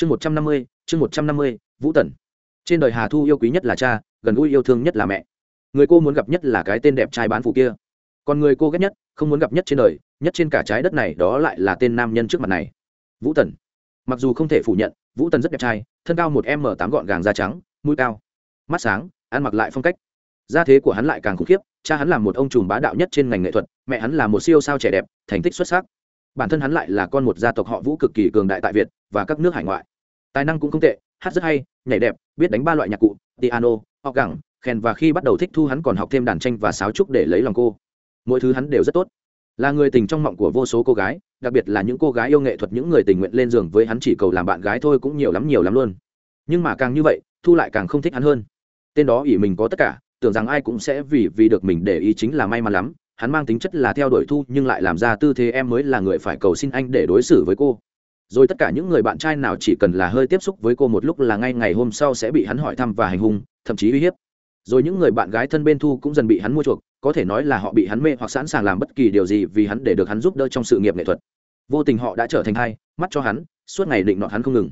chương một trăm năm mươi, chương một trăm năm mươi, vũ tần. Trên đời hà thu yêu quý nhất là cha, gần gũi yêu thương nhất là mẹ. Người cô muốn gặp nhất là cái tên đẹp trai bán phụ kia. Còn người cô ghét nhất, không muốn gặp nhất trên đời, nhất trên cả trái đất này đó lại là tên nam nhân trước mặt này. Vũ tần. Mặc dù không thể phủ nhận, vũ tần rất đẹp trai, thân cao một m tám gọn gàng da trắng, mũi cao, mắt sáng, ăn mặc lại phong cách. Gia thế của hắn lại càng khủng khiếp, cha hắn là một ông trùm bá đạo nhất trên ngành nghệ thuật, mẹ hắn là một siêu sao trẻ đẹp, thành tích xuất sắc bản thân hắn lại là con một gia tộc họ vũ cực kỳ cường đại tại việt và các nước hải ngoại. Tài năng cũng không tệ, hát rất hay, nhảy đẹp, biết đánh ba loại nhạc cụ, piano học gẳng khen và khi bắt đầu thích thu hắn còn học thêm đàn tranh và sáo trúc để lấy lòng cô. Mỗi thứ hắn đều rất tốt. Là người tình trong mộng của vô số cô gái, đặc biệt là những cô gái yêu nghệ thuật, những người tình nguyện lên giường với hắn chỉ cầu làm bạn gái thôi cũng nhiều lắm nhiều lắm luôn. Nhưng mà càng như vậy, thu lại càng không thích hắn hơn. Tên đó ỷ mình có tất cả, tưởng rằng ai cũng sẽ vì vì được mình để ý chính là may mắn lắm hắn mang tính chất là theo đuổi thu nhưng lại làm ra tư thế em mới là người phải cầu xin anh để đối xử với cô. Rồi tất cả những người bạn trai nào chỉ cần là hơi tiếp xúc với cô một lúc là ngay ngày hôm sau sẽ bị hắn hỏi thăm và hành hung, thậm chí uy hiếp. Rồi những người bạn gái thân bên thu cũng dần bị hắn mua chuộc, có thể nói là họ bị hắn mê hoặc sẵn sàng làm bất kỳ điều gì vì hắn để được hắn giúp đỡ trong sự nghiệp nghệ thuật. Vô tình họ đã trở thành hai, mắt cho hắn, suốt ngày định nọ hắn không ngừng.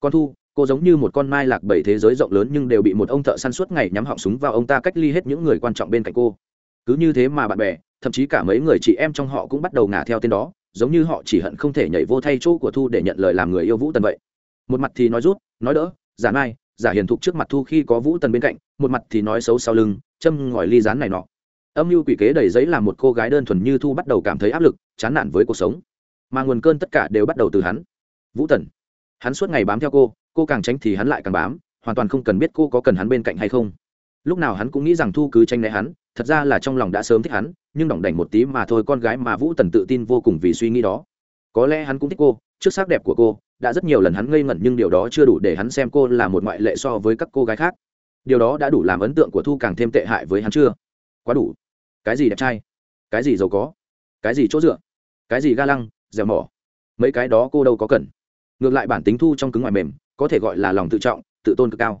Con thu, cô giống như một con mai lạc bảy thế giới rộng lớn nhưng đều bị một ông thợ săn suốt ngày nhắm họng súng vào ông ta cách ly hết những người quan trọng bên cạnh cô cứ như thế mà bạn bè, thậm chí cả mấy người chị em trong họ cũng bắt đầu ngả theo tên đó, giống như họ chỉ hận không thể nhảy vô thay chỗ của thu để nhận lời làm người yêu vũ tần vậy. Một mặt thì nói rút, nói đỡ, giả mai giả hiền thục trước mặt thu khi có vũ tần bên cạnh, một mặt thì nói xấu sau lưng, châm ngòi ly rán này nọ. Âm mưu quỷ kế đầy giấy làm một cô gái đơn thuần như thu bắt đầu cảm thấy áp lực, chán nản với cuộc sống. Mà nguồn cơn tất cả đều bắt đầu từ hắn. Vũ tần. Hắn suốt ngày bám theo cô cô càng tránh thì hắn lại càng bám, hoàn toàn không cần biết cô có cần hắn bên cạnh hay không. Lúc nào hắn cũng nghĩ rằng thu cứ tranh né hắn thật ra là trong lòng đã sớm thích hắn, nhưng đỏng đảnh một tí mà thôi con gái mà vũ tần tự tin vô cùng vì suy nghĩ đó. Có lẽ hắn cũng thích cô, trước sắc đẹp của cô, đã rất nhiều lần hắn ngây ngẩn nhưng điều đó chưa đủ để hắn xem cô là một ngoại lệ so với các cô gái khác. Điều đó đã đủ làm ấn tượng của thu càng thêm tệ hại với hắn chưa? Quá đủ. Cái gì đẹp trai? Cái gì giàu có? Cái gì chỗ dựa? Cái gì ga lăng, dẻo mỏ? Mấy cái đó cô đâu có cần. Ngược lại bản tính thu trong cứng ngoài mềm, có thể gọi là lòng tự trọng, tự tôn cực cao.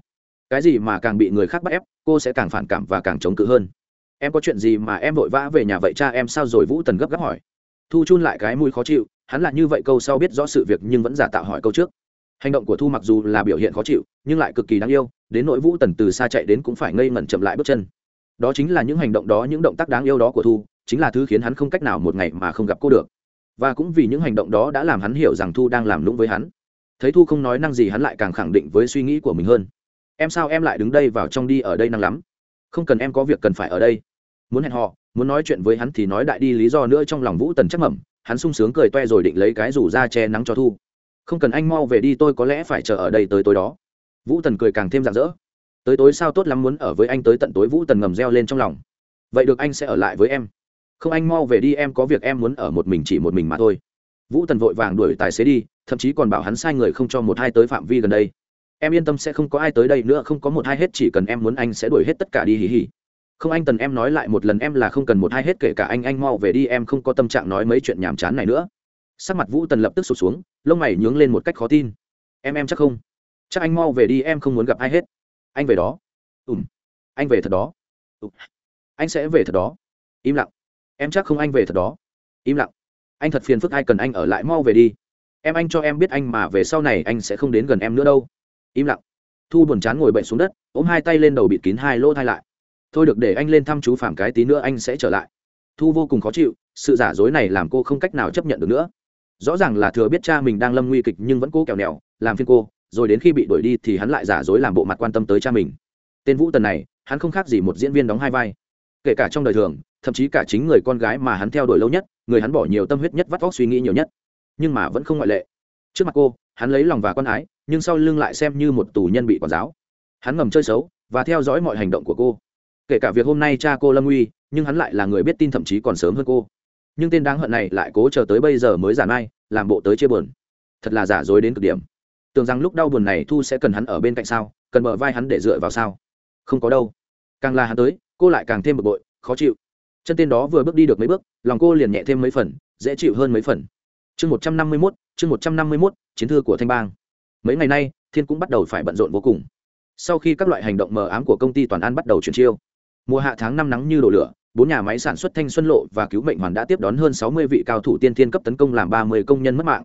Cái gì mà càng bị người khác bắt ép, cô sẽ càng phản cảm và càng chống cự hơn em có chuyện gì mà em vội vã về nhà vậy cha em sao rồi vũ tần gấp gáp hỏi. Thu chun lại cái mũi khó chịu, hắn là như vậy câu sau biết rõ sự việc nhưng vẫn giả tạo hỏi câu trước. Hành động của thu mặc dù là biểu hiện khó chịu, nhưng lại cực kỳ đáng yêu, đến nỗi vũ tần từ xa chạy đến cũng phải ngây ngẩn chậm lại bước chân. Đó chính là những hành động đó, những động tác đáng yêu đó của thu, chính là thứ khiến hắn không cách nào một ngày mà không gặp cô được. Và cũng vì những hành động đó đã làm hắn hiểu rằng thu đang làm lũng với hắn. Thấy thu không nói năng gì hắn lại càng khẳng định với suy nghĩ của mình hơn. Em sao em lại đứng đây vào trong đi, ở đây năng lắm? Không cần em có việc cần phải ở đây muốn hẹn họ muốn nói chuyện với hắn thì nói đại đi lý do nữa trong lòng vũ tần chắc mẩm, hắn sung sướng cười toe rồi định lấy cái rủ ra che nắng cho thu. Không cần anh mau về đi, tôi có lẽ phải chờ ở đây tới tối đó. Vũ tần cười càng thêm rạng rỡ. Tới tối sao tốt lắm muốn ở với anh tới tận tối, vũ tần ngầm reo lên trong lòng. Vậy được anh sẽ ở lại với em. Không anh mau về đi, em có việc em muốn ở một mình chỉ một mình mà thôi. Vũ tần vội vàng đuổi tài xế đi, thậm chí còn bảo hắn sai người không cho một hai tới phạm vi gần đây. Em yên tâm sẽ không có ai tới đây nữa, không có một hai hết, chỉ cần em muốn anh sẽ đuổi hết tất cả đi, hì hì không anh tần em nói lại một lần em là không cần một hai hết kể cả anh anh mau về đi, em không có tâm trạng nói mấy chuyện nhàm chán này nữa. Sắc mặt vũ tần lập tức sụt xuống, lông mày nhướng lên một cách khó tin. Em em chắc không? Chắc anh mau về đi, em không muốn gặp ai hết. Anh về đó. Ùm anh về thật đó. Ừm. anh sẽ về thật đó. Im lặng. Em chắc không anh về thật đó. Im lặng. Anh thật phiền phức ai cần anh ở lại mau về đi. Em, anh cho em biết anh mà về sau này anh sẽ không đến gần em nữa đâu. Im lặng. Thu buồn chán ngồi bệnh xuống đất, ôm hai tay lên đầu bịt kín hai lỗ thai lại thôi được để anh lên thăm chú phạm cái tí nữa anh sẽ trở lại. Thu vô cùng khó chịu, sự giả dối này làm cô không cách nào chấp nhận được nữa. Rõ ràng là thừa biết cha mình đang lâm nguy kịch nhưng vẫn cố kẹo nẹo, làm phiên cô, rồi đến khi bị đuổi đi thì hắn lại giả dối làm bộ mặt quan tâm tới cha mình. Tên vũ tần này, hắn không khác gì một diễn viên đóng hai vai. Kể cả trong đời thường, thậm chí cả chính người con gái mà hắn theo đuổi lâu nhất, người hắn bỏ nhiều tâm huyết nhất vắt vóc suy nghĩ nhiều nhất. Nhưng mà vẫn không ngoại lệ. Trước mặt cô, hắn lấy lòng và con ái, nhưng sau lưng lại xem như một tù nhân bị quản giáo. Hắn ngầm chơi xấu và theo dõi mọi hành động của cô kể cả việc hôm nay cha cô lâm uy, nhưng hắn lại là người biết tin thậm chí còn sớm hơn cô. Nhưng tên đáng hận này lại cố chờ tới bây giờ mới giả mai làm bộ tới chia buồn. Thật là giả dối đến cực điểm. Tưởng rằng lúc đau buồn này thu sẽ cần hắn ở bên cạnh sao, cần bờ vai hắn để dựa vào sao? Không có đâu. Càng là hắn tới, cô lại càng thêm bực bội, khó chịu. Chân tên đó vừa bước đi được mấy bước, lòng cô liền nhẹ thêm mấy phần, dễ chịu hơn mấy phần. Chương một trăm năm mươi mốt, chương một trăm năm mươi mốt, chiến thư của thanh bang. Mấy ngày nay, thiên cũng bắt đầu phải bận rộn vô cùng. Sau khi các loại hành động mờ ám của công ty toàn an bắt đầu chuyển chiêu mùa hạ tháng năm nắng như đổ lửa, bốn nhà máy sản xuất thanh xuân lộ và cứu mệnh hoàn đã tiếp đón hơn sáu mươi vị cao thủ tiên thiên cấp tấn công làm ba mươi công nhân mất mạng.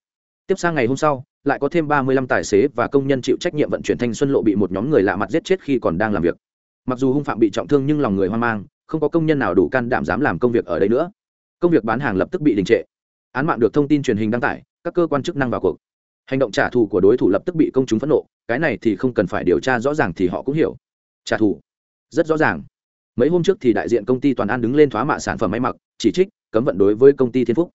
Tiếp sang ngày hôm sau, lại có thêm ba mươi lăm tài xế và công nhân chịu trách nhiệm vận chuyển thanh xuân lộ bị một nhóm người lạ mặt giết chết khi còn đang làm việc. Mặc dù hung phạm bị trọng thương nhưng lòng người hoang mang, không có công nhân nào đủ can đảm dám làm công việc ở đây nữa. Công việc bán hàng lập tức bị đình trệ. Án mạng được thông tin truyền hình đăng tải, các cơ quan chức năng vào cuộc. Hành động trả thù của đối thủ lập tức bị công chúng phẫn nộ, cái này thì không cần phải điều tra rõ ràng thì họ cũng hiểu. Trả thù. Rất rõ ràng mấy hôm trước thì đại diện công ty toàn an đứng lên thoá mạ sản phẩm may mặc, chỉ trích, cấm vận đối với công ty thiên phúc.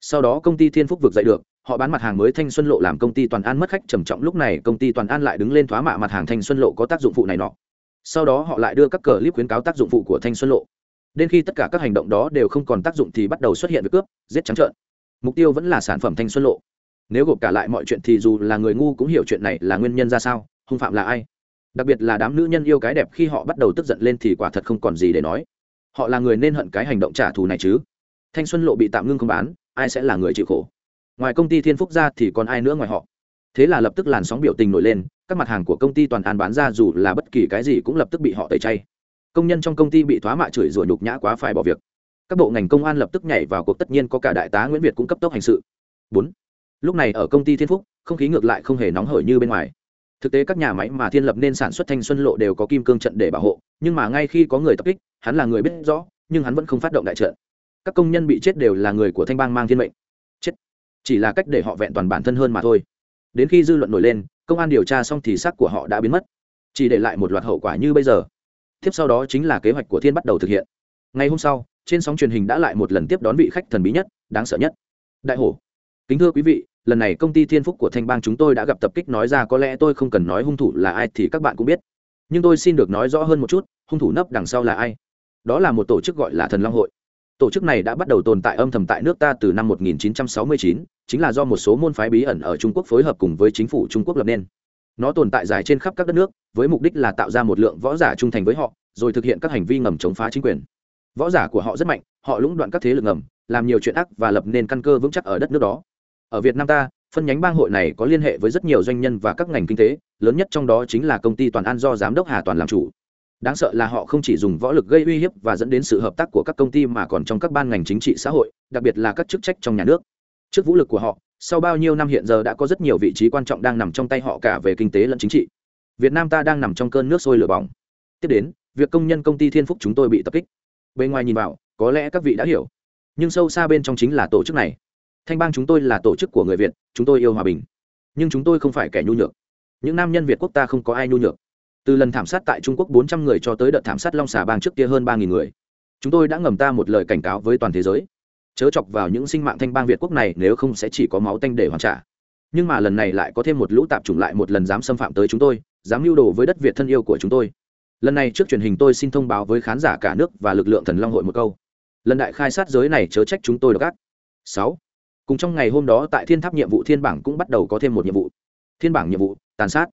Sau đó công ty thiên phúc vực dậy được, họ bán mặt hàng mới thanh xuân lộ làm công ty toàn an mất khách trầm trọng, lúc này công ty toàn an lại đứng lên thoá mạ mặt hàng thanh xuân lộ có tác dụng phụ này nọ. Sau đó họ lại đưa các cờ clip khuyến cáo tác dụng phụ của thanh xuân lộ. Đến khi tất cả các hành động đó đều không còn tác dụng thì bắt đầu xuất hiện việc cướp, giết trắng trợn. Mục tiêu vẫn là sản phẩm thanh xuân lộ. Nếu gộp cả lại mọi chuyện thì dù là người ngu cũng hiểu chuyện này là nguyên nhân ra sao hung phạm là ai đặc biệt là đám nữ nhân yêu cái đẹp khi họ bắt đầu tức giận lên thì quả thật không còn gì để nói. Họ là người nên hận cái hành động trả thù này chứ. Thanh xuân lộ bị tạm ngưng không bán, ai sẽ là người chịu khổ? Ngoài công ty thiên phúc ra thì còn ai nữa ngoài họ? Thế là lập tức làn sóng biểu tình nổi lên, các mặt hàng của công ty toàn an bán ra dù là bất kỳ cái gì cũng lập tức bị họ tẩy chay. Công nhân trong công ty bị thoá mạ chửi rủa nhục nhã quá phải bỏ việc. Các bộ ngành công an lập tức nhảy vào cuộc tất nhiên có cả đại tá nguyễn việt cũng cấp tốc hành sự. Bốn. Lúc này ở công ty thiên phúc, không khí ngược lại không hề nóng hởi như bên ngoài thực tế các nhà máy mà thiên lập nên sản xuất thanh xuân lộ đều có kim cương trận để bảo hộ, nhưng mà ngay khi có người tập kích, hắn là người biết rõ, nhưng hắn vẫn không phát động đại trận. Các công nhân bị chết đều là người của thanh bang mang thiên mệnh. Chết. Chỉ là cách để họ vẹn toàn bản thân hơn mà thôi. Đến khi dư luận nổi lên, công an điều tra xong thì xác của họ đã biến mất. Chỉ để lại một loạt hậu quả như bây giờ. Tiếp sau đó chính là kế hoạch của thiên bắt đầu thực hiện. Ngày hôm sau, trên sóng truyền hình đã lại một lần tiếp đón vị khách thần bí nhất, đáng sợ nhất. Đại hổ. Kính thưa quý vị lần này công ty thiên phúc của thanh bang chúng tôi đã gặp tập kích nói ra có lẽ tôi không cần nói hung thủ là ai thì các bạn cũng biết. Nhưng tôi xin được nói rõ hơn một chút hung thủ nấp đằng sau là ai? Đó là một tổ chức gọi là thần long hội. Tổ chức này đã bắt đầu tồn tại âm thầm tại nước ta từ năm 1969, chính là do một số môn phái bí ẩn ở trung quốc phối hợp cùng với chính phủ trung quốc lập nên. Nó tồn tại dài trên khắp các đất nước với mục đích là tạo ra một lượng võ giả trung thành với họ rồi thực hiện các hành vi ngầm chống phá chính quyền. Võ giả của họ rất mạnh họ lũng đoạn các thế lực ngầm làm nhiều chuyện ác và lập nên căn cơ vững chắc ở đất nước đó ở việt nam ta, phân nhánh bang hội này có liên hệ với rất nhiều doanh nhân và các ngành kinh tế, lớn nhất trong đó chính là công ty toàn an do giám đốc hà toàn làm chủ. Đáng sợ là họ không chỉ dùng võ lực gây uy hiếp và dẫn đến sự hợp tác của các công ty mà còn trong các ban ngành chính trị xã hội, đặc biệt là các chức trách trong nhà nước. Trước vũ lực của họ, sau bao nhiêu năm hiện giờ đã có rất nhiều vị trí quan trọng đang nằm trong tay họ cả về kinh tế lẫn chính trị. Việt nam ta đang nằm trong cơn nước sôi lửa bỏng. Tiếp đến, việc công nhân công ty thiên phúc chúng tôi bị tập kích. Bên ngoài nhìn vào, có lẽ các vị đã hiểu. Nhưng sâu xa bên trong chính là tổ chức này thanh bang chúng tôi là tổ chức của người việt, chúng tôi yêu hòa bình. Nhưng chúng tôi không phải kẻ nhu nhược. Những nam nhân việt quốc ta không có ai nhu nhược. Từ lần thảm sát tại trung quốc bốn trăm người cho tới đợt thảm sát long xà bang trước kia hơn ba nghìn người. Chúng tôi đã ngầm ta một lời cảnh cáo với toàn thế giới. Chớ chọc vào những sinh mạng thanh bang việt quốc này nếu không sẽ chỉ có máu tanh để hoàn trả. Nhưng mà lần này lại có thêm một lũ tạp chủng lại một lần dám xâm phạm tới chúng tôi, dám mưu đồ với đất việt thân yêu của chúng tôi. Lần này trước truyền hình tôi xin thông báo với khán giả cả nước và lực lượng thần long hội một câu. Lần đại khai sát giới này chớ trách chúng tôi độc gác sáu cùng trong ngày hôm đó tại thiên tháp nhiệm vụ, thiên bảng cũng bắt đầu có thêm một nhiệm vụ. Thiên bảng nhiệm vụ, tàn sát.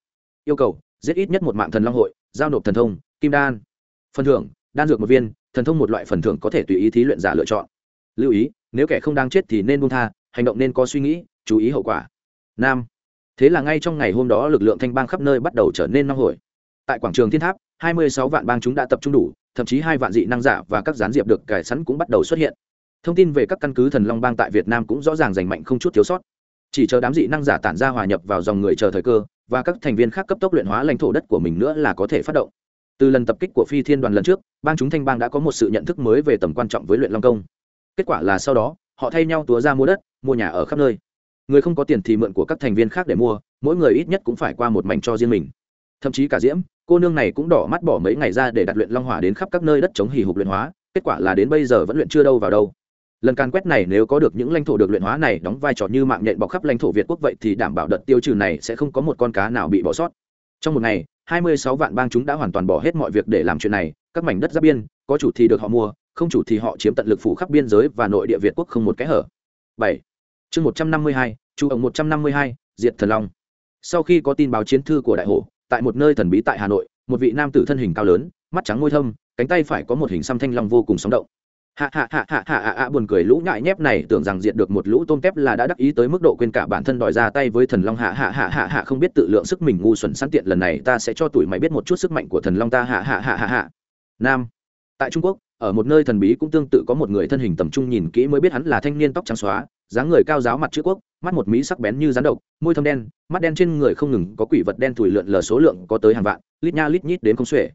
Yêu cầu, giết ít nhất một mạng thần long hội, giao nộp thần thông, kim đan. Phần thưởng, đan dược một viên, thần thông một loại phần thưởng có thể tùy ý thí luyện giả lựa chọn. Lưu ý, nếu kẻ không đang chết thì nên buông tha, hành động nên có suy nghĩ, chú ý hậu quả. Nam. Thế là ngay trong ngày hôm đó lực lượng thanh bang khắp nơi bắt đầu trở nên năng hổi. Tại quảng trường thiên tháp, hai mươi sáu vạn bang chúng đã tập trung đủ, thậm chí hai vạn dị năng giả và các gián diệp được cải sẵn cũng bắt đầu xuất hiện thông tin về các căn cứ thần long bang tại việt nam cũng rõ ràng giành mạnh không chút thiếu sót. Chỉ chờ đám dị năng giả tản ra hòa nhập vào dòng người chờ thời cơ, và các thành viên khác cấp tốc luyện hóa lãnh thổ đất của mình nữa là có thể phát động. Từ lần tập kích của phi thiên đoàn lần trước, bang chúng thanh bang đã có một sự nhận thức mới về tầm quan trọng với luyện long công. Kết quả là sau đó, họ thay nhau túa ra mua đất, mua nhà ở khắp nơi. Người không có tiền thì mượn của các thành viên khác để mua, mỗi người ít nhất cũng phải qua một mảnh cho riêng mình. Thậm chí cả diễm, cô nương này cũng đỏ mắt bỏ mấy ngày ra để đặt luyện long hỏa đến khắp các nơi đất chống hì hục luyện hóa, kết quả là đến bây giờ vẫn luyện chưa đâu vào đâu lần càn quét này nếu có được những lãnh thổ được luyện hóa này đóng vai trò như mạng nhện bọc khắp lãnh thổ việt quốc vậy thì đảm bảo đợt tiêu trừ này sẽ không có một con cá nào bị bỏ sót. Trong một ngày 26 vạn bang chúng đã hoàn toàn bỏ hết mọi việc để làm chuyện này các mảnh đất giáp biên có chủ thì được họ mua không chủ thì họ chiếm tận lực phủ khắp biên giới và nội địa việt quốc không một cái hở. 7. chương 152, chú ông 152, diệt thần long. Sau khi có tin báo chiến thư của đại hổ tại một nơi thần bí tại hà nội một vị nam tử thân hình cao lớn mắt trắng môi thâm cánh tay phải có một hình xăm thanh long vô cùng sống động hạ hạ hạ hạ hạ hạ buồn cười lũ nhại nhép này tưởng rằng diệt được một lũ tôm kép là đã đắc ý tới mức độ quên cả bản thân đòi ra tay với thần long hạ hạ hạ hạ hạ không biết tự lượng sức mình ngu xuẩn sẵn tiện lần này ta sẽ cho tuổi mày biết một chút sức mạnh của thần long ta hạ hạ hạ hạ hạ nam tại trung quốc ở một nơi thần bí cũng tương tự có một người thân hình tầm trung nhìn kỹ mới biết hắn là thanh niên tóc trắng xóa dáng người cao giáo mặt chữ quốc mắt một mí sắc bén như rắn độc môi thâm đen mắt đen trên người không ngừng có quỷ vật đen thủi lượn lờ số lượng có tới hàng vạn lít nha lít nhít đến không xuể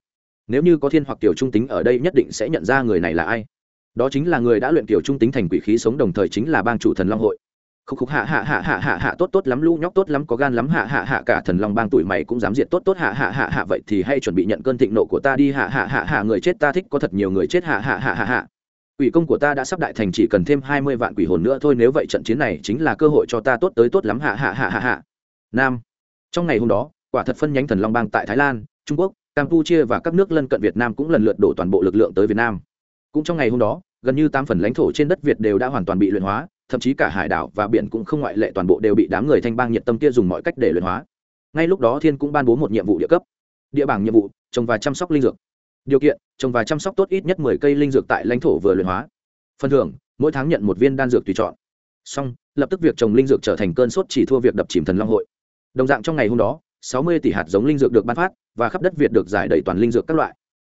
nếu như có thiên hoặc tiểu trung tính ở đây nhất định sẽ nhận ra người này là ai đó chính là người đã luyện tiểu trung tính thành quỷ khí sống đồng thời chính là bang chủ thần long hội khúc khúc hạ hạ hạ hạ hạ hạ tốt tốt lắm lũ nhóc tốt lắm có gan lắm hạ hạ hạ cả thần long bang tuổi mày cũng dám diệt tốt tốt hạ hạ hạ hạ vậy thì hay chuẩn bị nhận cơn thịnh nộ của ta đi hạ hạ hạ hạ người chết ta thích có thật nhiều người chết hạ hạ hạ hạ hạ quỷ công của ta đã sắp đại thành chỉ cần thêm hai mươi vạn quỷ hồn nữa thôi nếu vậy trận chiến này chính là cơ hội cho ta tốt tới tốt lắm hạ hạ hạ hạ hạ nam trong ngày hôm đó quả thật phân nhánh thần long bang tại thái lan trung quốc campuchia và các nước lân cận việt nam cũng lần lượt đổ toàn bộ lực lượng tới việt nam cũng trong ngày hôm đó, gần như tám phần lãnh thổ trên đất việt đều đã hoàn toàn bị luyện hóa, thậm chí cả hải đảo và biển cũng không ngoại lệ toàn bộ đều bị đám người thanh bang nhiệt tâm kia dùng mọi cách để luyện hóa. Ngay lúc đó thiên cũng ban bố một nhiệm vụ địa cấp. Địa bảng nhiệm vụ, trồng và chăm sóc linh dược. Điều kiện, trồng và chăm sóc tốt ít nhất mười cây linh dược tại lãnh thổ vừa luyện hóa. Phần thưởng, mỗi tháng nhận một viên đan dược tùy chọn. Song lập tức việc trồng linh dược trở thành cơn sốt chỉ thua việc đập chìm thần long hội. Đồng dạng trong ngày hôm đó, sáu mươi tỷ hạt giống linh dược được ban phát và khắp đất việt được giải đầy toàn linh dược các loại.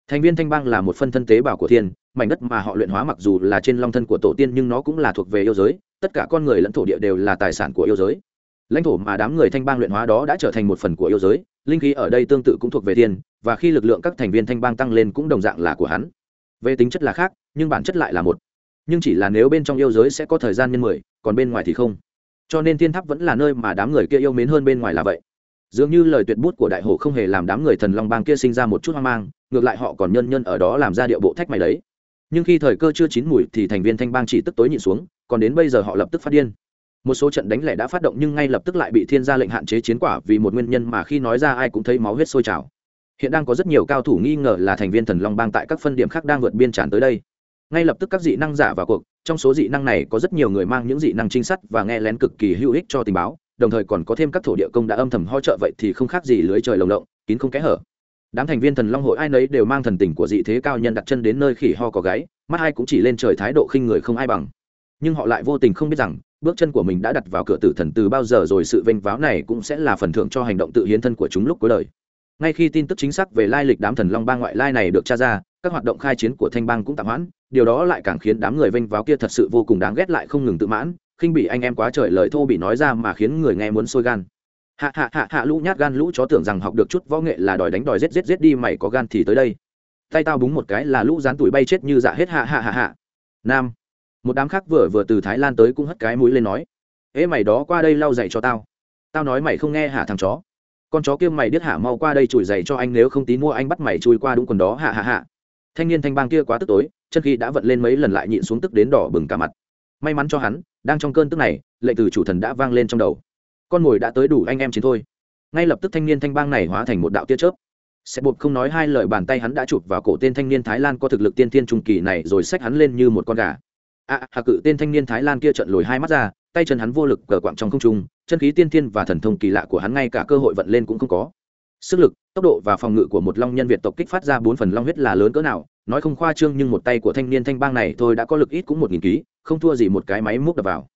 Thành viên thanh bang là một phân thân tế bào của thiên mảnh đất mà họ luyện hóa mặc dù là trên long thân của tổ tiên nhưng nó cũng là thuộc về yêu giới, tất cả con người lẫn thổ địa đều là tài sản của yêu giới. Lãnh thổ mà đám người thanh bang luyện hóa đó đã trở thành một phần của yêu giới, linh khí ở đây tương tự cũng thuộc về thiên, và khi lực lượng các thành viên thanh bang tăng lên cũng đồng dạng là của hắn. Về tính chất là khác, nhưng bản chất lại là một. Nhưng chỉ là nếu bên trong yêu giới sẽ có thời gian nhân mười, còn bên ngoài thì không. Cho nên thiên tháp vẫn là nơi mà đám người kia yêu mến hơn bên ngoài là vậy. Dường như lời tuyệt bút của đại hồ không hề làm đám người thần long bang kia sinh ra một chút hoang mang, ngược lại họ còn nhân nhân ở đó làm ra điệu bộ thách mày đấy nhưng khi thời cơ chưa chín mùi thì thành viên thanh bang chỉ tức tối nhịn xuống, còn đến bây giờ họ lập tức phát điên. Một số trận đánh lẻ đã phát động nhưng ngay lập tức lại bị thiên gia lệnh hạn chế chiến quả vì một nguyên nhân mà khi nói ra ai cũng thấy máu huyết sôi trào. Hiện đang có rất nhiều cao thủ nghi ngờ là thành viên thần long bang tại các phân điểm khác đang vượt biên tràn tới đây. Ngay lập tức các dị năng giả vào cuộc, trong số dị năng này có rất nhiều người mang những dị năng trinh sát và nghe lén cực kỳ hữu ích cho tình báo, đồng thời còn có thêm các thổ địa công đã âm thầm hỗ trợ vậy thì không khác gì lưới trời lồng lộng, kín không kẽ hở đám thành viên thần long hội ai nấy đều mang thần tình của dị thế cao nhân đặt chân đến nơi khỉ ho có gáy, mắt ai cũng chỉ lên trời thái độ khinh người không ai bằng. Nhưng họ lại vô tình không biết rằng, bước chân của mình đã đặt vào cửa tử thần từ bao giờ rồi sự vênh váo này cũng sẽ là phần thưởng cho hành động tự hiến thân của chúng lúc cuối đời. Ngay khi tin tức chính xác về lai lịch đám thần long bang ngoại lai này được tra ra, các hoạt động khai chiến của thanh bang cũng tạm hoãn, điều đó lại càng khiến đám người vênh váo kia thật sự vô cùng đáng ghét lại không ngừng tự mãn, khinh bị anh em quá trời lời thô bị nói ra mà khiến người nghe muốn sôi gan hạ hạ hạ hạ, lũ nhát gan lũ chó tưởng rằng học được chút võ nghệ là đòi đánh đòi giết giết giết đi, mày có gan thì tới đây. Tay tao búng một cái là lũ rán tuổi bay chết như dạ hết, hạ hạ hạ hạ. Nam. Một đám khác vừa vừa từ thái lan tới cũng hất cái mũi lên nói. Ế mày đó qua đây lau dậy cho tao. Tao nói mày không nghe hả thằng chó? Con chó kia mày điếc hả, mau qua đây chùi dậy cho anh nếu không tí mua anh bắt mày chui qua đúng quần đó, hạ hạ hạ. Thanh niên thanh bang kia quá tức tối, chân khi đã vận lên mấy lần lại nhịn xuống tức đến đỏ bừng cả mặt. May mắn cho hắn, đang trong cơn tức này, lệnh từ chủ thần đã vang lên trong đầu con mồi đã tới đủ anh em chiến thôi. Ngay lập tức thanh niên thanh bang này hóa thành một đạo tia chớp. Sẽ bột không nói hai lời bàn tay hắn đã chụp vào cổ tên thanh niên thái lan có thực lực tiên tiên trung kỳ này rồi xách hắn lên như một con gà. À hạ cự tên thanh niên thái lan kia trận lồi hai mắt ra, tay chân hắn vô lực cờ quạng trong không trung, chân khí tiên tiên và thần thông kỳ lạ của hắn ngay cả cơ hội vận lên cũng không có. Sức lực, tốc độ và phòng ngự của một long nhân việt tộc kích phát ra bốn phần long huyết là lớn cỡ nào, nói không khoa trương nhưng một tay của thanh niên thanh bang này thôi đã có lực ít cũng một nghìn ký, không thua gì một cái máy múc đập vào.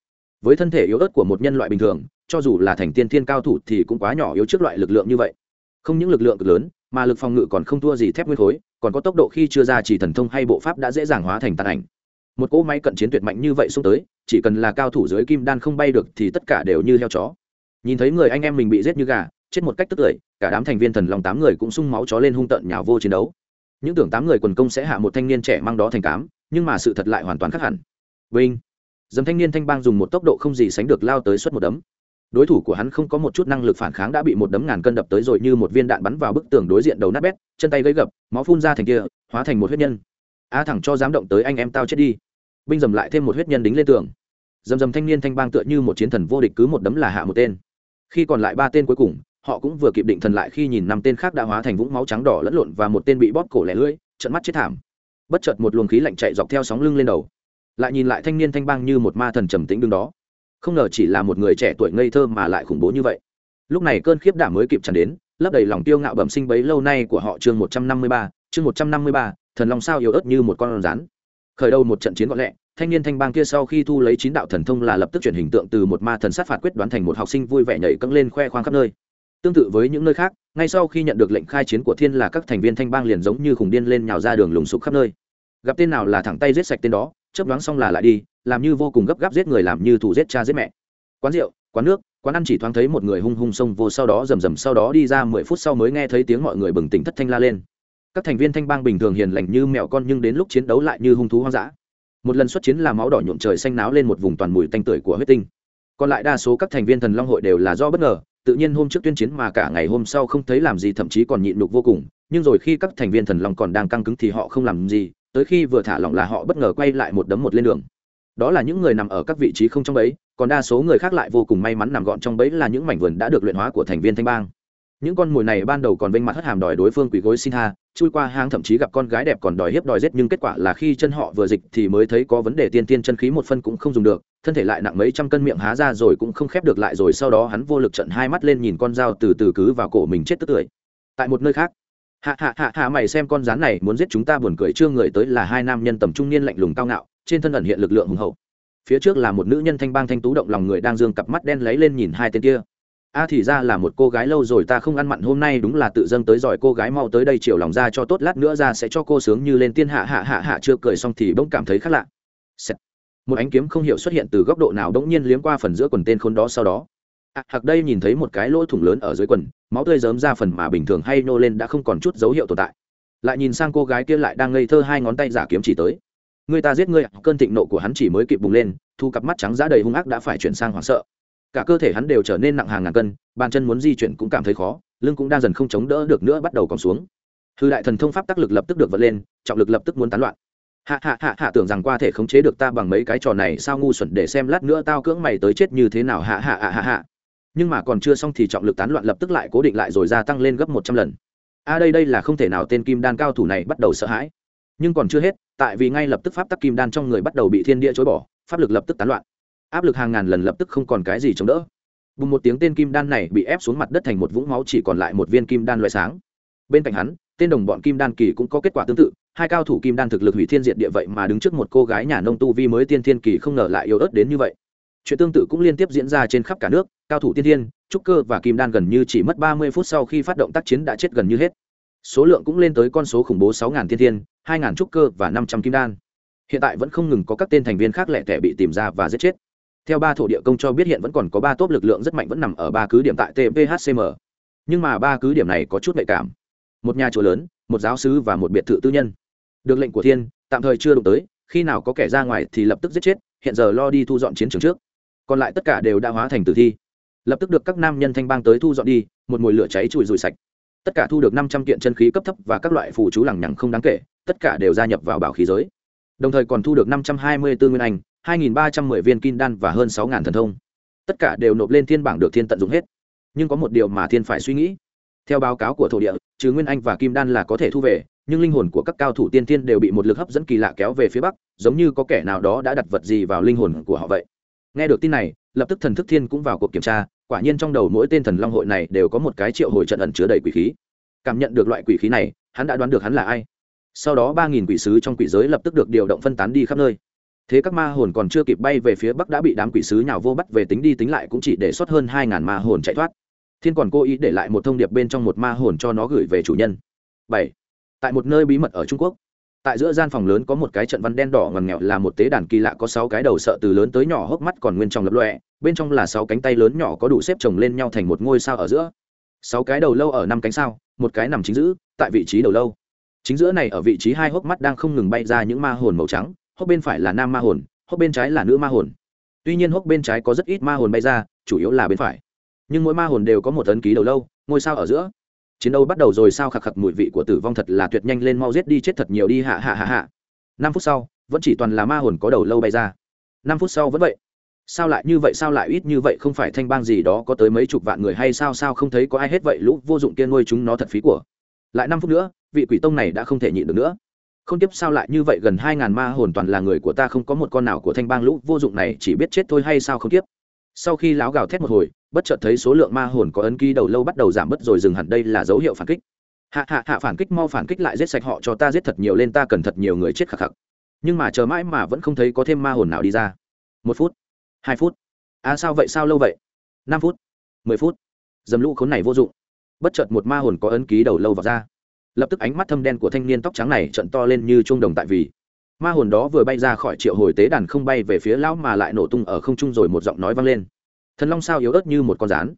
Với thân thể yếu ớt của một nhân loại bình thường cho dù là thành tiên thiên cao thủ thì cũng quá nhỏ yếu trước loại lực lượng như vậy. Không những lực lượng cực lớn mà lực phòng ngự còn không thua gì thép nguyên khối còn có tốc độ khi chưa ra chỉ thần thông hay bộ pháp đã dễ dàng hóa thành tàn ảnh. Một cỗ máy cận chiến tuyệt mạnh như vậy xuống tới chỉ cần là cao thủ dưới kim đan không bay được thì tất cả đều như heo chó. Nhìn thấy người anh em mình bị giết như gà chết một cách tức cười, cả đám thành viên thần lòng tám người cũng sung máu chó lên hung tợn nhào vô chiến đấu. Những tưởng tám người quần công sẽ hạ một thanh niên trẻ mang đó thành cám nhưng mà sự thật lại hoàn toàn khác hẳn. Vinh. Dầm thanh niên thanh bang dùng một tốc độ không gì sánh được lao tới suốt một đấm đối thủ của hắn không có một chút năng lực phản kháng đã bị một đấm ngàn cân đập tới rồi như một viên đạn bắn vào bức tường đối diện đầu nát bét, chân tay gãy gập, máu phun ra thành kia, hóa thành một huyết nhân. A thẳng cho dám động tới anh em tao chết đi. Binh dầm lại thêm một huyết nhân đính lên tường. Dầm dầm thanh niên thanh bang tựa như một chiến thần vô địch cứ một đấm là hạ một tên. Khi còn lại ba tên cuối cùng, họ cũng vừa kịp định thần lại khi nhìn năm tên khác đã hóa thành vũng máu trắng đỏ lẫn lộn và một tên bị bóp cổ lẻ lưỡi trận mắt chết thảm. Bất chợt một luồng khí lạnh chạy dọc theo sóng lưng lên đầu. Lại nhìn lại thanh niên thanh bang như một ma thần trầm tĩnh đứng đó không ngờ chỉ là một người trẻ tuổi ngây thơ mà lại khủng bố như vậy. Lúc này cơn khiếp đảm mới kịp tràn đến, lấp đầy lòng tiêu ngạo bẩm sinh bấy lâu nay của họ chương một trăm năm mươi ba, chương một trăm năm mươi ba, thần long sao yếu ớt như một con rắn. Khởi đầu một trận chiến gọn lẹ, thanh niên thanh bang kia sau khi thu lấy chín đạo thần thông là lập tức chuyển hình tượng từ một ma thần sát phạt quyết đoán thành một học sinh vui vẻ nhảy cẫng lên khoe khoang khắp nơi. Tương tự với những nơi khác, ngay sau khi nhận được lệnh khai chiến của thiên là các thành viên thanh bang liền giống như khủng điên lên nhào ra đường lùng sục khắp nơi. Gặp tên nào là thẳng tay giết sạch tên đó chấp đoán xong là lại đi làm như vô cùng gấp gáp giết người, làm như thủ giết cha giết mẹ. Quán rượu, quán nước, quán ăn chỉ thoáng thấy một người hung hung xông vô sau đó, rầm rầm sau đó đi ra mười phút sau mới nghe thấy tiếng mọi người bừng tỉnh thất thanh la lên. Các thành viên thanh bang bình thường hiền lành như mèo con, nhưng đến lúc chiến đấu lại như hung thú hoang dã. Một lần xuất chiến là máu đỏ nhuộm trời xanh náo lên một vùng toàn mùi tanh tưởi của huyết tinh. Còn lại đa số các thành viên thần long hội đều là do bất ngờ, tự nhiên hôm trước tuyên chiến mà cả ngày hôm sau không thấy làm gì, thậm chí còn nhịn nhục vô cùng. Nhưng rồi khi các thành viên thần long còn đang căng cứng thì họ không làm gì, tới khi vừa thả lỏng là họ bất ngờ quay lại một đấm một lên đường đó là những người nằm ở các vị trí không trong bẫy, còn đa số người khác lại vô cùng may mắn nằm gọn trong bẫy là những mảnh vườn đã được luyện hóa của thành viên thanh bang. Những con mồi này ban đầu còn vênh mặt hất hàm đòi đối phương quỳ gối xin tha, chui qua hang thậm chí gặp con gái đẹp còn đòi hiếp đòi giết, nhưng kết quả là khi chân họ vừa dịch thì mới thấy có vấn đề tiên tiên chân khí một phân cũng không dùng được, thân thể lại nặng mấy trăm cân miệng há ra rồi cũng không khép được lại rồi sau đó hắn vô lực trận hai mắt lên nhìn con dao từ từ cứ vào cổ mình chết tức tưởi. Tại một nơi khác, hạ hạ hạ hạ mày xem con rắn này muốn giết chúng ta buồn cười, chưa người tới là hai nam nhân tầm trung niên lạnh lùng cao ngạo trên thân ẩn hiện lực lượng hùng hậu. Phía trước là một nữ nhân thanh bang thanh tú động lòng người đang dương cặp mắt đen lấy lên nhìn hai tên kia. A thì ra là một cô gái lâu rồi ta không ăn mặn hôm nay đúng là tự dâng tới giỏi cô gái mau tới đây chiều lòng ra cho tốt lát nữa ra sẽ cho cô sướng như lên tiên hạ hạ hạ hạ chưa cười xong thì bỗng cảm thấy khác lạ. Sẹt. một ánh kiếm không hiểu xuất hiện từ góc độ nào bỗng nhiên liếm qua phần giữa quần tên khốn đó sau đó. À, hạc đây nhìn thấy một cái lỗ thủng lớn ở dưới quần máu tươi dớm ra phần mà bình thường hay nô lên đã không còn chút dấu hiệu tồn tại. Lại nhìn sang cô gái kia lại đang ngây thơ hai ngón tay giả kiếm chỉ tới người ta giết ngươi cơn thịnh nộ của hắn chỉ mới kịp bùng lên, thu cặp mắt trắng giá đầy hung ác đã phải chuyển sang hoảng sợ. Cả cơ thể hắn đều trở nên nặng hàng ngàn cân, bàn chân muốn di chuyển cũng cảm thấy khó, lưng cũng đang dần không chống đỡ được nữa bắt đầu còn xuống. Hư đại thần thông pháp tác lực lập tức được vật lên, trọng lực lập tức muốn tán loạn. Hạ hạ hạ hạ tưởng rằng qua thể khống chế được ta bằng mấy cái trò này sao ngu xuẩn để xem lát nữa tao cưỡng mày tới chết như thế nào, hạ hạ hạ hạ hạ. Nhưng mà còn chưa xong thì trọng lực tán loạn lập tức lại cố định lại rồi gia tăng lên gấp một trăm lần. A, đây đây là không thể nào, tên kim đan cao thủ này bắt đầu sợ hãi nhưng còn chưa hết, tại vì ngay lập tức pháp tắc kim đan trong người bắt đầu bị thiên địa chối bỏ, pháp lực lập tức tán loạn. Áp lực hàng ngàn lần lập tức không còn cái gì chống đỡ. Bùng một tiếng tên kim đan này bị ép xuống mặt đất thành một vũng máu chỉ còn lại một viên kim đan loại sáng. Bên cạnh hắn, tên đồng bọn kim đan kỳ cũng có kết quả tương tự, hai cao thủ kim đan thực lực hủy thiên diện địa vậy mà đứng trước một cô gái nhà nông tu vi mới tiên thiên kỳ không ngờ lại yếu ớt đến như vậy. Chuyện tương tự cũng liên tiếp diễn ra trên khắp cả nước, cao thủ tiên thiên, trúc cơ và kim đan gần như chỉ mất ba mươi phút sau khi phát động tác chiến đã chết gần như hết số lượng cũng lên tới con số khủng bố sáu ngàn thiên thiên, hai ngàn trúc cơ và năm trăm kim đan. Hiện tại vẫn không ngừng có các tên thành viên khác lẻ tẻ bị tìm ra và giết chết. Theo ba thổ địa công cho biết hiện vẫn còn có ba tốp lực lượng rất mạnh vẫn nằm ở ba cứ điểm tại tphcm nhưng mà ba cứ điểm này có chút nhạy cảm. Một nhà chùa lớn một giáo sứ và một biệt thự tư nhân. Được lệnh của thiên tạm thời chưa đụng tới khi nào có kẻ ra ngoài thì lập tức giết chết hiện giờ lo đi thu dọn chiến trường trước. Còn lại tất cả đều đã hóa thành tử thi. Lập tức được các nam nhân thanh bang tới thu dọn đi một mùi lửa cháy chùi rùi sạch tất cả thu được năm trăm kiện chân khí cấp thấp và các loại phù chú lẳng nhằng không đáng kể, tất cả đều gia nhập vào bảo khí giới. Đồng thời còn thu được năm trăm hai mươi bốn nguyên anh 2.310 viên kim đan và hơn sáu thần thông. Tất cả đều nộp lên thiên bảng được thiên tận dụng hết. Nhưng có một điều mà thiên phải suy nghĩ. Theo báo cáo của thổ địa, trừ nguyên anh và kim đan là có thể thu về, nhưng linh hồn của các cao thủ tiên thiên đều bị một lực hấp dẫn kỳ lạ kéo về phía bắc, giống như có kẻ nào đó đã đặt vật gì vào linh hồn của họ vậy. Nghe được tin này, lập tức thần thức thiên cũng vào cuộc kiểm tra quả nhiên trong đầu mỗi tên thần long hội này đều có một cái triệu hồi trận ẩn chứa đầy quỷ khí. Cảm nhận được loại quỷ khí này, hắn đã đoán được hắn là ai. Sau đó ba nghìn quỷ sứ trong quỷ giới lập tức được điều động phân tán đi khắp nơi. Thế các ma hồn còn chưa kịp bay về phía bắc đã bị đám quỷ sứ nhào vô bắt về tính đi tính lại cũng chỉ để xuất hơn hai ngàn ma hồn chạy thoát. Thiên còn cố ý để lại một thông điệp bên trong một ma hồn cho nó gửi về chủ nhân. Bảy. Tại một nơi bí mật ở trung quốc tại giữa gian phòng lớn có một cái trận văn đen đỏ ngằn nghèo là một tế đàn kỳ lạ có sáu cái đầu sợ từ lớn tới nhỏ hốc mắt còn nguyên trong lập lọe bên trong là sáu cánh tay lớn nhỏ có đủ xếp chồng lên nhau thành một ngôi sao ở giữa. Sáu cái đầu lâu ở năm cánh sao, một cái nằm chính giữa, tại vị trí đầu lâu. Chính giữa này ở vị trí hai hốc mắt đang không ngừng bay ra những ma hồn màu trắng, hốc bên phải là nam ma hồn, hốc bên trái là nữ ma hồn. Tuy nhiên hốc bên trái có rất ít ma hồn bay ra, chủ yếu là bên phải. Nhưng mỗi ma hồn đều có một ấn ký đầu lâu, ngôi sao ở giữa chiến đấu bắt đầu rồi sao khạc khạc mùi vị của tử vong thật là tuyệt nhanh lên mau giết đi chết thật nhiều đi hạ hạ hạ hạ. Năm phút sau, vẫn chỉ toàn là ma hồn có đầu lâu bay ra. Năm phút sau vẫn vậy. Sao lại như vậy, sao lại ít như vậy, không phải thanh bang gì đó có tới mấy chục vạn người hay sao sao không thấy có ai hết vậy, lũ vô dụng kia nuôi chúng nó thật phí của. Lại năm phút nữa, vị quỷ tông này đã không thể nhịn được nữa. Không tiếp sao lại như vậy, gần hai ngàn ma hồn toàn là người của ta, không có một con nào của thanh bang lũ vô dụng này, chỉ biết chết thôi hay sao không tiếp. Sau khi láo gào thét một hồi bất chợt thấy số lượng ma hồn có ấn ký đầu lâu bắt đầu giảm bớt rồi dừng hẳn đây là dấu hiệu phản kích. Hạ hạ hạ phản kích mau phản kích lại giết sạch họ cho ta giết thật nhiều lên ta cần thật nhiều người chết khạc khạc nhưng mà chờ mãi mà vẫn không thấy có thêm ma hồn nào đi ra. Một phút, hai phút. À sao vậy, sao lâu vậy? Năm phút, mười phút. Dầm lũ khốn này vô dụng. Bất chợt một ma hồn có ấn ký đầu lâu vào ra. Lập tức ánh mắt thâm đen của thanh niên tóc trắng này trận to lên như chuông đồng tại vì. Ma hồn đó vừa bay ra khỏi triệu hồi tế đàn không bay về phía lão mà lại nổ tung ở không trung rồi một giọng nói vang lên thần long sao yếu ớt như một con rán.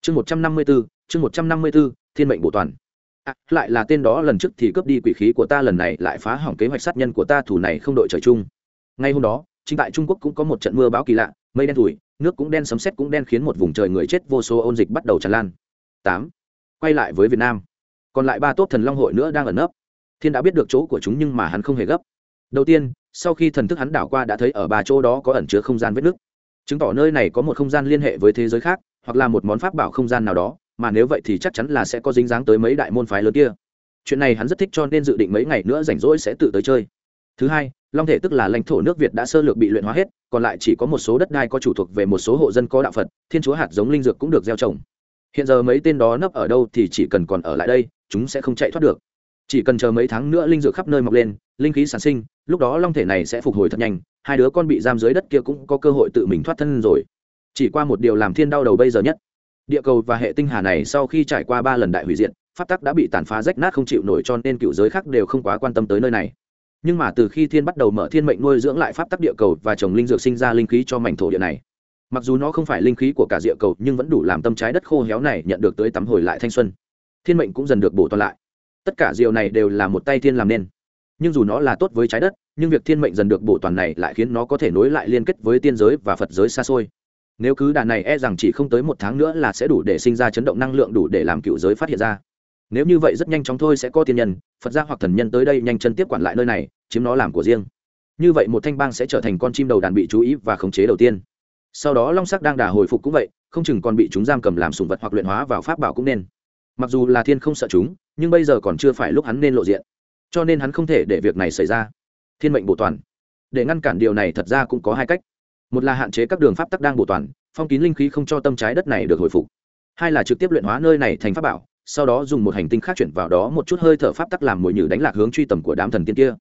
Chương một trăm năm mươi b ố chương một trăm năm mươi b ố thiên mệnh bổ toàn. À, lại là tên đó lần trước thì cướp đi quỷ khí của ta lần này lại phá hỏng kế hoạch sát nhân của ta thủ này không đội trời chung. Ngay hôm đó chính tại trung quốc cũng có một trận mưa bão kỳ lạ mây đen thủi nước cũng đen sấm sét cũng đen khiến một vùng trời người chết vô số ôn dịch bắt đầu tràn lan. Tám quay lại với việt nam. Còn lại ba tốt thần long hội nữa đang ẩn nấp. Thiên đã biết được chỗ của chúng nhưng mà hắn không hề gấp. Đầu tiên sau khi thần thức hắn đảo qua đã thấy ở ba chỗ đó có ẩn chứa không gian vết nứt chứng tỏ nơi này có một không gian liên hệ với thế giới khác, hoặc là một món pháp bảo không gian nào đó, mà nếu vậy thì chắc chắn là sẽ có dính dáng tới mấy đại môn phái lớn kia. Chuyện này hắn rất thích cho nên dự định mấy ngày nữa rảnh rỗi sẽ tự tới chơi. Thứ hai, long thể tức là lãnh thổ nước việt đã sơ lược bị luyện hóa hết, còn lại chỉ có một số đất đai có chủ thuộc về một số hộ dân có đạo phật, thiên chúa hạt giống linh dược cũng được gieo trồng. Hiện giờ mấy tên đó nấp ở đâu thì chỉ cần còn ở lại đây, chúng sẽ không chạy thoát được chỉ cần chờ mấy tháng nữa linh dược khắp nơi mọc lên, linh khí sản sinh, lúc đó long thể này sẽ phục hồi thật nhanh, hai đứa con bị giam dưới đất kia cũng có cơ hội tự mình thoát thân rồi. Chỉ qua một điều làm thiên đau đầu bây giờ nhất. Địa cầu và hệ tinh hà này sau khi trải qua ba lần đại hủy diệt, pháp tắc đã bị tàn phá rách nát không chịu nổi cho nên cựu giới khác đều không quá quan tâm tới nơi này. Nhưng mà từ khi thiên bắt đầu mở thiên mệnh nuôi dưỡng lại pháp tắc địa cầu và trồng linh dược sinh ra linh khí cho mảnh thổ địa này. Mặc dù nó không phải linh khí của cả địa cầu, nhưng vẫn đủ làm tâm trái đất khô héo này nhận được tới tắm hồi lại thanh xuân. Thiên mệnh cũng dần được bổ toàn lại tất cả diều này đều là một tay thiên làm nên. Nhưng dù nó là tốt với trái đất, nhưng việc thiên mệnh dần được bổ toàn này lại khiến nó có thể nối lại liên kết với tiên giới và phật giới xa xôi. Nếu cứ đàn này e rằng chỉ không tới một tháng nữa là sẽ đủ để sinh ra chấn động năng lượng đủ để làm cựu giới phát hiện ra. Nếu như vậy rất nhanh chóng thôi sẽ có tiên nhân, phật gia hoặc thần nhân tới đây nhanh chân tiếp quản lại nơi này, chiếm nó làm của riêng. Như vậy một thanh bang sẽ trở thành con chim đầu đàn bị chú ý và khống chế đầu tiên. Sau đó long sắc đang đà hồi phục cũng vậy, không chừng còn bị chúng giam cầm làm sùng vật hoặc luyện hóa vào pháp bảo cũng nên mặc dù là thiên không sợ chúng, nhưng bây giờ còn chưa phải lúc hắn nên lộ diện. Cho nên hắn không thể để việc này xảy ra. Thiên mệnh bổ toàn. Để ngăn cản điều này thật ra cũng có hai cách. Một là hạn chế các đường pháp tắc đang bổ toàn, phong kín linh khí không cho tâm trái đất này được hồi phục. Hai là trực tiếp luyện hóa nơi này thành pháp bảo, sau đó dùng một hành tinh khác chuyển vào đó một chút hơi thở pháp tắc làm mồi nhử đánh lạc hướng truy tầm của đám thần tiên kia.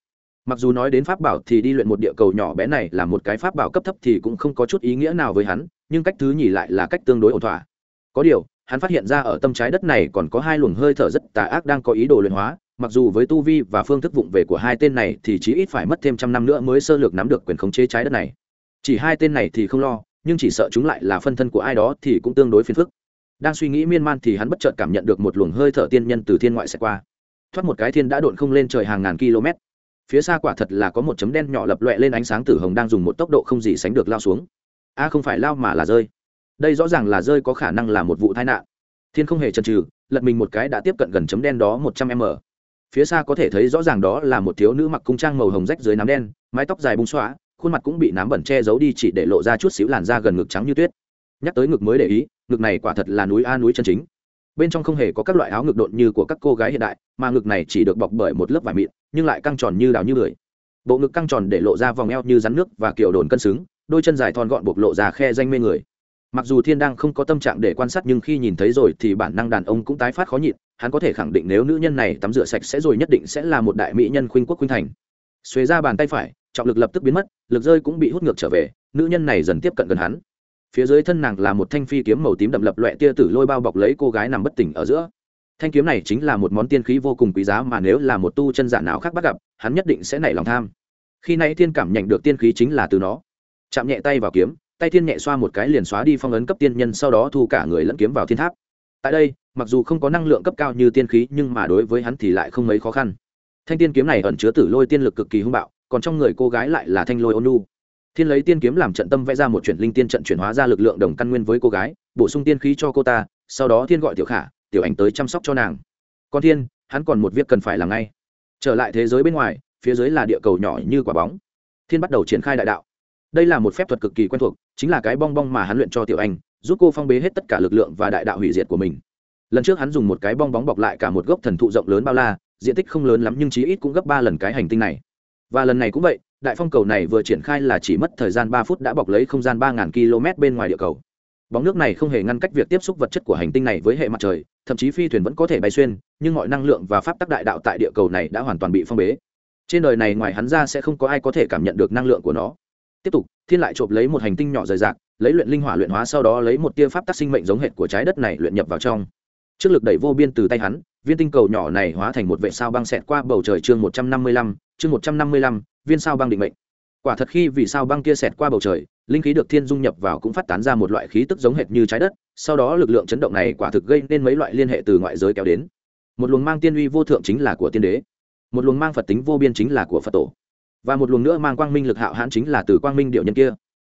Mặc dù nói đến pháp bảo thì đi luyện một địa cầu nhỏ bé này là một cái pháp bảo cấp thấp thì cũng không có chút ý nghĩa nào với hắn, nhưng cách thứ nhì lại là cách tương đối ổn thỏa. Có điều hắn phát hiện ra ở tâm trái đất này còn có hai luồng hơi thở rất tà ác đang có ý đồ luyện hóa, mặc dù với tu vi và phương thức vụng về của hai tên này thì chí ít phải mất thêm trăm năm nữa mới sơ lược nắm được quyền khống chế trái đất này. Chỉ hai tên này thì không lo, nhưng chỉ sợ chúng lại là phân thân của ai đó thì cũng tương đối phiền phức. Đang suy nghĩ miên man thì hắn bất chợt cảm nhận được một luồng hơi thở tiên nhân từ thiên ngoại sẽ qua. Thoát một cái thiên đã độn không lên trời hàng ngàn km. Phía xa quả thật là có một chấm đen nhỏ lập loẹ lên ánh sáng tử hồng đang dùng một tốc độ không gì sánh được lao xuống. A, không phải lao mà là rơi đây rõ ràng là rơi có khả năng là một vụ tai nạn. Thiên không hề chần chừ, lật mình một cái đã tiếp cận gần chấm đen đó một trăm m. Phía xa có thể thấy rõ ràng đó là một thiếu nữ mặc cung trang màu hồng rách dưới nám đen, mái tóc dài bung xóa khuôn mặt cũng bị nám bẩn che giấu đi chỉ để lộ ra chút xíu làn da gần ngực trắng như tuyết. Nhắc tới ngực mới để ý, ngực này quả thật là núi a núi chân chính. Bên trong không hề có các loại áo ngực độn như của các cô gái hiện đại, mà ngực này chỉ được bọc bởi một lớp vải mịn, nhưng lại căng tròn như đào như lười bộ ngực căng tròn để lộ ra vòng eo như rắn nước và kiểu đồn cân xứng, đôi chân dài thon gọn bộc lộ ra khe danh mê người mặc dù thiên đang không có tâm trạng để quan sát nhưng khi nhìn thấy rồi thì bản năng đàn ông cũng tái phát khó nhịn, hắn có thể khẳng định nếu nữ nhân này tắm rửa sạch sẽ rồi nhất định sẽ là một đại mỹ nhân khuynh quốc khuynh thành. Xuế ra bàn tay phải, trọng lực lập tức biến mất, lực rơi cũng bị hút ngược trở về, nữ nhân này dần tiếp cận gần hắn. Phía dưới thân nàng là một thanh phi kiếm màu tím đậm lập loẹ tia tử lôi bao bọc lấy cô gái nằm bất tỉnh ở giữa. Thanh kiếm này chính là một món tiên khí vô cùng quý giá mà nếu là một tu chân giả nào khác bắt gặp, hắn nhất định sẽ nảy lòng tham. Khi nãy thiên cảm nhận được tiên khí chính là từ nó. Chạm nhẹ tay vào kiếm tay thiên nhẹ xoa một cái liền xóa đi phong ấn cấp tiên nhân, sau đó thu cả người lẫn kiếm vào thiên tháp. Tại đây, mặc dù không có năng lượng cấp cao như tiên khí, nhưng mà đối với hắn thì lại không mấy khó khăn. Thanh tiên kiếm này ẩn chứa tử lôi tiên lực cực kỳ hung bạo, còn trong người cô gái lại là thanh lôi ônu thiên lấy tiên kiếm làm trận tâm vẽ ra một chuyển linh tiên trận chuyển hóa ra lực lượng đồng căn nguyên với cô gái, bổ sung tiên khí cho cô ta, sau đó thiên gọi tiểu khả, tiểu ảnh tới chăm sóc cho nàng. Còn thiên, hắn còn một việc cần phải làm ngay. Trở lại thế giới bên ngoài, phía dưới là địa cầu nhỏ như quả bóng. Thiên bắt đầu triển khai đại đạo đây là một phép thuật cực kỳ quen thuộc, chính là cái bong bong mà hắn luyện cho tiểu anh, giúp cô phong bế hết tất cả lực lượng và đại đạo hủy diệt của mình. Lần trước hắn dùng một cái bong bóng bọc lại cả một gốc thần thụ rộng lớn bao la, diện tích không lớn lắm nhưng chí ít cũng gấp ba lần cái hành tinh này. Và lần này cũng vậy, đại phong cầu này vừa triển khai là chỉ mất thời gian ba phút đã bọc lấy không gian ba ngàn km bên ngoài địa cầu. Bóng nước này không hề ngăn cách việc tiếp xúc vật chất của hành tinh này với hệ mặt trời, thậm chí phi thuyền vẫn có thể bay xuyên, nhưng mọi năng lượng và pháp tắc đại đạo tại địa cầu này đã hoàn toàn bị phong bế. Trên đời này ngoài hắn ra sẽ không có ai có thể cảm nhận được năng lượng của nó tiếp tục, thiên lại trộm lấy một hành tinh nhỏ rời rạc, lấy luyện linh hỏa luyện hóa sau đó lấy một tia pháp tác sinh mệnh giống hệt của trái đất này luyện nhập vào trong. Trước lực đẩy vô biên từ tay hắn, viên tinh cầu nhỏ này hóa thành một vệ sao băng xẹt qua bầu trời chương một trăm năm mươi lăm, chương một trăm năm mươi lăm, viên sao băng định mệnh. Quả thật khi vì sao băng kia xẹt qua bầu trời, linh khí được thiên dung nhập vào cũng phát tán ra một loại khí tức giống hệt như trái đất, sau đó lực lượng chấn động này quả thực gây nên mấy loại liên hệ từ ngoại giới kéo đến. Một luồng mang tiên uy vô thượng chính là của tiên đế. Một luồng mang phật tính vô biên chính là của phật tổ và một luồng nữa mang quang minh lực hạo hãn chính là từ quang minh điệu nhân kia.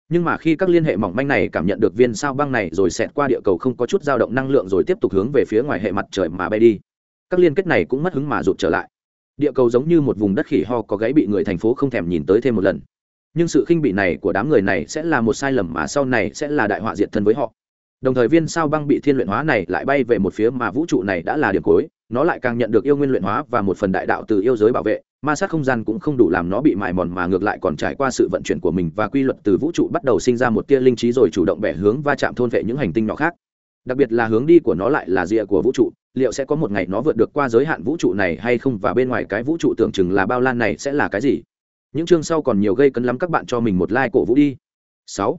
Nhưng mà khi các liên hệ mỏng manh này cảm nhận được viên sao băng này rồi xẹt qua địa cầu không có chút dao động năng lượng rồi tiếp tục hướng về phía ngoài hệ mặt trời mà bay đi. Các liên kết này cũng mất hứng mà rụt trở lại. Địa cầu giống như một vùng đất khỉ ho có gáy bị người thành phố không thèm nhìn tới thêm một lần. Nhưng sự khinh bị này của đám người này sẽ là một sai lầm mà sau này sẽ là đại họa diệt thân với họ. Đồng thời viên sao băng bị thiên luyện hóa này lại bay về một phía mà vũ trụ này đã là điểm cuối nó lại càng nhận được yêu nguyên luyện hóa và một phần đại đạo từ yêu giới bảo vệ, ma sát không gian cũng không đủ làm nó bị mài mòn mà ngược lại còn trải qua sự vận chuyển của mình và quy luật từ vũ trụ bắt đầu sinh ra một tia linh trí rồi chủ động bẻ hướng va chạm thôn vệ những hành tinh nhỏ khác. Đặc biệt là hướng đi của nó lại là rìa của vũ trụ, liệu sẽ có một ngày nó vượt được qua giới hạn vũ trụ này hay không và bên ngoài cái vũ trụ tưởng chừng là bao lan này sẽ là cái gì? Những chương sau còn nhiều gây cấn lắm, các bạn cho mình một like cổ vũ đi. Sáu.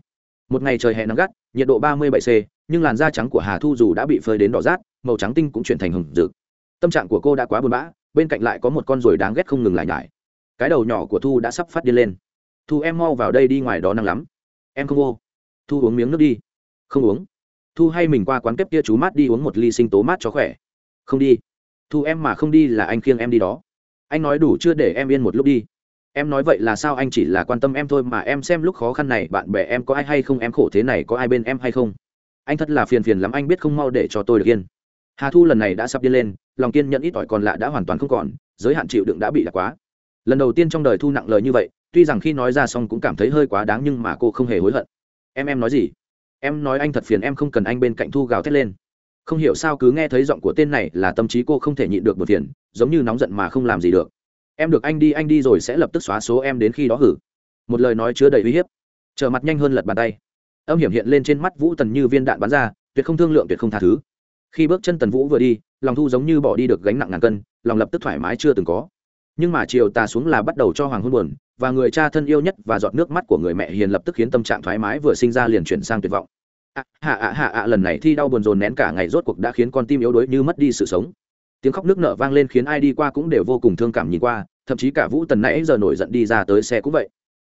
Một ngày trời hè nắng gắt, nhiệt độ ba mươi bảy c, nhưng làn da trắng của hà thu dù đã bị phơi đến đỏ rát, màu trắng tinh cũng chuyển thành hồng rực tâm trạng của cô đã quá buồn bã, bên cạnh lại có một con ruồi đáng ghét không ngừng lại nhải. Cái đầu nhỏ của thu đã sắp phát điên lên. Thu, em mau vào đây đi, ngoài đó nắng lắm. Em không vô. Thu uống miếng nước đi. Không uống. Thu hay mình qua quán kép kia chú mát đi uống một ly sinh tố mát cho khỏe. Không đi. Thu, em mà không đi là anh khiêng em đi đó. Anh nói đủ chưa để em yên một lúc đi. Em nói vậy là sao? Anh chỉ là quan tâm em thôi mà em xem lúc khó khăn này bạn bè em có ai hay không, em khổ thế này có ai bên em hay không? Anh thật là phiền phiền lắm, anh biết không mau để cho tôi được yên hà thu lần này đã sắp điên lên, lòng kiên nhẫn ít ỏi còn lạ đã hoàn toàn không còn, giới hạn chịu đựng đã bị lạc quá. Lần đầu tiên trong đời thu nặng lời như vậy, tuy rằng khi nói ra xong cũng cảm thấy hơi quá đáng nhưng mà cô không hề hối hận. Em em nói gì? Em nói anh thật phiền em không cần anh bên cạnh thu gào thét lên. Không hiểu sao cứ nghe thấy giọng của tên này là tâm trí cô không thể nhịn được một phiền, giống như nóng giận mà không làm gì được. Em được anh đi anh đi rồi sẽ lập tức xóa số em đến khi đó hử. Một lời nói chứa đầy uy hiếp. Trở mặt nhanh hơn lật bàn tay. Âm hiểm hiện lên trên mắt vũ tần như viên đạn bắn ra, tuyệt không thương lượng, tuyệt không tha thứ khi bước chân tần vũ vừa đi, lòng thu giống như bỏ đi được gánh nặng ngàn cân, lòng lập tức thoải mái chưa từng có. Nhưng mà chiều tà xuống là bắt đầu cho hoàng hôn buồn, và người cha thân yêu nhất và giọt nước mắt của người mẹ hiền lập tức khiến tâm trạng thoải mái vừa sinh ra liền chuyển sang tuyệt vọng. Ạ hạ ạ hạ ạ lần này thi đau buồn rồn nén cả ngày rốt cuộc đã khiến con tim yếu đuối như mất đi sự sống. Tiếng khóc nước nở vang lên khiến ai đi qua cũng đều vô cùng thương cảm nhìn qua, thậm chí cả vũ tần nãy giờ nổi giận đi ra tới xe cũng vậy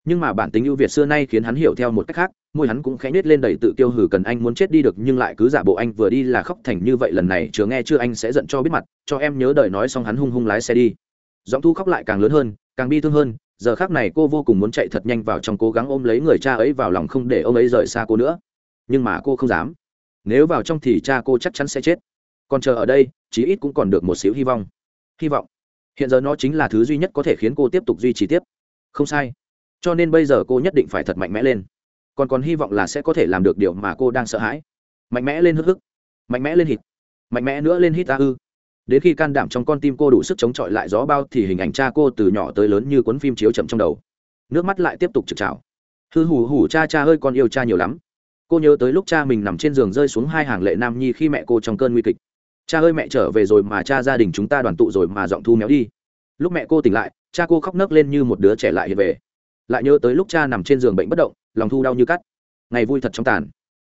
nhưng mà bản tính ưu việt xưa nay khiến hắn hiểu theo một cách khác, môi hắn cũng khẽ nết lên đầy tự kiêu hử cần anh muốn chết đi được, nhưng lại cứ giả bộ anh vừa đi là khóc thành như vậy, lần này chưa nghe chưa anh sẽ giận cho biết mặt, cho em nhớ đời nói xong hắn hung hung lái xe đi. Giọng thu khóc lại càng lớn hơn, càng bi thương hơn, giờ khác này cô vô cùng muốn chạy thật nhanh vào trong cố gắng ôm lấy người cha ấy vào lòng không để ông ấy rời xa cô nữa. Nhưng mà cô không dám. Nếu vào trong thì cha cô chắc chắn sẽ chết. Còn chờ ở đây, chí ít cũng còn được một xíu hy vọng. Hy vọng. Hiện giờ nó chính là thứ duy nhất có thể khiến cô tiếp tục duy trì tiếp. Không sai cho nên bây giờ cô nhất định phải thật mạnh mẽ lên. Còn còn hy vọng là sẽ có thể làm được điều mà cô đang sợ hãi. Mạnh mẽ lên hức hức, mạnh mẽ lên hít, mạnh mẽ nữa lên hít ta ư. Đến khi can đảm trong con tim cô đủ sức chống chọi lại gió bao thì hình ảnh cha cô từ nhỏ tới lớn như cuốn phim chiếu chậm trong đầu. Nước mắt lại tiếp tục trực trào. Hư hù hù cha cha hơi con yêu cha nhiều lắm. Cô nhớ tới lúc cha mình nằm trên giường rơi xuống hai hàng lệ nam nhi khi mẹ cô trong cơn nguy kịch. Cha ơi mẹ trở về rồi mà cha gia đình chúng ta đoàn tụ rồi mà giọng thu méo đi. Lúc mẹ cô tỉnh lại, cha cô khóc nấc lên như một đứa trẻ lại hiện về lại nhớ tới lúc cha nằm trên giường bệnh bất động, lòng thu đau như cắt. Ngày vui thật trong tàn.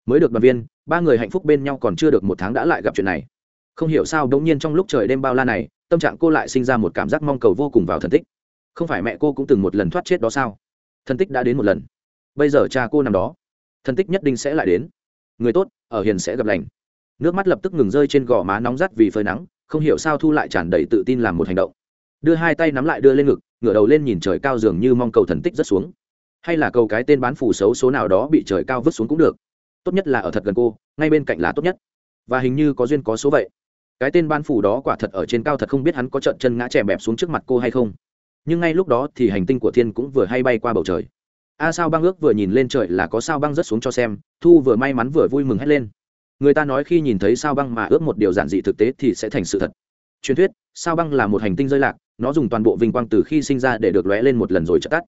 Mới được đoàn viên, ba người hạnh phúc bên nhau còn chưa được một tháng đã lại gặp chuyện này. Không hiểu sao đ ỗ n g nhiên trong lúc trời đêm bao la này, tâm trạng cô lại sinh ra một cảm giác mong cầu vô cùng vào thần tích. Không phải mẹ cô cũng từng một lần thoát chết đó sao? Thần tích đã đến một lần. Bây giờ cha cô nằm đó. Thần tích nhất định sẽ lại đến. Người tốt, ở hiền sẽ gặp lành. Nước mắt lập tức ngừng rơi trên gò má nóng rát vì phơi nắng, không hiểu sao thu lại tràn đầy tự tin làm một hành động đưa hai tay nắm lại đưa lên ngực, ngửa đầu lên nhìn trời cao dường như mong cầu thần tích rất xuống. Hay là cầu cái tên bán phủ xấu số nào đó bị trời cao vứt xuống cũng được. Tốt nhất là ở thật gần cô, ngay bên cạnh là tốt nhất. Và hình như có duyên có số vậy. Cái tên ban phủ đó quả thật ở trên cao thật không biết hắn có trận chân ngã chè bẹp xuống trước mặt cô hay không. Nhưng ngay lúc đó thì hành tinh của thiên cũng vừa hay bay qua bầu trời. A sao băng ước vừa nhìn lên trời là có sao băng rớt xuống cho xem, thu vừa may mắn vừa vui mừng hét lên. Người ta nói khi nhìn thấy sao băng mà ước một điều giản dị thực tế thì sẽ thành sự thật. Truyền thuyết, sao băng là một hành tinh rơi lạc nó dùng toàn bộ vinh quang từ khi sinh ra để được lóe lên một lần rồi chợt tắt.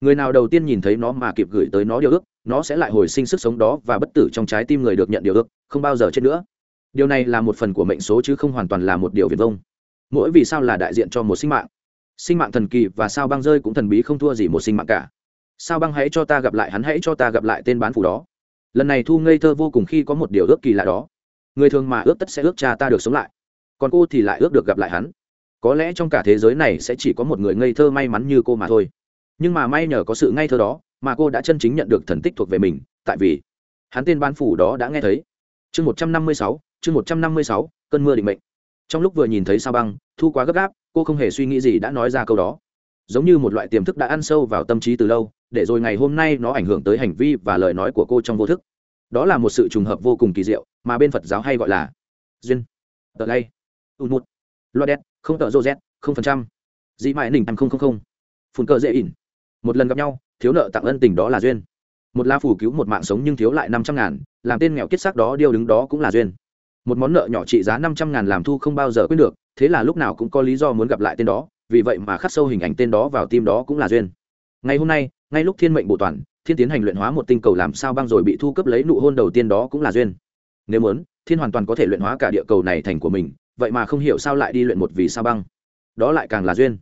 Người nào đầu tiên nhìn thấy nó mà kịp gửi tới nó điều ước, nó sẽ lại hồi sinh sức sống đó và bất tử trong trái tim người được nhận điều ước, không bao giờ chết nữa. Điều này là một phần của mệnh số chứ không hoàn toàn là một điều viển vông. Mỗi vì sao là đại diện cho một sinh mạng. Sinh mạng thần kỳ và sao băng rơi cũng thần bí không thua gì một sinh mạng cả. Sao băng hãy cho ta gặp lại hắn, hãy cho ta gặp lại tên bán phủ đó. Lần này thu ngây thơ vô cùng khi có một điều ước kỳ lạ đó. Người thường mà ước tất sẽ ước cha ta được sống lại. Còn cô thì lại ước được gặp lại hắn có lẽ trong cả thế giới này sẽ chỉ có một người ngây thơ may mắn như cô mà thôi. Nhưng mà may nhờ có sự ngây thơ đó mà cô đã chân chính nhận được thần tích thuộc về mình, tại vì hắn tên ban phủ đó đã nghe thấy. Chương một trăm năm mươi sáu, chương một trăm năm mươi sáu, cơn mưa định mệnh. Trong lúc vừa nhìn thấy sao băng, thu quá gấp gáp, cô không hề suy nghĩ gì đã nói ra câu đó. Giống như một loại tiềm thức đã ăn sâu vào tâm trí từ lâu, để rồi ngày hôm nay nó ảnh hưởng tới hành vi và lời nói của cô trong vô thức. Đó là một sự trùng hợp vô cùng kỳ diệu, mà bên phật giáo hay gọi là duyên, tờ lay un một loa đen không tờ rô z, không phần trăm. Dị mãi nỉnh không không không. Phun cơ dễ ỉn. Một lần gặp nhau, thiếu nợ tặng ân tình đó là duyên. Một la phủ cứu một mạng sống nhưng thiếu lại năm trăm ngàn, làm tên nghèo kiết sắc đó điêu đứng đó cũng là duyên. Một món nợ nhỏ trị giá năm trăm ngàn làm thu không bao giờ quên được, thế là lúc nào cũng có lý do muốn gặp lại tên đó, vì vậy mà khắc sâu hình ảnh tên đó vào tim đó cũng là duyên. Ngày hôm nay, ngay lúc thiên mệnh bộ toàn, thiên tiến hành luyện hóa một tinh cầu làm sao băng rồi bị thu cấp lấy nụ hôn đầu tiên đó cũng là duyên. Nếu muốn, thiên hoàn toàn có thể luyện hóa cả địa cầu này thành của mình vậy mà không hiểu sao lại đi luyện một vì sao băng. Đó lại càng là duyên.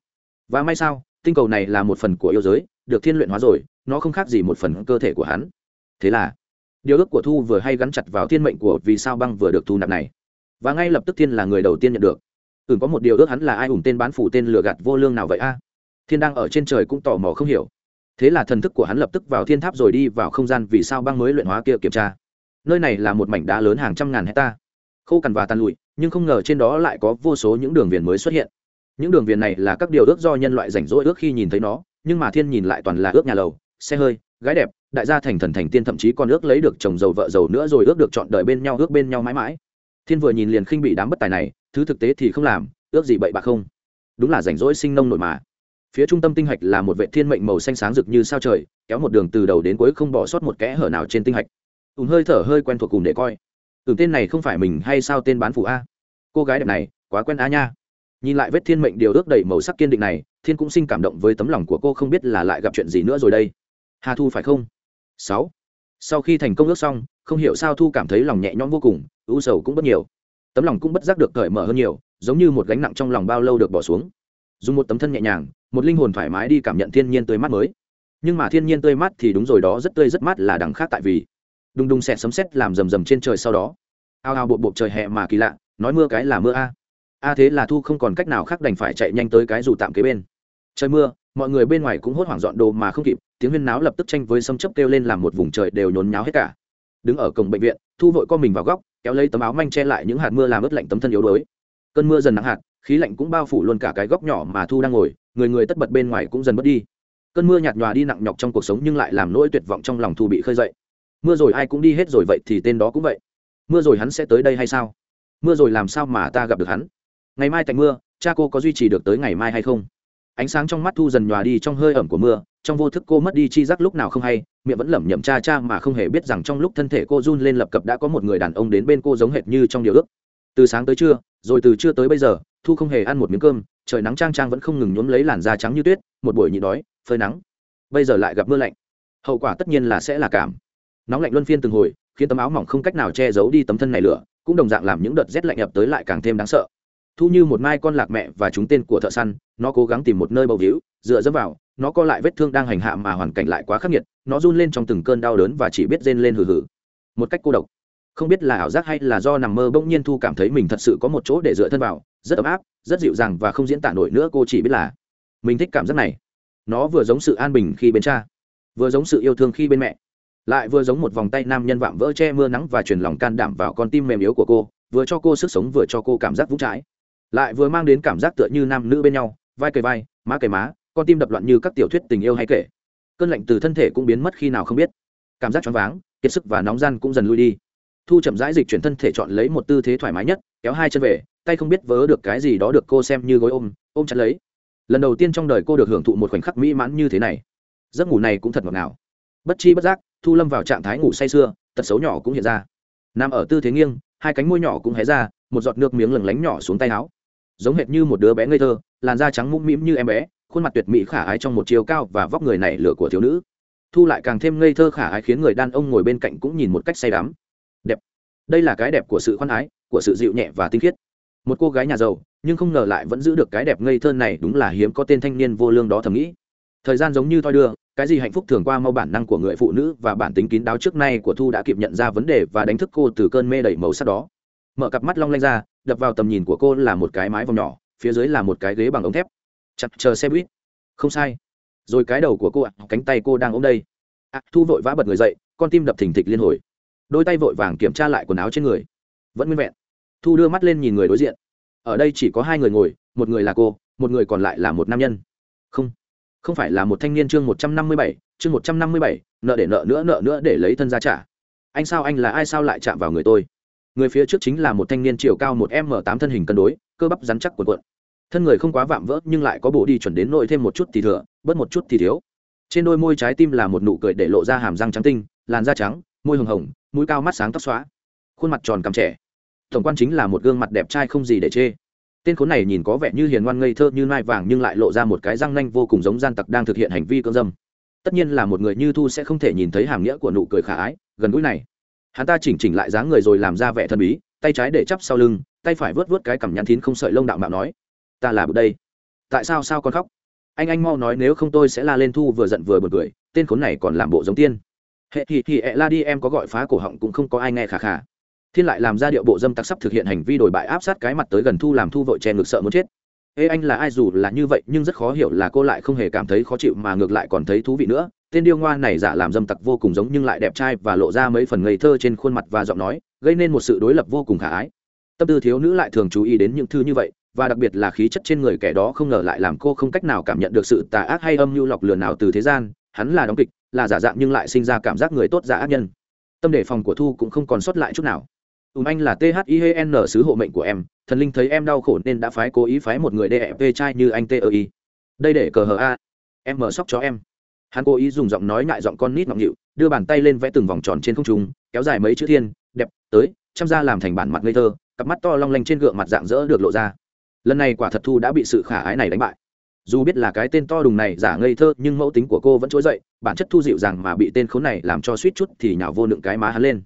Và may sao, tinh cầu này là một phần của yêu giới, được thiên luyện hóa rồi, nó không khác gì một phần cơ thể của hắn. Thế là, điều ước của thu vừa hay gắn chặt vào thiên mệnh của vì sao băng vừa được thu nạp này. Và ngay lập tức thiên là người đầu tiên nhận được. Ừ có một điều ước hắn là ai ủng tên bán phủ tên lừa gạt vô lương nào vậy a? Thiên đang ở trên trời cũng tò mò không hiểu. Thế là thần thức của hắn lập tức vào thiên tháp rồi đi vào không gian vì sao băng mới luyện hóa kia kiểm tra. Nơi này là một mảnh đá lớn hàng trăm ngàn hecta khô cằn và tàn lụi, nhưng không ngờ trên đó lại có vô số những đường viền mới xuất hiện. Những đường viền này là các điều ước do nhân loại rảnh rỗi ước khi nhìn thấy nó, nhưng mà thiên nhìn lại toàn là ước nhà lầu, xe hơi, gái đẹp, đại gia thành thần thành tiên thậm chí còn ước lấy được chồng giàu vợ giàu nữa rồi ước được chọn đời bên nhau, ước bên nhau mãi mãi. Thiên vừa nhìn liền khinh bị đám bất tài này, thứ thực tế thì không làm, ước gì bậy bạ không. Đúng là rảnh rỗi sinh nông nội mà. Phía trung tâm tinh hạch là một vệ thiên mệnh màu xanh sáng rực như sao trời, kéo một đường từ đầu đến cuối không bỏ sót một kẽ hở nào trên tinh hạch. Ùn hơi thở hơi quen thuộc cùng để coi từ tên này không phải mình hay sao tên bán phủ a? Cô gái đẹp này, quá quen a nha. Nhìn lại vết thiên mệnh điều ước đầy màu sắc kiên định này, thiên cũng sinh cảm động với tấm lòng của cô không biết là lại gặp chuyện gì nữa rồi đây. Hà thu phải không? Sáu. Sau khi thành công ước xong, không hiểu sao thu cảm thấy lòng nhẹ nhõm vô cùng ưu sầu cũng bất nhiều. Tấm lòng cũng bất giác được cởi mở hơn nhiều, giống như một gánh nặng trong lòng bao lâu được bỏ xuống. Dùng một tấm thân nhẹ nhàng, một linh hồn thoải mái đi cảm nhận thiên nhiên tươi mát mới. Nhưng mà thiên nhiên tươi mát thì đúng rồi đó, rất tươi rất mát là đằng khác tại vì đùng đùng xẹt sấm sét làm rầm rầm trên trời sau đó. Ao ao bộp bộp trời hè mà kỳ lạ, nói mưa cái là mưa a. A thế là thu không còn cách nào khác đành phải chạy nhanh tới cái dù tạm kế bên. Trời mưa, mọi người bên ngoài cũng hốt hoảng dọn đồ mà không kịp, tiếng huyên náo lập tức tranh với sấm chấp kêu lên làm một vùng trời đều nhốn nháo hết cả. Đứng ở cổng bệnh viện, thu vội co mình vào góc, kéo lấy tấm áo manh che lại những hạt mưa làm ướt lạnh tấm thân yếu đuối. Cơn mưa dần nắng hạt, khí lạnh cũng bao phủ luôn cả cái góc nhỏ mà thu đang ngồi, người người tất bật bên ngoài cũng dần mất đi. Cơn mưa nhạt nhòa đi nặng nhọc trong cuộc sống nhưng lại làm nỗi tuyệt vọng trong lòng thu bị khơi dậy mưa rồi ai cũng đi hết rồi vậy thì tên đó cũng vậy. Mưa rồi hắn sẽ tới đây hay sao? Mưa rồi làm sao mà ta gặp được hắn? Ngày mai tạnh mưa, cha cô có duy trì được tới ngày mai hay không? Ánh sáng trong mắt thu dần nhòa đi trong hơi ẩm của mưa, trong vô thức cô mất đi chi giác lúc nào không hay, miệng vẫn lẩm nhẩm cha cha mà không hề biết rằng trong lúc thân thể cô run lên lập cập đã có một người đàn ông đến bên cô giống hệt như trong điều ước. Từ sáng tới trưa, rồi từ trưa tới bây giờ, thu không hề ăn một miếng cơm, trời nắng trang trang vẫn không ngừng nhuốm lấy làn da trắng như tuyết, một buổi nhịn đói, phơi nắng. Bây giờ lại gặp mưa lạnh. Hậu quả tất nhiên là sẽ là cảm nóng lạnh luân phiên từng hồi, khiến tấm áo mỏng không cách nào che giấu đi tấm thân này lửa, cũng đồng dạng làm những đợt rét lạnh ập tới lại càng thêm đáng sợ. Thu như một mai con lạc mẹ và chúng tên của thợ săn, nó cố gắng tìm một nơi bầu víu, dựa dẫm vào, nó co lại vết thương đang hành hạ mà hoàn cảnh lại quá khắc nghiệt, nó run lên trong từng cơn đau đớn và chỉ biết rên lên hừ hừ. Một cách cô độc. Không biết là ảo giác hay là do nằm mơ bỗng nhiên thu cảm thấy mình thật sự có một chỗ để dựa thân vào, rất ấm áp, rất dịu dàng và không diễn tả nổi nữa cô chỉ biết là mình thích cảm giác này. Nó vừa giống sự an bình khi bên cha, vừa giống sự yêu thương khi bên mẹ lại vừa giống một vòng tay nam nhân vạm vỡ che mưa nắng và truyền lòng can đảm vào con tim mềm yếu của cô, vừa cho cô sức sống vừa cho cô cảm giác vững trái lại vừa mang đến cảm giác tựa như nam nữ bên nhau, vai kề vai, má kề má, con tim đập loạn như các tiểu thuyết tình yêu hay kể. Cơn lạnh từ thân thể cũng biến mất khi nào không biết. Cảm giác choáng váng, kiệt sức và nóng gian cũng dần lui đi. Thu chậm rãi dịch chuyển thân thể chọn lấy một tư thế thoải mái nhất, kéo hai chân về, tay không biết vớ được cái gì đó được cô xem như gối ôm ôm chặt lấy. Lần đầu tiên trong đời cô được hưởng thụ một khoảnh khắc mỹ mãn như thế này. Giấc ngủ này cũng thật ngọt ngào. Bất chi bất giác thu lâm vào trạng thái ngủ say sưa, tật xấu nhỏ cũng hiện ra. Nằm ở tư thế nghiêng, hai cánh môi nhỏ cũng hé ra, một giọt nước miếng lừng lánh nhỏ xuống tay áo. Giống hệt như một đứa bé ngây thơ, làn da trắng mũm mĩm như em bé, khuôn mặt tuyệt mỹ khả ái trong một chiều cao và vóc người này lửa của thiếu nữ. Thu lại càng thêm ngây thơ khả ái khiến người đàn ông ngồi bên cạnh cũng nhìn một cách say đắm. Đẹp. Đây là cái đẹp của sự khoan ái, của sự dịu nhẹ và tinh khiết. Một cô gái nhà giàu, nhưng không ngờ lại vẫn giữ được cái đẹp ngây thơ này đúng là hiếm có tên thanh niên vô lương đó thầm nghĩ. Thời gian giống như thoi đưa cái gì hạnh phúc thường qua mau bản năng của người phụ nữ và bản tính kín đáo trước nay của thu đã kịp nhận ra vấn đề và đánh thức cô từ cơn mê đầy màu sắc đó. Mở cặp mắt long lanh ra đập vào tầm nhìn của cô là một cái mái vòng nhỏ phía dưới là một cái ghế bằng ống thép. Chặt chờ xe buýt. Không sai. Rồi cái đầu của cô ạ cánh tay cô đang ôm đây. À, thu vội vã bật người dậy con tim đập thình thịch liên hồi. Đôi tay vội vàng kiểm tra lại quần áo trên người. Vẫn nguyên vẹn. Thu đưa mắt lên nhìn người đối diện. Ở đây chỉ có hai người ngồi một người là cô một người còn lại là một nam nhân. Không không phải là một thanh niên chương một trăm năm mươi bảy, chương một trăm năm mươi bảy, nợ để nợ nữa nợ nữa để lấy thân ra trả. Anh sao anh là ai sao lại chạm vào người tôi? Người phía trước chính là một thanh niên chiều cao một m tám thân hình cân đối, cơ bắp rắn chắc cuộn cuộn. Thân người không quá vạm vỡ, nhưng lại có bộ đi chuẩn đến nội thêm một chút thì thừa, bớt một chút thì thiếu. Trên đôi môi trái tim là một nụ cười để lộ ra hàm răng trắng tinh, làn da trắng, môi hồng hồng, mũi cao mắt sáng tóc xóa, khuôn mặt tròn cằm trẻ. Tổng quan chính là một gương mặt đẹp trai không gì để chê tên khốn này nhìn có vẻ như hiền ngoan ngây thơ như nai vàng nhưng lại lộ ra một cái răng nanh vô cùng giống gian tặc đang thực hiện hành vi cưỡng dâm. Tất nhiên là một người như thu sẽ không thể nhìn thấy hàm nghĩa của nụ cười khả ái, gần gũi này. Hắn ta chỉnh chỉnh lại dáng người rồi làm ra vẻ thân bí, tay trái để chắp sau lưng, tay phải vớt vớt cái cằm nhắn thín không sợi lông đạo mạo nói, ta là bực đây. Tại sao sao con khóc? Anh anh mau nói nếu không tôi sẽ la lên thu vừa giận vừa bật cười, tên khốn này còn làm bộ giống tiên. Hệ thì thì ẹ la đi em có gọi phá cổ họng cũng không có ai nghe khả khả thiên lại làm ra điệu bộ dâm tặc sắp thực hiện hành vi đổi bại áp sát cái mặt tới gần thu làm thu vội che ngực sợ muốn chết. Ê, anh là ai dù là như vậy nhưng rất khó hiểu là cô lại không hề cảm thấy khó chịu mà ngược lại còn thấy thú vị nữa. Tên điêu ngoa này giả làm dâm tặc vô cùng giống nhưng lại đẹp trai và lộ ra mấy phần ngây thơ trên khuôn mặt và giọng nói, gây nên một sự đối lập vô cùng khả ái. Tâm tư thiếu nữ lại thường chú ý đến những thứ như vậy, và đặc biệt là khí chất trên người kẻ đó không ngờ lại làm cô không cách nào cảm nhận được sự tà ác hay âm mưu lọc lừa nào từ thế gian. Hắn là đóng kịch, là giả dạng nhưng lại sinh ra cảm giác người tốt giả ác nhân. Tâm đề phòng của thu cũng không còn sót lại chút nào ùm anh là thien sứ hộ mệnh của em, thần linh thấy em đau khổ nên đã phái cố ý phái một người dep trai như anh tơ i. Đây để cờ hờ a. Em mở sóc cho em. Hắn cố ý dùng giọng nói ngại giọng con nít ngọng nghịu, đưa bàn tay lên vẽ từng vòng tròn trên không trung, kéo dài mấy chữ thiên, đẹp, tới, chăm ra làm thành bản mặt ngây thơ, cặp mắt to long lanh trên gượng mặt dạng dỡ được lộ ra. Lần này quả thật thu đã bị sự khả ái này đánh bại. Dù biết là cái tên to đùng này giả ngây thơ, nhưng mẫu tính của cô vẫn trỗi dậy, bản chất thu dịu rằng mà bị tên khốn này làm cho suýt chút thì nhào vô lượng cái má hắn lên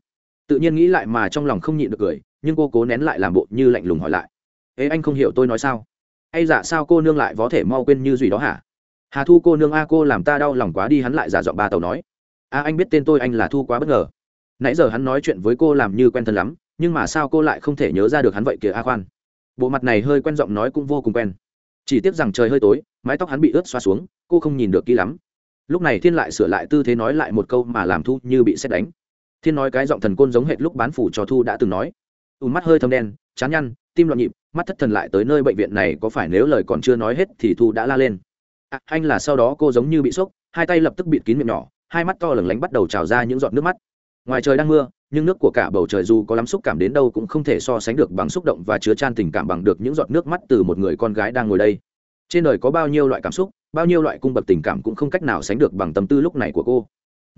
tự nhiên nghĩ lại mà trong lòng không nhịn được cười, nhưng cô cố nén lại làm bộ như lạnh lùng hỏi lại. Ế anh không hiểu tôi nói sao? Hay giả sao cô nương lại có thể mau quên như gì đó hả? Hà thu cô nương a, cô làm ta đau lòng quá đi, hắn lại giả giọng ba tàu nói. A, anh biết tên tôi, anh là thu quá bất ngờ. Nãy giờ hắn nói chuyện với cô làm như quen thân lắm, nhưng mà sao cô lại không thể nhớ ra được hắn vậy kìa a khoan. Bộ mặt này hơi quen giọng nói cũng vô cùng quen. Chỉ tiếc rằng trời hơi tối, mái tóc hắn bị ướt xoa xuống, cô không nhìn được kỹ lắm. Lúc này thiên lại sửa lại tư thế nói lại một câu mà làm thu như bị xét đánh thiên nói cái giọng thần côn giống hệt lúc bán phủ cho thu đã từng nói. Ù mắt hơi thâm đen chán nhăn tim loạn nhịp mắt thất thần lại tới nơi bệnh viện này có phải nếu lời còn chưa nói hết thì thu đã la lên. À, anh là sau đó cô giống như bị sốc hai tay lập tức bịt kín miệng nhỏ hai mắt to lửng lánh bắt đầu trào ra những giọt nước mắt. Ngoài trời đang mưa nhưng nước của cả bầu trời dù có lắm xúc cảm đến đâu cũng không thể so sánh được bằng xúc động và chứa chan tình cảm bằng được những giọt nước mắt từ một người con gái đang ngồi đây. Trên đời có bao nhiêu loại cảm xúc bao nhiêu loại cung bậc tình cảm cũng không cách nào sánh được bằng tâm tư lúc này của cô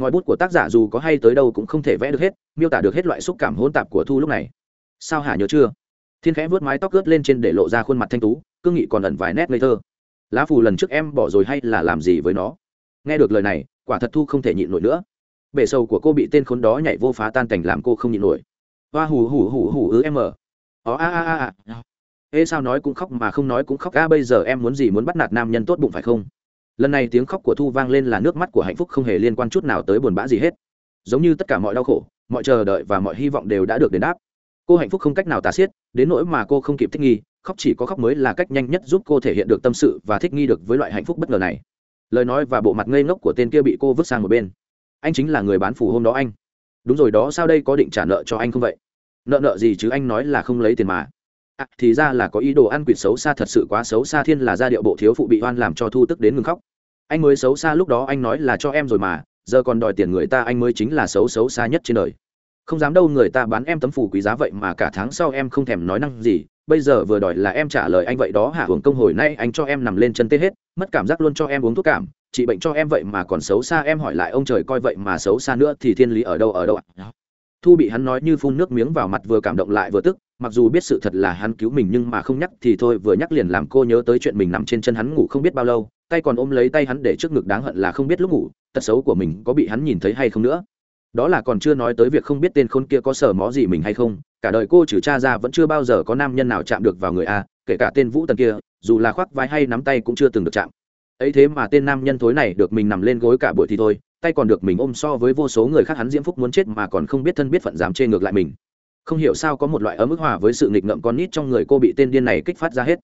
ngòi bút của tác giả dù có hay tới đâu cũng không thể vẽ được hết, miêu tả được hết loại xúc cảm hỗn tạp của thu lúc này. Sao hả nhớ chưa? Thiên khẽ vớt mái tóc ướt lên trên để lộ ra khuôn mặt thanh tú cương nghị còn ẩn vài nét ngây thơ. Lá phù lần trước em bỏ rồi hay là làm gì với nó? Nghe được lời này, quả thật thu không thể nhịn nổi nữa. Bể sâu của cô bị tên khốn đó nhảy vô phá tan cảnh làm cô không nhịn nổi. Hoa hù hù hù hù ứ em ở ó, a a a a. Ê, sao nói cũng khóc mà không nói cũng khóc. A, bây giờ em muốn gì muốn bắt nạt nam nhân tốt bụng phải không? Lần này tiếng khóc của thu vang lên là nước mắt của hạnh phúc không hề liên quan chút nào tới buồn bã gì hết. Giống như tất cả mọi đau khổ, mọi chờ đợi và mọi hy vọng đều đã được đền đáp. Cô hạnh phúc không cách nào tả xiết, đến nỗi mà cô không kịp thích nghi, khóc chỉ có khóc mới là cách nhanh nhất giúp cô thể hiện được tâm sự và thích nghi được với loại hạnh phúc bất ngờ này. Lời nói và bộ mặt ngây ngốc của tên kia bị cô vứt sang một bên. Anh chính là người bán phủ hôm đó anh. Đúng rồi đó, sao đây có định trả nợ cho anh không vậy? Nợ nợ gì chứ, anh nói là không lấy tiền mà à, thì ra là có ý đồ ăn quỵt xấu xa thật sự quá xấu xa thiên là ra điệu bộ thiếu phụ bị oan làm cho thu tức đến ngừng khóc. Anh mới xấu xa lúc đó anh nói là cho em rồi mà giờ còn đòi tiền người ta anh mới chính là xấu xấu xa nhất trên đời. Không dám đâu người ta bán em tấm phủ quý giá vậy mà cả tháng sau em không thèm nói năng gì bây giờ vừa đòi là em trả lời anh vậy đó hạ hưởng công hồi nay anh cho em nằm lên chân tê hết mất cảm giác luôn cho em uống thuốc cảm trị bệnh cho em vậy mà còn xấu xa em hỏi lại ông trời coi vậy mà xấu xa nữa thì thiên lý ở đâu ở đâu ạ? Thu bị hắn nói như phun nước miếng vào mặt vừa cảm động lại vừa tức mặc dù biết sự thật là hắn cứu mình nhưng mà không nhắc thì thôi, vừa nhắc liền làm cô nhớ tới chuyện mình nằm trên chân hắn ngủ không biết bao lâu, tay còn ôm lấy tay hắn để trước ngực đáng hận là không biết lúc ngủ, tật xấu của mình có bị hắn nhìn thấy hay không nữa. Đó là còn chưa nói tới việc không biết tên khôn kia có sở mó gì mình hay không, cả đời cô trừ cha ra vẫn chưa bao giờ có nam nhân nào chạm được vào người a, kể cả tên vũ tần kia, dù là khoác vai hay nắm tay cũng chưa từng được chạm. Ấy thế mà tên nam nhân thối này được mình nằm lên gối cả buổi thì thôi, tay còn được mình ôm so với vô số người khác hắn diễm phúc muốn chết mà còn không biết thân biết phận dám chê ngược lại mình không hiểu sao có một loại ấm ức hòa với sự nghịch ngợm con nít trong người cô bị tên điên này kích phát ra hết.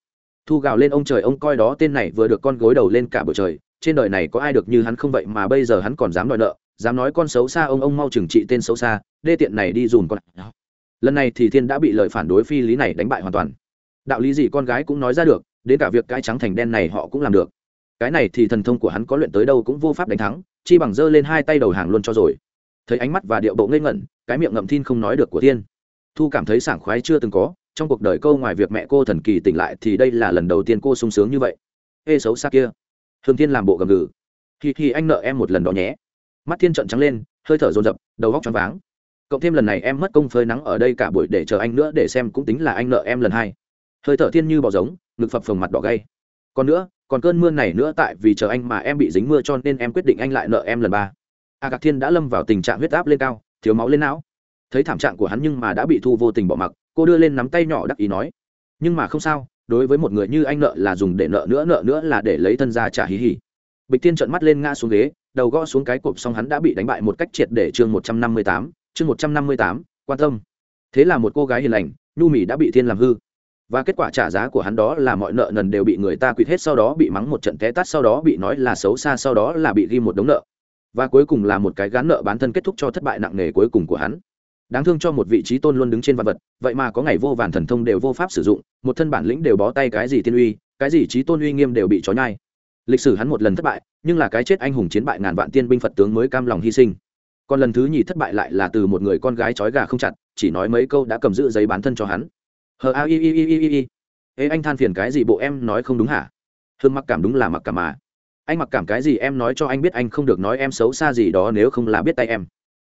Thu gào lên, ông trời, ông coi đó, tên này vừa được con gối đầu lên cả bầu trời. Trên đời này có ai được như hắn không vậy mà bây giờ hắn còn dám đòi nợ, dám nói con xấu xa, ông ông mau trừng trị tên xấu xa, đê tiện này đi dùn con. Lần này thì thiên đã bị lời phản đối phi lý này đánh bại hoàn toàn. Đạo lý gì con gái cũng nói ra được, đến cả việc cãi trắng thành đen này họ cũng làm được. Cái này thì thần thông của hắn có luyện tới đâu cũng vô pháp đánh thắng, chi bằng giơ lên hai tay đầu hàng luôn cho rồi. Thấy ánh mắt và điệu bộ ngây ngẩn, cái miệng ngậm thiên không nói được của thiên thu cảm thấy sảng khoái chưa từng có trong cuộc đời câu ngoài việc mẹ cô thần kỳ tỉnh lại thì đây là lần đầu tiên cô sung sướng như vậy. Ê xấu xa kia. Hương thiên làm bộ gầm gừ. Thì thì anh nợ em một lần đó nhé. Mắt thiên trận trắng lên hơi thở dồn dập đầu góc choáng váng. Cộng thêm lần này em mất công phơi nắng ở đây cả buổi để chờ anh nữa để xem cũng tính là anh nợ em lần hai. Hơi thở thiên như bò giống ngực phập phồng mặt đỏ gay. Còn nữa còn cơn mưa này nữa tại vì chờ anh mà em bị dính mưa cho nên em quyết định anh lại nợ em lần ba. A à, thiên đã lâm vào tình trạng huyết áp lên cao thiếu máu lên não thấy thảm trạng của hắn nhưng mà đã bị thu vô tình bỏ mặc, cô đưa lên nắm tay nhỏ đắc ý nói, nhưng mà không sao, đối với một người như anh nợ là dùng để nợ nữa nợ nữa là để lấy thân ra trả hí hí. Bịch tiên trợn mắt lên ngã xuống ghế, đầu gõ xuống cái cộp xong hắn đã bị đánh bại một cách triệt để chương một trăm năm mươi tám, chương một trăm năm mươi tám, quan tâm. Thế là một cô gái hiền lành, nhu mỹ đã bị thiên làm hư. Và kết quả trả giá của hắn đó là mọi nợ nần đều bị người ta quỵt hết sau đó bị mắng một trận té tát, sau đó bị nói là xấu xa, sau đó là bị ghi một đống nợ. Và cuối cùng là một cái gán nợ bán thân kết thúc cho thất bại nặng nề cuối cùng của hắn đáng thương cho một vị trí tôn luôn đứng trên vật vật, vậy mà có ngày vô vàn thần thông đều vô pháp sử dụng, một thân bản lĩnh đều bó tay cái gì tiên uy, cái gì trí tôn uy nghiêm đều bị trói nhai. Lịch sử hắn một lần thất bại, nhưng là cái chết anh hùng chiến bại ngàn vạn tiên binh phật tướng mới cam lòng hy sinh. Còn lần thứ nhì thất bại lại là từ một người con gái trói gà không chặt, chỉ nói mấy câu đã cầm giữ giấy bán thân cho hắn. Hờ, a, i i i i i i. Ê, anh than phiền cái gì bộ em nói không đúng hả? Hương mặc cảm đúng là mặc cảm mà. Anh mặc cảm cái gì em nói cho anh biết anh không được nói em xấu xa gì đó, nếu không là biết tay em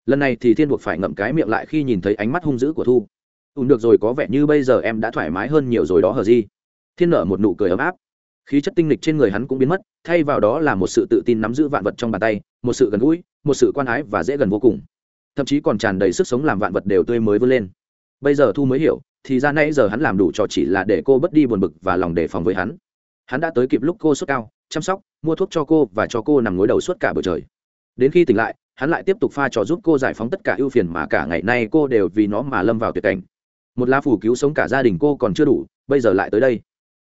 lần này thì thiên buộc phải ngậm cái miệng lại khi nhìn thấy ánh mắt hung dữ của thu. Ùn được rồi, có vẻ như bây giờ em đã thoải mái hơn nhiều rồi đó, hờ gì? Thiên nở một nụ cười ấm áp. Khí chất tinh lịch trên người hắn cũng biến mất, thay vào đó là một sự tự tin nắm giữ vạn vật trong bàn tay, một sự gần gũi, một sự quan ái và dễ gần vô cùng. Thậm chí còn tràn đầy sức sống làm vạn vật đều tươi mới vươn lên. Bây giờ thu mới hiểu, thì ra nãy giờ hắn làm đủ trò chỉ là để cô bất đi buồn bực và lòng đề phòng với hắn. Hắn đã tới kịp lúc cô sốt cao, chăm sóc, mua thuốc cho cô và cho cô nằm gối đầu suốt cả buổi trời. Đến khi tỉnh lại hắn lại tiếp tục pha trò giúp cô giải phóng tất cả ưu phiền mà cả ngày nay cô đều vì nó mà lâm vào tuyệt cảnh. Một lá phủ cứu sống cả gia đình cô còn chưa đủ, bây giờ lại tới đây.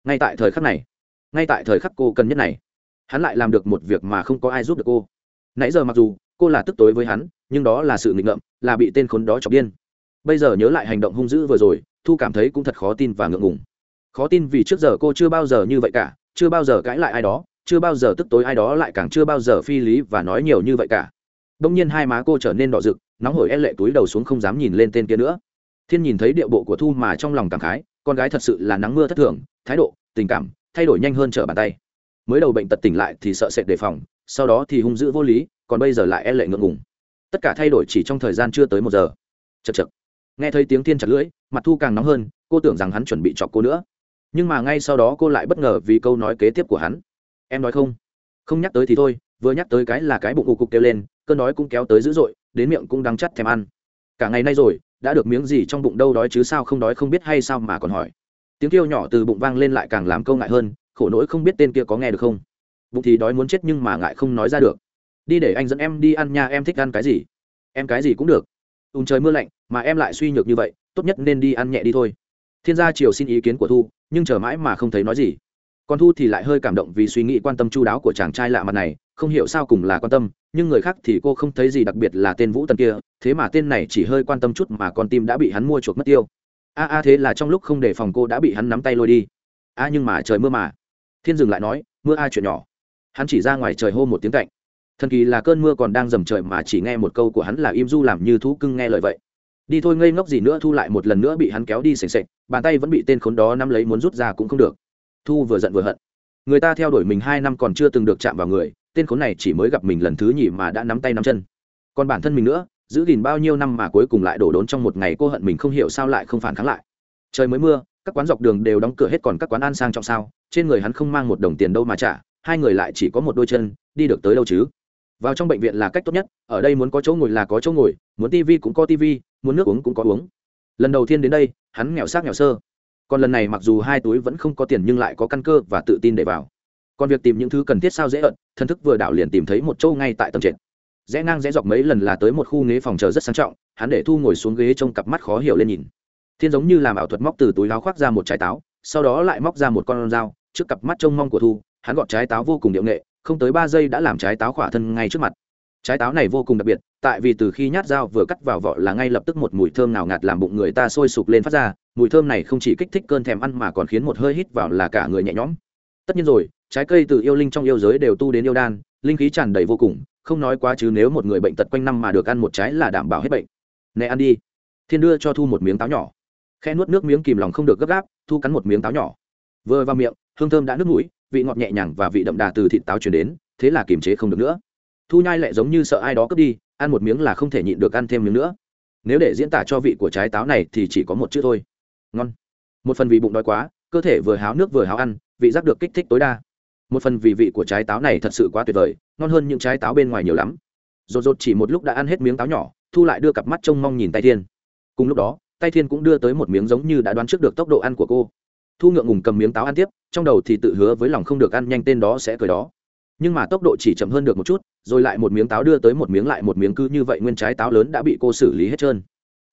Ngay tại thời khắc này, ngay tại thời khắc cô cần nhất này, hắn lại làm được một việc mà không có ai giúp được cô. Nãy giờ mặc dù cô là tức tối với hắn, nhưng đó là sự nghịch ngợm, là bị tên khốn đó chọc điên. Bây giờ nhớ lại hành động hung dữ vừa rồi, thu cảm thấy cũng thật khó tin và ngượng ngùng. Khó tin vì trước giờ cô chưa bao giờ như vậy cả, chưa bao giờ cãi lại ai đó, chưa bao giờ tức tối ai đó lại càng chưa bao giờ phi lý và nói nhiều như vậy cả đông nhiên hai má cô trở nên đỏ rực, nóng hổi e lệ túi đầu xuống không dám nhìn lên tên kia nữa. Thiên nhìn thấy điệu bộ của thu mà trong lòng cảm khái, con gái thật sự là nắng mưa thất thường, thái độ, tình cảm, thay đổi nhanh hơn trở bàn tay. Mới đầu bệnh tật tỉnh lại thì sợ sệt đề phòng, sau đó thì hung dữ vô lý, còn bây giờ lại e lệ ngượng ngùng. Tất cả thay đổi chỉ trong thời gian chưa tới một giờ. Chật chật nghe thấy tiếng thiên chặt lưỡi, mặt thu càng nóng hơn, cô tưởng rằng hắn chuẩn bị chọc cô nữa. Nhưng mà ngay sau đó cô lại bất ngờ vì câu nói kế tiếp của hắn. Em nói không? Không nhắc tới thì thôi, vừa nhắc tới cái là cái bụng ù cục kêu lên cơn đói cũng kéo tới dữ dội, đến miệng cũng đắng chắt thèm ăn. Cả ngày nay rồi, đã được miếng gì trong bụng đâu đói chứ sao không đói không biết hay sao mà còn hỏi. Tiếng kêu nhỏ từ bụng vang lên lại càng làm câu ngại hơn, khổ nỗi không biết tên kia có nghe được không. Bụng thì đói muốn chết nhưng mà ngại không nói ra được. Đi để anh dẫn em đi ăn nha, em thích ăn cái gì? Em cái gì cũng được. Ùn trời mưa lạnh, mà em lại suy nhược như vậy, tốt nhất nên đi ăn nhẹ đi thôi. Thiên gia triều xin ý kiến của thu, nhưng chờ mãi mà không thấy nói gì. Còn thu thì lại hơi cảm động vì suy nghĩ quan tâm chu đáo của chàng trai lạ mặt này không hiểu sao cùng là quan tâm, nhưng người khác thì cô không thấy gì đặc biệt là tên vũ tần kia, thế mà tên này chỉ hơi quan tâm chút mà con tim đã bị hắn mua chuộc mất tiêu. A a, thế là trong lúc không đề phòng cô đã bị hắn nắm tay lôi đi. A, nhưng mà trời mưa mà. Thiên dừng lại nói, mưa a, chuyện nhỏ. Hắn chỉ ra ngoài trời hô một tiếng cạnh thần kỳ là cơn mưa còn đang dầm trời mà chỉ nghe một câu của hắn là im du làm như thú cưng nghe lời vậy. Đi thôi ngây ngốc gì nữa, thu lại một lần nữa bị hắn kéo đi sềnh sệch bàn tay vẫn bị tên khốn đó nắm lấy muốn rút ra cũng không được. Thu vừa giận vừa hận người ta theo đuổi mình hai năm còn chưa từng được chạm vào người, tên khốn này chỉ mới gặp mình lần thứ nhì mà đã nắm tay nắm chân. Còn bản thân mình nữa, giữ gìn bao nhiêu năm mà cuối cùng lại đổ đốn trong một ngày cô hận mình không hiểu sao lại không phản kháng lại. Trời mới mưa, các quán dọc đường đều đóng cửa hết còn các quán ăn sang trọng sao, trên người hắn không mang một đồng tiền đâu mà trả, hai người lại chỉ có một đôi chân, đi được tới đâu chứ? Vào trong bệnh viện là cách tốt nhất, ở đây muốn có chỗ ngồi là có chỗ ngồi, muốn tivi cũng có tivi muốn nước uống cũng có uống. Lần đầu tiên đến đây, hắn nghèo xác nghèo sơ còn lần này mặc dù hai túi vẫn không có tiền nhưng lại có căn cơ và tự tin để vào. Còn việc tìm những thứ cần thiết sao dễ ợt thân thức vừa đảo liền tìm thấy một chỗ ngay tại tầng trệt. Rẽ ngang rẽ dọc mấy lần là tới một khu ghế phòng chờ rất sang trọng, hắn để thu ngồi xuống ghế trông cặp mắt khó hiểu lên nhìn. Thiên giống như làm ảo thuật móc từ túi láo khoác ra một trái táo, sau đó lại móc ra một con dao, trước cặp mắt trông mong của thu, hắn gọt trái táo vô cùng điệu nghệ, không tới ba giây đã làm trái táo khỏa thân ngay trước mặt. Trái táo này vô cùng đặc biệt, tại vì từ khi nhát dao vừa cắt vào vỏ là ngay lập tức một mùi thơm nào ngạt làm bụng người ta sôi sục lên phát ra mùi thơm này không chỉ kích thích cơn thèm ăn mà còn khiến một hơi hít vào là cả người nhẹ nhõm. Tất nhiên rồi, trái cây từ yêu linh trong yêu giới đều tu đến yêu đan, linh khí tràn đầy vô cùng, không nói quá chứ nếu một người bệnh tật quanh năm mà được ăn một trái là đảm bảo hết bệnh. Nè ăn đi. Thiên đưa cho thu một miếng táo nhỏ. Khe nuốt nước miếng kìm lòng không được gấp gáp, thu cắn một miếng táo nhỏ. Vừa vào miệng, hương thơm đã nước mũi, vị ngọt nhẹ nhàng và vị đậm đà từ thịt táo chuyển đến, thế là kiềm chế không được nữa. Thu nhai lại giống như sợ ai đó cướp đi, ăn một miếng là không thể nhịn được ăn thêm miếng nữa. Nếu để diễn tả cho vị của trái táo này thì chỉ có một chữ thôi ngon. Một phần vì bụng đói quá, cơ thể vừa háo nước vừa háo ăn, vị giác được kích thích tối đa. Một phần vì vị của trái táo này thật sự quá tuyệt vời, ngon hơn những trái táo bên ngoài nhiều lắm. Rột rột chỉ một lúc đã ăn hết miếng táo nhỏ, thu lại đưa cặp mắt trông mong nhìn tay thiên. Cùng lúc đó, tay thiên cũng đưa tới một miếng giống như đã đoán trước được tốc độ ăn của cô. Thu ngượng ngùng cầm miếng táo ăn tiếp, trong đầu thì tự hứa với lòng không được ăn nhanh tên đó sẽ cười đó. Nhưng mà tốc độ chỉ chậm hơn được một chút, rồi lại một miếng táo đưa tới một miếng lại một miếng cứ như vậy nguyên trái táo lớn đã bị cô xử lý hết trơn.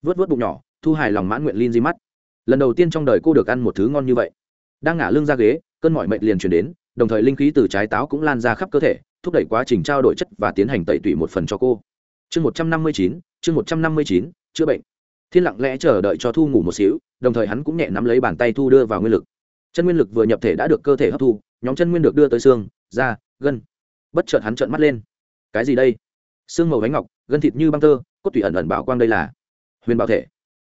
Vớt vớt bụng nhỏ, thu hài lòng mãn nguyện linh di mắt lần đầu tiên trong đời cô được ăn một thứ ngon như vậy. Đang ngả lưng ra ghế, cơn mỏi mệt liền chuyển đến, đồng thời linh khí từ trái táo cũng lan ra khắp cơ thể, thúc đẩy quá trình trao đổi chất và tiến hành tẩy tủy một phần cho cô. Chương một trăm năm mươi chín, chương một trăm năm mươi chín, chữa bệnh. Thiên lặng lẽ chờ đợi cho thu ngủ một xíu, đồng thời hắn cũng nhẹ nắm lấy bàn tay thu đưa vào nguyên lực. Chân nguyên lực vừa nhập thể đã được cơ thể hấp thu, nhóm chân nguyên được đưa tới xương, da, gân. Bất chợt hắn trợn mắt lên. Cái gì đây? Xương màu bánh ngọc, gân thịt như băng tơ, cốt tủy ẩn ẩn bảo quang đây là huyền bảo thể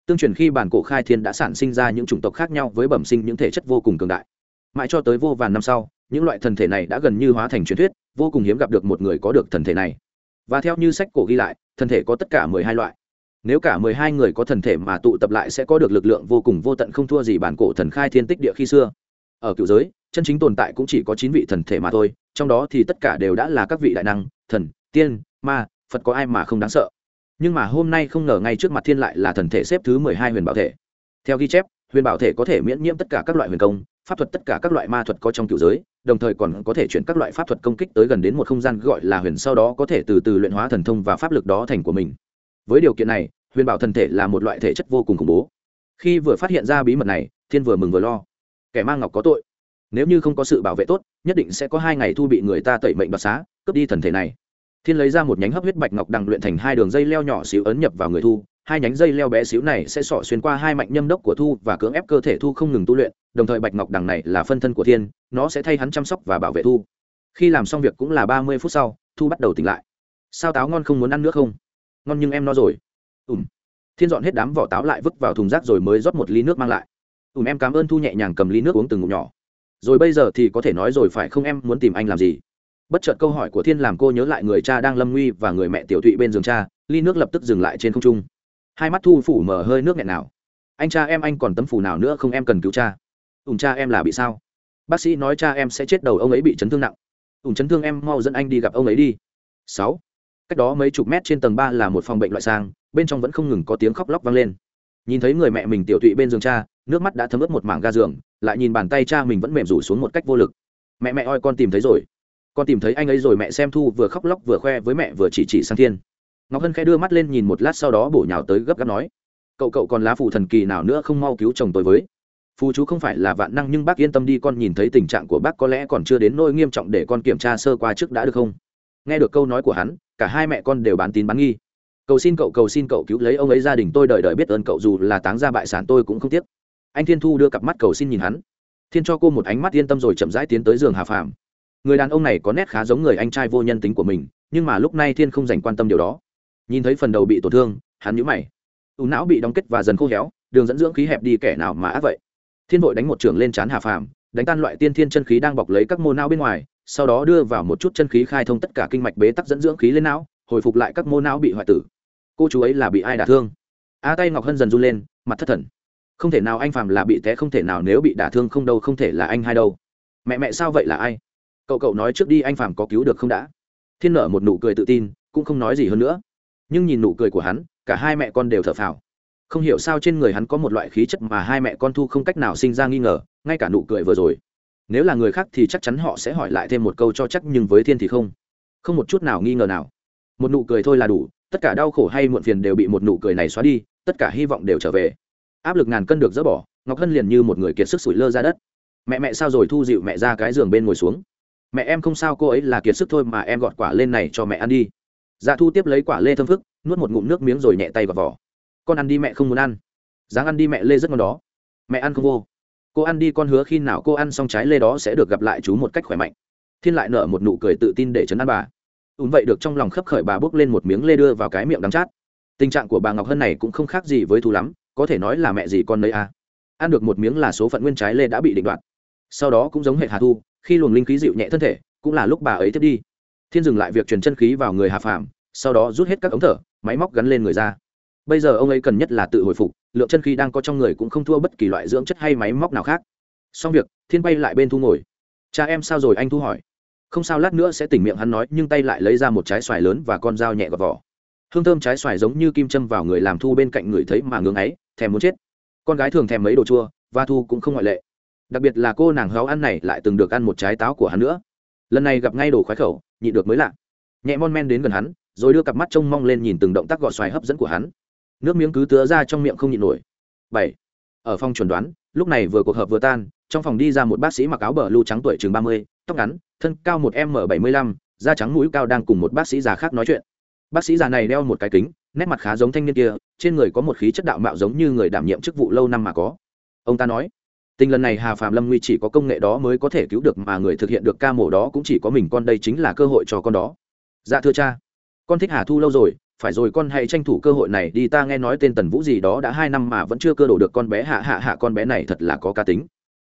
tương truyền khi bản cổ khai thiên đã sản sinh ra những chủng tộc khác nhau với bẩm sinh những thể chất vô cùng cường đại. Mãi cho tới vô vàn năm sau, những loại thần thể này đã gần như hóa thành truyền thuyết, vô cùng hiếm gặp được một người có được thần thể này. Và theo như sách cổ ghi lại, thần thể có tất cả mười hai loại. Nếu cả mười hai người có thần thể mà tụ tập lại sẽ có được lực lượng vô cùng vô tận không thua gì bản cổ thần khai thiên tích địa khi xưa. Ở cựu giới, chân chính tồn tại cũng chỉ có chín vị thần thể mà thôi, trong đó thì tất cả đều đã là các vị đại năng, thần, tiên, ma, phật có ai mà không đáng sợ? Nhưng mà hôm nay không ngờ ngay trước mặt thiên lại là thần thể xếp thứ mười hai huyền bảo thể. Theo ghi chép, huyền bảo thể có thể miễn nhiễm tất cả các loại huyền công, pháp thuật tất cả các loại ma thuật có trong cựu giới, đồng thời còn có thể chuyển các loại pháp thuật công kích tới gần đến một không gian gọi là huyền sau đó có thể từ từ luyện hóa thần thông và pháp lực đó thành của mình. Với điều kiện này, huyền bảo thần thể là một loại thể chất vô cùng khủng bố. Khi vừa phát hiện ra bí mật này, thiên vừa mừng vừa lo. Kẻ mang ngọc có tội. Nếu như không có sự bảo vệ tốt, nhất định sẽ có hai ngày thu bị người ta tẩy mệnh đoạt xá, cướp đi thần thể này thiên lấy ra một nhánh hấp huyết bạch ngọc đằng luyện thành hai đường dây leo nhỏ xíu ấn nhập vào người thu. Hai nhánh dây leo bé xíu này sẽ sỏ xuyên qua hai mạnh nhâm đốc của thu và cưỡng ép cơ thể thu không ngừng tu luyện, đồng thời bạch ngọc đằng này là phân thân của thiên, nó sẽ thay hắn chăm sóc và bảo vệ thu. Khi làm xong việc cũng là ba mươi phút sau, thu bắt đầu tỉnh lại. Sao táo ngon không muốn ăn nữa không? Ngon nhưng em no rồi. Ùm thiên dọn hết đám vỏ táo lại vứt vào thùng rác rồi mới rót một ly nước mang lại. Ùm em cảm ơn thu nhẹ nhàng cầm ly nước uống từng ngụm nhỏ. Rồi bây giờ thì có thể nói rồi phải không em? Muốn tìm anh làm gì? Bất chợt câu hỏi của thiên làm cô nhớ lại người cha đang lâm nguy và người mẹ tiểu thụy bên giường cha, ly nước lập tức dừng lại trên không trung. Hai mắt thu phủ mở hơi nước nghẹn nào. Anh cha em, anh còn tấm phủ nào nữa không em cần cứu cha? Ùn cha em là bị sao? Bác sĩ nói cha em sẽ chết đầu, ông ấy bị chấn thương nặng. Ùn chấn thương em, mau dẫn anh đi gặp ông ấy đi. Sáu. Cách đó mấy chục mét trên tầng ba là một phòng bệnh loại sang, bên trong vẫn không ngừng có tiếng khóc lóc vang lên. Nhìn thấy người mẹ mình tiểu thụy bên giường cha, nước mắt đã thấm ướt một mảng ga giường, lại nhìn bàn tay cha mình vẫn mềm rủ xuống một cách vô lực. Mẹ mẹ oi con tìm thấy rồi con tìm thấy anh ấy rồi mẹ xem thu vừa khóc lóc vừa khoe với mẹ vừa chỉ chỉ sang thiên. Ngọc hân khẽ đưa mắt lên nhìn một lát sau đó bổ nhào tới gấp gáp nói, cậu cậu còn lá phù thần kỳ nào nữa không mau cứu chồng tôi với? Phù chú không phải là vạn năng nhưng bác yên tâm đi, con nhìn thấy tình trạng của bác có lẽ còn chưa đến nỗi nghiêm trọng để con kiểm tra sơ qua trước đã được không? Nghe được câu nói của hắn, cả hai mẹ con đều bán tín bán nghi. Cầu xin cậu, cầu xin cậu cứu lấy ông ấy gia đình tôi đời đời biết ơn cậu, dù là táng ra bại sản tôi cũng không tiếc. Anh thiên thu đưa cặp mắt cầu xin nhìn hắn. Thiên cho cô một ánh mắt yên tâm rồi chậm rãi tiến tới giường hà phàm người đàn ông này có nét khá giống người anh trai vô nhân tính của mình, nhưng mà lúc này thiên không dành quan tâm điều đó. Nhìn thấy phần đầu bị tổn thương, hắn nhíu mày. U não bị đóng kết và dần khô héo, đường dẫn dưỡng khí hẹp đi kẻ nào mà ác vậy? Thiên vội đánh một trường lên trán hà phàm, đánh tan loại tiên thiên chân khí đang bọc lấy các mô não bên ngoài, sau đó đưa vào một chút chân khí khai thông tất cả kinh mạch bế tắc dẫn dưỡng khí lên não, hồi phục lại các mô não bị hoại tử. Cô chú ấy là bị ai đả thương? A tay ngọc hân dần run lên, mặt thất thần. Không thể nào anh phàm là bị té, không thể nào nếu bị đả thương không đâu, không thể là anh hai đâu. Mẹ mẹ sao vậy là ai? Cậu cậu nói trước đi, anh phàm có cứu được không đã? Thiên nở một nụ cười tự tin, cũng không nói gì hơn nữa. Nhưng nhìn nụ cười của hắn, cả hai mẹ con đều thở phào. Không hiểu sao trên người hắn có một loại khí chất mà hai mẹ con thu không cách nào sinh ra nghi ngờ, ngay cả nụ cười vừa rồi. Nếu là người khác thì chắc chắn họ sẽ hỏi lại thêm một câu cho chắc, nhưng với thiên thì không. Không một chút nào nghi ngờ nào. Một nụ cười thôi là đủ, tất cả đau khổ hay muộn phiền đều bị một nụ cười này xóa đi, tất cả hy vọng đều trở về. Áp lực ngàn cân được dỡ bỏ, ngọc hân liền như một người kiệt sức sủi lơ ra đất. Mẹ mẹ sao rồi thu dịu mẹ ra cái giường bên ngồi xuống? Mẹ em không sao, cô ấy là kiệt sức thôi mà em gọt quả lên này cho mẹ ăn đi. Dạ thu tiếp lấy quả lê thơm phức, nuốt một ngụm nước miếng rồi nhẹ tay vào vỏ. Con ăn đi mẹ không muốn ăn. Dáng ăn đi mẹ lê rất ngon đó. Mẹ ăn không vô. Cô ăn đi, con hứa khi nào cô ăn xong trái lê đó sẽ được gặp lại chú một cách khỏe mạnh. Thiên lại nở một nụ cười tự tin để chấn an bà. Ùn vậy được trong lòng khấp khởi bà bước lên một miếng lê đưa vào cái miệng đắng chát. Tình trạng của bà ngọc hân này cũng không khác gì với thu lắm, có thể nói là mẹ gì con nấy à. ăn được một miếng là số phận nguyên trái lê đã bị định đoạt. Sau đó cũng giống hệ hà thu khi luồng linh khí dịu nhẹ thân thể, cũng là lúc bà ấy tiếp đi. Thiên dừng lại việc truyền chân khí vào người hà phạm sau đó rút hết các ống thở, máy móc gắn lên người ra. Bây giờ ông ấy cần nhất là tự hồi phục, lượng chân khí đang có trong người cũng không thua bất kỳ loại dưỡng chất hay máy móc nào khác. Xong việc, thiên bay lại bên thu ngồi. Cha em sao rồi? anh thu hỏi. Không sao, lát nữa sẽ tỉnh miệng hắn nói, nhưng tay lại lấy ra một trái xoài lớn và con dao nhẹ gọt vỏ. Hương thơm trái xoài giống như kim châm vào người làm thu bên cạnh người thấy mà ngưng ấy thèm muốn chết. Con gái thường thèm mấy đồ chua, và thu cũng không ngoại lệ đặc biệt là cô nàng héo ăn này lại từng được ăn một trái táo của hắn nữa. Lần này gặp ngay đồ khoái khẩu, nhịn được mới lạ. Nhẹ mon men đến gần hắn, rồi đưa cặp mắt trông mong lên nhìn từng động tác gọt xoài hấp dẫn của hắn. Nước miếng cứ tứa ra trong miệng không nhịn nổi. Bảy. Ở phòng chuẩn đoán, lúc này vừa cuộc họp vừa tan, trong phòng đi ra một bác sĩ mặc áo bờ lưu trắng tuổi chừng ba mươi, tóc ngắn, thân cao một m bảy mươi lăm, da trắng mũi cao đang cùng một bác sĩ già khác nói chuyện. Bác sĩ già này đeo một cái kính, nét mặt khá giống thanh niên kia, trên người có một khí chất đạo mạo giống như người đảm nhiệm chức vụ lâu năm mà có. Ông ta nói tình lần này hà phạm lâm nguy chỉ có công nghệ đó mới có thể cứu được mà người thực hiện được ca mổ đó cũng chỉ có mình con đây chính là cơ hội cho con đó. Dạ thưa cha, con thích hà thu lâu rồi, phải rồi con hãy tranh thủ cơ hội này đi, ta nghe nói tên tần vũ gì đó đã hai năm mà vẫn chưa cơ đổ được con bé hạ hạ hạ con bé này thật là có cá tính.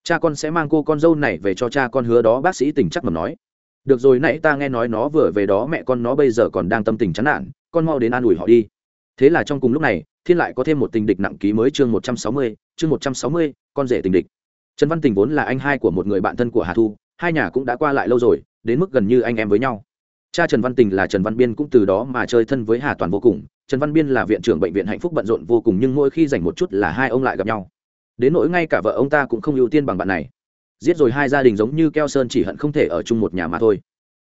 Cha con sẽ mang cô con dâu này về cho cha con hứa đó, bác sĩ tình chắc mầm nói. Được rồi, nãy ta nghe nói nó vừa về đó, mẹ con nó bây giờ còn đang tâm tình chán nản, con mau đến an ủi họ đi. Thế là trong cùng lúc này thiên lại có thêm một tình địch nặng ký mới chương một trăm sáu mươi, chương một trăm sáu mươi, con rể tình địch. Trần văn tình vốn là anh hai của một người bạn thân của hà thu, hai nhà cũng đã qua lại lâu rồi, đến mức gần như anh em với nhau. Cha trần văn tình là trần văn biên cũng từ đó mà chơi thân với hà toàn vô cùng. Trần văn biên là viện trưởng bệnh viện hạnh phúc bận rộn vô cùng, nhưng mỗi khi dành một chút là hai ông lại gặp nhau. Đến nỗi ngay cả vợ ông ta cũng không ưu tiên bằng bạn này. Giết rồi hai gia đình giống như keo sơn chỉ hận không thể ở chung một nhà mà thôi.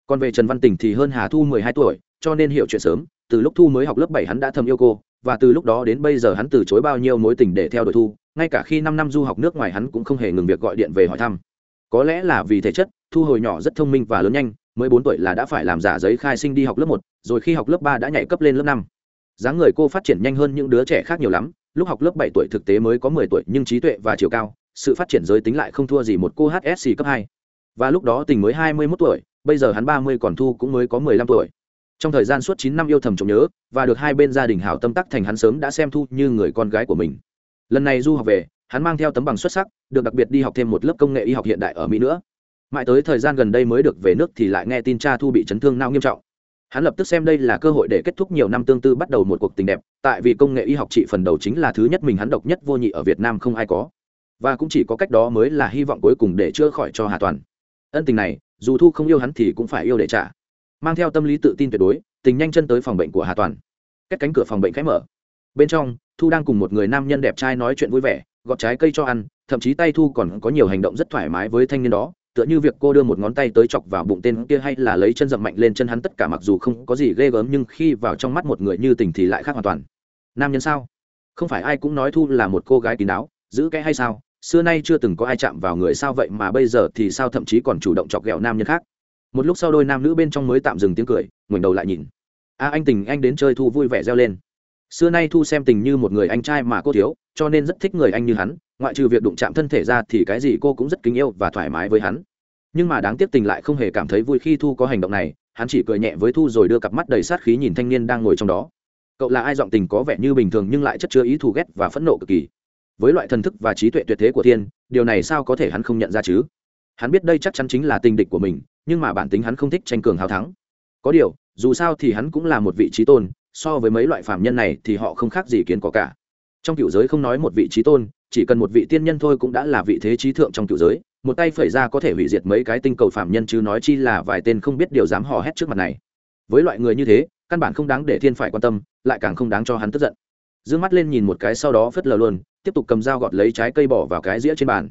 Còn về trần văn tình thì hơn hà thu mười hai tuổi, cho nên hiểu chuyện sớm. Từ lúc thu mới học lớp bảy hắn đã thầm yêu cô và từ lúc đó đến bây giờ hắn từ chối bao nhiêu mối tình để theo đuổi thu, ngay cả khi năm năm du học nước ngoài hắn cũng không hề ngừng việc gọi điện về hỏi thăm. Có lẽ là vì thể chất, thu hồi nhỏ rất thông minh và lớn nhanh, mới bốn tuổi là đã phải làm giả giấy khai sinh đi học lớp một, rồi khi học lớp ba đã nhảy cấp lên lớp năm. Dáng người cô phát triển nhanh hơn những đứa trẻ khác nhiều lắm, lúc học lớp bảy tuổi thực tế mới có mười tuổi nhưng trí tuệ và chiều cao, sự phát triển giới tính lại không thua gì một cô hsc cấp hai. Và lúc đó tình mới hai mươi 21 tuổi, bây giờ hắn ba mươi còn thu cũng mới có mười lăm tuổi trong thời gian suốt chín năm yêu thầm trộm nhớ, và được hai bên gia đình hảo tâm tắc thành hắn sớm đã xem thu như người con gái của mình. Lần này du học về, hắn mang theo tấm bằng xuất sắc, được đặc biệt đi học thêm một lớp công nghệ y học hiện đại ở mỹ nữa. Mãi tới thời gian gần đây mới được về nước thì lại nghe tin cha thu bị chấn thương não nghiêm trọng. Hắn lập tức xem đây là cơ hội để kết thúc nhiều năm tương tư bắt đầu một cuộc tình đẹp, tại vì công nghệ y học trị phần đầu chính là thứ nhất mình hắn độc nhất vô nhị ở việt nam không ai có. Và cũng chỉ có cách đó mới là hy vọng cuối cùng để chữa khỏi cho hà toàn. Ân tình này, dù thu không yêu hắn thì cũng phải yêu để trả mang theo tâm lý tự tin tuyệt đối, tình nhanh chân tới phòng bệnh của hà toàn. Cách cánh cửa phòng bệnh khẽ mở. Bên trong, thu đang cùng một người nam nhân đẹp trai nói chuyện vui vẻ, gọt trái cây cho ăn, thậm chí tay thu còn có nhiều hành động rất thoải mái với thanh niên đó, tựa như việc cô đưa một ngón tay tới chọc vào bụng tên kia hay là lấy chân dậm mạnh lên chân hắn tất cả mặc dù không có gì ghê gớm nhưng khi vào trong mắt một người như tình thì lại khác hoàn toàn. Nam nhân sao? Không phải ai cũng nói thu là một cô gái kín đáo, giữ cái hay sao? Xưa nay chưa từng có ai chạm vào người sao vậy mà bây giờ thì sao thậm chí còn chủ động chọc ghẹo nam nhân khác? Một lúc sau đôi nam nữ bên trong mới tạm dừng tiếng cười, ngoảnh đầu lại nhìn. A, anh tình, anh đến chơi thu vui vẻ reo lên. Xưa nay thu xem tình như một người anh trai mà cô thiếu, cho nên rất thích người anh như hắn, ngoại trừ việc đụng chạm thân thể ra thì cái gì cô cũng rất kính yêu và thoải mái với hắn. Nhưng mà đáng tiếc tình lại không hề cảm thấy vui khi thu có hành động này, hắn chỉ cười nhẹ với thu rồi đưa cặp mắt đầy sát khí nhìn thanh niên đang ngồi trong đó. Cậu là ai? Giọng tình có vẻ như bình thường nhưng lại chất chứa ý thù ghét và phẫn nộ cực kỳ. Với loại thần thức và trí tuệ tuyệt thế của thiên, điều này sao có thể hắn không nhận ra chứ? Hắn biết đây chắc chắn chính là tình địch của mình nhưng mà bản tính hắn không thích tranh cường hào thắng. Có điều, dù sao thì hắn cũng là một vị trí tôn, so với mấy loại phạm nhân này thì họ không khác gì kiến có cả. Trong cựu giới không nói một vị trí tôn, chỉ cần một vị tiên nhân thôi cũng đã là vị thế trí thượng trong cựu giới, một tay phẩy ra có thể hủy diệt mấy cái tinh cầu phạm nhân chứ nói chi là vài tên không biết điều dám hò hét trước mặt này. Với loại người như thế, căn bản không đáng để thiên phải quan tâm, lại càng không đáng cho hắn tức giận. D ư ơ n g mắt lên nhìn một cái sau đó phất lờ luôn, tiếp tục cầm dao gọt lấy trái cây bỏ vào cái dĩa trên bàn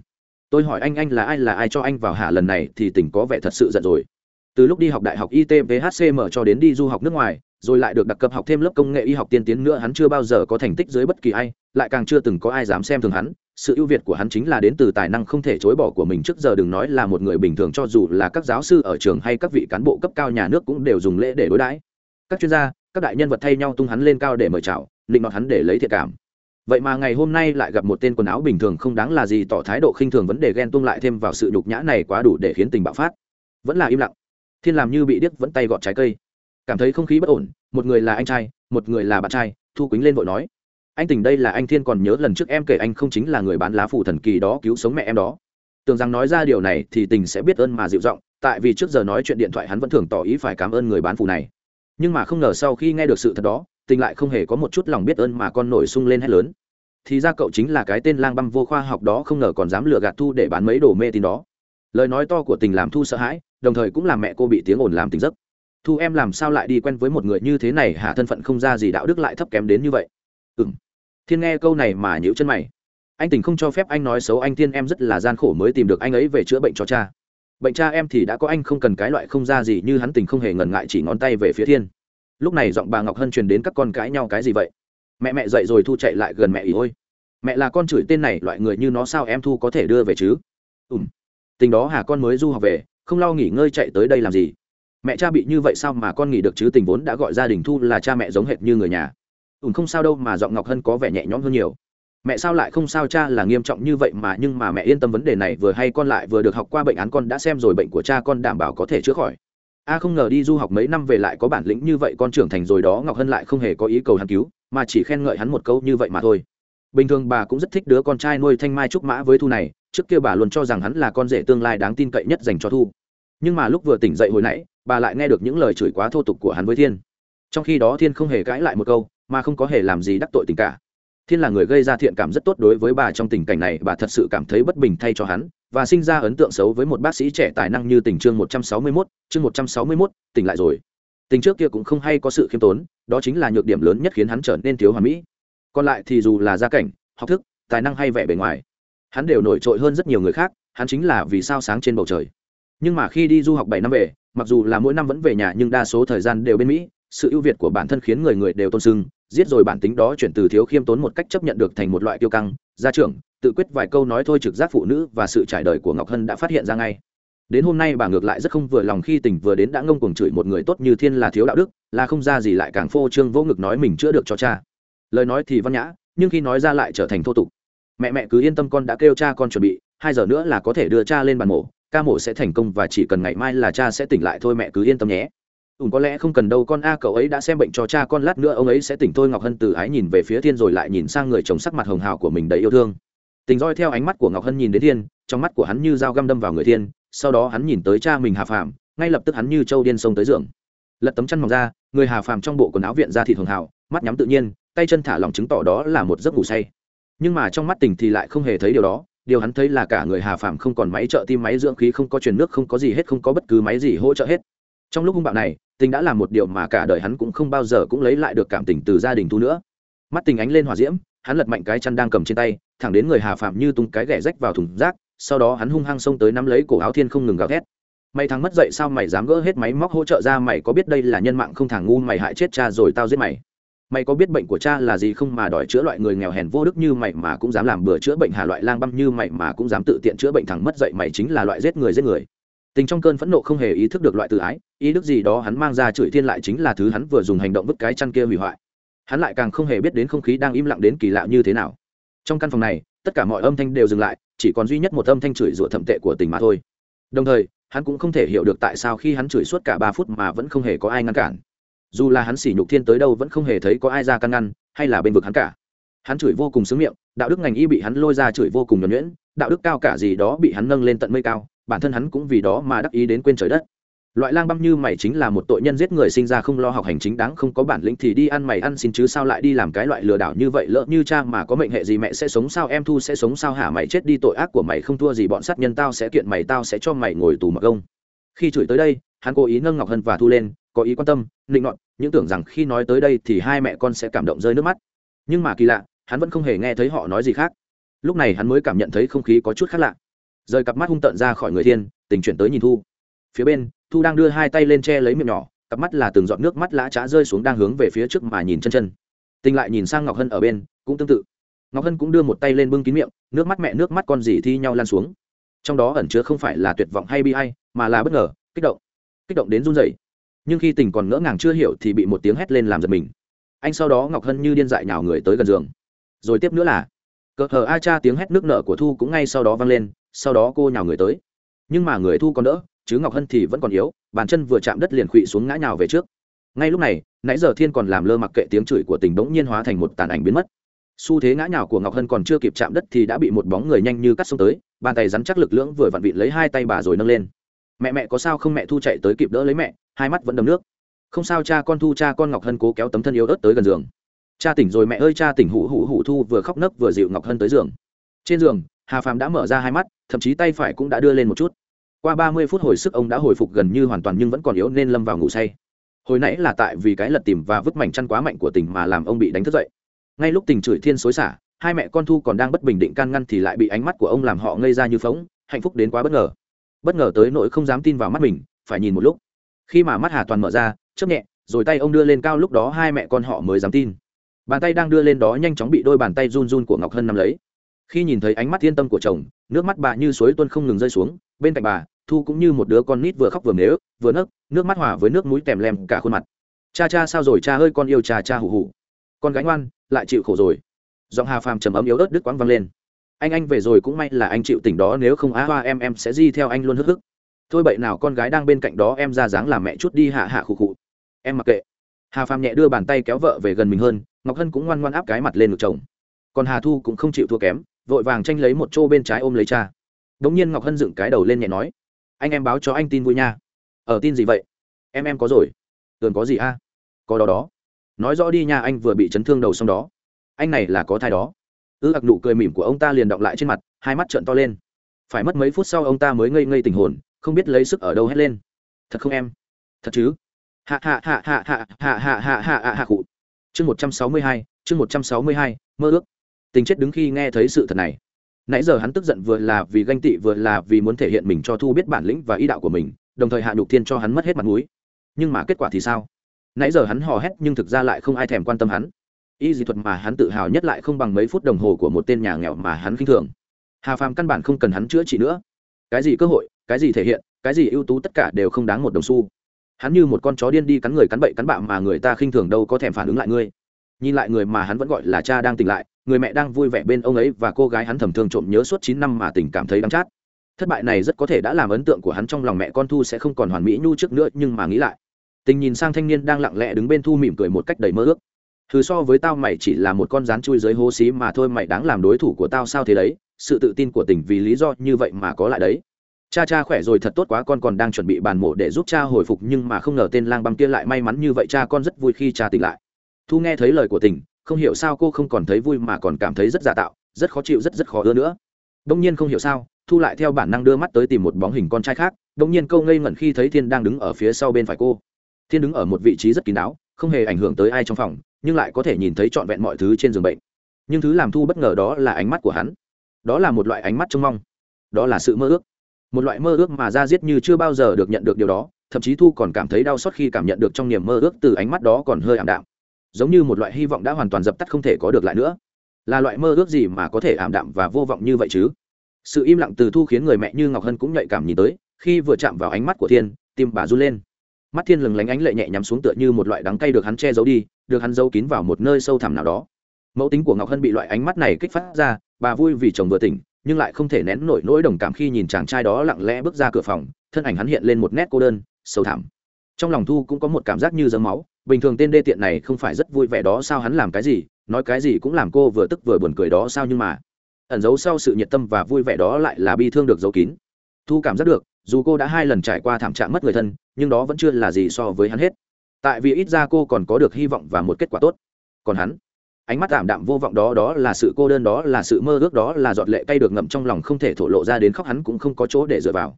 tôi hỏi anh anh là ai là ai cho anh vào hạ lần này thì tỉnh có vẻ thật sự giận rồi. Từ lúc đi học đại học itphcm cho đến đi du học nước ngoài, rồi lại được đặc cập học thêm lớp công nghệ y học tiên tiến nữa, hắn chưa bao giờ có thành tích dưới bất kỳ ai, lại càng chưa từng có ai dám xem thường hắn. Sự ưu việt của hắn chính là đến từ tài năng không thể chối bỏ của mình. Trước giờ đừng nói là một người bình thường, cho dù là các giáo sư ở trường hay các vị cán bộ cấp cao nhà nước cũng đều dùng lễ để đối đãi. Các chuyên gia, các đại nhân vật thay nhau tung hắn lên cao để mời chào định nọt hắn để lấy thiệt cảm vậy mà ngày hôm nay lại gặp một tên quần áo bình thường không đáng là gì, tỏ thái độ khinh thường vấn đề ghen tuông lại thêm vào sự nhục nhã này quá đủ để khiến tình bạo phát. Vẫn là im lặng. Thiên làm như bị điếc vẫn tay gọt trái cây. Cảm thấy không khí bất ổn, một người là anh trai, một người là bạn trai, thu quýnh lên vội nói. Anh tình đây là anh thiên còn nhớ lần trước em kể anh không chính là người bán lá phủ thần kỳ đó cứu sống mẹ em đó. Tưởng rằng nói ra điều này thì tình sẽ biết ơn mà dịu giọng, tại vì trước giờ nói chuyện điện thoại hắn vẫn thường tỏ ý phải cảm ơn người bán phủ này. Nhưng mà không ngờ sau khi nghe được sự thật đó, tình lại không hề có một chút lòng biết ơn mà con nổi sung lên hết lớn thì ra cậu chính là cái tên lang băm vô khoa học đó không ngờ còn dám lừa gạt thu để bán mấy đồ mê tín đó. Lời nói to của tình làm thu sợ hãi, đồng thời cũng làm mẹ cô bị tiếng ồn làm tỉnh giấc. Thu em làm sao lại đi quen với một người như thế này hả? Thân phận không ra gì, đạo đức lại thấp kém đến như vậy. Ừ m thiên nghe câu này mà nhữ chân mày. Anh tình không cho phép anh nói xấu, anh thiên em rất là gian khổ mới tìm được anh ấy về chữa bệnh cho cha. Bệnh cha em thì đã có anh không cần cái loại không ra gì, như hắn tình không hề ngần ngại chỉ ngón tay về phía thiên. Lúc này giọng bà ngọc hân truyền đến các con cãi nhau cái gì vậy? Mẹ mẹ dậy rồi thu chạy lại gần mẹ ý ôi. Mẹ là con chửi tên này, loại người như nó sao em thu có thể đưa về chứ? Ùm tình đó hà con mới du học về, không lo nghỉ ngơi chạy tới đây làm gì? Mẹ cha bị như vậy sao mà con nghỉ được chứ? Tình vốn đã gọi gia đình thu là cha mẹ giống hệt như người nhà. Ùm không sao đâu mà giọng ngọc hân có vẻ nhẹ nhõm hơn nhiều. Mẹ sao lại không sao cha là nghiêm trọng như vậy mà, nhưng mà mẹ yên tâm vấn đề này, vừa hay con lại vừa được học qua bệnh án con đã xem rồi, bệnh của cha con đảm bảo có thể chữa khỏi. A không ngờ đi du học mấy năm về lại có bản lĩnh như vậy, con trưởng thành rồi đó, ngọc hân lại không hề có ý cầu hắn cứu mà chỉ khen ngợi hắn một câu như vậy mà thôi. Bình thường bà cũng rất thích đứa con trai nuôi thanh mai trúc mã với thu này trước kia bà luôn cho rằng hắn là con rể tương lai đáng tin cậy nhất dành cho thu. Nhưng mà lúc vừa tỉnh dậy hồi nãy bà lại nghe được những lời chửi quá thô tục của hắn với thiên. Trong khi đó thiên không hề cãi lại một câu mà không có hề làm gì đắc tội tình cả. Thiên là người gây ra thiện cảm rất tốt đối với bà trong tình cảnh này bà thật sự cảm thấy bất bình thay cho hắn và sinh ra ấn tượng xấu với một bác sĩ trẻ tài năng như tình chương một trăm sáu mươi 161, chương một trăm sáu mươi 161, tỉnh lại rồi tình trước kia cũng không hay có sự khiêm tốn, đó chính là nhược điểm lớn nhất khiến hắn trở nên thiếu hoàn mỹ. Còn lại thì dù là gia cảnh, học thức, tài năng hay vẻ bề ngoài, hắn đều nổi trội hơn rất nhiều người khác, hắn chính là vì sao sáng trên bầu trời. Nhưng mà khi đi du học bảy năm về, mặc dù là mỗi năm vẫn về nhà nhưng đa số thời gian đều bên mỹ, sự ưu việt của bản thân khiến người người đều tôn sưng, giết rồi bản tính đó chuyển từ thiếu khiêm tốn một cách chấp nhận được thành một loại tiêu căng, gia trưởng, tự quyết vài câu nói thôi trực giác phụ nữ và sự trải đời của ngọc hân đã phát hiện ra ngay đến hôm nay bà ngược lại rất không vừa lòng khi tình vừa đến đã ngông cuồng chửi một người tốt như thiên là thiếu đạo đức, là không ra gì lại càng phô trương vô ngực nói mình chữa được cho cha. Lời nói thì văn nhã, nhưng khi nói ra lại trở thành thô tục. Mẹ mẹ cứ yên tâm con đã kêu cha con chuẩn bị, hai giờ nữa là có thể đưa cha lên bàn mổ, ca mổ sẽ thành công và chỉ cần ngày mai là cha sẽ tỉnh lại thôi mẹ cứ yên tâm nhé. Ùn có lẽ không cần đâu con a, cậu ấy đã xem bệnh cho cha con lát nữa, ông ấy sẽ tỉnh thôi. Ngọc hân từ ái nhìn về phía thiên rồi lại nhìn sang người chồng sắc mặt hồng hào của mình đầy yêu thương. Tình roi theo ánh mắt của ngọc hân nhìn đến thiên, trong mắt của hắn như dao găm đâm vào người thiên sau đó hắn nhìn tới cha mình hà phạm ngay lập tức hắn như trâu điên xông tới giường. Lật tấm chăn mỏng ra, người hà phạm trong bộ quần áo viện ra thịt hồng hào, mắt nhắm tự nhiên, tay chân thả lòng chứng tỏ đó là một giấc ngủ say. Nhưng mà trong mắt tình thì lại không hề thấy điều đó, điều hắn thấy là cả người hà phạm không còn máy trợ tim, máy dưỡng khí, không có truyền nước, không có gì hết, không có bất cứ máy gì hỗ trợ hết. Trong lúc hung bạo này, tình đã làm một điều mà cả đời hắn cũng không bao giờ cũng lấy lại được cảm tình từ gia đình thu nữa. Mắt tình ánh lên hỏa diễm, hắn lật mạnh cái chăn đang cầm trên tay, thẳng đến người hà phạm như tung cái ghẻ rách vào thùng rác sau đó hắn hung hăng xông tới nắm lấy cổ áo thiên không ngừng gào thét. Mày thằng mất dậy sao mày dám gỡ hết máy móc hỗ trợ ra, mày có biết đây là nhân mạng không thằng ngu, mày hại chết cha rồi tao giết mày. Mày có biết bệnh của cha là gì không mà đòi chữa loại người nghèo hèn vô đức như mày mà cũng dám làm bừa chữa bệnh hà loại lang băm như mày mà cũng dám tự tiện chữa bệnh thằng mất dậy, mày chính là loại giết người giết người. Tình trong cơn phẫn nộ không hề ý thức được loại tự ái, ý đức gì đó hắn mang ra chửi thiên lại chính là thứ hắn vừa dùng hành động vứt cái chăn kia hủy hoại. Hắn lại càng không hề biết đến không khí đang im lặng đến kỳ lạ như thế nào. Trong căn phòng này, tất cả mọi âm thanh đều dừng lại chỉ còn duy nhất một âm thanh chửi rủa thậm tệ của tình mà thôi. Đồng thời, hắn cũng không thể hiểu được tại sao khi hắn chửi suốt cả ba phút mà vẫn không hề có ai ngăn cản. Dù là hắn xỉ nhục thiên tới đâu vẫn không hề thấy có ai ra căn ngăn, hay là bên vực hắn cả. Hắn chửi vô cùng sướng miệng, đạo đức ngành y bị hắn lôi ra chửi vô cùng nhuẩn nhuyễn, đạo đức cao cả gì đó bị hắn nâng lên tận mây cao, bản thân hắn cũng vì đó mà đắc ý đến quên trời đất loại lang băm như mày chính là một tội nhân giết người sinh ra không lo học hành chính đáng không có bản lĩnh thì đi ăn mày ăn xin chứ sao lại đi làm cái loại lừa đảo như vậy lỡ như cha mà có mệnh hệ gì mẹ sẽ sống sao, em thu sẽ sống sao, hả mày chết đi tội ác của mày không thua gì bọn sát nhân tao sẽ kiện mày tao sẽ cho mày ngồi tù mặc ông khi chửi tới đây, hắn cố ý nâng ngọc hân và thu lên, có ý quan tâm định nọt, những tưởng rằng khi nói tới đây thì hai mẹ con sẽ cảm động rơi nước mắt. Nhưng mà kỳ lạ, hắn vẫn không hề nghe thấy họ nói gì khác. Lúc này hắn mới cảm nhận thấy không khí có chút khác lạ. Rời cặp mắt hung tợn ra khỏi người thiên, tình chuyển tới nhìn thu. Phía bên thu đang đưa hai tay lên che lấy miệng nhỏ, cặp mắt là từng giọt nước mắt lã trá rơi xuống đang hướng về phía trước mà nhìn chân chân. Tình lại nhìn sang ngọc hân ở bên, cũng tương tự. Ngọc hân cũng đưa một tay lên bưng kín miệng, nước mắt mẹ nước mắt con gì thi nhau lan xuống. Trong đó ẩn chứa không phải là tuyệt vọng hay bi hay mà là bất ngờ, kích động. Kích động đến run rẩy. Nhưng khi tình còn ngỡ ngàng chưa hiểu thì bị một tiếng hét lên làm giật mình. Anh sau đó ngọc hân như điên dại nhào người tới gần giường. Rồi tiếp nữa là, cờ hờ a cha tiếng hét nước nợ của thu cũng ngay sau đó vang lên, sau đó cô nhào người tới. Nhưng mà người thu còn đỡ chứ ngọc hân thì vẫn còn yếu, bàn chân vừa chạm đất liền khuỵu xuống ngã nhào về trước. Ngay lúc này, nãy giờ thiên còn làm lơ mặc kệ tiếng chửi của tình bỗng nhiên hóa thành một tàn ảnh biến mất. Xu thế ngã nhào của ngọc hân còn chưa kịp chạm đất thì đã bị một bóng người nhanh như cắt xông tới, bàn tay rắn chắc lực lưỡng vừa vặn vịt lấy hai tay bà rồi nâng lên. Mẹ mẹ, có sao không mẹ? Thu chạy tới kịp đỡ lấy mẹ. Hai mắt vẫn đầm nước. Không sao cha, con thu, cha, con ngọc hân cố kéo tấm thân yếu ớt tới gần giường. Cha tỉnh rồi mẹ ơi, cha tỉnh. Hụ hụ hụ thu vừa khóc nấc vừa dịu ngọc hân tới giường. Trên giường, hà phàm đã mở ra hai mắt, thậm chí tay phải cũng đã đưa lên một chút qua ba mươi phút hồi sức ông đã hồi phục gần như hoàn toàn nhưng vẫn còn yếu nên lâm vào ngủ say. Hồi nãy là tại vì cái lật tìm và vứt mảnh chăn quá mạnh của tình mà làm ông bị đánh thức dậy. Ngay lúc tình chửi thiên xối xả, hai mẹ con thu còn đang bất bình định can ngăn thì lại bị ánh mắt của ông làm họ ngây ra như phóng hạnh phúc đến quá bất ngờ. Bất ngờ tới nỗi không dám tin vào mắt mình, phải nhìn một lúc. Khi mà mắt hà toàn mở ra, chớp nhẹ, rồi tay ông đưa lên cao lúc đó hai mẹ con họ mới dám tin. Bàn tay đang đưa lên đó nhanh chóng bị đôi bàn tay run run của ngọc hân nắm lấy. Khi nhìn thấy ánh mắt yên tâm của chồng, nước mắt bà như suối tuôn không ngừng rơi xuống bên cạnh bà, thu cũng như một đứa con nít vừa khóc vừa nếu vừa nấc, nước mắt hòa với nước mũi tèm lem cả khuôn mặt. Cha cha sao rồi, cha ơi, con yêu cha cha hù hù. Con gánh oan lại chịu khổ rồi. Giọng hà phàm trầm ấm yếu ớt đứt quãng vang lên. Anh anh về rồi cũng may là anh chịu tỉnh đó, nếu không á hoa em em sẽ di theo anh luôn hức hức. Thôi bậy nào, con gái đang bên cạnh đó em ra dáng làm mẹ chút đi hạ hạ khụ khụ. Em mặc kệ. Hà phàm nhẹ đưa bàn tay kéo vợ về gần mình hơn, ngọc hân cũng ngoan ngoan áp cái mặt lên ngực chồng. Còn hà thu cũng không chịu thua kém, vội vàng tranh lấy một chỗ bên trái ôm lấy cha đống nhiên ngọc hân dựng cái đầu lên nhẹ nói anh em báo cho anh tin vui nha ở tin gì vậy em em có rồi gần có gì a có đó đó nói rõ đi nha anh vừa bị chấn thương đầu xong đó anh này là có thai đó ư ặc nụ cười mỉm của ông ta liền động lại trên mặt hai mắt trợn to lên phải mất mấy phút sau ông ta mới ngây ngây tình hồn không biết lấy sức ở đâu hết lên thật không em thật chứ hạ hạ hạ hạ hạ hạ hạ hạ hạ hạ hạ cụ chương một trăm sáu mươi hai chương một trăm sáu mươi hai mơ ước tình chết đứng khi nghe thấy sự thật này nãy giờ hắn tức giận vừa là vì ganh tị vừa là vì muốn thể hiện mình cho thu biết bản lĩnh và ý đạo của mình, đồng thời hạ nhục thiên cho hắn mất hết mặt mũi. Nhưng mà kết quả thì sao? Nãy giờ hắn hò hét nhưng thực ra lại không ai thèm quan tâm hắn. Y dị thuật mà hắn tự hào nhất lại không bằng mấy phút đồng hồ của một tên nhà nghèo mà hắn khinh thường. Hà phàm căn bản không cần hắn chữa trị nữa. Cái gì cơ hội, cái gì thể hiện, cái gì ưu tú tất cả đều không đáng một đồng xu. Hắn như một con chó điên đi cắn người cắn bậy cắn bạ mà người ta khinh thường đâu có thèm phản ứng lại ngươi. Nhìn lại người mà hắn vẫn gọi là cha đang tỉnh lại người mẹ đang vui vẻ bên ông ấy và cô gái hắn thầm thương trộm nhớ suốt chín năm mà tình cảm thấy đắng chát. Thất bại này rất có thể đã làm ấn tượng của hắn trong lòng mẹ con thu sẽ không còn hoàn mỹ nhu trước nữa, nhưng mà nghĩ lại, tình nhìn sang thanh niên đang lặng lẽ đứng bên thu mỉm cười một cách đầy mơ ước. Thứ so với tao mày chỉ là một con rán chui dưới hố xí mà thôi, mày đáng làm đối thủ của tao sao thế đấy? Sự tự tin của tình vì lý do như vậy mà có lại đấy. Cha cha khỏe rồi thật tốt quá, con còn đang chuẩn bị bàn mổ để giúp cha hồi phục, nhưng mà không ngờ tên lang băm kia lại may mắn như vậy, cha con rất vui khi cha tỉnh lại. Thu nghe thấy lời của tình không hiểu sao cô không còn thấy vui mà còn cảm thấy rất giả tạo, rất khó chịu, rất rất khó ưa nữa. Đông nhiên không hiểu sao, thu lại theo bản năng đưa mắt tới tìm một bóng hình con trai khác, đông nhiên câu ngây ngẩn khi thấy thiên đang đứng ở phía sau bên phải cô. Thiên đứng ở một vị trí rất kín đáo, không hề ảnh hưởng tới ai trong phòng, nhưng lại có thể nhìn thấy trọn vẹn mọi thứ trên giường bệnh. Nhưng thứ làm thu bất ngờ đó là ánh mắt của hắn. Đó là một loại ánh mắt trông mong. Đó là sự mơ ước. Một loại mơ ước mà ra giết như chưa bao giờ được nhận được điều đó, thậm chí thu còn cảm thấy đau xót khi cảm nhận được trong niềm mơ ước từ ánh mắt đó còn hơi ảm đạm giống như một loại hy vọng đã hoàn toàn dập tắt không thể có được lại nữa. Là loại mơ ước gì mà có thể ảm đạm và vô vọng như vậy chứ? Sự im lặng từ thu khiến người mẹ như ngọc hân cũng nhạy cảm nhìn tới, khi vừa chạm vào ánh mắt của thiên, tim bà run lên. Mắt thiên lừng lánh ánh lệ nhẹ nhắm xuống tựa như một loại đắng cay được hắn che giấu đi, được hắn giấu kín vào một nơi sâu thẳm nào đó. Mẫu tính của ngọc hân bị loại ánh mắt này kích phát ra, bà vui vì chồng vừa tỉnh, nhưng lại không thể nén nổi nỗi đồng cảm khi nhìn chàng trai đó lặng lẽ bước ra cửa phòng, thân ảnh hắn hiện lên một nét cô đơn, sâu thẳm. Trong lòng thu cũng có một cảm giác như dấm máu bình thường tên đê tiện này không phải rất vui vẻ đó sao hắn làm cái gì, nói cái gì cũng làm cô vừa tức vừa buồn cười đó sao nhưng mà, ẩn giấu sau sự nhiệt tâm và vui vẻ đó lại là bi thương được giấu kín. Thu cảm giác được, dù cô đã hai lần trải qua thảm trạng mất người thân, nhưng đó vẫn chưa là gì so với hắn hết. Tại vì ít ra cô còn có được hy vọng và một kết quả tốt. Còn hắn, ánh mắt ảm đạm vô vọng đó đó là sự cô đơn, đó là sự mơ ước, đó là giọt lệ cay được ngậm trong lòng không thể thổ lộ ra đến khóc hắn cũng không có chỗ để dựa vào.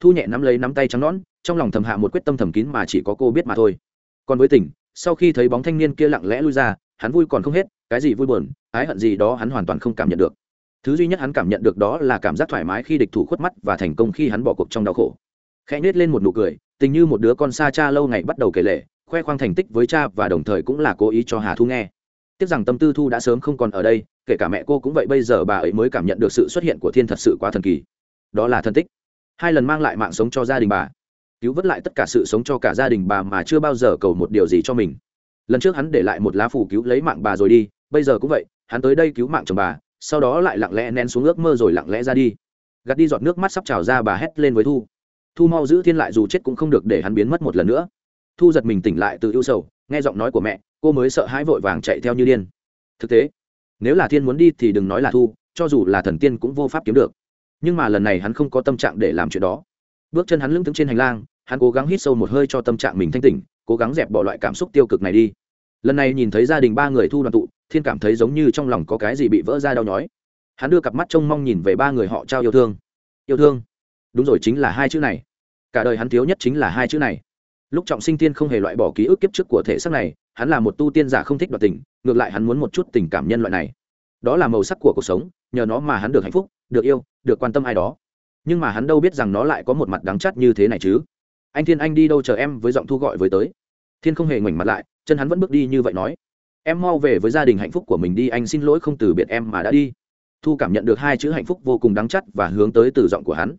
Thu nhẹ nắm lấy nắm tay trắng nõn, trong lòng thầm hạ một quyết tâm thầm kín mà chỉ có cô biết mà thôi còn với tỉnh sau khi thấy bóng thanh niên kia lặng lẽ lui ra, hắn vui còn không hết, cái gì vui buồn, ái hận gì đó hắn hoàn toàn không cảm nhận được. Thứ duy nhất hắn cảm nhận được đó là cảm giác thoải mái khi địch thủ khuất mắt và thành công khi hắn bỏ cuộc trong đau khổ. Khẽ nết lên một nụ cười, tình như một đứa con xa cha lâu ngày bắt đầu kể lể, khoe khoang thành tích với cha và đồng thời cũng là cố ý cho hà thu nghe. Tiếc rằng tâm tư thu đã sớm không còn ở đây, kể cả mẹ cô cũng vậy bây giờ bà ấy mới cảm nhận được sự xuất hiện của thiên thật sự quá thần kỳ. Đó là thân tích. Hai lần mang lại mạng sống cho gia đình bà cứu vớt lại tất cả sự sống cho cả gia đình bà mà chưa bao giờ cầu một điều gì cho mình. Lần trước hắn để lại một lá phủ cứu lấy mạng bà rồi đi, bây giờ cũng vậy, hắn tới đây cứu mạng chồng bà, sau đó lại lặng lẽ nén xuống ước mơ rồi lặng lẽ ra đi. Gạt đi giọt nước mắt sắp trào ra bà hét lên với thu. Thu mau giữ thiên lại dù chết cũng không được để hắn biến mất một lần nữa. Thu giật mình tỉnh lại từ ưu sầu, nghe giọng nói của mẹ, cô mới sợ hãi vội vàng chạy theo như điên. Thực tế, nếu là thiên muốn đi thì đừng nói là thu, cho dù là thần tiên cũng vô pháp kiếm được. Nhưng mà lần này hắn không có tâm trạng để làm chuyện đó. Bước chân hắn lững thững trên hành lang hắn cố gắng hít sâu một hơi cho tâm trạng mình thanh tỉnh, cố gắng dẹp bỏ loại cảm xúc tiêu cực này đi. Lần này nhìn thấy gia đình ba người thu đoàn tụ, thiên cảm thấy giống như trong lòng có cái gì bị vỡ ra đau nhói. Hắn đưa cặp mắt trông mong nhìn về ba người họ trao yêu thương. Yêu thương? Đúng rồi, chính là hai chữ này. Cả đời hắn thiếu nhất chính là hai chữ này. Lúc trọng sinh tiên không hề loại bỏ ký ức kiếp trước của thể xác này, hắn là một tu tiên giả không thích đoạt tình, ngược lại hắn muốn một chút tình cảm nhân loại này. Đó là màu sắc của cuộc sống, nhờ nó mà hắn được hạnh phúc, được yêu, được quan tâm ai đó. Nhưng mà hắn đâu biết rằng nó lại có một mặt đáng chắt như thế này chứ anh thiên anh đi đâu chờ em với giọng thu gọi với tới. Thiên không hề ngoảnh mặt lại, chân hắn vẫn bước đi như vậy nói. Em mau về với gia đình hạnh phúc của mình đi, anh xin lỗi không từ biệt em mà đã đi. Thu cảm nhận được hai chữ hạnh phúc vô cùng đắng chắt và hướng tới từ giọng của hắn.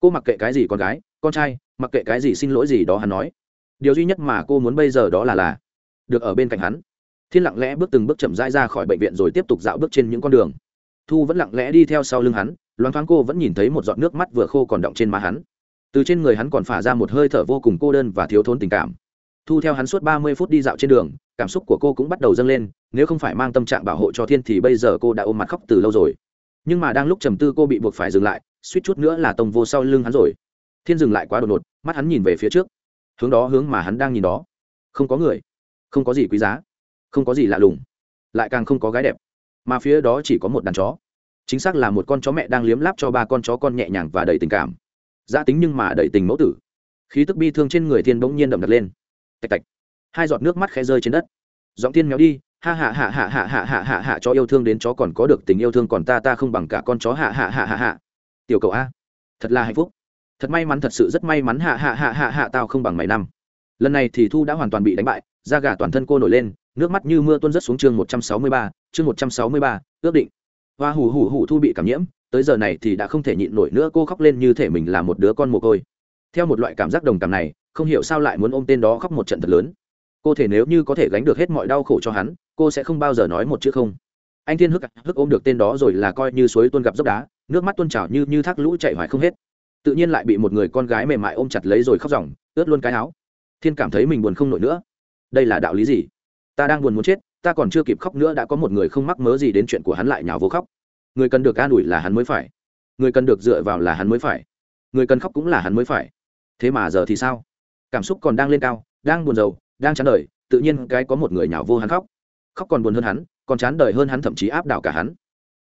Cô mặc kệ cái gì con gái, con trai, mặc kệ cái gì xin lỗi gì đó hắn nói. Điều duy nhất mà cô muốn bây giờ đó là là được ở bên cạnh hắn. Thiên lặng lẽ bước từng bước chậm rãi ra khỏi bệnh viện rồi tiếp tục dạo bước trên những con đường. Thu vẫn lặng lẽ đi theo sau lưng hắn, loáng thoáng cô vẫn nhìn thấy một giọt nước mắt vừa khô còn đọng trên má hắn từ trên người hắn còn phả ra một hơi thở vô cùng cô đơn và thiếu thốn tình cảm. Thu theo hắn suốt ba mươi phút đi dạo trên đường, cảm xúc của cô cũng bắt đầu dâng lên, nếu không phải mang tâm trạng bảo hộ cho thiên thì bây giờ cô đã ôm mặt khóc từ lâu rồi. Nhưng mà đang lúc trầm tư cô bị buộc phải dừng lại, suýt chút nữa là tông vô sau lưng hắn rồi. Thiên dừng lại quá đột ngột, mắt hắn nhìn về phía trước. Hướng đó hướng mà hắn đang nhìn đó. Không có người, không có gì quý giá, không có gì lạ lùng, lại càng không có gái đẹp. Mà phía đó chỉ có một đàn chó. Chính xác là một con chó mẹ đang liếm láp cho ba con chó con nhẹ nhàng và đầy tình cảm giã tính nhưng mà đầy tình mẫu tử khí tức bi thương trên người thiên bỗng nhiên đậm đặt lên tạch tạch hai giọt nước mắt khẽ rơi trên đất giọng thiên méo đi ha hạ hạ hạ hạ hạ hạ hạ hạ cho yêu thương đến chó còn có được tình yêu thương còn ta ta không bằng cả con chó hạ hạ hạ hạ hạ tiểu cầu a thật là hạnh phúc thật may mắn thật sự rất may mắn hạ hạ hạ hạ hạ tao không bằng mày năm lần này thì thu đã hoàn toàn bị đánh bại da gà toàn thân cô nổi lên nước mắt như mưa tuôn rất xuống chương một trăm sáu mươi ba chương một trăm sáu mươi ba ước định hoa hù hù hù thu bị cảm nhiễm tới giờ này thì đã không thể nhịn nổi nữa, cô khóc lên như thể mình là một đứa con mồ côi. Theo một loại cảm giác đồng cảm này, không hiểu sao lại muốn ôm tên đó khóc một trận thật lớn. Cô thể nếu như có thể gánh được hết mọi đau khổ cho hắn, cô sẽ không bao giờ nói một chữ không. Anh thiên hức hức ôm được tên đó rồi là coi như suối tuôn gặp dốc đá, nước mắt tuôn trào như như thác lũ chạy hoài không hết. Tự nhiên lại bị một người con gái mềm mại ôm chặt lấy rồi khóc ròng, ướt luôn cái áo. Thiên cảm thấy mình buồn không nổi nữa. Đây là đạo lý gì? Ta đang buồn muốn chết, ta còn chưa kịp khóc nữa đã có một người không mắc mớ gì đến chuyện của hắn lại nhào vô khóc người cần được an ủi là hắn mới phải. Người cần được dựa vào là hắn mới phải. Người cần khóc cũng là hắn mới phải. Thế mà giờ thì sao? Cảm xúc còn đang lên cao, đang buồn rầu, đang chán đời, tự nhiên cái có một người nhào vô hắn khóc. Khóc còn buồn hơn hắn, còn chán đời hơn hắn thậm chí áp đảo cả hắn.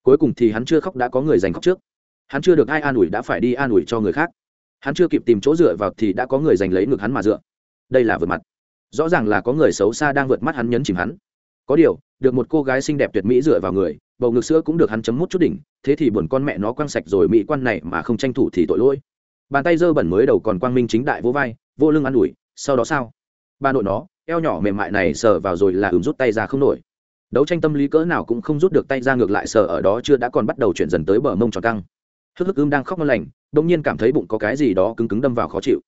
Cuối cùng thì hắn chưa khóc đã có người giành khóc trước. Hắn chưa được ai an ủi đã phải đi an ủi cho người khác. Hắn chưa kịp tìm chỗ dựa vào thì đã có người giành lấy ngực hắn mà dựa. Đây là vượt mặt. Rõ ràng là có người xấu xa đang vượt mắt hắn nhấn chìm hắn có điều, được một cô gái xinh đẹp tuyệt mỹ dựa vào người, bầu ngực sữa cũng được hắn chấm mút chút đỉnh, thế thì buồn con mẹ nó quăng sạch rồi mỹ quan này mà không tranh thủ thì tội lỗi. Bàn tay dơ bẩn mới đầu còn quang minh chính đại vô vai, vô lưng ă n ủi, sau đó sao? Ba nội nó, eo nhỏ mềm mại này sờ vào rồi là ừm rút tay ra không nổi. Đấu tranh tâm lý cỡ nào cũng không rút được tay ra ngược lại sờ ở đó chưa đã còn bắt đầu chuyển dần tới bờ mông tròn căng. Hức hức ưm đang khóc ngon lành đ ỗ n g nhiên cảm thấy bụng có cái gì đó cứng cứng đâm vào khó chịu.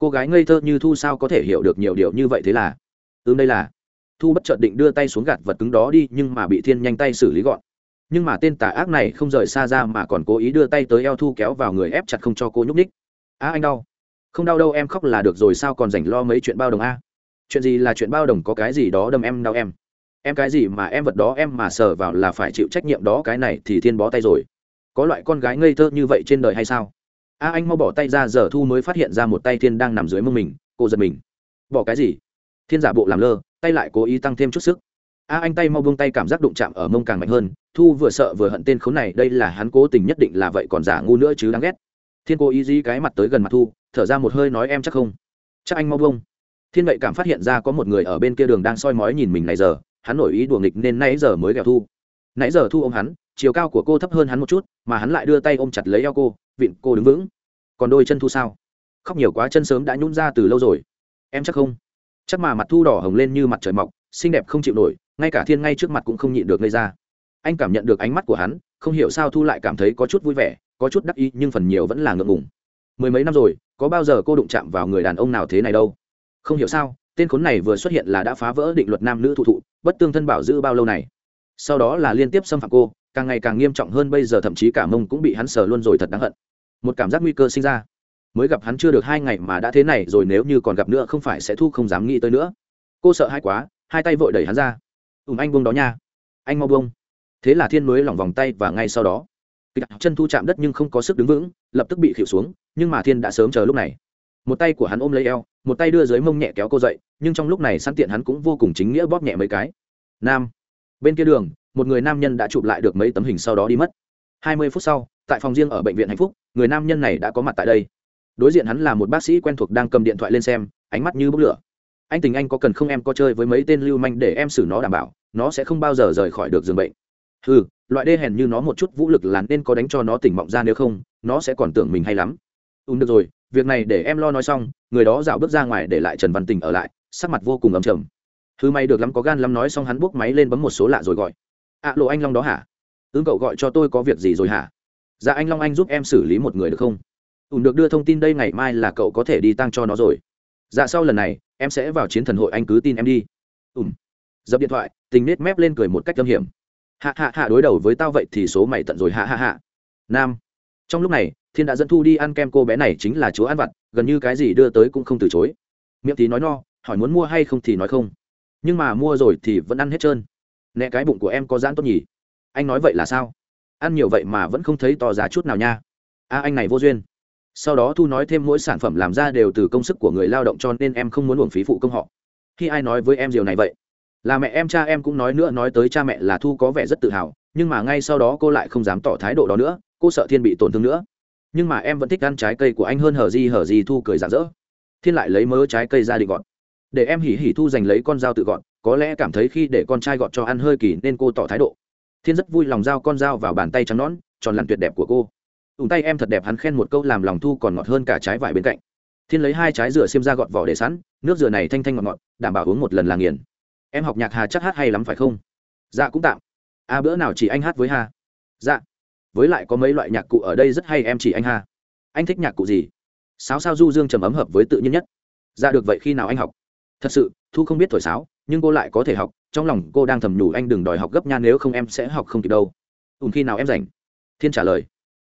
Cô gái ngây thơ như thu sao có thể hiểu được nhiều điều như vậy thế là? Ưm đây là thu bất chợt định đưa tay xuống gạt vật cứng đó đi, nhưng mà bị thiên nhanh tay xử lý gọn. Nhưng mà tên tà ác này không rời xa ra mà còn cố ý đưa tay tới eo thu kéo vào người ép chặt không cho cô nhúc ních a, anh đau. Không đau đâu, em khóc là được rồi, sao còn dành lo mấy chuyện bao đồng a? Chuyện gì là chuyện bao đồng, có cái gì đó đâm em đau em. Em cái gì mà em vật đó, em mà sờ vào là phải chịu trách nhiệm đó, cái này thì thiên bó tay rồi. Có loại con gái ngây thơ như vậy trên đời hay sao? A, anh mau bỏ tay ra, giờ thu mới phát hiện ra một tay thiên đang nằm dưới mông mình. Cô giật mình. Bỏ cái gì? Thiên giả bộ làm lơ tay lại cố ý tăng thêm chút sức. A, anh tay mau buông tay cảm giác đụng chạm ở mông càng mạnh hơn, thu vừa sợ vừa hận tên khốn này, đây là hắn cố tình nhất định là vậy còn giả ngu nữa chứ đáng ghét. Thiên cố ý dí cái mặt tới gần mặt thu, thở ra một hơi nói em chắc không. Chắc anh mau buông. Thiên vậy cảm phát hiện ra có một người ở bên kia đường đang soi mói nhìn mình này giờ, hắn nổi ý đùa nghịch nên nãy giờ mới ghẹo thu. Nãy giờ thu ôm hắn, chiều cao của cô thấp hơn hắn một chút, mà hắn lại đưa tay ôm chặt lấy eo cô, vịn cô đứng vững. Còn đôi chân thu sao? Khóc nhiều quá chân sớm đã nhún ra từ lâu rồi. Em chắc không? Chắc mà mặt thu đỏ hồng lên như mặt trời mọc, xinh đẹp không chịu nổi, ngay cả thiên ngay trước mặt cũng không nhịn được gây ra. Anh cảm nhận được ánh mắt của hắn, không hiểu sao thu lại cảm thấy có chút vui vẻ, có chút đắc ý, nhưng phần nhiều vẫn là ngượng ngùng. Mười mấy năm rồi, có bao giờ cô đụng chạm vào người đàn ông nào thế này đâu? Không hiểu sao, tên khốn này vừa xuất hiện là đã phá vỡ định luật nam nữ thụ thụ, bất tương thân bảo giữ bao lâu này? Sau đó là liên tiếp xâm phạm cô, càng ngày càng nghiêm trọng hơn bây giờ, thậm chí cả mông cũng bị hắn sờ luôn rồi thật đáng hận. Một cảm giác nguy cơ sinh ra mới gặp hắn chưa được hai ngày mà đã thế này rồi nếu như còn gặp nữa không phải sẽ thu không dám nghĩ tới nữa. Cô sợ hãi quá, hai tay vội đẩy hắn ra. Ùm anh buông đó nha. Anh mau buông. Thế là thiên mới lỏng vòng tay và ngay sau đó chân thu chạm đất nhưng không có sức đứng vững, lập tức bị khịu xuống, nhưng mà thiên đã sớm chờ lúc này. Một tay của hắn ôm lấy eo, một tay đưa dưới mông nhẹ kéo cô dậy, nhưng trong lúc này sẵn tiện hắn cũng vô cùng chính nghĩa bóp nhẹ mấy cái. Nam. Bên kia đường, một người nam nhân đã chụp lại được mấy tấm hình sau đó đi mất. Hai mươi phút sau, tại phòng riêng ở bệnh viện hạnh phúc, người nam nhân này đã có mặt tại đây đối diện hắn là một bác sĩ quen thuộc đang cầm điện thoại lên xem, ánh mắt như bốc lửa. Anh tình anh có cần không em có chơi với mấy tên lưu manh để em xử nó đảm bảo, nó sẽ không bao giờ rời khỏi được giường bệnh. Ừ loại đê hèn như nó một chút vũ lực là nên có đánh cho nó tỉnh mộng ra nếu không, nó sẽ còn tưởng mình hay lắm. Ừ được rồi, việc này để em lo nói xong, người đó dạo bước ra ngoài để lại trần văn tình ở lại, sắc mặt vô cùng ấm trầm. Thứ may được lắm có gan lắm nói xong hắn buốc máy lên bấm một số lạ rồi gọi. Ạ lộ anh long đó hả? Ứng cậu gọi cho tôi có việc gì rồi hả? Dạ anh long, anh giúp em xử lý một người được không? Ùn được đưa thông tin đây ngày mai là cậu có thể đi tăng cho nó rồi. Dạ sau lần này, em sẽ vào chiến thần hội anh cứ tin em đi. Ùn dập điện thoại, tình nết mép lên cười một cách âm hiểm. Hạ hạ hạ đối đầu với tao vậy thì số mày tận rồi hạ hạ hạ. Nam. Trong lúc này, thiên đã dẫn thu đi ăn kem cô bé này chính là chúa ăn vặt, gần như cái gì đưa tới cũng không từ chối. Miệng thì nói no, hỏi muốn mua hay không thì nói không. Nhưng mà mua rồi thì vẫn ăn hết trơn. Nẹ cái bụng của em có giãn tốt nhỉ? Anh nói vậy là sao? Ăn nhiều vậy mà vẫn không thấy to giá chút nào nha. A, anh này vô duyên sau đó thu nói thêm mỗi sản phẩm làm ra đều từ công sức của người lao động cho nên em không muốn uổng phí phụ công họ. Khi ai nói với em điều này vậy? Là mẹ em, cha em cũng nói nữa, nói tới cha mẹ là thu có vẻ rất tự hào, nhưng mà ngay sau đó cô lại không dám tỏ thái độ đó nữa, cô sợ thiên bị tổn thương nữa. Nhưng mà em vẫn thích ăn trái cây của anh hơn hở gì hở gì thu cười rạng rỡ. Thiên lại lấy mớ trái cây ra định gọn để em hỉ hỉ thu giành lấy con dao tự gọn có lẽ cảm thấy khi để con trai gọt cho ăn hơi kỳ nên cô tỏ thái độ. Thiên rất vui lòng giao con dao vào bàn tay trắng nón tròn lặn tuyệt đẹp của cô ủng tay em thật đẹp, hắn khen một câu làm lòng thu còn ngọt hơn cả trái vải bên cạnh. Thiên lấy hai trái dừa xiêm ra gọt vỏ để sẵn, nước dừa này thanh thanh ngọt ngọt, đảm bảo uống một lần là nghiền. Em học nhạc hà chắc hát hay lắm phải không? Dạ cũng tạm. À bữa nào chỉ anh hát với hà dạ. Với lại có mấy loại nhạc cụ ở đây rất hay, em chỉ anh hà anh thích nhạc cụ gì? Sáo sao du dương trầm ấm hợp với tự nhiên nhất. Dạ được vậy khi nào anh học? Thật sự, thu không biết thổi sáo, nhưng cô lại có thể học. Trong lòng cô đang thầm nhủ anh đừng đòi học gấp nha, nếu không em sẽ học không kịp đâu. Ùn khi nào em rảnh? Thiên trả lời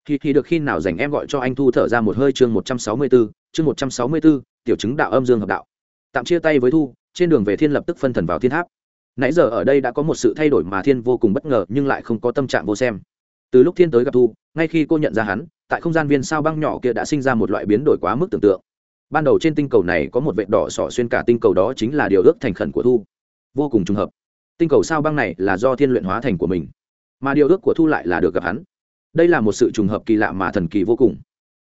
khi thì được khi nào rảnh em gọi cho anh thu thở ra một hơi chương một trăm sáu mươi bốn chương một trăm sáu mươi bốn tiểu chứng đạo âm dương hợp đạo. Tạm chia tay với thu, trên đường về thiên lập tức phân thần vào thiên tháp. Nãy giờ ở đây đã có một sự thay đổi mà thiên vô cùng bất ngờ, nhưng lại không có tâm trạng vô xem. Từ lúc thiên tới gặp thu, ngay khi cô nhận ra hắn, tại không gian viên sao băng nhỏ kia đã sinh ra một loại biến đổi quá mức tưởng tượng. Ban đầu trên tinh cầu này có một vệt đỏ sỏ xuyên cả tinh cầu đó chính là điều ước thành khẩn của thu. Vô cùng trùng hợp. Tinh cầu sao băng này là do thiên luyện hóa thành của mình, mà điều ước của thu lại là được gặp hắn đây là một sự trùng hợp kỳ lạ mà thần kỳ vô cùng.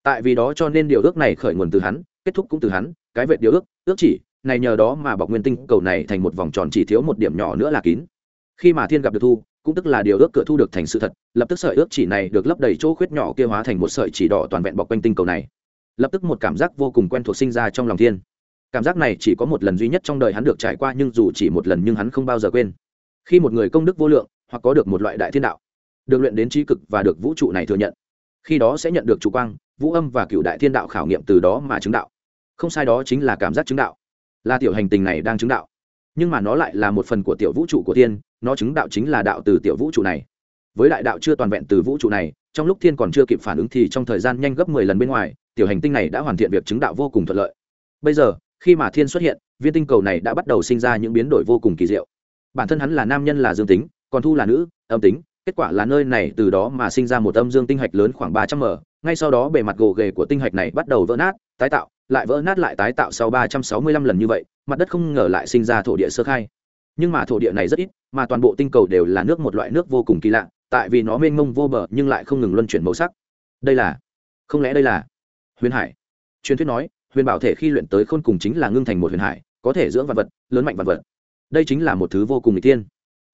Tại vì đó cho nên điều ước này khởi nguồn từ hắn, kết thúc cũng từ hắn, cái vệ điều ước ước chỉ, này nhờ đó mà bọc nguyên tinh cầu này thành một vòng tròn chỉ thiếu một điểm nhỏ nữa là kín. Khi mà thiên gặp được thu, cũng tức là điều ước cửa thu được thành sự thật, lập tức sợi ước chỉ này được lấp đầy chỗ khuyết nhỏ kia hóa thành một sợi chỉ đỏ toàn vẹn bọc quanh tinh cầu này. Lập tức một cảm giác vô cùng quen thuộc sinh ra trong lòng thiên. Cảm giác này chỉ có một lần duy nhất trong đời hắn được trải qua nhưng dù chỉ một lần nhưng hắn không bao giờ quên. Khi một người công đức vô lượng, hoặc có được một loại đại thiên đạo được luyện đến trí cực và được vũ trụ này thừa nhận. Khi đó sẽ nhận được chủ quang, vũ âm và cựu đại thiên đạo khảo nghiệm từ đó mà chứng đạo. Không sai đó chính là cảm giác chứng đạo. Là tiểu hành tình này đang chứng đạo. Nhưng mà nó lại là một phần của tiểu vũ trụ của tiên nó chứng đạo chính là đạo từ tiểu vũ trụ này. Với đại đạo chưa toàn vẹn từ vũ trụ này, trong lúc thiên còn chưa kịp phản ứng thì trong thời gian nhanh gấp mười lần bên ngoài, tiểu hành tinh này đã hoàn thiện việc chứng đạo vô cùng thuận lợi. Bây giờ, khi mà thiên xuất hiện, viên tinh cầu này đã bắt đầu sinh ra những biến đổi vô cùng kỳ diệu. Bản thân hắn là nam nhân là dương tính, còn thu là nữ, âm tính kết quả là nơi này từ đó mà sinh ra một âm dương tinh hạch lớn khoảng ba trăm m. Ngay sau đó bề mặt gồ ghề của tinh hạch này bắt đầu vỡ nát, tái tạo, lại vỡ nát lại tái tạo sau ba trăm sáu mươi lăm lần như vậy, mặt đất không ngờ lại sinh ra thổ địa sơ khai. Nhưng mà thổ địa này rất ít, mà toàn bộ tinh cầu đều là nước một loại nước vô cùng kỳ lạ, tại vì nó mênh mông vô bờ nhưng lại không ngừng luân chuyển màu sắc. Đây là, không lẽ đây là huyền hải? Truyền thuyết nói, huyền bảo thể khi luyện tới khôn cùng chính là ngưng thành một huyền hải, có thể dưỡng vật vật, lớn mạnh vật vật. Đây chính là một thứ vô cùng n g tiên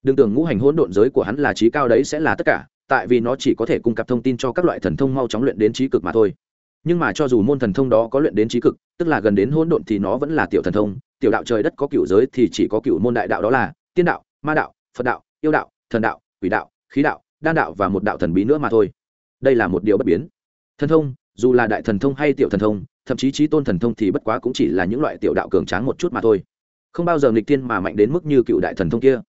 đừng tưởng ngũ hành hỗn độn giới của hắn là trí cao đấy sẽ là tất cả, tại vì nó chỉ có thể cung cấp thông tin cho các loại thần thông mau chóng luyện đến trí cực mà thôi. Nhưng mà cho dù môn thần thông đó có luyện đến trí cực, tức là gần đến hỗn độn thì nó vẫn là tiểu thần thông, tiểu đạo trời đất có cựu giới thì chỉ có cựu môn đại đạo đó là tiên đạo, ma đạo, phật đạo, yêu đạo, thần đạo, quỷ đạo, khí đạo, đan đạo và một đạo thần bí nữa mà thôi. Đây là một điều bất biến. Thần thông, dù là đại thần thông hay tiểu thần thông, thậm chí trí tôn thần thông thì bất quá cũng chỉ là những loại tiểu đạo cường tráng một chút mà thôi. Không bao giờ nghịch tiên mà mạnh đến mức như cựu đại thần thông kia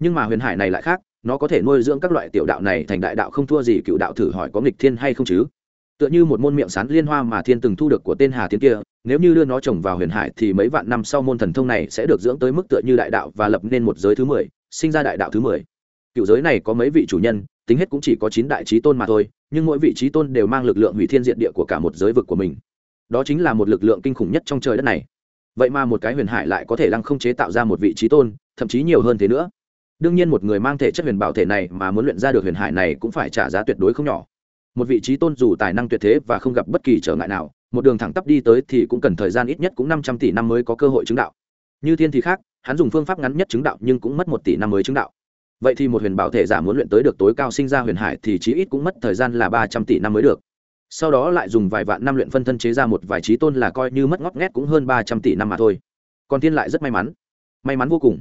nhưng mà huyền hải này lại khác, nó có thể nuôi dưỡng các loại tiểu đạo này thành đại đạo không thua gì cựu đạo thử hỏi có nghịch thiên hay không chứ? Tựa như một môn miệng sán liên hoa mà thiên từng thu được của tên hà tiến kia, nếu như đưa nó trồng vào huyền hải thì mấy vạn năm sau môn thần thông này sẽ được dưỡng tới mức tựa như đại đạo và lập nên một giới thứ mười, sinh ra đại đạo thứ mười. Cựu giới này có mấy vị chủ nhân, tính hết cũng chỉ có chín đại trí tôn mà thôi, nhưng mỗi vị trí tôn đều mang lực lượng hủy thiên diện địa của cả một giới vực của mình. Đó chính là một lực lượng kinh khủng nhất trong trời đất này. Vậy mà một cái huyền hải lại có thể lăng không chế tạo ra một vị trí tôn, thậm chí nhiều hơn thế nữa đương nhiên một người mang thể chất huyền bảo thể này mà muốn luyện ra được huyền hải này cũng phải trả giá tuyệt đối không nhỏ. Một vị trí tôn dù tài năng tuyệt thế và không gặp bất kỳ trở ngại nào, một đường thẳng tắp đi tới thì cũng cần thời gian ít nhất cũng năm trăm tỷ năm mới có cơ hội chứng đạo. Như thiên thì khác, hắn dùng phương pháp ngắn nhất chứng đạo nhưng cũng mất một tỷ năm mới chứng đạo. Vậy thì một huyền bảo thể giả muốn luyện tới được tối cao sinh ra huyền hải thì chí ít cũng mất thời gian là ba trăm tỷ năm mới được. Sau đó lại dùng vài vạn năm luyện phân thân chế ra một vài trí tôn là coi như mất ngót nghét cũng hơn ba trăm tỷ năm mà thôi. Còn thiên lại rất may mắn. May mắn vô cùng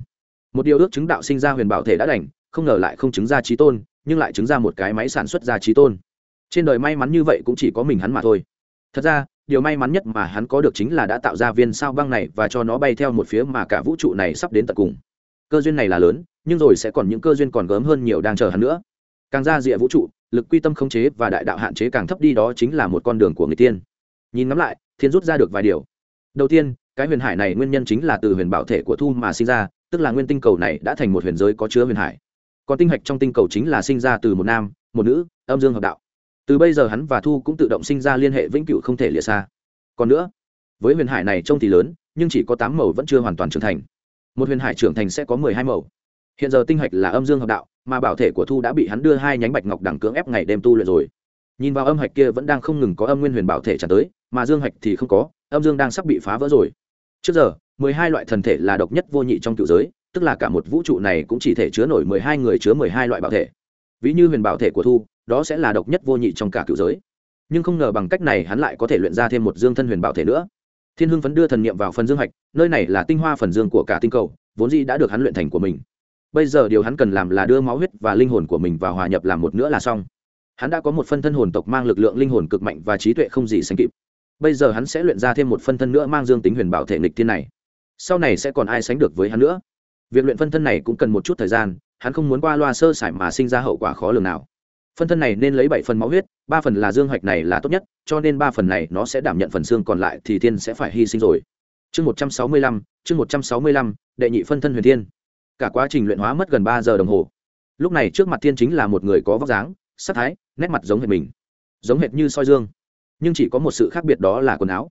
một điều ước chứng đạo sinh ra huyền bảo thể đã đành, không ngờ lại không chứng ra trí tôn, nhưng lại chứng ra một cái máy sản xuất ra trí tôn. Trên đời may mắn như vậy cũng chỉ có mình hắn mà thôi. Thật ra, điều may mắn nhất mà hắn có được chính là đã tạo ra viên sao băng này và cho nó bay theo một phía mà cả vũ trụ này sắp đến tận cùng. Cơ duyên này là lớn, nhưng rồi sẽ còn những cơ duyên còn gớm hơn nhiều đang chờ hắn nữa. Càng ra rìa vũ trụ, lực quy tâm khống chế và đại đạo hạn chế càng thấp đi đó chính là một con đường của người tiên. Nhìn ngắm lại, thiên rút ra được vài điều. Đầu tiên, cái huyền hải này nguyên nhân chính là từ huyền bảo thể của thu mà sinh ra tức là nguyên tinh cầu này đã thành một huyền giới có chứa huyền hải. Còn tinh hạch trong tinh cầu chính là sinh ra từ một nam, một nữ, âm dương hợp đạo. Từ bây giờ hắn và thu cũng tự động sinh ra liên hệ vĩnh cửu không thể lìa xa. Còn nữa, với huyền hải này trông thì lớn, nhưng chỉ có tám màu vẫn chưa hoàn toàn trưởng thành. Một huyền hải trưởng thành sẽ có mười hai màu. Hiện giờ tinh hạch là âm dương hợp đạo, mà bảo thể của thu đã bị hắn đưa hai nhánh bạch ngọc đẳng cưỡng ép ngày đêm tu luyện rồi. Nhìn vào âm hạch kia vẫn đang không ngừng có âm nguyên huyền bảo thể trả tới, mà dương hạch thì không có, âm dương đang sắp bị phá vỡ rồi. Trước giờ mười hai loại thần thể là độc nhất vô nhị trong cựu giới, tức là cả một vũ trụ này cũng chỉ thể chứa nổi mười hai người chứa mười hai loại bảo thể. Ví như huyền bảo thể của thu, đó sẽ là độc nhất vô nhị trong cả cựu giới. Nhưng không ngờ bằng cách này hắn lại có thể luyện ra thêm một dương thân huyền bảo thể nữa. Thiên hưng phấn đưa thần niệm vào phần dương hạch, nơi này là tinh hoa phần dương của cả tinh cầu, vốn dĩ đã được hắn luyện thành của mình. Bây giờ điều hắn cần làm là đưa máu huyết và linh hồn của mình vào hòa nhập làm một nữa là xong. Hắn đã có một phân thân hồn tộc mang lực lượng linh hồn cực mạnh và trí tuệ không gì sánh kịp. Bây giờ hắn sẽ luyện ra thêm một phân thân nữa mang dương tính huyền bảo thể nghịch thiên này sau này sẽ còn ai sánh được với hắn nữa. Việc luyện phân thân này cũng cần một chút thời gian, hắn không muốn qua loa sơ sải mà sinh ra hậu quả khó lường nào. Phân thân này nên lấy bảy phần máu huyết, ba phần là dương hoạch này là tốt nhất, cho nên ba phần này nó sẽ đảm nhận phần xương còn lại thì thiên sẽ phải hy sinh rồi. Chương một trăm sáu mươi lăm, chương một trăm sáu mươi lăm, đệ nhị phân thân huyền thiên. Cả quá trình luyện hóa mất gần ba giờ đồng hồ. Lúc này trước mặt thiên chính là một người có vóc dáng, sắc thái, nét mặt giống hệt mình. Giống hệt như soi dương. Nhưng chỉ có một sự khác biệt đó là quần áo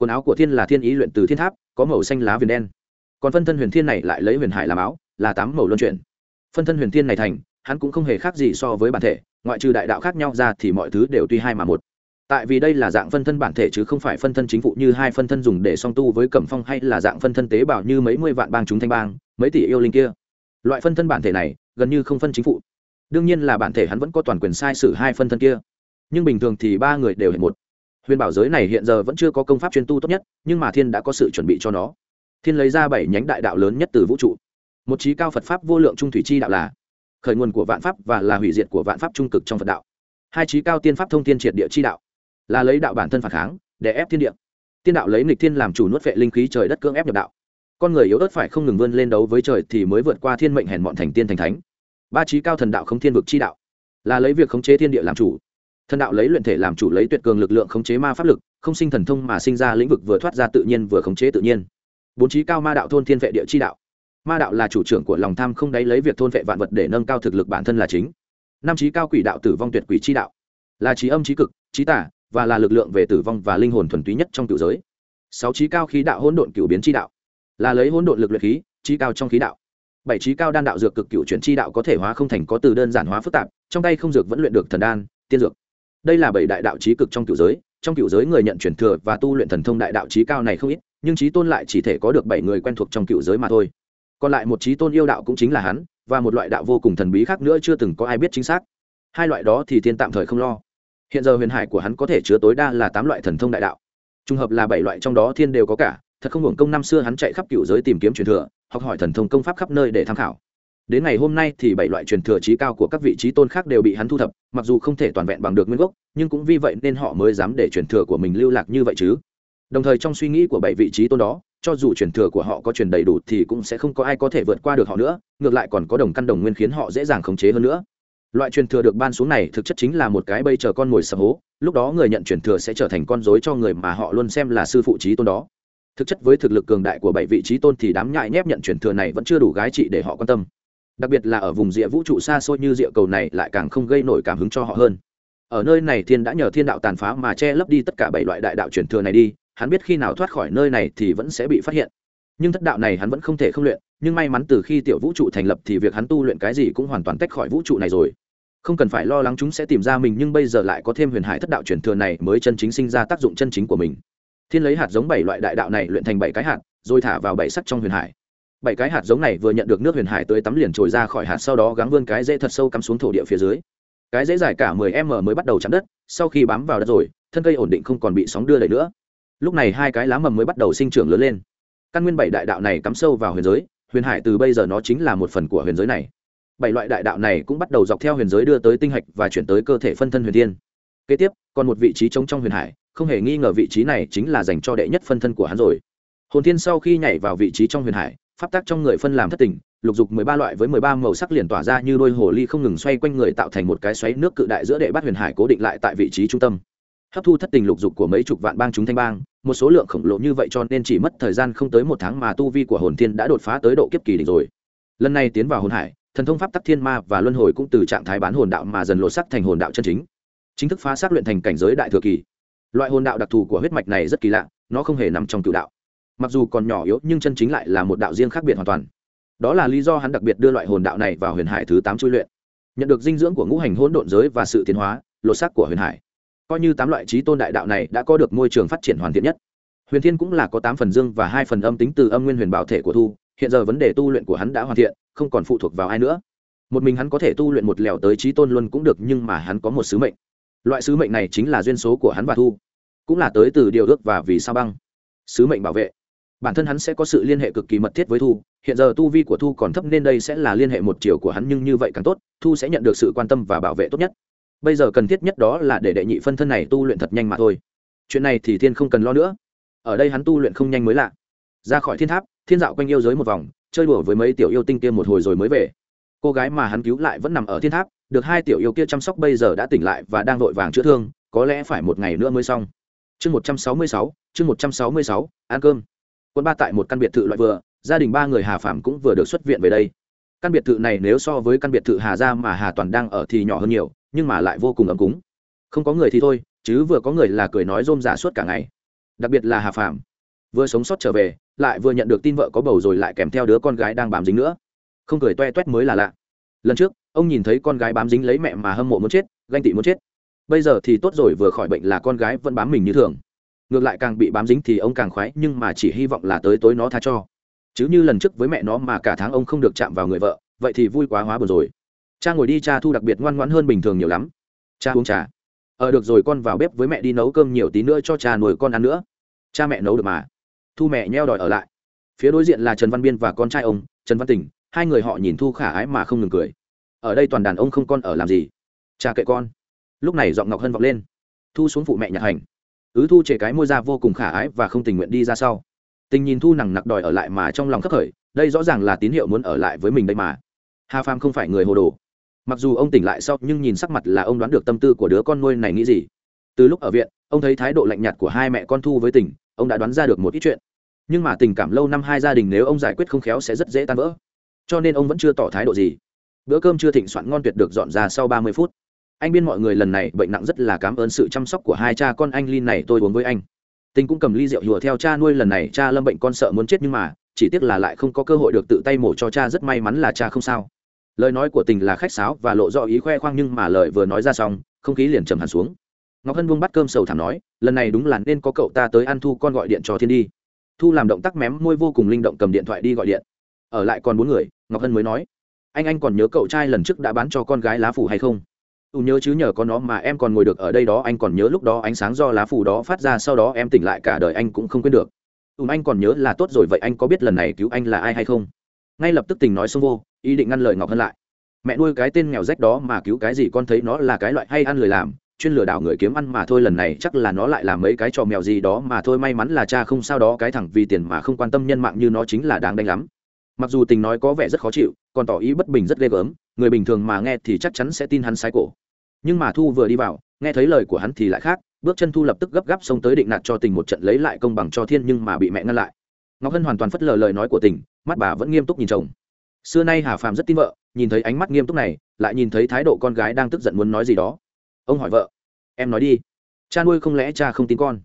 quần áo của thiên là thiên ý luyện từ thiên tháp, có màu xanh lá viền đen. Còn phân thân huyền thiên này lại lấy huyền hải làm áo, là tám màu luân chuyển. Phân thân huyền thiên này thành, hắn cũng không hề khác gì so với bản thể, ngoại trừ đại đạo khác nhau ra thì mọi thứ đều tuy hai mà một. Tại vì đây là dạng phân thân bản thể chứ không phải phân thân chính phụ như hai phân thân dùng để song tu với cẩm phong hay là dạng phân thân tế bào như mấy mươi vạn bang chúng thanh bang, mấy tỷ yêu linh kia. Loại phân thân bản thể này, gần như không phân chính phụ. Đương nhiên là bản thể hắn vẫn có toàn quyền sai sử hai phân thân kia. Nhưng bình thường thì ba người đều hệ một huyền bảo giới này hiện giờ vẫn chưa có công pháp chuyên tu tốt nhất, nhưng mà thiên đã có sự chuẩn bị cho nó. Thiên lấy ra bảy nhánh đại đạo lớn nhất từ vũ trụ. Một trí cao phật pháp vô lượng trung thủy chi đạo là khởi nguồn của vạn pháp và là hủy diệt của vạn pháp trung cực trong phật đạo. Hai trí cao tiên pháp thông tiên triệt địa chi đạo, là lấy đạo bản thân phản kháng, để ép thiên địa. Tiên đạo lấy nghịch thiên làm chủ nuốt vệ linh khí trời đất cưỡng ép nhập đạo. Con người yếu ớt phải không ngừng vươn lên đấu với trời thì mới vượt qua thiên mệnh hèn mọn thành tiên thành thánh. Ba trí cao thần đạo không thiên vực chi đạo, là lấy việc khống chế thiên địa làm chủ thần đạo lấy luyện thể làm chủ lấy tuyệt cường lực lượng khống chế ma pháp lực, không sinh thần thông mà sinh ra lĩnh vực vừa thoát ra tự nhiên vừa khống chế tự nhiên. Bốn trí cao ma đạo thôn thiên vệ địa chi đạo. Ma đạo là chủ trưởng của lòng tham không đáy lấy việc thôn vệ vạn vật để nâng cao thực lực bản thân là chính. Năm trí cao quỷ đạo tử vong tuyệt quỷ chi đạo. Là trí âm trí cực trí tả và là lực lượng về tử vong và linh hồn thuần túy nhất trong cựu giới. Sáu trí cao khí đạo hỗn độn cựu biến chi đạo. Là lấy hỗn độn lực luyện khí trí cao trong khí đạo. Bảy trí cao đan đạo dược cực cựu chuyển chi đạo có thể hóa không thành có từ đơn giản hóa phức tạp, trong tay không dược vẫn luyện được thần đan, tiên dược đây là bảy đại đạo trí cực trong cựu giới, trong cựu giới người nhận truyền thừa và tu luyện thần thông đại đạo trí cao này không ít, nhưng trí tôn lại chỉ thể có được bảy người quen thuộc trong cựu giới mà thôi. Còn lại một trí tôn yêu đạo cũng chính là hắn, và một loại đạo vô cùng thần bí khác nữa chưa từng có ai biết chính xác. Hai loại đó thì thiên tạm thời không lo. Hiện giờ huyền hải của hắn có thể chứa tối đa là tám loại thần thông đại đạo. Trùng hợp là bảy loại trong đó thiên đều có cả, thật không hưởng công năm xưa hắn chạy khắp cựu giới tìm kiếm truyền thừa, học hỏi thần thông công pháp khắp nơi để tham khảo đến ngày hôm nay thì bảy loại truyền thừa trí cao của các vị trí tôn khác đều bị hắn thu thập, mặc dù không thể toàn vẹn bằng được nguyên gốc, nhưng cũng vì vậy nên họ mới dám để truyền thừa của mình lưu lạc như vậy chứ. Đồng thời trong suy nghĩ của bảy vị trí tôn đó, cho dù truyền thừa của họ có truyền đầy đủ thì cũng sẽ không có ai có thể vượt qua được họ nữa, ngược lại còn có đồng căn đồng nguyên khiến họ dễ dàng khống chế hơn nữa. Loại truyền thừa được ban xuống này thực chất chính là một cái bây chờ con mồi sập hố, lúc đó người nhận truyền thừa sẽ trở thành con dối cho người mà họ luôn xem là sư phụ trí tôn đó. Thực chất với thực lực cường đại của bảy vị trí tôn thì đám nhại nhép nhận truyền thừa này vẫn chưa đủ gái trị để họ quan tâm đặc biệt là ở vùng địa vũ trụ xa xôi như địa cầu này lại càng không gây nổi cảm hứng cho họ hơn. Ở nơi này thiên đã nhờ thiên đạo tàn phá mà che lấp đi tất cả bảy loại đại đạo truyền thừa này đi, hắn biết khi nào thoát khỏi nơi này thì vẫn sẽ bị phát hiện. Nhưng thất đạo này hắn vẫn không thể không luyện, nhưng may mắn từ khi tiểu vũ trụ thành lập thì việc hắn tu luyện cái gì cũng hoàn toàn tách khỏi vũ trụ này rồi. Không cần phải lo lắng chúng sẽ tìm ra mình, nhưng bây giờ lại có thêm huyền hải thất đạo truyền thừa này mới chân chính sinh ra tác dụng chân chính của mình. Thiên lấy hạt giống bảy loại đại đạo này luyện thành bảy cái hạt, rồi thả vào bảy sắc trong huyền hải bảy cái hạt giống này vừa nhận được nước huyền hải tới tắm liền trồi ra khỏi hạt, sau đó gắng vươn cái dễ thật sâu cắm xuống thổ địa phía dưới. Cái dễ dài cả 10 m mới bắt đầu chạm đất, sau khi bám vào đất rồi, thân cây ổn định không còn bị sóng đưa đẩy nữa. Lúc này hai cái lá mầm mới bắt đầu sinh trưởng lớn lên. Căn nguyên bảy đại đạo này cắm sâu vào huyền giới, huyền hải từ bây giờ nó chính là một phần của huyền giới này. Bảy loại đại đạo này cũng bắt đầu dọc theo huyền giới đưa tới tinh hạch và chuyển tới cơ thể phân thân huyền thiên kế tiếp, còn một vị trí trống trong huyền hải, không hề nghi ngờ vị trí này chính là dành cho đệ nhất phân thân của hắn rồi. Hồn thiên sau khi nhảy vào vị trí trong huyền hải pháp tác trong người phân làm thất tình, lục dục mười ba loại với mười ba màu sắc liền tỏa ra như đôi hồ ly không ngừng xoay quanh người tạo thành một cái xoáy nước cự đại giữa đệ bát huyền hải cố định lại tại vị trí trung tâm. Hấp thu thất tình lục dục của mấy chục vạn bang chúng thanh bang, một số lượng khổng lồ như vậy cho nên chỉ mất thời gian không tới một tháng mà tu vi của hồn thiên đã đột phá tới độ kiếp kỳ đỉnh rồi. Lần này tiến vào hồn hải, thần thông pháp tắc thiên ma và luân hồi cũng từ trạng thái bán hồn đạo mà dần lộ sắc thành hồn đạo chân chính. Chính thức phá xác luyện thành cảnh giới đại thừa kỳ. Loại hồn đạo đặc thù của huyết mạch này rất kỳ lạ, nó không hề nằm trong cựu đạo mặc dù còn nhỏ yếu nhưng chân chính lại là một đạo riêng khác biệt hoàn toàn. Đó là lý do hắn đặc biệt đưa loại hồn đạo này vào huyền hải thứ tám chui luyện. Nhận được dinh dưỡng của ngũ hành hỗn độn giới và sự tiến hóa, lột xác của huyền hải, coi như tám loại trí tôn đại đạo này đã có được môi trường phát triển hoàn thiện nhất. Huyền thiên cũng là có tám phần dương và hai phần âm tính từ âm nguyên huyền bảo thể của thu, hiện giờ vấn đề tu luyện của hắn đã hoàn thiện, không còn phụ thuộc vào ai nữa. Một mình hắn có thể tu luyện một lèo tới trí tôn luôn cũng được nhưng mà hắn có một sứ mệnh. Loại sứ mệnh này chính là duyên số của hắn và thu, cũng là tới từ điều ước và vì sao băng. Sứ mệnh bảo vệ bản thân hắn sẽ có sự liên hệ cực kỳ mật thiết với thu. Hiện giờ tu vi của thu còn thấp nên đây sẽ là liên hệ một chiều của hắn, nhưng như vậy càng tốt, thu sẽ nhận được sự quan tâm và bảo vệ tốt nhất. Bây giờ cần thiết nhất đó là để đệ nhị phân thân này tu luyện thật nhanh mà thôi. Chuyện này thì thiên không cần lo nữa. Ở đây hắn tu luyện không nhanh mới lạ. Ra khỏi thiên tháp, thiên dạo quanh yêu giới một vòng, chơi đùa với mấy tiểu yêu tinh kia một hồi rồi mới về. Cô gái mà hắn cứu lại vẫn nằm ở thiên tháp, được hai tiểu yêu kia chăm sóc bây giờ đã tỉnh lại và đang vội vàng chữa thương, có lẽ phải một ngày nữa mới xong. Chương một trăm sáu mươi sáu, chương một trăm sáu mươi sáu, ăn cơm quân ba tại một căn biệt thự loại vừa, gia đình ba người hà phạm cũng vừa được xuất viện về đây. Căn biệt thự này nếu so với căn biệt thự hà gia mà hà toàn đang ở thì nhỏ hơn nhiều, nhưng mà lại vô cùng ấm cúng. Không có người thì thôi, chứ vừa có người là cười nói rôm rả suốt cả ngày. Đặc biệt là hà phạm vừa sống sót trở về, lại vừa nhận được tin vợ có bầu rồi lại kèm theo đứa con gái đang bám dính nữa. Không cười toe toét mới là lạ. Lần trước, ông nhìn thấy con gái bám dính lấy mẹ mà hâm mộ muốn chết, ganh tị muốn chết. Bây giờ thì tốt rồi, vừa khỏi bệnh là con gái vẫn bám mình như thường ngược lại càng bị bám dính thì ông càng khoái, nhưng mà chỉ hy vọng là tới tối nó tha cho. Chứ như lần trước với mẹ nó mà cả tháng ông không được chạm vào người vợ, vậy thì vui quá hóa buồn rồi. Cha ngồi đi, cha thu đặc biệt ngoan ngoãn hơn bình thường nhiều lắm. Cha uống trà. Ờ được rồi, con vào bếp với mẹ đi nấu cơm nhiều tí nữa cho cha nuôi con ăn nữa. Cha mẹ nấu được mà. Thu mẹ nheo đòi ở lại. Phía đối diện là trần văn biên và con trai ông, trần văn tình, hai người họ nhìn thu khả ái mà không ngừng cười. Ở đây toàn đàn ông không con ở làm gì. Cha kệ con. Lúc này giọng ngọc hân vọng lên. Thu xuống phụ mẹ nhặt hành ứ thu chệ cái môi ra vô cùng khả ái và không tình nguyện đi ra sau. Tình nhìn thu nằng nặc đòi ở lại mà trong lòng khắc khởi, đây rõ ràng là tín hiệu muốn ở lại với mình đây mà. Hà phàm không phải người hồ đồ. Mặc dù ông tỉnh lại sau, nhưng nhìn sắc mặt là ông đoán được tâm tư của đứa con nuôi này nghĩ gì. Từ lúc ở viện, ông thấy thái độ lạnh nhạt của hai mẹ con thu với tình ông đã đoán ra được một ít chuyện. Nhưng mà tình cảm lâu năm hai gia đình nếu ông giải quyết không khéo sẽ rất dễ tan vỡ. Cho nên ông vẫn chưa tỏ thái độ gì. Bữa cơm chưa thịnh soạn ngon tuyệt được dọn ra sau ba mươi phút anh biên mọi người lần này bệnh nặng rất là cảm ơn sự chăm sóc của hai cha con anh lin này, tôi uống với anh. Tình cũng cầm ly rượu hùa theo cha nuôi lần này, cha lâm bệnh con sợ muốn chết nhưng mà, chỉ tiếc là lại không có cơ hội được tự tay mổ cho cha, rất may mắn là cha không sao. Lời nói của tình là khách sáo và lộ rõ ý khoe khoang nhưng mà lời vừa nói ra xong, không khí liền trầm hẳn xuống. Ngọc hân buông bắt cơm sầu thảm nói, lần này đúng là nên có cậu ta tới ăn thu, con gọi điện cho thiên đi. Thu làm động tác mém môi vô cùng linh động cầm điện thoại đi gọi điện. Ở lại còn bốn người, ngọc hân mới nói, anh anh còn nhớ cậu trai lần trước đã bán cho con gái lá phủ hay không? Ù nhớ chứ nhờ có nó mà em còn ngồi được ở đây đó, anh còn nhớ lúc đó ánh sáng do lá phủ đó phát ra, sau đó em tỉnh lại cả đời anh cũng không quên được. Ùm anh còn nhớ là tốt rồi, vậy anh có biết lần này cứu anh là ai hay không? Ngay lập tức tình nói xông vô, ý định ngăn lời ngọc hân lại. Mẹ nuôi cái tên nghèo rách đó mà cứu cái gì con thấy nó là cái loại hay ăn lời làm, chuyên lừa đảo người kiếm ăn mà thôi, lần này chắc là nó lại làm mấy cái trò mèo gì đó mà thôi, may mắn là cha không sao đó, cái thằng vì tiền mà không quan tâm nhân mạng như nó chính là đáng đánh lắm mặc dù tình nói có vẻ rất khó chịu, còn tỏ ý bất bình rất ghê gớm, người bình thường mà nghe thì chắc chắn sẽ tin hắn sai cổ. Nhưng mà thu vừa đi vào, nghe thấy lời của hắn thì lại khác, bước chân thu lập tức gấp gáp xông tới định nạt cho tình một trận lấy lại công bằng cho thiên nhưng mà bị mẹ ngăn lại. Ngọc hân hoàn toàn phất lờ lời nói của tình, mắt bà vẫn nghiêm túc nhìn chồng. Xưa nay hà phàm rất tin vợ, nhìn thấy ánh mắt nghiêm túc này, lại nhìn thấy thái độ con gái đang tức giận muốn nói gì đó. Ông hỏi vợ, em nói đi, cha nuôi không lẽ cha không tin con?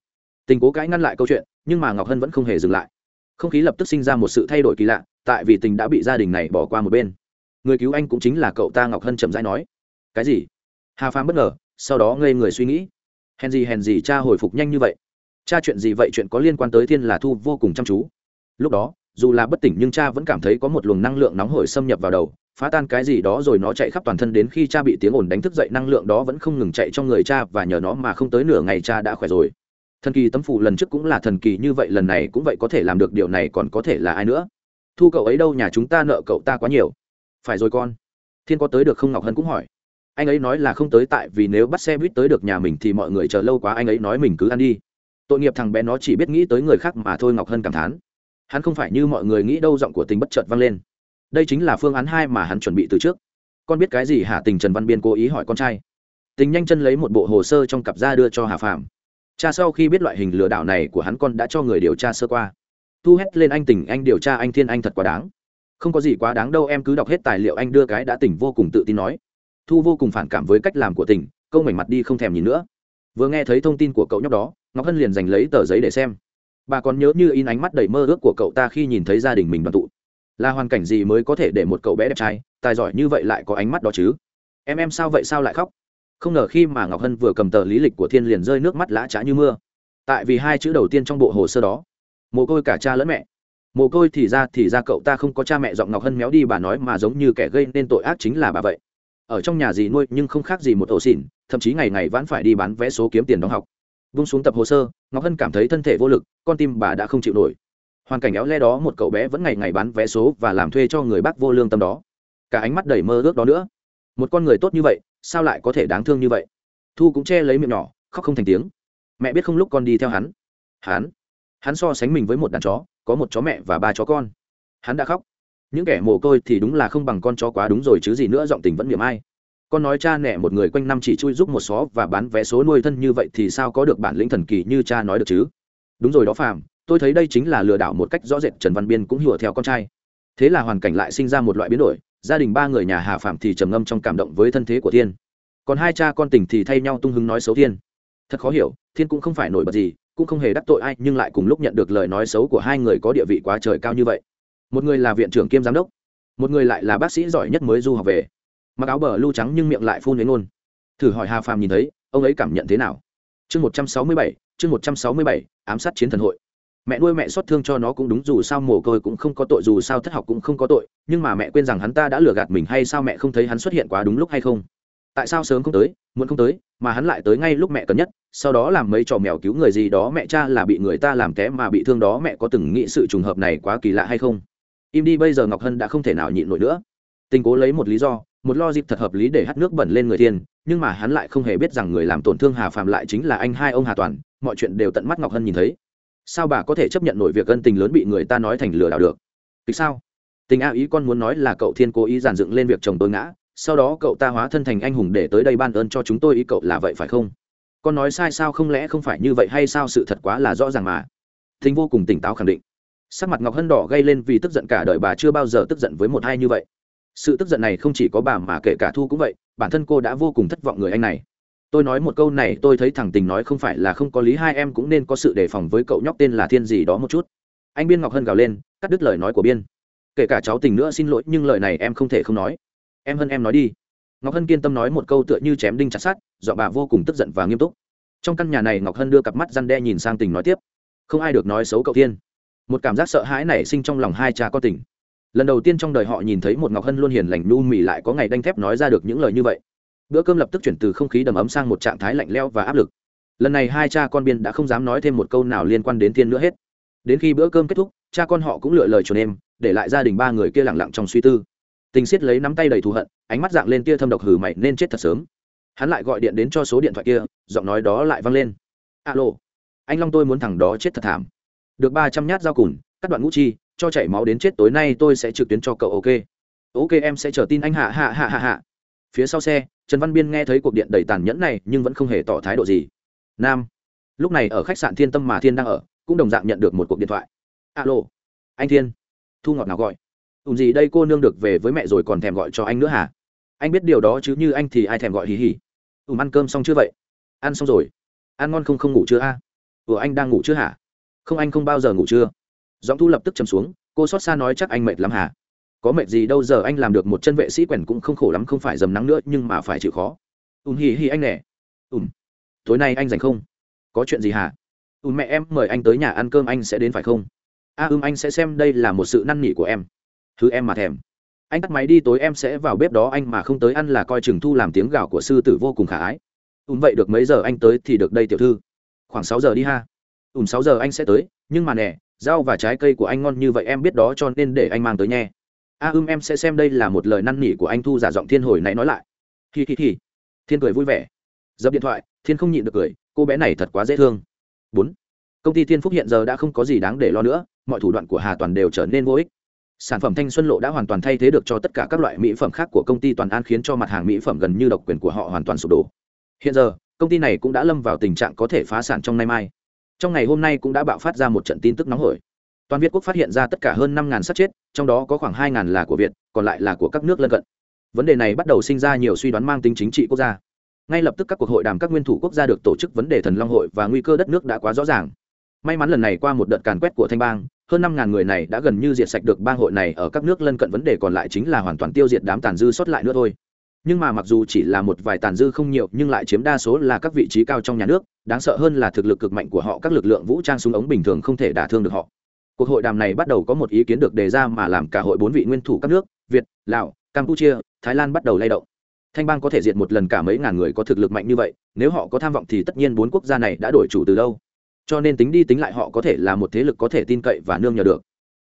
Tình cố cãi ngăn lại câu chuyện, nhưng mà ngọc hân vẫn không hề dừng lại. Không khí lập tức sinh ra một sự thay đổi kỳ lạ tại vì tình đã bị gia đình này bỏ qua một bên. Người cứu anh cũng chính là cậu ta ngọc hân chậm rãi nói. Cái gì? Hà phàm bất ngờ, sau đó ngây người suy nghĩ. Hèn gì hèn gì cha hồi phục nhanh như vậy? Cha chuyện gì vậy chuyện có liên quan tới thiên là thu vô cùng chăm chú. Lúc đó, dù là bất tỉnh nhưng cha vẫn cảm thấy có một luồng năng lượng nóng hổi xâm nhập vào đầu, phá tan cái gì đó rồi nó chạy khắp toàn thân đến khi cha bị tiếng ồn đánh thức dậy năng lượng đó vẫn không ngừng chạy trong người cha và nhờ nó mà không tới nửa ngày cha đã khỏe rồi. Thần kỳ tấm phủ lần trước cũng là thần kỳ như vậy lần này cũng vậy có thể làm được điều này còn có thể là ai nữa? Thu cậu ấy đâu nhà chúng ta nợ cậu ta quá nhiều. Phải rồi con. Thiên có tới được không ngọc hân cũng hỏi. Anh ấy nói là không tới tại vì nếu bắt xe buýt tới được nhà mình thì mọi người chờ lâu quá, anh ấy nói mình cứ ăn đi. Tội nghiệp thằng bé nó chỉ biết nghĩ tới người khác mà thôi, ngọc hân cảm thán. Hắn không phải như mọi người nghĩ đâu, giọng của tình bất chợt vang lên. Đây chính là phương án hai mà hắn chuẩn bị từ trước. Con biết cái gì hả? Tình trần văn biên cố ý hỏi con trai. Tình nhanh chân lấy một bộ hồ sơ trong cặp ra đưa cho hà phạm cha sau khi biết loại hình lừa đảo này của hắn, con đã cho người điều tra sơ qua thu hét lên anh tỉnh anh điều tra, anh thiên, anh thật quá đáng. Không có gì quá đáng đâu, em cứ đọc hết tài liệu anh đưa cái đã tỉnh vô cùng tự tin nói. Thu vô cùng phản cảm với cách làm của tỉnh câu mảnh mặt đi không thèm nhìn nữa. Vừa nghe thấy thông tin của cậu nhóc đó, ngọc hân liền giành lấy tờ giấy để xem. Bà còn nhớ như in ánh mắt đầy mơ ước của cậu ta khi nhìn thấy gia đình mình đoàn tụ. Là hoàn cảnh gì mới có thể để một cậu bé đẹp trai, tài giỏi như vậy lại có ánh mắt đó chứ? Em em sao vậy, sao lại khóc? Không ngờ khi mà ngọc hân vừa cầm tờ lý lịch của thiên liền rơi nước mắt lã trá như mưa. Tại vì hai chữ đầu tiên trong bộ hồ sơ đó mồ côi cả cha lẫn mẹ. Mồ côi thì ra thì ra cậu ta không có cha mẹ giọng ngọc hân méo đi bà nói mà giống như kẻ gây nên tội ác chính là bà vậy. Ở trong nhà gì nuôi, nhưng không khác gì một ổ xỉn, thậm chí ngày ngày vẫn phải đi bán vé số kiếm tiền đóng học. Vung xuống tập hồ sơ, ngọc hân cảm thấy thân thể vô lực, con tim bà đã không chịu nổi. Hoàn cảnh éo le đó một cậu bé vẫn ngày ngày bán vé số và làm thuê cho người bác vô lương tâm đó. Cả ánh mắt đầy mơ ước đó nữa. Một con người tốt như vậy, sao lại có thể đáng thương như vậy? Thu cũng che lấy miệng nhỏ, khóc không thành tiếng. Mẹ biết không lúc con đi theo hắn. Hắn? Hắn so sánh mình với một đàn chó, có một chó mẹ và ba chó con. Hắn đã khóc. Những kẻ mồ côi thì đúng là không bằng con chó quá đúng rồi chứ gì nữa, giọng tình vẫn miệng ai. Con nói cha nẻ một người quanh năm chỉ chui giúp một xó và bán vé số nuôi thân như vậy thì sao có được bản lĩnh thần kỳ như cha nói được chứ? Đúng rồi đó phàm tôi thấy đây chính là lừa đảo một cách rõ rệt, trần văn biên cũng hùa theo con trai. Thế là hoàn cảnh lại sinh ra một loại biến đổi, gia đình ba người nhà hà phạm thì trầm ngâm trong cảm động với thân thế của thiên. Còn hai cha con tình thì thay nhau tung hứng nói xấu thiên. Thật khó hiểu, thiên cũng không phải nổi bật gì cũng không hề đắc tội ai, nhưng lại cùng lúc nhận được lời nói xấu của hai người có địa vị quá trời cao như vậy. Một người là viện trưởng kiêm giám đốc, một người lại là bác sĩ giỏi nhất mới du học về. Mặc áo bờ lưu trắng nhưng miệng lại phun đến ngôn. Thử hỏi hà phàm nhìn thấy, ông ấy cảm nhận thế nào? Chương một trăm sáu mươi bảy, chương một trăm sáu mươi bảy, ám sát chiến thần hội. Mẹ nuôi mẹ xót thương cho nó cũng đúng, dù sao mồ côi cũng không có tội, dù sao thất học cũng không có tội, nhưng mà mẹ quên rằng hắn ta đã lừa gạt mình hay sao mẹ không thấy hắn xuất hiện quá đúng lúc hay không? Tại sao sớm không tới muốn không tới, mà hắn lại tới ngay lúc mẹ cần nhất, sau đó làm mấy trò mèo cứu người gì đó mẹ cha là bị người ta làm té mà bị thương đó mẹ có từng nghĩ sự trùng hợp này quá kỳ lạ hay không? Im đi, bây giờ ngọc hân đã không thể nào nhịn nổi nữa. Tình cố lấy một lý do, một lo dịp thật hợp lý để hắt nước bẩn lên người thiên, nhưng mà hắn lại không hề biết rằng người làm tổn thương hà phạm lại chính là anh hai ông hà toàn, mọi chuyện đều tận mắt ngọc hân nhìn thấy. Sao bà có thể chấp nhận nổi việc ân tình lớn bị người ta nói thành lừa đảo được? Vì sao? Tình a ý con muốn nói là cậu thiên cố ý giàn dựng lên việc chồng tôi ngã sau đó cậu ta hóa thân thành anh hùng để tới đây ban ơn cho chúng tôi, ý cậu là vậy phải không? Con nói sai sao không lẽ không phải như vậy hay sao? Sự thật quá là rõ ràng mà. Thính vô cùng tỉnh táo khẳng định. Sắc mặt ngọc hân đỏ gây lên vì tức giận cả đời, bà chưa bao giờ tức giận với một ai như vậy. Sự tức giận này không chỉ có bà mà kể cả thu cũng vậy, bản thân cô đã vô cùng thất vọng người anh này. Tôi nói một câu này, tôi thấy thằng tình nói không phải là không có lý, hai em cũng nên có sự đề phòng với cậu nhóc tên là thiên gì đó một chút. Anh biên ngọc hân gào lên, cắt đứt lời nói của biên. Kể cả cháu tình nữa xin lỗi, nhưng lời này em không thể không nói em hân em nói đi. Ngọc hân kiên tâm nói một câu tựa như chém đinh chặt sát dọa bà vô cùng tức giận và nghiêm túc. Trong căn nhà này ngọc hân đưa cặp mắt răn đe nhìn sang tình nói tiếp. Không ai được nói xấu cậu thiên. Một cảm giác sợ hãi nảy sinh trong lòng hai cha con tình. Lần đầu tiên trong đời họ nhìn thấy một ngọc hân luôn hiền lành nu mì lại có ngày đanh thép nói ra được những lời như vậy. Bữa cơm lập tức chuyển từ không khí đầm ấm sang một trạng thái lạnh leo và áp lực. Lần này hai cha con biên đã không dám nói thêm một câu nào liên quan đến thiên nữa hết. Đến khi bữa cơm kết thúc, cha con họ cũng lựa lời chuồn em, để lại gia đình ba người kia lẳng lặng trong suy tư tình siết lấy nắm tay đầy thù hận, ánh mắt dạng lên tia thâm độc hử mày, nên chết thật sớm. Hắn lại gọi điện đến cho số điện thoại kia, giọng nói đó lại vang lên. Alo, anh long tôi muốn thằng đó chết thật thảm. Được ba trăm nhát dao cùn cắt đoạn ngũ chi, cho chảy máu đến chết, tối nay tôi sẽ trực tuyến cho cậu, ok? Ok, em sẽ chờ tin anh, hạ hạ hạ hạ hạ. Phía sau xe, trần văn biên nghe thấy cuộc điện đầy tàn nhẫn này, nhưng vẫn không hề tỏ thái độ gì. Nam, lúc này ở khách sạn thiên tâm mà thiên đang ở, cũng đồng dạng nhận được một cuộc điện thoại. Alo, anh thiên, thu ngọt nào gọi? Ùn gì đây cô nương được về với mẹ rồi còn thèm gọi cho anh nữa hả? Anh biết điều đó chứ như anh thì ai thèm gọi hì hì? Ùm ăn cơm xong chưa vậy? Ăn xong rồi. Ăn ngon không không ngủ chưa a? À? ủa anh đang ngủ chưa hả? Không anh không bao giờ ngủ chưa? Giọng thu lập tức chầm xuống cô xót xa nói chắc anh mệt lắm hả? Có mệt gì đâu giờ anh làm được một chân vệ sĩ quèn cũng không khổ lắm không phải dầm nắng nữa nhưng mà phải chịu khó. Ùm hì hì anh nè. Ùm tối nay anh rảnh không? Có chuyện gì hả? Ùm mẹ em mời anh tới nhà ăn cơm anh sẽ đến phải không? A à, ưm anh sẽ xem đây là một sự năn nỉ của em thứ em mà thèm. Anh tắt máy đi tối em sẽ vào bếp đó anh mà không tới ăn là coi chừng thu làm tiếng gào của sư tử vô cùng khả ái. Ùm vậy được mấy giờ anh tới thì được đây tiểu thư. Khoảng sáu giờ đi ha. Ùm sáu giờ anh sẽ tới nhưng mà nè rau và trái cây của anh ngon như vậy em biết đó cho nên để anh mang tới nhé. A à, ưm em sẽ xem đây là một lời năn nỉ của anh thu giả giọng thiên hồi nãy nói lại. Hi hi hi. Thiên cười vui vẻ. Dập điện thoại thiên không nhịn được cười cô bé này thật quá dễ thương. Bốn. Công ty thiên phúc hiện giờ đã không có gì đáng để lo nữa mọi thủ đoạn của hà toàn đều trở nên vô ích sản phẩm thanh xuân lộ đã hoàn toàn thay thế được cho tất cả các loại mỹ phẩm khác của công ty toàn an khiến cho mặt hàng mỹ phẩm gần như độc quyền của họ hoàn toàn sụp đổ. Hiện giờ, công ty này cũng đã lâm vào tình trạng có thể phá sản trong nay mai. Trong ngày hôm nay cũng đã bạo phát ra một trận tin tức nóng hổi. Toàn việt quốc phát hiện ra tất cả hơn năm sát chết, trong đó có khoảng hai là của việt, còn lại là của các nước lân cận. Vấn đề này bắt đầu sinh ra nhiều suy đoán mang tính chính trị quốc gia. Ngay lập tức các cuộc hội đàm các nguyên thủ quốc gia được tổ chức vấn đề thần long hội và nguy cơ đất nước đã quá rõ ràng. May mắn lần này qua một đợt càn quét của thanh bang hơn năm ngàn người này đã gần như diệt sạch được bang hội này ở các nước lân cận. Vấn đề còn lại chính là hoàn toàn tiêu diệt đám tàn dư sót lại nữa thôi. Nhưng mà mặc dù chỉ là một vài tàn dư không nhiều, nhưng lại chiếm đa số là các vị trí cao trong nhà nước. Đáng sợ hơn là thực lực cực mạnh của họ, các lực lượng vũ trang súng ống bình thường không thể đả thương được họ. Cuộc hội đàm này bắt đầu có một ý kiến được đề ra mà làm cả hội bốn vị nguyên thủ các nước, việt, lào, campuchia, thái lan bắt đầu lay động. Thanh bang có thể diệt một lần cả mấy ngàn người có thực lực mạnh như vậy, nếu họ có tham vọng thì tất nhiên bốn quốc gia này đã đổi chủ từ lâu cho nên tính đi tính lại họ có thể là một thế lực có thể tin cậy và nương nhờ được.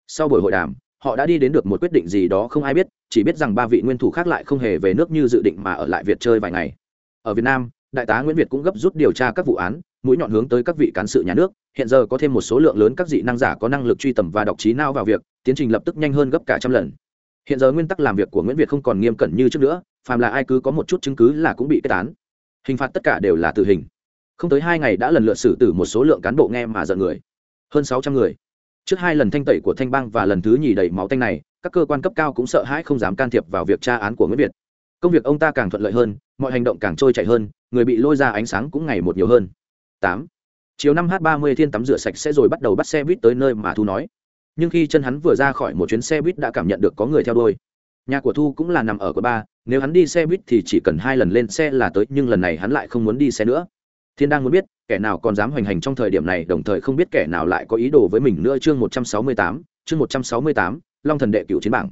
Sau buổi hội đàm, họ đã đi đến được một quyết định gì đó không ai biết, chỉ biết rằng ba vị nguyên thủ khác lại không hề về nước như dự định mà ở lại việt chơi vài ngày. Ở việt nam, đại tá nguyễn việt cũng gấp rút điều tra các vụ án, mũi nhọn hướng tới các vị cán sự nhà nước. Hiện giờ có thêm một số lượng lớn các dị năng giả có năng lực truy tầm và đọc trí não vào việc, tiến trình lập tức nhanh hơn gấp cả trăm lần. Hiện giờ nguyên tắc làm việc của nguyễn việt không còn nghiêm cẩn như trước nữa, phàm là ai cứ có một chút chứng cứ là cũng bị kết án. Hình phạt tất cả đều là tử hình không tới hai ngày đã lần lượt xử tử một số lượng cán bộ nghe mà giận người. Hơn sáu trăm người. Trước hai lần thanh tẩy của thanh bang và lần thứ nhì đầy máu tanh này, các cơ quan cấp cao cũng sợ hãi không dám can thiệp vào việc tra án của nguyễn việt. Công việc ông ta càng thuận lợi hơn, mọi hành động càng trôi chảy hơn, người bị lôi ra ánh sáng cũng ngày một nhiều hơn. Tám. Chiều năm h ba mươi thiên tắm rửa sạch sẽ rồi bắt đầu bắt xe buýt tới nơi mà thu nói. Nhưng khi chân hắn vừa ra khỏi một chuyến xe buýt đã cảm nhận được có người theo đôi nhà của thu cũng là nằm ở quận ba, nếu hắn đi xe buýt thì chỉ cần hai lần lên xe là tới, nhưng lần này hắn lại không muốn đi xe nữa thiên đang muốn biết, kẻ nào còn dám hoành hành trong thời điểm này, đồng thời không biết kẻ nào lại có ý đồ với mình nữa. Chương một trăm sáu mươi tám, chương một trăm sáu mươi tám, long thần đệ cựu chiến bảng.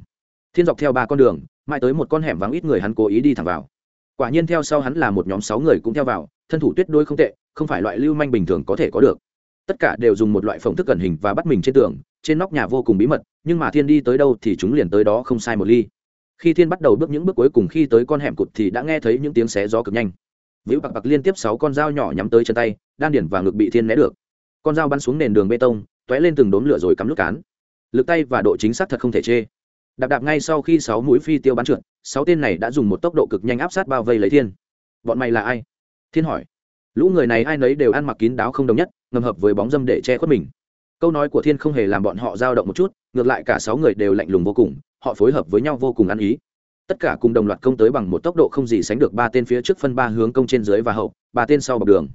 Thiên dọc theo ba con đường, mãi tới một con hẻm vắng ít người hắn cố ý đi thẳng vào. Quả nhiên theo sau hắn là một nhóm sáu người cũng theo vào, thân thủ tuyết đôi không tệ, không phải loại lưu manh bình thường có thể có được. Tất cả đều dùng một loại phồng thức cẩn hình và bắt mình trên tường, trên nóc nhà vô cùng bí mật, nhưng mà thiên đi tới đâu thì chúng liền tới đó không sai một ly. Khi thiên bắt đầu bước những bước cuối cùng khi tới con hẻm cụt thì đã nghe thấy những tiếng xé gió cực nhanh. Vũ bạc bạc liên tiếp sáu con dao nhỏ nhắm tới chân tay, đan điển và ngực bị thiên né được. Con dao bắn xuống nền đường bê tông t ó é lên từng đốm lửa rồi cắm lút cán. Lực tay và độ chính xác thật không thể chê. Đạp đạp ngay sau khi sáu mũi phi tiêu bắn trượt, sáu tên này đã dùng một tốc độ cực nhanh áp sát bao vây lấy thiên. Bọn mày là ai? Thiên hỏi. Lũ người này ai nấy đều ăn mặc kín đáo không đồng nhất, ngầm hợp với bóng dâm để che khuất mình. Câu nói của thiên không hề làm bọn họ dao động một chút, ngược lại cả sáu người đều lạnh lùng vô cùng, họ phối hợp với nhau vô cùng ăn ý tất cả cùng đồng loạt công tới bằng một tốc độ không gì sánh được ba tên phía trước phân ba hướng công trên dưới và hậu, ba tên sau bọc đường.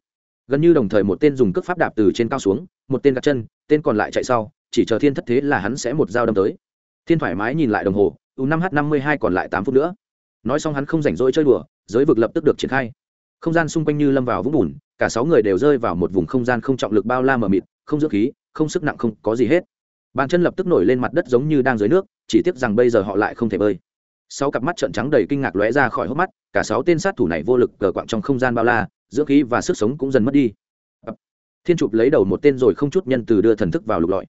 Gần như đồng thời một tên dùng cước pháp đạp từ trên cao xuống, một tên gạt chân, tên còn lại chạy sau, chỉ chờ thiên thất thế là hắn sẽ một dao đâm tới. Thiên thoải mái nhìn lại đồng hồ, u năm h năm mươi hai còn lại tám phút nữa. Nói xong hắn không rảnh rỗi chơi đùa, giới vực lập tức được triển khai. Không gian xung quanh như lâm vào vũng bùn, cả sáu người đều rơi vào một vùng không gian không trọng lực bao la mờ mịt, không dưỡng khí, không sức nặng không có gì hết. Bàn chân lập tức nổi lên mặt đất giống như đang dưới nước, chỉ tiếc rằng bây giờ họ lại không thể bơi sáu cặp mắt trợn trắng đầy kinh ngạc lóe ra khỏi hốc mắt, cả sáu tên sát thủ này vô lực cờ quạng trong không gian bao la, dưỡng khí và sức sống cũng dần mất đi. Thiên chụp lấy đầu một tên rồi không chút nhân từ đưa thần thức vào lục lọi.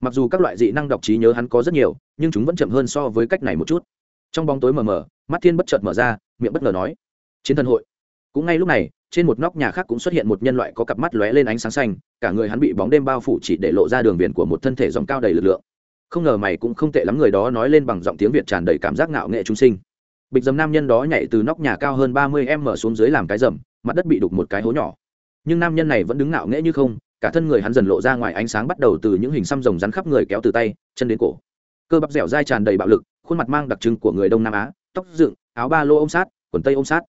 Mặc dù các loại dị năng đọc trí nhớ hắn có rất nhiều, nhưng chúng vẫn chậm hơn so với cách này một chút. Trong bóng tối mờ mờ, mắt thiên bất chợt mở ra, miệng bất ngờ nói, chiến thần hội. Cũng ngay lúc này, trên một nóc nhà khác cũng xuất hiện một nhân loại có cặp mắt lóe lên ánh sáng xanh, cả người hắn bị bóng đêm bao phủ chỉ để lộ ra đường viền của một thân thể dòng cao đầy lực lượng không ngờ mày cũng không tệ lắm người đó nói lên bằng giọng tiếng việt tràn đầy cảm giác ngạo nghệ trung sinh. Bịch dầm nam nhân đó nhảy từ nóc nhà cao hơn ba mươi m xuống dưới làm cái dầm mặt đất bị đục một cái hố nhỏ. Nhưng nam nhân này vẫn đứng ngạo nghễ như không cả thân người hắn dần lộ ra ngoài ánh sáng bắt đầu từ những hình xăm rồng rắn khắp người kéo từ tay chân đến cổ. Cơ bắp dẻo dai tràn đầy bạo lực khuôn mặt mang đặc trưng của người đông nam á tóc dựng áo ba lô ôm sát quần tây ôm sát.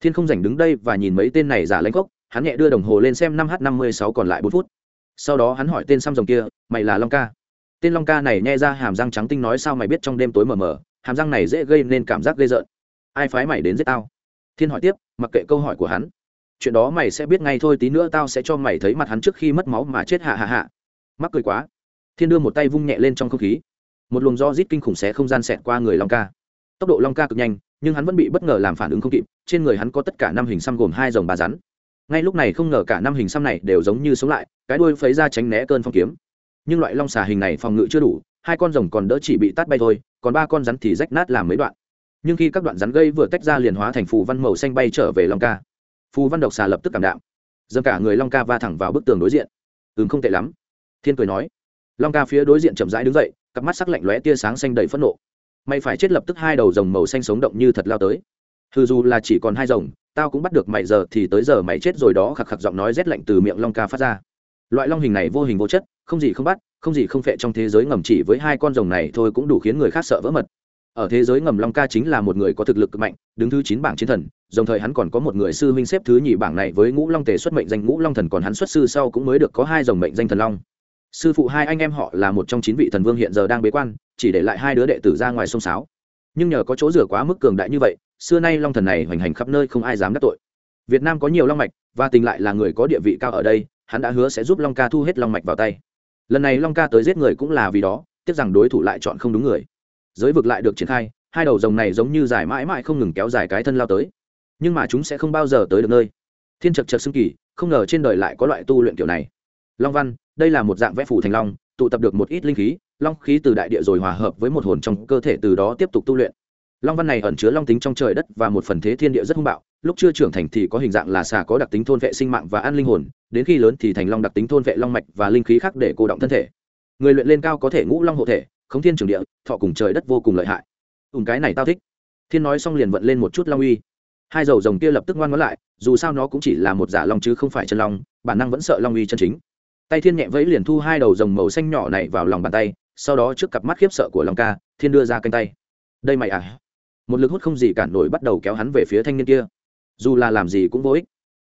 Thiên không dành đứng đây và nhìn mấy tên này giả lãnh cốc, hắn nhẹ đưa đồng hồ lên xem năm h năm mươi sáu còn lại bốn phút. Sau đó hắn hỏi tên xăm rồng kia mày là long ca? Tên long ca này nghe ra hàm răng trắng tinh nói sao mày biết trong đêm tối mờ mờ, hàm răng này dễ gây nên cảm giác ghê rợn. Ai phái mày đến giết tao? Thiên hỏi tiếp, mặc kệ câu hỏi của hắn. Chuyện đó mày sẽ biết ngay thôi, tí nữa tao sẽ cho mày thấy mặt hắn trước khi mất máu mà chết hạ hạ hạ. Mắc cười quá. Thiên đưa một tay vung nhẹ lên trong không khí. Một luồng do rít kinh khủng xé không gian xẹt qua người long ca. Tốc độ long ca cực nhanh, nhưng hắn vẫn bị bất ngờ làm phản ứng không kịp, trên người hắn có tất cả năm hình xăm gồm hai dòng bà rắn. Ngay lúc này không ngờ cả năm hình xăm này đều giống như sống lại, cái đuôi phấy ra tránh né cơn phong kiếm nhưng loại long xà hình này phòng ngự chưa đủ, hai con rồng còn đỡ chỉ bị tát bay thôi, còn ba con rắn thì rách nát làm mấy đoạn. Nhưng khi các đoạn rắn gây vừa tách ra liền hóa thành phù văn màu xanh bay trở về long ca. Phù văn độc xà lập tức cảm đạm. Dâm cả người long ca va thẳng vào bức tường đối diện. Ừm, không tệ lắm. Thiên cười nói. Long ca phía đối diện chậm rãi đứng dậy, cặp mắt sắc lạnh lóe tia sáng xanh đầy phẫn nộ. Mày phải chết lập tức hai đầu rồng màu xanh sống động như thật lao tới. Hừ, dù là chỉ còn hai rồng, tao cũng bắt được mày giờ thì tới giờ mày chết rồi đó khạc khạc giọng nói rét lạnh từ miệng long ca phát ra loại long hình này vô hình vô chất, không gì không bắt, không gì không phệ trong thế giới ngầm chỉ với hai con rồng này thôi cũng đủ khiến người khác sợ vỡ mật. Ở thế giới ngầm long ca chính là một người có thực lực cực mạnh, đứng thứ chín bảng chiến thần, đồng thời hắn còn có một người sư huynh xếp thứ nhì bảng này với ngũ long tề xuất mệnh danh ngũ long thần còn hắn xuất sư sau cũng mới được có hai dòng mệnh danh thần long. Sư phụ hai anh em họ là một trong chín vị thần vương hiện giờ đang bế quan, chỉ để lại hai đứa đệ tử ra ngoài sông sáo. Nhưng nhờ có chỗ rửa quá mức cường đại như vậy, xưa nay long thần này hoành hành khắp nơi không ai dám đắc tội. Việt nam có nhiều long mạch, và tình lại là người có địa vị cao ở đây hắn đã hứa sẽ giúp long ca thu hết long mạch vào tay. Lần này long ca tới giết người cũng là vì đó, tiếc rằng đối thủ lại chọn không đúng người. Giới vực lại được triển khai, hai đầu rồng này giống như dài mãi mãi không ngừng kéo dài cái thân lao tới. Nhưng mà chúng sẽ không bao giờ tới được nơi. Thiên chật chật xưng kỳ, không ngờ trên đời lại có loại tu luyện kiểu này. Long văn, đây là một dạng vẽ phủ thành long, tụ tập được một ít linh khí, long khí từ đại địa rồi hòa hợp với một hồn trong cơ thể từ đó tiếp tục tu luyện long văn này ẩn chứa long tính trong trời đất và một phần thế thiên địa rất hung bạo, lúc chưa trưởng thành thì có hình dạng là xà có đặc tính thôn vệ sinh mạng và an linh hồn, đến khi lớn thì thành long đặc tính thôn vệ long mạch và linh khí khác để cô động thân thể. Người luyện lên cao có thể ngũ long hộ thể không thiên trường địa, thọ cùng trời đất vô cùng lợi hại. Ùn cái này tao thích. Thiên nói xong liền vận lên một chút long uy. Hai dầu rồng kia lập tức ngoan ngoãn lại, dù sao nó cũng chỉ là một giả long chứ không phải chân long, bản năng vẫn sợ long uy chân chính. Tay thiên nhẹ vẫy liền thu hai đầu rồng màu xanh nhỏ này vào lòng bàn tay, sau đó trước cặp mắt khiếp sợ của long ca, thiên đưa ra cánh tay. Đây mày à? Một lực hút không gì cản nổi bắt đầu kéo hắn về phía thanh niên kia. Dù là làm gì cũng vô ích.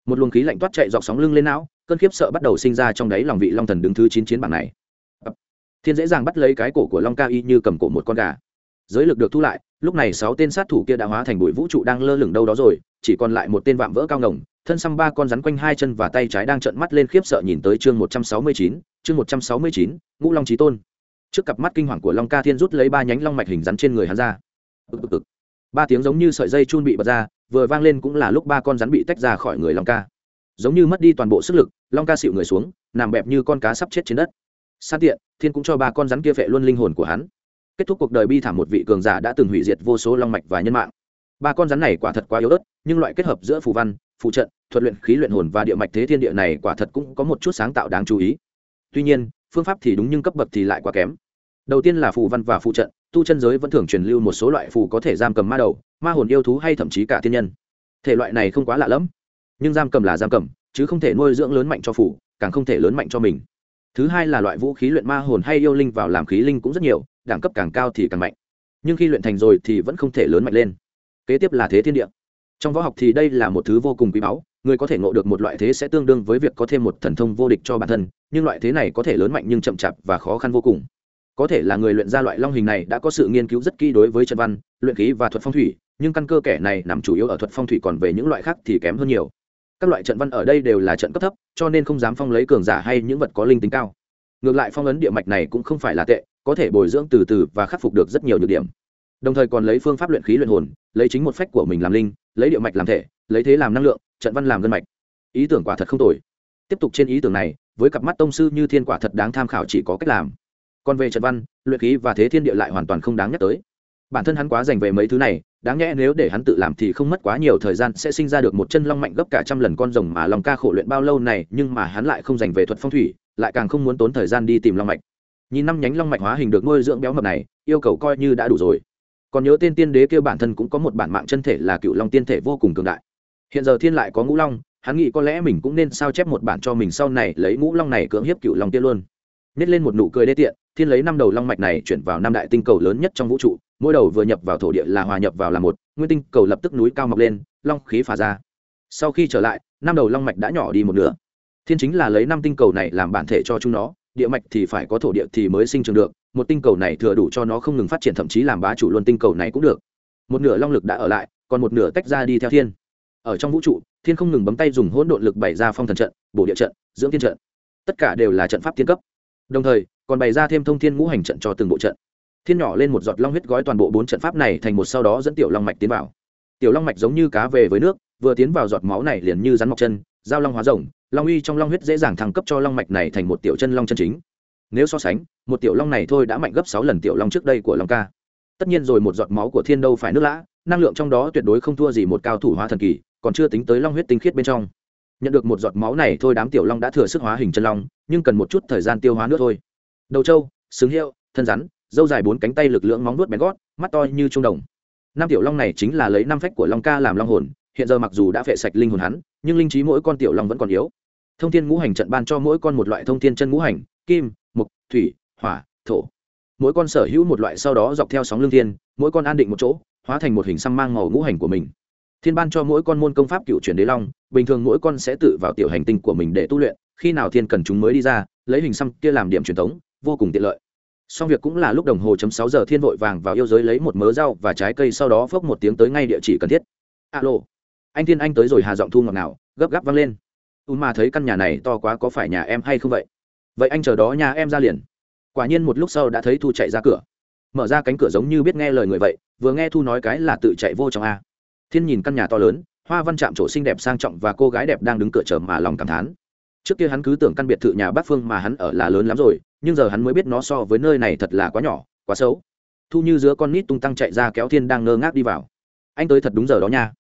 Một luồng khí lạnh toát chạy dọc sóng lưng lên não, cơn khiếp sợ bắt đầu sinh ra trong đáy lòng vị long thần đứng thứ chín chiến bảng này. Thiên dễ dàng bắt lấy cái cổ của long ca y như cầm cổ một con gà. Giới lực được thu lại, lúc này sáu tên sát thủ kia đã hóa thành bụi vũ trụ đang lơ lửng đâu đó rồi, chỉ còn lại một tên vạm vỡ cao ngồng, thân xăm ba con rắn quanh hai chân và tay trái đang trợn mắt lên khiếp sợ nhìn tới chương một trăm sáu mươi chín, chương một trăm sáu mươi chín, ngũ long trí tôn. Trước cặp mắt kinh hoàng của long ca thiên rút lấy ba nhánh long mạch hình rắn trên người hắn ra. Ực ực ực ba tiếng giống như sợi dây chun bị bật ra, vừa vang lên cũng là lúc ba con rắn bị tách ra khỏi người long ca. Giống như mất đi toàn bộ sức lực, long ca xịu người xuống, nằm bẹp như con cá sắp chết trên đất. Sát tiện, thiên cũng cho ba con rắn kia vệ luôn linh hồn của hắn. Kết thúc cuộc đời bi thảm một vị cường giả đã từng hủy diệt vô số long mạch và nhân mạng. Ba con rắn này quả thật quá yếu ớt, nhưng loại kết hợp giữa phù văn phụ trận, thuật luyện khí luyện hồn và địa mạch thế thiên địa này quả thật cũng có một chút sáng tạo đáng chú ý. Tuy nhiên, phương pháp thì đúng nhưng cấp bậc thì lại quá kém đầu tiên là phù văn và phụ trận, tu chân giới vẫn thường truyền lưu một số loại phù có thể giam cầm ma đầu, ma hồn yêu thú hay thậm chí cả thiên nhân. Thể loại này không quá lạ lẫm, nhưng giam cầm là giam cầm, chứ không thể nuôi dưỡng lớn mạnh cho phù, càng không thể lớn mạnh cho mình. Thứ hai là loại vũ khí luyện ma hồn hay yêu linh vào làm khí linh cũng rất nhiều, đẳng cấp càng cao thì càng mạnh. Nhưng khi luyện thành rồi thì vẫn không thể lớn mạnh lên. Kế tiếp là thế thiên địa. Trong võ học thì đây là một thứ vô cùng quý báu, người có thể ngộ được một loại thế sẽ tương đương với việc có thêm một thần thông vô địch cho bản thân, nhưng loại thế này có thể lớn mạnh nhưng chậm chạp và khó khăn vô cùng có thể là người luyện ra loại long hình này đã có sự nghiên cứu rất kỹ đối với trận văn, luyện khí và thuật phong thủy, nhưng căn cơ kẻ này nằm chủ yếu ở thuật phong thủy còn về những loại khác thì kém hơn nhiều. Các loại trận văn ở đây đều là trận cấp thấp, cho nên không dám phong lấy cường giả hay những vật có linh tính cao. Ngược lại phong ấn địa mạch này cũng không phải là tệ, có thể bồi dưỡng từ từ và khắc phục được rất nhiều nhược điểm. Đồng thời còn lấy phương pháp luyện khí luyện hồn, lấy chính một phách của mình làm linh, lấy địa mạch làm thể, lấy thế làm năng lượng, trận văn làm gân mạch. Ý tưởng quả thật không tồi. Tiếp tục trên ý tưởng này, với cặp mắt tông sư như thiên quả thật đáng tham khảo chỉ có cách làm còn về trận văn, luyện khí và thế thiên địa lại hoàn toàn không đáng nhắc tới. Bản thân hắn quá dành về mấy thứ này, đáng nhẽ nếu để hắn tự làm thì không mất quá nhiều thời gian sẽ sinh ra được một chân long mạnh gấp cả trăm lần con rồng mà lòng ca khổ luyện bao lâu này, nhưng mà hắn lại không dành về thuật phong thủy, lại càng không muốn tốn thời gian đi tìm long mạch. Nhìn năm nhánh long mạch hóa hình được nuôi dưỡng béo mập này, yêu cầu coi như đã đủ rồi. Còn nhớ tên tiên đế kêu bản thân cũng có một bản mạng chân thể là cựu long tiên thể vô cùng cường đại. Hiện giờ thiên lại có ngũ long, hắn nghĩ có lẽ mình cũng nên sao chép một bản cho mình sau này, lấy ngũ long này cưỡng hiếp cựu long tiên luôn nhét lên một nụ cười đê tiện, thiên lấy năm đầu long mạch này chuyển vào năm đại tinh cầu lớn nhất trong vũ trụ, mỗi đầu vừa nhập vào thổ địa là hòa nhập vào là một, nguyên tinh cầu lập tức núi cao mọc lên, long khí phả ra. Sau khi trở lại, năm đầu long mạch đã nhỏ đi một nửa. Thiên chính là lấy năm tinh cầu này làm bản thể cho chúng nó, địa mạch thì phải có thổ địa thì mới sinh trưởng được, một tinh cầu này thừa đủ cho nó không ngừng phát triển, thậm chí làm bá chủ luôn tinh cầu này cũng được. Một nửa long lực đã ở lại, còn một nửa tách ra đi theo thiên. Ở trong vũ trụ, thiên không ngừng bấm tay dùng hỗn độn lực bày ra phong thần trận, bổ địa trận, dưỡng thiên trận. Tất cả đều là trận pháp thiên cấp đồng thời, còn bày ra thêm thông thiên ngũ hành trận cho từng bộ trận. Thiên nhỏ lên một giọt long huyết gói toàn bộ bốn trận pháp này thành một sau đó dẫn tiểu long mạch tiến vào. Tiểu long mạch giống như cá về với nước, vừa tiến vào giọt máu này liền như rắn mọc chân, giao long hóa rồng, long uy trong long huyết dễ dàng thăng cấp cho long mạch này thành một tiểu chân long chân chính. Nếu so sánh, một tiểu long này thôi đã mạnh gấp sáu lần tiểu long trước đây của long ca. Tất nhiên rồi, một giọt máu của thiên đâu phải nước lã, năng lượng trong đó tuyệt đối không thua gì một cao thủ hóa thần kỳ, còn chưa tính tới long huyết tinh khiết bên trong nhận được một giọt máu này thôi đám tiểu long đã thừa sức hóa hình chân long, nhưng cần một chút thời gian tiêu hóa nữa thôi. Đầu trâu xứng hiệu thân rắn, dâu dài bốn cánh tay lực lượng móng nuốt bén gót, mắt to như trung đồng. Năm tiểu long này chính là lấy năm phách của long ca làm long hồn, hiện giờ mặc dù đã phệ sạch linh hồn hắn, nhưng linh trí mỗi con tiểu long vẫn còn yếu. Thông thiên ngũ hành trận ban cho mỗi con một loại thông thiên chân ngũ hành, kim mục thủy, hỏa, thổ. Mỗi con sở hữu một loại sau đó dọc theo sóng lương thiên, mỗi con an định một chỗ, hóa thành một hình xăm mang màu ngũ hành của mình thiên ban cho mỗi con môn công pháp cựu chuyển đế long, bình thường mỗi con sẽ tự vào tiểu hành tinh của mình để tu luyện, khi nào thiên cần chúng mới đi ra, lấy hình xăm kia làm điểm truyền thống, vô cùng tiện lợi. Xong việc cũng là lúc đồng hồ chấm sáu giờ thiên vội vàng vào yêu giới lấy một mớ rau và trái cây sau đó phốc một tiếng tới ngay địa chỉ cần thiết. Alo. Anh thiên, anh tới rồi hà giọng thu ngọt nào gấp gáp vang lên. U mà thấy căn nhà này to quá có phải nhà em hay không vậy? Vậy anh chờ đó nhà em ra liền. Quả nhiên một lúc sau đã thấy thu chạy ra cửa. Mở ra cánh cửa giống như biết nghe lời người vậy, vừa nghe thu nói cái là tự chạy vô trong a thiên nhìn căn nhà to lớn, hoa văn chạm chỗ xinh đẹp sang trọng và cô gái đẹp đang đứng cửa chờ mà lòng cảm thán. Trước kia hắn cứ tưởng căn biệt thự nhà bác phương mà hắn ở là lớn lắm rồi, nhưng giờ hắn mới biết nó so với nơi này thật là quá nhỏ, quá xấu. Thu như giữa con nít tung tăng chạy ra kéo thiên đang ngơ ngác đi vào. Anh tới thật đúng giờ đó nha.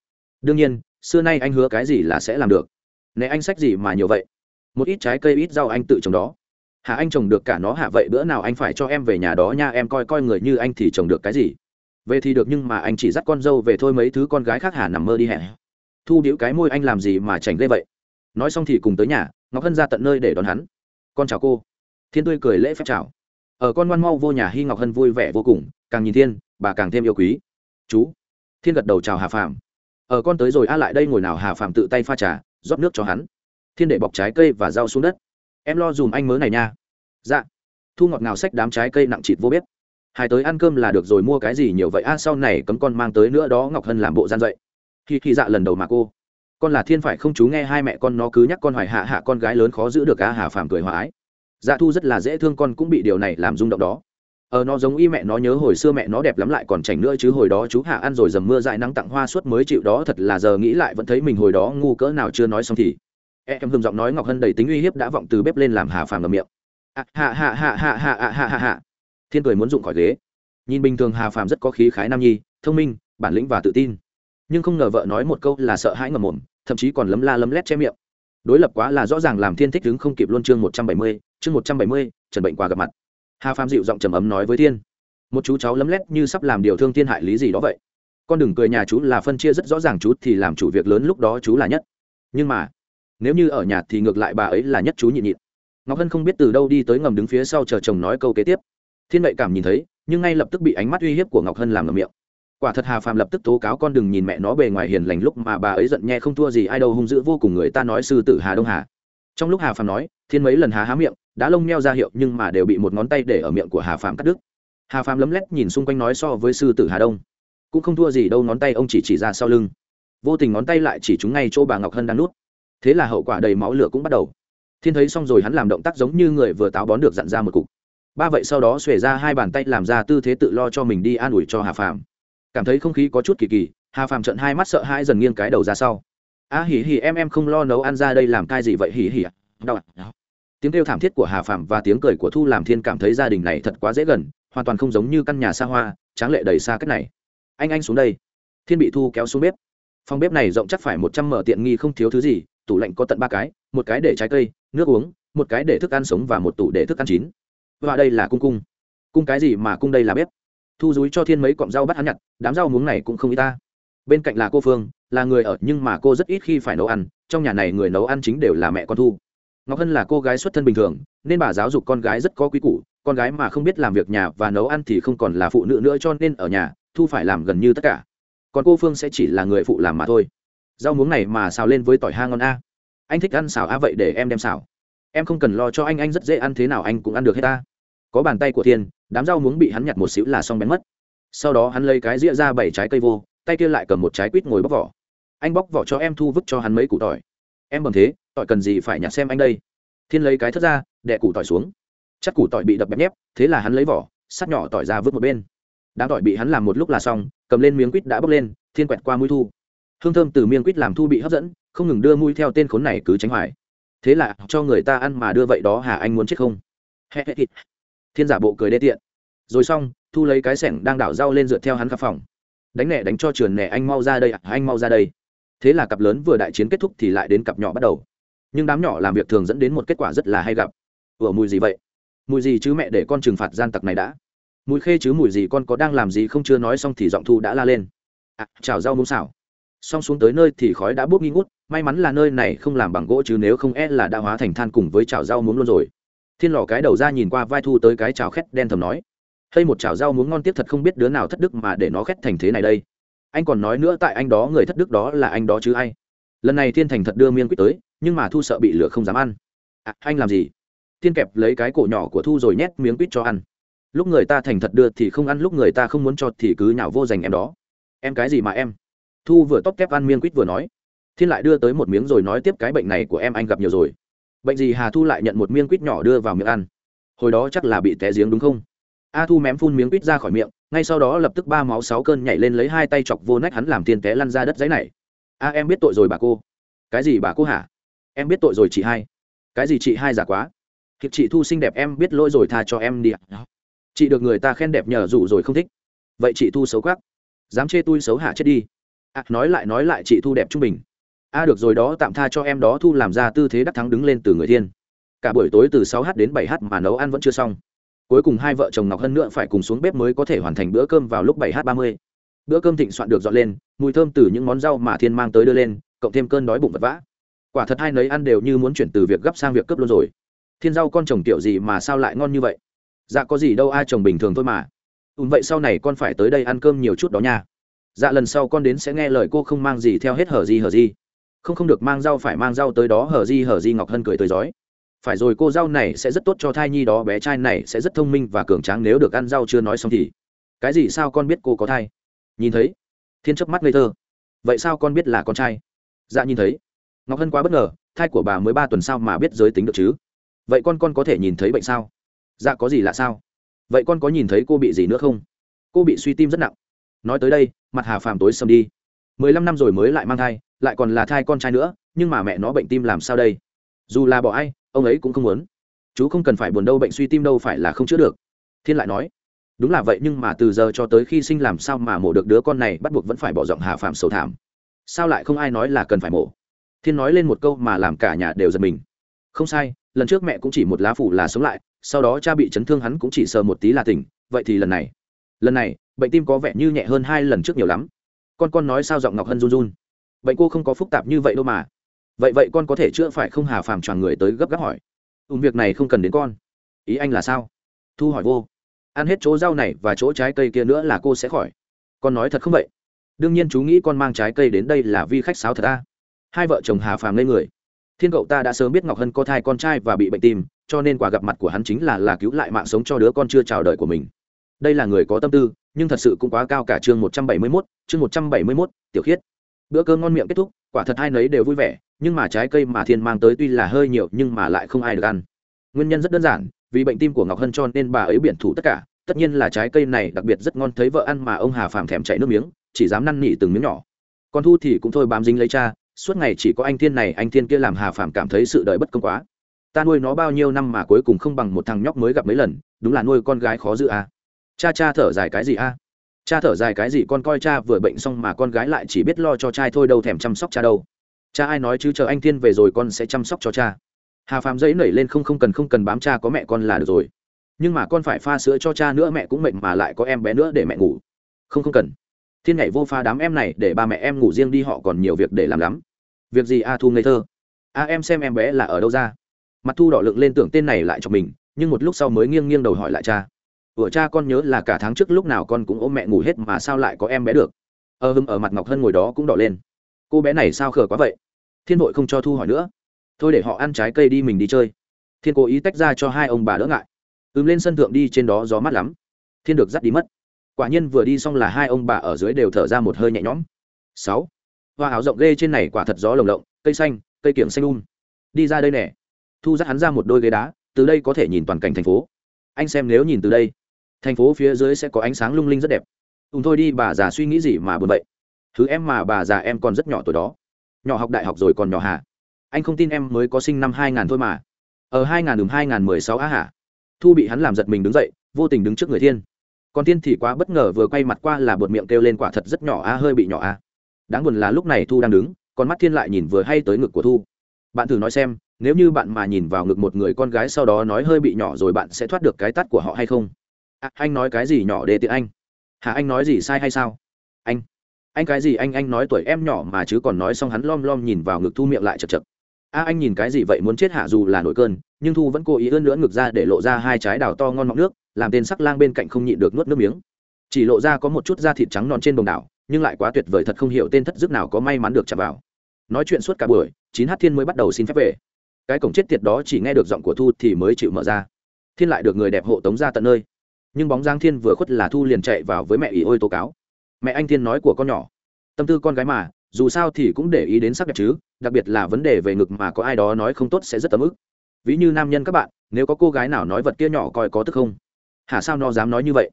Đương nhiên, xưa nay anh hứa cái gì là sẽ làm được. Nè anh sách gì mà nhiều vậy? Một ít trái cây, ít rau anh tự trồng đó. Hả anh trồng được cả nó hả vậy bữa nào anh phải cho em về nhà đó nha, em coi coi người như anh thì trồng được cái gì? Về thì được nhưng mà anh chỉ dắt con dâu về thôi, mấy thứ con gái khác hà nằm mơ đi hẹn thu điếu cái môi anh làm gì mà chảnh ghê vậy? Nói xong thì cùng tới nhà, ngọc hân ra tận nơi để đón hắn. Con chào cô. Thiên tươi cười lễ phép chào. Ở con ngoan mau vô nhà hy ngọc hân vui vẻ vô cùng, càng nhìn thiên, bà càng thêm yêu quý. Chú. Thiên gật đầu chào hà phạm ở con tới rồi, a lại đây ngồi nào, hà phạm tự tay pha trà, rót nước cho hắn. Thiên để bọc trái cây và rau xuống đất. Em lo dùm anh mớ này nha. Dạ. Thu ngọt ngào xách đám trái cây nặng chịt vô biết hai tới ăn cơm là được rồi, mua cái gì nhiều vậy? A, sau này cấm con mang tới nữa đó, ngọc hân làm bộ gian dậy. Khi khi dạ lần đầu mà cô. Con là thiên phải không chú nghe hai mẹ con nó cứ nhắc con hoài hạ hạ con gái lớn khó giữ được a hà phàm cười hòa ái. Dạ thu rất là dễ thương con cũng bị điều này làm rung động đó. Ờ nó giống y mẹ nó nhớ hồi xưa mẹ nó đẹp lắm lại còn chảnh nữa chứ hồi đó chú hạ ăn rồi dầm mưa dại nắng tặng hoa suốt mới chịu đó, thật là giờ nghĩ lại vẫn thấy mình hồi đó ngu cỡ nào chưa nói xong thì. Em hưng giọng nói ngọc hân đầy tính uy hiếp đã vọng từ bếp lên làm hà phàm ngầm miệng. Hạ hạ hạ hạ hạ hạ hạ hạ thiên cười muốn dụng khỏi ghế. Nhìn bình thường hà phàm rất có khí khái nam nhi, thông minh, bản lĩnh và tự tin. Nhưng không ngờ vợ nói một câu là sợ hãi ngầm mồm, thậm chí còn lấm la lấm lét che miệng. Đối lập quá là rõ ràng làm thiên thích đứng không kịp luôn chương một trăm bảy mươi, chương một trăm bảy mươi, trần bệnh qua gặp mặt. Hà phàm dịu giọng trầm ấm nói với thiên. Một chú cháu lấm lét như sắp làm điều thương thiên hại lý gì đó vậy. Con đừng cười nhà chú là phân chia rất rõ ràng chú thì làm chủ việc lớn lúc đó chú là nhất. Nhưng mà, nếu như ở nhà thì ngược lại bà ấy là nhất chú nhịn nhịn. Ngọc hân không biết từ đâu đi tới ngầm đứng phía sau chờ chồng nói câu kế tiếp thiên mệnh cảm nhìn thấy, nhưng ngay lập tức bị ánh mắt uy hiếp của ngọc hân làm ngầm miệng. Quả thật hà phàm lập tức tố cáo con đừng nhìn mẹ nó bề ngoài hiền lành lúc mà bà ấy giận nhẹ không thua gì ai đâu, hung dữ vô cùng người ta nói sư tử hà đông hà. Trong lúc hà phàm nói, thiên mấy lần hà há miệng, đã lông meo ra hiệu nhưng mà đều bị một ngón tay để ở miệng của hà phàm cắt đứt. Hà phàm lấm lét nhìn xung quanh nói so với sư tử hà đông. Cũng không thua gì đâu, ngón tay ông chỉ chỉ ra sau lưng. Vô tình ngón tay lại chỉ trúng ngay chỗ bà ngọc hân đang nuốt. thế là hậu quả đầy máu lửa cũng bắt đầu. Thiên thấy xong rồi hắn làm động tác giống như người vừa táo bón được dặn ra một cục ba vậy sau đó xuề ra hai bàn tay làm ra tư thế tự lo cho mình đi an ủi cho hà phàm. Cảm thấy không khí có chút kỳ kỳ hà phàm trận hai mắt sợ hãi dần nghiêng cái đầu ra sau. A à, hỉ hỉ em em không lo nấu ăn ra đây làm cai gì vậy? Hỉ hỉ à, à, đau. Tiếng kêu thảm thiết của hà phàm và tiếng cười của thu làm thiên cảm thấy gia đình này thật quá dễ gần hoàn toàn không giống như căn nhà xa hoa tráng lệ đầy xa cách này. Anh anh xuống đây. Thiên bị thu kéo xuống bếp. Phòng bếp này rộng chắc phải một trăm mở tiện nghi không thiếu thứ gì tủ lạnh có tận ba cái một cái để trái cây nước uống một cái để thức ăn sống và một tủ để thức ăn chín và đây là cung cung. Cung cái gì mà cung đây là bếp? Thu dúi cho thiên mấy cọng rau bắt hắn nhặt, đám rau muống này cũng không y ta. Bên cạnh là cô phương, là người ở nhưng mà cô rất ít khi phải nấu ăn, trong nhà này người nấu ăn chính đều là mẹ con thu. Ngọc hân là cô gái xuất thân bình thường, nên bà giáo dục con gái rất có quý củ, con gái mà không biết làm việc nhà và nấu ăn thì không còn là phụ nữ nữa cho nên ở nhà, thu phải làm gần như tất cả. Còn cô phương sẽ chỉ là người phụ làm mà thôi. Rau muống này mà xào lên với tỏi ha ngon a. Anh thích ăn xào a vậy để em đem xào em không cần lo cho anh anh rất dễ ăn thế nào anh cũng ăn được hết ta. Có bàn tay của thiên, đám rau muống bị hắn nhặt một xíu là xong bén mất. Sau đó hắn lấy cái dĩa ra bảy trái cây vô, tay kia lại cầm một trái quýt ngồi bóc vỏ. Anh bóc vỏ cho em thu vứt cho hắn mấy củ tỏi. Em bầm thế, tỏi cần gì phải nhặt xem anh đây. Thiên lấy cái thất ra đẻ củ tỏi xuống. Chắc củ tỏi bị đập bẹp nhép, thế là hắn lấy vỏ, sắt nhỏ tỏi ra vứt một bên. Đám tỏi bị hắn làm một lúc là xong, cầm lên miếng quýt đã bốc lên, thiên quẹt qua mũi thu. Hương thơm từ miếng quýt làm thu bị hấp dẫn, không ngừng đưa mũi theo tên khốn này cứ tránh hoài thế là cho người ta ăn mà đưa vậy đó hà anh muốn chết không? Thiên giả bộ cười đê tiện. Rồi xong thu lấy cái sẻng đang đảo rau lên dựa theo hắn khắp phòng. Đánh nẻ đánh cho trường nẻ anh mau ra đây anh mau ra đây. Thế là cặp lớn vừa đại chiến kết thúc thì lại đến cặp nhỏ bắt đầu. Nhưng đám nhỏ làm việc thường dẫn đến một kết quả rất là hay gặp. Ủa mùi gì vậy? Mùi gì chứ mẹ để con trừng phạt gian tặc này đã. Mùi khê chứ mùi gì con có đang làm gì không chưa nói xong thì giọng thu đã la lên. À, chào rau muống xảo xong xuống tới nơi thì khói đã bốc nghi ngút may mắn là nơi này không làm bằng gỗ chứ nếu không e là đã hóa thành than cùng với chảo rau muống luôn rồi. Thiên lò cái đầu ra nhìn qua vai thu tới cái chảo khét đen thầm nói hay một chảo rau muống ngon tiếp thật không biết đứa nào thất đức mà để nó khét thành thế này đây. Anh còn nói nữa tại anh đó người thất đức đó là anh đó chứ ai. Lần này thiên thành thật đưa miên quyết tới nhưng mà thu sợ bị lửa không dám ăn. À, anh làm gì? Thiên kẹp lấy cái cổ nhỏ của thu rồi nhét miếng quýt cho ăn. Lúc người ta thành thật đưa thì không ăn lúc người ta không muốn cho thì cứ nhạo vô dành em đó. Em cái gì mà em? Thu vừa tóc kép ăn miên quýt vừa nói thiên lại đưa tới một miếng rồi nói tiếp cái bệnh này của em anh gặp nhiều rồi. Bệnh gì hà thu lại nhận một miếng quýt nhỏ đưa vào miệng ăn. Hồi đó chắc là bị té giếng đúng không? A thu mém phun miếng quýt ra khỏi miệng ngay sau đó lập tức ba máu sáu cơn nhảy lên lấy hai tay chọc vô nách hắn làm tiền té lăn ra đất giấy này. A em biết tội rồi bà cô. Cái gì bà cô hả? Em biết tội rồi chị hai. Cái gì chị hai giả quá? Thiệt chị thu xinh đẹp em biết lỗi rồi tha cho em đi ạ. Chị được người ta khen đẹp nhờ rủ rồi không thích. Vậy chị thu xấu quắc dám chê tôi xấu hả chết đi. À, nói lại nói lại chị thu đẹp trung bình a à, được rồi đó tạm tha cho em đó thu làm ra tư thế đắc thắng đứng lên từ người thiên. Cả buổi tối từ sáu h đến bảy h mà nấu ăn vẫn chưa xong. Cuối cùng hai vợ chồng ngọc hân nữa phải cùng xuống bếp mới có thể hoàn thành bữa cơm vào lúc bảy h ba mươi. Bữa cơm thịnh soạn được dọn lên mùi thơm từ những món rau mà thiên mang tới đưa lên cộng thêm cơn đói bụng vật vã. Quả thật hai nấy ăn đều như muốn chuyển từ việc gấp sang việc cướp luôn rồi. Thiên rau con chồng kiểu gì mà sao lại ngon như vậy? Dạ có gì đâu ai chồng bình thường thôi mà. Ùn vậy sau này con phải tới đây ăn cơm nhiều chút đó nha. Dạ lần sau con đến sẽ nghe lời cô không mang gì theo hết hở gì hở gì không không được mang rau phải mang rau tới đó, hở di hở di, ngọc hân cười tới giói. Phải rồi, cô rau này sẽ rất tốt cho thai nhi đó, bé trai này sẽ rất thông minh và cường tráng, nếu được ăn rau chưa nói xong thì. Cái gì sao con biết cô có thai? Nhìn thấy. Thiên chấp mắt ngây thơ. Vậy sao con biết là con trai? Dạ nhìn thấy. Ngọc hân quá bất ngờ, thai của bà mới ba tuần sao mà biết giới tính được chứ? Vậy con con có thể nhìn thấy bệnh sao? Dạ có gì lạ sao? Vậy con có nhìn thấy cô bị gì nữa không? Cô bị suy tim rất nặng. Nói tới đây, mặt hà phàm tối sầm đi. Mười lăm năm rồi mới lại mang thai lại còn là thai con trai nữa, nhưng mà mẹ nó bệnh tim làm sao đây? Dù là bỏ ai, ông ấy cũng không muốn. Chú không cần phải buồn đâu, bệnh suy tim đâu phải là không chữa được. Thiên lại nói, đúng là vậy, nhưng mà từ giờ cho tới khi sinh làm sao mà mổ được đứa con này, bắt buộc vẫn phải bỏ giọng hà phạm sầu thảm. Sao lại không ai nói là cần phải mổ? Thiên nói lên một câu mà làm cả nhà đều giật mình. Không sai, lần trước mẹ cũng chỉ một lá phủ là sống lại, sau đó cha bị chấn thương hắn cũng chỉ sờ một tí là tỉnh, vậy thì lần này lần này, bệnh tim có vẻ như nhẹ hơn hai lần trước nhiều lắm. Con con nói sao giọng ngọc hân run run bệnh cô không có phức tạp như vậy đâu mà. Vậy vậy con có thể chữa phải không hà phàm tròn người tới gấp gáp hỏi. Ùm việc này không cần đến con. Ý anh là sao? Thu hỏi vô. Ăn hết chỗ rau này và chỗ trái cây kia nữa là cô sẽ khỏi. Con nói thật không vậy? Đương nhiên chú nghĩ con mang trái cây đến đây là vi khách sáo thật ta hai vợ chồng hà phàm lên người. Thiên cậu ta đã sớm biết ngọc hân có thai con trai và bị bệnh tim cho nên quả gặp mặt của hắn chính là là cứu lại mạng sống cho đứa con chưa chào đời của mình. Đây là người có tâm tư nhưng thật sự cũng quá cao cả chương một trăm bảy mươi 171, chương một trăm bảy mươi 171, tiểu khiết bữa cơm ngon miệng kết thúc, quả thật hai nấy đều vui vẻ, nhưng mà trái cây mà thiên mang tới tuy là hơi nhiều nhưng mà lại không ai được ăn nguyên nhân rất đơn giản, vì bệnh tim của ngọc hân cho nên bà ấy biển thủ tất cả, tất nhiên là trái cây này đặc biệt rất ngon thấy vợ ăn mà ông hà phàm thèm chạy nước miếng, chỉ dám năn nỉ từng miếng nhỏ còn thu thì cũng thôi bám dính lấy cha, suốt ngày chỉ có anh thiên này, anh thiên kia làm hà phàm cảm thấy sự đời bất công quá ta nuôi nó bao nhiêu năm mà cuối cùng không bằng một thằng nhóc mới gặp mấy lần, đúng là nuôi con gái khó giữ à. cha cha thở dài cái gì à? Cha thở dài cái gì con coi cha vừa bệnh xong mà con gái lại chỉ biết lo cho trai thôi đâu thèm chăm sóc cha đâu. Cha ai nói chứ, chờ anh thiên về rồi con sẽ chăm sóc cho cha. Hà phàm dẫy nảy lên không không cần không cần bám cha có mẹ con là được rồi. Nhưng mà con phải pha sữa cho cha nữa, mẹ cũng mệt mà lại có em bé nữa để mẹ ngủ. Không không cần. Thiên nhảy vô pha đám em này, để ba mẹ em ngủ riêng đi, họ còn nhiều việc để làm lắm. Việc gì a thu ngây thơ? A em xem em bé là ở đâu ra? Mặt thu đỏ lượng lên tưởng tên này lại cho mình, nhưng một lúc sau mới nghiêng nghiêng đầu hỏi lại cha vừa cha con nhớ là cả tháng trước lúc nào con cũng ôm mẹ ngủ hết mà sao lại có em bé được? Ờ hưng ở mặt ngọc hân ngồi đó cũng đỏ lên. Cô bé này sao khờ quá vậy? Thiên vội không cho thu hỏi nữa. Thôi để họ ăn trái cây đi mình đi chơi. Thiên cố ý tách ra cho hai ông bà đỡ ngại. Ừm, lên sân thượng đi, trên đó gió mát lắm. Thiên được dắt đi mất. Quả nhiên vừa đi xong là hai ông bà ở dưới đều thở ra một hơi nhẹ nhõm. Sáu. Hoa áo rộng ghê trên này quả thật gió lồng lộng, cây xanh, cây kiểng xanh um. Đi ra đây nè. Thu dắt hắn ra một đôi ghế đá, từ đây có thể nhìn toàn cảnh thành phố. Anh xem nếu nhìn từ đây thành phố phía dưới sẽ có ánh sáng lung linh rất đẹp. Ùn thôi đi, bà già suy nghĩ gì mà buồn vậy? Thứ em mà bà già em còn rất nhỏ tuổi đó. Nhỏ học đại học rồi còn nhỏ hả? Anh không tin em mới có sinh năm hai ngàn thôi mà. Ở hai ngàn đường hai ngàn mười sáu á hả? Thu bị hắn làm giật mình đứng dậy, vô tình đứng trước người thiên. Còn thiên thì quá bất ngờ vừa quay mặt qua là bột miệng kêu lên quả thật rất nhỏ a hơi bị nhỏ a đáng buồn là lúc này thu đang đứng còn mắt thiên lại nhìn vừa hay tới ngực của thu. Bạn thử nói xem, nếu như bạn mà nhìn vào ngực một người con gái sau đó nói hơi bị nhỏ rồi bạn sẽ thoát được cái tắt của họ hay không? À, anh nói cái gì nhỏ để tiện anh? Hả anh nói gì sai hay sao? Anh anh cái gì anh anh nói tuổi em nhỏ mà chứ còn nói xong hắn lom lom nhìn vào ngực thu miệng lại chật chật. A anh nhìn cái gì vậy muốn chết hạ dù là nổi cơn nhưng thu vẫn cố ý ươn lưỡn ngực ra để lộ ra hai trái đào to ngon mọng nước làm tên sắc lang bên cạnh không nhịn được nuốt nước miếng. Chỉ lộ ra có một chút da thịt trắng non trên đồng đảo nhưng lại quá tuyệt vời thật không hiểu tên thất dứt nào có may mắn được chạm vào. Nói chuyện suốt cả buổi chín h thiên mới bắt đầu xin phép về. Cái cổng chết tiệt đó chỉ nghe được giọng của thu thì mới chịu mở ra. Thiên lại được người đẹp hộ tống ra tận nơi nhưng bóng giang thiên vừa khuất là thu liền chạy vào với mẹ ỷ ôi tố cáo. Mẹ anh thiên nói của con nhỏ, tâm tư con gái mà, dù sao thì cũng để ý đến sắc đẹp chứ, đặc biệt là vấn đề về ngực mà có ai đó nói không tốt sẽ rất tấm ức. Ví như nam nhân các bạn, nếu có cô gái nào nói vật kia nhỏ coi có tức không? Hả sao nó dám nói như vậy?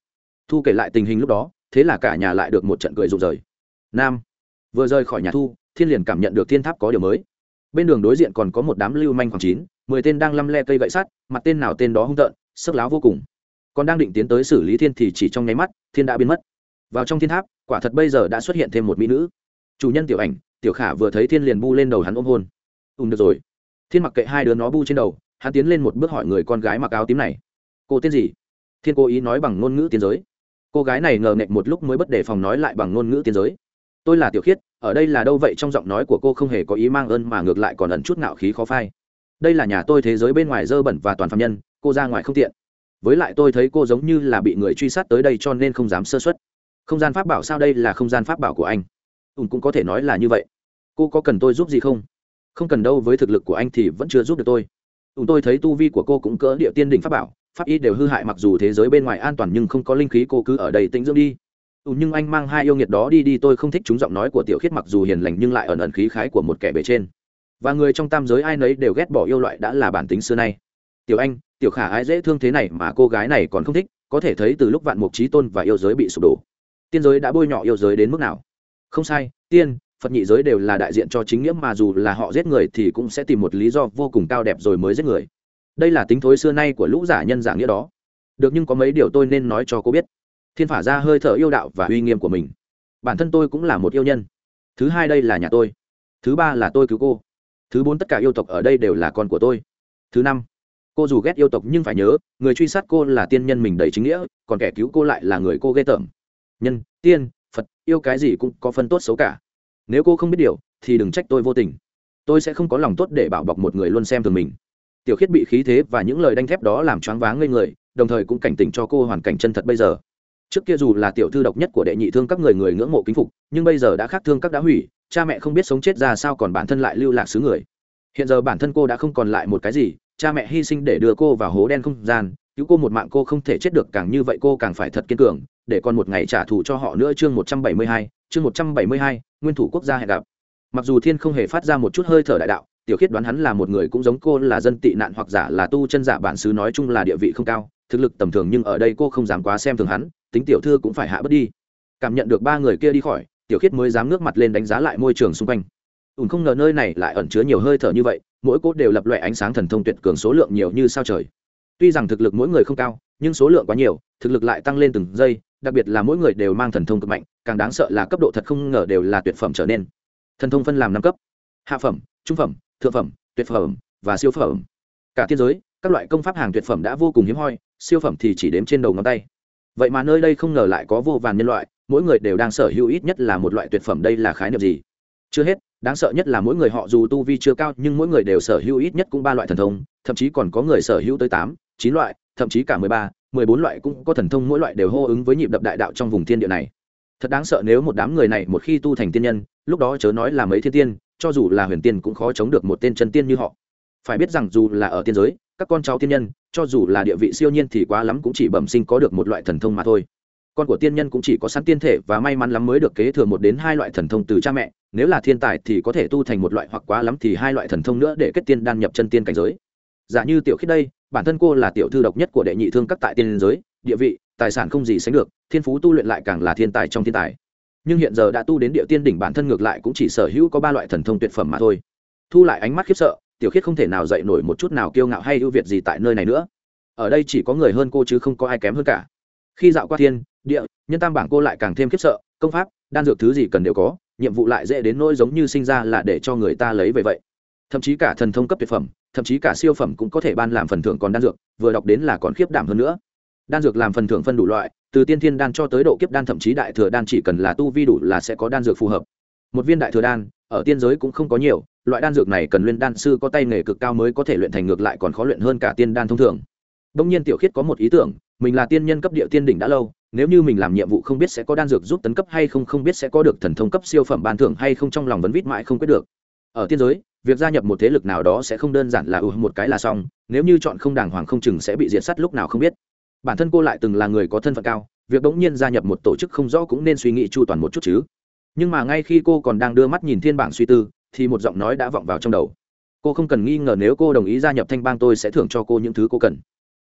Thu kể lại tình hình lúc đó, thế là cả nhà lại được một trận cười rụng rời. Nam, vừa rời khỏi nhà thu, thiên liền cảm nhận được thiên tháp có điều mới. Bên đường đối diện còn có một đám lưu manh khoảng chín, mười tên đang lăm le cây gậy sắt, mặt tên nào tên đó hung tợn, sức láo vô cùng còn đang định tiến tới xử lý thiên thì chỉ trong nháy mắt, thiên đã biến mất. Vào trong thiên tháp, quả thật bây giờ đã xuất hiện thêm một mỹ nữ. Chủ nhân tiểu ảnh, tiểu khả vừa thấy thiên liền bu lên đầu hắn ôm hôn. Ùm được rồi. Thiên mặc kệ hai đứa nó bu trên đầu, hắn tiến lên một bước hỏi người con gái mặc áo tím này. Cô tên gì? Thiên cố ý nói bằng ngôn ngữ tiến giới. Cô gái này ngờ nghệch một lúc mới bất đề phòng nói lại bằng ngôn ngữ tiến giới. Tôi là tiểu khiết, ở đây là đâu vậy? Trong giọng nói của cô không hề có ý mang ơn mà ngược lại còn ẩn chút ngạo khí khó phai. Đây là nhà tôi thế giới bên ngoài dơ bẩn và toàn phạm nhân, cô ra ngoài không tiện với lại tôi thấy cô giống như là bị người truy sát tới đây cho nên không dám sơ xuất không gian pháp bảo sao đây là không gian pháp bảo của anh? Ùn cũng có thể nói là như vậy. Cô có cần tôi giúp gì không? Không cần đâu, với thực lực của anh thì vẫn chưa giúp được tôi. Ùn tôi thấy tu vi của cô cũng cỡ địa tiên đỉnh pháp bảo, pháp y đều hư hại mặc dù thế giới bên ngoài an toàn nhưng không có linh khí, cô cứ ở đây tĩnh dưỡng đi. Ùn nhưng anh mang hai yêu nghiệt đó đi đi, tôi không thích chúng giọng nói của tiểu khiết mặc dù hiền lành nhưng lại ẩn ẩn khí khái của một kẻ bề trên. Và người trong tam giới ai nấy đều ghét bỏ yêu loại đã là bản tính xưa nay. Tiểu anh tiểu khả ái dễ thương thế này mà cô gái này còn không thích, có thể thấy từ lúc vạn mục trí tôn và yêu giới bị sụp đổ. Tiên giới đã bôi nhọ yêu giới đến mức nào? Không sai, tiên, phật nhị giới đều là đại diện cho chính nghĩa mà dù là họ giết người thì cũng sẽ tìm một lý do vô cùng cao đẹp rồi mới giết người. Đây là tính thối xưa nay của lũ giả nhân giả nghĩa đó. Được nhưng có mấy điều tôi nên nói cho cô biết. Thiên phả ra hơi thở yêu đạo và uy nghiêm của mình. Bản thân tôi cũng là một yêu nhân. Thứ hai đây là nhà tôi. Thứ ba là tôi cứu cô. Thứ bốn tất cả yêu tộc ở đây đều là con của tôi. Thứ năm cô dù ghét yêu tộc nhưng phải nhớ, người truy sát cô là tiên nhân mình đầy chính nghĩa, còn kẻ cứu cô lại là người cô ghê tởm. Nhân, tiên, phật, yêu cái gì cũng có phân tốt xấu cả. Nếu cô không biết điều, thì đừng trách tôi vô tình. Tôi sẽ không có lòng tốt để bảo bọc một người luôn xem thường mình. Tiểu khiết bị khí thế và những lời đanh thép đó làm choáng váng ngây người, đồng thời cũng cảnh tỉnh cho cô hoàn cảnh chân thật bây giờ. Trước kia dù là tiểu thư độc nhất của đệ nhị thương các người người ngưỡng mộ kính phục, nhưng bây giờ đã khác thương các đã hủy, cha mẹ không biết sống chết ra sao còn bản thân lại lưu lạc xứ người. Hiện giờ bản thân cô đã không còn lại một cái gì cha mẹ hy sinh để đưa cô vào hố đen không gian, cứu cô một mạng cô không thể chết được, càng như vậy cô càng phải thật kiên cường, để còn một ngày trả thù cho họ nữa. Chương một trăm bảy mươi hai, chương một trăm bảy mươi hai, nguyên thủ quốc gia hẹn gặp. Mặc dù thiên không hề phát ra một chút hơi thở đại đạo, tiểu khiết đoán hắn là một người cũng giống cô là dân tị nạn hoặc giả là tu chân giả bản xứ nói chung là địa vị không cao, thực lực tầm thường nhưng ở đây cô không dám quá xem thường hắn, tính tiểu thư cũng phải hạ bớt đi. Cảm nhận được ba người kia đi khỏi, tiểu khiết mới dám nước mặt lên đánh giá lại môi trường xung quanh. Ùn không ngờ nơi này lại ẩn chứa nhiều hơi thở như vậy mỗi cốt đều lập loại ánh sáng thần thông tuyệt cường số lượng nhiều như sao trời. Tuy rằng thực lực mỗi người không cao, nhưng số lượng quá nhiều, thực lực lại tăng lên từng giây, đặc biệt là mỗi người đều mang thần thông cực mạnh, càng đáng sợ là cấp độ thật không ngờ đều là tuyệt phẩm trở nên. Thần thông phân làm năm cấp. Hạ phẩm, trung phẩm, thượng phẩm, tuyệt phẩm và siêu phẩm. Cả thế giới, các loại công pháp hàng tuyệt phẩm đã vô cùng hiếm hoi, siêu phẩm thì chỉ đếm trên đầu ngón tay. Vậy mà nơi đây không ngờ lại có vô vàn nhân loại, mỗi người đều đang sở hữu ít nhất là một loại tuyệt phẩm, đây là khái niệm gì? Chưa hết đáng sợ nhất là mỗi người họ dù tu vi chưa cao, nhưng mỗi người đều sở hữu ít nhất cũng ba loại thần thông, thậm chí còn có người sở hữu tới tám, chín loại, thậm chí cả mười ba, mười bốn loại cũng có thần thông mỗi loại đều hô ứng với nhịp đập đại đạo trong vùng thiên địa này. Thật đáng sợ nếu một đám người này một khi tu thành tiên nhân, lúc đó chớ nói là mấy thiên tiên, cho dù là huyền tiên cũng khó chống được một tên chân tiên như họ. Phải biết rằng dù là ở tiên giới, các con cháu tiên nhân, cho dù là địa vị siêu nhiên thì quá lắm cũng chỉ bẩm sinh có được một loại thần thông mà thôi. Con của tiên nhân cũng chỉ có sẵn tiên thể và may mắn lắm mới được kế thừa một đến hai loại thần thông từ cha mẹ nếu là thiên tài thì có thể tu thành một loại hoặc quá lắm thì hai loại thần thông nữa để kết tiên đan nhập chân tiên cảnh giới. Giả như tiểu khiết đây, bản thân cô là tiểu thư độc nhất của đệ nhị thương các tại tiên giới, địa vị, tài sản không gì sánh được, thiên phú tu luyện lại càng là thiên tài trong thiên tài. Nhưng hiện giờ đã tu đến địa tiên đỉnh bản thân ngược lại cũng chỉ sở hữu có ba loại thần thông tuyệt phẩm mà thôi. Thu lại ánh mắt khiếp sợ, tiểu khiết không thể nào dậy nổi một chút nào kiêu ngạo hay ưu việt gì tại nơi này nữa. Ở đây chỉ có người hơn cô chứ không có ai kém hơn cả. Khi dạo qua thiên, địa, nhân tam bảng cô lại càng thêm khiếp sợ, công pháp, đan dược thứ gì cần đều có nhiệm vụ lại dễ đến nỗi giống như sinh ra là để cho người ta lấy về vậy. Thậm chí cả thần thông cấp tuyệt phẩm, thậm chí cả siêu phẩm cũng có thể ban làm phần thưởng còn đan dược, vừa đọc đến là còn khiếp đảm hơn nữa. Đan dược làm phần thưởng phân đủ loại, từ tiên thiên đan cho tới độ kiếp đan thậm chí đại thừa đan chỉ cần là tu vi đủ là sẽ có đan dược phù hợp. Một viên đại thừa đan, ở tiên giới cũng không có nhiều, loại đan dược này cần luyện đan sư có tay nghề cực cao mới có thể luyện thành ngược lại còn khó luyện hơn cả tiên đan thông thường đông nhiên tiểu khiết có một ý tưởng, mình là tiên nhân cấp địa tiên đỉnh đã lâu, nếu như mình làm nhiệm vụ không biết sẽ có đan dược giúp tấn cấp hay không không biết sẽ có được thần thông cấp siêu phẩm ban thưởng hay không, trong lòng vấn vít mãi không quyết được. Ở tiên giới, việc gia nhập một thế lực nào đó sẽ không đơn giản là ưu một cái là xong, nếu như chọn không đàng hoàng không chừng sẽ bị diệt sát lúc nào không biết. Bản thân cô lại từng là người có thân phận cao, việc bỗng nhiên gia nhập một tổ chức không rõ cũng nên suy nghĩ chu toàn một chút chứ. Nhưng mà ngay khi cô còn đang đưa mắt nhìn thiên bảng suy tư, thì một giọng nói đã vọng vào trong đầu. Cô không cần nghi ngờ nếu cô đồng ý gia nhập thanh bang tôi sẽ thưởng cho cô những thứ cô cần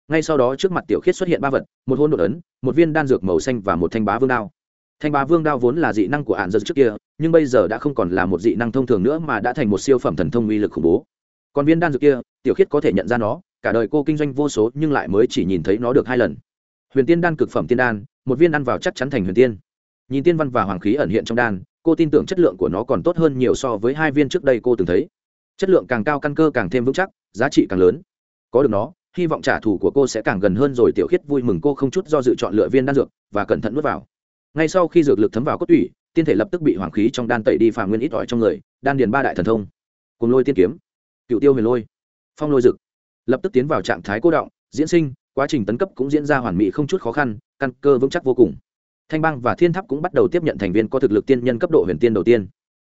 ngay sau đó trước mặt tiểu khiết xuất hiện ba vật, một hôn đột ấn, một viên đan dược màu xanh và một thanh bá vương đao. Thanh bá vương đao vốn là dị năng của hạn dân trước kia, nhưng bây giờ đã không còn là một dị năng thông thường nữa mà đã thành một siêu phẩm thần thông uy lực khủng bố. Còn viên đan dược kia, tiểu khiết có thể nhận ra nó, cả đời cô kinh doanh vô số nhưng lại mới chỉ nhìn thấy nó được hai lần. Huyền tiên đan cực phẩm tiên đan, một viên ăn vào chắc chắn thành huyền tiên. Nhìn tiên văn và hoàng khí ẩn hiện trong đan, cô tin tưởng chất lượng của nó còn tốt hơn nhiều so với hai viên trước đây cô từng thấy. Chất lượng càng cao căn cơ càng thêm vững chắc, giá trị càng lớn. Có được nó hy vọng trả thù của cô sẽ càng gần hơn rồi tiểu khiết vui mừng cô không chút do dự chọn lựa viên đan dược và cẩn thận nuốt vào. Ngay sau khi dược lực thấm vào cốt tủy, tiên thể lập tức bị hoàng khí trong đan tẩy đi phàm nguyên ít ỏi trong người, đan điền ba đại thần thông. Cùng lôi tiên kiếm. Cựu tiêu huyền lôi. Phong lôi dực. Lập tức tiến vào trạng thái cô động, diễn sinh, quá trình tấn cấp cũng diễn ra hoàn mỹ không chút khó khăn, căn cơ vững chắc vô cùng. Thanh bang và thiên tháp cũng bắt đầu tiếp nhận thành viên có thực lực tiên nhân cấp độ huyền tiên đầu tiên.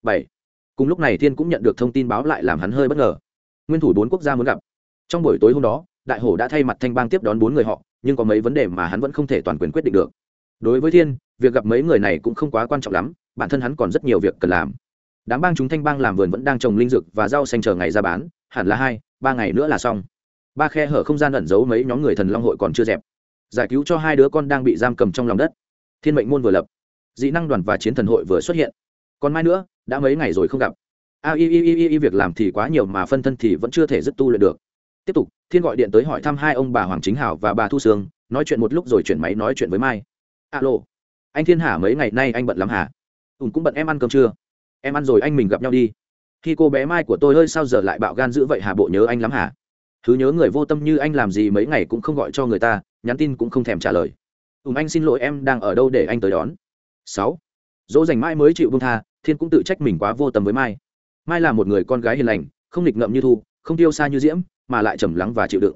Bảy. Cùng lúc này thiên cũng nhận được thông tin báo lại làm hắn hơi bất ngờ. Nguyên thủ bốn quốc gia muốn gặp. Trong buổi tối hôm đó đại hổ đã thay mặt thanh bang tiếp đón bốn người họ, nhưng có mấy vấn đề mà hắn vẫn không thể toàn quyền quyết định được. Đối với thiên, việc gặp mấy người này cũng không quá quan trọng lắm, bản thân hắn còn rất nhiều việc cần làm. Đám bang chúng thanh bang làm vườn vẫn đang trồng linh dược và rau xanh chờ ngày ra bán, hẳn là hai, ba ngày nữa là xong. Ba khe hở không gian ẩn giấu mấy nhóm người thần long hội còn chưa dẹp. Giải cứu cho hai đứa con đang bị giam cầm trong lòng đất. Thiên mệnh môn vừa lập, dị năng đoàn và chiến thần hội vừa xuất hiện. Còn mai nữa, đã mấy ngày rồi không gặp. A y y y y việc làm thì quá nhiều mà phân thân thì vẫn chưa thể dứt tu luyện được tiếp tục, thiên gọi điện tới hỏi thăm hai ông bà hoàng chính hảo và bà thu sương, nói chuyện một lúc rồi chuyển máy nói chuyện với mai. Alo. Anh thiên hà mấy ngày nay anh bận lắm hả? Ùn cũng bận em ăn cơm chưa? Em ăn rồi anh mình gặp nhau đi. Khi cô bé mai của tôi hơi sao giờ lại bạo gan dữ vậy hà bộ nhớ anh lắm hả? Thứ nhớ người vô tâm như anh làm gì mấy ngày cũng không gọi cho người ta, nhắn tin cũng không thèm trả lời. Ùm anh xin lỗi em đang ở đâu để anh tới đón? Sáu. Dỗ dành mai mới chịu bông tha, thiên cũng tự trách mình quá vô tâm với mai. Mai là một người con gái hiền lành, không nghịch ngợm như thu, không tiêu xa như diễm mà lại trầm lắng và chịu đựng.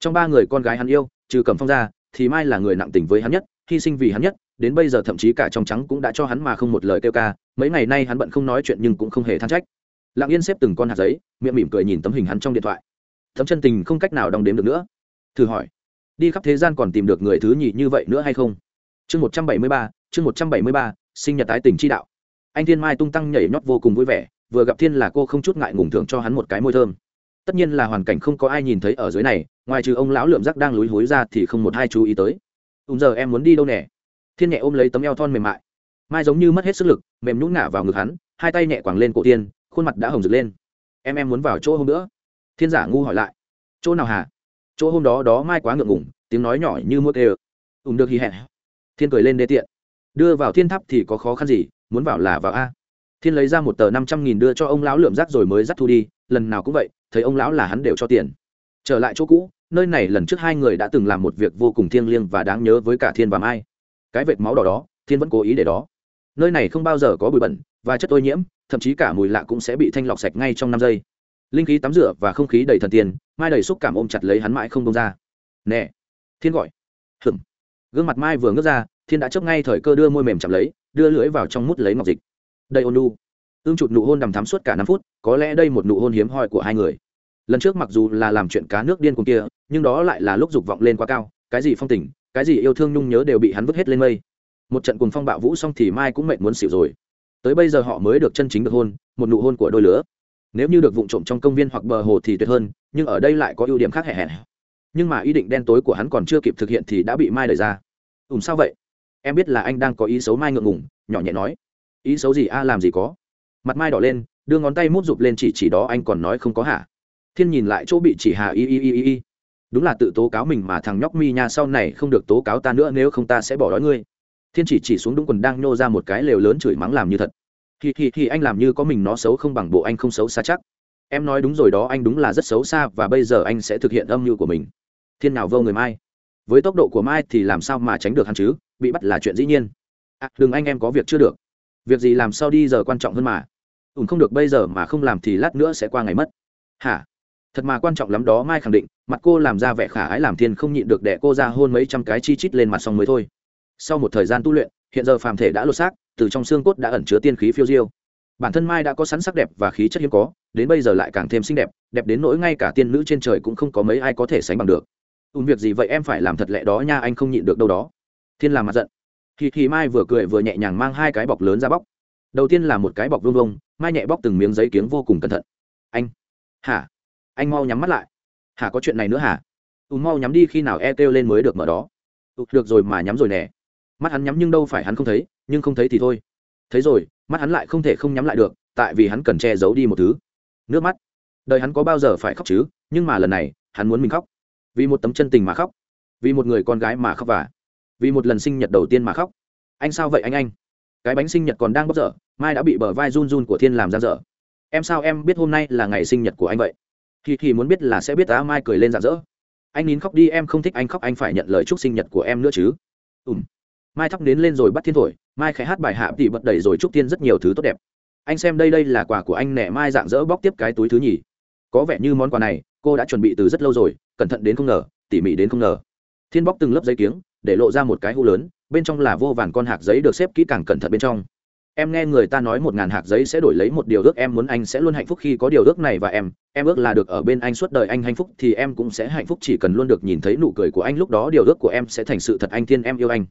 Trong ba người con gái hắn yêu, trừ cầm phong ra, thì mai là người nặng tình với hắn nhất, hy sinh vì hắn nhất, đến bây giờ thậm chí cả trong trắng cũng đã cho hắn mà không một lời kêu ca, mấy ngày nay hắn bận không nói chuyện nhưng cũng không hề than trách. Lặng yên xếp từng con hạt giấy, miệng mỉm cười nhìn tấm hình hắn trong điện thoại. Thấm chân tình không cách nào đong đếm được nữa. Thử hỏi, đi khắp thế gian còn tìm được người thứ nhì như vậy nữa hay không? Chương một trăm bảy mươi ba, chương một trăm bảy mươi ba, sinh nhật tái tình chi đạo. Anh thiên mai tung tăng nhảy nhót vô cùng vui vẻ, vừa gặp thiên là cô không chút ngại ngùng thưởng cho hắn một cái môi thơm tất nhiên là hoàn cảnh không có ai nhìn thấy ở dưới này, ngoài trừ ông lão lượm rắc đang lúi húi ra thì không một ai chú ý tới. Ùm giờ em muốn đi đâu nè? Thiên nhẹ ôm lấy tấm eo thon mềm mại. Mai giống như mất hết sức lực, mềm nhũng ngả vào ngực hắn, hai tay nhẹ quẳng lên cổ tiên, khuôn mặt đã hồng rực lên. Em em muốn vào chỗ hôm nữa. Thiên giả ngu hỏi lại. Chỗ nào hả? Chỗ hôm đó đó mai quá ngượng ngủng tiếng nói nhỏ như mua tê ùm được hì hẹn. Thiên cười lên đê tiện. Đưa vào thiên tháp thì có khó khăn gì, muốn vào là vào a. Thiên lấy ra một tờ năm trăm nghìn đưa cho ông lão lượm rác rồi mới dắt thu đi, lần nào cũng vậy thấy ông lão là hắn đều cho tiền. Trở lại chỗ cũ, nơi này lần trước hai người đã từng làm một việc vô cùng thiêng liêng và đáng nhớ với cả thiên và mai. Cái vệt máu đỏ đó, thiên vẫn cố ý để đó. Nơi này không bao giờ có bụi bẩn và chất ô nhiễm, thậm chí cả mùi lạ cũng sẽ bị thanh lọc sạch ngay trong năm giây. Linh khí tắm rửa và không khí đầy thần tiền, mai đầy xúc cảm ôm chặt lấy hắn mãi không bông ra. Nè! Thiên gọi. Hừm gương mặt mai vừa ngước ra, thiên đã chấp ngay thời cơ đưa môi mềm chạm lấy, đưa lưỡi vào trong mút lấy ngọc dịch. Đây ôn nu ương chụt nụ hôn đằm thắm suốt cả năm phút có lẽ đây một nụ hôn hiếm hoi của hai người. Lần trước mặc dù là làm chuyện cá nước điên cùng kia, nhưng đó lại là lúc dục vọng lên quá cao, cái gì phong tình, cái gì yêu thương nhung nhớ đều bị hắn vứt hết lên mây. Một trận cùng phong bạo vũ xong thì mai cũng mệt muốn xỉu rồi. Tới bây giờ họ mới được chân chính được hôn, một nụ hôn của đôi lứa. Nếu như được vụng trộm trong công viên hoặc bờ hồ thì tuyệt hơn, nhưng ở đây lại có ưu điểm khác hẻ hẹn nhưng mà ý định đen tối của hắn còn chưa kịp thực hiện thì đã bị mai đẩy ra. Ùm sao vậy? Em biết là anh đang có ý xấu mai ngượng ngùng, nhỏ nhẹ nói. Ý xấu gì a, làm gì có? Mặt mai đỏ lên đưa ngón tay mút rụp lên chỉ chỉ đó anh còn nói không có hả? Thiên nhìn lại chỗ bị chỉ hà y y y y y. Đúng là tự tố cáo mình mà thằng nhóc mi nha sau này không được tố cáo ta nữa nếu không ta sẽ bỏ đói ngươi. Thiên chỉ chỉ xuống đúng quần đang nhô ra một cái lều lớn chửi mắng làm như thật. Thì thì thì anh làm như có mình nó xấu không bằng bộ anh không xấu xa chắc. Em nói đúng rồi đó anh đúng là rất xấu xa và bây giờ anh sẽ thực hiện âm mưu của mình. Thiên nào vô người mai. Với tốc độ của mai thì làm sao mà tránh được hắn chứ? Bị bắt là chuyện dĩ nhiên. À, đừng anh em có việc chưa được. Việc gì làm sao đi giờ quan trọng hơn mà ùn không được bây giờ mà không làm thì lát nữa sẽ qua ngày mất. Hả? Thật mà quan trọng lắm đó, mai khẳng định, mặt cô làm ra vẻ khả ái làm thiên không nhịn được để cô ra hôn mấy trăm cái chi chít lên mặt xong mới thôi. Sau một thời gian tu luyện, hiện giờ phàm thể đã lột xác, từ trong xương cốt đã ẩn chứa tiên khí phiêu diêu. Bản thân mai đã có sẵn sắc đẹp và khí chất hiếm có, đến bây giờ lại càng thêm xinh đẹp đẹp đến nỗi ngay cả tiên nữ trên trời cũng không có mấy ai có thể sánh bằng được. Ùn việc gì vậy em phải làm thật lẹ đó nha, anh không nhịn được đâu đó. Thiên làm mặt giận. Thì thì mai vừa cười vừa nhẹ nhàng mang hai cái bọc lớn ra bóc đầu tiên là một cái bọc vuông vuông mai nhẹ bóc từng miếng giấy kiếng vô cùng cẩn thận. Anh hả? Anh mau nhắm mắt lại. Hả có chuyện này nữa hả? Ùn mau nhắm đi khi nào e kêu lên mới được mở đó. Ừ, được rồi mà nhắm rồi nè. Mắt hắn nhắm nhưng đâu phải hắn không thấy nhưng không thấy thì thôi. Thấy rồi mắt hắn lại không thể không nhắm lại được tại vì hắn cần che giấu đi một thứ. Nước mắt. Đời hắn có bao giờ phải khóc chứ? Nhưng mà lần này hắn muốn mình khóc. Vì một tấm chân tình mà khóc. Vì một người con gái mà khóc và vì một lần sinh nhật đầu tiên mà khóc. Anh sao vậy anh anh? Cái bánh sinh nhật còn đang bóc dở, mai đã bị bờ vai run run của thiên làm ra dở. Em sao em biết hôm nay là ngày sinh nhật của anh vậy? Thì thì muốn biết là sẽ biết á, mai cười lên rạng rỡ. Anh nín khóc đi, em không thích anh khóc, anh phải nhận lời chúc sinh nhật của em nữa chứ. Ùm mai thóc đến lên rồi bắt thiên thổi, mai khẽ hát bài hạ thì bật đầy rồi chúc Thiên rất nhiều thứ tốt đẹp. Anh xem đây đây là quà của anh nẻ mai dạng dỡ bóc tiếp cái túi thứ nhì. Có vẻ như món quà này, cô đã chuẩn bị từ rất lâu rồi, cẩn thận đến không ngờ, tỉ mỉ đến không ngờ. Thiên bóc từng lớp giấy kiếng, để lộ ra một cái hũ lớn bên trong là vô vàn con hạt giấy được xếp kỹ càng cẩn thận bên trong. Em nghe người ta nói một ngàn hạt giấy sẽ đổi lấy một điều ước, em muốn anh sẽ luôn hạnh phúc khi có điều ước này và em em ước là được ở bên anh suốt đời anh hạnh phúc thì em cũng sẽ hạnh phúc, chỉ cần luôn được nhìn thấy nụ cười của anh lúc đó điều ước của em sẽ thành sự thật, anh thiên em yêu anh.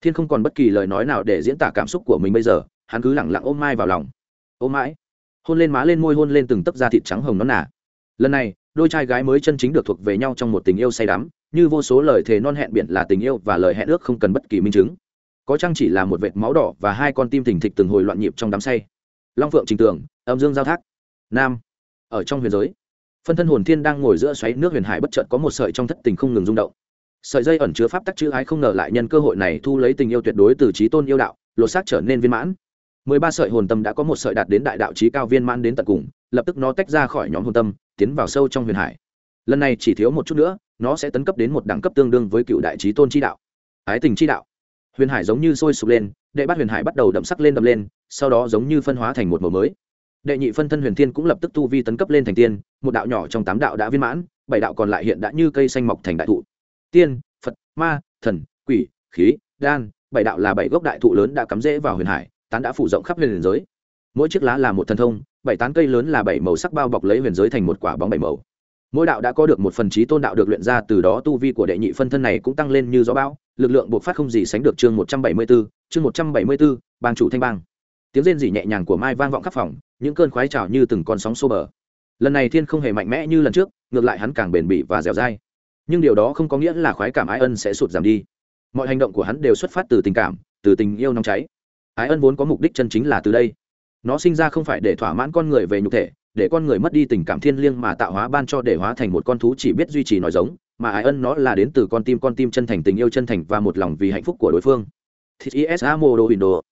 Thiên không còn bất kỳ lời nói nào để diễn tả cảm xúc của mình bây giờ, hắn cứ lẳng lặng ôm mai vào lòng. Ôm mãi hôn lên má lên môi, hôn lên từng tấc da thịt trắng hồng nó nà. Lần này, đôi trai gái mới chân chính được thuộc về nhau trong một tình yêu say đắm như vô số lời thề non hẹn biển là tình yêu và lời hẹn ước không cần bất kỳ minh chứng. Có chăng chỉ là một vệt máu đỏ và hai con tim thình thịch từng hồi loạn nhịp trong đám say. Long phượng trình tường, âm dương giao thác, nam, ở trong huyền giới. Phân thân hồn thiên đang ngồi giữa xoáy nước huyền hải bất chợt có một sợi trong thất tình không ngừng rung động. Sợi dây ẩn chứa pháp tắc chữ ái không ngờ lại nhân cơ hội này thu lấy tình yêu tuyệt đối từ trí tôn yêu đạo, lột xác trở nên viên mãn. Mười ba sợi hồn tâm đã có một sợi đạt đến đại đạo trí cao viên mãn đến tận cùng, lập tức nó tách ra khỏi nhóm hồn tâm, tiến vào sâu trong huyền hải. Lần này chỉ thiếu một chút nữa nó sẽ tấn cấp đến một đẳng cấp tương đương với cựu đại trí tôn chi đạo, ái tình chi đạo. Huyền hải giống như sôi sục lên, đệ bát huyền hải bắt đầu đậm sắc lên đậm lên, sau đó giống như phân hóa thành một màu mới. Đệ nhị phân thân huyền thiên cũng lập tức tu vi tấn cấp lên thành tiên, một đạo nhỏ trong tám đạo đã viên mãn, bảy đạo còn lại hiện đã như cây xanh mọc thành đại thụ. Tiên, phật, ma, thần, quỷ, khí, đan, bảy đạo là bảy gốc đại thụ lớn đã cắm rễ vào huyền hải, tán đã phủ rộng khắp huyền giới. Mỗi chiếc lá là một thần thông, bảy tán cây lớn là bảy màu sắc bao bọc lấy huyền giới thành một quả bóng bảy màu mỗi đạo đã có được một phần trí tôn đạo được luyện ra, từ đó tu vi của đệ nhị phân thân này cũng tăng lên như gió bão, lực lượng buộc phát không gì sánh được chương một trăm bảy mươi bốn chương một trăm bảy mươi bốn bang chủ thanh bang. Tiếng rên rỉ nhẹ nhàng của mai vang vọng khắp phòng, những cơn khoái trào như từng con sóng xô bờ. Lần này thiên không hề mạnh mẽ như lần trước, ngược lại hắn càng bền bỉ và dẻo dai. Nhưng điều đó không có nghĩa là khoái cảm ái ân sẽ sụt giảm đi. Mọi hành động của hắn đều xuất phát từ tình cảm, từ tình yêu nóng cháy. Ái ân vốn có mục đích chân chính là từ đây. Nó sinh ra không phải để thỏa mãn con người về nhục thể để con người mất đi tình cảm thiên liêng mà tạo hóa ban cho để hóa thành một con thú chỉ biết duy trì nói giống, mà ái ân nó là đến từ con tim con tim chân thành, tình yêu chân thành và một lòng vì hạnh phúc của đối phương. Thịt isa mô đồ hình đồ.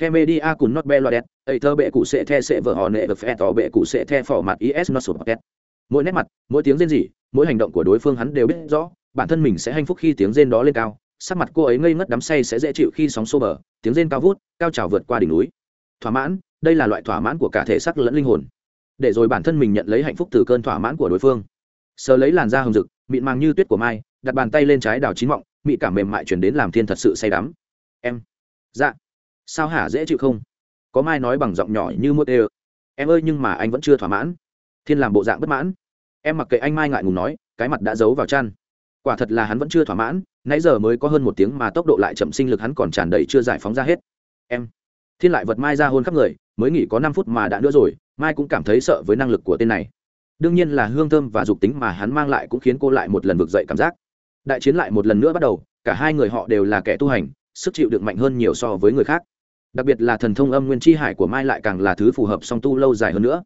The media cùng not be loadet ấy thơ bệ cụ sẽ the sẽ vợ họ nệ và phe tỏ bệ cụ sẽ the phỏ mặt is not sụp mỗi nét mặt, mỗi tiếng rên rỉ, mỗi hành động của đối phương hắn đều biết rõ, bản thân mình sẽ hạnh phúc khi tiếng rên đó lên cao, sắc mặt cô ấy ngây ngất đắm say sẽ dễ chịu khi sóng xô bờ, tiếng rên cao vút, cao trào vượt qua đỉnh núi. Thỏa mãn, đây là loại thỏa mãn của cả thể xác lẫn linh hồn để rồi bản thân mình nhận lấy hạnh phúc từ cơn thỏa mãn của đối phương. Sờ lấy làn da hồng rực, mịn màng như tuyết của mai, đặt bàn tay lên trái đào chín mọng, mị cảm mềm mại chuyển đến làm thiên thật sự say đắm. Em dạ. Sao hả, dễ chịu không? Có mai nói bằng giọng nhỏ như mốt ê em ơi, nhưng mà anh vẫn chưa thỏa mãn. Thiên làm bộ dạng bất mãn. Em mặc kệ anh mai ngại ngùng nói, cái mặt đã giấu vào chăn. Quả thật là hắn vẫn chưa thỏa mãn, nãy giờ mới có hơn một tiếng mà tốc độ lại chậm, sinh lực hắn còn tràn đầy chưa giải phóng ra hết. Em, thiên lại vật mai ra hôn khắp người, mới nghỉ có năm phút mà đã nữa rồi mai cũng cảm thấy sợ với năng lực của tên này. Đương nhiên là hương thơm và dục tính mà hắn mang lại cũng khiến cô lại một lần vực dậy cảm giác. Đại chiến lại một lần nữa bắt đầu, cả hai người họ đều là kẻ tu hành, sức chịu đựng mạnh hơn nhiều so với người khác. Đặc biệt là thần thông âm nguyên chi hải của mai lại càng là thứ phù hợp song tu lâu dài hơn nữa.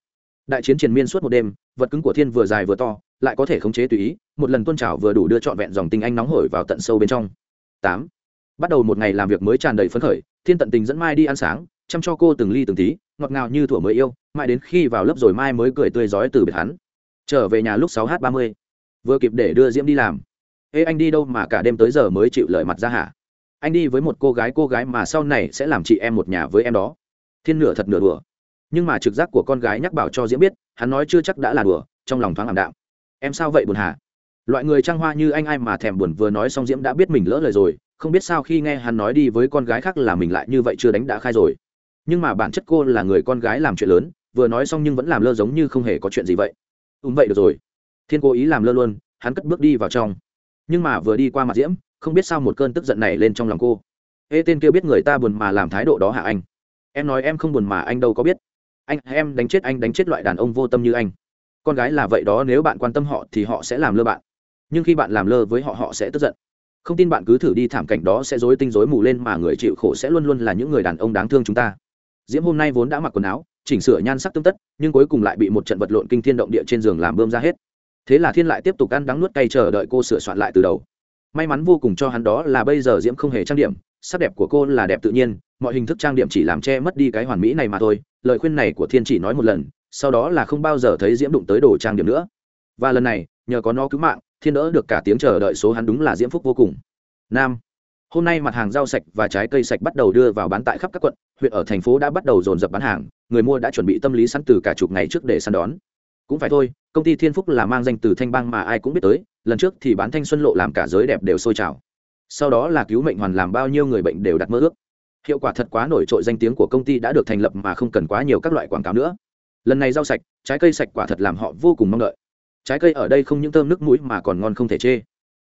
Đại chiến triền miên suốt một đêm, vật cứng của thiên vừa dài vừa to, lại có thể khống chế tùy ý, một lần tôn trào vừa đủ đưa trọn vẹn dòng tinh anh nóng hổi vào tận sâu bên trong. Tám. Bắt đầu một ngày làm việc mới tràn đầy phấn khởi, thiên tận tình dẫn mai đi ăn sáng, chăm cho cô từng ly từng tí, ngọt ngào như thuở mới yêu mãi đến khi vào lớp rồi mai mới cười tươi rói từ biệt hắn. Trở về nhà lúc sáu h ba mươi. Vừa kịp để đưa diễm đi làm. Ê, anh đi đâu mà cả đêm tới giờ mới chịu lời mặt ra hả? Anh đi với một cô gái cô gái mà sau này sẽ làm chị em một nhà với em đó. Thiên nửa thật nửa đùa. Nhưng mà trực giác của con gái nhắc bảo cho diễm biết, hắn nói chưa chắc đã là đùa, trong lòng thoáng ảm đạm. Em sao vậy buồn hả? Loại người trăng hoa như anh ai mà thèm buồn vừa nói xong diễm đã biết mình lỡ lời rồi, không biết sao khi nghe hắn nói đi với con gái khác là mình lại như vậy chưa đánh đã khai rồi. Nhưng mà bản chất cô là người con gái làm chuyện lớn vừa nói xong nhưng vẫn làm lơ giống như không hề có chuyện gì vậy. Ùm vậy được rồi. Thiên cố ý làm lơ luôn, hắn cất bước đi vào trong. Nhưng mà vừa đi qua mặt diễm, không biết sao một cơn tức giận này lên trong lòng cô. Ê, tên kia biết người ta buồn mà làm thái độ đó hả anh? Em nói em không buồn mà anh đâu có biết. Anh, em đánh chết anh, đánh chết loại đàn ông vô tâm như anh. Con gái là vậy đó, nếu bạn quan tâm họ thì họ sẽ làm lơ bạn. Nhưng khi bạn làm lơ với họ họ sẽ tức giận. Không tin bạn cứ thử đi, thảm cảnh đó sẽ dối tinh dối mù lên mà người chịu khổ sẽ luôn luôn là những người đàn ông đáng thương chúng ta. Diễm hôm nay vốn đã mặc quần áo chỉnh sửa nhan sắc tương tất, nhưng cuối cùng lại bị một trận vật lộn kinh thiên động địa trên giường làm bơm ra hết. Thế là thiên lại tiếp tục ăn đắng nuốt cay chờ đợi cô sửa soạn lại từ đầu. May mắn vô cùng cho hắn đó là bây giờ diễm không hề trang điểm, sắc đẹp của cô là đẹp tự nhiên, mọi hình thức trang điểm chỉ làm che mất đi cái hoàn mỹ này mà thôi, lời khuyên này của thiên chỉ nói một lần, sau đó là không bao giờ thấy diễm đụng tới đồ trang điểm nữa. Và lần này, nhờ có nó cứu mạng, thiên đỡ được cả tiếng chờ đợi số hắn đúng là diễm phúc vô cùng. Nam, hôm nay mặt hàng rau sạch và trái cây sạch bắt đầu đưa vào bán tại khắp các quận, huyện ở thành phố đã bắt đầu dồn dập bán hàng người mua đã chuẩn bị tâm lý sẵn từ cả chục ngày trước để săn đón. Cũng phải thôi, công ty thiên phúc là mang danh từ thanh bang mà ai cũng biết tới, lần trước thì bán thanh xuân lộ làm cả giới đẹp đều sôi trào. Sau đó là cứu mệnh hoàn làm bao nhiêu người bệnh đều đặt mơ ước. Hiệu quả thật quá nổi trội danh tiếng của công ty đã được thành lập mà không cần quá nhiều các loại quảng cáo nữa. Lần này rau sạch, trái cây sạch quả thật làm họ vô cùng mong đợi. Trái cây ở đây không những thơm nước mũi mà còn ngon không thể chê.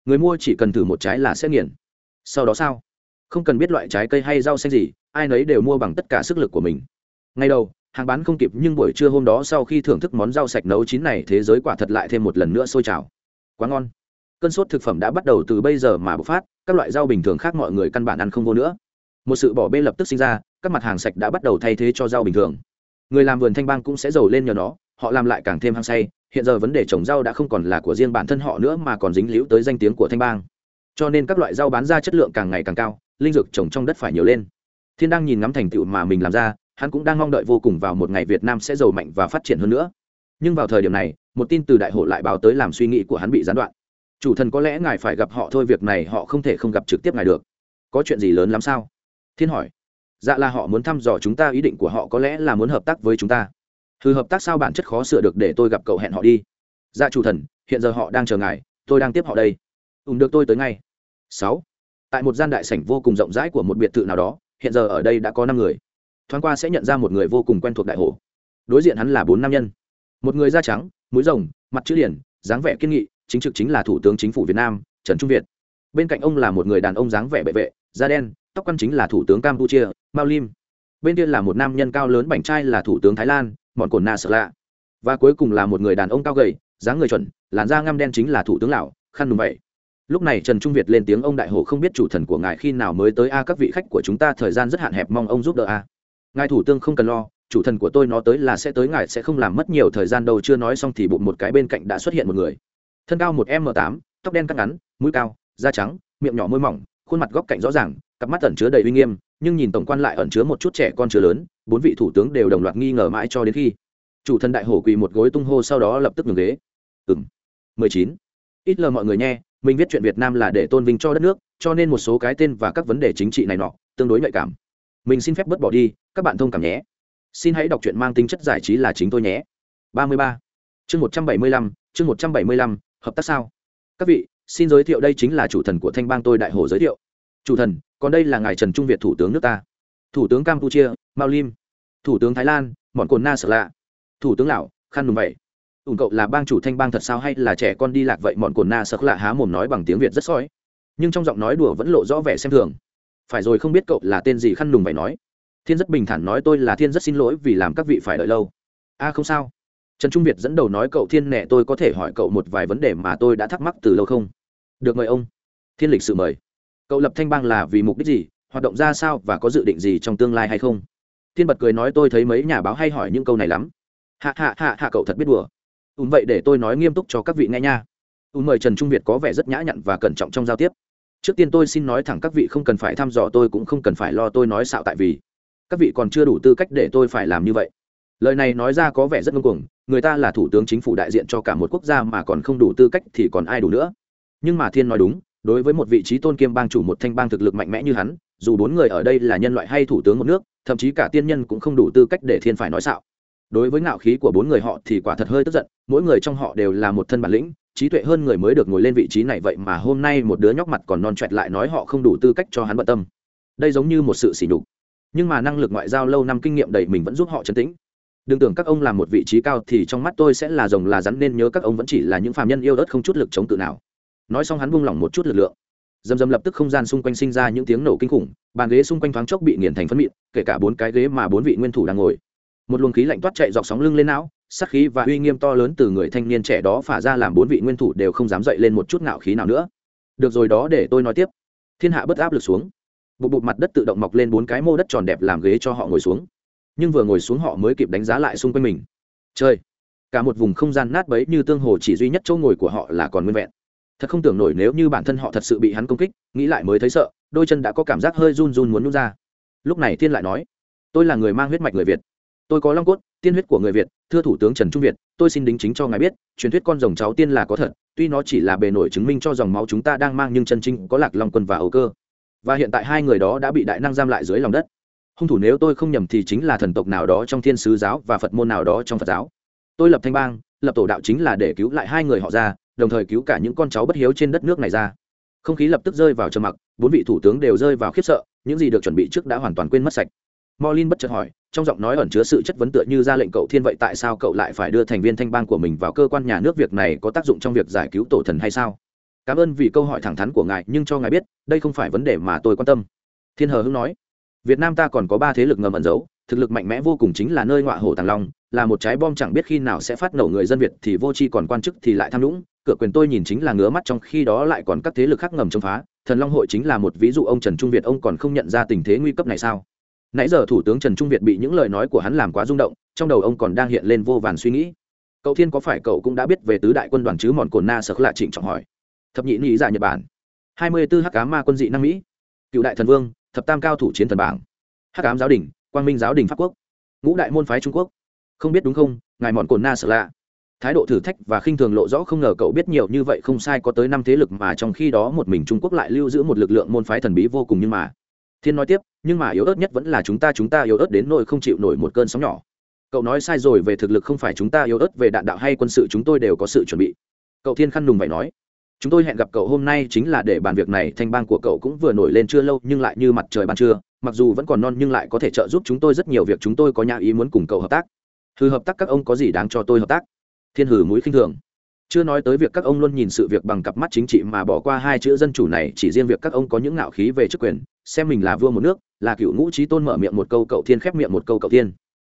Người mua chỉ cần thử một trái là sẽ nghiền. Sau đó sao? Không cần biết loại trái cây hay rau xanh gì, ai nấy đều mua bằng tất cả sức lực của mình ngay đầu, hàng bán không kịp nhưng buổi trưa hôm đó sau khi thưởng thức món rau sạch nấu chín này, thế giới quả thật lại thêm một lần nữa sôi trào. Quá ngon. Cơn sốt thực phẩm đã bắt đầu từ bây giờ mà bộc phát, các loại rau bình thường khác mọi người căn bản ăn không vô nữa. Một sự bỏ bê lập tức sinh ra, các mặt hàng sạch đã bắt đầu thay thế cho rau bình thường. Người làm vườn thanh bang cũng sẽ giàu lên nhờ nó, họ làm lại càng thêm hăng say, hiện giờ vấn đề trồng rau đã không còn là của riêng bản thân họ nữa mà còn dính líu tới danh tiếng của thanh bang. Cho nên các loại rau bán ra chất lượng càng ngày càng cao, linh dược trồng trong đất phải nhiều lên. Thiên đang nhìn ngắm thành tựu mà mình làm ra hắn cũng đang mong đợi vô cùng vào một ngày việt nam sẽ giàu mạnh và phát triển hơn nữa. Nhưng vào thời điểm này, một tin từ đại hội lại báo tới làm suy nghĩ của hắn bị gián đoạn. Chủ thần có lẽ ngài phải gặp họ thôi, việc này họ không thể không gặp trực tiếp ngài được. Có chuyện gì lớn lắm sao? Thiên hỏi. Dạ là họ muốn thăm dò chúng ta, ý định của họ có lẽ là muốn hợp tác với chúng ta. Thư hợp tác sao bản chất khó sửa được để tôi gặp cậu hẹn họ đi. Dạ chủ thần, hiện giờ họ đang chờ ngài, tôi đang tiếp họ đây. Ùm được tôi tới ngay. Sáu. Tại một gian đại sảnh vô cùng rộng rãi của một biệt thự nào đó, hiện giờ ở đây đã có năm người thoáng qua sẽ nhận ra một người vô cùng quen thuộc đại hổ. Đối diện hắn là bốn nam nhân. Một người da trắng, mũi rồng, mặt chữ điển, dáng vẻ kiên nghị, chính trực chính là thủ tướng chính phủ việt nam, trần trung việt. Bên cạnh ông là một người đàn ông dáng vẻ bệ vệ da đen, tóc căn chính là thủ tướng campuchia, mao lim. Bên kia là một nam nhân cao lớn bảnh trai là thủ tướng thái lan, mọn cồn na sợ lạ. Và cuối cùng là một người đàn ông cao gầy, dáng người chuẩn, làn da ngăm đen chính là thủ tướng lào, khăn đùm vậy lúc này trần trung việt lên tiếng ông đại hồ không biết chủ thần của ngài khi nào mới tới a, các vị khách của chúng ta thời gian rất hạn hẹp, mong ông giúp đỡ a ngài thủ tướng không cần lo, chủ thần của tôi nó tới là sẽ tới, ngài sẽ không làm mất nhiều thời gian đâu. Chưa nói xong thì bụng một cái bên cạnh đã xuất hiện một người. Thân cao một m tám, tóc đen cắt ngắn, mũi cao, da trắng, miệng nhỏ môi mỏng, khuôn mặt góc cạnh rõ ràng, cặp mắt ẩn chứa đầy uy nghiêm, nhưng nhìn tổng quan lại ẩn chứa một chút trẻ con chứa lớn, bốn vị thủ tướng đều đồng loạt nghi ngờ mãi cho đến khi chủ thần đại hổ quỳ một gối tung hô sau đó lập tức ngừng ghế. Ừng mười chín. Ít lờ mọi người nghe, mình viết chuyện việt nam là để tôn vinh cho đất nước, cho nên một số cái tên và các vấn đề chính trị này nọ, tương đối nhạy cảm mình xin phép bớt bỏ đi, các bạn thông cảm nhé. Xin hãy đọc truyện mang tính chất giải trí là chính tôi nhé. Ba mươi ba. Chương một trăm bảy mươi lăm, chương một trăm bảy mươi lăm, hợp tác sao? Các vị, xin giới thiệu đây chính là chủ thần của thanh bang tôi đại hồ giới thiệu. Chủ thần, còn đây là ngài trần trung việt thủ tướng nước ta. Thủ tướng campuchia, mao lim. Thủ tướng thái lan, mọn cồn na sợ lạ. Thủ tướng lào khăn đùm vậy. Ủng cậu là bang chủ thanh bang thật sao hay là trẻ con đi lạc vậy mọn cồn na sợ lạ há mồm nói bằng tiếng việt rất sói nhưng trong giọng nói đùa vẫn lộ rõ vẻ xem thường phải rồi không biết cậu là tên gì khăn nùng vậy nói. Thiên rất bình thản nói tôi là thiên rất xin lỗi vì làm các vị phải đợi lâu. A không sao. Trần trung việt dẫn đầu nói cậu thiên nẹ tôi có thể hỏi cậu một vài vấn đề mà tôi đã thắc mắc từ lâu không? Được mời ông. Thiên lịch sự mời. Cậu lập thanh bang là vì mục đích gì? Hoạt động ra sao và có dự định gì trong tương lai hay không? Thiên bật cười nói tôi thấy mấy nhà báo hay hỏi những câu này lắm. Hạ hạ hạ hạ, cậu thật biết đùa. Ừ vậy để tôi nói nghiêm túc cho các vị nghe nha. Ùm mời trần trung việt có vẻ rất nhã nhặn và cẩn trọng trong giao tiếp trước tiên tôi xin nói thẳng các vị không cần phải thăm dò, tôi cũng không cần phải lo tôi nói xạo tại vì các vị còn chưa đủ tư cách để tôi phải làm như vậy. Lời này nói ra có vẻ rất ngưng cuồng, người ta là thủ tướng chính phủ đại diện cho cả một quốc gia mà còn không đủ tư cách thì còn ai đủ nữa. Nhưng mà thiên nói đúng, đối với một vị trí tôn kiêm bang chủ một thanh bang thực lực mạnh mẽ như hắn, dù bốn người ở đây là nhân loại hay thủ tướng một nước, thậm chí cả tiên nhân cũng không đủ tư cách để thiên phải nói xạo. Đối với ngạo khí của bốn người họ thì quả thật hơi tức giận, mỗi người trong họ đều là một thân bản lĩnh trí tuệ hơn người mới được ngồi lên vị trí này vậy mà hôm nay một đứa nhóc mặt còn non choẹt lại nói họ không đủ tư cách cho hắn bận tâm. Đây giống như một sự sỉ nhục. Nhưng mà năng lực ngoại giao lâu năm kinh nghiệm đầy mình vẫn giúp họ chấn tĩnh. Đừng tưởng các ông làm một vị trí cao thì trong mắt tôi sẽ là rồng là rắn nên nhớ các ông vẫn chỉ là những phàm nhân yêu đất không chút lực chống tự nào. Nói xong hắn buông lỏng một chút lực lượng. Dầm dầm lập tức không gian xung quanh sinh ra những tiếng nổ kinh khủng, bàn ghế xung quanh thoáng chốc bị nghiền thành phân mịn, kể cả bốn cái ghế mà bốn vị nguyên thủ đang ngồi. Một luồng khí lạnh toát chạy dọc sóng lưng lên não sắc khí và uy nghiêm to lớn từ người thanh niên trẻ đó phả ra làm bốn vị nguyên thủ đều không dám dậy lên một chút ngạo khí nào nữa. Được rồi đó, để tôi nói tiếp. Thiên hạ bất áp lực xuống. Bộ bụt mặt đất tự động mọc lên bốn cái mô đất tròn đẹp làm ghế cho họ ngồi xuống. Nhưng vừa ngồi xuống họ mới kịp đánh giá lại xung quanh mình. Chơi cả một vùng không gian nát bấy như tương hồ chỉ duy nhất chỗ ngồi của họ là còn nguyên vẹn. Thật không tưởng nổi nếu như bản thân họ thật sự bị hắn công kích, nghĩ lại mới thấy sợ, đôi chân đã có cảm giác hơi run run muốn nút ra. Lúc này thiên lại nói, tôi là người mang huyết mạch người việt. Tôi có long cốt tiên huyết của người việt, thưa thủ tướng trần trung việt, tôi xin đính chính cho ngài biết, truyền thuyết con rồng cháu tiên là có thật, tuy nó chỉ là bề nổi chứng minh cho dòng máu chúng ta đang mang nhưng chân chính có lạc long quân và ấu cơ. Và hiện tại hai người đó đã bị đại năng giam lại dưới lòng đất. Hung thủ nếu tôi không nhầm thì chính là thần tộc nào đó trong thiên sứ giáo và phật môn nào đó trong phật giáo. Tôi lập thanh bang, lập tổ đạo chính là để cứu lại hai người họ ra, đồng thời cứu cả những con cháu bất hiếu trên đất nước này ra. Không khí lập tức rơi vào trầm mặc, bốn vị thủ tướng đều rơi vào khiếp sợ, những gì được chuẩn bị trước đã hoàn toàn quên mất sạch. Morlin bất chợt hỏi, trong giọng nói ẩn chứa sự chất vấn tựa như ra lệnh cậu Thiên vậy tại sao cậu lại phải đưa thành viên thanh bang của mình vào cơ quan nhà nước việc này có tác dụng trong việc giải cứu tổ thần hay sao? Cảm ơn vì câu hỏi thẳng thắn của ngài, nhưng cho ngài biết, đây không phải vấn đề mà tôi quan tâm. Thiên Hờ Hưng nói, Việt Nam ta còn có ba thế lực ngầm ẩn giấu, thực lực mạnh mẽ vô cùng chính là nơi ngọa hổ tàng long, là một trái bom chẳng biết khi nào sẽ phát nổ người dân Việt thì vô tri còn quan chức thì lại tham nhũng, cửa quyền tôi nhìn chính là ngứa mắt trong khi đó lại còn các thế lực khác ngầm chống phá, Thần Long hội chính là một ví dụ ông Trần Trung Việt ông còn không nhận ra tình thế nguy cấp này sao? Nãy giờ thủ tướng trần trung việt bị những lời nói của hắn làm quá rung động, trong đầu ông còn đang hiện lên vô vàn suy nghĩ. Cậu thiên có phải cậu cũng đã biết về tứ đại quân đoàn chứ? Mòn cồn na sợ lạ trịnh trọng hỏi. Thập nhị nghĩ ra dạ nhật bản. Hai mươi 24 hắc cá ma quân dị năng mỹ. Cựu đại thần vương, thập tam cao thủ chiến thần bảng. Hắc cám giáo đình, quang minh giáo đình pháp quốc. Ngũ đại môn phái trung quốc. Không biết đúng không? Ngài mòn cồn na sợ lạ. Thái độ thử thách và khinh thường lộ rõ không ngờ cậu biết nhiều như vậy không sai có tới năm thế lực mà trong khi đó một mình trung quốc lại lưu giữ một lực lượng môn phái thần bí vô cùng nhưng mà thiên nói tiếp, nhưng mà yếu ớt nhất vẫn là chúng ta chúng ta yếu ớt đến nỗi không chịu nổi một cơn sóng nhỏ. Cậu nói sai rồi về thực lực không phải chúng ta yếu ớt, về đạn đạo hay quân sự chúng tôi đều có sự chuẩn bị. Cậu thiên khăn nùng vậy nói, chúng tôi hẹn gặp cậu hôm nay chính là để bàn việc này, thanh bang của cậu cũng vừa nổi lên chưa lâu, nhưng lại như mặt trời ban trưa, mặc dù vẫn còn non nhưng lại có thể trợ giúp chúng tôi rất nhiều việc, chúng tôi có nhà ý muốn cùng cậu hợp tác. Hừ, hợp tác các ông có gì đáng cho tôi hợp tác? Thiên hử mũi khinh thường. Chưa nói tới việc các ông luôn nhìn sự việc bằng cặp mắt chính trị mà bỏ qua hai chữ dân chủ này, chỉ riêng việc các ông có những ngạo khí về chức quyền xem mình là vua một nước, là cựu ngũ trí tôn mở miệng một câu, cậu thiên khép miệng một câu, cậu thiên.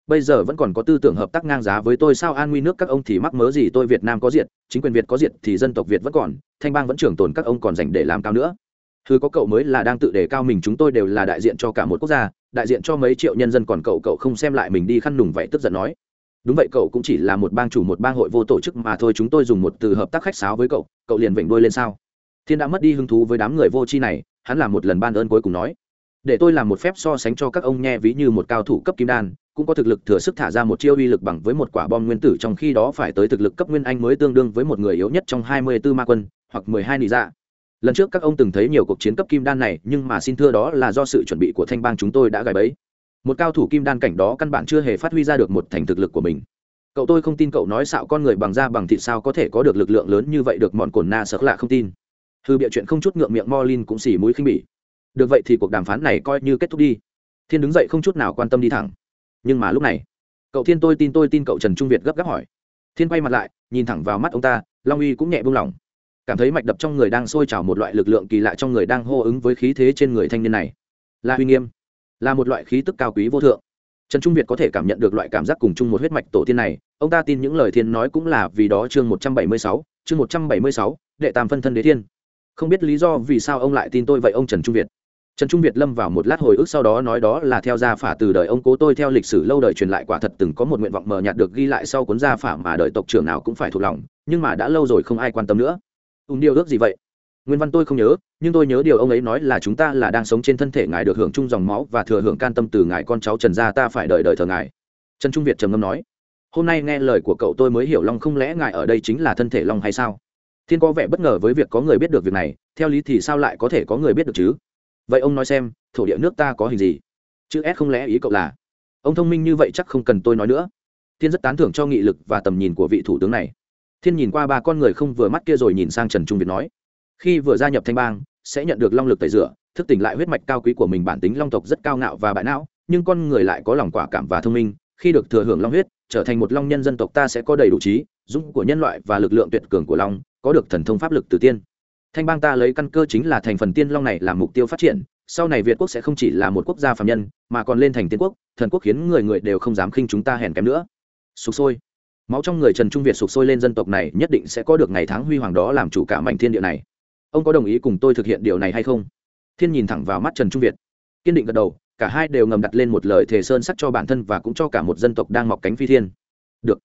Bây giờ vẫn còn có tư tưởng hợp tác ngang giá với tôi, sao an nguy nước các ông thì mắc mớ gì tôi việt nam có diệt, chính quyền việt có diệt thì dân tộc việt vẫn còn, thanh bang vẫn trường tồn các ông còn dành để làm cao nữa. Thứ có cậu mới là đang tự đề cao mình, chúng tôi đều là đại diện cho cả một quốc gia, đại diện cho mấy triệu nhân dân, còn cậu cậu không xem lại mình đi khăn nùng vậy, tức giận nói. Đúng vậy, cậu cũng chỉ là một bang chủ, một bang hội vô tổ chức mà thôi, chúng tôi dùng một từ hợp tác khách sáo với cậu cậu liền vểnh đuôi lên sao? Thiên đã mất đi hứng thú với đám người vô tri này hắn làm một lần ban ơn cuối cùng nói. Để tôi làm một phép so sánh cho các ông nghe ví như một cao thủ cấp kim đan, cũng có thực lực thừa sức thả ra một chiêu uy lực bằng với một quả bom nguyên tử trong khi đó phải tới thực lực cấp nguyên anh mới tương đương với một người yếu nhất trong hai mươi 24 ma quân, hoặc mười hai nị dạ. Lần trước các ông từng thấy nhiều cuộc chiến cấp kim đan này, nhưng mà xin thưa đó là do sự chuẩn bị của thanh bang chúng tôi đã gài bẫy. Một cao thủ kim đan cảnh đó căn bản chưa hề phát huy ra được một thành thực lực của mình. Cậu tôi không tin cậu nói xạo con người bằng da bằng thịt sao có thể có được lực lượng lớn như vậy được mọn cồn na sợ lạ không tin thư bịa chuyện không chút ngượng miệng morlin cũng xỉ mũi khinh bỉ. Được vậy thì cuộc đàm phán này coi như kết thúc đi. Thiên đứng dậy không chút nào quan tâm đi thẳng. Nhưng mà lúc này, cậu thiên tôi tin tôi tin cậu trần trung việt gấp gáp hỏi. Thiên quay mặt lại, nhìn thẳng vào mắt ông ta, long uy cũng nhẹ buông lỏng. Cảm thấy mạch đập trong người đang sôi trào một loại lực lượng kỳ lạ trong người đang hô ứng với khí thế trên người thanh niên này. Là uy nghiêm, là một loại khí tức cao quý vô thượng. Trần trung việt có thể cảm nhận được loại cảm giác cùng chung một huyết mạch tổ tiên này. Ông ta tin những lời thiên nói cũng là vì đó chương một trăm bảy mươi sáu, chương một trăm bảy mươi sáu, đệ tam phân thân đế thiên không biết lý do vì sao ông lại tin tôi vậy ông trần trung việt. Trần trung việt lâm vào một lát hồi ức sau đó nói đó là theo gia phả từ đời ông cố tôi theo lịch sử lâu đời truyền lại quả thật từng có một nguyện vọng mờ nhạt được ghi lại sau cuốn gia phả mà đời tộc trưởng nào cũng phải thuộc lòng, nhưng mà đã lâu rồi không ai quan tâm nữa. Ùn điều ước gì vậy? Nguyên văn tôi không nhớ, nhưng tôi nhớ điều ông ấy nói là chúng ta là đang sống trên thân thể ngài được hưởng chung dòng máu và thừa hưởng can tâm từ ngài con cháu trần gia ta phải đợi đợi thờ ngài. Trần trung việt trầm ngâm nói, hôm nay nghe lời của cậu tôi mới hiểu long không lẽ ngài ở đây chính là thân thể long hay sao? Thiên có vẻ bất ngờ với việc có người biết được việc này, theo lý thì sao lại có thể có người biết được chứ? Vậy ông nói xem, thổ địa nước ta có hình gì? Chữ s không lẽ ý cậu là? Ông thông minh như vậy chắc không cần tôi nói nữa. Thiên rất tán thưởng cho nghị lực và tầm nhìn của vị thủ tướng này. Thiên nhìn qua ba con người không vừa mắt kia rồi nhìn sang trần trung việt nói, khi vừa gia nhập thanh bang, sẽ nhận được long lực tẩy rửa, thức tỉnh lại huyết mạch cao quý của mình bản tính long tộc rất cao ngạo và bại não, nhưng con người lại có lòng quả cảm và thông minh. Khi được thừa hưởng long huyết, trở thành một long nhân dân tộc ta sẽ có đầy đủ trí, dũng của nhân loại và lực lượng tuyệt cường của long có được thần thông pháp lực từ tiên. Thanh bang ta lấy căn cơ chính là thành phần tiên long này làm mục tiêu phát triển, sau này việt quốc sẽ không chỉ là một quốc gia phạm nhân, mà còn lên thành tiên quốc, thần quốc khiến người người đều không dám khinh chúng ta hèn kém nữa. Sụp sôi. Máu trong người trần trung việt sụp sôi lên dân tộc này nhất định sẽ có được ngày tháng huy hoàng đó làm chủ cả mảnh thiên địa này. Ông có đồng ý cùng tôi thực hiện điều này hay không? Thiên nhìn thẳng vào mắt trần trung việt. Kiên định gật đầu, cả hai đều ngầm đặt lên một lời thề sơn sắc cho bản thân và cũng cho cả một dân tộc đang mọc cánh phi thiên. Được.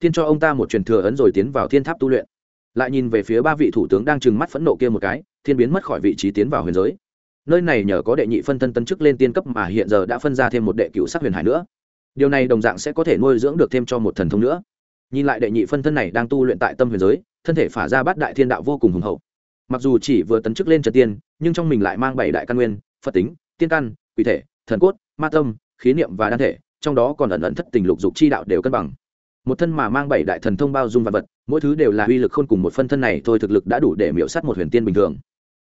Thiên cho ông ta một truyền thừa ấn rồi tiến vào thiên tháp tu luyện lại nhìn về phía ba vị thủ tướng đang trừng mắt phẫn nộ kia một cái, thiên biến mất khỏi vị trí tiến vào huyền giới. Nơi này nhờ có đệ nhị phân thân tân chức lên tiên cấp mà hiện giờ đã phân ra thêm một đệ cựu sắc huyền hải nữa. Điều này đồng dạng sẽ có thể nuôi dưỡng được thêm cho một thần thông nữa. Nhìn lại đệ nhị phân thân này đang tu luyện tại tâm huyền giới, thân thể phả ra bát đại thiên đạo vô cùng hùng hậu. Mặc dù chỉ vừa tấn chức lên trần tiên, nhưng trong mình lại mang bảy đại căn nguyên, phật tính, tiên căn, quỷ thể, thần cốt, ma tâm, khí niệm và đan thể, trong đó còn ẩn ẩn thất tình lục dục chi đạo đều cân bằng. Một thân mà mang bảy đại thần thông bao dung vật vật mỗi thứ đều là uy lực khôn cùng một phân thân này thôi thực lực đã đủ để miễu sát một huyền tiên bình thường.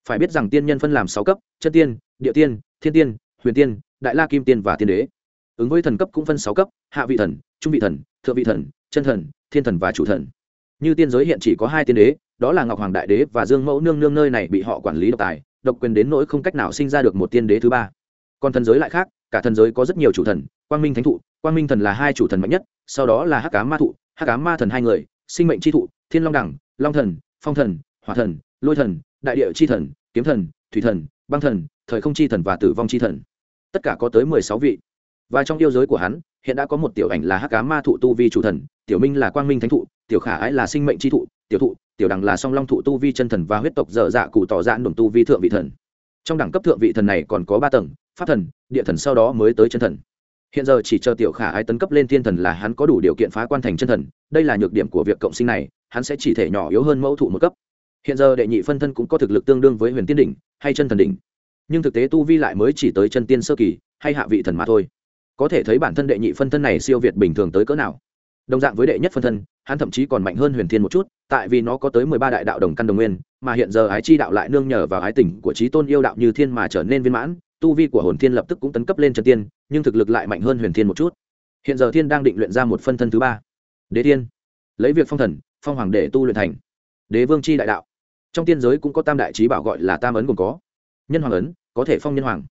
Phải biết rằng tiên nhân phân làm sáu cấp, chân tiên, địa tiên, thiên tiên, huyền tiên, đại la kim tiên và tiên đế. Ứng với thần cấp cũng phân sáu cấp, hạ vị thần, trung vị thần, thượng vị thần, chân thần, thiên thần và chủ thần. Như tiên giới hiện chỉ có hai tiên đế, đó là ngọc hoàng đại đế và dương mẫu nương nương nơi này bị họ quản lý độc tài, độc quyền đến nỗi không cách nào sinh ra được một tiên đế thứ ba. Còn thần giới lại khác, cả thần giới có rất nhiều chủ thần, quang minh thánh thụ, quang minh thần là hai chủ thần mạnh nhất, sau đó là hắc cá ma thụ, hắc cá ma thần hai người sinh mệnh tri thụ, thiên long đẳng, long thần, phong thần, hỏa thần, lôi thần, đại địa tri thần, kiếm thần, thủy thần, băng thần, thời không tri thần và tử vong tri thần. Tất cả có tới mười sáu vị. Và trong yêu giới của hắn, hiện đã có một tiểu ảnh là hắc cá ma thụ tu vi chủ thần, tiểu minh là quang minh thánh thụ, tiểu khả ái là sinh mệnh tri thụ, tiểu thụ, tiểu đằng là song long thụ tu vi chân thần và huyết tộc dở dạ cụ tỏ dạ ra đồn tu vi thượng vị thần. Trong đẳng cấp thượng vị thần này còn có ba tầng, pháp thần, địa thần sau đó mới tới chân thần hiện giờ chỉ chờ tiểu khả ái tấn cấp lên thiên thần là hắn có đủ điều kiện phá quan thành chân thần, đây là nhược điểm của việc cộng sinh này, hắn sẽ chỉ thể nhỏ yếu hơn mẫu thụ một cấp. Hiện giờ đệ nhị phân thân cũng có thực lực tương đương với huyền tiên đỉnh hay chân thần đỉnh, nhưng thực tế tu vi lại mới chỉ tới chân tiên sơ kỳ hay hạ vị thần mà thôi. Có thể thấy bản thân đệ nhị phân thân này siêu việt bình thường tới cỡ nào. Đồng dạng với đệ nhất phân thân, hắn thậm chí còn mạnh hơn huyền thiên một chút, tại vì nó có tới mười ba đại đạo đồng căn đồng nguyên, mà hiện giờ ái chi đạo lại nương nhờ vào ái tình của trí tôn yêu đạo như thiên mà trở nên viên mãn tu vi của hồn thiên lập tức cũng tấn cấp lên chân tiên, nhưng thực lực lại mạnh hơn huyền thiên một chút. Hiện giờ thiên đang định luyện ra một phân thân thứ ba. Đế thiên. Lấy việc phong thần, phong hoàng để tu luyện thành. Đế vương c h i đại đạo. Trong tiên giới cũng có tam đại trí bảo gọi là tam ấn gồm có. Nhân hoàng ấn, có thể phong nhân hoàng.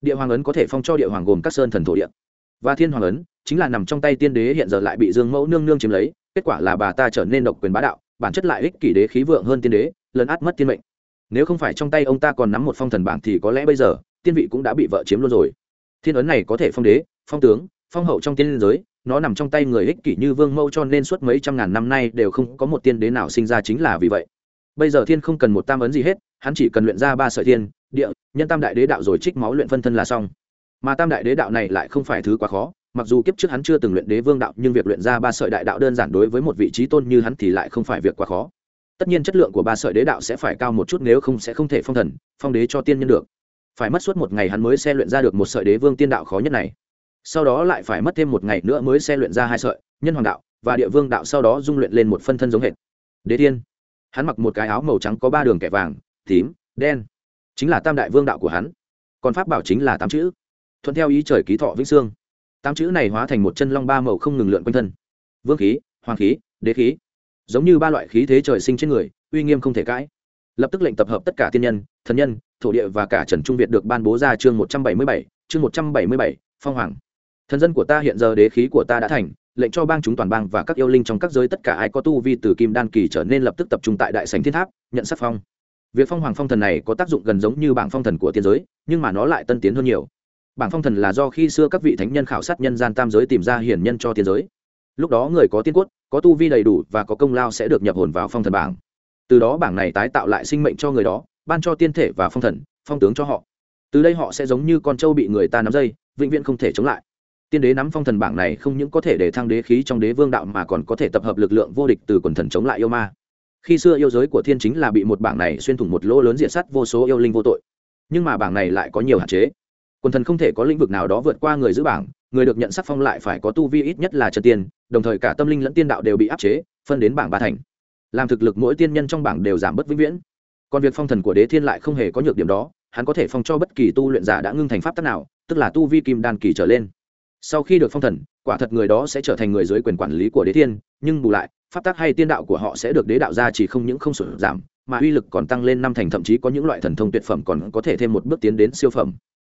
Địa hoàng ấn có thể phong cho địa hoàng gồm các sơn thần thổ địa. Và thiên hoàng ấn, chính là nằm trong tay tiên đế hiện giờ lại bị dương mẫu nương nương chiếm lấy, kết quả là bà ta trở nên độc quyền bá đạo, bản chất lại ích kỷ đế khí vượng hơn tiên đế lấn át mất tiên mệnh. Nếu không phải trong tay ông ta còn nắm một phong thần bảng thì có lẽ bây giờ tiên vị cũng đã bị vợ chiếm luôn rồi. Thiên ấn này có thể phong đế, phong tướng, phong hậu trong tiên giới, nó nằm trong tay người ích kỷ như vương mâu cho nên suốt mấy trăm ngàn năm nay đều không có một tiên đế nào sinh ra chính là vì vậy. Bây giờ thiên không cần một tam ấn gì hết, hắn chỉ cần luyện ra ba sợi thiên, địa, nhân tam đại đế đạo rồi trích máu luyện phân thân là xong. Mà tam đại đế đạo này lại không phải thứ quá khó, mặc dù kiếp trước hắn chưa từng luyện đế vương đạo, nhưng việc luyện ra ba sợi đại đạo đơn giản đối với một vị trí tôn như hắn thì lại không phải việc quá khó. Tất nhiên chất lượng của ba sợi đế đạo sẽ phải cao một chút, nếu không sẽ không thể phong thần, phong đế cho tiên nhân được phải mất suốt một ngày hắn mới xe luyện ra được một sợi đế vương tiên đạo khó nhất này. Sau đó lại phải mất thêm một ngày nữa mới xe luyện ra hai sợi, nhân hoàng đạo và địa vương đạo sau đó dung luyện lên một phân thân giống hệt. Đế tiên hắn mặc một cái áo màu trắng có ba đường kẻ vàng, tím, đen, chính là tam đại vương đạo của hắn. Còn pháp bảo chính là tám chữ, thuận theo ý trời ký thọ vĩnh sương tám chữ này hóa thành một chân long ba màu không ngừng lượn quanh thân. Vương khí, hoàng khí, đế khí, giống như ba loại khí thế trời sinh trên người, uy nghiêm không thể cãi. Lập tức lệnh tập hợp tất cả tiên nhân, thần nhân thổ địa và cả trần trung việt được ban bố ra chương một trăm bảy mươi bảy chương một trăm bảy mươi bảy phong hoàng. Thần dân của ta hiện giờ đế khí của ta đã thành lệnh cho bang chúng toàn bang và các yêu linh trong các giới tất cả ai có tu vi từ kim đan kỳ trở nên lập tức tập trung tại đại sành thiên tháp nhận sắc phong. Việc phong hoàng phong thần này có tác dụng gần giống như bảng phong thần của tiên giới nhưng mà nó lại tân tiến hơn nhiều. Bảng phong thần là do khi xưa các vị thánh nhân khảo sát nhân gian tam giới tìm ra hiển nhân cho tiên giới. Lúc đó người có tiên quốc, có tu vi đầy đủ và có công lao sẽ được nhập hồn vào phong thần bảng. Từ đó bảng này tái tạo lại sinh mệnh cho người đó ban cho tiên thể và phong thần, phong tướng cho họ. Từ đây họ sẽ giống như con trâu bị người ta nắm dây, vĩnh viễn không thể chống lại. Tiên đế nắm phong thần bảng này không những có thể để thăng đế khí trong đế vương đạo mà còn có thể tập hợp lực lượng vô địch từ quần thần chống lại yêu ma. Khi xưa yêu giới của thiên chính là bị một bảng này xuyên thủng một lỗ lớn diện sắt vô số yêu linh vô tội. Nhưng mà bảng này lại có nhiều hạn chế. Quần thần không thể có lĩnh vực nào đó vượt qua người giữ bảng, người được nhận sắc phong lại phải có tu vi ít nhất là trần tiên, đồng thời cả tâm linh lẫn tiên đạo đều bị áp chế, phân đến bảng ba thành. Làm thực lực mỗi tiên nhân trong bảng đều giảm bớt vĩnh viễn còn việc phong thần của đế thiên lại không hề có nhược điểm đó, hắn có thể phong cho bất kỳ tu luyện giả đã ngưng thành pháp tắc nào, tức là tu vi kim đan kỳ trở lên. Sau khi được phong thần, quả thật người đó sẽ trở thành người dưới quyền quản lý của đế thiên, nhưng bù lại, pháp tắc hay tiên đạo của họ sẽ được đế đạo ra chỉ không những không sụt giảm, mà uy lực còn tăng lên năm thành, thậm chí có những loại thần thông tuyệt phẩm còn có thể thêm một bước tiến đến siêu phẩm.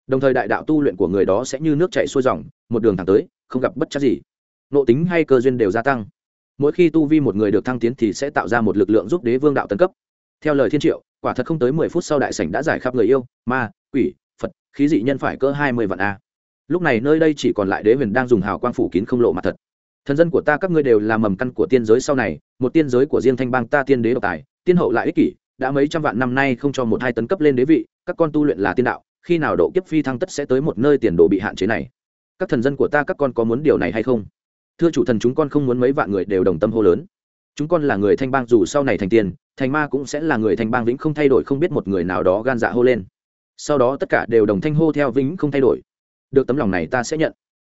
Đồng thời đại đạo tu luyện của người đó sẽ như nước chảy xuôi dòng, một đường thẳng tới, không gặp bất chấp gì. Nộ tính hay cơ duyên đều gia tăng. Mỗi khi tu vi một người được thăng tiến thì sẽ tạo ra một lực lượng giúp đế vương đạo tấn cấp theo lời thiên triệu, quả thật không tới mười phút sau đại sảnh đã giải khắp người yêu, ma, quỷ, phật, khí dị nhân phải cỡ hai mươi vạn a. Lúc này nơi đây chỉ còn lại đế huyền đang dùng hào quang phủ kín không lộ mặt thật. Thần dân của ta các ngươi đều là mầm căn của tiên giới sau này, một tiên giới của riêng thanh bang ta tiên đế độc tài, tiên hậu lại ích kỷ, đã mấy trăm vạn năm nay không cho một hai tấn cấp lên đế vị, các con tu luyện là tiên đạo, khi nào độ kiếp phi thăng tất sẽ tới một nơi tiền đồ bị hạn chế này. Các thần dân của ta các con có muốn điều này hay không? Thưa chủ thần chúng con không muốn mấy vạn người đều đồng tâm hô lớn chúng con là người thanh bang dù sau này thành tiền thành ma cũng sẽ là người thanh bang vĩnh không thay đổi, không biết một người nào đó gan dạ hô lên. Sau đó tất cả đều đồng thanh hô theo vĩnh không thay đổi. Được tấm lòng này ta sẽ nhận.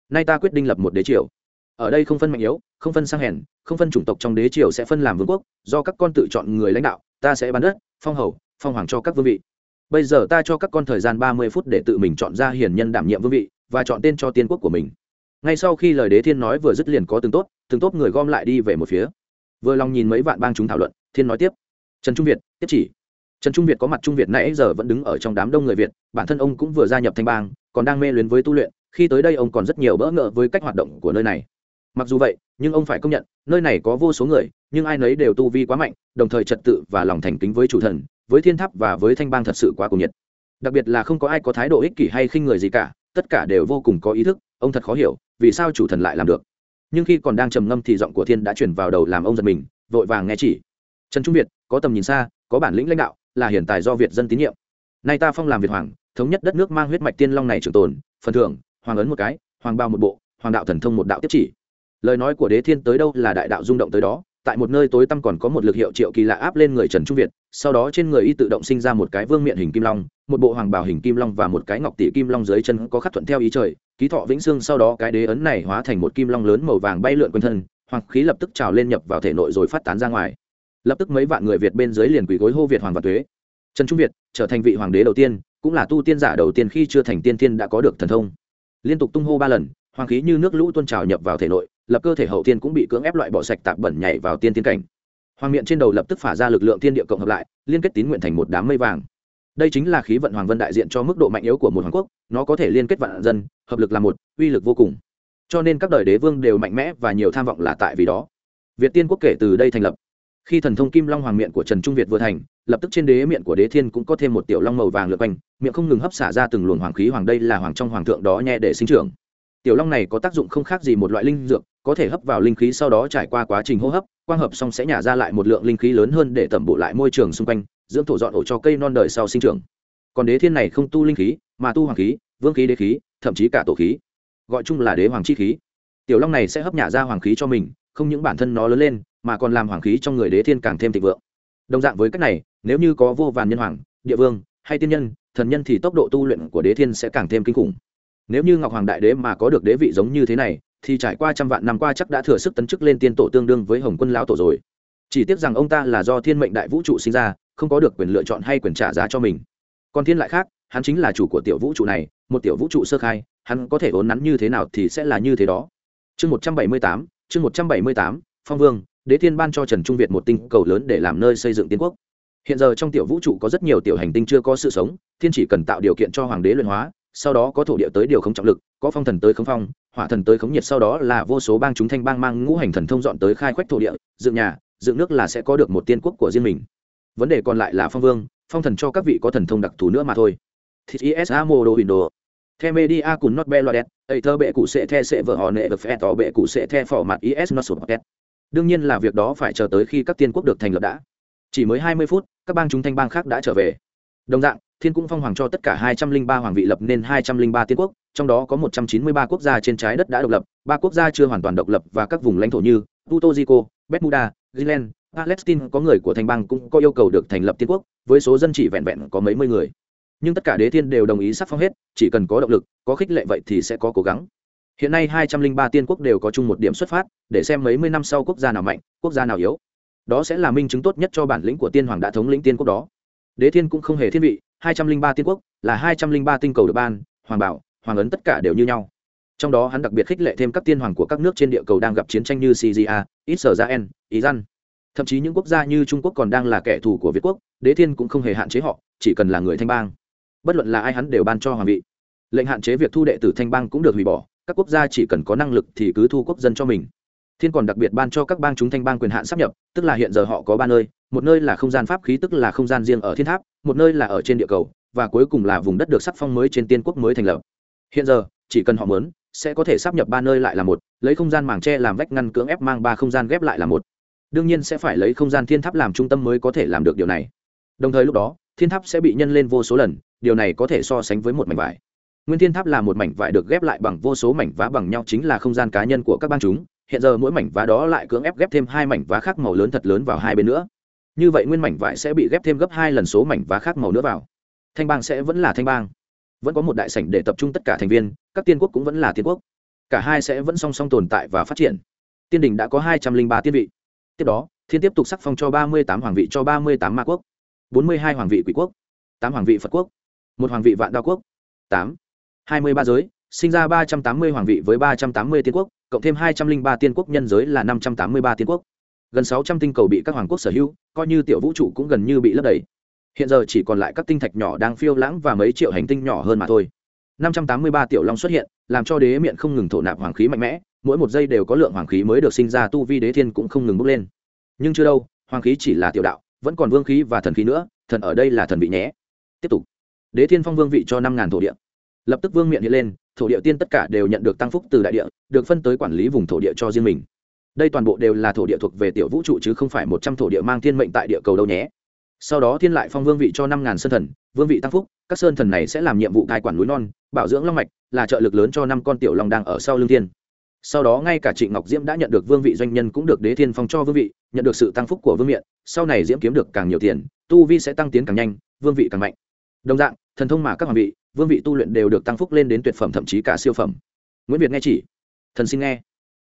Nay ta quyết định lập một đế triều. Ở đây không phân mạnh yếu, không phân sang hèn, không phân chủng tộc trong đế triều sẽ phân làm vương quốc, do các con tự chọn người lãnh đạo, ta sẽ bán đất, phong hầu, phong hoàng cho các vương vị. Bây giờ ta cho các con thời gian ba mươi phút để tự mình chọn ra hiền nhân đảm nhiệm vương vị, và chọn tên cho tiên quốc của mình. Ngay sau khi lời đế thiên nói vừa dứt liền có từng tốt từng tốt người gom lại đi về một phía vừa lòng nhìn mấy vạn bang chúng thảo luận, thiên nói tiếp. Trần trung việt, tiếp chỉ. Trần trung việt có mặt trung việt nãy giờ vẫn đứng ở trong đám đông người việt, bản thân ông cũng vừa gia nhập thanh bang, còn đang mê luyến với tu luyện, khi tới đây ông còn rất nhiều bỡ ngỡ với cách hoạt động của nơi này. Mặc dù vậy, nhưng ông phải công nhận, nơi này có vô số người, nhưng ai nấy đều tu vi quá mạnh, đồng thời trật tự và lòng thành kính với chủ thần, với thiên tháp và với thanh bang thật sự quá cuồng nhiệt. Đặc biệt là không có ai có thái độ ích kỷ hay khinh người gì cả, tất cả đều vô cùng có ý thức, ông thật khó hiểu, vì sao chủ thần lại làm được nhưng khi còn đang trầm ngâm thì giọng của thiên đã chuyển vào đầu làm ông giật mình, vội vàng nghe chỉ. Trần trung việt, có tầm nhìn xa, có bản lĩnh lãnh đạo, là hiển tài do việt dân tín nhiệm. Nay ta phong làm việt hoàng, thống nhất đất nước mang huyết mạch tiên long này trường tồn, phần thưởng, hoàng ấn một cái, hoàng bao một bộ, hoàng đạo thần thông một đạo tiếp chỉ. Lời nói của đế thiên tới đâu là đại đạo rung động tới đó tại một nơi tối tăm còn có một lực hiệu triệu kỳ lạ áp lên người trần trung việt, sau đó trên người y tự động sinh ra một cái vương miện hình kim long, một bộ hoàng bào hình kim long và một cái ngọc tỷ kim long dưới chân có khắc thuận theo ý trời, ký thọ vĩnh sương sau đó cái đế ấn này hóa thành một kim long lớn màu vàng bay lượn quanh thân, hoàng khí lập tức trào lên nhập vào thể nội rồi phát tán ra ngoài. Lập tức mấy vạn người việt bên dưới liền quỳ gối hô việt hoàng và tuế. Trần trung việt trở thành vị hoàng đế đầu tiên, cũng là tu tiên giả đầu tiên khi chưa thành tiên tiên đã có được thần thông. Liên tục tung hô ba lần hoàng khí như nước lũ tuôn trào nhập vào thể nội, lập cơ thể hậu tiên cũng bị cưỡng ép loại bỏ sạch tạp bẩn nhảy vào tiên tiên cảnh. Hoàng miệng trên đầu lập tức phả ra lực lượng tiên địa cộng hợp lại, liên kết tín nguyện thành một đám mây vàng. Đây chính là khí vận hoàng vân đại diện cho mức độ mạnh yếu của một hoàng quốc, nó có thể liên kết vạn dân, hợp lực là một, uy lực vô cùng. Cho nên các đời đế vương đều mạnh mẽ và nhiều tham vọng là tại vì đó. Việt tiên quốc kể từ đây thành lập. Khi thần thông kim long hoàng miệng của trần trung việt vừa thành, lập tức trên đế miệng của đế thiên cũng có thêm một tiểu long màu vàng lượt quanh, miệng không ngừng hấp xả ra từng luồng hoàng khí hoàng đây là hoàng trong hoàng thượng đó nhẹ để sinh trưởng tiểu long này có tác dụng không khác gì một loại linh dược, có thể hấp vào linh khí sau đó trải qua quá trình hô hấp, quang hợp xong sẽ nhả ra lại một lượng linh khí lớn hơn để tẩm bộ lại môi trường xung quanh, dưỡng thổ dọn ổ cho cây non đời sau sinh trưởng. Còn đế thiên này không tu linh khí, mà tu hoàng khí, vương khí đế khí, thậm chí cả tổ khí. Gọi chung là đế hoàng chi khí. Tiểu long này sẽ hấp nhả ra hoàng khí cho mình, không những bản thân nó lớn lên, mà còn làm hoàng khí trong người đế thiên càng thêm thịnh vượng. Đồng dạng với cách này, nếu như có vô vàn nhân hoàng, địa vương, hay tiên nhân, thần nhân thì tốc độ tu luyện của đế thiên sẽ càng thêm kinh khủng nếu như ngọc hoàng đại đế mà có được đế vị giống như thế này, thì trải qua trăm vạn năm qua chắc đã thừa sức tấn chức lên tiên tổ tương đương với hồng quân lão tổ rồi. Chỉ tiếc rằng ông ta là do thiên mệnh đại vũ trụ sinh ra, không có được quyền lựa chọn hay quyền trả giá cho mình. Còn thiên lại khác, hắn chính là chủ của tiểu vũ trụ này, một tiểu vũ trụ sơ khai, hắn có thể ốn nắn như thế nào thì sẽ là như thế đó. Chương một trăm bảy mươi tám, chương một trăm bảy mươi tám, phong vương, đế thiên ban cho trần trung việt một tinh cầu lớn để làm nơi xây dựng tiên quốc. Hiện giờ trong tiểu vũ trụ có rất nhiều tiểu hành tinh chưa có sự sống, thiên chỉ cần tạo điều kiện cho hoàng đế luyện hóa sau đó có thổ địa tới điều không trọng lực, có phong thần tới khống phong, hỏa thần tới khống nhiệt, sau đó là vô số bang chúng thanh bang mang ngũ hành thần thông dọn tới khai khoách thổ địa, dựng nhà, dựng nước là sẽ có được một tiên quốc của riêng mình. Vấn đề còn lại là phong vương, phong thần cho các vị có thần thông đặc thù nữa mà thôi. Thịt isa mô đồ hình đồ. The media cùng not belodet ấy thơ bệ cụ sẽ the sẽ vợ họ nệ được phe tỏ bệ cụ sẽ the phỏ mặt is not sụp đương nhiên là việc đó phải chờ tới khi các tiên quốc được thành lập đã. Chỉ mới hai mươi phút, các bang chúng thanh bang khác đã trở về đồng dạng, thiên cũng phong hoàng cho tất cả hai trăm linh ba hoàng vị lập nên hai trăm linh ba tiên quốc, trong đó có một trăm chín mươi ba quốc gia trên trái đất đã độc lập, ba quốc gia chưa hoàn toàn độc lập và các vùng lãnh thổ như puerto rico bermuda, greenland, palestine, có người của thành bang cũng có yêu cầu được thành lập tiên quốc, với số dân chỉ vẹn vẹn có mấy mươi người. Nhưng tất cả đế thiên đều đồng ý sắc phong hết, chỉ cần có động lực, có khích lệ vậy thì sẽ có cố gắng. Hiện nay hai trăm linh ba tiên quốc đều có chung một điểm xuất phát, để xem mấy mươi năm sau quốc gia nào mạnh, quốc gia nào yếu. Đó sẽ là minh chứng tốt nhất cho bản lĩnh của tiên hoàng đã thống lĩnh tiên quốc đó đế thiên cũng không hề thiên vị, hai trăm linh ba tiên quốc là hai trăm linh ba tinh cầu được ban, hoàng bảo, hoàng ấn tất cả đều như nhau. Trong đó hắn đặc biệt khích lệ thêm các tiên hoàng của các nước trên địa cầu đang gặp chiến tranh như syria, israel, iran. Thậm chí những quốc gia như trung quốc còn đang là kẻ thù của việt quốc, đế thiên cũng không hề hạn chế họ, chỉ cần là người thanh bang. Bất luận là ai hắn đều ban cho hoàng vị. Lệnh hạn chế việc thu đệ tử thanh bang cũng được hủy bỏ, các quốc gia chỉ cần có năng lực thì cứ thu quốc dân cho mình. Thiên còn đặc biệt ban cho các bang chúng thanh bang quyền hạn sắp nhập, tức là hiện giờ họ có ba nơi một nơi là không gian pháp khí tức là không gian riêng ở thiên tháp, một nơi là ở trên địa cầu, và cuối cùng là vùng đất được sắc phong mới trên tiên quốc mới thành lập. Hiện giờ, chỉ cần họ muốn, sẽ có thể sắp nhập ba nơi lại là một, lấy không gian màng tre làm vách ngăn cưỡng ép mang ba không gian ghép lại là một. Đương nhiên sẽ phải lấy không gian thiên tháp làm trung tâm mới có thể làm được điều này. Đồng thời lúc đó, thiên tháp sẽ bị nhân lên vô số lần, điều này có thể so sánh với một mảnh vải. Nguyên thiên tháp là một mảnh vải được ghép lại bằng vô số mảnh vá bằng nhau chính là không gian cá nhân của các bang chúng. Hiện giờ mỗi mảnh vá đó lại cưỡng ép ghép thêm hai mảnh vá khác màu lớn thật lớn vào hai bên nữa như vậy nguyên mảnh vải sẽ bị ghép thêm gấp hai lần số mảnh vá khác màu nữa vào. Thanh bang sẽ vẫn là thanh bang. Vẫn có một đại sảnh để tập trung tất cả thành viên, các tiên quốc cũng vẫn là tiên quốc. Cả hai sẽ vẫn song song tồn tại và phát triển. Tiên đình đã có hai trăm linh ba tiên vị. Tiếp đó, thiên tiếp tục sắc phong cho ba mươi tám hoàng vị cho ba mươi tám ma quốc, bốn mươi hai hoàng vị quỷ quốc, tám hoàng vị phật quốc, một hoàng vị vạn đa quốc, tám, hai mươi ba giới, sinh ra ba trăm tám mươi hoàng vị với ba trăm tám mươi tiên quốc, cộng thêm hai trăm linh ba tiên quốc nhân giới là năm trăm tám mươi ba tiên quốc gần sáu trăm tinh cầu bị các hoàng quốc sở hữu, coi như tiểu vũ trụ cũng gần như bị lấp đầy. Hiện giờ chỉ còn lại các tinh thạch nhỏ đang phiêu lãng và mấy triệu hành tinh nhỏ hơn mà thôi. Năm trăm tám mươi ba tiểu long xuất hiện, làm cho đế miệng không ngừng thổ nạp hoàng khí mạnh mẽ, mỗi một giây đều có lượng hoàng khí mới được sinh ra tu vi đế thiên cũng không ngừng bốc lên. Nhưng chưa đâu, hoàng khí chỉ là tiểu đạo, vẫn còn vương khí và thần khí nữa, thần ở đây là thần vị nhé. Tiếp tục. Đế thiên phong vương vị cho năm ngàn thổ địa. Lập tức vương miệng hiện lên, thổ địa tiên tất cả đều nhận được tăng phúc từ đại địa, được phân tới quản lý vùng thổ địa cho riêng mình đây toàn bộ đều là thổ địa thuộc về tiểu vũ trụ chứ không phải một trăm thổ địa mang thiên mệnh tại địa cầu đâu nhé. Sau đó thiên lại phong vương vị cho năm ngàn sơn thần, vương vị tăng phúc, các sơn thần này sẽ làm nhiệm vụ cai quản núi non, bảo dưỡng long mạch, là trợ lực lớn cho năm con tiểu long đang ở sau lương thiên. Sau đó ngay cả trịnh ngọc diễm đã nhận được vương vị doanh nhân cũng được đế thiên phong cho vương vị, nhận được sự tăng phúc của vương miện, sau này diễm kiếm được càng nhiều tiền, tu vi sẽ tăng tiến càng nhanh, vương vị càng mạnh. Đồng dạng, thần thông mà các hoàng vị, vương vị tu luyện đều được tăng phúc lên đến tuyệt phẩm thậm chí cả siêu phẩm. Nguyễn việt nghe chỉ. Thần xin nghe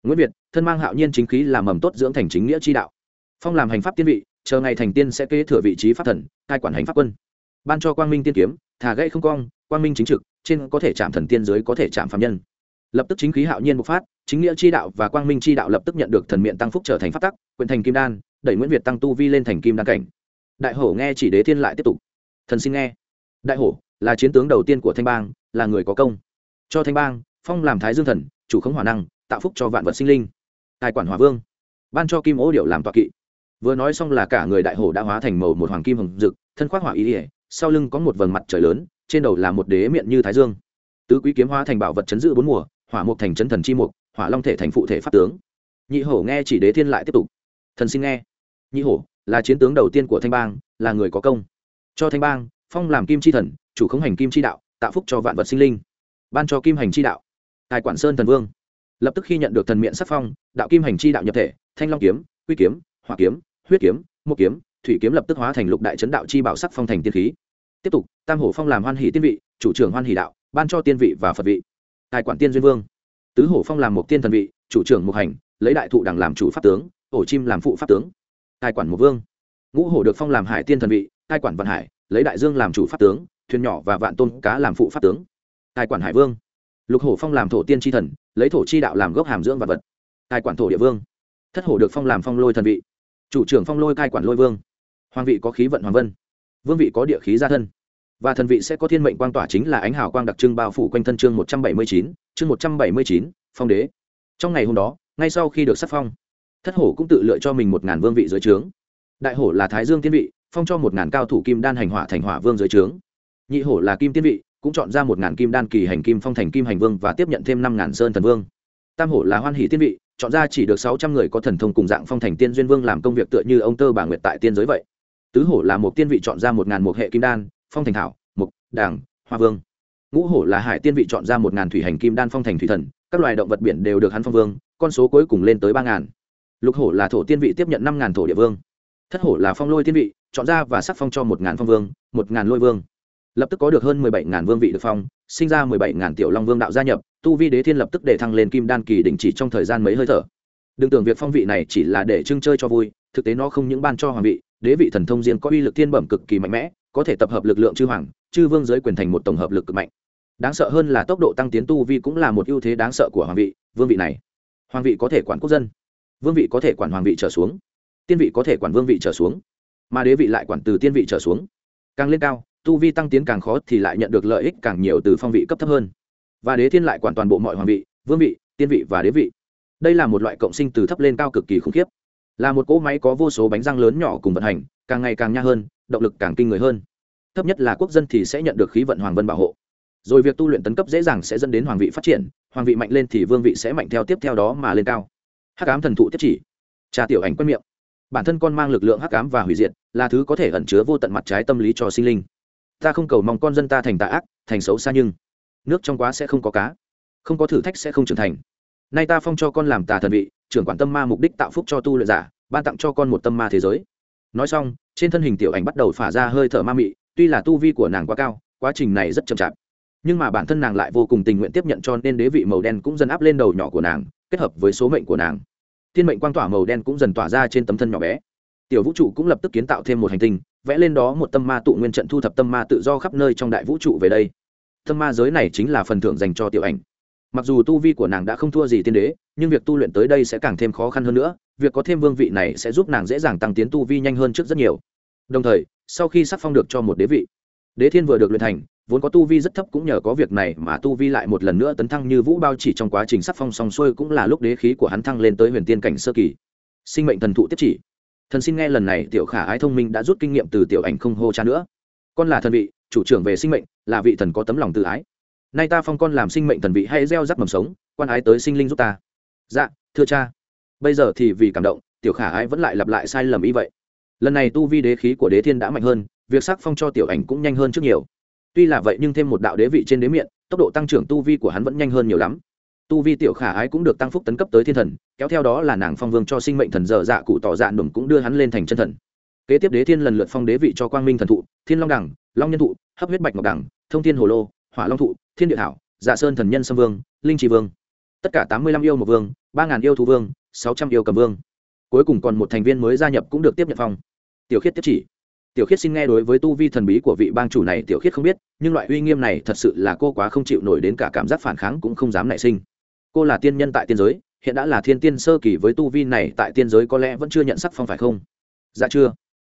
nguyễn việt, thân mang hạo nhiên chính khí làm mầm tốt dưỡng thành chính nghĩa chi đạo. Phong làm hành pháp tiên vị, chờ ngày thành tiên sẽ kế thừa vị trí pháp thần, cai quản hành pháp quân. Ban cho quang minh tiên kiếm, thả gãy không cong, quang minh chính trực, trên có thể chạm thần tiên giới có thể chạm phạm nhân. Lập tức chính khí hạo nhiên bộc phát, chính nghĩa chi đạo và quang minh chi đạo lập tức nhận được thần miệng tăng phúc trở thành pháp tắc, quyền thành kim đan, đẩy nguyễn việt tăng tu vi lên thành kim đan cảnh. Đại hổ nghe chỉ đế thiên lại tiếp tục. Thần xin nghe. Đại hổ, là chiến tướng đầu tiên của thanh bang, là người có công. Cho thanh bang, phong làm thái dương thần, chủ khống hỏa năng tạo phúc cho vạn vật sinh linh. Tài quản hòa vương, ban cho kim ô điệu làm tọa kỵ. Vừa nói xong là cả người đại hổ đã hóa thành màu một hoàng kim hồng rực, thân khoác hỏa ý ỉa sau lưng có một vầng mặt trời lớn, trên đầu là một đế miệng như thái dương. Tứ quý kiếm hóa thành bảo vật chấn giữ bốn mùa, hỏa mục thành chấn thần chi mục, hỏa long thể thành phụ thể pháp tướng. Nhị hổ nghe chỉ đế thiên lại tiếp tục. Thần xin nghe. Nhị hổ, là chiến tướng đầu tiên của thanh bang, là người có công. Cho thanh bang, phong làm kim chi thần, chủ khống hành kim chi đạo, tạo phúc cho vạn vật sinh linh. Ban cho kim hành chi đạo. Tài quản sơn thần vương lập tức khi nhận được thần miệng sắc phong, đạo kim hành chi đạo nhập thể, thanh long kiếm, quy kiếm, hỏa kiếm, huyết kiếm một kiếm, thủy kiếm lập tức hóa thành lục đại chấn đạo chi bảo sắc phong thành tiên khí. Tiếp tục, tam hổ phong làm hoan hỷ tiên vị, chủ trưởng hoan hỷ đạo, ban cho tiên vị và phật vị. Tài quản tiên duyên vương. Tứ hổ phong làm một tiên thần vị, chủ trưởng mục hành, lấy đại thụ đằng làm chủ pháp tướng, ổ chim làm phụ pháp tướng. Tài quản một vương. Ngũ hổ được phong làm hải tiên thần vị, tài quản vận hải, lấy đại dương làm chủ pháp tướng, thuyền nhỏ và vạn tôn cá làm phụ pháp tướng. Tài quản hải vương lục hổ phong làm thổ tiên tri thần, lấy thổ chi đạo làm gốc hàm dưỡng vật vật. Tài quản thổ địa vương. Thất hổ được phong làm phong lôi thần vị. Chủ trưởng phong lôi cai quản lôi vương. Hoàng vị có khí vận hoàng vân. Vương vị có địa khí gia thân. Và thần vị sẽ có thiên mệnh quang tỏa chính là ánh hào quang đặc trưng bao phủ quanh thân chương một trăm bảy mươi chín, chương một trăm bảy mươi chín, phong đế. Trong ngày hôm đó, ngay sau khi được sắc phong, thất hổ cũng tự lựa cho mình một ngàn vương vị dưới trướng. Đại hổ là thái dương tiên vị, phong cho một ngàn cao thủ kim đan hành hỏa thành hỏa vương dưới trướng. Nhị hổ là kim tiên vị cũng chọn ra một ngàn kim đan kỳ hành kim phong thành kim hành vương và tiếp nhận thêm năm ngàn sơn thần vương. Tam hổ là hoan hỷ tiên vị, chọn ra chỉ được sáu trăm người có thần thông cùng dạng phong thành tiên duyên vương làm công việc tựa như ông tơ bà nguyệt tại tiên giới vậy. Tứ hổ là một tiên vị chọn ra một ngàn một hệ kim đan, phong thành thảo, mục đảng hoa vương. Ngũ hổ là hải tiên vị chọn ra một ngàn thủy hành kim đan phong thành thủy thần, các loài động vật biển đều được hắn phong vương, con số cuối cùng lên tới ba ngàn. Lục hổ là thổ tiên vị tiếp nhận năm ngàn thổ địa vương. Thất hổ là phong lôi tiên vị, chọn ra và sắc phong cho một ngàn phong vương, một ngàn lôi vương lập tức có được hơn mười bảy ngàn vương vị được phong, sinh ra mười bảy ngàn tiểu long vương đạo gia nhập, tu vi đế thiên lập tức để thăng lên kim đan kỳ đỉnh chỉ trong thời gian mấy hơi thở. Đừng tưởng việc phong vị này chỉ là để trưng chơi cho vui, thực tế nó không những ban cho hoàng vị, đế vị thần thông riêng có uy lực thiên bẩm cực kỳ mạnh mẽ, có thể tập hợp lực lượng chư hoàng, chư vương giới quyền thành một tổng hợp lực cực mạnh. Đáng sợ hơn là tốc độ tăng tiến tu vi cũng là một ưu thế đáng sợ của hoàng vị, vương vị này. Hoàng vị có thể quản quốc dân, vương vị có thể quản hoàng vị trở xuống, tiên vị có thể quản vương vị trở xuống, mà đế vị lại quản từ tiên vị trở xuống. Càng lên cao tu vi tăng tiến càng khó thì lại nhận được lợi ích càng nhiều từ phong vị cấp thấp hơn. Và đế thiên lại quản toàn bộ mọi hoàng vị, vương vị, tiên vị và đế vị. Đây là một loại cộng sinh từ thấp lên cao cực kỳ khủng khiếp. Là một cỗ máy có vô số bánh răng lớn nhỏ cùng vận hành, càng ngày càng nha hơn, động lực càng kinh người hơn. Thấp nhất là quốc dân thì sẽ nhận được khí vận hoàng vân bảo hộ. Rồi việc tu luyện tấn cấp dễ dàng sẽ dẫn đến hoàng vị phát triển, hoàng vị mạnh lên thì vương vị sẽ mạnh theo tiếp theo đó mà lên cao. Hắc ám thần thụ tiếp chỉ. Trà tiểu ảnh quen miệng. Bản thân con mang lực lượng hắc ám và hủy diệt, là thứ có thể ẩn chứa vô tận mặt trái tâm lý cho sinh linh ta không cầu mong con dân ta thành tà ác, thành xấu xa nhưng nước trong quá sẽ không có cá. Không có thử thách sẽ không trưởng thành. Nay ta phong cho con làm tà thần vị, trưởng quản tâm ma mục đích tạo phúc cho tu luyện giả, ban tặng cho con một tâm ma thế giới. Nói xong, trên thân hình tiểu ảnh bắt đầu phả ra hơi thở ma mị, tuy là tu vi của nàng quá cao, quá trình này rất chậm chạp. Nhưng mà bản thân nàng lại vô cùng tình nguyện tiếp nhận cho nên đế vị màu đen cũng dần áp lên đầu nhỏ của nàng, kết hợp với số mệnh của nàng. Thiên mệnh quang tỏa màu đen cũng dần tỏa ra trên tấm thân nhỏ bé. Tiểu vũ trụ cũng lập tức kiến tạo thêm một hành tinh vẽ lên đó một tâm ma tụ nguyên trận thu thập tâm ma tự do khắp nơi trong đại vũ trụ về đây. Tâm ma giới này chính là phần thưởng dành cho tiểu ảnh. Mặc dù tu vi của nàng đã không thua gì tiên đế, nhưng việc tu luyện tới đây sẽ càng thêm khó khăn hơn nữa, việc có thêm vương vị này sẽ giúp nàng dễ dàng tăng tiến tu vi nhanh hơn trước rất nhiều. Đồng thời, sau khi sắc phong được cho một đế vị, đế thiên vừa được luyện thành, vốn có tu vi rất thấp cũng nhờ có việc này mà tu vi lại một lần nữa tấn thăng như vũ bao chỉ trong quá trình sắc phong song xuôi cũng là lúc đế khí của hắn thăng lên tới huyền tiên cảnh sơ kỳ. Sinh mệnh thần thụ tiếp chỉ thần xin nghe lần này tiểu khả ái thông minh đã rút kinh nghiệm từ tiểu ảnh không hô cha nữa. Con là thần vị, chủ trưởng về sinh mệnh, là vị thần có tấm lòng tự ái. Nay ta phong con làm sinh mệnh thần vị hay gieo rắc mầm sống, quan ái tới sinh linh giúp ta. Dạ thưa cha. Bây giờ thì vì cảm động, tiểu khả ái vẫn lại lặp lại sai lầm y vậy. Lần này tu vi đế khí của đế thiên đã mạnh hơn, việc sắc phong cho tiểu ảnh cũng nhanh hơn trước nhiều. Tuy là vậy nhưng thêm một đạo đế vị trên đế miệng tốc độ tăng trưởng tu vi của hắn vẫn nhanh hơn nhiều lắm tu vi tiểu khả ái cũng được tăng phúc tấn cấp tới thiên thần, kéo theo đó là nàng phong vương cho sinh mệnh thần dở dạ cụ tỏ dạ đùm cũng đưa hắn lên thành chân thần. Kế tiếp đế thiên lần lượt phong đế vị cho quang minh thần thụ, thiên long đẳng, long nhân thụ, hấp huyết bạch ngọc đẳng, thông thiên hồ lô, hỏa long thụ, thiên địa thảo dạ sơn thần nhân sâm vương, linh trì vương. Tất cả tám mươi lăm yêu một vương, ba ngàn yêu thú vương, sáu trăm yêu cầm vương. Cuối cùng còn một thành viên mới gia nhập cũng được tiếp nhận phong. Tiểu khiết tiếp chỉ. Tiểu khiết xin nghe đối với tu vi thần bí của vị bang chủ này, tiểu khiết không biết, nhưng loại uy nghiêm này thật sự là cô quá không chịu nổi đến cả cảm giác phản kháng cũng không dám nảy sinh cô là tiên nhân tại tiên giới, hiện đã là thiên tiên sơ kỳ với tu vi này tại tiên giới có lẽ vẫn chưa nhận sắc phong phải không? Dạ chưa.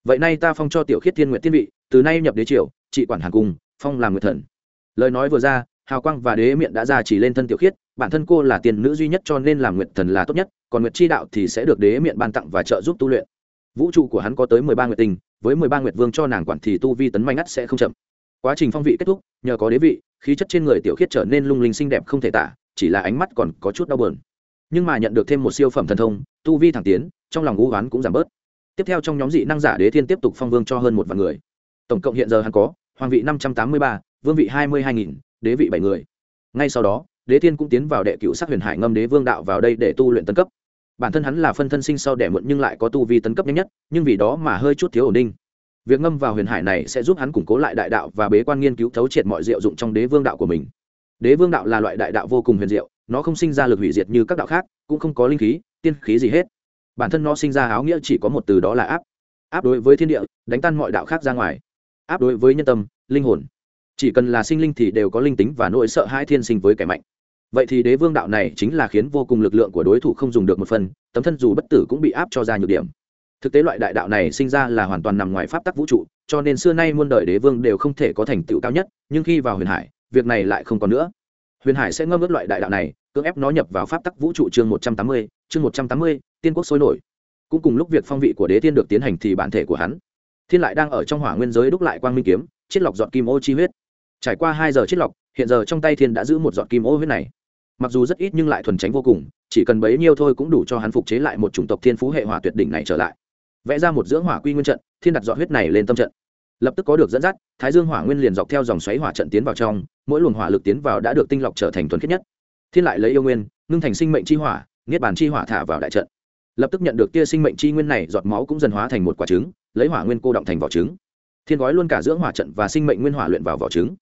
Vậy nay ta phong cho tiểu khiết thiên nguyện tiên vị, từ nay nhập đế triều, trị quản hàng cung, phong làm nguyệt thần. Lời nói vừa ra, hào quang và đế miệng đã ra chỉ lên thân tiểu khiết, bản thân cô là tiền nữ duy nhất cho nên làm nguyệt thần là tốt nhất, còn nguyệt chi đạo thì sẽ được đế miệng ban tặng và trợ giúp tu luyện. Vũ trụ của hắn có tới mười ba nguyệt tình, với mười ba nguyệt vương cho nàng quản thì tu vi tấn manh ngắt sẽ không chậm. Quá trình phong vị kết thúc, nhờ có đế vị, khí chất trên người tiểu khiết trở nên lung linh xinh đẹp không thể tả chỉ là ánh mắt còn có chút đau bờn nhưng mà nhận được thêm một siêu phẩm thần thông, tu vi thẳng tiến, trong lòng ngũ oán cũng giảm bớt. Tiếp theo trong nhóm dị năng giả đế thiên tiếp tục phong vương cho hơn một vạn người. Tổng cộng hiện giờ hắn có, hoàng vị năm trăm tám mươi ba, vương vị hai mươi hai nghìn, đế vị bảy người. Ngay sau đó, đế thiên cũng tiến vào đệ cựu sắc huyền hải ngâm đế vương đạo vào đây để tu luyện tân cấp. Bản thân hắn là phân thân sinh sau đẻ muộn nhưng lại có tu vi tấn cấp nhanh nhất, nhưng vì đó mà hơi chút thiếu ổn định. Việc ngâm vào huyền hải này sẽ giúp hắn củng cố lại đại đạo và bế quan nghiên cứu thấu triệt mọi diệu dụng trong đế vương đạo của mình đế vương đạo là loại đại đạo vô cùng huyền diệu, nó không sinh ra lực hủy diệt như các đạo khác, cũng không có linh khí, tiên khí gì hết. Bản thân nó sinh ra áo nghĩa chỉ có một từ đó là áp. Áp đối với thiên địa, đánh tan mọi đạo khác ra ngoài. Áp đối với nhân tâm, linh hồn. Chỉ cần là sinh linh thì đều có linh tính và nỗi sợ hãi thiên sinh với kẻ mạnh. Vậy thì đế vương đạo này chính là khiến vô cùng lực lượng của đối thủ không dùng được một phần, tấm thân dù bất tử cũng bị áp cho ra nhược điểm. Thực tế loại đại đạo này sinh ra là hoàn toàn nằm ngoài pháp tắc vũ trụ, cho nên xưa nay muôn đời đế vương đều không thể có thành tựu cao nhất, nhưng khi vào huyền hải việc này lại không còn nữa. Huyền hải sẽ ngâm ướt loại đại đạo này, cưỡng ép nó nhập vào pháp tắc vũ trụ chương một trăm tám mươi, chương một trăm tám mươi, tiên quốc sôi nổi. Cũng cùng lúc việc phong vị của đế thiên được tiến hành thì bản thể của hắn, thiên lại đang ở trong hỏa nguyên giới đúc lại quang minh kiếm, chiết lọc dọn kim ô chi huyết. Trải qua hai giờ chiết lọc, hiện giờ trong tay thiên đã giữ một dọn kim ô huyết này. Mặc dù rất ít nhưng lại thuần tránh vô cùng, chỉ cần bấy nhiêu thôi cũng đủ cho hắn phục chế lại một chủng tộc thiên phú hệ hỏa tuyệt đỉnh này trở lại. Vẽ ra một dưỡng hỏa quy nguyên trận, thiên đặt dọn huyết này lên tâm trận lập tức có được dẫn dắt, thái dương hỏa nguyên liền dọc theo dòng xoáy hỏa trận tiến vào trong, mỗi luồng hỏa lực tiến vào đã được tinh lọc trở thành thuần khiết nhất. Thiên lại lấy yêu nguyên, ngưng thành sinh mệnh chi hỏa, niết bàn chi hỏa thả vào đại trận. Lập tức nhận được tia sinh mệnh chi nguyên này, giọt máu cũng dần hóa thành một quả trứng, lấy hỏa nguyên cô động thành vỏ trứng. Thiên gói luôn cả dưỡng hỏa trận và sinh mệnh nguyên hỏa luyện vào vỏ trứng.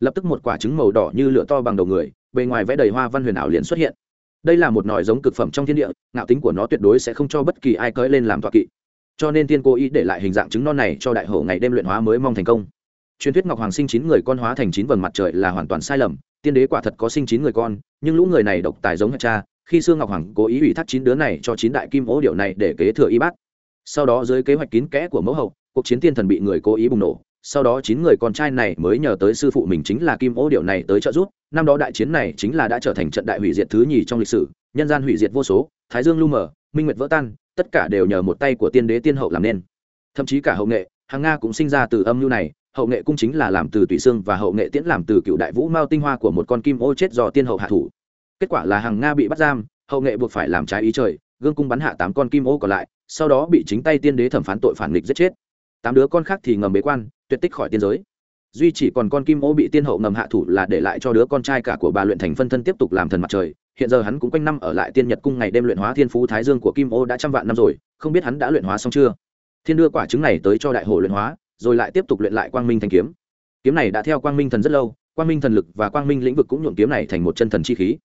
Lập tức một quả trứng màu đỏ như lửa to bằng đầu người, bề ngoài vẽ đầy hoa văn huyền ảo liền xuất hiện. Đây là một nòi giống cực phẩm trong thiên địa, ngạo tính của nó tuyệt đối sẽ không cho bất kỳ ai cưỡi lên làm tọa kỵ cho nên tiên cố ý để lại hình dạng trứng non này cho đại hổ ngày đêm luyện hóa mới mong thành công truyền thuyết ngọc hoàng sinh chín người con hóa thành chín vầng mặt trời là hoàn toàn sai lầm, tiên đế quả thật có sinh chín người con, nhưng lũ người này độc tài giống hệt cha, khi xương ngọc hoàng cố ý ủy thác chín đứa này cho chín đại kim ố điệu này để kế thừa y bát. sau đó dưới kế hoạch kín kẽ của mẫu hậu, cuộc chiến tiên thần bị người cố ý bùng nổ, sau đó chín người con trai này mới nhờ tới sư phụ mình chính là kim ô điệu này tới trợ giúp, năm đó đại chiến này chính là đã trở thành trận đại hủy diệt thứ nhì trong lịch sử, nhân gian hủy diệt vô số, thái dương lu mờ, minh nguyệt vỡ tan tất cả đều nhờ một tay của tiên đế tiên hậu làm nên. Thậm chí cả hậu nghệ, hàng nga cũng sinh ra từ âm mưu này. Hậu nghệ cung chính là làm từ tùy xương và hậu nghệ tiễn làm từ cựu đại vũ mao tinh hoa của một con kim ô chết do tiên hậu hạ thủ. Kết quả là hàng nga bị bắt giam, hậu nghệ buộc phải làm trái ý trời, gương cung bắn hạ tám con kim ô còn lại, sau đó bị chính tay tiên đế thẩm phán tội phản nghịch giết chết. Tám đứa con khác thì ngầm bế quan, tuyệt tích khỏi tiên giới duy chỉ còn con kim ô bị tiên hậu ngầm hạ thủ là để lại cho đứa con trai cả của bà luyện thành phân thân tiếp tục làm thần mặt trời. Hiện giờ hắn cũng quanh năm ở lại tiên nhật cung ngày đêm luyện hóa thiên phú thái dương của kim ô đã trăm vạn năm rồi, không biết hắn đã luyện hóa xong chưa? Thiên đưa quả trứng này tới cho đại hồ luyện hóa, rồi lại tiếp tục luyện lại quang minh thanh kiếm. Kiếm này đã theo quang minh thần rất lâu, quang minh thần lực và quang minh lĩnh vực cũng nhuộm kiếm này thành một chân thần chi khí.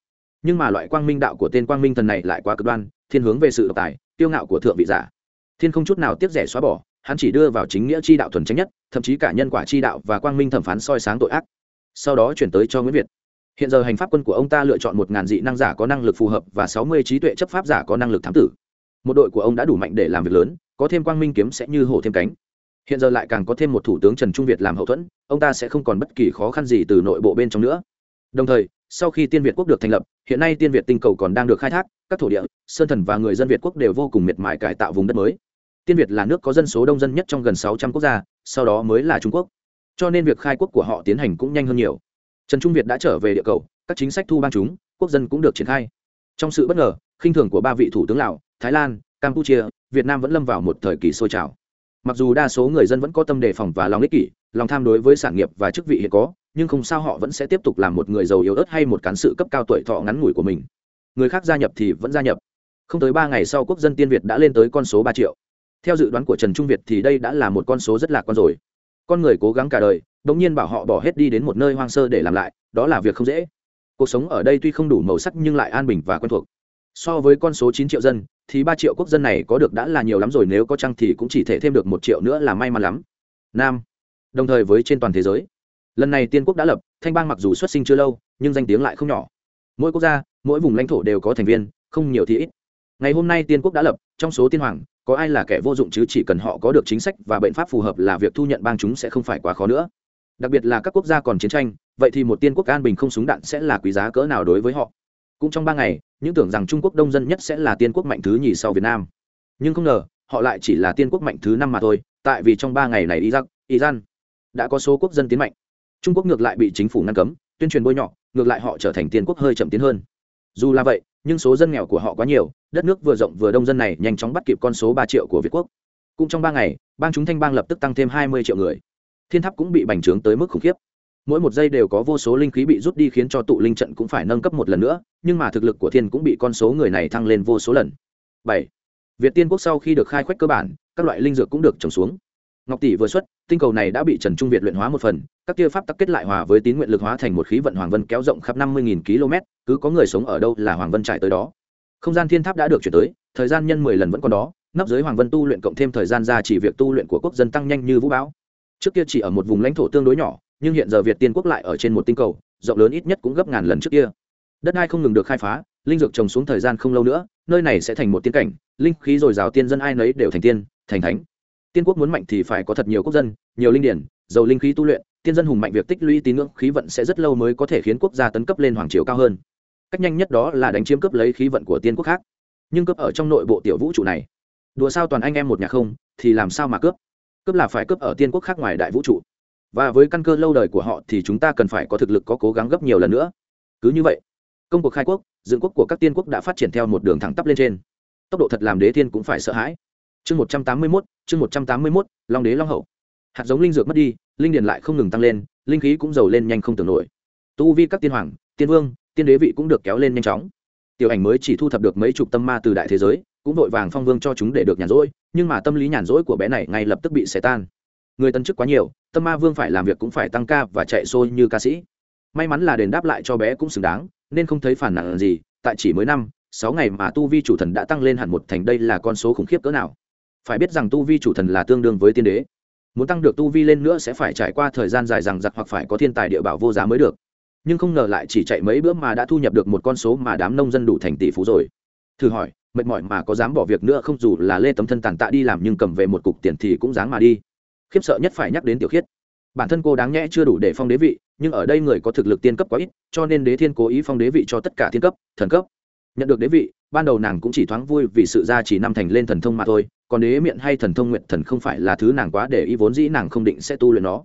Nhưng mà loại quang minh đạo của tên quang minh thần này lại quá cực đoan, thiên hướng về sự độc tài tiêu ngạo của thượng vị giả. Thiên không chút nào tiếp rẻ xóa bỏ hắn chỉ đưa vào chính nghĩa chi đạo thuần tránh nhất, thậm chí cả nhân quả chi đạo và quang minh thẩm phán soi sáng tội ác. Sau đó chuyển tới cho nguyễn việt. Hiện giờ hành pháp quân của ông ta lựa chọn một ngàn dị năng giả có năng lực phù hợp và sáu mươi trí tuệ chấp pháp giả có năng lực thám tử. Một đội của ông đã đủ mạnh để làm việc lớn, có thêm quang minh kiếm sẽ như hổ thêm cánh. Hiện giờ lại càng có thêm một thủ tướng trần trung việt làm hậu thuẫn, ông ta sẽ không còn bất kỳ khó khăn gì từ nội bộ bên trong nữa. Đồng thời, sau khi tiên việt quốc được thành lập, hiện nay tiên việt tinh cầu còn đang được khai thác, các thổ địa, sơn thần và người dân việt quốc đều vô cùng miệt mài cải tạo vùng đất mới tiên việt là nước có dân số đông dân nhất trong gần sáu trăm quốc gia, sau đó mới là trung quốc. Cho nên việc khai quốc của họ tiến hành cũng nhanh hơn nhiều. Trần trung việt đã trở về địa cầu, các chính sách thu ban chúng, quốc dân cũng được triển khai. Trong sự bất ngờ, khinh thường của ba vị thủ tướng lào, thái lan, campuchia, việt nam vẫn lâm vào một thời kỳ sôi trào. Mặc dù đa số người dân vẫn có tâm đề phòng và lòng ích kỷ, lòng tham đối với sản nghiệp và chức vị hiện có, nhưng không sao họ vẫn sẽ tiếp tục làm một người giàu yếu ớt hay một cán sự cấp cao tuổi thọ ngắn ngủi của mình. Người khác gia nhập thì vẫn gia nhập. Không tới ba ngày sau quốc dân tiên việt đã lên tới con số ba triệu theo dự đoán của trần trung việt thì đây đã là một con số rất lạc quan rồi. Con người cố gắng cả đời đ ỗ n g nhiên bảo họ bỏ hết đi đến một nơi hoang sơ để làm lại, đó là việc không dễ. Cuộc sống ở đây tuy không đủ màu sắc nhưng lại an bình và quen thuộc. So với con số chín triệu dân, thì ba triệu quốc dân này có được đã là nhiều lắm rồi, nếu có chăng thì cũng chỉ thể thêm được một triệu nữa là may mắn lắm. Nam. Đồng thời với trên toàn thế giới, lần này tiên quốc đã lập, thanh bang mặc dù xuất sinh chưa lâu, nhưng danh tiếng lại không nhỏ. Mỗi quốc gia, mỗi vùng lãnh thổ đều có thành viên, không nhiều thì ít ngày hôm nay tiên quốc đã lập, trong số tiên hoàng, có ai là kẻ vô dụng chứ chỉ cần họ có được chính sách và bệnh pháp phù hợp là việc thu nhận bang chúng sẽ không phải quá khó nữa. Đặc biệt là các quốc gia còn chiến tranh, vậy thì một tiên quốc an bình không súng đạn sẽ là quý giá cỡ nào đối với họ? Cũng trong ba ngày, những tưởng rằng trung quốc đông dân nhất sẽ là tiên quốc mạnh thứ nhì sau việt nam. Nhưng không ngờ, họ lại chỉ là tiên quốc mạnh thứ năm mà thôi, tại vì trong ba ngày này iraq, iran đã có số quốc dân tiến mạnh. Trung quốc ngược lại bị chính phủ ngăn cấm, tuyên truyền bôi nhọ, ngược lại họ trở thành tiên quốc hơi chậm tiến hơn dù là vậy, nhưng số dân nghèo của họ quá nhiều, đất nước vừa rộng vừa đông dân này nhanh chóng bắt kịp con số ba triệu của việt quốc. Cũng trong ba ngày, bang chúng thanh bang lập tức tăng thêm hai mươi triệu người. Thiên tháp cũng bị bành trướng tới mức khủng khiếp. Mỗi một giây đều có vô số linh khí bị rút đi khiến cho tụ linh trận cũng phải nâng cấp một lần nữa, nhưng mà thực lực của thiên cũng bị con số người này thăng lên vô số lần. Bảy, việt tiên quốc sau khi được khai khoách cơ bản, các loại linh dược cũng được trồng xuống ngọc tỷ vừa xuất, tinh cầu này đã bị trần trung việt luyện hóa một phần, các kia pháp tắc kết lại hòa với tín nguyện lực hóa thành một khí vận hoàng vân kéo rộng khắp năm mươi km, cứ có người sống ở đâu là hoàng vân trải tới đó. Không gian thiên tháp đã được chuyển tới, thời gian nhân mười lần vẫn còn đó, nắp giới hoàng vân tu luyện cộng thêm thời gian ra chỉ việc tu luyện của quốc dân tăng nhanh như vũ bão. Trước kia chỉ ở một vùng lãnh thổ tương đối nhỏ, nhưng hiện giờ việt tiên quốc lại ở trên một tinh cầu, rộng lớn ít nhất cũng gấp ngàn lần trước kia. Đất ai không ngừng được khai phá, linh dược trồng xuống thời gian không lâu nữa, nơi này sẽ thành một tiên cảnh, linh khí dồi dào tiên dân ai nấy đều thành tiên, thành thánh tiên quốc muốn mạnh thì phải có thật nhiều quốc dân, nhiều linh điển, giàu linh khí tu luyện, tiên dân hùng mạnh việc tích lũy tín ngưỡng, khí vận sẽ rất lâu mới có thể khiến quốc gia tấn cấp lên hoàng triều cao hơn. Cách nhanh nhất đó là đánh chiếm cướp lấy khí vận của tiên quốc khác. Nhưng cướp ở trong nội bộ tiểu vũ trụ này, đùa sao toàn anh em một nhà không, thì làm sao mà cướp? Cướp là phải cướp ở tiên quốc khác ngoài đại vũ trụ. Và với căn cơ lâu đời của họ thì chúng ta cần phải có thực lực có cố gắng gấp nhiều lần nữa. Cứ như vậy, công cuộc khai quốc, dựng quốc của các tiên quốc đã phát triển theo một đường thẳng tắp lên trên. Tốc độ thật làm đế thiên cũng phải sợ hãi chương một trăm tám mươi mốt, chương một trăm tám mươi mốt, long đế long hậu. Hạt giống linh dược mất đi, linh điền lại không ngừng tăng lên, linh khí cũng giàu lên nhanh không tưởng nổi. Tu vi các tiên hoàng, tiên vương, tiên đế vị cũng được kéo lên nhanh chóng. Tiểu ảnh mới chỉ thu thập được mấy chục tâm ma từ đại thế giới, cũng vội vàng phong vương cho chúng để được nhàn rỗi, nhưng mà tâm lý nhàn rỗi của bé này ngay lập tức bị xé tan. Người tân chức quá nhiều, tâm ma vương phải làm việc cũng phải tăng ca và chạy xôi như ca sĩ. May mắn là đền đáp lại cho bé cũng xứng đáng, nên không thấy phản nặng gì, tại chỉ mới năm, sáu ngày mà tu vi chủ thần đã tăng lên hẳn một thành, đây là con số khủng khiếp cỡ nào phải biết rằng tu vi chủ thần là tương đương với tiên đế. Muốn tăng được tu vi lên nữa sẽ phải trải qua thời gian dài rằng giặc hoặc phải có thiên tài địa bảo vô giá mới được. Nhưng không ngờ lại chỉ chạy mấy bữa mà đã thu nhập được một con số mà đám nông dân đủ thành tỷ phú rồi. Thử hỏi, mệt mỏi mà có dám bỏ việc nữa không dù là lê tấm thân tàn tạ đi làm nhưng cầm về một cục tiền thì cũng dáng mà đi. Khiếp sợ nhất phải nhắc đến tiểu khiết. Bản thân cô đáng nhẽ chưa đủ để phong đế vị, nhưng ở đây người có thực lực tiên cấp quá ít, cho nên đế thiên cố ý phong đế vị cho tất cả thiên cấp, thần cấp. Nhận được đế vị, ban đầu nàng cũng chỉ thoáng vui vì sự ra chỉ năm thành lên thần thông mà thôi còn đế miệng hay thần thông nguyện thần không phải là thứ nàng quá để ý, vốn dĩ nàng không định sẽ tu luyện nó.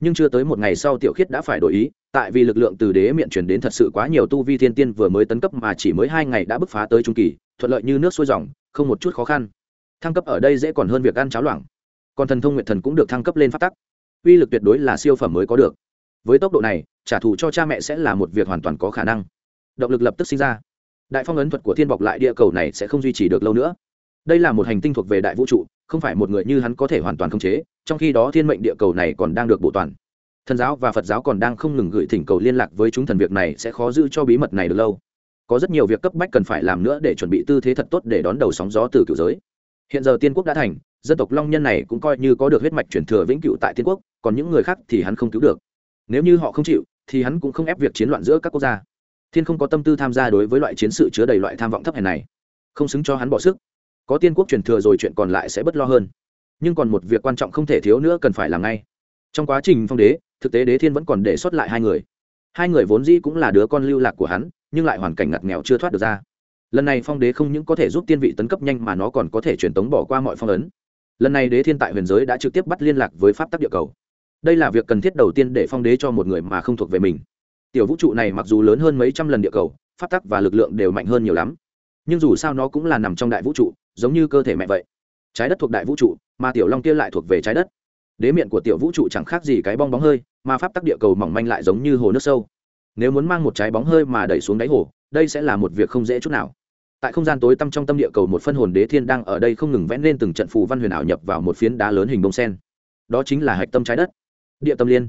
Nhưng chưa tới một ngày sau tiểu khiết đã phải đổi ý, tại vì lực lượng từ đế miệng truyền đến thật sự quá nhiều tu vi thiên tiên vừa mới tấn cấp mà chỉ mới hai ngày đã bứt phá tới trung kỳ, thuận lợi như nước sôi dòng, không một chút khó khăn. Thăng cấp ở đây dễ còn hơn việc ăn cháo loảng còn thần thông nguyện thần cũng được thăng cấp lên phát tắc. Uy lực tuyệt đối là siêu phẩm mới có được. Với tốc độ này, trả thù cho cha mẹ sẽ là một việc hoàn toàn có khả năng. Động lực lập tức sinh ra. Đại phong ấn thuật của thiên bọc lại địa cầu này sẽ không duy trì được lâu nữa đây là một hành tinh thuộc về đại vũ trụ, không phải một người như hắn có thể hoàn toàn khống chế, trong khi đó thiên mệnh địa cầu này còn đang được bộ toàn. Thần giáo và phật giáo còn đang không ngừng gửi thỉnh cầu liên lạc với chúng thần việc này sẽ khó giữ cho bí mật này được lâu. Có rất nhiều việc cấp bách cần phải làm nữa để chuẩn bị tư thế thật tốt để đón đầu sóng gió từ cựu giới. Hiện giờ tiên quốc đã thành, dân tộc long nhân này cũng coi như có được huyết mạch chuyển thừa vĩnh cựu tại tiên quốc, còn những người khác thì hắn không cứu được. Nếu như họ không chịu, thì hắn cũng không ép việc chiến loạn giữa các quốc gia. Thiên không có tâm tư tham gia đối với loại chiến sự chứa đầy loại tham vọng thấp hèn này. Không xứng cho hắn bỏ sức có tiên quốc truyền thừa rồi chuyện còn lại sẽ bất lo hơn. Nhưng còn một việc quan trọng không thể thiếu nữa cần phải làm ngay. Trong quá trình phong đế, thực tế đế thiên vẫn còn để sót lại hai người. Hai người vốn dĩ cũng là đứa con lưu lạc của hắn, nhưng lại hoàn cảnh ngặt nghèo chưa thoát được ra. Lần này phong đế không những có thể giúp tiên vị tấn cấp nhanh mà nó còn có thể truyền tống bỏ qua mọi phong ấn. Lần này đế thiên tại huyền giới đã trực tiếp bắt liên lạc với pháp tắc địa cầu. Đây là việc cần thiết đầu tiên để phong đế cho một người mà không thuộc về mình. Tiểu vũ trụ này mặc dù lớn hơn mấy trăm lần địa cầu, pháp tắc và lực lượng đều mạnh hơn nhiều lắm nhưng dù sao nó cũng là nằm trong đại vũ trụ, giống như cơ thể mẹ vậy. Trái đất thuộc đại vũ trụ, mà tiểu long kia lại thuộc về trái đất. Đế miệng của tiểu vũ trụ chẳng khác gì cái bong bóng hơi, mà pháp tắc địa cầu mỏng manh lại giống như hồ nước sâu. Nếu muốn mang một trái bóng hơi mà đẩy xuống đáy hồ, đây sẽ là một việc không dễ chút nào. Tại không gian tối tăm trong tâm địa cầu một phân hồn đế thiên đang ở đây không ngừng vẽ lên từng trận phù văn huyền ảo nhập vào một phiến đá lớn hình bông sen. Đó chính là hạch tâm trái đất. Địa tâm liên.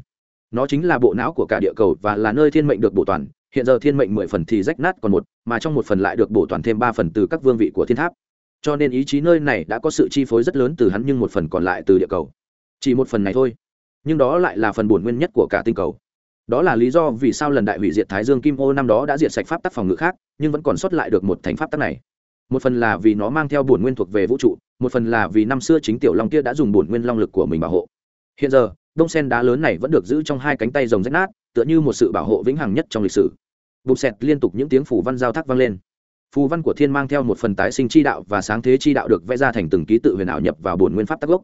Nó chính là bộ não của cả địa cầu và là nơi thiên mệnh được bổ toàn hiện giờ thiên mệnh mười phần thì rách nát còn một, mà trong một phần lại được bổ toàn thêm ba phần từ các vương vị của thiên tháp. Cho nên ý chí nơi này đã có sự chi phối rất lớn từ hắn nhưng một phần còn lại từ địa cầu. Chỉ một phần này thôi. Nhưng đó lại là phần bổn nguyên nhất của cả tinh cầu. Đó là lý do vì sao lần đại hủy diệt thái dương kim ô năm đó đã diệt sạch pháp tác phòng ngự khác, nhưng vẫn còn sót lại được một thành pháp tác này. Một phần là vì nó mang theo bổn nguyên thuộc về vũ trụ, một phần là vì năm xưa chính tiểu long kia đã dùng bổn nguyên long lực của mình bảo hộ. Hiện giờ, đông sen đá lớn này vẫn được giữ trong hai cánh tay rồng rách nát, tựa như một sự bảo hộ vĩnh hằng nhất trong lịch sử bụng xẹt liên tục những tiếng phủ văn giao thác vang lên. Phù văn của thiên mang theo một phần tái sinh chi đạo và sáng thế chi đạo được vẽ ra thành từng ký tự huyền ảo nhập vào bổn nguyên pháp tắc gốc.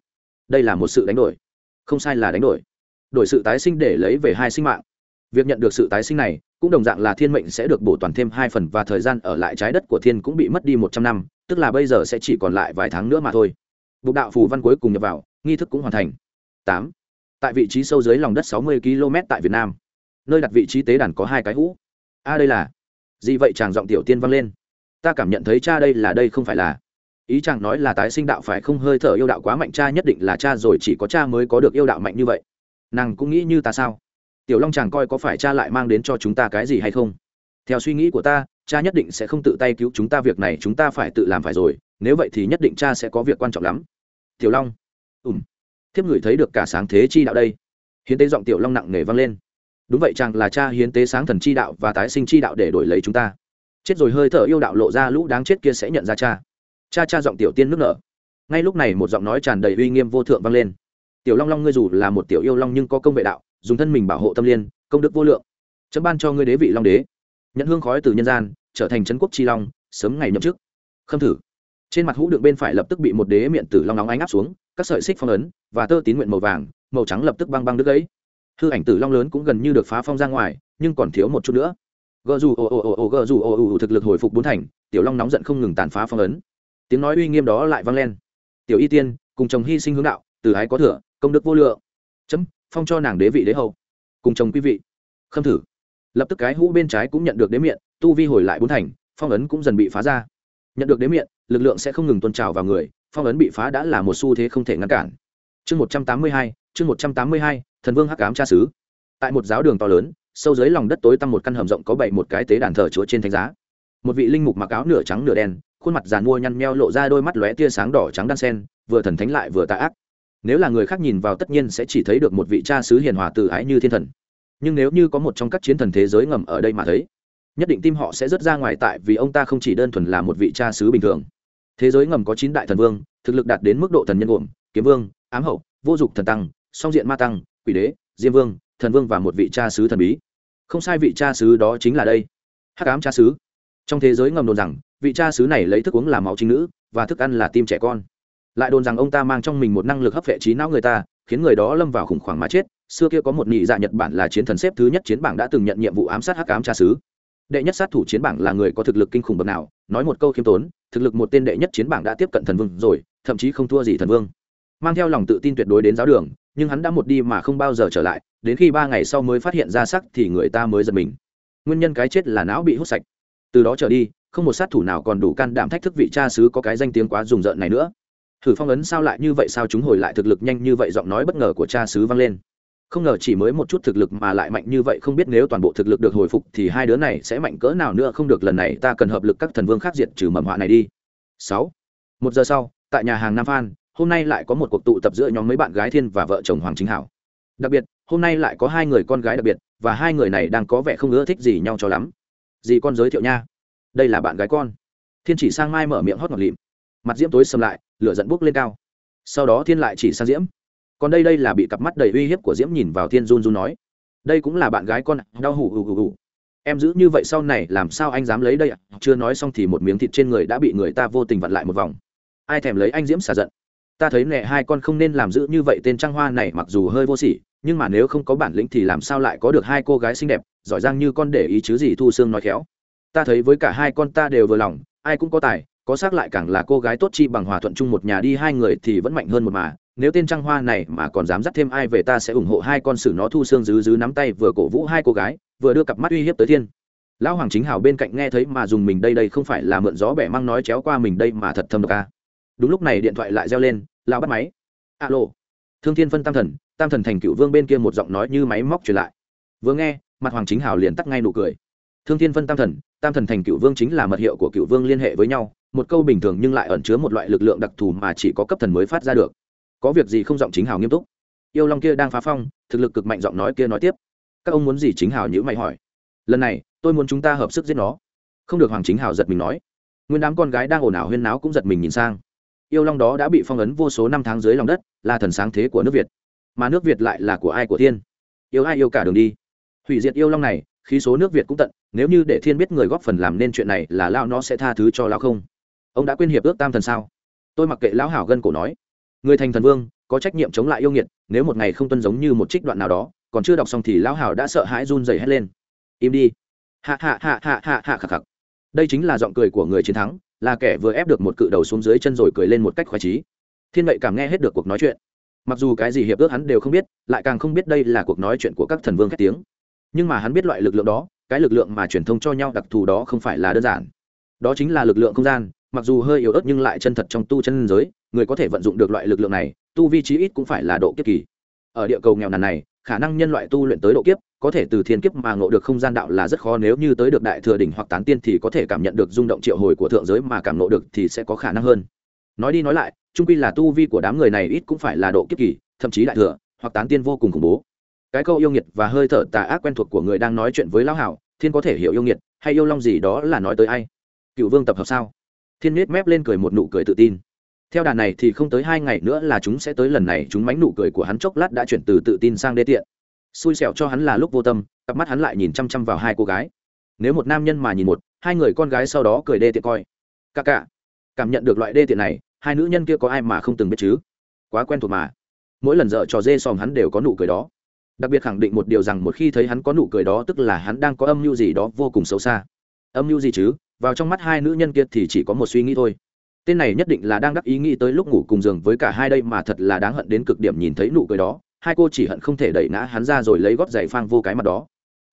Đây là một sự đánh đổi. Không sai là đánh đổi. Đổi sự tái sinh để lấy về hai sinh mạng. Việc nhận được sự tái sinh này, cũng đồng dạng là thiên mệnh sẽ được bổ toàn thêm hai phần và thời gian ở lại trái đất của thiên cũng bị mất đi một trăm năm, tức là bây giờ sẽ chỉ còn lại vài tháng nữa mà thôi. Bục đạo phù văn cuối cùng nhập vào, nghi thức cũng hoàn thành. Tám. Tại vị trí sâu dưới lòng đất sáu mươi km tại việt nam. Nơi đặt vị trí tế đàn có hai cái hũ a đây là gì vậy chàng giọng tiểu tiên vang lên ta cảm nhận thấy cha đây là đây không phải là ý chàng nói là tái sinh đạo phải không hơi thở yêu đạo quá mạnh cha nhất định là cha rồi chỉ có cha mới có được yêu đạo mạnh như vậy nàng cũng nghĩ như ta sao tiểu long chàng coi có phải cha lại mang đến cho chúng ta cái gì hay không theo suy nghĩ của ta cha nhất định sẽ không tự tay cứu chúng ta việc này chúng ta phải tự làm phải rồi nếu vậy thì nhất định cha sẽ có việc quan trọng lắm tiểu long ùm thiếp ngửi thấy được cả sáng thế chi đạo đây hiến tế giọng tiểu long nặng nề vang lên đúng vậy chàng là cha hiến tế sáng thần chi đạo và tái sinh chi đạo để đổi lấy chúng ta. Chết rồi hơi thở yêu đạo lộ ra lũ đáng chết kia sẽ nhận ra cha. Cha cha giọng tiểu tiên nước nở. Ngay lúc này một giọng nói tràn đầy uy nghiêm vô thượng vang lên. Tiểu long long ngươi dù là một tiểu yêu long nhưng có công vệ đạo, dùng thân mình bảo hộ tâm liên, công đức vô lượng. Chấm ban cho ngươi đế vị long đế. Nhận hương khói từ nhân gian, trở thành trấn quốc tri long, sớm ngày nhậm chức. Khâm thử. Trên mặt hũ đựng bên phải lập tức bị một đế miệng tử long nóng ánh áp xuống, các sợi xích phong ấn và tơ tín nguyện màu vàng, màu trắng lập tức băng băng đứt gãy hư ảnh tử long lớn cũng gần như được phá phong ra ngoài, nhưng còn thiếu một chút nữa. Gờ dù ồ ồ ồ ồ, gờ dù ồ ồ thực lực hồi phục bốn thành, tiểu long nóng giận không ngừng tàn phá phong ấn. Tiếng nói uy nghiêm đó lại vang lên. Tiểu y tiên, cùng chồng hy sinh hướng đạo, từ ái có thừa, công đức vô lượng. Chấm, phong cho nàng đế vị đế hậu cùng chồng quý vị. Khâm thử. Lập tức cái hũ bên trái cũng nhận được đế miệng tu vi hồi lại bốn thành, phong ấn cũng dần bị phá ra. Nhận được đế miệng lực lượng sẽ không ngừng tuôn trào vào người, phong ấn bị phá đã là một xu thế không thể ngăn cản chương một trăm tám mươi hai, chương một trăm tám mươi hai, thần vương hắc ám cha xứ. Tại một giáo đường to lớn, sâu dưới lòng đất tối tăm một căn hầm rộng có bảy một cái tế đàn thờ chúa trên thánh giá. Một vị linh mục mặc áo nửa trắng nửa đen, khuôn mặt giàn mua nhăn meo lộ ra đôi mắt lóe tia sáng đỏ trắng đan sen, vừa thần thánh lại vừa tà ác. Nếu là người khác nhìn vào tất nhiên sẽ chỉ thấy được một vị cha sứ hiền hòa từ ái như thiên thần. Nhưng nếu như có một trong các chiến thần thế giới ngầm ở đây mà thấy, nhất định tim họ sẽ rớt ra ngoài tại vì ông ta không chỉ đơn thuần là một vị cha sứ bình thường. Thế giới ngầm có chín đại thần vương, thực lực đạt đến mức độ thần nhân gồm kiếm vương ám hậu, vô dụng thần tăng, song diện ma tăng, quỷ đế, diêm vương, thần vương và một vị cha sứ thần bí. Không sai vị cha sứ đó chính là đây. Hắc ám cha sứ trong thế giới ngầm đồn rằng, vị cha sứ này lấy thức uống làm máu trinh nữ, và thức ăn là tim trẻ con. Lại đồn rằng ông ta mang trong mình một năng lực hấp vệ trí não người ta, khiến người đó lâm vào khủng hoảng mà chết. Xưa kia có một nhị dạ nhật bản là chiến thần xếp thứ nhất chiến bảng đã từng nhận nhiệm vụ ám sát hắc ám cha sứ đệ nhất sát thủ chiến bảng là người có thực lực kinh khủng bậc nào? Nói một câu khiêm tốn, thực lực một tên đệ nhất chiến bảng đã tiếp cận thần vương rồi, thậm chí không thua gì thần vương mang theo lòng tự tin tuyệt đối đến giáo đường, nhưng hắn đã một đi mà không bao giờ trở lại, đến khi ba ngày sau mới phát hiện ra sắc thì người ta mới giật mình. Nguyên nhân cái chết là não bị hút sạch. Từ đó trở đi, không một sát thủ nào còn đủ can đảm thách thức vị cha sứ có cái danh tiếng quá rùng rợn này nữa. Thử phong ấn sao lại như vậy sao chúng hồi lại thực lực nhanh như vậy giọng nói bất ngờ của cha sứ vang lên. Không ngờ chỉ mới một chút thực lực mà lại mạnh như vậy, không biết nếu toàn bộ thực lực được hồi phục thì hai đứa này sẽ mạnh cỡ nào nữa, không được lần này ta cần hợp lực các thần vương khác diệt trừ mầm họa này đi. Sáu. Một giờ sau, tại nhà hàng nam phan hôm nay lại có một cuộc tụ tập giữa nhóm mấy bạn gái thiên và vợ chồng hoàng chính hảo. Đặc biệt, hôm nay lại có hai người con gái đặc biệt, và hai người này đang có vẻ không ưa thích gì nhau cho lắm. Dì con giới thiệu nha. Đây là bạn gái con. Thiên chỉ sang mai mở miệng hót ngọt lịm. Mặt diễm tối sầm lại, lửa dẫn bốc lên cao. Sau đó thiên lại chỉ sang diễm. Còn đây đây là bị cặp mắt đầy uy hiếp của diễm nhìn vào thiên run run nói. Đây cũng là bạn gái con đau hủ hủ hủ hù. Em giữ như vậy sau này làm sao anh dám lấy đây ạ? Chưa nói xong thì một miếng thịt trên người đã bị người ta vô tình vặn lại một vòng. Ai thèm lấy anh diễm xả giận? Ta thấy mẹ hai con không nên làm giữ như vậy, tên trang hoa này mặc dù hơi vô sỉ, nhưng mà nếu không có bản lĩnh thì làm sao lại có được hai cô gái xinh đẹp, giỏi giang như con để ý chứ gì thu xương nói khéo. Ta thấy với cả hai con ta đều vừa lòng, ai cũng có tài, có xác lại càng là cô gái tốt chi bằng hòa thuận chung một nhà đi, hai người thì vẫn mạnh hơn một mà. Nếu tên trang hoa này mà còn dám dắt thêm ai về ta sẽ ủng hộ hai con xử nó, thu xương dứ dứ nắm tay vừa cổ vũ hai cô gái, vừa đưa cặp mắt uy hiếp tới thiên. Lão hoàng chính hào bên cạnh nghe thấy mà dùng mình đây đây không phải là mượn gió bẻ măng nói chéo qua mình đây mà thật thâm độc ca đúng lúc này điện thoại lại reo lên, lão bắt máy. Alo. Thương thiên phân tam thần tam thần thành cựu vương bên kia một giọng nói như máy móc truyền lại. Vừa nghe, mặt hoàng chính hào liền tắt ngay nụ cười. Thương thiên phân tam thần tam thần thành cựu vương chính là mật hiệu của cựu vương liên hệ với nhau, một câu bình thường nhưng lại ẩn chứa một loại lực lượng đặc thù mà chỉ có cấp thần mới phát ra được. Có việc gì không giọng chính hào nghiêm túc. Yêu long kia đang phá phong, thực lực cực mạnh giọng nói kia nói tiếp. Các ông muốn gì chính hào nhữ mày hỏi. Lần này, tôi muốn chúng ta hợp sức giết nó. Không được hoàng chính hào giật mình nói. Nguyên đám con gái đang ồn ào huyên náo cũng giật mình nhìn sang yêu long đó đã bị phong ấn vô số năm tháng dưới lòng đất, là thần sáng thế của nước việt. Mà nước việt lại là của ai của thiên? Yêu ai yêu cả đường đi. Hủy diệt yêu long này, khí số nước việt cũng tận, nếu như để thiên biết người góp phần làm nên chuyện này là lao nó sẽ tha thứ cho lao không? Ông đã quên hiệp ước tam thần sao? Tôi mặc kệ lão hảo gân cổ nói. Người thành thần vương, có trách nhiệm chống lại yêu nghiệt, nếu một ngày không tuân giống như một trích đoạn nào đó, còn chưa đọc xong thì lão hảo đã sợ hãi run rẩy hét lên. Im đi. Hạ hạ hạ hạ hạ hạ khạc khạc đây chính là giọng cười của người chiến thắng là kẻ vừa ép được một cự đầu xuống dưới chân rồi cười lên một cách khoái trí thiên mệnh cảm nghe hết được cuộc nói chuyện. Mặc dù cái gì hiệp ước hắn đều không biết, lại càng không biết đây là cuộc nói chuyện của các thần vương khét tiếng. Nhưng mà hắn biết loại lực lượng đó, cái lực lượng mà truyền thông cho nhau đặc thù đó không phải là đơn giản. Đó chính là lực lượng không gian, mặc dù hơi yếu ớt nhưng lại chân thật trong tu chân giới, người có thể vận dụng được loại lực lượng này, tu vi trí ít cũng phải là độ kiếp kỳ. Ở địa cầu nghèo nàn này, khả năng nhân loại tu luyện tới độ kiếp có thể từ thiên kiếp mà ngộ được không gian đạo là rất khó, nếu như tới được đại thừa đỉnh hoặc tán tiên thì có thể cảm nhận được rung động triệu hồi của thượng giới mà cảm ngộ được thì sẽ có khả năng hơn. Nói đi nói lại trung quy là tu vi của đám người này ít cũng phải là độ kiếp kỳ, thậm chí đại thừa, hoặc tán tiên vô cùng khủng bố. Cái câu yêu nghiệt và hơi thở tà ác quen thuộc của người đang nói chuyện với lão hảo, thiên có thể hiểu yêu nghiệt hay yêu long gì đó là nói tới ai? Cựu vương tập hợp sao? Thiên nết mép lên cười một nụ cười tự tin. Theo đàn này thì không tới hai ngày nữa là chúng sẽ tới, lần này chúng mánh nụ cười của hắn chốc lát đã chuyển từ tự tin sang đê tiện xui xẻo cho hắn là lúc vô tâm, cặp mắt hắn lại nhìn chăm chăm vào hai cô gái. Nếu một nam nhân mà nhìn một, hai người con gái sau đó cười đê tiện coi. Ca ca cảm nhận được loại đê tiện này, hai nữ nhân kia có ai mà không từng biết chứ? Quá quen thuộc mà. Mỗi lần dợ trò dê xòm hắn đều có nụ cười đó. Đặc biệt khẳng định một điều rằng một khi thấy hắn có nụ cười đó, tức là hắn đang có âm mưu gì đó vô cùng xấu xa. Âm mưu gì chứ? Vào trong mắt hai nữ nhân kia thì chỉ có một suy nghĩ thôi. Tên này nhất định là đang đắc ý nghĩ tới lúc ngủ cùng giường với cả hai đây mà thật là đáng hận đến cực điểm nhìn thấy nụ cười đó hai cô chỉ hận không thể đẩy ngã hắn ra rồi lấy gót giày phang vô cái mặt đó.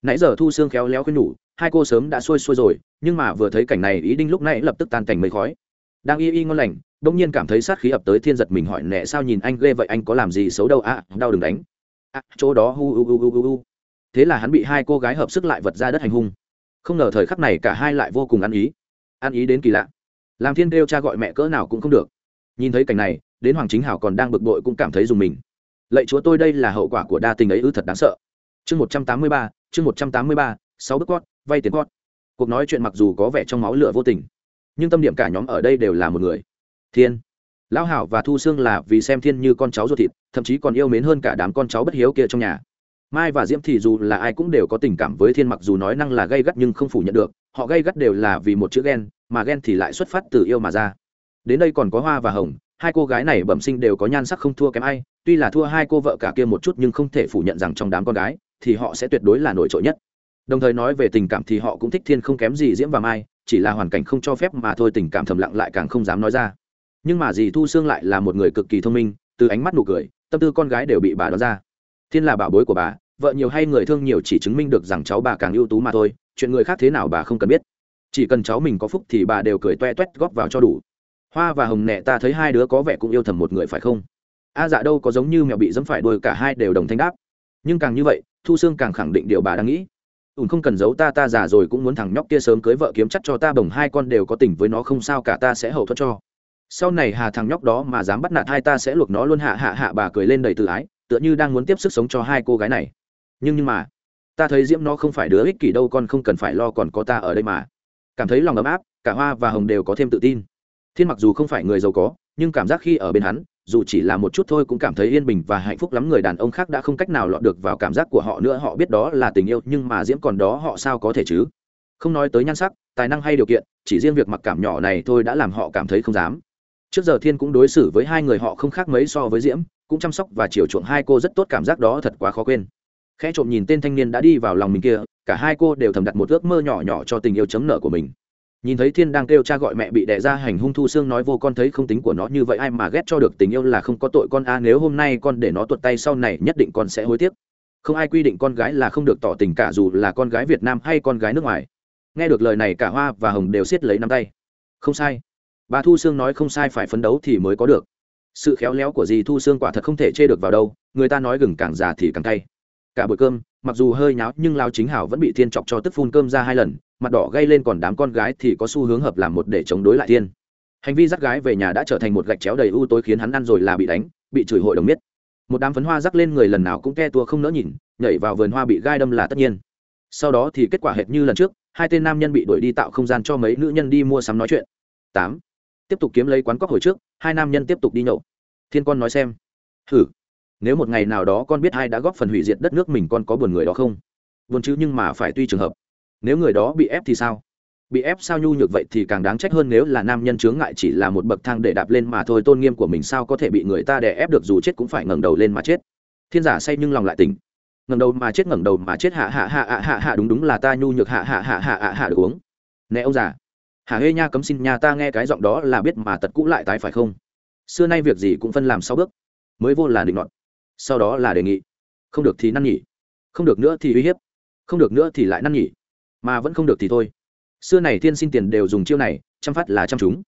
Nãy giờ thu xương khéo léo khuyên nhủ hai cô sớm đã xuôi xuôi rồi nhưng mà vừa thấy cảnh này ý đinh lúc nãy lập tức tan cảnh mây khói. Đang y y ngon lành bỗng nhiên cảm thấy sát khí ập tới thiên giật mình hỏi nẹ sao nhìn anh ghê vậy? Anh có làm gì xấu đâu? À đau đừng đánh. À, chỗ đó hu hu hu hu hu thế là hắn bị hai cô gái hợp sức lại vật ra đất hành hung. Không ngờ thời khắc này cả hai lại vô cùng ăn ý. Ăn ý đến kỳ lạ. Làm thiên kêu cha gọi mẹ cỡ nào cũng không được. Nhìn thấy cảnh này đến hoàng chính hảo còn đang bực bội cũng cảm thấy dùng mình lạy chúa, tôi đây là hậu quả của đa tình ấy ư, thật đáng sợ. Chương một trăm tám mươi ba, chương một trăm tám mươi ba, sáu bức cót vay tiền cót cuộc nói chuyện mặc dù có vẻ trong máu lửa vô tình, nhưng tâm điểm cả nhóm ở đây đều là một người. Thiên. Lão hảo và thu sương là vì xem thiên như con cháu ruột thịt, thậm chí còn yêu mến hơn cả đám con cháu bất hiếu kia trong nhà. Mai và diễm thì dù là ai cũng đều có tình cảm với thiên mặc dù nói năng là gây gắt nhưng không phủ nhận được, họ gây gắt đều là vì một chữ ghen, mà ghen thì lại xuất phát từ yêu mà ra. Đến đây còn có hoa và hồng, hai cô gái này bẩm sinh đều có nhan sắc không thua kém ai tuy là thua hai cô vợ cả kia một chút nhưng không thể phủ nhận rằng trong đám con gái, thì họ sẽ tuyệt đối là nổi trội nhất. Đồng thời nói về tình cảm thì họ cũng thích thiên không kém gì diễm và mai, chỉ là hoàn cảnh không cho phép mà thôi, tình cảm thầm lặng lại càng không dám nói ra. Nhưng mà dì thu sương lại là một người cực kỳ thông minh, từ ánh mắt nụ cười, tâm tư con gái đều bị bà đoán ra. Thiên là bảo bối của bà, vợ nhiều hay người thương nhiều chỉ chứng minh được rằng cháu bà càng ưu tú mà thôi, chuyện người khác thế nào bà không cần biết. Chỉ cần cháu mình có phúc thì bà đều cười toe toét góp vào cho đủ. Hoa và hồng nẹ ta thấy hai đứa có vẻ cũng yêu thầm một người phải không? A dạ đâu có giống như mèo bị dẫm phải đôi cả hai đều đồng thanh đáp. Nhưng càng như vậy, thu sương càng khẳng định điều bà đang nghĩ. Ùn không cần giấu ta ta già rồi cũng muốn thằng nhóc kia sớm cưới vợ kiếm chắc cho ta, bồng hai con đều có tình với nó không sao cả, ta sẽ hậu thuẫn cho. Sau này hà thằng nhóc đó mà dám bắt nạt hai ta sẽ luộc nó luôn, hạ hạ hạ bà cười lên đầy tự ái, tựa như đang muốn tiếp sức sống cho hai cô gái này. Nhưng nhưng mà, ta thấy diễm nó không phải đứa ích kỷ đâu, con không cần phải lo, còn có ta ở đây mà. Cảm thấy lòng ấm áp, cả hoa và hồng đều có thêm tự tin. Thiên mặc dù không phải người giàu có, nhưng cảm giác khi ở bên hắn dù chỉ là một chút thôi cũng cảm thấy yên bình và hạnh phúc lắm. Người đàn ông khác đã không cách nào lọt được vào cảm giác của họ nữa. Họ biết đó là tình yêu, nhưng mà diễm còn đó, họ sao có thể chứ? Không nói tới nhan sắc, tài năng hay điều kiện, chỉ riêng việc mặc cảm nhỏ này thôi đã làm họ cảm thấy không dám. Trước giờ thiên cũng đối xử với hai người họ không khác mấy so với diễm, cũng chăm sóc và chiều chuộng hai cô rất tốt, cảm giác đó thật quá khó quên. Khẽ trộm nhìn tên thanh niên đã đi vào lòng mình kia, cả hai cô đều thầm đặt một ước mơ nhỏ nhỏ cho tình yêu chấm nợ của mình nhìn thấy thiên đang kêu cha gọi mẹ bị đẻ ra hành hung thu xương nói, vô con thấy không tính của nó như vậy, ai mà ghét cho được tình yêu là không có tội con a, nếu hôm nay con để nó tuột tay sau này, nhất định con sẽ hối tiếc. Không ai quy định con gái là không được tỏ tình cả, dù là con gái việt nam hay con gái nước ngoài. Nghe được lời này, cả hoa và hồng đều siết lấy nắm tay. Không sai. Bà thu sương nói, không sai, phải phấn đấu thì mới có được. Sự khéo léo của dì thu sương quả thật không thể chê được vào đâu, người ta nói gừng càng già thì càng cay. Cả bữa cơm mặc dù hơi nháo, nhưng lao chính hảo vẫn bị thiên chọc cho tức phun cơm ra hai lần, mặt đỏ gây lên còn đám con gái thì có xu hướng hợp làm một để chống đối lại thiên. Hành vi dắt gái về nhà đã trở thành một gạch chéo đầy u tối khiến hắn ăn rồi là bị đánh, bị chửi hội đồng miết. Một đám phấn hoa rắc lên người lần nào cũng ke tua không nỡ nhìn, nhảy vào vườn hoa bị gai đâm là tất nhiên. Sau đó thì kết quả hệt như lần trước, hai tên nam nhân bị đuổi đi tạo không gian cho mấy nữ nhân đi mua sắm nói chuyện. Tám. Tiếp tục kiếm lấy quán cóc hồi trước, hai nam nhân tiếp tục đi nhậu. Thiên con nói xem. Thử nếu một ngày nào đó con biết ai đã góp phần hủy diệt đất nước mình con có buồn người đó không buồn chứ nhưng mà phải tuy trường hợp nếu người đó bị ép thì sao bị ép sao nhu nhược vậy thì càng đáng trách hơn nếu là nam nhân chướng ngại chỉ là một bậc thang để đạp lên mà thôi tôn nghiêm của mình sao có thể bị người ta đè ép được dù chết cũng phải ngẩng đầu lên mà chết thiên giả say nhưng lòng lại tỉnh ngẩng đầu mà chết ngẩng đầu mà chết hạ hạ hạ hạ hạ hạ đúng đúng là ta nhu nhược hạ hạ hạ hạ hạ hạ được uống nè ông già hà hê nha cấm xin nhà ta nghe cái giọng đó là biết mà tật cũ lại tái phải không xưa nay việc gì cũng phân làm sáu bước mới vô là định nọt sau đó là đề nghị. Không được thì năn nhỉ. Không được nữa thì uy hiếp. Không được nữa thì lại năn nhỉ. Mà vẫn không được thì thôi. Xưa này thiên xin tiền đều dùng chiêu này chăm phát là chăm chúng.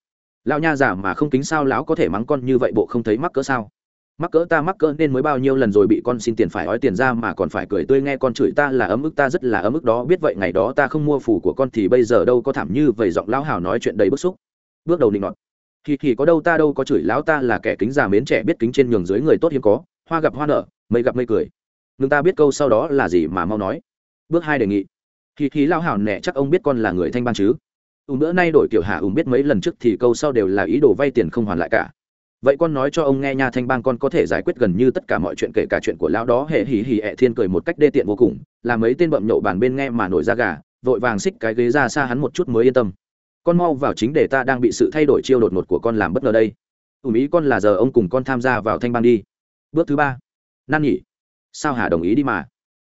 Lão nha giả mà không kính sao lão có thể mắng con như vậy bộ không thấy mắc cỡ sao? Mắc cỡ ta mắc cỡ nên mới bao nhiêu lần rồi bị con xin tiền phải ói tiền ra mà còn phải cười tươi nghe con chửi ta là ấm ức ta rất là ấm ức đó. Biết vậy ngày đó ta không mua phủ của con thì bây giờ đâu có thảm như vậy, giọng lão hào nói chuyện đầy bức xúc. Bước đầu định nọt. Thì thì có đâu ta đâu có chửi lão ta là kẻ kính già mến trẻ biết kính trên nhường dưới người tốt hiếm có hoa gặp hoa nở, mây gặp mây cười. Nhưng ta biết câu sau đó là gì mà mau nói. Bước hai đề nghị. Thì khí lão hảo nẹ chắc ông biết con là người thanh ban chứ? Ùm bữa nay đổi kiểu hạ ùm biết mấy lần trước thì câu sau đều là ý đồ vay tiền không hoàn lại cả. Vậy con nói cho ông nghe nha, thanh bang con có thể giải quyết gần như tất cả mọi chuyện, kể cả chuyện của lão đó. Hệ hỉ hỉ ẹ thiên cười một cách đê tiện vô cùng. Là mấy tên bậm nhậu bàn bên nghe mà nổi ra gà, vội vàng xích cái ghế ra xa hắn một chút mới yên tâm. Con mau vào chính để ta đang bị sự thay đổi chiêu đột ngột của con làm bất ngờ đây. Ùm ý con là giờ ông cùng con tham gia vào thanh bang đi bước thứ ba. Năn nhỉ. Sao hà đồng ý đi mà?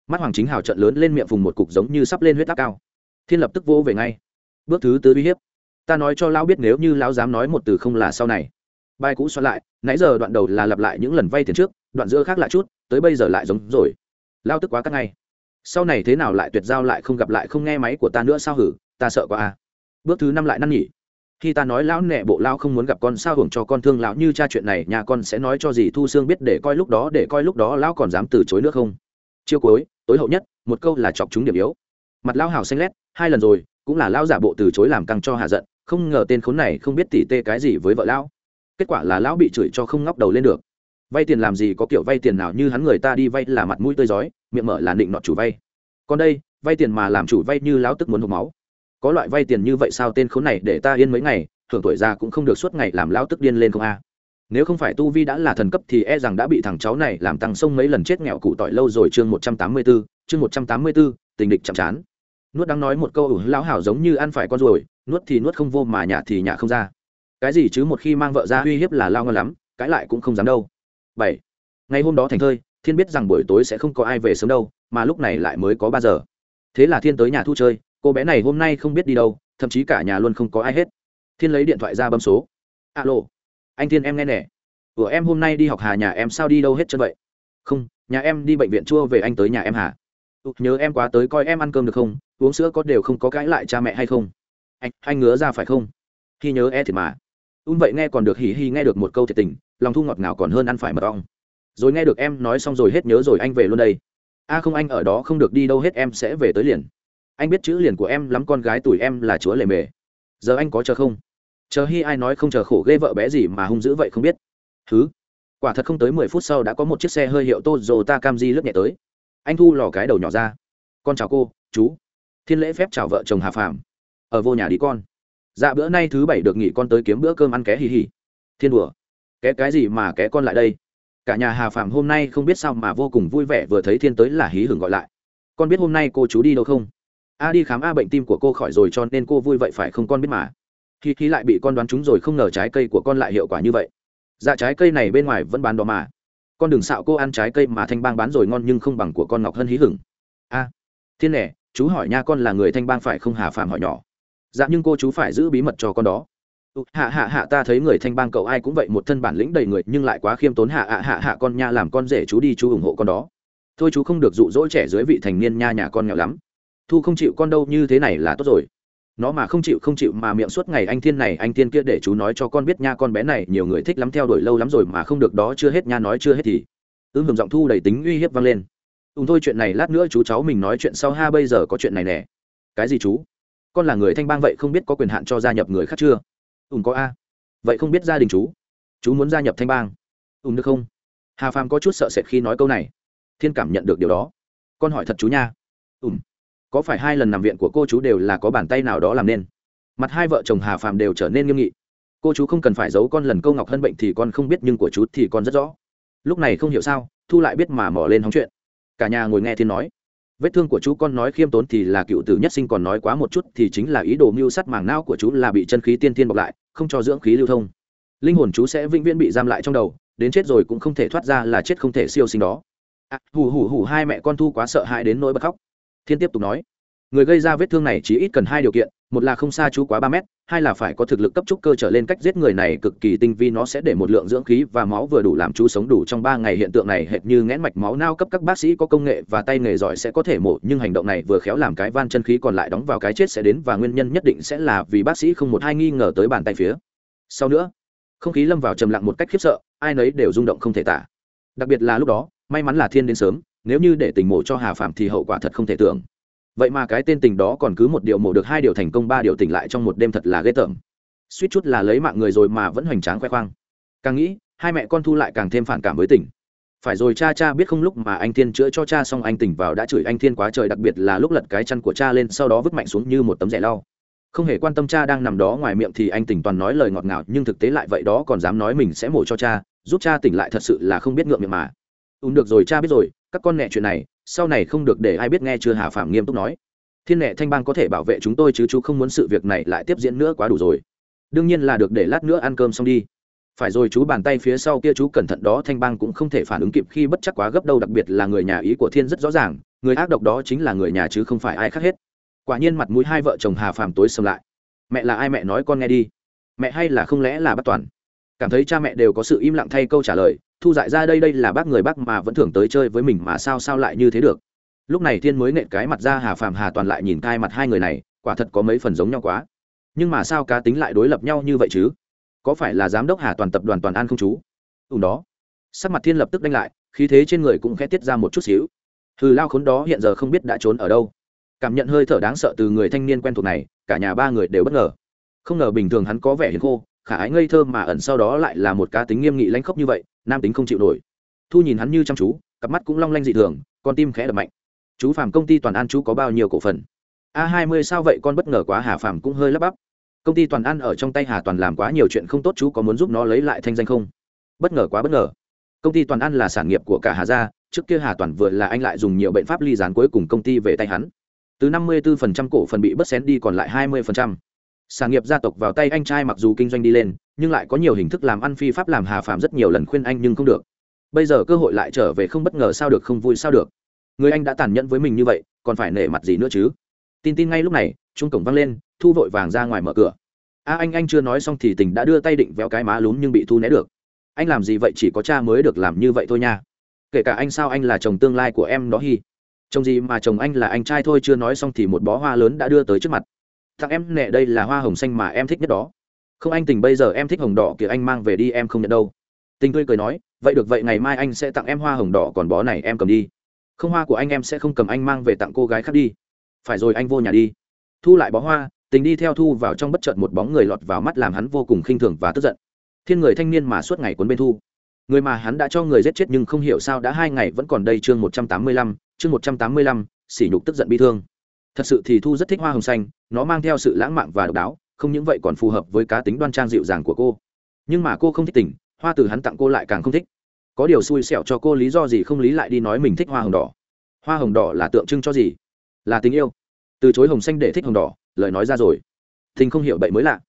Mắt hoàng chính hào trận lớn lên miệng vùng một cục giống như sắp lên huyết áp cao. Thiên lập tức vô về ngay. Bước thứ tư uy hiếp. Ta nói cho lão biết nếu như lão dám nói một từ không là sau này. Bài cũ xoắn lại, nãy giờ đoạn đầu là lặp lại những lần vay tiền trước, đoạn giữa khác lại chút, tới bây giờ lại giống rồi. Lao tức quá các ngay. Sau này thế nào lại tuyệt giao lại không gặp lại không nghe máy của ta nữa sao hử? Ta sợ quá à. Bước thứ năm lại năn nhỉ khi ta nói lão nẹ bộ lao không muốn gặp con sao hưởng cho con thương lão như cha chuyện này, nhà con sẽ nói cho gì thu xương biết để coi lúc đó, để coi lúc đó lão còn dám từ chối nữa không? Chiêu cuối, tối hậu nhất, một câu là chọc chúng điểm yếu. Mặt lão hào xanh lét, hai lần rồi, cũng là lão giả bộ từ chối làm căng cho hạ giận, không ngờ tên khốn này không biết tỉ tê cái gì với vợ lão. Kết quả là lão bị chửi cho không ngóc đầu lên được. Vay tiền làm gì có kiểu vay tiền nào như hắn người ta đi vay là mặt mũi tươi giói, miệng mở là định nọ chủ vay. Còn đây, vay tiền mà làm chủ vay như lão tức muốn hộp máu có loại vay tiền như vậy sao tên khốn này để ta yên mấy ngày thường tuổi già cũng không được suốt ngày làm lão tức điên lên không a. Nếu không phải tu vi đã là thần cấp thì e rằng đã bị thằng cháu này làm tăng sông mấy lần chết nghèo cụ tỏi lâu rồi chương một trăm tám mươi 184, chương một trăm tám mươi 184, tình địch chậm chán nuốt đang nói một câu ủ lão hảo giống như ăn phải con ruồi nuốt thì nuốt không vô mà nhả thì nhả không ra. Cái gì chứ một khi mang vợ ra uy hiếp là lao ngon lắm cãi lại cũng không dám đâu. Bảy ngày hôm đó thành thơi thiên biết rằng buổi tối sẽ không có ai về sớm đâu mà lúc này lại mới có ba giờ. Thế là thiên tới nhà thu chơi cô bé này hôm nay không biết đi đâu thậm chí cả nhà luôn không có ai hết. Thiên lấy điện thoại ra bấm số. Alo. Anh thiên em nghe nè. Của em hôm nay đi học hà nhà em sao đi đâu hết chân vậy? Không nhà em đi bệnh viện chua về anh tới nhà em hà. Ừ, nhớ em quá tới coi em ăn cơm được không? Uống sữa có đều không có cãi lại cha mẹ hay không? Anh anh ngứa ra phải không? Khi nhớ e thiệt mà. Un vậy nghe còn được hỉ hi nghe được một câu thiệt tình lòng thu ngọt ngào còn hơn ăn phải mật ong. Rồi nghe được em nói xong rồi hết nhớ rồi anh về luôn đây. A không anh ở đó không được đi đâu hết em sẽ về tới liền anh biết chữ liền của em lắm, con gái tuổi em là chúa lề mề. Giờ anh có chờ không? Chờ hi ai nói không chờ khổ ghê vợ bé gì mà hung dữ vậy không biết. Thứ quả thật không tới mười phút sau đã có một chiếc xe hơi hiệu Toyota Camry lướt nhẹ tới. Anh thu lò cái đầu nhỏ ra. Con chào cô, chú. Thiên lễ phép chào vợ chồng hà phạm ở vô nhà đi con. Dạ bữa nay thứ bảy được nghỉ con tới kiếm bữa cơm ăn ké hì hì. Thiên đùa. Ké cái gì mà ké con lại đây? Cả nhà hà phạm hôm nay không biết sao mà vô cùng vui vẻ, vừa thấy thiên tới là hí hửng gọi lại. Con biết hôm nay cô chú đi đâu không? A đi khám a bệnh tim của cô khỏi rồi cho nên cô vui vậy phải không con biết mà. Khi khi lại bị con đoán trúng rồi không ngờ trái cây của con lại hiệu quả như vậy. Dạ trái cây này bên ngoài vẫn bán đó mà. Con đừng xạo cô ăn trái cây mà thanh bang bán rồi ngon nhưng không bằng của con ngọc hân hí hửng. A, thiên nẻ chú hỏi nha con là người thanh bang phải không hà phạm hỏi nhỏ. Dạ nhưng cô chú phải giữ bí mật cho con đó. Ừ, hạ hạ hạ, ta thấy người thanh bang cậu ai cũng vậy, một thân bản lĩnh đầy người nhưng lại quá khiêm tốn. Hạ hạ hạ hạ, con nha, làm con rể chú đi, chú ủng hộ con đó. Thôi chú không được dụ dỗ trẻ dưới vị thành niên nha, nhà con nghèo lắm thu không chịu con đâu như thế này là tốt rồi. Nó mà không chịu không chịu mà miệng suốt ngày anh thiên này, anh thiên kia để chú nói cho con biết nha, con bé này nhiều người thích lắm, theo đuổi lâu lắm rồi mà không được đó, chưa hết nha, nói chưa hết thì ưng hưởng giọng thu đầy tính uy hiếp vang lên. Ùm thôi chuyện này lát nữa chú cháu mình nói chuyện sau ha, bây giờ có chuyện này nè. Cái gì chú? Con là người thanh bang vậy không biết có quyền hạn cho gia nhập người khác chưa? Ùm có a. Vậy không biết gia đình chú? Chú muốn gia nhập thanh bang? Ùm được không? Hà phàm có chút sợ sệt khi nói câu này. Thiên cảm nhận được điều đó. Con hỏi thật chú nha. Ùm có phải hai lần nằm viện của cô chú đều là có bàn tay nào đó làm nên? Mặt hai vợ chồng hà phàm đều trở nên nghiêm nghị. Cô chú không cần phải giấu con lần câu ngọc hân bệnh thì con không biết nhưng của chú thì con rất rõ. Lúc này không hiểu sao thu lại biết mà mỏ lên hóng chuyện. Cả nhà ngồi nghe thiên nói. Vết thương của chú con nói khiêm tốn thì là cựu tử nhất sinh còn nói quá một chút thì chính là ý đồ mưu sắt màng não của chú là bị chân khí tiên tiên bọc lại không cho dưỡng khí lưu thông. Linh hồn chú sẽ vĩnh viễn bị giam lại trong đầu đến chết rồi cũng không thể thoát ra là chết không thể siêu sinh đó. À, hù hù hù hai mẹ con thu quá sợ hãi đến nỗi bật khóc thiên tiếp tục nói, người gây ra vết thương này chỉ ít cần hai điều kiện, một là không xa chú quá ba mét, hai là phải có thực lực cấp trúc cơ trở lên cách giết người này cực kỳ tinh vi, nó sẽ để một lượng dưỡng khí và máu vừa đủ làm chú sống đủ trong ba ngày. Hiện tượng này hệt như nghẽn mạch máu nao cấp các bác sĩ có công nghệ và tay nghề giỏi sẽ có thể mổ, nhưng hành động này vừa khéo làm cái van chân khí còn lại đóng vào cái chết sẽ đến và nguyên nhân nhất định sẽ là vì bác sĩ không một hai nghi ngờ tới bàn tay phía sau nữa. Không khí lâm vào trầm lặng một cách khiếp sợ, ai nấy đều rung động không thể tả. Đặc biệt là lúc đó, may mắn là thiên đến sớm nếu như để tình mổ cho hà phạm thì hậu quả thật không thể tưởng. Vậy mà cái tên tình đó còn cứ một điều mổ được hai điều thành công, ba điều tỉnh lại trong một đêm thật là ghê tởm. Suýt chút là lấy mạng người rồi mà vẫn hoành tráng khoe khoang. Càng nghĩ, hai mẹ con thu lại càng thêm phản cảm với tỉnh phải rồi cha cha biết không lúc mà anh thiên chữa cho cha xong anh tỉnh vào đã chửi anh thiên quá trời, đặc biệt là lúc lật cái chăn của cha lên, sau đó vứt mạnh xuống như một tấm rẻ lau. Không hề quan tâm cha đang nằm đó ngoài miệng thì anh tỉnh toàn nói lời ngọt ngào, nhưng thực tế lại vậy đó còn dám nói mình sẽ mổ cho cha, giúp cha tỉnh lại thật sự là không biết ngượng miệng mà ùn được rồi, cha biết rồi, các con nẹ chuyện này, sau này không được để ai biết nghe chưa hà phạm nghiêm túc nói. Thiên nệ thanh bang có thể bảo vệ chúng tôi chứ, chú không muốn sự việc này lại tiếp diễn nữa quá đủ rồi. Đương nhiên là được để lát nữa ăn cơm xong đi. Phải rồi, chú bàn tay phía sau kia, chú cẩn thận đó, thanh bang cũng không thể phản ứng kịp khi bất chắc quá gấp đâu, đặc biệt là người nhà ý của thiên rất rõ ràng, người ác độc đó chính là người nhà chứ không phải ai khác hết. Quả nhiên mặt mũi hai vợ chồng hà phàm tối sầm lại. Mẹ là ai mẹ nói con nghe đi. Mẹ hay là không lẽ là bắt toàn? Cảm thấy cha mẹ đều có sự im lặng thay câu trả lời thu dại ra đây đây là bác người bác mà vẫn thường tới chơi với mình mà sao sao lại như thế được. Lúc này thiên mới nện cái mặt ra hà phàm hà toàn lại nhìn cai mặt hai người này, quả thật có mấy phần giống nhau quá. Nhưng mà sao cá tính lại đối lập nhau như vậy chứ? Có phải là giám đốc hà toàn tập đoàn toàn an không chú? Ừ đó. Sắc mặt thiên lập tức đánh lại, khí thế trên người cũng khẽ tiết ra một chút xíu. Hừ, lao khốn đó hiện giờ không biết đã trốn ở đâu. Cảm nhận hơi thở đáng sợ từ người thanh niên quen thuộc này, cả nhà ba người đều bất ngờ. Không ngờ bình thường hắn có vẻ hiền khô khả ái ngây thơ mà ẩn sau đó lại là một cá tính nghiêm nghị lanh khốc như vậy, nam tính không chịu nổi. Thu nhìn hắn như chăm chú, cặp mắt cũng long lanh dị thường, con tim khẽ đập mạnh. Chú phàm công ty toàn an chú có bao nhiêu cổ phần? A hai mươi sao vậy con bất ngờ quá, hà phàm cũng hơi lắp bắp. Công ty toàn an ở trong tay hà toàn làm quá nhiều chuyện không tốt, chú có muốn giúp nó lấy lại thanh danh không? Bất ngờ quá bất ngờ. Công ty toàn an là sản nghiệp của cả hà gia, trước kia hà toàn vừa là anh lại dùng nhiều bệnh pháp ly dán cuối cùng công ty về tay hắn. Từ năm mươi 54% cổ phần bị bớt xén đi còn lại hai 20% sản nghiệp gia tộc vào tay anh trai mặc dù kinh doanh đi lên, nhưng lại có nhiều hình thức làm ăn phi pháp làm hà phạm rất nhiều lần khuyên anh nhưng không được. Bây giờ cơ hội lại trở về không bất ngờ sao được không vui sao được. Người anh đã tàn nhẫn với mình như vậy, còn phải nể mặt gì nữa chứ? Tin tin ngay lúc này trung cổng văng lên, thu vội vàng ra ngoài mở cửa. A, anh anh chưa nói xong thì tình đã đưa tay định véo cái má lún nhưng bị thu né được. Anh làm gì vậy chỉ có cha mới được làm như vậy thôi nha. Kể cả anh sao anh là chồng tương lai của em đó hy chồng gì mà chồng anh là anh trai thôi chưa nói xong thì một bó hoa lớn đã đưa tới trước mặt thằng em nè, đây là hoa hồng xanh mà em thích nhất đó. Không anh tình bây giờ em thích hồng đỏ kìa, anh mang về đi, em không nhận đâu. Tình tươi cười nói, vậy được, vậy ngày mai anh sẽ tặng em hoa hồng đỏ, còn bó này em cầm đi. Không hoa của anh em sẽ không cầm, anh mang về tặng cô gái khác đi. Phải rồi, anh vô nhà đi. Thu lại bó hoa, tình đi theo thu vào trong bất chợt một bóng người lọt vào mắt làm hắn vô cùng khinh thường và tức giận. Thiên người thanh niên mà suốt ngày cuốn bên thu. Người mà hắn đã cho người giết chết nhưng không hiểu sao đã hai ngày vẫn còn đây chương một trăm tám mươi lăm, chương một trăm tám mươi lăm, sỉ nhục tức giận bi thương. Thật sự thì thu rất thích hoa hồng xanh nó mang theo sự lãng mạn và độc đáo, không những vậy còn phù hợp với cá tính đoan trang dịu dàng của cô. Nhưng mà cô không thích tình, hoa từ hắn tặng cô lại càng không thích. Có điều xui xẻo cho cô lý do gì không lý lại đi nói mình thích hoa hồng đỏ. Hoa hồng đỏ là tượng trưng cho gì? Là tình yêu. Từ chối hồng xanh để thích hồng đỏ, lời nói ra rồi. Tình không hiểu bậy mới lạ.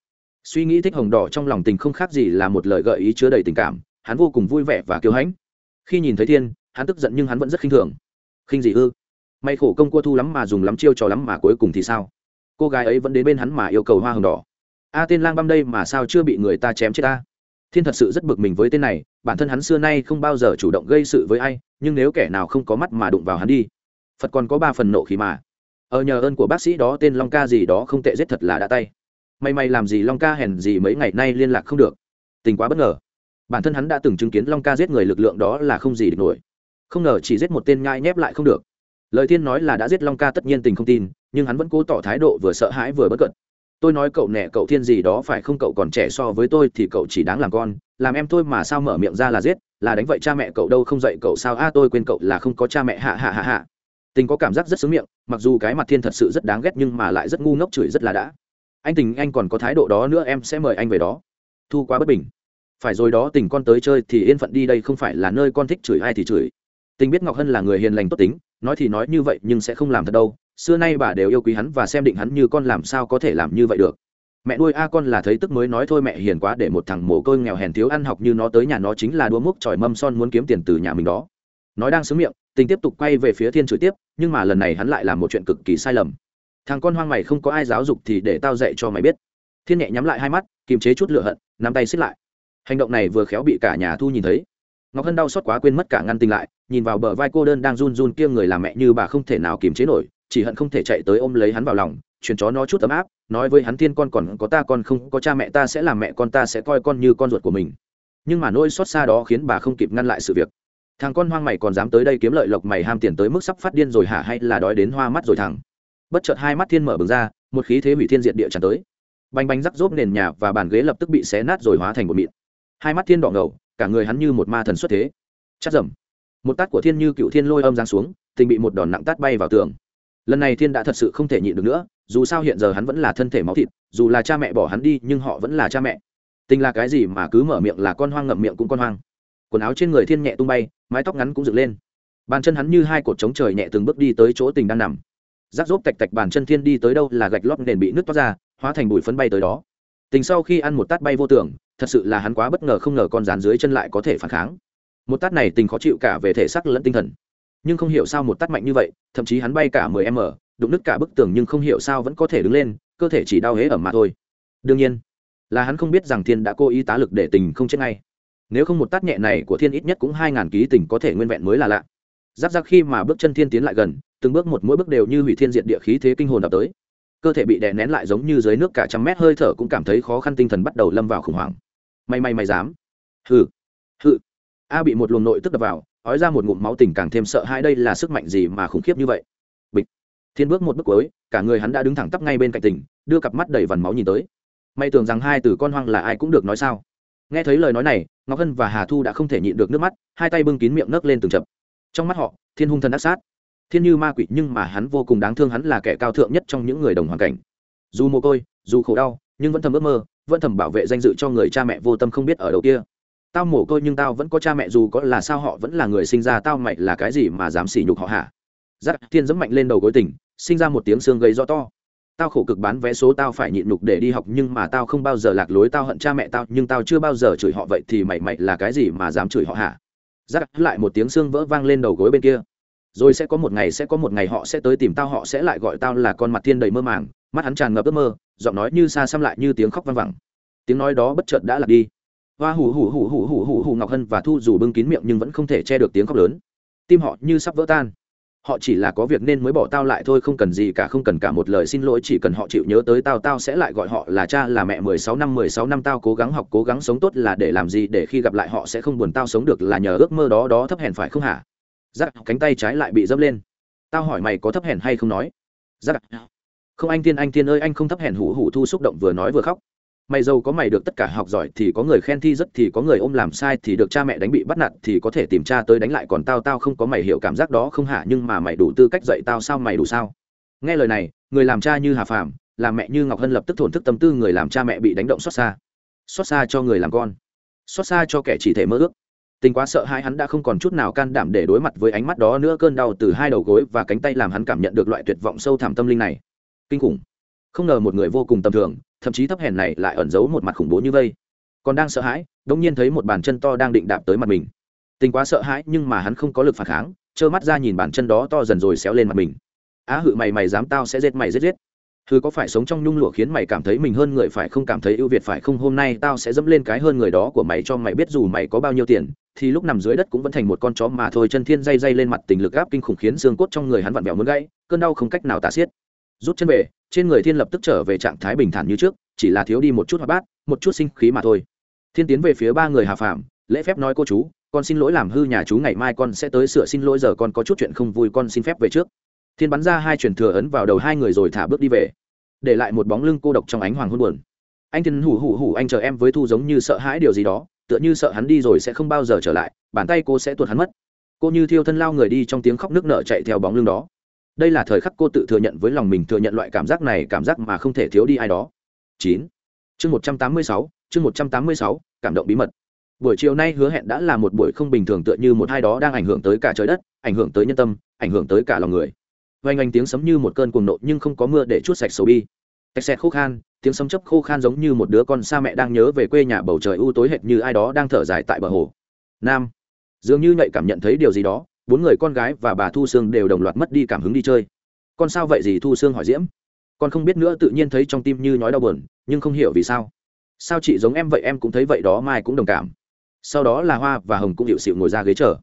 Suy nghĩ thích hồng đỏ trong lòng tình không khác gì là một lời gợi ý chứa đầy tình cảm, hắn vô cùng vui vẻ và kiêu hãnh. Khi nhìn thấy thiên, hắn tức giận nhưng hắn vẫn rất khinh thường. Khinh gì ư? May khổ công cua thu lắm mà dùng lắm chiêu trò lắm mà cuối cùng thì sao? Cô gái ấy vẫn đến bên hắn mà yêu cầu hoa hồng đỏ. A tên lang băm đây mà sao chưa bị người ta chém chết ta? Thiên thật sự rất bực mình với tên này, bản thân hắn xưa nay không bao giờ chủ động gây sự với ai, nhưng nếu kẻ nào không có mắt mà đụng vào hắn đi, phật còn có ba phần nộ khí mà. Ở nhờ ơn của bác sĩ đó, tên long ca gì đó không tệ, giết thật là đã tay. May may làm gì long ca hèn gì mấy ngày nay liên lạc không được. Tình quá bất ngờ. Bản thân hắn đã từng chứng kiến long ca giết người, lực lượng đó là không gì được nổi. Không ngờ chỉ giết một tên nhai nhép lại không được lời thiên nói là đã giết long ca tất nhiên tình không tin, nhưng hắn vẫn cố tỏ thái độ vừa sợ hãi vừa bất cận. Tôi nói cậu nẹ cậu thiên gì đó phải không? Cậu còn trẻ so với tôi thì cậu chỉ đáng làm con. Làm em tôi mà sao mở miệng ra là giết? Là đánh vậy cha mẹ cậu đâu không dạy cậu sao? A, tôi quên cậu là không có cha mẹ. Hạ hạ hạ hạ. Tình có cảm giác rất sướng miệng, mặc dù cái mặt thiên thật sự rất đáng ghét nhưng mà lại rất ngu ngốc chửi rất là đã. Anh tình, anh còn có thái độ đó nữa, em sẽ mời anh về đó. Thu quá bất bình. Phải rồi đó, tình con tới chơi thì yên phận đi, đây không phải là nơi con thích chửi ai thì chửi. Tình biết ngọc hân là người hiền lành tốt tính nói thì nói như vậy nhưng sẽ không làm thật đâu, xưa nay bà đều yêu quý hắn và xem định hắn như con làm sao có thể làm như vậy được. Mẹ nuôi a con là thấy tức mới nói thôi mẹ hiền quá để một thằng mồ côi nghèo hèn thiếu ăn học như nó tới nhà nó chính là đua múc tròi mâm son muốn kiếm tiền từ nhà mình đó. Nói đang sướng miệng, tình tiếp tục quay về phía thiên chửi tiếp, nhưng mà lần này hắn lại làm một chuyện cực kỳ sai lầm. Thằng con hoang mày không có ai giáo dục thì để tao dạy cho mày biết. Thiên nhẹ nhắm lại hai mắt, kiềm chế chút lửa hận, nắm tay xích lại. Hành động này vừa khéo bị cả nhà thu nhìn thấy ngọc hân đau xót quá quên mất cả ngăn tình lại, nhìn vào bờ vai cô đơn đang run run kia người làm mẹ như bà không thể nào kiềm chế nổi, chỉ hận không thể chạy tới ôm lấy hắn vào lòng chuyển chó nó chút ấm áp, nói với hắn thiên con còn có ta con không, có cha mẹ ta sẽ làm mẹ con ta sẽ coi con như con ruột của mình. Nhưng mà nỗi xót xa đó khiến bà không kịp ngăn lại sự việc. Thằng con hoang mày còn dám tới đây kiếm lợi lộc mày ham tiền tới mức sắp phát điên rồi hả, hay là đói đến hoa mắt rồi thằng? Bất chợt hai mắt thiên mở bừng ra, một khí thế hủy thiên diệt địa tràn tới. Bánh bánh rắc rốp nền nhà và bàn ghế lập tức bị xé nát rồi hóa thành một mịn. Hai mắt thiên đỏ ngầu cả người hắn như một ma thần xuất thế. Chắc dầm. Một tát của thiên như cựu thiên lôi âm giáng xuống, tình bị một đòn nặng tát bay vào tường. Lần này thiên đã thật sự không thể nhịn được nữa, dù sao hiện giờ hắn vẫn là thân thể máu thịt, dù là cha mẹ bỏ hắn đi, nhưng họ vẫn là cha mẹ. Tình là cái gì mà cứ mở miệng là con hoang ngậm miệng cũng con hoang. Quần áo trên người thiên nhẹ tung bay, mái tóc ngắn cũng dựng lên. Bàn chân hắn như hai cột trống trời nhẹ từng bước đi tới chỗ tình đang nằm. Rác rốp tạch tạch bàn chân thiên đi tới đâu là gạch lót nền bị nứt toát ra, hóa thành bụi phấn bay tới đó tình sau khi ăn một tát bay vô tưởng thật sự là hắn quá bất ngờ không ngờ con rán dưới chân lại có thể phản kháng. Một tát này tình khó chịu cả về thể xác lẫn tinh thần. Nhưng không hiểu sao một tát mạnh như vậy, thậm chí hắn bay cả mười m đụng nứt cả bức tường nhưng không hiểu sao vẫn có thể đứng lên, cơ thể chỉ đau hế ẩm mà thôi. Đương nhiên, là hắn không biết rằng thiên đã cố ý tá lực để tình không chết ngay. Nếu không một tát nhẹ này của thiên ít nhất cũng hai ngàn ký tình có thể nguyên vẹn mới là lạ. Giáp giáp khi mà bước chân thiên tiến lại gần, từng bước một mỗi bước đều như hủy thiên diện địa khí thế kinh hồn đập tới cơ thể bị đè nén lại giống như dưới nước cả trăm mét, hơi thở cũng cảm thấy khó khăn, tinh thần bắt đầu lâm vào khủng hoảng. May may mày dám. Hừ hừ. A bị một luồng nội tức đập vào, ói ra một ngụm máu tỉnh càng thêm sợ hai đây là sức mạnh gì mà khủng khiếp như vậy? Bịch. Thiên bước một bước cuối, cả người hắn đã đứng thẳng tắp ngay bên cạnh tỉnh, đưa cặp mắt đầy vằn máu nhìn tới. May tưởng rằng hai từ con hoang là ai cũng được nói sao? Nghe thấy lời nói này, ngọc hân và hà thu đã không thể nhịn được nước mắt, hai tay bưng kín miệng nấc lên từng chập. Trong mắt họ, thiên hung thần ác sát thiên như ma quỷ nhưng mà hắn vô cùng đáng thương, hắn là kẻ cao thượng nhất trong những người đồng hoàn cảnh. Dù mồ côi, dù khổ đau, nhưng vẫn thầm ước mơ, vẫn thầm bảo vệ danh dự cho người cha mẹ vô tâm không biết ở đâu kia. Tao mồ côi nhưng tao vẫn có cha mẹ, dù có là sao họ vẫn là người sinh ra, tao mày là cái gì mà dám sỉ nhục họ hả? Giác thiên dẫm mạnh lên đầu gối tỉnh, sinh ra một tiếng xương gây rõ to. Tao khổ cực bán vé số, tao phải nhịn nhục để đi học, nhưng mà tao không bao giờ lạc lối, tao hận cha mẹ tao, nhưng tao chưa bao giờ chửi họ vậy thì mày mày là cái gì mà dám chửi họ hả? Giác lại một tiếng xương vỡ vang lên đầu gối bên kia rồi sẽ có một ngày sẽ có một ngày họ sẽ tới tìm tao, họ sẽ lại gọi tao là con mặt thiên đầy mơ màng, mắt hắn tràn ngập ước mơ, giọng nói như xa xăm lại như tiếng khóc vang vẳng. Tiếng nói đó bất chợt đã lặp đi. Hoa hủ hủ hủ hủ hủ hủ hủ ngọc hân và thu dù bưng kín miệng nhưng vẫn không thể che được tiếng khóc lớn. Tim họ như sắp vỡ tan. Họ chỉ là có việc nên mới bỏ tao lại thôi, không cần gì cả, không cần cả một lời xin lỗi, chỉ cần họ chịu nhớ tới tao tao sẽ lại gọi họ là cha, là mẹ. Mười sáu năm, mười sáu năm tao cố gắng học, cố gắng sống tốt là để làm gì, để khi gặp lại họ sẽ không buồn tao sống được là nhờ ước mơ đó đó thấp hèn phải không hả? Giáp cánh tay trái lại bị dâm lên. Tao hỏi mày có thấp hèn hay không nói. Giáp không anh tiên anh tiên ơi, anh không thấp hèn, hủ hủ thu xúc động vừa nói vừa khóc. Mày giàu có mày được tất cả học giỏi thì có người khen thi rất, thì có người ôm làm sai thì được cha mẹ đánh bị bắt nạt thì có thể tìm cha tới đánh lại, còn tao tao không có mày hiểu cảm giác đó không hả, nhưng mà mày đủ tư cách dạy tao sao, mày đủ sao? Nghe lời này, người làm cha như hà phàm, làm mẹ như ngọc hân lập tức thổn thức tâm tư người làm cha mẹ bị đánh động xót xa. Xót xa cho người làm con. Xót xa cho kẻ chỉ thể mơ ước tình quá sợ hãi hắn đã không còn chút nào can đảm để đối mặt với ánh mắt đó nữa, cơn đau từ hai đầu gối và cánh tay làm hắn cảm nhận được loại tuyệt vọng sâu thẳm tâm linh này. Kinh khủng. Không ngờ một người vô cùng tầm thường, thậm chí thấp hèn này lại ẩn giấu một mặt khủng bố như vây. Còn đang sợ hãi, đống nhiên thấy một bàn chân to đang định đạp tới mặt mình. Tình quá sợ hãi nhưng mà hắn không có lực phản kháng, trơ mắt ra nhìn bàn chân đó to dần rồi xéo lên mặt mình. Á hự mày mày dám tao sẽ giết mày, giết giết. Thứ có phải sống trong nhung lụa khiến mày cảm thấy mình hơn người, phải không cảm thấy ưu việt, phải không? Hôm nay tao sẽ dẫm lên cái hơn người đó của mày cho mày biết dù mày có bao nhiêu tiền thì lúc nằm dưới đất cũng vẫn thành một con chó mà thôi, chân thiên dây dây lên mặt, tình lực áp kinh khủng khiến xương cốt trong người hắn vặn vẹo muốn gãy, cơn đau không cách nào tả xiết. Rút chân về, trên người thiên lập tức trở về trạng thái bình thản như trước, chỉ là thiếu đi một chút hoạt bát, một chút sinh khí mà thôi. Thiên tiến về phía ba người hà phạm lễ phép nói, cô chú, con xin lỗi làm hư nhà chú, ngày mai con sẽ tới sửa, xin lỗi, giờ con có chút chuyện không vui, con xin phép về trước. Thiên bắn ra hai truyền thừa ấn vào đầu hai người rồi thả bước đi về, để lại một bóng lưng cô độc trong ánh hoàng hôn buồn. Anh thiên hủ hủ hủ, anh chờ em với thu giống như sợ hãi điều gì đó tựa như sợ hắn đi rồi sẽ không bao giờ trở lại, bàn tay cô sẽ tuột hắn mất. Cô như thiêu thân lao người đi trong tiếng khóc nước nở chạy theo bóng lưng đó. Đây là thời khắc cô tự thừa nhận với lòng mình thừa nhận loại cảm giác này, cảm giác mà không thể thiếu đi ai đó. Chín. Chương một trăm tám mươi sáu, chương một trăm tám mươi sáu, cảm động bí mật. Buổi chiều nay hứa hẹn đã là một buổi không bình thường tựa như một hai đó đang ảnh hưởng tới cả trời đất, ảnh hưởng tới nhân tâm, ảnh hưởng tới cả lòng người. Vang anh tiếng sấm như một cơn cuồng nộ nhưng không có mưa để chút sạch sầu bi tạch xẹt khô khan, tiếng sấm chấp khô khan giống như một đứa con xa mẹ đang nhớ về quê nhà bầu trời u tối hệt như ai đó đang thở dài tại bờ hồ. Nam. Dường như nhạy cảm nhận thấy điều gì đó, bốn người con gái và bà thu sương đều đồng loạt mất đi cảm hứng đi chơi. Con sao vậy gì thu sương hỏi diễm. Con không biết nữa tự nhiên thấy trong tim như nhói đau buồn, nhưng không hiểu vì sao. Sao chị giống em vậy, em cũng thấy vậy đó, mai cũng đồng cảm. Sau đó là hoa và hồng cũng hiệu xịu ngồi ra ghế chờ.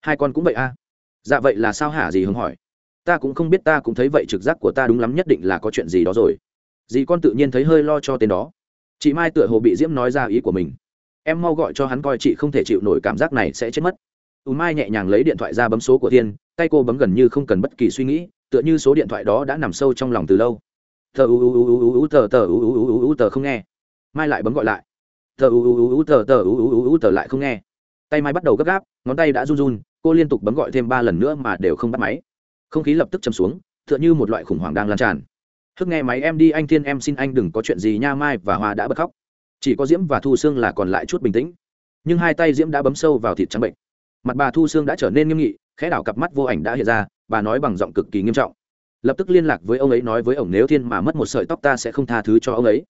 Hai con cũng vậy a à? dạ vậy là sao hả gì hồng hỏi. Ta cũng không biết, ta cũng thấy vậy, trực giác của ta đúng lắm, nhất định là có chuyện gì đó rồi dì con tự nhiên thấy hơi lo cho tên đó chị mai tựa hồ bị diễm nói ra ý của mình em mau gọi cho hắn coi chị không thể chịu nổi cảm giác này sẽ chết mất ù mai nhẹ nhàng lấy điện thoại ra bấm số của thiên tay cô bấm gần như không cần bất kỳ suy nghĩ tựa như số điện thoại đó đã nằm sâu trong lòng từ lâu tờ u u u u u tờ tờ u u u u tờ không nghe mai lại bấm gọi lại tờ u u u tờ tờ u u u tờ lại không nghe tay mai bắt đầu gấp gáp ngón tay đã run run cô liên tục bấm gọi thêm ba lần nữa mà đều không bắt máy không khí lập tức chầm xuống tựa như một loại khủng hoảng đang lan tràn hức nghe máy em đi, anh thiên em xin anh đừng có chuyện gì nha, mai và hoa đã bật khóc. Chỉ có diễm và thu sương là còn lại chút bình tĩnh. Nhưng hai tay diễm đã bấm sâu vào thịt trắng bệnh. Mặt bà thu sương đã trở nên nghiêm nghị, khẽ đảo cặp mắt vô ảnh đã hiện ra, bà nói bằng giọng cực kỳ nghiêm trọng. Lập tức liên lạc với ông ấy, nói với ông, nếu thiên mà mất một sợi tóc ta sẽ không tha thứ cho ông ấy.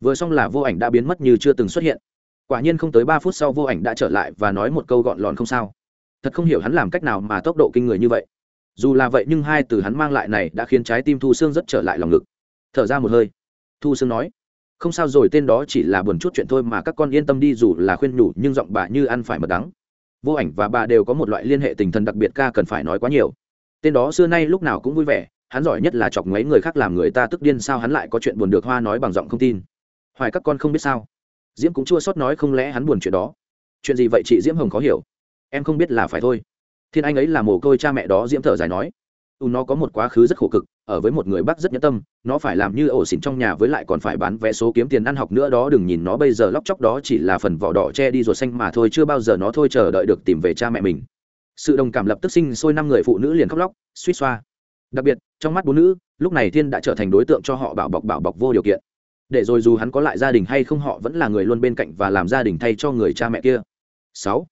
Vừa xong là vô ảnh đã biến mất như chưa từng xuất hiện. Quả nhiên không tới ba phút sau, vô ảnh đã trở lại và nói một câu gọn lọn, không sao. Thật không hiểu hắn làm cách nào mà tốc độ kinh người như vậy dù là vậy nhưng hai từ hắn mang lại này đã khiến trái tim thu sương rất trở lại lòng ngực. Thở ra một hơi. Thu sương nói, không sao rồi, tên đó chỉ là buồn chút chuyện thôi mà các con yên tâm đi, dù là khuyên nhủ nhưng giọng bà như ăn phải mật đắng. Vô ảnh và bà đều có một loại liên hệ tình thần đặc biệt ca cần phải nói quá nhiều. Tên đó xưa nay lúc nào cũng vui vẻ, hắn giỏi nhất là chọc mấy người khác làm người ta tức điên, sao hắn lại có chuyện buồn được hoa nói bằng giọng không tin? Hoài các con không biết sao. Diễm cũng chua sót nói, không lẽ hắn buồn chuyện đó? Chuyện gì vậy chị diễm hồng khó hiểu. Em không biết là phải thôi thiên anh ấy là mồ côi cha mẹ đó, diễm thở dài nói. U nó có một quá khứ rất khổ cực, ở với một người bác rất nhẫn tâm, nó phải làm như ổ xỉn trong nhà với lại còn phải bán vé số kiếm tiền ăn học nữa đó, đừng nhìn nó bây giờ lóc chóc đó, chỉ là phần vỏ đỏ che đi ruột xanh mà thôi, chưa bao giờ nó thôi chờ đợi được tìm về cha mẹ mình. Sự đồng cảm lập tức sinh sôi, năm người phụ nữ liền khóc lóc, suýt xoa. Đặc biệt, trong mắt bốn nữ, lúc này thiên đã trở thành đối tượng cho họ bảo bọc bảo bọc vô điều kiện. Để rồi dù hắn có lại gia đình hay không, họ vẫn là người luôn bên cạnh và làm gia đình thay cho người cha mẹ kia. Sáu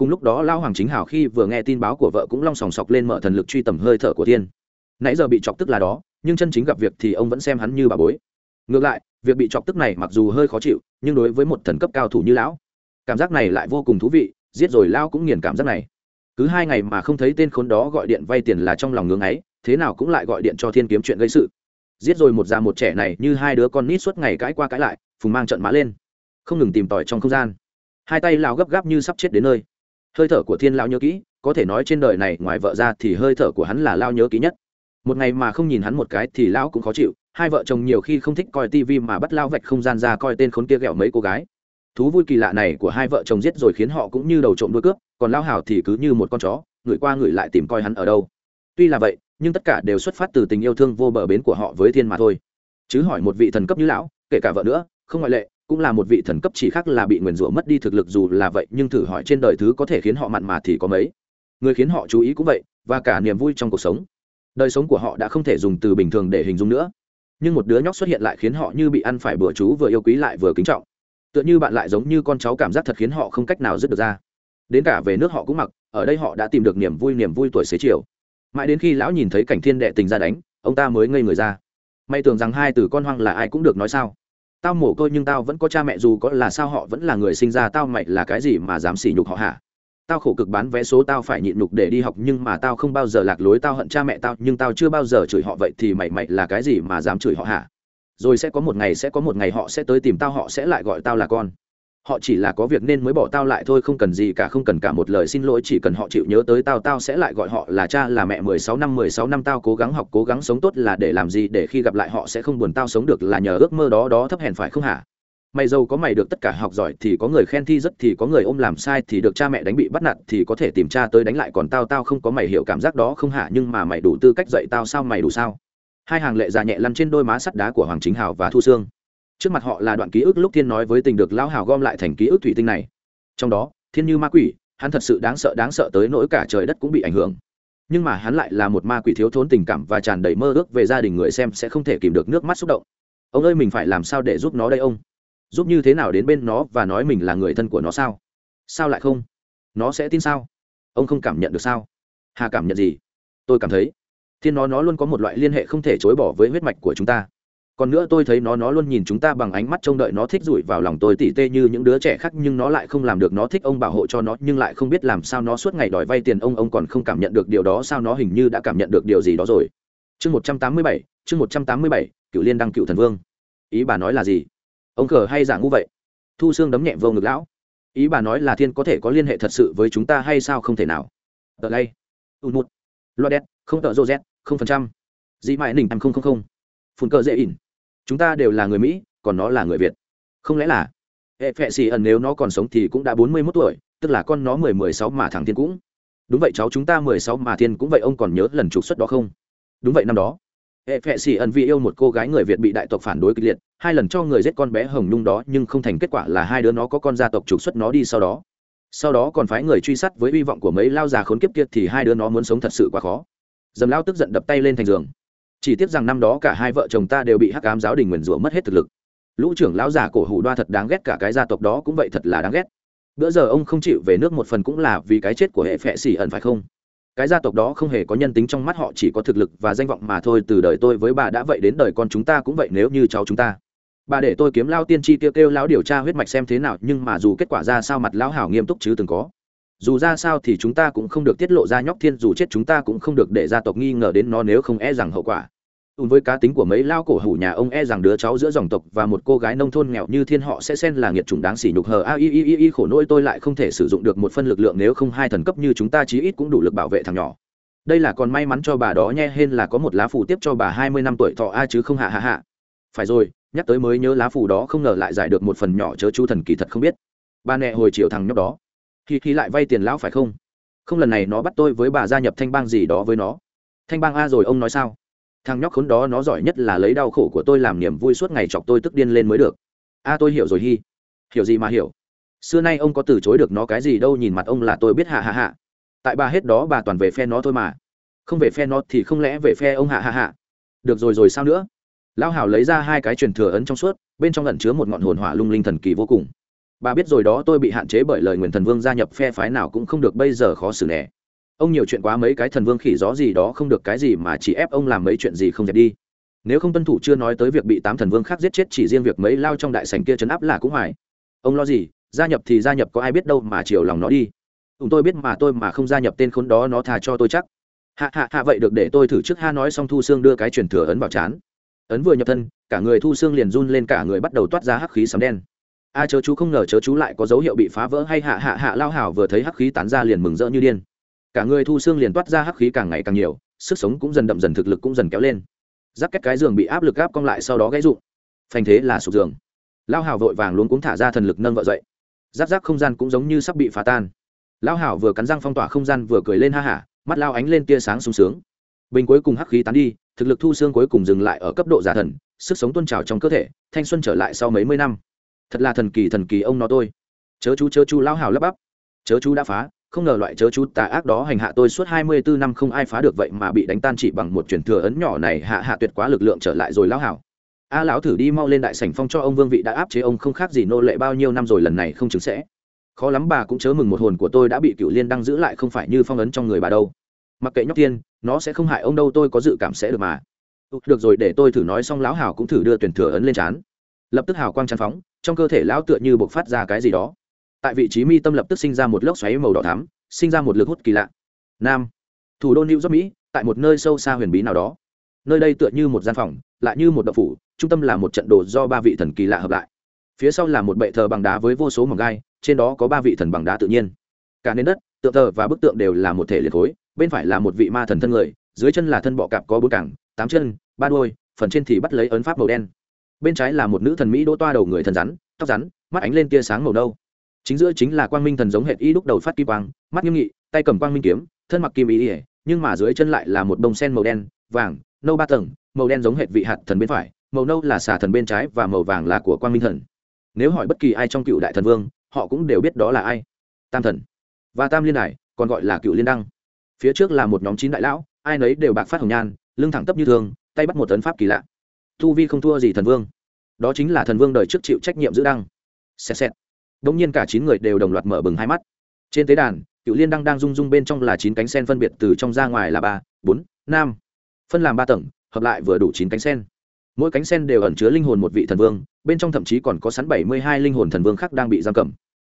cùng lúc đó lao hoàng chính hảo khi vừa nghe tin báo của vợ cũng long sòng sọc lên mở thần lực truy tầm hơi thở của thiên. Nãy giờ bị chọc tức là đó, nhưng chân chính gặp việc thì ông vẫn xem hắn như bà bối. Ngược lại, việc bị chọc tức này mặc dù hơi khó chịu, nhưng đối với một thần cấp cao thủ như lão, cảm giác này lại vô cùng thú vị, giết rồi lao cũng nghiền cảm giác này. Cứ hai ngày mà không thấy tên khốn đó gọi điện vay tiền là trong lòng ngưỡng ấy, thế nào cũng lại gọi điện cho thiên kiếm chuyện gây sự. Giết rồi một già một trẻ này như hai đứa con nít suốt ngày cãi qua cãi lại phùng mang trận mã lên. Không ngừng tìm tòi trong không gian. Hai tay lao gấp gáp như sắp chết đến nơi hơi thở của thiên lao nhớ kỹ, có thể nói trên đời này ngoài vợ ra thì hơi thở của hắn là lao nhớ kỹ nhất. Một ngày mà không nhìn hắn một cái thì lão cũng khó chịu, hai vợ chồng nhiều khi không thích coi tivi mà bắt lao vạch không gian ra coi tên khốn kia ghẹo mấy cô gái. Thú vui kỳ lạ này của hai vợ chồng giết rồi khiến họ cũng như đầu trộm đuôi cướp, còn lao hào thì cứ như một con chó, người qua người lại tìm coi hắn ở đâu. Tuy là vậy, nhưng tất cả đều xuất phát từ tình yêu thương vô bờ bến của họ với thiên mà thôi. Chứ hỏi một vị thần cấp như lão, kể cả vợ nữa, không ngoại lệ cũng là một vị thần cấp chỉ khác là bị nguyền rủa mất đi thực lực dù là vậy, nhưng thử hỏi trên đời thứ có thể khiến họ mặn mà thì có mấy? Người khiến họ chú ý cũng vậy, và cả niềm vui trong cuộc sống. Đời sống của họ đã không thể dùng từ bình thường để hình dung nữa. Nhưng một đứa nhóc xuất hiện lại khiến họ như bị ăn phải bữa chú vừa yêu quý lại vừa kính trọng. Tựa như bạn lại giống như con cháu cảm giác thật khiến họ không cách nào dứt được ra. Đến cả về nước họ cũng mặc, ở đây họ đã tìm được niềm vui niềm vui tuổi xế chiều. Mãi đến khi lão nhìn thấy cảnh thiên đệ tình ra đánh, ông ta mới ngây người ra. May tưởng rằng hai từ con hoang là ai cũng được nói sao? Tao mổ côi nhưng tao vẫn có cha mẹ dù có là sao họ vẫn là người sinh ra, tao mày là cái gì mà dám sỉ nhục họ hả? Tao khổ cực bán vé số tao phải nhịn nhục để đi học nhưng mà tao không bao giờ lạc lối, tao hận cha mẹ tao nhưng tao chưa bao giờ chửi họ vậy thì mày mày là cái gì mà dám chửi họ hả? Rồi sẽ có một ngày sẽ có một ngày họ sẽ tới tìm tao, họ sẽ lại gọi tao là con họ chỉ là có việc nên mới bỏ tao lại thôi, không cần gì cả, không cần cả một lời xin lỗi, chỉ cần họ chịu nhớ tới tao tao sẽ lại gọi họ là cha, là mẹ. Mười sáu năm, mười sáu năm tao cố gắng học, cố gắng sống tốt là để làm gì? Để khi gặp lại họ sẽ không buồn tao sống được là nhờ ước mơ đó đó thấp hèn phải không hả? Mày giàu có mày được tất cả học giỏi thì có người khen thi rất, thì có người ôm làm sai thì được cha mẹ đánh bị bắt nạt thì có thể tìm cha tới đánh lại, còn tao tao không có mày hiểu cảm giác đó không hả? Nhưng mà mày đủ tư cách dạy tao sao, mày đủ sao? Hai hàng lệ già nhẹ lăn trên đôi má sắt đá của hoàng chính hào và thu sương trước mặt họ là đoạn ký ức lúc thiên nói với tình được lão hào gom lại thành ký ức thủy tinh này. Trong đó, thiên như ma quỷ, hắn thật sự đáng sợ đáng sợ tới nỗi cả trời đất cũng bị ảnh hưởng. Nhưng mà hắn lại là một ma quỷ thiếu thốn tình cảm và tràn đầy mơ ước về gia đình người xem sẽ không thể kìm được nước mắt xúc động. Ông ơi, mình phải làm sao để giúp nó đây ông? Giúp như thế nào đến bên nó và nói mình là người thân của nó sao? Sao lại không? Nó sẽ tin sao? Ông không cảm nhận được sao? Hà cảm nhận gì? Tôi cảm thấy, thiên nó nó luôn có một loại liên hệ không thể chối bỏ với huyết mạch của chúng ta còn nữa tôi thấy nó nó luôn nhìn chúng ta bằng ánh mắt trông đợi nó thích rủi vào lòng tôi tỉ tê như những đứa trẻ khác, nhưng nó lại không làm được, nó thích ông bảo hộ cho nó, nhưng lại không biết làm sao nó suốt ngày đòi vay tiền. Ông ông còn không cảm nhận được điều đó, sao nó hình như đã cảm nhận được điều gì đó rồi? Chương một trăm tám mươi bảy, chương một trăm tám mươi bảy, cựu liên đăng cựu thần vương. Ý bà nói là gì? Ông cờ hay giả ngu vậy? Thu xương đấm nhẹ vô ngực lão. Ý bà nói là thiên có thể có liên hệ thật sự với chúng ta hay sao không thể nào? Tờ lay. Ùn một loa đen không tờ rô z không phần trăm. Dị mãi nỉnh không không không. Phun cờ dễ ỉn chúng ta đều là người mỹ, còn nó là người việt. Không lẽ là? Hệ phệ xì ẩn nếu nó còn sống thì cũng đã bốn mươi mốt tuổi, tức là con nó mười mười sáu mà thằng thiên cũng. Đúng vậy, cháu chúng ta mười sáu mà thiên cũng vậy, ông còn nhớ lần trục xuất đó không? Đúng vậy, năm đó. Hệ phệ xì ẩn vì yêu một cô gái người việt bị đại tộc phản đối kịch liệt, hai lần cho người giết con bé hồng nhung đó, nhưng không thành kết quả là hai đứa nó có con gia tộc trục xuất nó đi sau đó. Sau đó còn phái người truy sát với hy vọng của mấy lao già khốn kiếp kia thì hai đứa nó muốn sống thật sự quá khó. Dầm lao tức giận đập tay lên thành giường chỉ tiếc rằng năm đó cả hai vợ chồng ta đều bị hắc ám giáo đình nguyền rủa mất hết thực lực. Lũ trưởng lão già cổ hủ đoa thật đáng ghét cả cái gia tộc đó cũng vậy thật là đáng ghét. Bữa giờ ông không chịu về nước một phần cũng là vì cái chết của hệ phệ xỉ ẩn phải không? Cái gia tộc đó không hề có nhân tính trong mắt họ, chỉ có thực lực và danh vọng mà thôi, từ đời tôi với bà đã vậy đến đời con chúng ta cũng vậy nếu như cháu chúng ta. Bà để tôi kiếm lao tiên tri kêu kêu lão điều tra huyết mạch xem thế nào, nhưng mà dù kết quả ra sao mặt lão hảo nghiêm túc chứ từng có dù ra sao thì chúng ta cũng không được tiết lộ ra nhóc thiên, dù chết chúng ta cũng không được để gia tộc nghi ngờ đến nó nếu không e rằng hậu quả. Ùn với cá tính của mấy lao cổ hủ nhà ông e rằng đứa cháu giữa dòng tộc và một cô gái nông thôn nghèo như thiên họ sẽ xen là nghiệt chủng đáng sỉ nhục hờ. A, i i i i, khổ nỗi tôi lại không thể sử dụng được một phân lực lượng nếu không hai thần cấp như chúng ta chí ít cũng đủ lực bảo vệ thằng nhỏ. Đây là còn may mắn cho bà đó nhé, hên là có một lá phù tiếp cho bà hai mươi năm tuổi thọ a chứ không hạ hạ hạ. Phải rồi, nhắc tới mới nhớ lá phù đó không ngờ lại giải được một phần nhỏ chớ chú thần kỳ thật không biết. Ba mẹ hồi chiều thằng nhóc đó khi khi lại vay tiền lão phải không? Không lần này nó bắt tôi với bà gia nhập thanh bang gì đó với nó. Thanh bang a rồi, ông nói sao? Thằng nhóc khốn đó, nó giỏi nhất là lấy đau khổ của tôi làm niềm vui suốt ngày chọc tôi tức điên lên mới được. A, tôi hiểu rồi, hi. Hiểu gì mà hiểu? Xưa nay ông có từ chối được nó cái gì đâu, nhìn mặt ông là tôi biết hạ hạ hạ tại bà hết đó, bà toàn về phe nó thôi mà. Không về phe nó thì không lẽ về phe ông hạ hạ hạ được rồi rồi sao nữa? Lão hảo lấy ra hai cái truyền thừa ấn trong suốt, bên trong ẩn chứa một ngọn hồn hỏa lung linh thần kỳ vô cùng bà biết rồi đó, tôi bị hạn chế bởi lời nguyền thần vương gia nhập phe phái nào cũng không được bây giờ khó xử nè. Ông nhiều chuyện quá mấy cái thần vương khỉ gió gì đó không được cái gì mà chỉ ép ông làm mấy chuyện gì không dẹp đi. Nếu không tuân thủ chưa nói tới việc bị tám thần vương khác giết chết, chỉ riêng việc mấy lao trong đại sành kia chấn áp là cũng hoài. Ông lo gì? Gia nhập thì gia nhập, có ai biết đâu mà chiều lòng nó đi. Chúng tôi biết mà, tôi mà không gia nhập tên khốn đó, nó thà cho tôi chắc. Hạ hạ hạ, vậy được để tôi thử trước, ha, nói xong thu xương đưa cái truyền thừa ấn vào chán. Ấn vừa nhập thân, cả người thu xương liền run lên, cả người bắt đầu toát ra hắc khí sấm đen a chớ chú không ngờ chớ chú lại có dấu hiệu bị phá vỡ hay hạ hạ hạ lao hảo vừa thấy hắc khí tán ra liền mừng rỡ như điên. Cả người thu xương liền toát ra hắc khí càng ngày càng nhiều, sức sống cũng dần đậm dần thực lực cũng dần kéo lên. Giáp cách cái giường bị áp lực gáp cong lại sau đó gãy rụng. Phanh thế là sụp giường. Lao hảo vội vàng luôn cũng thả ra thần lực nâng vợ dậy. Giáp giáp không gian cũng giống như sắp bị phá tan. Lao hảo vừa cắn răng phong tỏa không gian vừa cười lên ha hả, mắt lao ánh lên tia sáng sung sướng. Bình cuối cùng hắc khí tán đi, thực lực thu xương cuối cùng dừng lại ở cấp độ giả thần, sức sống tuôn trào trong cơ thể, thanh xuân trở lại sau mấy mươi năm thật là thần kỳ thần kỳ ông nó tôi. Chớ chú chớ chú lao hảo lắp bắp. Chớ chú đã phá, không ngờ loại chớ chú tà ác đó hành hạ tôi suốt hai mươi bốn năm không ai phá được vậy mà bị đánh tan chỉ bằng một truyền thừa ấn nhỏ này hạ hạ tuyệt quá lực lượng trở lại rồi lão hảo a à, lão thử đi mau lên đại sảnh phong cho ông vương vị đã áp chế ông không khác gì nô lệ bao nhiêu năm rồi lần này không chứng sẽ. Khó lắm bà cũng chớ mừng một hồn của tôi đã bị cựu liên đăng giữ lại không phải như phong ấn trong người bà đâu. Mặc kệ nhóc tiên, nó sẽ không hại ông đâu, tôi có dự cảm sẽ được mà. Ừ, được rồi, để tôi thử nói xong lão hảo cũng thử đưa tuyển thừa ấn lên trán lập tức hào quang chắn phóng trong cơ thể lão tựa như bộc phát ra cái gì đó. Tại vị trí mi tâm lập tức sinh ra một lốc xoáy màu đỏ thắm, sinh ra một lực hút kỳ lạ. Nam, thủ đô new york, mỹ, tại một nơi sâu xa huyền bí nào đó. Nơi đây tựa như một gian phòng, lại như một đậu phủ, trung tâm là một trận đồ do ba vị thần kỳ lạ hợp lại. Phía sau là một bệ thờ bằng đá với vô số mỏng gai, trên đó có ba vị thần bằng đá tự nhiên. Cả nền đất, tượng thờ và bức tượng đều là một thể liệt khối, bên phải là một vị ma thần thân người, dưới chân là thân bọ cạp có bốn cẳng, tám chân, ba đôi phần trên thì bắt lấy ấn pháp màu đen bên trái là một nữ thần mỹ đỗ toa đầu người thần rắn, tóc rắn, mắt ánh lên tia sáng màu nâu. Chính giữa chính là quang minh thần giống hệt y đúc đầu phát kim quang, mắt nghiêm nghị, tay cầm quang minh kiếm, thân mặc kim ý ỉa nhưng mà dưới chân lại là một bông sen màu đen, vàng, nâu ba tầng, màu đen giống hệt vị hạt thần bên phải, màu nâu là xà thần bên trái và màu vàng là của quang minh thần. Nếu hỏi bất kỳ ai trong cựu đại thần vương, họ cũng đều biết đó là ai. Tam thần và tam liên đài, còn gọi là cựu liên đăng. Phía trước là một nhóm chín đại lão, ai nấy đều bạc phát hồng nhan, lưng thẳng tấp như thường tay bắt một tấn pháp kỳ lạ tu vi không thua gì thần vương. Đó chính là thần vương đời trước chịu trách nhiệm giữ đăng. Xẹt xẹt. Đông nhiên cả chín người đều đồng loạt mở bừng hai mắt. Trên tế đàn, cựu liên đăng đang rung rung bên trong là chín cánh sen phân biệt từ trong ra ngoài là ba, bốn, năm. Phân làm ba tầng, hợp lại vừa đủ chín cánh sen. Mỗi cánh sen đều ẩn chứa linh hồn một vị thần vương, bên trong thậm chí còn có sẵn bảy mươi hai linh hồn thần vương khác đang bị giam cầm.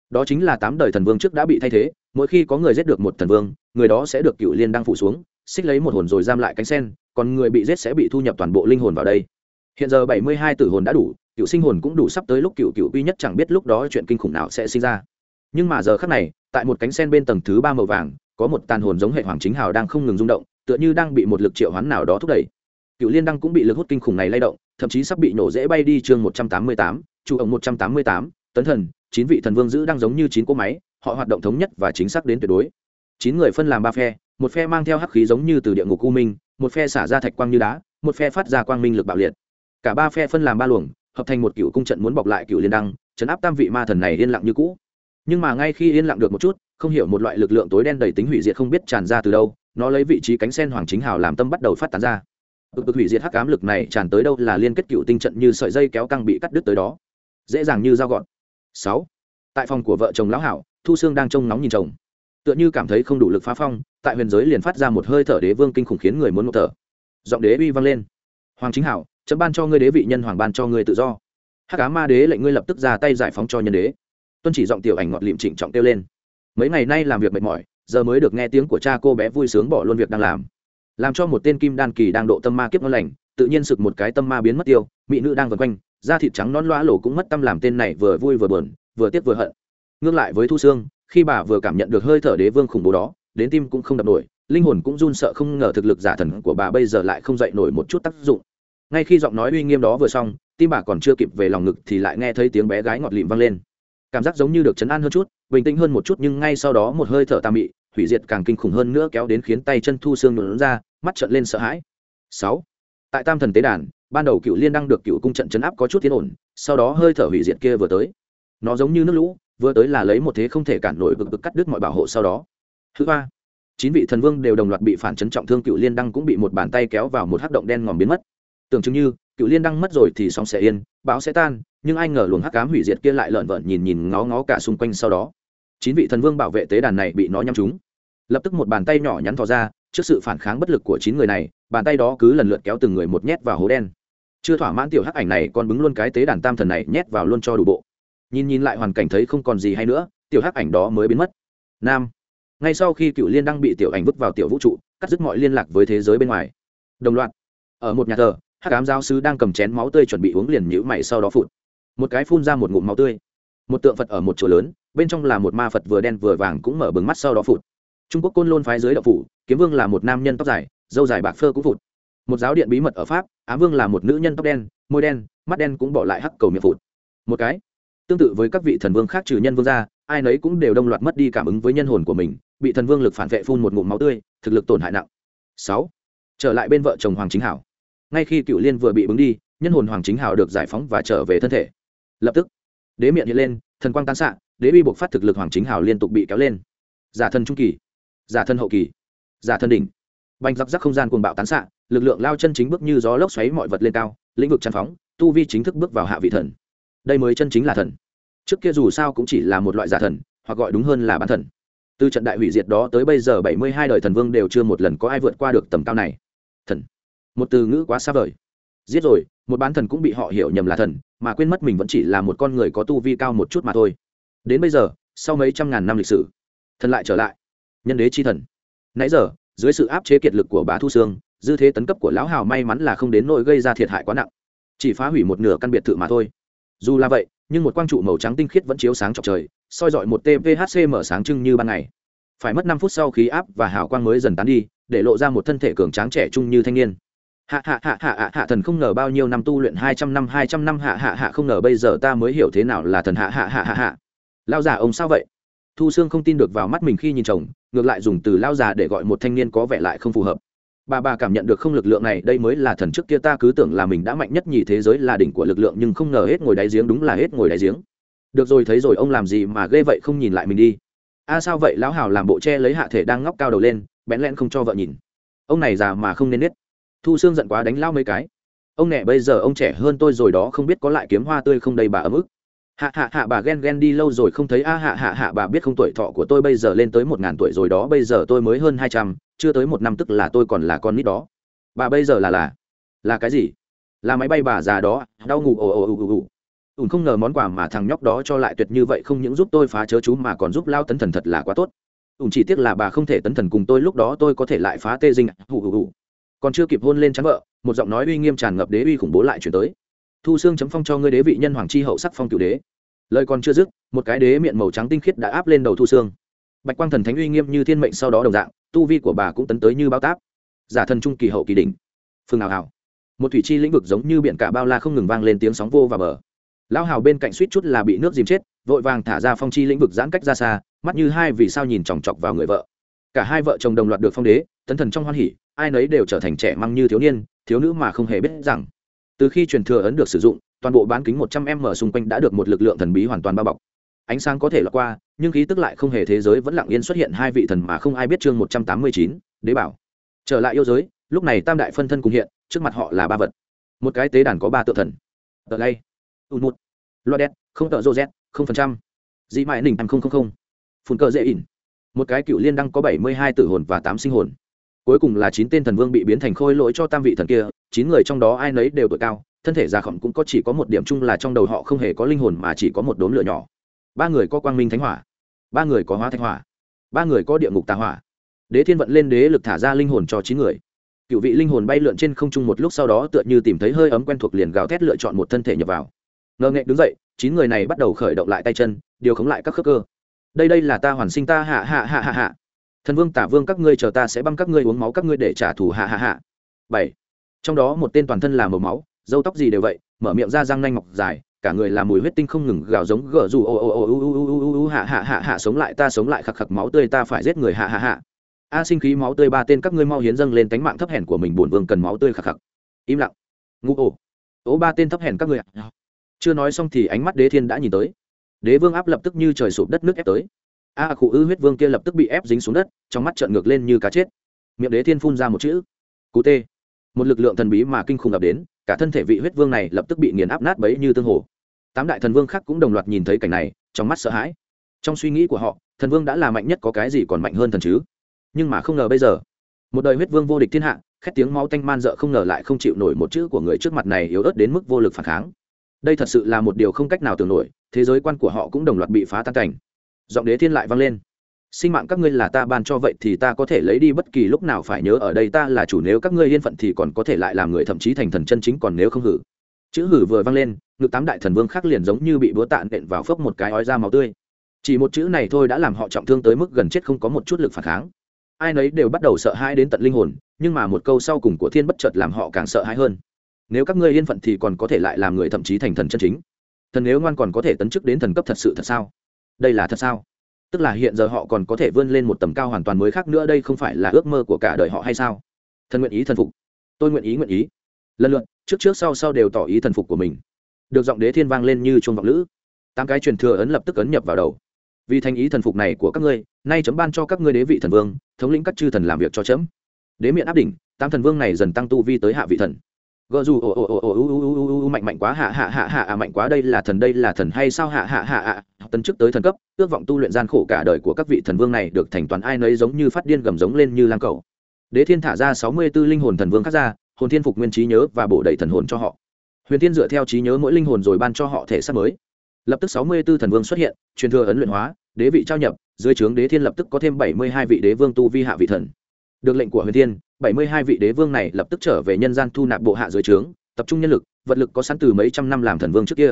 Đó chính là tám đời thần vương trước đã bị thay thế, mỗi khi có người giết được một thần vương, người đó sẽ được cựu liên đăng phủ xuống, xích lấy một hồn rồi giam lại cánh sen, còn người bị giết sẽ bị thu nhập toàn bộ linh hồn vào đây hiện giờ bảy mươi hai tử hồn đã đủ, cựu sinh hồn cũng đủ sắp tới lúc cựu cựu uy nhất chẳng biết lúc đó chuyện kinh khủng nào sẽ sinh ra. Nhưng mà giờ khắc này, tại một cánh sen bên tầng thứ ba màu vàng, có một tàn hồn giống hệ hoàng chính hào đang không ngừng rung động, tựa như đang bị một lực triệu hoán nào đó thúc đẩy. Cựu liên đăng cũng bị lực hút kinh khủng này lay động, thậm chí sắp bị nổ dễ bay đi chương một trăm tám mươi tám chủ ổng một trăm tám mươi tám, tấn thần, chín vị thần vương giữ đang giống như chín cỗ máy, họ hoạt động thống nhất và chính xác đến tuyệt đối. Chín người phân làm ba phe, một phe mang theo hắc khí giống như từ địa ngục u minh, một phe xả ra thạch quang như đá, một phe phát ra quang minh lực bạo liệt cả ba phe phân làm ba luồng, hợp thành một cựu cung trận muốn bọc lại cựu liên đăng, chấn áp tam vị ma thần này yên lặng như cũ. Nhưng mà ngay khi yên lặng được một chút, không hiểu một loại lực lượng tối đen đầy tính hủy diệt không biết tràn ra từ đâu, nó lấy vị trí cánh sen hoàng chính hào làm tâm bắt đầu phát tán ra. Cực cực hủy diệt hắc ám lực này tràn tới đâu là liên kết cựu tinh trận như sợi dây kéo căng bị cắt đứt tới đó. Dễ dàng như dao gọn sáu. Tại phòng của vợ chồng lão hảo, thu sương đang trông nóng nhìn chồng. Tựa như cảm thấy không đủ lực phá phong, tại huyền giới liền phát ra một hơi thở đế vương kinh khủng khiến người muốn một thở. Giọng đế uy vang lên. Hoàng chính hảo chấm ban cho ngươi đế vị nhân hoàng ban cho ngươi tự do. Hắc cá ma đế lệnh ngươi lập tức ra tay giải phóng cho nhân đế. Tuân chỉ giọng tiểu ảnh ngọt lịm trịnh trọng kêu lên. Mấy ngày nay làm việc mệt mỏi, giờ mới được nghe tiếng của cha cô bé vui sướng bỏ luôn việc đang làm. Làm cho một tên kim đan kỳ đang độ tâm ma kiếp ngon lành, tự nhiên sực một cái tâm ma biến mất tiêu, mỹ nữ đang vần quanh, da thịt trắng non loa lổ cũng mất tâm làm tên này vừa vui vừa buồn, vừa tiếc vừa hận. Ngược lại với thu sương, khi bà vừa cảm nhận được hơi thở đế vương khủng bố đó, đến tim cũng không đập nổi, linh hồn cũng run sợ không ngờ thực lực giả thần của bà bây giờ lại không dậy nổi một chút tác dụng ngay khi giọng nói uy nghiêm đó vừa xong, tim bà còn chưa kịp về lòng ngực thì lại nghe thấy tiếng bé gái ngọt lịm vang lên. Cảm giác giống như được chấn an hơn chút, bình tĩnh hơn một chút nhưng ngay sau đó một hơi thở tà mị, hủy diệt càng kinh khủng hơn nữa kéo đến khiến tay chân thu xương nhuộn ra, mắt trợn lên sợ hãi. Sáu. Tại tam thần tế đàn, ban đầu cựu liên đăng được cựu cung trận chấn áp có chút tiến ổn, sau đó hơi thở hủy diệt kia vừa tới. Nó giống như nước lũ, vừa tới là lấy một thế không thể cản nổi bực bực cắt đứt mọi bảo hộ sau đó. Thứ ba. Chín vị thần vương đều đồng loạt bị phản chấn trọng thương cựu liên đăng cũng bị một bàn tay kéo vào một hắc động đen ngòm biến mất tưởng chừng như, cựu liên đăng mất rồi thì sóng sẽ yên, bão sẽ tan, nhưng ai ngờ luồng hắc cám hủy diệt kia lại lợn vợn nhìn nhìn ngó ngó cả xung quanh sau đó. Chín vị thần vương bảo vệ tế đàn này bị nó nhắm trúng. Lập tức một bàn tay nhỏ nhắn thò ra, trước sự phản kháng bất lực của chín người này, bàn tay đó cứ lần lượt kéo từng người một nhét vào hố đen. Chưa thỏa mãn tiểu hắc ảnh này, còn bứng luôn cái tế đàn tam thần này nhét vào luôn cho đủ bộ. Nhìn nhìn lại hoàn cảnh thấy không còn gì hay nữa, tiểu hắc ảnh đó mới biến mất. Nam. Ngay sau khi cựu liên đăng bị tiểu ảnh vứt vào tiểu vũ trụ, cắt dứt mọi liên lạc với thế giới bên ngoài. Đồng loạt. Ở một nhà thờ hắc ám giáo sứ đang cầm chén máu tươi chuẩn bị uống liền nhữ mày sau đó phụt. Một cái phun ra một ngụm máu tươi. Một tượng phật ở một chỗ lớn, bên trong là một ma phật vừa đen vừa vàng cũng mở bừng mắt sau đó phụt. Trung quốc côn lôn phái dưới đậu phủ, kiếm vương là một nam nhân tóc dài, dâu dài bạc phơ cũng phụt. Một giáo điện bí mật ở pháp á vương là một nữ nhân tóc đen, môi đen, mắt đen cũng bỏ lại hắc cầu miệng phụt. Một cái, tương tự với các vị thần vương khác trừ nhân vương ra, ai nấy cũng đều đồng loạt mất đi cảm ứng với nhân hồn của mình, bị thần vương lực phản vệ phun một ngụm máu tươi, thực lực tổn hại nặng. Sáu, trở lại bên vợ chồng hoàng chính hảo ngay khi cựu liên vừa bị bứng đi, nhân hồn hoàng chính hào được giải phóng và trở về thân thể. Lập tức, đế miệng hiện lên, thần quang tán xạ, đế bi buộc phát thực lực hoàng chính hào liên tục bị kéo lên. Giả thân trung kỳ, giả thân hậu kỳ, giả thân đỉnh. Bành giặc giặc không gian cuồng bạo tán xạ, lực lượng lao chân chính bước như gió lốc xoáy mọi vật lên cao, lĩnh vực tràn phóng, tu vi chính thức bước vào hạ vị thần. Đây mới chân chính là thần. Trước kia dù sao cũng chỉ là một loại giả thần, hoặc gọi đúng hơn là bán thần. Từ trận đại hủy diệt đó tới bây giờ bảy mươi hai đời thần vương đều chưa một lần có ai vượt qua được tầm cao này. Thần một từ ngữ quá xa vời. Giết rồi, một bán thần cũng bị họ hiểu nhầm là thần, mà quên mất mình vẫn chỉ là một con người có tu vi cao một chút mà thôi. Đến bây giờ, sau mấy trăm ngàn năm lịch sử, thần lại trở lại. Nhân đế chi thần. Nãy giờ, dưới sự áp chế kiệt lực của bá thu sương dư thế tấn cấp của lão hào may mắn là không đến nỗi gây ra thiệt hại quá nặng. Chỉ phá hủy một nửa căn biệt thự mà thôi. Dù là vậy, nhưng một quang trụ màu trắng tinh khiết vẫn chiếu sáng trọc trời, soi dọi một tvhc mở sáng trưng như ban ngày. Phải mất năm phút sau khí áp và hào quang mới dần tán đi, để lộ ra một thân thể cường tráng trẻ trung như thanh niên hạ hạ hạ hạ hạ hạ thần không ngờ bao nhiêu năm tu luyện hai trăm năm, hai trăm năm, hạ hạ hạ không ngờ bây giờ ta mới hiểu thế nào là thần hạ hạ hạ hạ hạ. Lao già ông sao vậy? Thu sương không tin được vào mắt mình khi nhìn chồng, ngược lại dùng từ lao già để gọi một thanh niên có vẻ lại không phù hợp. Bà bà cảm nhận được không lực lượng này, đây mới là thần trước kia ta cứ tưởng là mình đã mạnh nhất nhì thế giới là đỉnh của lực lượng nhưng không ngờ hết ngồi đáy giếng đúng là hết ngồi đáy giếng. Được rồi, thấy rồi, ông làm gì mà ghê vậy không nhìn lại mình đi. A à, sao vậy? Lão hào làm bộ che lấy hạ thể đang ngóc cao đầu lên, bẽn lẽn không cho vợ nhìn. Ông này già mà không nên biết thu xương giận quá đánh lao mấy cái. Ông nẹ bây giờ ông trẻ hơn tôi rồi đó, không biết có lại kiếm hoa tươi không đây bà ấm ức. Hạ hạ hạ, bà ghen ghen đi lâu rồi không thấy. A, hạ hạ hạ, bà biết không, tuổi thọ của tôi bây giờ lên tới một ngàn tuổi rồi đó, bây giờ tôi mới hơn hai trăm, chưa tới một năm tức là tôi còn là con nít đó. Bà bây giờ là là là cái gì? Là máy bay bà già đó, đau ngủ, ồ ồ ồ ồ ồ. Ùn không ngờ món quà mà thằng nhóc đó cho lại tuyệt như vậy không những giúp tôi phá chớ chú mà còn giúp lao tấn thần thật là quá tốt. Ùn chỉ tiếc là bà không thể tấn thần cùng tôi, lúc đó tôi có thể lại phá tê dinh. Hù hù hù còn chưa kịp hôn lên trắng vợ, một giọng nói uy nghiêm tràn ngập đế uy khủng bố lại chuyển tới. Thu xương chấm phong cho ngươi đế vị nhân hoàng chi hậu sắc phong cửu đế. Lời còn chưa dứt, một cái đế miệng màu trắng tinh khiết đã áp lên đầu thu xương bạch quang thần thánh uy nghiêm như thiên mệnh sau đó đồng dạng, tu vi của bà cũng tấn tới như bao táp. Giả thần trung kỳ hậu kỳ đỉnh. Phương hào hào. Một thủy chi lĩnh vực giống như biển cả bao la không ngừng vang lên tiếng sóng vô và bờ. Lão hào bên cạnh suýt chút là bị nước dìm chết, vội vàng thả ra phong chi lĩnh vực giãn cách ra xa, mắt như hai vì sao nhìn chòng chọc vào người vợ. Cả hai vợ chồng đồng loạt được phong đế, tấn thần trong hoan hỉ ai nấy đều trở thành trẻ măng như thiếu niên, thiếu nữ mà không hề biết rằng. Từ khi truyền thừa ấn được sử dụng, toàn bộ bán kính một trăm m xung quanh đã được một lực lượng thần bí hoàn toàn bao bọc. Ánh sáng có thể lọt qua, nhưng khí tức lại không hề thế giới vẫn lặng yên xuất hiện hai vị thần mà không ai biết chương một trăm tám mươi chín, đế bảo. Trở lại yêu giới, lúc này tam đại phân thân cùng hiện, trước mặt họ là ba vật. Một cái tế đàn có ba tự thần. Tờ lay u một loa đen không tờ rô z không phần trăm. Dị mại nỉnh không không không. Phun cờ dễ ỉn. Một cái cựu liên đăng có bảy mươi hai tử hồn và tám sinh hồn cuối cùng là chín tên thần vương bị biến thành khôi lỗi cho tam vị thần kia, chín người trong đó ai nấy đều tuổi cao, thân thể già khổng cũng có chỉ có một điểm chung là trong đầu họ không hề có linh hồn mà chỉ có một đốm lửa nhỏ. Ba người có quang minh thánh hỏa, ba người có hóa thánh hỏa, ba người có địa ngục tà hỏa. Đế thiên vận lên đế lực thả ra linh hồn cho chín người. Cựu vị linh hồn bay lượn trên không trung một lúc sau đó tựa như tìm thấy hơi ấm quen thuộc liền gào thét lựa chọn một thân thể nhập vào. Ngờ nghệ đứng dậy, chín người này bắt đầu khởi động lại tay chân, điều khống lại các khớp cơ. Đây đây là ta hoàn sinh ta, hạ hạ hạ hạ hạ thần vương, tả vương các ngươi chờ ta sẽ băng các ngươi uống máu, các ngươi để trả thù hạ hạ hạ bảy. Trong đó một tên toàn thân là màu máu dâu tóc gì đều vậy, mở miệng ra răng nanh ngọc dài, cả người là mùi huyết tinh không ngừng gào giống gở dù ô ô ô ô u u hạ hạ hạ hạ, sống lại, ta sống lại, khặc khặc, máu tươi, ta phải giết người hạ hạ hạ a sinh khí, máu tươi, ba tên các ngươi mau hiến dâng lên tánh mạng thấp hèn của mình, bổn vương cần máu tươi, khặc khặc. Im lặng. Ngụ ổ ô, ba tên thấp hèn các ngươi chưa nói xong thì ánh mắt đế thiên đã nhìn tới. Đế vương áp lập tức như trời sụp đất, nước ép tới a à, cụ ư huyết vương kia lập tức bị ép dính xuống đất trong mắt trợn ngược lên như cá chết. Miệng đế thiên phun ra một chữ. Cú tê. Một lực lượng thần bí mà kinh khủng ập đến cả thân thể vị huyết vương này lập tức bị nghiền áp nát bấy như tương hồ. Tám đại thần vương khác cũng đồng loạt nhìn thấy cảnh này trong mắt sợ hãi. Trong suy nghĩ của họ thần vương đã là mạnh nhất có cái gì còn mạnh hơn thần chứ? Nhưng mà không ngờ bây giờ một đời huyết vương vô địch thiên hạ khét tiếng máu tanh man dợ không ngờ lại không chịu nổi một chữ của người trước mặt này yếu ớt đến mức vô lực phản kháng. Đây thật sự là một điều không cách nào tưởng nổi thế giới quan của họ cũng đồng loạt bị phá tan cảnh giọng đế thiên lại vang lên. Sinh mạng các ngươi là ta ban cho vậy thì ta có thể lấy đi bất kỳ lúc nào phải nhớ ở đây ta là chủ nếu các ngươi yên phận thì còn có thể lại làm người thậm chí thành thần chân chính còn nếu không hử. Chữ hử vừa vang lên ngực tám đại thần vương khác liền giống như bị búa tạ nện vào phốc một cái ói ra máu tươi. Chỉ một chữ này thôi đã làm họ trọng thương tới mức gần chết không có một chút lực phản kháng. Ai nấy đều bắt đầu sợ hãi đến tận linh hồn, nhưng mà một câu sau cùng của thiên bất chợt làm họ càng sợ hãi hơn. Nếu các ngươi yên phận thì còn có thể lại làm người thậm chí thành thần chân chính. Thần nếu ngoan còn có thể tấn chức đến thần cấp thật sự thật sao? Đây là thật sao? Tức là hiện giờ họ còn có thể vươn lên một tầm cao hoàn toàn mới khác nữa, đây không phải là ước mơ của cả đời họ hay sao? Thần nguyện ý thần phục. Tôi nguyện ý nguyện ý. Lần lượt, trước trước sau sau đều tỏ ý thần phục của mình. Được giọng đế thiên vang lên như chuông vọng lữ. Tám cái truyền thừa ấn lập tức ấn nhập vào đầu. Vì thành ý thần phục này của các ngươi, nay chấm ban cho các ngươi đế vị thần vương, thống lĩnh các chư thần làm việc cho chấm. Đế miệng áp đỉnh, tám thần vương này dần tăng tu vi tới hạ vị thần gờ dù, ồ ồ ồ ồ ồ ồ mạnh mạnh quá, hạ hạ hạ hạ à mạnh quá, đây là thần, đây là thần, hay sao, hạ hạ hạ ạ tấn chức tới thần cấp, ước vọng tu luyện gian khổ cả đời của các vị thần vương này được thành toàn ai nấy giống như phát điên gầm giống lên như lang cầu. Đế thiên thả ra sáu mươi 64 linh hồn thần vương khác ra, hồn thiên phục nguyên trí nhớ và bổ đầy thần hồn cho họ. Huyền thiên dựa theo trí nhớ mỗi linh hồn rồi ban cho họ thể xác mới. Lập tức sáu mươi 64 thần vương xuất hiện, truyền thừa ấn luyện hóa, đế vị trao nhập, dưới trướng đế thiên lập tức có thêm bảy mươi hai vị đế vương tu vi hạ vị thần. Được lệnh của huyền thiên bảy mươi hai vị đế vương này lập tức trở về nhân gian thu nạp bộ hạ dưới trướng, tập trung nhân lực, vật lực có sẵn từ mấy trăm năm làm thần vương trước kia.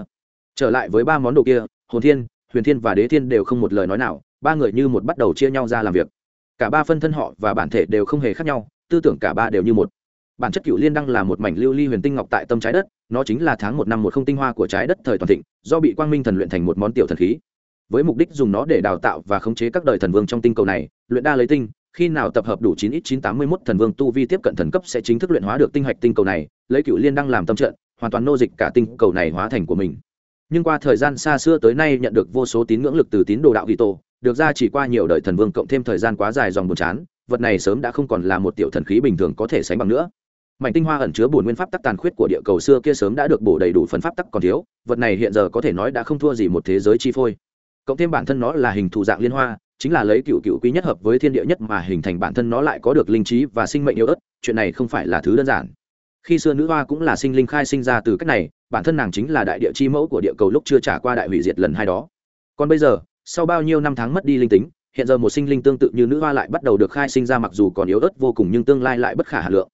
Trở lại với ba món đồ kia, hồn thiên, huyền thiên và đế thiên đều không một lời nói nào, ba người như một bắt đầu chia nhau ra làm việc. Cả ba phân thân họ và bản thể đều không hề khác nhau, tư tưởng cả ba đều như một. Bản chất cựu liên đăng là một mảnh lưu ly huyền tinh ngọc tại tâm trái đất, nó chính là tháng một năm một không tinh hoa của trái đất thời toàn thịnh, do bị quang minh thần luyện thành một món tiểu thần khí. Với mục đích dùng nó để đào tạo và khống chế các đời thần vương trong tinh cầu này, luyện đa lấy tinh khi nào tập hợp đủ chín ít chín tám mươi mốt thần vương tu vi tiếp cận thần cấp sẽ chính thức luyện hóa được tinh hạch tinh cầu này, lấy cựu liên đăng làm tâm trận, hoàn toàn nô dịch cả tinh cầu này hóa thành của mình. Nhưng qua thời gian xa xưa tới nay nhận được vô số tín ngưỡng lực từ tín đồ đạo ghi được ra chỉ qua nhiều đời thần vương cộng thêm thời gian quá dài dòng buồn chán, vật này sớm đã không còn là một tiểu thần khí bình thường có thể sánh bằng nữa. Mảnh tinh hoa ẩn chứa bổn nguyên pháp tắc tàn khuyết của địa cầu xưa kia sớm đã được bổ đầy đủ phần pháp tắc còn thiếu, vật này hiện giờ có thể nói đã không thua gì một thế giới chi phôi. Cộng thêm bản thân nó là hình thù dạng liên hoa chính là lấy cựu cựu quý nhất hợp với thiên địa nhất mà hình thành bản thân nó lại có được linh trí và sinh mệnh yếu ớt, chuyện này không phải là thứ đơn giản. Khi xưa nữ hoa cũng là sinh linh khai sinh ra từ cách này, bản thân nàng chính là đại địa chi mẫu của địa cầu lúc chưa trả qua đại hủy diệt lần hai đó. Còn bây giờ, sau bao nhiêu năm tháng mất đi linh tính, hiện giờ một sinh linh tương tự như nữ hoa lại bắt đầu được khai sinh ra mặc dù còn yếu ớt vô cùng nhưng tương lai lại bất khả hà lượng.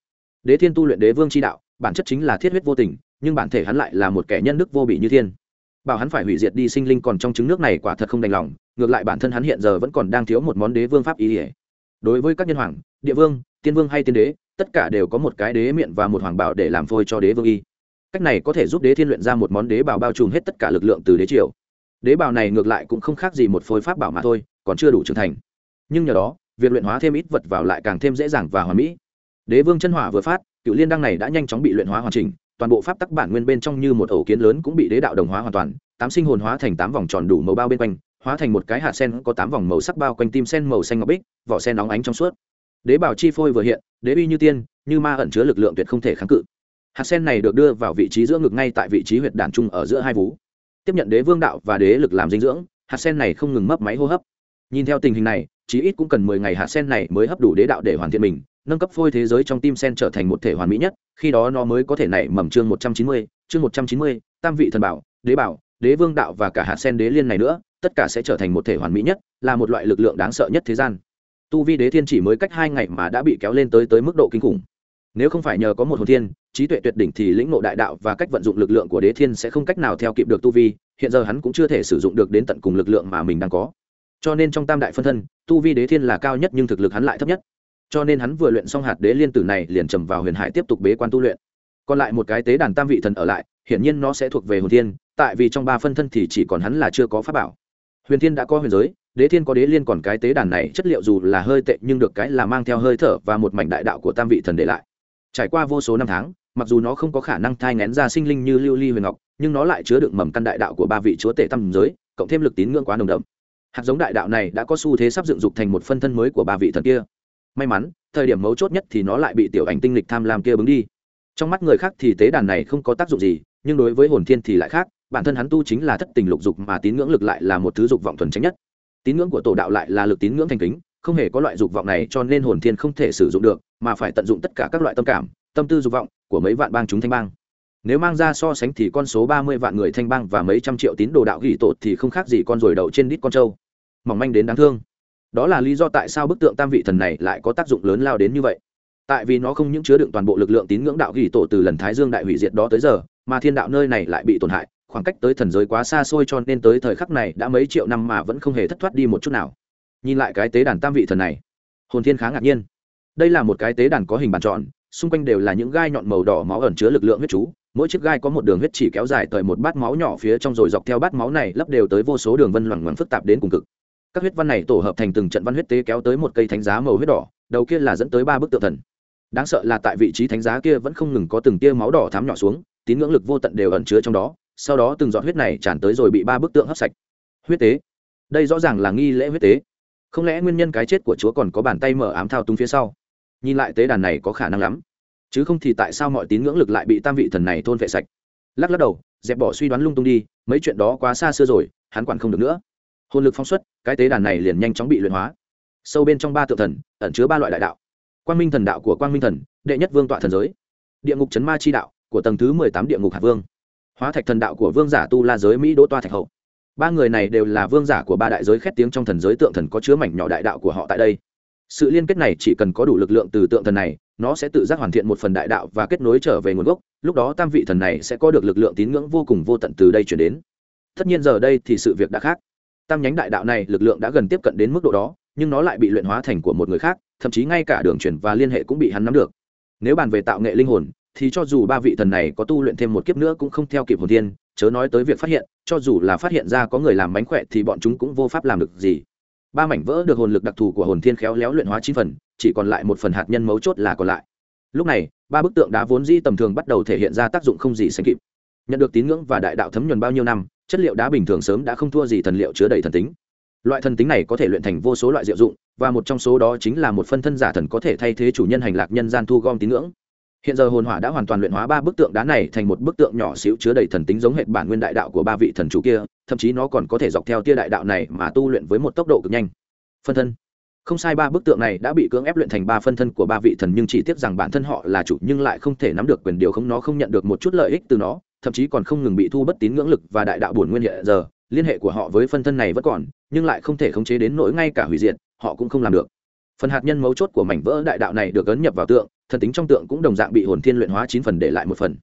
Đế thiên tu luyện đế vương chi đạo, bản chất chính là thiết huyết vô tình, nhưng bản thể hắn lại là một kẻ nhân đức vô bị như thiên. Bảo hắn phải hủy diệt đi sinh linh còn trong trứng nước này quả thật không đành lòng ngược lại bản thân hắn hiện giờ vẫn còn đang thiếu một món đế vương pháp ý ỉa. Đối với các nhân hoàng, địa vương, tiên vương hay tiên đế, tất cả đều có một cái đế miệng và một hoàng bảo để làm phôi cho đế vương y. Cách này có thể giúp đế thiên luyện ra một món đế bảo bao trùm hết tất cả lực lượng từ đế triều. Đế bảo này ngược lại cũng không khác gì một phôi pháp bảo mà thôi, còn chưa đủ trưởng thành. Nhưng nhờ đó, việc luyện hóa thêm ít vật vào lại càng thêm dễ dàng và hoàn mỹ. Đế vương chân hỏa vừa phát, cựu liên đăng này đã nhanh chóng bị luyện hóa hoàn chỉnh, toàn bộ pháp tắc bản nguyên bên trong như một ổ kiến lớn cũng bị đế đạo đồng hóa hoàn toàn, tám sinh hồn hóa thành tám vòng tròn đủ màu bao bên quanh hóa thành một cái hạt sen có tám vòng màu sắc bao quanh tim sen màu xanh ngọc bích, vỏ sen nóng ánh trong suốt. Đế bảo chi phôi vừa hiện, đế uy như tiên, như ma ẩn chứa lực lượng tuyệt không thể kháng cự. Hạt sen này được đưa vào vị trí giữa ngực ngay tại vị trí huyệt đản trung ở giữa hai vú. Tiếp nhận đế vương đạo và đế lực làm dinh dưỡng, hạt sen này không ngừng mấp máy hô hấp. Nhìn theo tình hình này, chí ít cũng cần mười ngày hạt sen này mới hấp đủ đế đạo để hoàn thiện mình, nâng cấp phôi thế giới trong tim sen trở thành một thể hoàn mỹ nhất, khi đó nó mới có thể nảy mầm chương một trăm chín mươi, chương một trăm chín mươi, tam vị thần bảo, đế bảo, đế vương đạo và cả hạt sen đế liên này nữa tất cả sẽ trở thành một thể hoàn mỹ nhất, là một loại lực lượng đáng sợ nhất thế gian. Tu vi đế thiên chỉ mới cách hai ngày mà đã bị kéo lên tới tới mức độ kinh khủng. Nếu không phải nhờ có một hồn thiên, trí tuệ tuyệt đỉnh thì lĩnh ngộ đại đạo và cách vận dụng lực lượng của đế thiên sẽ không cách nào theo kịp được tu vi, hiện giờ hắn cũng chưa thể sử dụng được đến tận cùng lực lượng mà mình đang có. Cho nên trong tam đại phân thân, tu vi đế thiên là cao nhất nhưng thực lực hắn lại thấp nhất. Cho nên hắn vừa luyện xong hạt đế liên tử này liền trầm vào huyền hải tiếp tục bế quan tu luyện. Còn lại một cái tế đàn tam vị thần ở lại, hiển nhiên nó sẽ thuộc về hồn thiên, tại vì trong ba phân thân thì chỉ còn hắn là chưa có pháp bảo huyền thiên đã có huyền giới, đế thiên có đế liên còn cái tế đàn này, chất liệu dù là hơi tệ nhưng được cái là mang theo hơi thở và một mảnh đại đạo của tam vị thần để lại. Trải qua vô số năm tháng, mặc dù nó không có khả năng thai ngén ra sinh linh như lưu ly huyền ngọc, nhưng nó lại chứa đựng mầm căn đại đạo của ba vị chúa tể tam giới, cộng thêm lực tín ngưỡng quá nồng đậm. Hạt giống đại đạo này đã có xu thế sắp dựng dục thành một phân thân mới của ba vị thần kia. May mắn, thời điểm mấu chốt nhất thì nó lại bị tiểu ảnh tinh lịch tham lam kia bứng đi. Trong mắt người khác thì tế đàn này không có tác dụng gì, nhưng đối với hồn thiên thì lại khác bản thân hắn tu chính là thất tình lục dục mà tín ngưỡng lực lại là một thứ dục vọng thuần tránh nhất. Tín ngưỡng của tổ đạo lại là lực tín ngưỡng thành kính, không hề có loại dục vọng này cho nên hồn thiên không thể sử dụng được, mà phải tận dụng tất cả các loại tâm cảm, tâm tư dục vọng của mấy vạn bang chúng thanh bang. Nếu mang ra so sánh thì con số ba mươi vạn người thanh bang và mấy trăm triệu tín đồ đạo ghi tột thì không khác gì con ruồi đậu trên đít con trâu. Mỏng manh đến đáng thương. Đó là lý do tại sao bức tượng tam vị thần này lại có tác dụng lớn lao đến như vậy. Tại vì nó không những chứa đựng toàn bộ lực lượng tín ngưỡng đạo ghi tổ từ lần thái dương đại hủy diệt đó tới giờ, mà thiên đạo nơi này lại bị tổn hại khoảng cách tới thần giới quá xa xôi cho nên tới thời khắc này đã mấy triệu năm mà vẫn không hề thất thoát đi một chút nào. Nhìn lại cái tế đàn tam vị thần này, hồn thiên khá ngạc nhiên. Đây là một cái tế đàn có hình bàn tròn, xung quanh đều là những gai nhọn màu đỏ máu ẩn chứa lực lượng huyết chú. Mỗi chiếc gai có một đường huyết chỉ kéo dài tới một bát máu nhỏ phía trong rồi dọc theo bát máu này lấp đều tới vô số đường vân loằng ngoằng phức tạp đến cùng cực. Các huyết văn này tổ hợp thành từng trận văn huyết tế kéo tới một cây thánh giá màu huyết đỏ, đầu kia là dẫn tới ba bức tượng thần. Đáng sợ là tại vị trí thánh giá kia vẫn không ngừng có từng tia máu đỏ thám nhỏ xuống, tín ngưỡng lực vô tận đều ẩn chứa trong đó sau đó từng giọt huyết này tràn tới rồi bị ba bức tượng hấp sạch. Huyết tế. Đây rõ ràng là nghi lễ huyết tế. Không lẽ nguyên nhân cái chết của chúa còn có bàn tay mở ám thao túng phía sau? Nhìn lại tế đàn này có khả năng lắm. Chứ không thì tại sao mọi tín ngưỡng lực lại bị tam vị thần này thôn vệ sạch? Lắc lắc đầu, dẹp bỏ suy đoán lung tung đi, mấy chuyện đó quá xa xưa rồi, hắn quản không được nữa. Hồn lực phóng xuất, cái tế đàn này liền nhanh chóng bị luyện hóa. Sâu bên trong ba tự thần, ẩn chứa ba loại đại đạo. Quang minh thần đạo của quang minh thần, đệ nhất vương tọa thần giới. Địa ngục chấn ma chi đạo của tầng thứ mười tám địa ngục hạt vương hóa thạch thần đạo của vương giả tu la giới mỹ đỗ toa thạch hậu. Ba người này đều là vương giả của ba đại giới khét tiếng trong thần giới tượng thần có chứa mảnh nhỏ đại đạo của họ tại đây. Sự liên kết này chỉ cần có đủ lực lượng từ tượng thần này, nó sẽ tự giác hoàn thiện một phần đại đạo và kết nối trở về nguồn gốc. Lúc đó tam vị thần này sẽ có được lực lượng tín ngưỡng vô cùng vô tận từ đây chuyển đến. Tất nhiên giờ đây thì sự việc đã khác. Tam nhánh đại đạo này lực lượng đã gần tiếp cận đến mức độ đó, nhưng nó lại bị luyện hóa thành của một người khác, thậm chí ngay cả đường chuyển và liên hệ cũng bị hắn nắm được. Nếu bàn về tạo nghệ linh hồn thì cho dù ba vị thần này có tu luyện thêm một kiếp nữa cũng không theo kịp hồn thiên, chớ nói tới việc phát hiện, cho dù là phát hiện ra có người làm bánh khỏe thì bọn chúng cũng vô pháp làm được gì. Ba mảnh vỡ được hồn lực đặc thù của hồn thiên khéo léo luyện hóa chín phần, chỉ còn lại một phần hạt nhân mấu chốt là còn lại. Lúc này, ba bức tượng đá vốn di tầm thường bắt đầu thể hiện ra tác dụng không gì sánh kịp. Nhận được tín ngưỡng và đại đạo thấm nhuần bao nhiêu năm, chất liệu đá bình thường sớm đã không thua gì thần liệu chứa đầy thần tính. Loại thần tính này có thể luyện thành vô số loại diệu dụng, và một trong số đó chính là một phân thân giả thần có thể thay thế chủ nhân hành lạc nhân gian thu gom tín ngưỡng hiện giờ hồn hỏa đã hoàn toàn luyện hóa ba bức tượng đá này thành một bức tượng nhỏ xíu chứa đầy thần tính giống hệ bản nguyên đại đạo của ba vị thần chủ kia, thậm chí nó còn có thể dọc theo tia đại đạo này mà tu luyện với một tốc độ cực nhanh. Phân thân. Không sai, ba bức tượng này đã bị cưỡng ép luyện thành ba phân thân của ba vị thần nhưng chỉ tiếc rằng bản thân họ là chủ nhưng lại không thể nắm được quyền điều không nó không nhận được một chút lợi ích từ nó, thậm chí còn không ngừng bị thu bất tín ngưỡng lực và đại đạo bổn nguyên hiện giờ. Liên hệ của họ với phân thân này vẫn còn, nhưng lại không thể khống chế đến nỗi ngay cả hủy diệt, họ cũng không làm được. Phần hạt nhân mấu chốt của mảnh vỡ đại đạo này được ấn nhập vào tượng thần tính trong tượng cũng đồng dạng bị hồn thiên luyện hóa chín phần để lại một phần.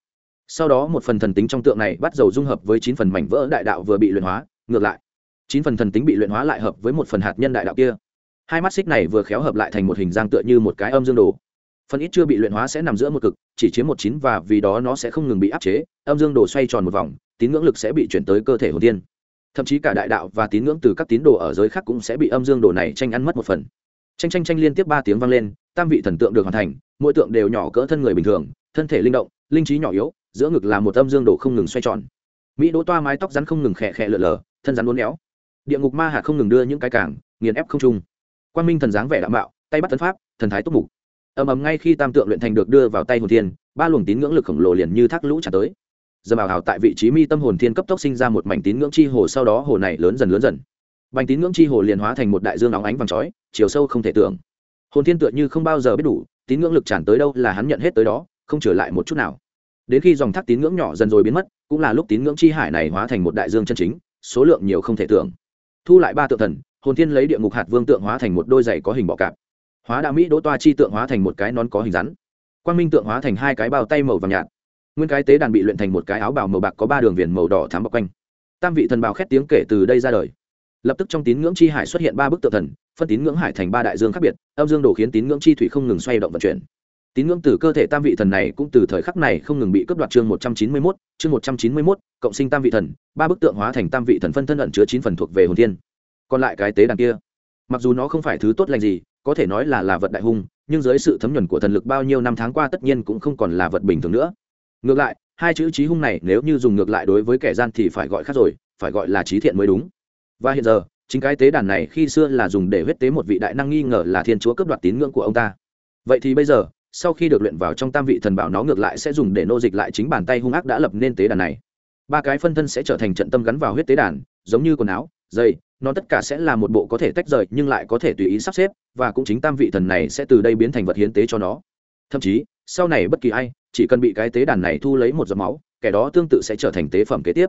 Sau đó một phần thần tính trong tượng này bắt đầu dung hợp với chín phần mảnh vỡ đại đạo vừa bị luyện hóa, ngược lại, chín phần thần tính bị luyện hóa lại hợp với một phần hạt nhân đại đạo kia. Hai mắt xích này vừa khéo hợp lại thành một hình dáng tựa như một cái âm dương đồ. Phần ít chưa bị luyện hóa sẽ nằm giữa một cực, chỉ chiếm một chín và vì đó nó sẽ không ngừng bị áp chế, âm dương đồ xoay tròn một vòng, tín ngưỡng lực sẽ bị chuyển tới cơ thể hồn tiên thậm chí cả đại đạo và tín ngưỡng từ các tín đồ ở giới khác cũng sẽ bị âm dương đồ này tranh ăn mất một phần tranh tranh tranh liên tiếp ba tiếng vang lên, tam vị thần tượng được hoàn thành, mỗi tượng đều nhỏ cỡ thân người bình thường, thân thể linh động, linh trí nhỏ yếu, giữa ngực là một âm dương đổ không ngừng xoay tròn. Mỹ đỗ toa mái tóc rắn không ngừng khẽ khẽ lượn lờ, thân rắn uốn éo. Địa ngục ma hạt không ngừng đưa những cái cảng nghiền ép không trung. Quan minh thần dáng vẻ đạm bạo, tay bắt tấn pháp, thần thái túc mục. Ầm ầm ngay khi tam tượng luyện thành được đưa vào tay hồn thiên, ba luồng tín ngưỡng lực khổng lồ liền như thác lũ trả tới. Dầm ảo hào tại vị trí mi tâm hồn thiên cấp tốc sinh ra một mảnh tín ngưỡng chi hồ, sau đó hồ này lớn dần lớn dần bành tín ngưỡng chi hồ liền hóa thành một đại dương óng ánh vàng chói, chiều sâu không thể tưởng. Hồn thiên tựa như không bao giờ biết đủ, tín ngưỡng lực tràn tới đâu là hắn nhận hết tới đó, không trở lại một chút nào. Đến khi dòng thác tín ngưỡng nhỏ dần rồi biến mất, cũng là lúc tín ngưỡng chi hải này hóa thành một đại dương chân chính, số lượng nhiều không thể tưởng. Thu lại ba tượng thần, hồn thiên lấy địa ngục hạt vương tượng hóa thành một đôi giày có hình bọ cạp. Hóa đạo mỹ đỗ toa chi tượng hóa thành một cái nón có hình rắn. Quang minh tượng hóa thành hai cái bao tay màu vàng nhạt. Nguyên cái tế đàn bị luyện thành một cái áo bào màu bạc có ba đường viền màu đỏ thắm bọc quanh. Tam vị thần bào khét tiếng kể từ đây ra đời lập tức trong tín ngưỡng chi hải xuất hiện ba bức tượng thần, phân tín ngưỡng hải thành ba đại dương khác biệt, âm dương đồ khiến tín ngưỡng chi thủy không ngừng xoay động vận chuyển. Tín ngưỡng từ cơ thể tam vị thần này cũng từ thời khắc này không ngừng bị cướp đoạt chương một trăm chín mươi mốt, chương một trăm chín mươi mốt, cộng sinh tam vị thần, ba bức tượng hóa thành tam vị thần phân thân ẩn chứa chín phần thuộc về hồn thiên. Còn lại cái tế đàn kia, mặc dù nó không phải thứ tốt lành gì, có thể nói là là vật đại hung, nhưng dưới sự thấm nhuần của thần lực bao nhiêu năm tháng qua tất nhiên cũng không còn là vật bình thường nữa. Ngược lại, hai chữ trí hung này nếu như dùng ngược lại đối với kẻ gian thì phải gọi khác rồi, phải gọi là trí thiện mới đúng và hiện giờ, chính cái tế đàn này khi xưa là dùng để huyết tế một vị đại năng nghi ngờ là thiên chúa cướp đoạt tín ngưỡng của ông ta. Vậy thì bây giờ, sau khi được luyện vào trong tam vị thần bảo nó ngược lại sẽ dùng để nô dịch lại chính bàn tay hung ác đã lập nên tế đàn này. Ba cái phân thân sẽ trở thành trận tâm gắn vào huyết tế đàn, giống như quần áo dây nó tất cả sẽ là một bộ có thể tách rời nhưng lại có thể tùy ý sắp xếp, và cũng chính tam vị thần này sẽ từ đây biến thành vật hiến tế cho nó. Thậm chí, sau này bất kỳ ai, chỉ cần bị cái tế đàn này thu lấy một giọt máu, kẻ đó tương tự sẽ trở thành tế phẩm kế tiếp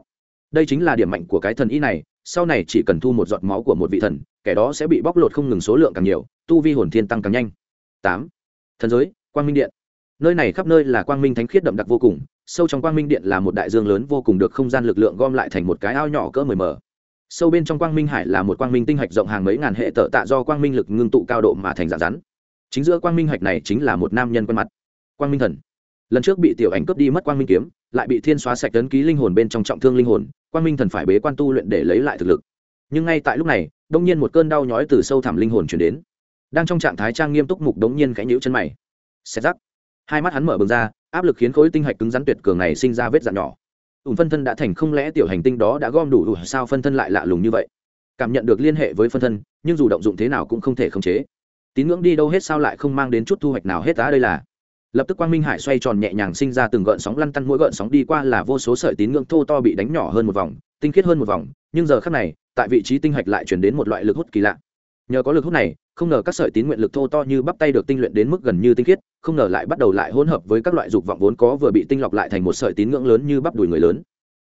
đây chính là điểm mạnh của cái thần ý này, sau này chỉ cần thu một giọt máu của một vị thần, kẻ đó sẽ bị bóc lột không ngừng số lượng càng nhiều, tu vi hồn thiên tăng càng nhanh. Tám. Thần giới, quang minh điện. Nơi này khắp nơi là quang minh thánh khiết đậm đặc vô cùng, sâu trong quang minh điện là một đại dương lớn vô cùng được không gian lực lượng gom lại thành một cái ao nhỏ cỡ mười mờ. Sâu bên trong quang minh hải là một quang minh tinh hạch rộng hàng mấy ngàn hệ tợ tạ do quang minh lực ngưng tụ cao độ mà thành dạng rắn. Chính giữa quang minh hạch này chính là một nam nhân quen mặt. Quang minh thần. Lần trước bị tiểu ảnh cướp đi mất quang minh kiếm, lại bị thiên xóa sạch tấn ký linh hồn bên trong trọng thương linh hồn Quan minh thần phải bế quan tu luyện để lấy lại thực lực. Nhưng ngay tại lúc này, đông nhiên một cơn đau nhói từ sâu thẳm linh hồn chuyển đến. Đang trong trạng thái trang nghiêm túc mục đống nhiên khẽ nhữ chân mày. Xét rắc. Hai mắt hắn mở bừng ra, áp lực khiến khối tinh hạch cứng rắn tuyệt cường này sinh ra vết dạn nhỏ. Ủn phân thân đã thành không lẽ tiểu hành tinh đó đã gom đủ đủ sao phân thân lại lạ lùng như vậy? Cảm nhận được liên hệ với phân thân, nhưng dù động dụng thế nào cũng không thể khống chế. Tín ngưỡng đi đâu hết sao lại không mang đến chút thu hoạch nào hết á đây là? Lập tức quang minh hải xoay tròn nhẹ nhàng sinh ra từng gợn sóng lăn tăn, mỗi gợn sóng đi qua là vô số sợi tín ngưỡng thô to bị đánh nhỏ hơn một vòng, tinh khiết hơn một vòng, nhưng giờ khác này, tại vị trí tinh hạch lại chuyển đến một loại lực hút kỳ lạ. Nhờ có lực hút này, không ngờ các sợi tín nguyện lực thô to như bắp tay được tinh luyện đến mức gần như tinh khiết, không ngờ lại bắt đầu lại hỗn hợp với các loại dục vọng vốn có vừa bị tinh lọc lại thành một sợi tín ngưỡng lớn như bắp đùi người lớn.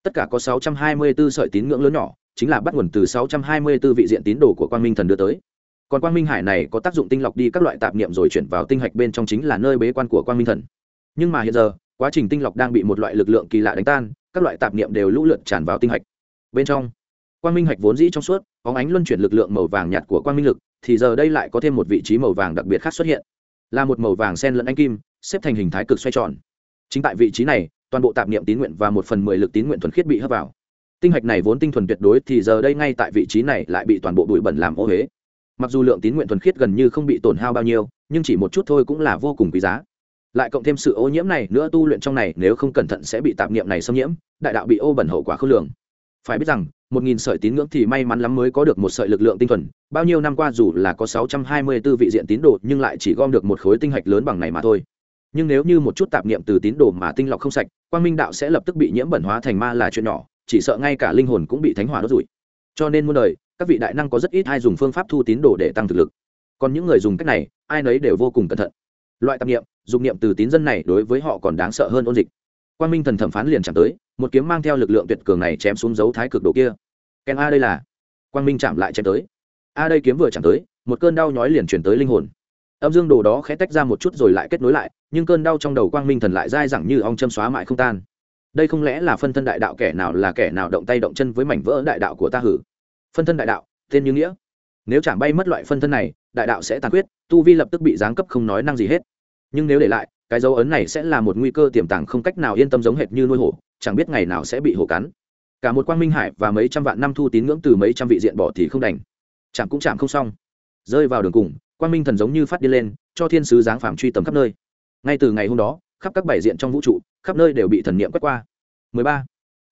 Tất cả có 624 sợi tín ngưỡng lớn nhỏ, chính là bắt nguồn từ 624 vị diện tín đồ của quang minh thần đưa tới còn quang minh hải này có tác dụng tinh lọc đi các loại tạp niệm rồi chuyển vào tinh hạch bên trong chính là nơi bế quan của quang minh thần. Nhưng mà hiện giờ, quá trình tinh lọc đang bị một loại lực lượng kỳ lạ đánh tan, các loại tạp niệm đều lũ lượt tràn vào tinh hạch. Bên trong, quang minh hạch vốn dĩ trong suốt, có ánh luân chuyển lực lượng màu vàng nhạt của quang minh lực, thì giờ đây lại có thêm một vị trí màu vàng đặc biệt khác xuất hiện. Là một màu vàng sen lẫn anh kim, xếp thành hình thái cực xoay tròn. Chính tại vị trí này, toàn bộ tạp niệm tín nguyện và một phần mười lực tín nguyện thuần khiết bị hấp vào. Tinh hạch này vốn tinh thuần tuyệt đối, thì giờ đây ngay tại vị trí này lại bị toàn bộ bụi bẩn làm ô huế mặc dù lượng tín nguyện thuần khiết gần như không bị tổn hao bao nhiêu, nhưng chỉ một chút thôi cũng là vô cùng quý giá. Lại cộng thêm sự ô nhiễm này nữa, tu luyện trong này nếu không cẩn thận sẽ bị tạp niệm này xâm nhiễm, đại đạo bị ô bẩn hậu quả khôn lường. Phải biết rằng, một nghìn sợi tín ngưỡng thì may mắn lắm mới có được một sợi lực lượng tinh thuần, bao nhiêu năm qua dù là có sáu trăm hai mươi 624 vị diện tín đồ nhưng lại chỉ gom được một khối tinh hạch lớn bằng này mà thôi. Nhưng nếu như một chút tạp niệm từ tín đồ mà tinh lọc không sạch, quang minh đạo sẽ lập tức bị nhiễm bẩn hóa thành ma là chuyện nhỏ, chỉ sợ ngay cả linh hồn cũng bị thánh hỏa đốt rủi. Cho nên muôn đời các vị đại năng có rất ít ai dùng phương pháp thu tín đồ để tăng thực lực. Còn những người dùng cách này, ai nấy đều vô cùng cẩn thận. Loại tạp niệm dùng niệm từ tín dân này đối với họ còn đáng sợ hơn ôn dịch. Quang minh thần thẩm phán liền chạm tới, một kiếm mang theo lực lượng tuyệt cường này chém xuống dấu thái cực độ kia. Ken a đây là? Quang minh chạm lại chém tới. A đây kiếm vừa chạm tới, một cơn đau nhói liền chuyển tới linh hồn. Âm dương đồ đó khẽ tách ra một chút rồi lại kết nối lại, nhưng cơn đau trong đầu quang minh thần lại dai dẳng như ong châm xóa mãi không tan. Đây không lẽ là phân thân đại đạo kẻ nào là kẻ nào động tay động chân với mảnh vỡ đại đạo của ta hử? Phân thân đại đạo, tên như nghĩa. Nếu chẳng bay mất loại phân thân này, đại đạo sẽ tàn quyết tu vi lập tức bị giáng cấp không nói năng gì hết. Nhưng nếu để lại, cái dấu ấn này sẽ là một nguy cơ tiềm tàng không cách nào yên tâm giống hệt như nuôi hổ, chẳng biết ngày nào sẽ bị hổ cắn. Cả một quang minh hải và mấy trăm vạn năm thu tín ngưỡng từ mấy trăm vị diện bỏ thì không đành. Chạm cũng chạm không xong. Rơi vào đường cùng, quang minh thần giống như phát điên lên, cho thiên sứ giáng phàm truy tầm khắp nơi. Ngay từ ngày hôm đó, khắp các bảy diện trong vũ trụ, khắp nơi đều bị thần niệm quét qua. 13.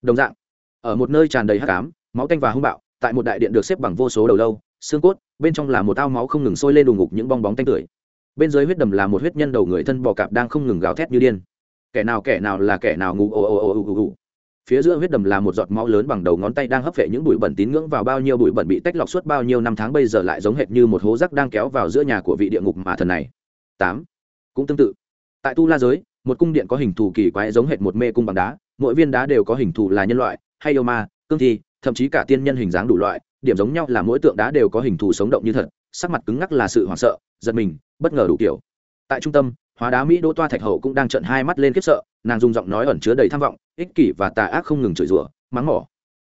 đồng dạng, ở một nơi tràn đầy hắc ám, máu tanh và hung bạo tại một đại điện được xếp bằng vô số đầu lâu, xương cốt, bên trong là một ao máu không ngừng sôi lên đùng ngục những bong bóng tanh tưởi. Bên dưới huyết đầm là một huyết nhân đầu người thân bò cạp đang không ngừng gào thét như điên. Kẻ nào kẻ nào là kẻ nào ngủ ồ ồ ồ ồ ồ phía giữa huyết đầm là một giọt máu lớn bằng đầu ngón tay đang hấp vệ những bụi bẩn tín ngưỡng vào bao nhiêu bụi bẩn bị tách lọc suốt bao nhiêu năm tháng bây giờ lại giống hệt như một hố rác đang kéo vào giữa nhà của vị địa ngục mà thần này. Tám. Cũng tương tự. Tại tu la giới, một cung điện có hình thù kỳ quái giống hệt một mê cung bằng đá, mỗi viên đá đều có hình thù là nhân loại, hay yêu ma, cương thi thậm chí cả tiên nhân hình dáng đủ loại, điểm giống nhau là mỗi tượng đá đều có hình thù sống động như thật, sắc mặt cứng ngắc là sự hoảng sợ, giật mình, bất ngờ đủ kiểu. Tại trung tâm, hóa đá mỹ đỗ toa thạch hậu cũng đang trận hai mắt lên khiếp sợ, nàng dùng giọng nói ẩn chứa đầy tham vọng, ích kỷ và tà ác không ngừng chửi rủa, mắng mỏ.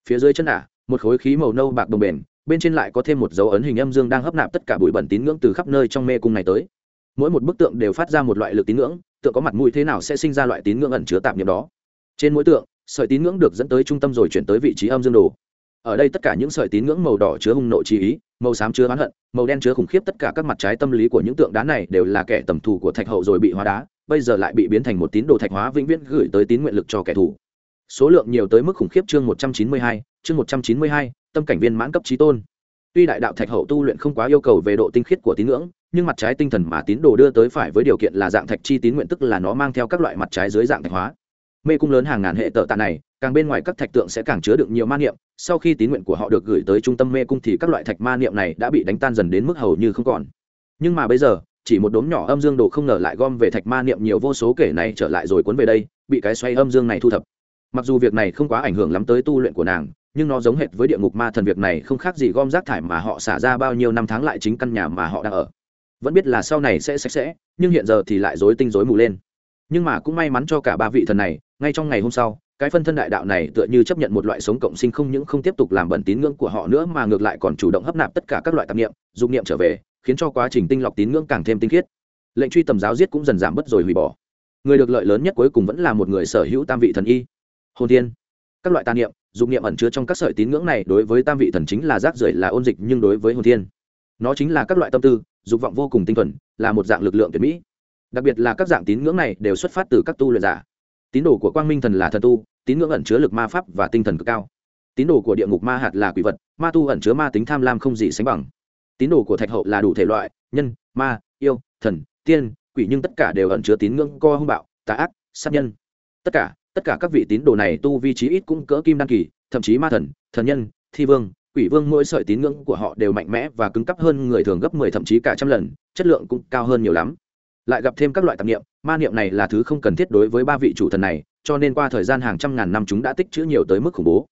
Phía dưới chân ả, một khối khí màu nâu bạc đồng bền, bên trên lại có thêm một dấu ấn hình âm dương đang hấp nạp tất cả bụi bẩn tín ngưỡng từ khắp nơi trong mê cung này tới. Mỗi một bức tượng đều phát ra một loại lực tín ngưỡng, tượng có mặt mũi thế nào sẽ sinh ra loại tín ngưỡng ẩn chứa tạp niệm đó. Trên mỗi tượng, sợi tín ngưỡng được dẫn tới trung tâm rồi chuyển tới vị trí âm dương đồ ở đây tất cả những sợi tín ngưỡng màu đỏ chứa hung nộ chi ý, màu xám chứa oán hận, màu đen chứa khủng khiếp tất cả các mặt trái tâm lý của những tượng đá này đều là kẻ tầm thù của thạch hậu rồi bị hóa đá, bây giờ lại bị biến thành một tín đồ thạch hóa vĩnh viễn gửi tới tín nguyện lực cho kẻ thù. Số lượng nhiều tới mức khủng khiếp chương một trăm chín mươi hai, chương một trăm chín mươi hai, tâm cảnh viên mãn cấp trí tôn. Tuy đại đạo thạch hậu tu luyện không quá yêu cầu về độ tinh khiết của tín ngưỡng, nhưng mặt trái tinh thần mà tín đồ đưa tới phải với điều kiện là dạng thạch chi tín nguyện tức là nó mang theo các loại mặt trái dưới dạng thạch hóa mê cung lớn hàng ngàn hệ tợ tạ này, càng bên ngoài các thạch tượng sẽ càng chứa được nhiều ma niệm, sau khi tín nguyện của họ được gửi tới trung tâm mê cung thì các loại thạch ma niệm này đã bị đánh tan dần đến mức hầu như không còn. Nhưng mà bây giờ, chỉ một đốm nhỏ âm dương đồ không ngờ lại gom về thạch ma niệm nhiều vô số kể này trở lại rồi cuốn về đây, bị cái xoay âm dương này thu thập. Mặc dù việc này không quá ảnh hưởng lắm tới tu luyện của nàng, nhưng nó giống hệt với địa ngục ma thần việc này không khác gì gom rác thải mà họ xả ra bao nhiêu năm tháng lại chính căn nhà mà họ đang ở. Vẫn biết là sau này sẽ sạch sẽ, nhưng hiện giờ thì lại rối tinh rối mù lên nhưng mà cũng may mắn cho cả ba vị thần này, ngay trong ngày hôm sau, cái phân thân đại đạo này tựa như chấp nhận một loại sống cộng sinh không những không tiếp tục làm bẩn tín ngưỡng của họ nữa mà ngược lại còn chủ động hấp nạp tất cả các loại tạp niệm, dục niệm trở về, khiến cho quá trình tinh lọc tín ngưỡng càng thêm tinh khiết. Lệnh truy tầm giáo giết cũng dần giảm bớt rồi hủy bỏ. Người được lợi lớn nhất cuối cùng vẫn là một người sở hữu tam vị thần y. Hồn thiên. Các loại tà niệm, dục niệm ẩn chứa trong các sợi tín ngưỡng này đối với tam vị thần chính là rác rưởi, là ôn dịch, nhưng đối với hồn thiên, nó chính là các loại tâm tư, dục vọng vô cùng tinh thuần, là một dạng lực lượng tuyệt mỹ đặc biệt là các dạng tín ngưỡng này đều xuất phát từ các tu luyện giả. Tín đồ của quang minh thần là thần tu, tín ngưỡng ẩn chứa lực ma pháp và tinh thần cực cao. Tín đồ của địa ngục ma hạt là quỷ vật, ma tu ẩn chứa ma tính tham lam không gì sánh bằng. Tín đồ của thạch hậu là đủ thể loại, nhân, ma, yêu, thần, tiên, quỷ nhưng tất cả đều ẩn chứa tín ngưỡng co hung bạo, tà ác, sát nhân. Tất cả tất cả các vị tín đồ này tu vi trí ít cũng cỡ kim đăng kỳ, thậm chí ma thần thần nhân, thi vương, quỷ vương mỗi sợi tín ngưỡng của họ đều mạnh mẽ và cứng cắp hơn người thường gấp mười, thậm chí cả trăm lần, chất lượng cũng cao hơn nhiều lắm lại gặp thêm các loại tạp niệm, ma niệm này là thứ không cần thiết đối với ba vị chủ thần này, cho nên qua thời gian hàng trăm ngàn năm chúng đã tích trữ nhiều tới mức khủng bố.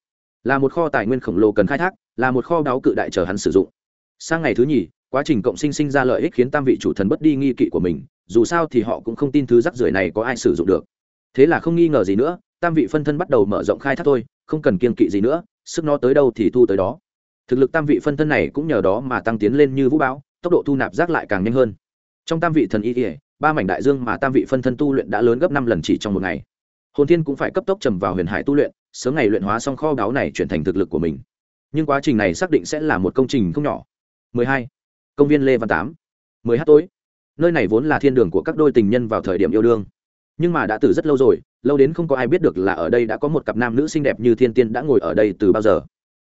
Là một kho tài nguyên khổng lồ cần khai thác, là một kho đáo cự đại chờ hắn sử dụng. Sang ngày thứ nhì, quá trình cộng sinh sinh ra lợi ích khiến tam vị chủ thần bất đi nghi kỵ của mình, dù sao thì họ cũng không tin thứ rắc rưởi này có ai sử dụng được. Thế là không nghi ngờ gì nữa, tam vị phân thân bắt đầu mở rộng khai thác thôi, không cần kiên kỵ gì nữa, sức nó tới đâu thì thu tới đó. Thực lực tam vị phân thân này cũng nhờ đó mà tăng tiến lên như vũ bão, tốc độ thu nạp rác lại càng nhanh hơn trong tam vị thần y ỉa ba mảnh đại dương mà tam vị phân thân tu luyện đã lớn gấp năm lần chỉ trong một ngày. Hồn thiên cũng phải cấp tốc trầm vào huyền hải tu luyện, sớm ngày luyện hóa xong kho báu này chuyển thành thực lực của mình. Nhưng quá trình này xác định sẽ là một công trình không nhỏ. 12. công viên lê văn tám. 10 h tối. Nơi này vốn là thiên đường của các đôi tình nhân vào thời điểm yêu đương. Nhưng mà đã từ rất lâu rồi, lâu đến không có ai biết được là ở đây đã có một cặp nam nữ xinh đẹp như thiên tiên đã ngồi ở đây từ bao giờ.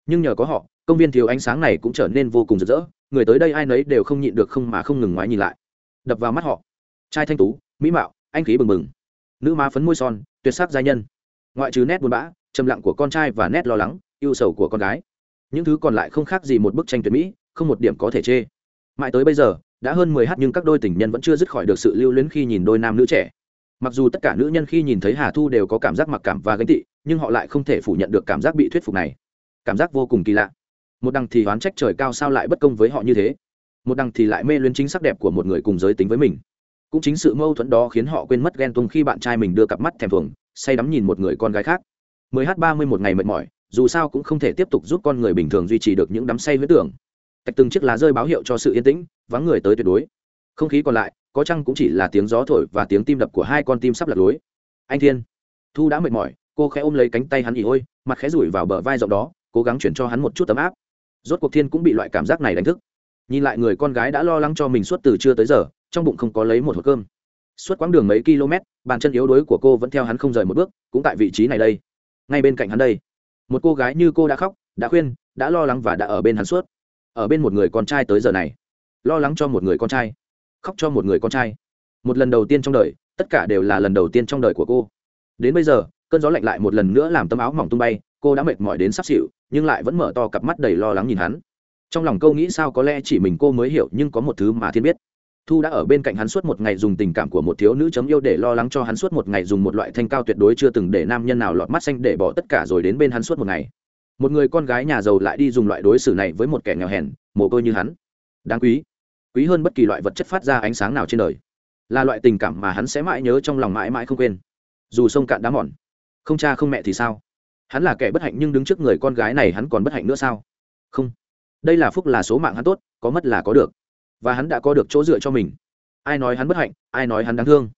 Nhưng nhờ có họ, công viên thiếu ánh sáng này cũng trở nên vô cùng rực rỡ. Người tới đây ai nấy đều không nhịn được không mà không ngừng ngoái nhìn lại đập vào mắt họ. Trai thanh tú, mỹ mạo, anh khí bừng bừng. Nữ má phấn môi son, tuyệt sắc giai nhân. Ngoại trừ nét buồn bã, trầm lặng của con trai và nét lo lắng yêu sầu của con gái. Những thứ còn lại không khác gì một bức tranh tuyệt mỹ, không một điểm có thể chê. Mãi tới bây giờ, đã hơn mười h nhưng các đôi tình nhân vẫn chưa dứt khỏi được sự lưu luyến khi nhìn đôi nam nữ trẻ. Mặc dù tất cả nữ nhân khi nhìn thấy hà thu đều có cảm giác mặc cảm và gánh tị, nhưng họ lại không thể phủ nhận được cảm giác bị thuyết phục này. Cảm giác vô cùng kỳ lạ. Một đằng thì oán trách trời cao sao lại bất công với họ như thế? Một đằng thì lại mê luyến chính sắc đẹp của một người cùng giới tính với mình. Cũng chính sự mâu thuẫn đó khiến họ quên mất ghen tuông khi bạn trai mình đưa cặp mắt thèm thuồng, say đắm nhìn một người con gái khác. 10 h 30 một ngày mệt mỏi, dù sao cũng không thể tiếp tục giúp con người bình thường duy trì được những đắm say huyết tưởng. Tạch từng chiếc lá rơi báo hiệu cho sự yên tĩnh, vắng người tới tuyệt đối. Không khí còn lại, có chăng cũng chỉ là tiếng gió thổi và tiếng tim đập của hai con tim sắp lật lối. Anh thiên, thu đã mệt mỏi, cô khẽ ôm lấy cánh tay hắn ỉ ôi, mặt khẽ rủi vào bờ vai rộng đó, cố gắng chuyển cho hắn một chút tấm áp. Rốt cuộc thiên cũng bị loại cảm giác này đánh thức nhìn lại người con gái đã lo lắng cho mình suốt từ trưa tới giờ, trong bụng không có lấy một hộp cơm. Suốt quãng đường mấy km, bàn chân yếu đuối của cô vẫn theo hắn không rời một bước, cũng tại vị trí này đây. Ngay bên cạnh hắn đây, một cô gái như cô đã khóc, đã khuyên, đã lo lắng và đã ở bên hắn suốt. Ở bên một người con trai tới giờ này. Lo lắng cho một người con trai, khóc cho một người con trai. Một lần đầu tiên trong đời, tất cả đều là lần đầu tiên trong đời của cô. Đến bây giờ, cơn gió lạnh lại một lần nữa làm tấm áo mỏng tung bay, cô đã mệt mỏi đến sắp xịu nhưng lại vẫn mở to cặp mắt đầy lo lắng nhìn hắn trong lòng câu nghĩ sao có lẽ chỉ mình cô mới hiểu nhưng có một thứ mà thiên biết. Thu đã ở bên cạnh hắn suốt một ngày dùng tình cảm của một thiếu nữ chấm yêu để lo lắng cho hắn suốt một ngày dùng một loại thanh cao tuyệt đối chưa từng để nam nhân nào lọt mắt xanh để bỏ tất cả rồi đến bên hắn suốt một ngày. Một người con gái nhà giàu lại đi dùng loại đối xử này với một kẻ nghèo hèn, mồ côi như hắn. Đáng quý. Quý hơn bất kỳ loại vật chất phát ra ánh sáng nào trên đời. Là loại tình cảm mà hắn sẽ mãi nhớ trong lòng mãi mãi không quên. Dù sông cạn đá mòn. Không cha không mẹ thì sao? Hắn là kẻ bất hạnh nhưng đứng trước người con gái này hắn còn bất hạnh nữa sao? Không đây là phúc là số mạng hắn tốt, có mất là có được. Và hắn đã có được chỗ dựa cho mình. Ai nói hắn bất hạnh, ai nói hắn đáng thương.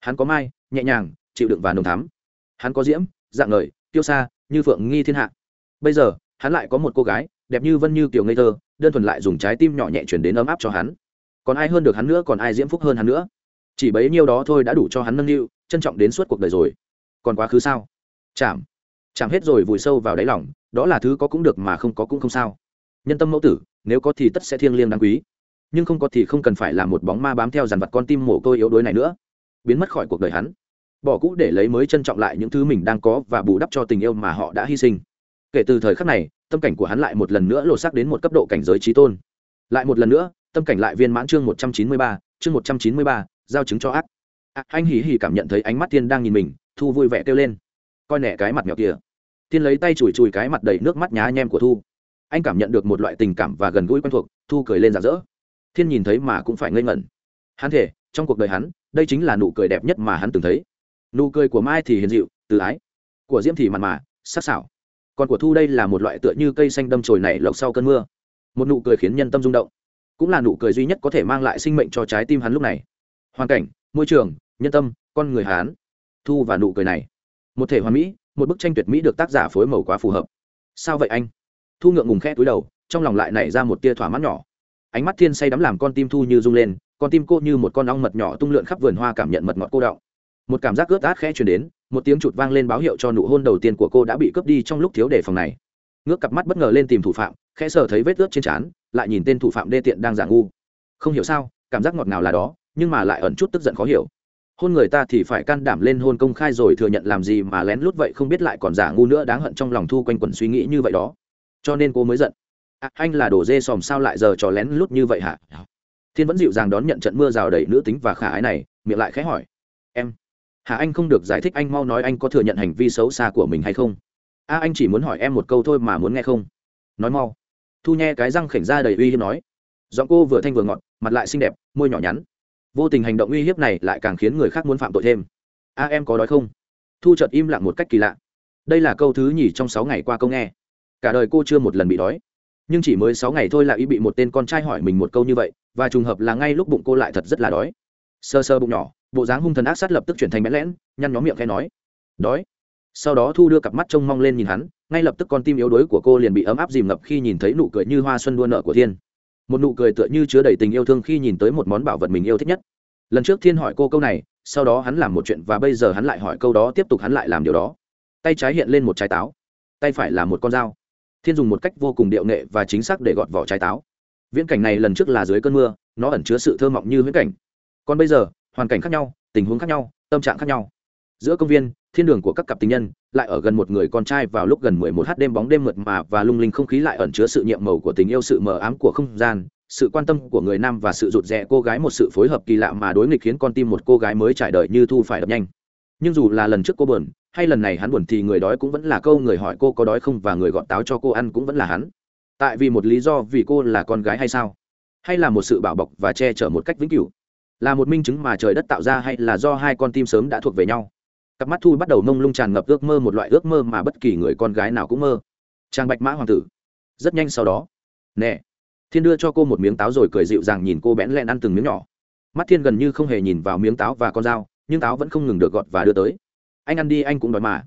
Hắn có mai, nhẹ nhàng, chịu đựng và nồng thắm. Hắn có diễm, dạng ngời tiêu xa như phượng nghi thiên hạ. Bây giờ, hắn lại có một cô gái, đẹp như vân như kiều ngây thơ, đơn thuần lại dùng trái tim nhỏ nhẹ chuyển đến ấm áp cho hắn. Còn ai hơn được hắn nữa, còn ai diễm phúc hơn hắn nữa? Chỉ bấy nhiêu đó thôi đã đủ cho hắn nâng niu, trân trọng đến suốt cuộc đời rồi. Còn quá khứ sao? Chạm. Chạm hết rồi vùi sâu vào đáy lòng, đó là thứ có cũng được mà không có cũng không sao nhân tâm mẫu tử nếu có thì tất sẽ thiêng liêng đáng quý. Nhưng không có thì không cần phải là một bóng ma bám theo dàn vật con tim mồ côi yếu đuối này nữa. Biến mất khỏi cuộc đời hắn. Bỏ cũ để lấy mới trân trọng lại những thứ mình đang có và bù đắp cho tình yêu mà họ đã hy sinh. Kể từ thời khắc này tâm cảnh của hắn lại một lần nữa lột xác đến một cấp độ cảnh giới trí tôn. Lại một lần nữa tâm cảnh lại viên mãn chương một trăm chín mươi ba chương một trăm chín mươi ba giao chứng cho ác. À, anh hỉ hỉ cảm nhận thấy ánh mắt tiên đang nhìn mình thu vui vẻ kêu lên. Coi nẻ cái mặt mèo kia. Tiên lấy tay chùi chùi cái mặt đầy nước mắt nhá nhem của thu anh cảm nhận được một loại tình cảm và gần gũi quen thuộc, thu cười lên rạng rỡ. Thiên nhìn thấy mà cũng phải ngây ngẩn. Hắn thể trong cuộc đời hắn, đây chính là nụ cười đẹp nhất mà hắn từng thấy. Nụ cười của mai thì hiền dịu, từ ái. Của diễm thì mặn mà, sắc sảo. Còn của thu đây là một loại tựa như cây xanh đâm chồi nảy lộc sau cơn mưa. Một nụ cười khiến nhân tâm rung động. Cũng là nụ cười duy nhất có thể mang lại sinh mệnh cho trái tim hắn lúc này. Hoàn cảnh, môi trường, nhân tâm, con người hán thu và nụ cười này. Một thể hoàn mỹ, một bức tranh tuyệt mỹ được tác giả phối màu quá phù hợp. Sao vậy anh? Thu ngượng ngùng khẽ túi đầu, trong lòng lại nảy ra một tia thỏa mãn nhỏ. Ánh mắt thiên say đắm làm con tim thu như rung lên, con tim cô như một con ong mật nhỏ tung lượn khắp vườn hoa cảm nhận mật ngọt cô đọng. Một cảm giác ướt át khẽ chuyển đến, một tiếng chụt vang lên báo hiệu cho nụ hôn đầu tiên của cô đã bị cướp đi trong lúc thiếu đề phòng này. Ngước cặp mắt bất ngờ lên tìm thủ phạm, khẽ sờ thấy vết ướt trên trán, lại nhìn tên thủ phạm đê tiện đang giả ngu. Không hiểu sao, cảm giác ngọt ngào là đó, nhưng mà lại ẩn chút tức giận khó hiểu. Hôn người ta thì phải can đảm lên hôn công khai rồi thừa nhận làm gì mà lén lút vậy không biết lại còn giả ngu nữa, đáng hận trong lòng thu quanh quẩn suy nghĩ như vậy đó cho nên cô mới giận. À, anh là đồ dê sòm sao lại giờ trò lén lút như vậy hả? Thiên vẫn dịu dàng đón nhận trận mưa rào đầy nữ tính và khả ái này miệng lại khẽ hỏi. Em hà anh không được giải thích anh mau nói anh có thừa nhận hành vi xấu xa của mình hay không? A anh chỉ muốn hỏi em một câu thôi mà muốn nghe không? Nói mau. Thu nhe cái răng khểnh ra đầy uy hiếp nói. Giọng cô vừa thanh vừa ngọt mặt lại xinh đẹp môi nhỏ nhắn. Vô tình hành động uy hiếp này lại càng khiến người khác muốn phạm tội thêm. A em có đói không? Thu chợt im lặng một cách kỳ lạ. Đây là câu thứ nhì trong sáu ngày qua câu nghe cả đời cô chưa một lần bị đói. Nhưng chỉ mới sáu ngày thôi là y bị một tên con trai hỏi mình một câu như vậy, và trùng hợp là ngay lúc bụng cô lại thật rất là đói. Sơ sơ bụng nhỏ, bộ dáng hung thần ác sát lập tức chuyển thành bẽn lẽn, nhăn nhóm miệng khẽ nói, đói. Sau đó thu đưa cặp mắt trông mong lên nhìn hắn, ngay lập tức con tim yếu đuối của cô liền bị ấm áp dìm ngập khi nhìn thấy nụ cười như hoa xuân đua nợ của thiên. Một nụ cười tựa như chứa đầy tình yêu thương khi nhìn tới một món bảo vật mình yêu thích nhất. Lần trước thiên hỏi cô câu này, sau đó hắn làm một chuyện và bây giờ hắn lại hỏi câu đó, tiếp tục hắn lại làm điều đó. Tay trái hiện lên một trái táo, tay phải là một con dao thiên dùng một cách vô cùng điệu nghệ và chính xác để gọt vỏ trái táo. Viễn cảnh này lần trước là dưới cơn mưa, nó ẩn chứa sự thơ mộng như viễn cảnh. Còn bây giờ, hoàn cảnh khác nhau, tình huống khác nhau, tâm trạng khác nhau. Giữa công viên, thiên đường của các cặp tình nhân lại ở gần một người con trai vào lúc gần mười một h đêm bóng đêm mượt mà và lung linh không khí lại ẩn chứa sự nhiệm màu của tình yêu, sự mờ ám của không gian, sự quan tâm của người nam và sự rụt rè cô gái một sự phối hợp kỳ lạ mà đối nghịch khiến con tim một cô gái mới trải đời như thu phải đập nhanh. Nhưng dù là lần trước cô buồn hay lần này hắn buồn thì người đói cũng vẫn là câu người hỏi cô có đói không và người gọn táo cho cô ăn cũng vẫn là hắn. Tại vì một lý do vì cô là con gái hay sao? Hay là một sự bảo bọc và che chở một cách vĩnh cửu? Là một minh chứng mà trời đất tạo ra hay là do hai con tim sớm đã thuộc về nhau? Cặp mắt thu bắt đầu mông lung tràn ngập ước mơ một loại ước mơ mà bất kỳ người con gái nào cũng mơ. Trang bạch mã hoàng tử. Rất nhanh sau đó. Nè. Thiên đưa cho cô một miếng táo rồi cười dịu dàng nhìn cô bẽn lẹn ăn từng miếng nhỏ. Mắt thiên gần như không hề nhìn vào miếng táo và con dao, nhưng táo vẫn không ngừng được gọt và đưa tới anh ăn đi anh cũng đói mà.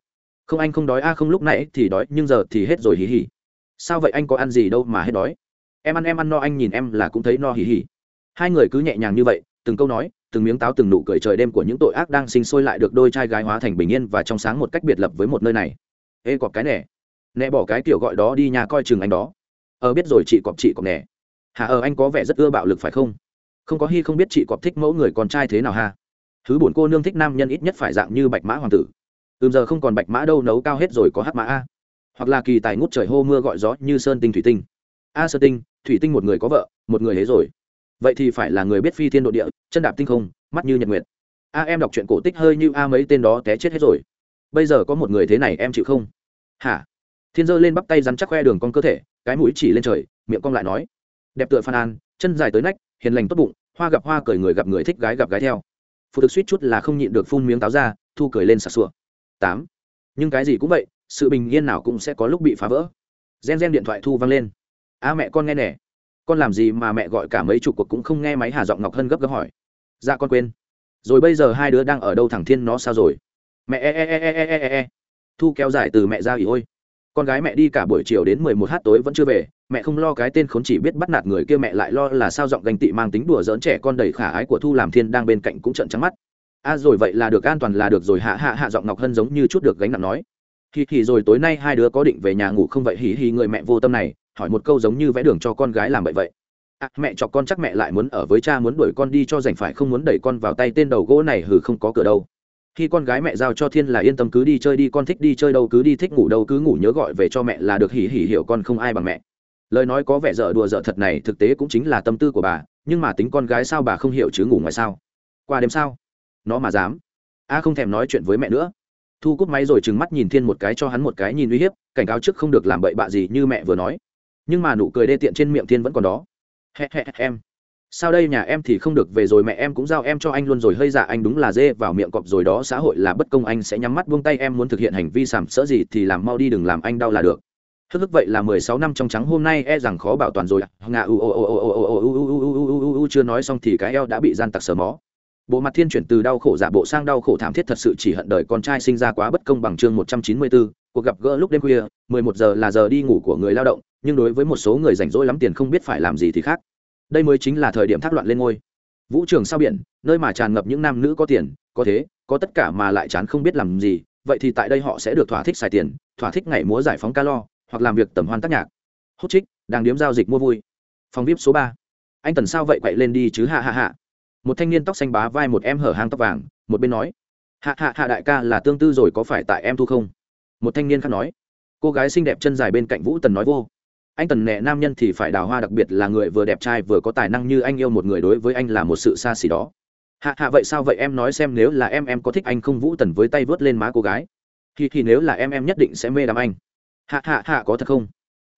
Không anh không đói. A không lúc nãy thì đói nhưng giờ thì hết rồi hí hí sao vậy anh có ăn gì đâu mà hết đói? Em ăn em ăn no anh nhìn em là cũng thấy no hí hí hai người cứ nhẹ nhàng như vậy từng câu nói từng miếng táo từng nụ cười trời đêm của những tội ác đang sinh sôi lại được đôi trai gái hóa thành bình yên và trong sáng một cách biệt lập với một nơi này. Ê cọp cái nè, nè bỏ cái kiểu gọi đó đi nhà coi chừng anh đó. Ờ biết rồi chị cọp chị cọp nè. Hà ờ anh có vẻ rất ưa bạo lực phải không? Không có hy không biết chị cọp thích mẫu người con trai thế nào ha? Thứ bổn cô nương thích nam nhân ít nhất phải dạng như bạch mã hoàng tử. Ừm, giờ không còn bạch mã đâu, nấu cao hết rồi có hát mã a. Hoặc là kỳ tài ngút trời hô mưa gọi gió như sơn tinh thủy tinh. A sơn tinh, thủy tinh một người có vợ, một người hế rồi. Vậy thì phải là người biết phi thiên độ địa, chân đạp tinh không, mắt như nhật nguyệt. A em đọc truyện cổ tích hơi như a mấy tên đó té chết hết rồi. Bây giờ có một người thế này em chịu không? Hả? Thiên dơ lên bắp tay rắn chắc khoe đường con cơ thể, cái mũi chỉ lên trời, miệng cong lại nói. Đẹp tựa phan an, chân dài tới nách, hiền lành tốt bụng, hoa gặp hoa cười người gặp người thích gái gặp gái theo phụ thực suýt chút là không nhịn được phun miếng táo ra, thu cười lên sặc sụa. Tám. Nhưng cái gì cũng vậy, sự bình yên nào cũng sẽ có lúc bị phá vỡ. Gen gen điện thoại thu vang lên. A mẹ con nghe nè. Con làm gì mà mẹ gọi cả mấy chục cuộc cũng không nghe máy hà giọng ngọc hân gấp gấp hỏi. Dạ con quên. Rồi bây giờ hai đứa đang ở đâu thằng thiên nó sao rồi? Mẹ e e e e e e e, e. thu kéo dài từ mẹ ra ỉ ôi con gái mẹ đi cả buổi chiều đến mười một h tối vẫn chưa về mẹ không lo cái tên khốn chỉ biết bắt nạt người kia mẹ lại lo là sao giọng ganh tị mang tính đùa giỡn trẻ con đầy khả ái của thu làm thiên đang bên cạnh cũng trận trắng mắt. A à, rồi vậy là được an toàn là được rồi hạ hạ hạ giọng ngọc hân giống như chút được gánh nặng nói. Hì hì rồi tối nay hai đứa có định về nhà ngủ không vậy? Hì hì người mẹ vô tâm này hỏi một câu giống như vẽ đường cho con gái làm vậy vậy. À, mẹ chọc con chắc mẹ lại muốn ở với cha muốn đuổi con đi cho rảnh phải không muốn đẩy con vào tay tên đầu gỗ này hừ không có cửa đâu khi con gái mẹ giao cho thiên là yên tâm cứ đi chơi đi, con thích đi chơi đâu cứ đi, thích ngủ đâu cứ ngủ, nhớ gọi về cho mẹ là được, hỉ hỉ hiểu con không ai bằng mẹ. Lời nói có vẻ dở đùa dở thật này, thực tế cũng chính là tâm tư của bà, nhưng mà tính con gái sao bà không hiểu chứ ngủ ngoài sao? Qua đêm sao? Nó mà dám. A không thèm nói chuyện với mẹ nữa. Thu cúp máy rồi trừng mắt nhìn thiên một cái cho hắn một cái nhìn uy hiếp, cảnh cáo trước không được làm bậy bạ gì như mẹ vừa nói. Nhưng mà nụ cười đê tiện trên miệng thiên vẫn còn đó. He he em sao đây nhà em thì không được về rồi mẹ em cũng giao em cho anh luôn rồi hơi dạ anh đúng là dê vào miệng cọp rồi đó xã hội là bất công anh sẽ nhắm mắt buông tay em muốn thực hiện hành vi sàm sỡ gì thì làm mau đi đừng làm anh đau là được thức thức vậy là mười sáu năm trong trắng hôm nay e rằng khó bảo toàn rồi ngà u u u ô ô ô ô ô chưa nói xong thì cái eo đã bị gian tặc sờ mó bộ mặt thiên chuyển từ đau khổ giả bộ sang đau khổ thảm thiết thật sự chỉ hận đời con trai sinh ra quá bất công bằng chương một trăm chín mươi bốn cuộc gặp gỡ lúc đêm khuya mười một giờ là giờ đi ngủ của người lao động nhưng đối với một số người rảnh rỗi lắm tiền không biết phải làm gì thì khác đây mới chính là thời điểm thác loạn lên ngôi. Vũ trường sao biển nơi mà tràn ngập những nam nữ có tiền có thế có tất cả mà lại chán không biết làm gì vậy thì tại đây họ sẽ được thỏa thích xài tiền thỏa thích ngày múa giải phóng calo, hoặc làm việc tầm hoan tác nhạc. Hút trích đang điếm giao dịch mua vui. Phòng vip số ba. Anh tần sao vậy quậy lên đi chứ hạ hạ hạ một thanh niên tóc xanh bá vai một em hở hang tóc vàng một bên nói. Hạ hạ hạ đại ca là tương tư rồi có phải tại em thu không? Một thanh niên khác nói. Cô gái xinh đẹp chân dài bên cạnh vũ tần nói vô anh tần nẹ nam nhân thì phải đào hoa, đặc biệt là người vừa đẹp trai vừa có tài năng như anh yêu một người đối với anh là một sự xa xỉ đó. Hạ hạ vậy sao vậy em nói xem, nếu là em em có thích anh không? Vũ tần với tay vớt lên má cô gái. Thì thì nếu là em em nhất định sẽ mê đắm anh. Hạ hạ hạ, có thật không?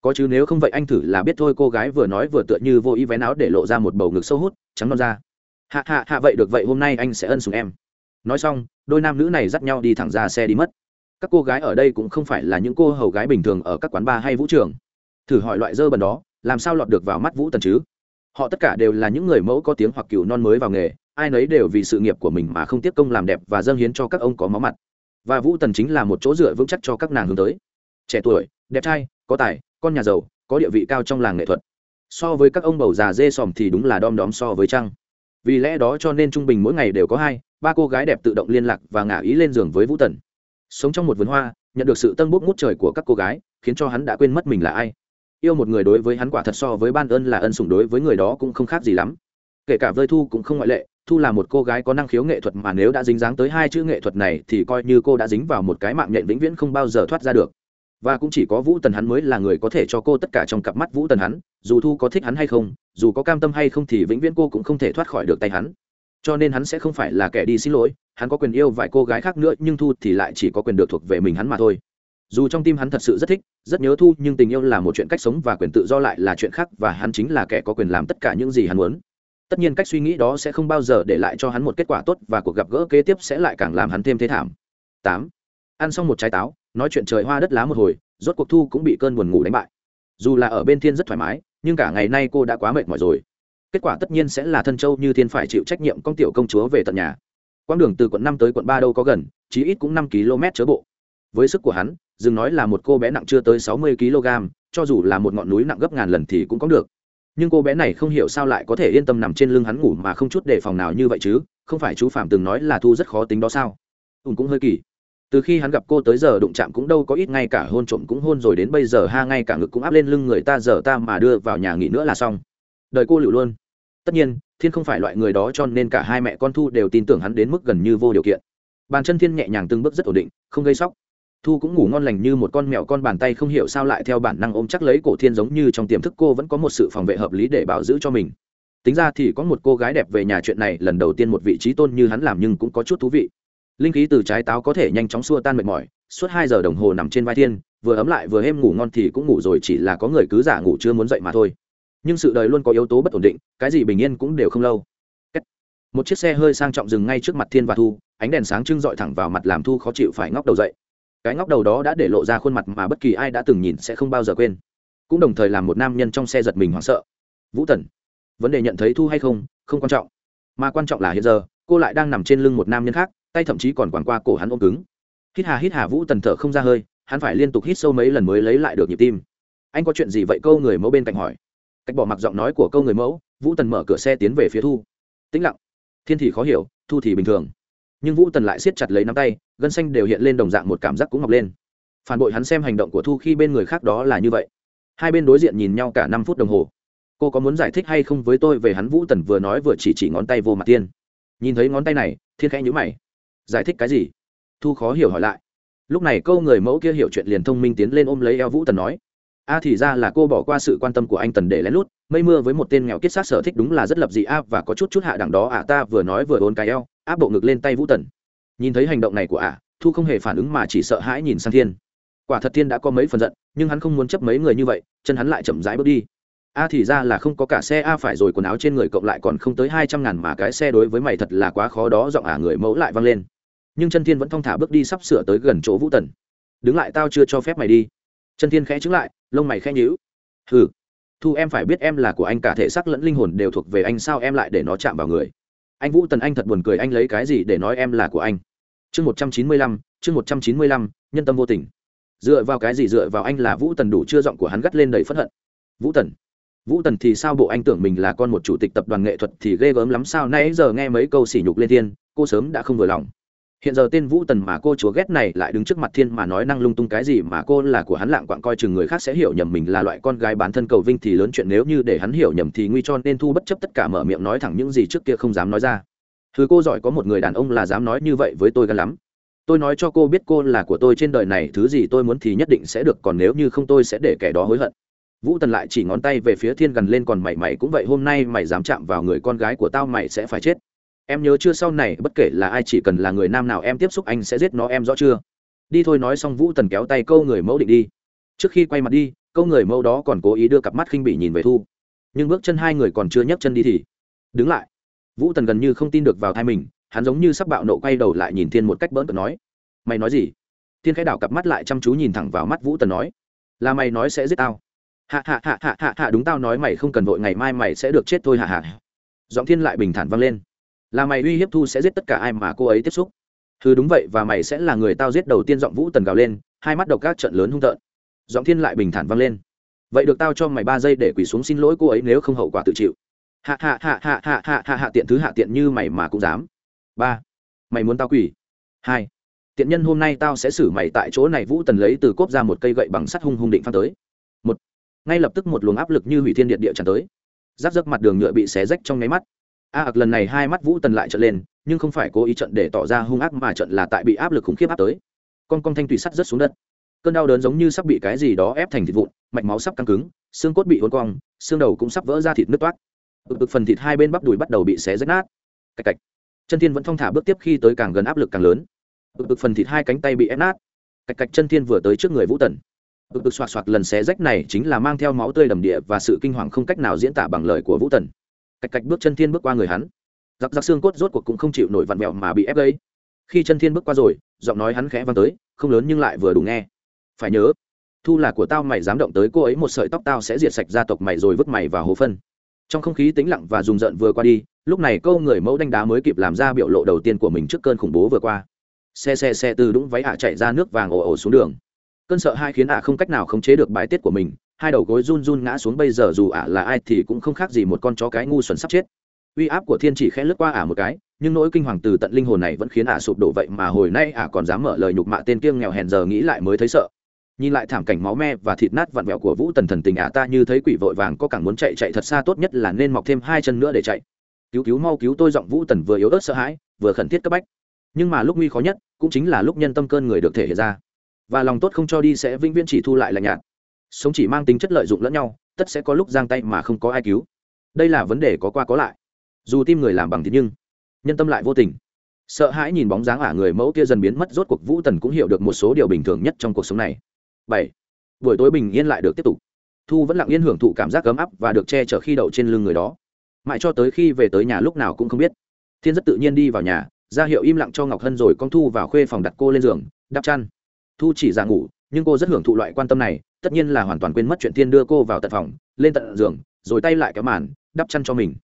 Có chứ, nếu không vậy anh thử là biết thôi. Cô gái vừa nói vừa tựa như vô ý vén áo để lộ ra một bầu ngực sâu hút, trắng non ra hạ hạ hạ vậy được, vậy hôm nay anh sẽ ân sủng em. Nói xong, đôi nam nữ này dắt nhau đi thẳng ra xe đi mất. Các cô gái ở đây cũng không phải là những cô hầu gái bình thường ở các quán bar hay vũ trường thử hỏi loại dơ bẩn đó, làm sao lọt được vào mắt vũ tần chứ? Họ tất cả đều là những người mẫu có tiếng hoặc cựu non mới vào nghề, ai nấy đều vì sự nghiệp của mình mà không tiếp công làm đẹp và dâng hiến cho các ông có máu mặt. Và vũ tần chính là một chỗ dựa vững chắc cho các nàng hướng tới. Trẻ tuổi, đẹp trai, có tài, con nhà giàu, có địa vị cao trong làng nghệ thuật. So với các ông bầu già dê sòm thì đúng là đom đóm so với trăng vì lẽ đó cho nên trung bình mỗi ngày đều có hai, ba cô gái đẹp tự động liên lạc và ngả ý lên giường với vũ tần. Sống trong một vườn hoa, nhận được sự tân bốc ngút trời của các cô gái, khiến cho hắn đã quên mất mình là ai yêu một người đối với hắn quả thật so với ban ơn là ân sủng đối với người đó cũng không khác gì lắm. Kể cả vơi thu cũng không ngoại lệ, thu là một cô gái có năng khiếu nghệ thuật mà nếu đã dính dáng tới hai chữ nghệ thuật này thì coi như cô đã dính vào một cái mạng nhện vĩnh viễn không bao giờ thoát ra được. Và cũng chỉ có vũ tần hắn mới là người có thể cho cô tất cả trong cặp mắt vũ tần hắn, dù thu có thích hắn hay không, dù có cam tâm hay không thì vĩnh viễn cô cũng không thể thoát khỏi được tay hắn. Cho nên hắn sẽ không phải là kẻ đi xin lỗi, hắn có quyền yêu vài cô gái khác nữa, nhưng thu thì lại chỉ có quyền được thuộc về mình hắn mà thôi dù trong tim hắn thật sự rất thích, rất nhớ thu, nhưng tình yêu là một chuyện cách sống và quyền tự do lại là chuyện khác và hắn chính là kẻ có quyền làm tất cả những gì hắn muốn. Tất nhiên cách suy nghĩ đó sẽ không bao giờ để lại cho hắn một kết quả tốt và cuộc gặp gỡ kế tiếp sẽ lại càng làm hắn thêm thế thảm. Tám. Ăn xong một trái táo, nói chuyện trời hoa đất lá một hồi, rốt cuộc thu cũng bị cơn buồn ngủ đánh bại. Dù là ở bên thiên rất thoải mái, nhưng cả ngày nay cô đã quá mệt mỏi rồi. Kết quả tất nhiên sẽ là thân châu như thiên phải chịu trách nhiệm con tiểu công chúa về tận nhà. Quãng đường từ quận năm tới quận ba đâu có gần, chí ít cũng năm km chớ bộ. Với sức của hắn dừng nói là một cô bé nặng chưa tới sáu mươi kg, cho dù là một ngọn núi nặng gấp ngàn lần thì cũng có được. Nhưng cô bé này không hiểu sao lại có thể yên tâm nằm trên lưng hắn ngủ mà không chút đề phòng nào như vậy chứ, không phải chú phạm từng nói là thu rất khó tính đó sao? Ùn cũng hơi kỳ. Từ khi hắn gặp cô tới giờ đụng chạm cũng đâu có ít, ngay cả hôn trộm cũng hôn rồi đến bây giờ ha, ngay cả ngực cũng áp lên lưng người ta, giờ ta mà đưa vào nhà nghỉ nữa là xong. Đời cô lựu luôn. Tất nhiên, thiên không phải loại người đó cho nên cả hai mẹ con thu đều tin tưởng hắn đến mức gần như vô điều kiện. Bàn chân thiên nhẹ nhàng từng bước rất ổn định, không gây sóc thu cũng ngủ ngon lành như một con mèo con bàn tay không hiểu sao lại theo bản năng ôm chắc lấy cổ thiên giống như trong tiềm thức cô vẫn có một sự phòng vệ hợp lý để bảo giữ cho mình. Tính ra thì có một cô gái đẹp về nhà chuyện này lần đầu tiên một vị trí tôn như hắn làm nhưng cũng có chút thú vị. Linh khí từ trái táo có thể nhanh chóng xua tan mệt mỏi, suốt hai giờ đồng hồ nằm trên vai thiên, vừa ấm lại vừa êm ngủ ngon thì cũng ngủ rồi chỉ là có người cứ giả ngủ chưa muốn dậy mà thôi. Nhưng sự đời luôn có yếu tố bất ổn định, cái gì bình yên cũng đều không lâu. Một chiếc xe hơi sang trọng dừng ngay trước mặt thiên và thu, ánh đèn sáng trưng dọi thẳng vào mặt làm thu khó chịu phải ngóc đầu dậy cái ngóc đầu đó đã để lộ ra khuôn mặt mà bất kỳ ai đã từng nhìn sẽ không bao giờ quên. Cũng đồng thời làm một nam nhân trong xe giật mình hoảng sợ. Vũ tần, vấn đề nhận thấy thu hay không không quan trọng. Mà quan trọng là hiện giờ, cô lại đang nằm trên lưng một nam nhân khác, tay thậm chí còn quàng qua cổ hắn ôm cứng. Hít hà hít hà vũ tần thở không ra hơi, hắn phải liên tục hít sâu mấy lần mới lấy lại được nhịp tim. Anh có chuyện gì vậy? Câu người mẫu bên cạnh hỏi. Cách bỏ mặc giọng nói của câu người mẫu, vũ tần mở cửa xe tiến về phía thu. Tĩnh lặng. Thiên thì khó hiểu, thu thì bình thường nhưng vũ tần lại siết chặt lấy nắm tay gân xanh đều hiện lên đồng dạng một cảm giác cũng mọc lên phản bội hắn xem hành động của thu khi bên người khác đó là như vậy hai bên đối diện nhìn nhau cả năm phút đồng hồ cô có muốn giải thích hay không với tôi về hắn vũ tần vừa nói vừa chỉ chỉ ngón tay vô mặt tiên nhìn thấy ngón tay này thiên khẽ nhữ mày giải thích cái gì thu khó hiểu hỏi lại lúc này câu người mẫu kia hiểu chuyện liền thông minh tiến lên ôm lấy eo vũ tần nói a thì ra là cô bỏ qua sự quan tâm của anh tần để lén lút mây mưa với một tên nghèo kết sát sở thích đúng là rất lập dị a và có chút chút hạ đẳng đó ạ ta vừa nói vừa ôn cái eo áp bộ ngực lên tay vũ tần. Nhìn thấy hành động này của ả, thu không hề phản ứng mà chỉ sợ hãi nhìn sang thiên. Quả thật thiên đã có mấy phần giận, nhưng hắn không muốn chấp mấy người như vậy, chân hắn lại chậm rãi bước đi. A thì ra là không có cả xe a phải rồi quần áo trên người cộng lại còn không tới hai trăm ngàn mà cái xe đối với mày thật là quá khó đó, giọng ả người mẫu lại văng lên. Nhưng chân thiên vẫn thong thả bước đi sắp sửa tới gần chỗ vũ tần. Đứng lại, tao chưa cho phép mày đi. Chân thiên khẽ chứng lại, lông mày khẽ nhíu. Hừ, thu em phải biết em là của anh, cả thể xác lẫn linh hồn đều thuộc về anh, sao em lại để nó chạm vào người? Anh vũ tần anh thật buồn cười anh lấy cái gì để nói em là của anh? Chương một trăm chín mươi lăm, chương một trăm chín mươi lăm, nhân tâm vô tình. Dựa vào cái gì dựa vào anh là vũ tần đủ chưa giọng của hắn gắt lên đầy phẫn hận? Vũ tần. Vũ tần thì sao bộ anh tưởng mình là con một chủ tịch tập đoàn nghệ thuật thì ghê gớm lắm sao nãy giờ nghe mấy câu sỉ nhục lên thiên, cô sớm đã không vừa lòng hiện giờ tên vũ tần mà cô chúa ghét này lại đứng trước mặt thiên mà nói năng lung tung cái gì mà cô là của hắn lạng quạng coi chừng người khác sẽ hiểu nhầm mình là loại con gái bán thân cầu vinh thì lớn chuyện nếu như để hắn hiểu nhầm thì nguy cho nên thu bất chấp tất cả mở miệng nói thẳng những gì trước kia không dám nói ra. Thứ cô giỏi có một người đàn ông là dám nói như vậy với tôi gan lắm. Tôi nói cho cô biết cô là của tôi trên đời này, thứ gì tôi muốn thì nhất định sẽ được, còn nếu như không tôi sẽ để kẻ đó hối hận. Vũ tần lại chỉ ngón tay về phía thiên gần lên còn mày mày cũng vậy, hôm nay mày dám chạm vào người con gái của tao mày sẽ phải chết em nhớ chưa sau này, bất kể là ai, chỉ cần là người nam nào em tiếp xúc, anh sẽ giết nó, em rõ chưa? Đi thôi, nói xong vũ tần kéo tay câu người mẫu định đi. Trước khi quay mặt đi, câu người mẫu đó còn cố ý đưa cặp mắt khinh bỉ nhìn về thu. Nhưng bước chân hai người còn chưa nhấc chân đi thì đứng lại. Vũ tần gần như không tin được vào thai mình, hắn giống như sắp bạo nộ quay đầu lại nhìn thiên một cách bỡn cợt nói, mày nói gì? Thiên khẽ đảo cặp mắt lại chăm chú nhìn thẳng vào mắt vũ tần nói, là mày nói sẽ giết tao. Hạ hạ hạ hạ hạ hạ, đúng tao nói mày không cần vội, ngày mai mày sẽ được chết thôi, hạ hạ. Giọng thiên lại bình thản vang lên là mày uy hiếp thu sẽ giết tất cả ai mà cô ấy tiếp xúc. Thứ đúng vậy và mày sẽ là người tao giết đầu tiên giọng vũ tần gào lên, hai mắt độc các trận lớn hung tợn. Giọng thiên lại bình thản vang lên. Vậy được tao cho mày ba giây để quỳ xuống xin lỗi cô ấy nếu không hậu quả tự chịu. Hạ hạ hạ hạ hạ hạ hạ hạ tiện thứ hạ tiện như mày mà cũng dám. Ba. Mày muốn tao quỳ. Hai. Tiện nhân hôm nay tao sẽ xử mày tại chỗ này, vũ tần lấy từ cốp ra một cây gậy bằng sắt hung hung định phan tới. Một. Ngay lập tức một luồng áp lực như hủy thiên điện địa tràn tới. Giáp giấc mặt đường nhựa bị xé rách trong nháy mắt a ạc lần này hai mắt vũ tần lại trận lên, nhưng không phải cố ý trận để tỏ ra hung ác mà trận là tại bị áp lực khủng khiếp áp tới. Con con thanh thủy sắt rớt xuống đất. Cơn đau đớn giống như sắp bị cái gì đó ép thành thịt vụn, mạch máu sắp căng cứng, xương cốt bị hôn cong, xương đầu cũng sắp vỡ ra thịt nứt toát ực ực phần thịt hai bên bắp đùi bắt đầu bị xé rách nát. Cạch cạch. Chân thiên vẫn thong thả bước tiếp khi tới càng gần áp lực càng lớn. Ực ực phần thịt hai cánh tay bị ép nát. Cạch cạch chân thiên vừa tới trước người vũ tần. Ực ực soạt soạt lần xé rách này chính là mang theo máu tươi đầm địa và sự kinh hoàng không cách nào diễn tả bằng lời của vũ tần cạch cạch bước chân thiên bước qua người hắn. Giặc giặc xương cốt rốt cuộc cũng không chịu nổi vặn vẹo mà bị ép gây khi chân thiên bước qua rồi, giọng nói hắn khẽ vang tới, không lớn nhưng lại vừa đủ nghe. Phải nhớ, thu là của tao mày dám động tới cô ấy, một sợi tóc tao sẽ diệt sạch gia tộc mày rồi vứt mày vào hố phân. Trong không khí tĩnh lặng và rùng rợn vừa qua đi, lúc này câu người mẫu đánh đá mới kịp làm ra biểu lộ đầu tiên của mình trước cơn khủng bố vừa qua. Xe xe xe từ đũng váy ả chạy ra nước vàng ồ ồ xuống đường. Cơn sợ hai khiến ả không cách nào khống chế được bài tiết của mình hai đầu gối run run ngã xuống bây giờ dù ả là ai thì cũng không khác gì một con chó cái ngu xuẩn sắp chết. Uy áp của thiên chỉ khẽ lướt qua ả một cái, nhưng nỗi kinh hoàng từ tận linh hồn này vẫn khiến ả sụp đổ vậy mà hồi nay ả còn dám mở lời nhục mạ tên kiêng nghèo hèn giờ nghĩ lại mới thấy sợ. Nhìn lại thảm cảnh máu me và thịt nát vặn vẹo của vũ tần thần tình ả ta như thấy quỷ vội vàng có càng muốn chạy chạy thật xa tốt nhất là nên mọc thêm hai chân nữa để chạy. Cứu cứu mau cứu tôi giọng vũ tần vừa yếu ớt sợ hãi, vừa khẩn thiết cấp bách. Nhưng mà lúc nguy khó nhất cũng chính là lúc nhân tâm cơn người được thể hiện ra. Và lòng tốt không cho đi sẽ vĩnh viễn chỉ thu lại là nhạt sống chỉ mang tính chất lợi dụng lẫn nhau, tất sẽ có lúc giang tay mà không có ai cứu. Đây là vấn đề có qua có lại. Dù tim người làm bằng thịt nhưng, nhân tâm lại vô tình. Sợ hãi nhìn bóng dáng ả người mẫu kia dần biến mất, rốt cuộc vũ tần cũng hiểu được một số điều bình thường nhất trong cuộc sống này. Bảy, buổi tối bình yên lại được tiếp tục. Thu vẫn lặng yên hưởng thụ cảm giác ấm áp và được che chở khi đậu trên lưng người đó. Mãi cho tới khi về tới nhà lúc nào cũng không biết. Thiên rất tự nhiên đi vào nhà, ra hiệu im lặng cho ngọc hân rồi con thu vào khuê phòng đặt cô lên giường, đắp chăn. Thu chỉ ra ngủ nhưng cô rất hưởng thụ loại quan tâm này, tất nhiên là hoàn toàn quên mất chuyện thiên đưa cô vào tận phòng, lên tận giường, rồi tay lại kéo màn, đắp chăn cho mình.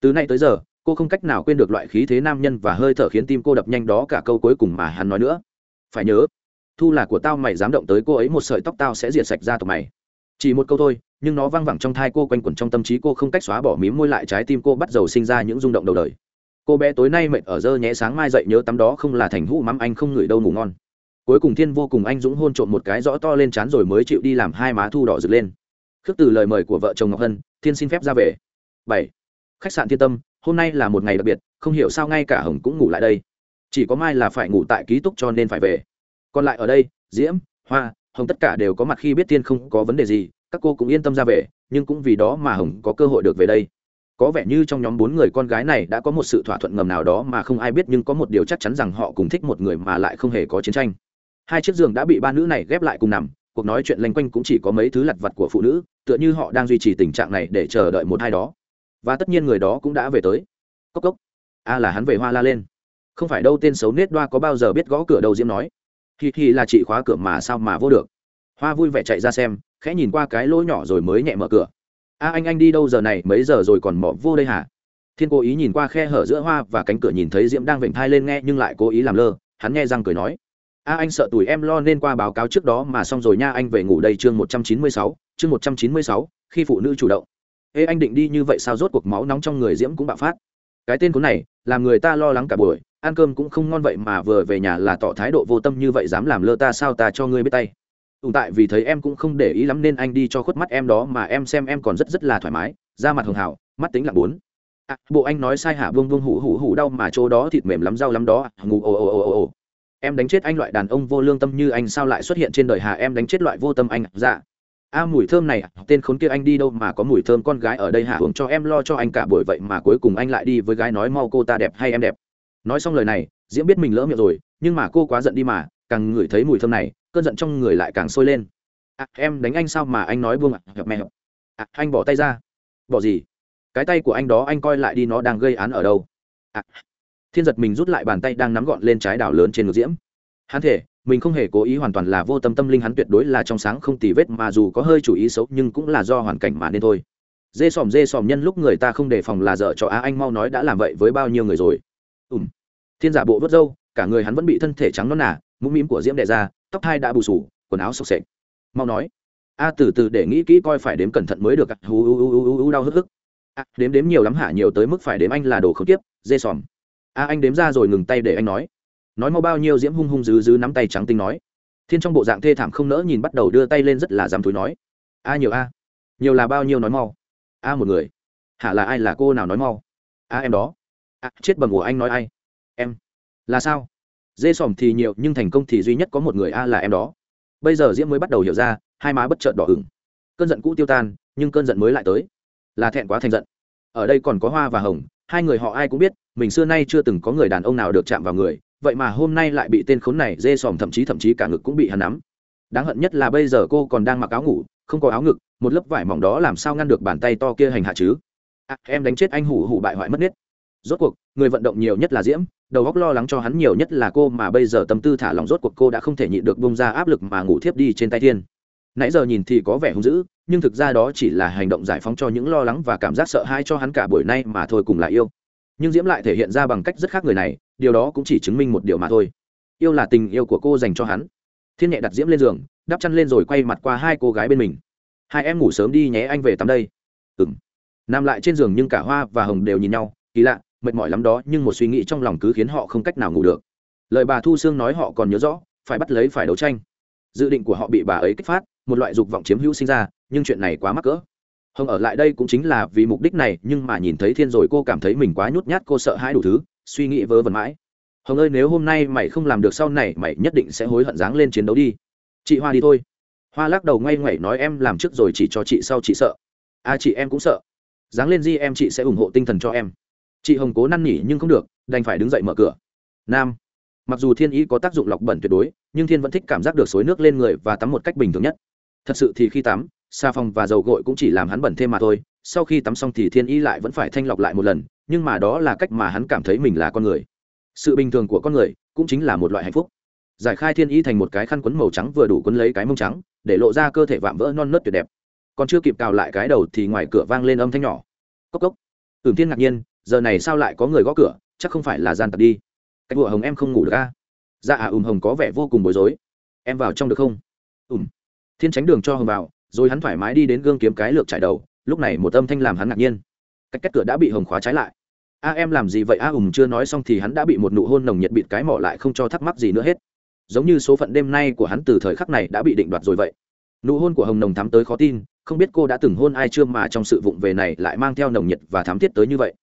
Từ nay tới giờ, cô không cách nào quên được loại khí thế nam nhân và hơi thở khiến tim cô đập nhanh đó cả câu cuối cùng mà hắn nói nữa. Phải nhớ, thu là của tao mày dám động tới cô ấy một sợi tóc tao sẽ diệt sạch ra tộc mày. Chỉ một câu thôi, nhưng nó văng vẳng trong thai cô quanh quẩn trong tâm trí cô không cách xóa bỏ mím môi lại trái tim cô bắt đầu sinh ra những rung động đầu đời. Cô bé tối nay mệt ở dơ nhé sáng mai dậy nhớ tắm đó không là thành hũ mắm anh không ngửi đâu ngủ ngon cuối cùng thiên vô cùng anh dũng hôn trộm một cái rõ to lên chán rồi mới chịu đi làm hai má thu đỏ rực lên. Khước từ lời mời của vợ chồng ngọc hân, thiên xin phép ra về. Bảy. Khách sạn thiên tâm, hôm nay là một ngày đặc biệt, không hiểu sao ngay cả hồng cũng ngủ lại đây. Chỉ có mai là phải ngủ tại ký túc cho nên phải về. Còn lại ở đây, diễm, hoa, hồng tất cả đều có mặt khi biết tiên không có vấn đề gì, các cô cũng yên tâm ra về, nhưng cũng vì đó mà hồng có cơ hội được về đây. Có vẻ như trong nhóm bốn người con gái này đã có một sự thỏa thuận ngầm nào đó mà không ai biết, nhưng có một điều chắc chắn rằng họ cùng thích một người mà lại không hề có chiến tranh hai chiếc giường đã bị ba nữ này ghép lại cùng nằm, cuộc nói chuyện lanh quanh cũng chỉ có mấy thứ lặt vặt của phụ nữ, tựa như họ đang duy trì tình trạng này để chờ đợi một hai đó. Và tất nhiên người đó cũng đã về tới. Cốc cốc. A là hắn về hoa la lên. Không phải đâu tên xấu nết đoa có bao giờ biết gõ cửa đầu diễm nói. Khi khi là chị khóa cửa mà sao mà vô được. Hoa vui vẻ chạy ra xem, khẽ nhìn qua cái lỗ nhỏ rồi mới nhẹ mở cửa. A anh anh đi đâu giờ này, mấy giờ rồi còn mỏ vô đây hả? Thiên cố ý nhìn qua khe hở giữa hoa và cánh cửa nhìn thấy diễm đang vểnh thai lên nghe nhưng lại cố ý làm lơ, hắn nghe răng cười nói a anh sợ tuổi em lo nên qua báo cáo trước đó mà xong rồi nha anh về ngủ đây chương một trăm chín mươi sáu chương một trăm chín mươi sáu khi phụ nữ chủ động. Ê anh định đi như vậy sao? Rốt cuộc máu nóng trong người diễm cũng bạo phát. Cái tên cuốn này làm người ta lo lắng cả buổi. Ăn cơm cũng không ngon vậy mà vừa về nhà là tỏ thái độ vô tâm như vậy dám làm lơ ta sao? Ta cho ngươi biết tay. Tụng tại vì thấy em cũng không để ý lắm nên anh đi cho khuất mắt em đó mà em xem em còn rất rất là thoải mái da mặt hường hảo mắt tính là bốn. À, bộ anh nói sai hả? Vương vương hủ hủ hủ đau mà chỗ đó thịt mềm lắm rau lắm đó. Ngủ ồ ồ ồ ồ ồ em đánh chết anh loại đàn ông vô lương tâm như anh sao lại xuất hiện trên đời hà em đánh chết loại vô tâm anh dạ. A mùi thơm này tên khốn kia anh đi đâu mà có mùi thơm con gái ở đây hả? Hưởng cho em lo cho anh cả buổi vậy mà cuối cùng anh lại đi với gái nói mau cô ta đẹp hay em đẹp? Nói xong lời này diễm biết mình lỡ miệng rồi nhưng mà cô quá giận đi mà càng ngửi thấy mùi thơm này cơn giận trong người lại càng sôi lên. À, em đánh anh sao mà anh nói buông ạ? À, mẹ à, anh bỏ tay ra. Bỏ gì? Cái tay của anh đó anh coi lại đi nó đang gây án ở đâu? À, thiên giật mình rút lại bàn tay đang nắm gọn lên trái đảo lớn trên ngực diễm. Hắn thể mình không hề cố ý hoàn toàn là vô tâm tâm linh hắn tuyệt đối là trong sáng không tì vết mà dù có hơi chủ ý xấu nhưng cũng là do hoàn cảnh mà nên thôi. Dê sòm dê sòm nhân lúc người ta không đề phòng là dở cho á anh mau nói đã làm vậy với bao nhiêu người rồi? Ùm thiên giả bộ vớt râu cả người hắn vẫn bị thân thể trắng non nà, mũm mím của diễm đẻ ra tóc hai đã bù sù quần áo sộc sệch. Mau nói. A từ từ để nghĩ kỹ coi phải đếm cẩn thận mới được. Hú hú hú hú đau hức hức đếm đếm nhiều lắm hả? Nhiều tới mức phải đếm anh là đồ không tiếp dê sòm a anh đếm ra rồi ngừng tay để anh nói. Nói mau bao nhiêu diễm hung hung dứ dứ nắm tay trắng tinh nói. Thiên trong bộ dạng thê thảm không nỡ nhìn bắt đầu đưa tay lên rất là dám thúi nói. A, nhiều a. Nhiều là bao nhiêu nói mau. A, một người. Hả là ai là cô nào nói mau? A, em đó. A, chết bầm của anh nói ai? Em. Là sao? Dê sòm thì nhiều, nhưng thành công thì duy nhất có một người a là em đó. Bây giờ diễm mới bắt đầu hiểu ra, hai má bất chợt đỏ hửng cơn giận cũ tiêu tan, nhưng cơn giận mới lại tới. Là thẹn quá thành giận. Ở đây còn có hoa và hồng hai người họ ai cũng biết mình xưa nay chưa từng có người đàn ông nào được chạm vào người vậy mà hôm nay lại bị tên khốn này dê sòm thậm chí thậm chí cả ngực cũng bị hắn nắm. Đáng hận nhất là bây giờ cô còn đang mặc áo ngủ không có áo ngực một lớp vải mỏng đó làm sao ngăn được bàn tay to kia hành hạ chứ? À, em đánh chết anh hủ hủ bại hoại mất nết. Rốt cuộc người vận động nhiều nhất là diễm đầu góc lo lắng cho hắn nhiều nhất là cô mà bây giờ tâm tư thả lòng rốt cuộc cô đã không thể nhịn được bông ra áp lực mà ngủ thiếp đi trên tay thiên nãy giờ nhìn thì có vẻ hung dữ, nhưng thực ra đó chỉ là hành động giải phóng cho những lo lắng và cảm giác sợ hãi cho hắn cả buổi nay mà thôi cùng là yêu. Nhưng diễm lại thể hiện ra bằng cách rất khác người này, điều đó cũng chỉ chứng minh một điều mà thôi. Yêu là tình yêu của cô dành cho hắn. Thiên nhẹ đặt diễm lên giường, đắp chăn lên rồi quay mặt qua hai cô gái bên mình. Hai em ngủ sớm đi nhé, anh về tắm đây. Ừng nằm lại trên giường nhưng cả hoa và hồng đều nhìn nhau, kỳ lạ, mệt mỏi lắm đó, nhưng một suy nghĩ trong lòng cứ khiến họ không cách nào ngủ được. Lời bà thu sương nói họ còn nhớ rõ, phải bắt lấy phải đấu tranh. Dự định của họ bị bà ấy kích phát một loại dục vọng chiếm hữu sinh ra, nhưng chuyện này quá mắc cỡ. Hồng ở lại đây cũng chính là vì mục đích này, nhưng mà nhìn thấy thiên rồi cô cảm thấy mình quá nhút nhát, cô sợ hãi đủ thứ, suy nghĩ vớ vẩn mãi. Hồng ơi, nếu hôm nay mày không làm được sau này, mày nhất định sẽ hối hận dáng lên chiến đấu đi. Chị hoa đi thôi. Hoa lắc đầu ngay ngoảy nói, em làm trước rồi chỉ cho chị sau chị sợ. À chị em cũng sợ. Dáng lên di, em chị sẽ ủng hộ tinh thần cho em. Chị hồng cố năn nỉ nhưng không được, đành phải đứng dậy mở cửa. Nam. Mặc dù thiên ý có tác dụng lọc bẩn tuyệt đối, nhưng thiên vẫn thích cảm giác được xối nước lên người và tắm một cách bình thường nhất thật sự thì khi tắm xà phòng và dầu gội cũng chỉ làm hắn bẩn thêm mà thôi, sau khi tắm xong thì thiên Y lại vẫn phải thanh lọc lại một lần, nhưng mà đó là cách mà hắn cảm thấy mình là con người. Sự bình thường của con người cũng chính là một loại hạnh phúc. Giải khai thiên Y thành một cái khăn quấn màu trắng vừa đủ quấn lấy cái mông trắng, để lộ ra cơ thể vạm vỡ non nớt tuyệt đẹp. Còn chưa kịp cào lại cái đầu thì ngoài cửa vang lên âm thanh nhỏ. Cốc cốc. Ừm thiên ngạc nhiên, giờ này sao lại có người gõ cửa, chắc không phải là gian tặc đi. Cách đùa hồng em không ngủ được a dạ à ùm hồng có vẻ vô cùng bối rối. Em vào trong được không? Ùm thiên tránh đường cho hồng vào, rồi hắn thoải mái đi đến gương kiếm cái lược trải đầu, lúc này một âm thanh làm hắn ngạc nhiên. Cách cách cửa đã bị hồng khóa trái lại. A em làm gì vậy? A ùm chưa nói xong thì hắn đã bị một nụ hôn nồng nhiệt bịt cái mỏ lại không cho thắc mắc gì nữa hết. Giống như số phận đêm nay của hắn từ thời khắc này đã bị định đoạt rồi vậy. Nụ hôn của hồng nồng thắm tới khó tin, không biết cô đã từng hôn ai chưa mà trong sự vụng về này lại mang theo nồng nhiệt và thám thiết tới như vậy.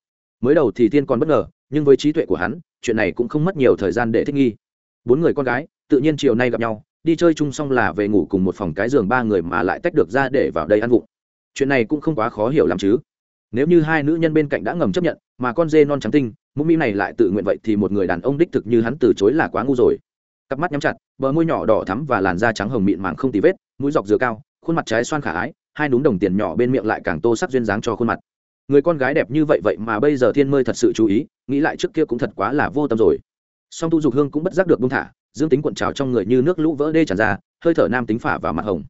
Mới đầu thì thiên còn bất ngờ, nhưng với trí tuệ của hắn, chuyện này cũng không mất nhiều thời gian để thích nghi. Bốn người con gái, tự nhiên chiều nay gặp nhau đi chơi chung xong là về ngủ cùng một phòng cái giường ba người mà lại tách được ra để vào đây ăn vụng. Chuyện này cũng không quá khó hiểu lắm chứ. Nếu như hai nữ nhân bên cạnh đã ngầm chấp nhận, mà con dê non trắng tinh mũm mi này lại tự nguyện vậy thì một người đàn ông đích thực như hắn từ chối là quá ngu rồi. Cặp mắt nhắm chặt, bờ môi nhỏ đỏ thắm và làn da trắng hồng mịn màng không tì vết, mũi dọc dừa cao, khuôn mặt trái xoan khả ái, hai núm đồng tiền nhỏ bên miệng lại càng tô sắc duyên dáng cho khuôn mặt. Người con gái đẹp như vậy vậy mà bây giờ thiên mơi thật sự chú ý, nghĩ lại trước kia cũng thật quá là vô tâm rồi. Song tu dục hương cũng bất giác được buông thả dương tính cuộn trào trong người như nước lũ vỡ đê tràn ra, hơi thở nam tính phả vào mặt hồng.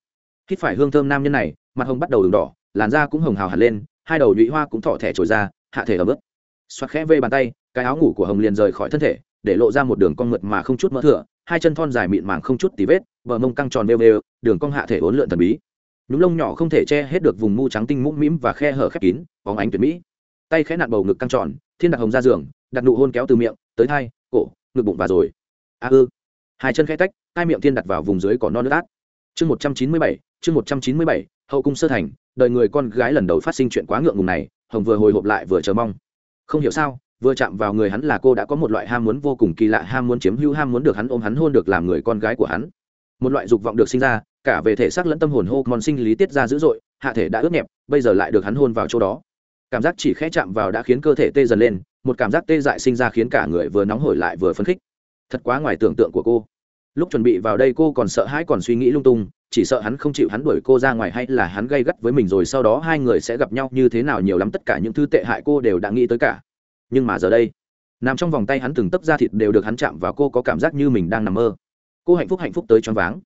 Hít phải hương thơm nam nhân này, mặt hồng bắt đầu đường đỏ, làn da cũng hồng hào hẳn lên, hai đầu nhụy hoa cũng thọ thẻ trồi ra, hạ thể ở bước xoát khẽ vây bàn tay, cái áo ngủ của hồng liền rời khỏi thân thể, để lộ ra một đường cong mượt mà không chút mỡ thừa hai chân thon dài mịn màng không chút tí vết, bờ mông căng tròn bêu bêu đường cong hạ thể ốn lượn thần bí. Nhúng lông nhỏ không thể che hết được vùng mu trắng tinh mũm mĩm và khe hở khép kín, bóng ánh tuyệt mỹ. Tay khẽ nặn bầu ngực căng tròn, thiên đặc hồng ra giường, đặt nụ hôn kéo từ miệng, tới thai, cổ, ngực bụng và rồi. A ư hai chân khẽ tách hai miệng thiên đặt vào vùng dưới cỏ non nước át. Chương một trăm chín mươi bảy, chương một trăm chín mươi bảy, hậu cung sơ thành, đời người con gái lần đầu phát sinh chuyện quá ngượng ngùng này, hồng vừa hồi hộp lại vừa chờ mong. Không hiểu sao, vừa chạm vào người hắn là cô đã có một loại ham muốn vô cùng kỳ lạ ham muốn chiếm hữu, ham muốn được hắn ôm hắn hôn được làm người con gái của hắn. Một loại dục vọng được sinh ra, cả về thể xác lẫn tâm hồn hô mòn sinh lý tiết ra dữ dội, hạ thể đã ướt nhẹp, bây giờ lại được hắn hôn vào chỗ đó. Cảm giác chỉ khẽ chạm vào đã khiến cơ thể tê dần lên, một cảm giác tê dại sinh ra khiến cả người vừa nóng hổi lại vừa phấn khích thật quá ngoài tưởng tượng của cô. Lúc chuẩn bị vào đây cô còn sợ hãi còn suy nghĩ lung tung, chỉ sợ hắn không chịu hắn đuổi cô ra ngoài hay là hắn gây gắt với mình rồi sau đó hai người sẽ gặp nhau như thế nào nhiều lắm tất cả những thứ tệ hại cô đều đã nghĩ tới cả. Nhưng mà giờ đây, nằm trong vòng tay hắn từng tấp da thịt đều được hắn chạm và cô có cảm giác như mình đang nằm mơ. Cô hạnh phúc hạnh phúc tới choáng váng.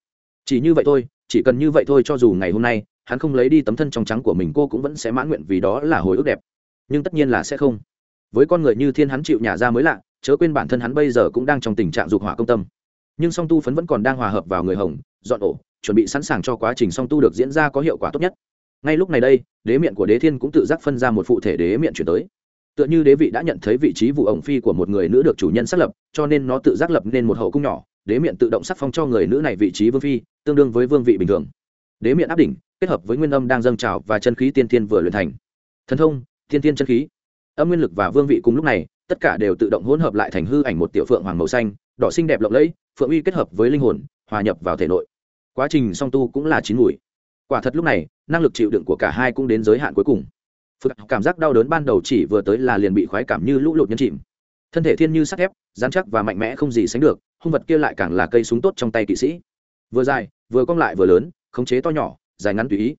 Chỉ như vậy thôi, chỉ cần như vậy thôi cho dù ngày hôm nay, hắn không lấy đi tấm thân trong trắng của mình cô cũng vẫn sẽ mãn nguyện vì đó là hồi ức đẹp. Nhưng tất nhiên là sẽ không. Với con người như thiên hắn chịu nhà ra mới lạ chớ quên bản thân hắn bây giờ cũng đang trong tình trạng dục hỏa công tâm. Nhưng song tu phấn vẫn còn đang hòa hợp vào người hồng, dọn ổ, chuẩn bị sẵn sàng cho quá trình song tu được diễn ra có hiệu quả tốt nhất. Ngay lúc này đây, đế miệng của đế thiên cũng tự giác phân ra một phụ thể đế miệng chuyển tới. Tựa như đế vị đã nhận thấy vị trí vụ ổng phi của một người nữ được chủ nhân xác lập, cho nên nó tự giác lập nên một hậu cung nhỏ, đế miệng tự động sắc phong cho người nữ này vị trí vương phi, tương đương với vương vị bình thường. Đế miệng áp đỉnh, kết hợp với nguyên âm đang dâng trào và chân khí tiên tiên vừa luyện thành. Thần thông tiên tiên chân khí. Âm nguyên lực và vương vị cùng lúc này tất cả đều tự động hỗn hợp lại thành hư ảnh một tiểu phượng hoàng màu xanh, đỏ xinh đẹp lộng lẫy, phượng uy kết hợp với linh hồn, hòa nhập vào thể nội. Quá trình song tu cũng là chín mùi. Quả thật lúc này, năng lực chịu đựng của cả hai cũng đến giới hạn cuối cùng. Phượng cảm giác đau đớn ban đầu chỉ vừa tới là liền bị khoái cảm như lũ lụt nhân chìm. Thân thể thiên như sắt thép, dán chắc và mạnh mẽ không gì sánh được, hung vật kia lại càng là cây súng tốt trong tay kỵ sĩ. Vừa dài, vừa cong lại vừa lớn, khống chế to nhỏ, dài ngắn tùy ý,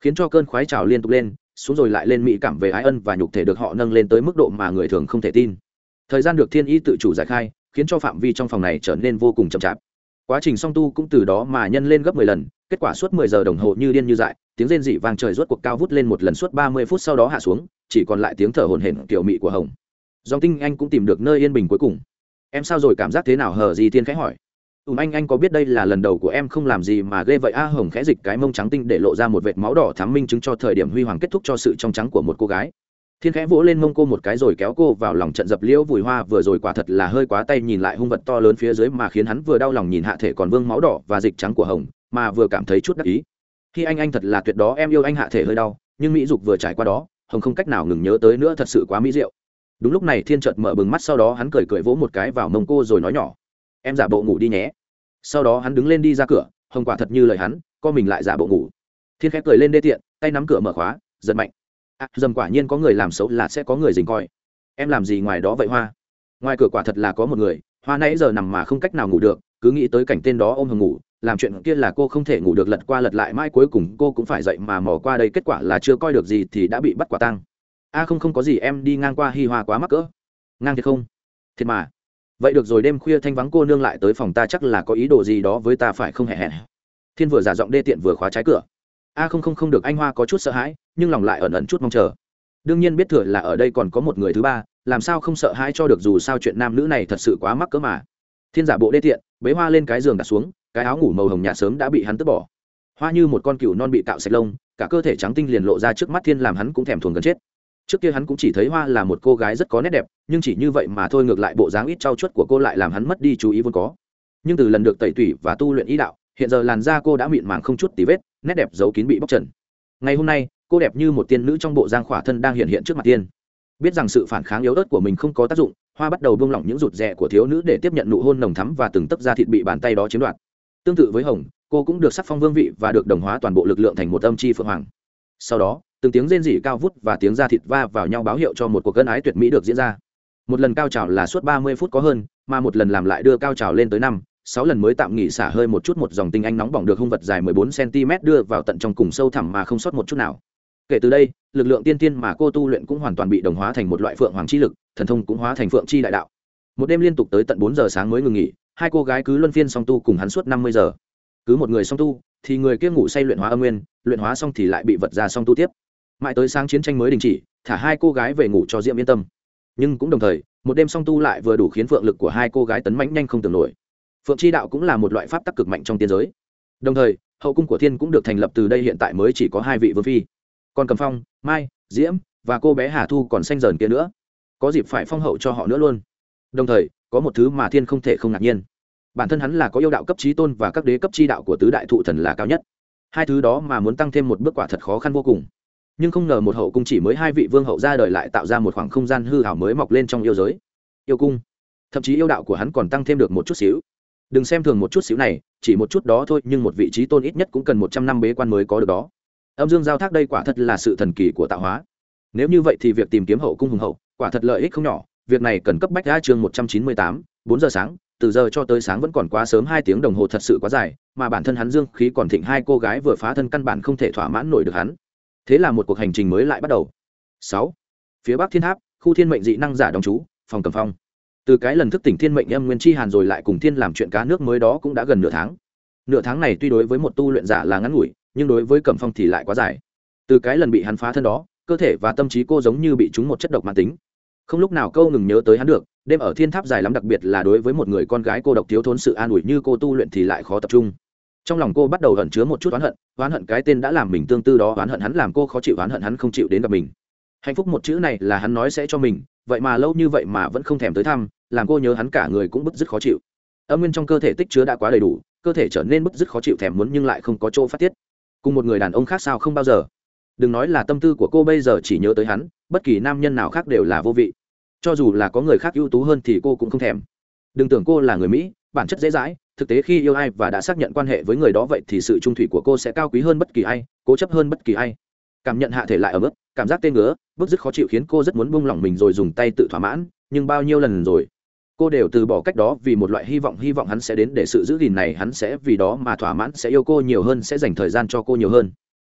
khiến cho cơn khoái trào liên tục lên xuống rồi lại lên mỹ cảm về ái ân và nhục thể được họ nâng lên tới mức độ mà người thường không thể tin. Thời gian được thiên y tự chủ giải khai, khiến cho phạm vi trong phòng này trở nên vô cùng chậm chạp. Quá trình song tu cũng từ đó mà nhân lên gấp mười lần, kết quả suốt mười giờ đồng hồ như điên như dại, tiếng rên dị vang trời rốt cuộc cao vút lên một lần suốt ba mươi phút sau đó hạ xuống, chỉ còn lại tiếng thở hổn hển kiểu mị của hồng. Dòng tinh anh cũng tìm được nơi yên bình cuối cùng. Em sao rồi? Cảm giác thế nào? Hờ gì thiên khẽ hỏi ùm anh anh có biết đây là lần đầu của em không làm gì mà ghê vậy? A, hồng khẽ dịch cái mông trắng tinh để lộ ra một vệt máu đỏ thám minh chứng cho thời điểm huy hoàng kết thúc cho sự trong trắng của một cô gái. Thiên khẽ vỗ lên mông cô một cái rồi kéo cô vào lòng trận dập liễu vùi hoa. Vừa rồi quả thật là hơi quá tay nhìn lại hung vật to lớn phía dưới mà khiến hắn vừa đau lòng nhìn hạ thể còn vương máu đỏ và dịch trắng của hồng, mà vừa cảm thấy chút đắc ý. Khi anh anh thật là tuyệt đó, em yêu anh hạ thể hơi đau, nhưng mỹ dục vừa trải qua đó, hồng không cách nào ngừng nhớ tới nữa, thật sự quá mỹ diệu. Đúng lúc này thiên chợt mở bừng mắt, sau đó hắn cười cười vỗ một cái vào mông cô rồi nói nhỏ em giả bộ ngủ đi nhé. Sau đó hắn đứng lên đi ra cửa hồng quả thật như lời hắn co mình lại giả bộ ngủ. Thiên khẽ cười lên đê tiện tay nắm cửa mở khóa giật mạnh. À, dầm quả nhiên có người làm xấu là sẽ có người dình coi. Em làm gì ngoài đó vậy hoa? Ngoài cửa quả thật là có một người hoa nãy giờ nằm mà không cách nào ngủ được cứ nghĩ tới cảnh tên đó ôm hồng ngủ làm chuyện kia là cô không thể ngủ được lật qua lật lại mãi cuối cùng cô cũng phải dậy mà mò qua đây kết quả là chưa coi được gì thì đã bị bắt quả tăng a à không không có gì em đi ngang qua hi hoa quá mắc cỡ. Ngang thiệt không? Thiệt mà vậy được rồi, đêm khuya thanh vắng cô nương lại tới phòng ta chắc là có ý đồ gì đó với ta phải không hẹn hẹn thiên vừa giả giọng đê tiện vừa khóa trái cửa. A không không không được, anh hoa có chút sợ hãi, nhưng lòng lại ẩn ẩn chút mong chờ. Đương nhiên biết thừa là ở đây còn có một người thứ ba, làm sao không sợ hãi cho được dù sao chuyện nam nữ này thật sự quá mắc cỡ mà. Thiên giả bộ đê tiện, bế hoa lên cái giường đặt xuống, cái áo ngủ màu hồng nhạt sớm đã bị hắn tước bỏ. Hoa như một con cừu non bị cạo sạch lông, cả cơ thể trắng tinh liền lộ ra trước mắt thiên làm hắn cũng thèm thuồng gần chết trước kia hắn cũng chỉ thấy hoa là một cô gái rất có nét đẹp, nhưng chỉ như vậy mà thôi ngược lại bộ dáng ít trau chuốt của cô lại làm hắn mất đi chú ý vốn có. Nhưng từ lần được tẩy tủy và tu luyện ý đạo, hiện giờ làn da cô đã mịn màng không chút tí vết, nét đẹp giấu kín bị bóc trần. Ngày hôm nay, cô đẹp như một tiên nữ trong bộ giang khỏa thân đang hiện hiện trước mặt tiên. Biết rằng sự phản kháng yếu ớt của mình không có tác dụng, hoa bắt đầu buông lỏng những rụt rè của thiếu nữ để tiếp nhận nụ hôn nồng thắm và từng tấc da thịt bị bàn tay đó chiếm đoạt. Tương tự với hồng, cô cũng được sắc phong vương vị và được đồng hóa toàn bộ lực lượng thành một âm chi phượng hoàng. Sau đó từng tiếng rên rỉ cao vút và tiếng da thịt va vào nhau báo hiệu cho một cuộc gân ái tuyệt mỹ được diễn ra. Một lần cao trào là suốt ba mươi phút có hơn, mà một lần làm lại đưa cao trào lên tới năm, sáu lần mới tạm nghỉ xả hơi một chút một dòng tinh anh nóng bỏng được hung vật dài mười bốn cm đưa vào tận trong cùng sâu thẳm mà không sót một chút nào. Kể từ đây, lực lượng tiên tiên mà cô tu luyện cũng hoàn toàn bị đồng hóa thành một loại phượng hoàng chi lực, thần thông cũng hóa thành phượng chi đại đạo. Một đêm liên tục tới tận bốn giờ sáng mới ngừng nghỉ, hai cô gái cứ luân phiên song tu cùng hắn suốt năm mươi giờ. Cứ một người song tu, thì người kia ngủ say luyện hóa âm nguyên, luyện hóa xong thì lại bị vật ra song tu tiếp mãi tới sáng chiến tranh mới đình chỉ, thả hai cô gái về ngủ cho diễm yên tâm. Nhưng cũng đồng thời, một đêm song tu lại vừa đủ khiến phượng lực của hai cô gái tấn mãnh nhanh không tưởng nổi. Phượng chi đạo cũng là một loại pháp tắc cực mạnh trong tiên giới. Đồng thời, hậu cung của thiên cũng được thành lập từ đây hiện tại mới chỉ có hai vị vương phi. Còn cầm phong, mai, diễm và cô bé hà thu còn xanh dần kia nữa. Có dịp phải phong hậu cho họ nữa luôn. Đồng thời, có một thứ mà thiên không thể không ngạc nhiên. Bản thân hắn là có yêu đạo cấp trí tôn và các đế cấp chi đạo của tứ đại thụ thần là cao nhất. Hai thứ đó mà muốn tăng thêm một bước quả thật khó khăn vô cùng nhưng không ngờ một hậu cung chỉ mới hai vị vương hậu ra đời lại tạo ra một khoảng không gian hư hảo mới mọc lên trong yêu giới. Yêu cung. Thậm chí yêu đạo của hắn còn tăng thêm được một chút xíu. Đừng xem thường một chút xíu này, chỉ một chút đó thôi, nhưng một vị trí tôn ít nhất cũng cần một trăm năm bế quan mới có được đó. Âm dương giao thác đây quả thật là sự thần kỳ của tạo hóa. Nếu như vậy thì việc tìm kiếm hậu cung hùng hậu, quả thật lợi ích không nhỏ. Việc này cần cấp bách ra chương một trăm chín mươi tám, bốn giờ sáng, từ giờ cho tới sáng vẫn còn quá sớm, hai tiếng đồng hồ thật sự quá dài, mà bản thân hắn dương khí còn thịnh hai cô gái vừa phá thân căn bản không thể thỏa mãn nổi được hắn thế là một cuộc hành trình mới lại bắt đầu. Sáu. Phía bắc thiên tháp, khu thiên mệnh dị năng giả đóng trú, phòng cầm phong. Từ cái lần thức tỉnh thiên mệnh âm nguyên chi hàn rồi lại cùng thiên làm chuyện cá nước mới đó cũng đã gần nửa tháng. Nửa tháng này tuy đối với một tu luyện giả là ngắn ngủi, nhưng đối với cẩm phong thì lại quá dài. Từ cái lần bị hắn phá thân đó, cơ thể và tâm trí cô giống như bị trúng một chất độc mạng tính. Không lúc nào câu ngừng nhớ tới hắn được, đêm ở thiên tháp dài lắm đặc biệt là đối với một người con gái cô độc thiếu thốn sự an ủi như cô tu luyện thì lại khó tập trung trong lòng cô bắt đầu ẩn chứa một chút oán hận oán hận cái tên đã làm mình tương tư đó, oán hận hắn làm cô khó chịu, oán hận hắn không chịu đến gặp mình. Hạnh phúc một chữ này là hắn nói sẽ cho mình, vậy mà lâu như vậy mà vẫn không thèm tới thăm, làm cô nhớ hắn cả người cũng bức dứt khó chịu. Âm nguyên trong cơ thể tích chứa đã quá đầy đủ, cơ thể trở nên bức dứt khó chịu thèm muốn nhưng lại không có chỗ phát tiết. Cùng một người đàn ông khác sao không bao giờ. Đừng nói là tâm tư của cô bây giờ chỉ nhớ tới hắn, bất kỳ nam nhân nào khác đều là vô vị. Cho dù là có người khác ưu tú hơn thì cô cũng không thèm. Đừng tưởng cô là người mỹ, bản chất dễ dãi thực tế khi yêu ai và đã xác nhận quan hệ với người đó vậy thì sự trung thủy của cô sẽ cao quý hơn bất kỳ ai, cố chấp hơn bất kỳ ai. Cảm nhận hạ thể lại ở mức, cảm giác tê ngứa, bức dứt khó chịu khiến cô rất muốn buông lỏng mình rồi dùng tay tự thỏa mãn, nhưng bao nhiêu lần rồi? Cô đều từ bỏ cách đó vì một loại hy vọng hy vọng hắn sẽ đến để sự giữ gìn này, hắn sẽ vì đó mà thỏa mãn, sẽ yêu cô nhiều hơn, sẽ dành thời gian cho cô nhiều hơn.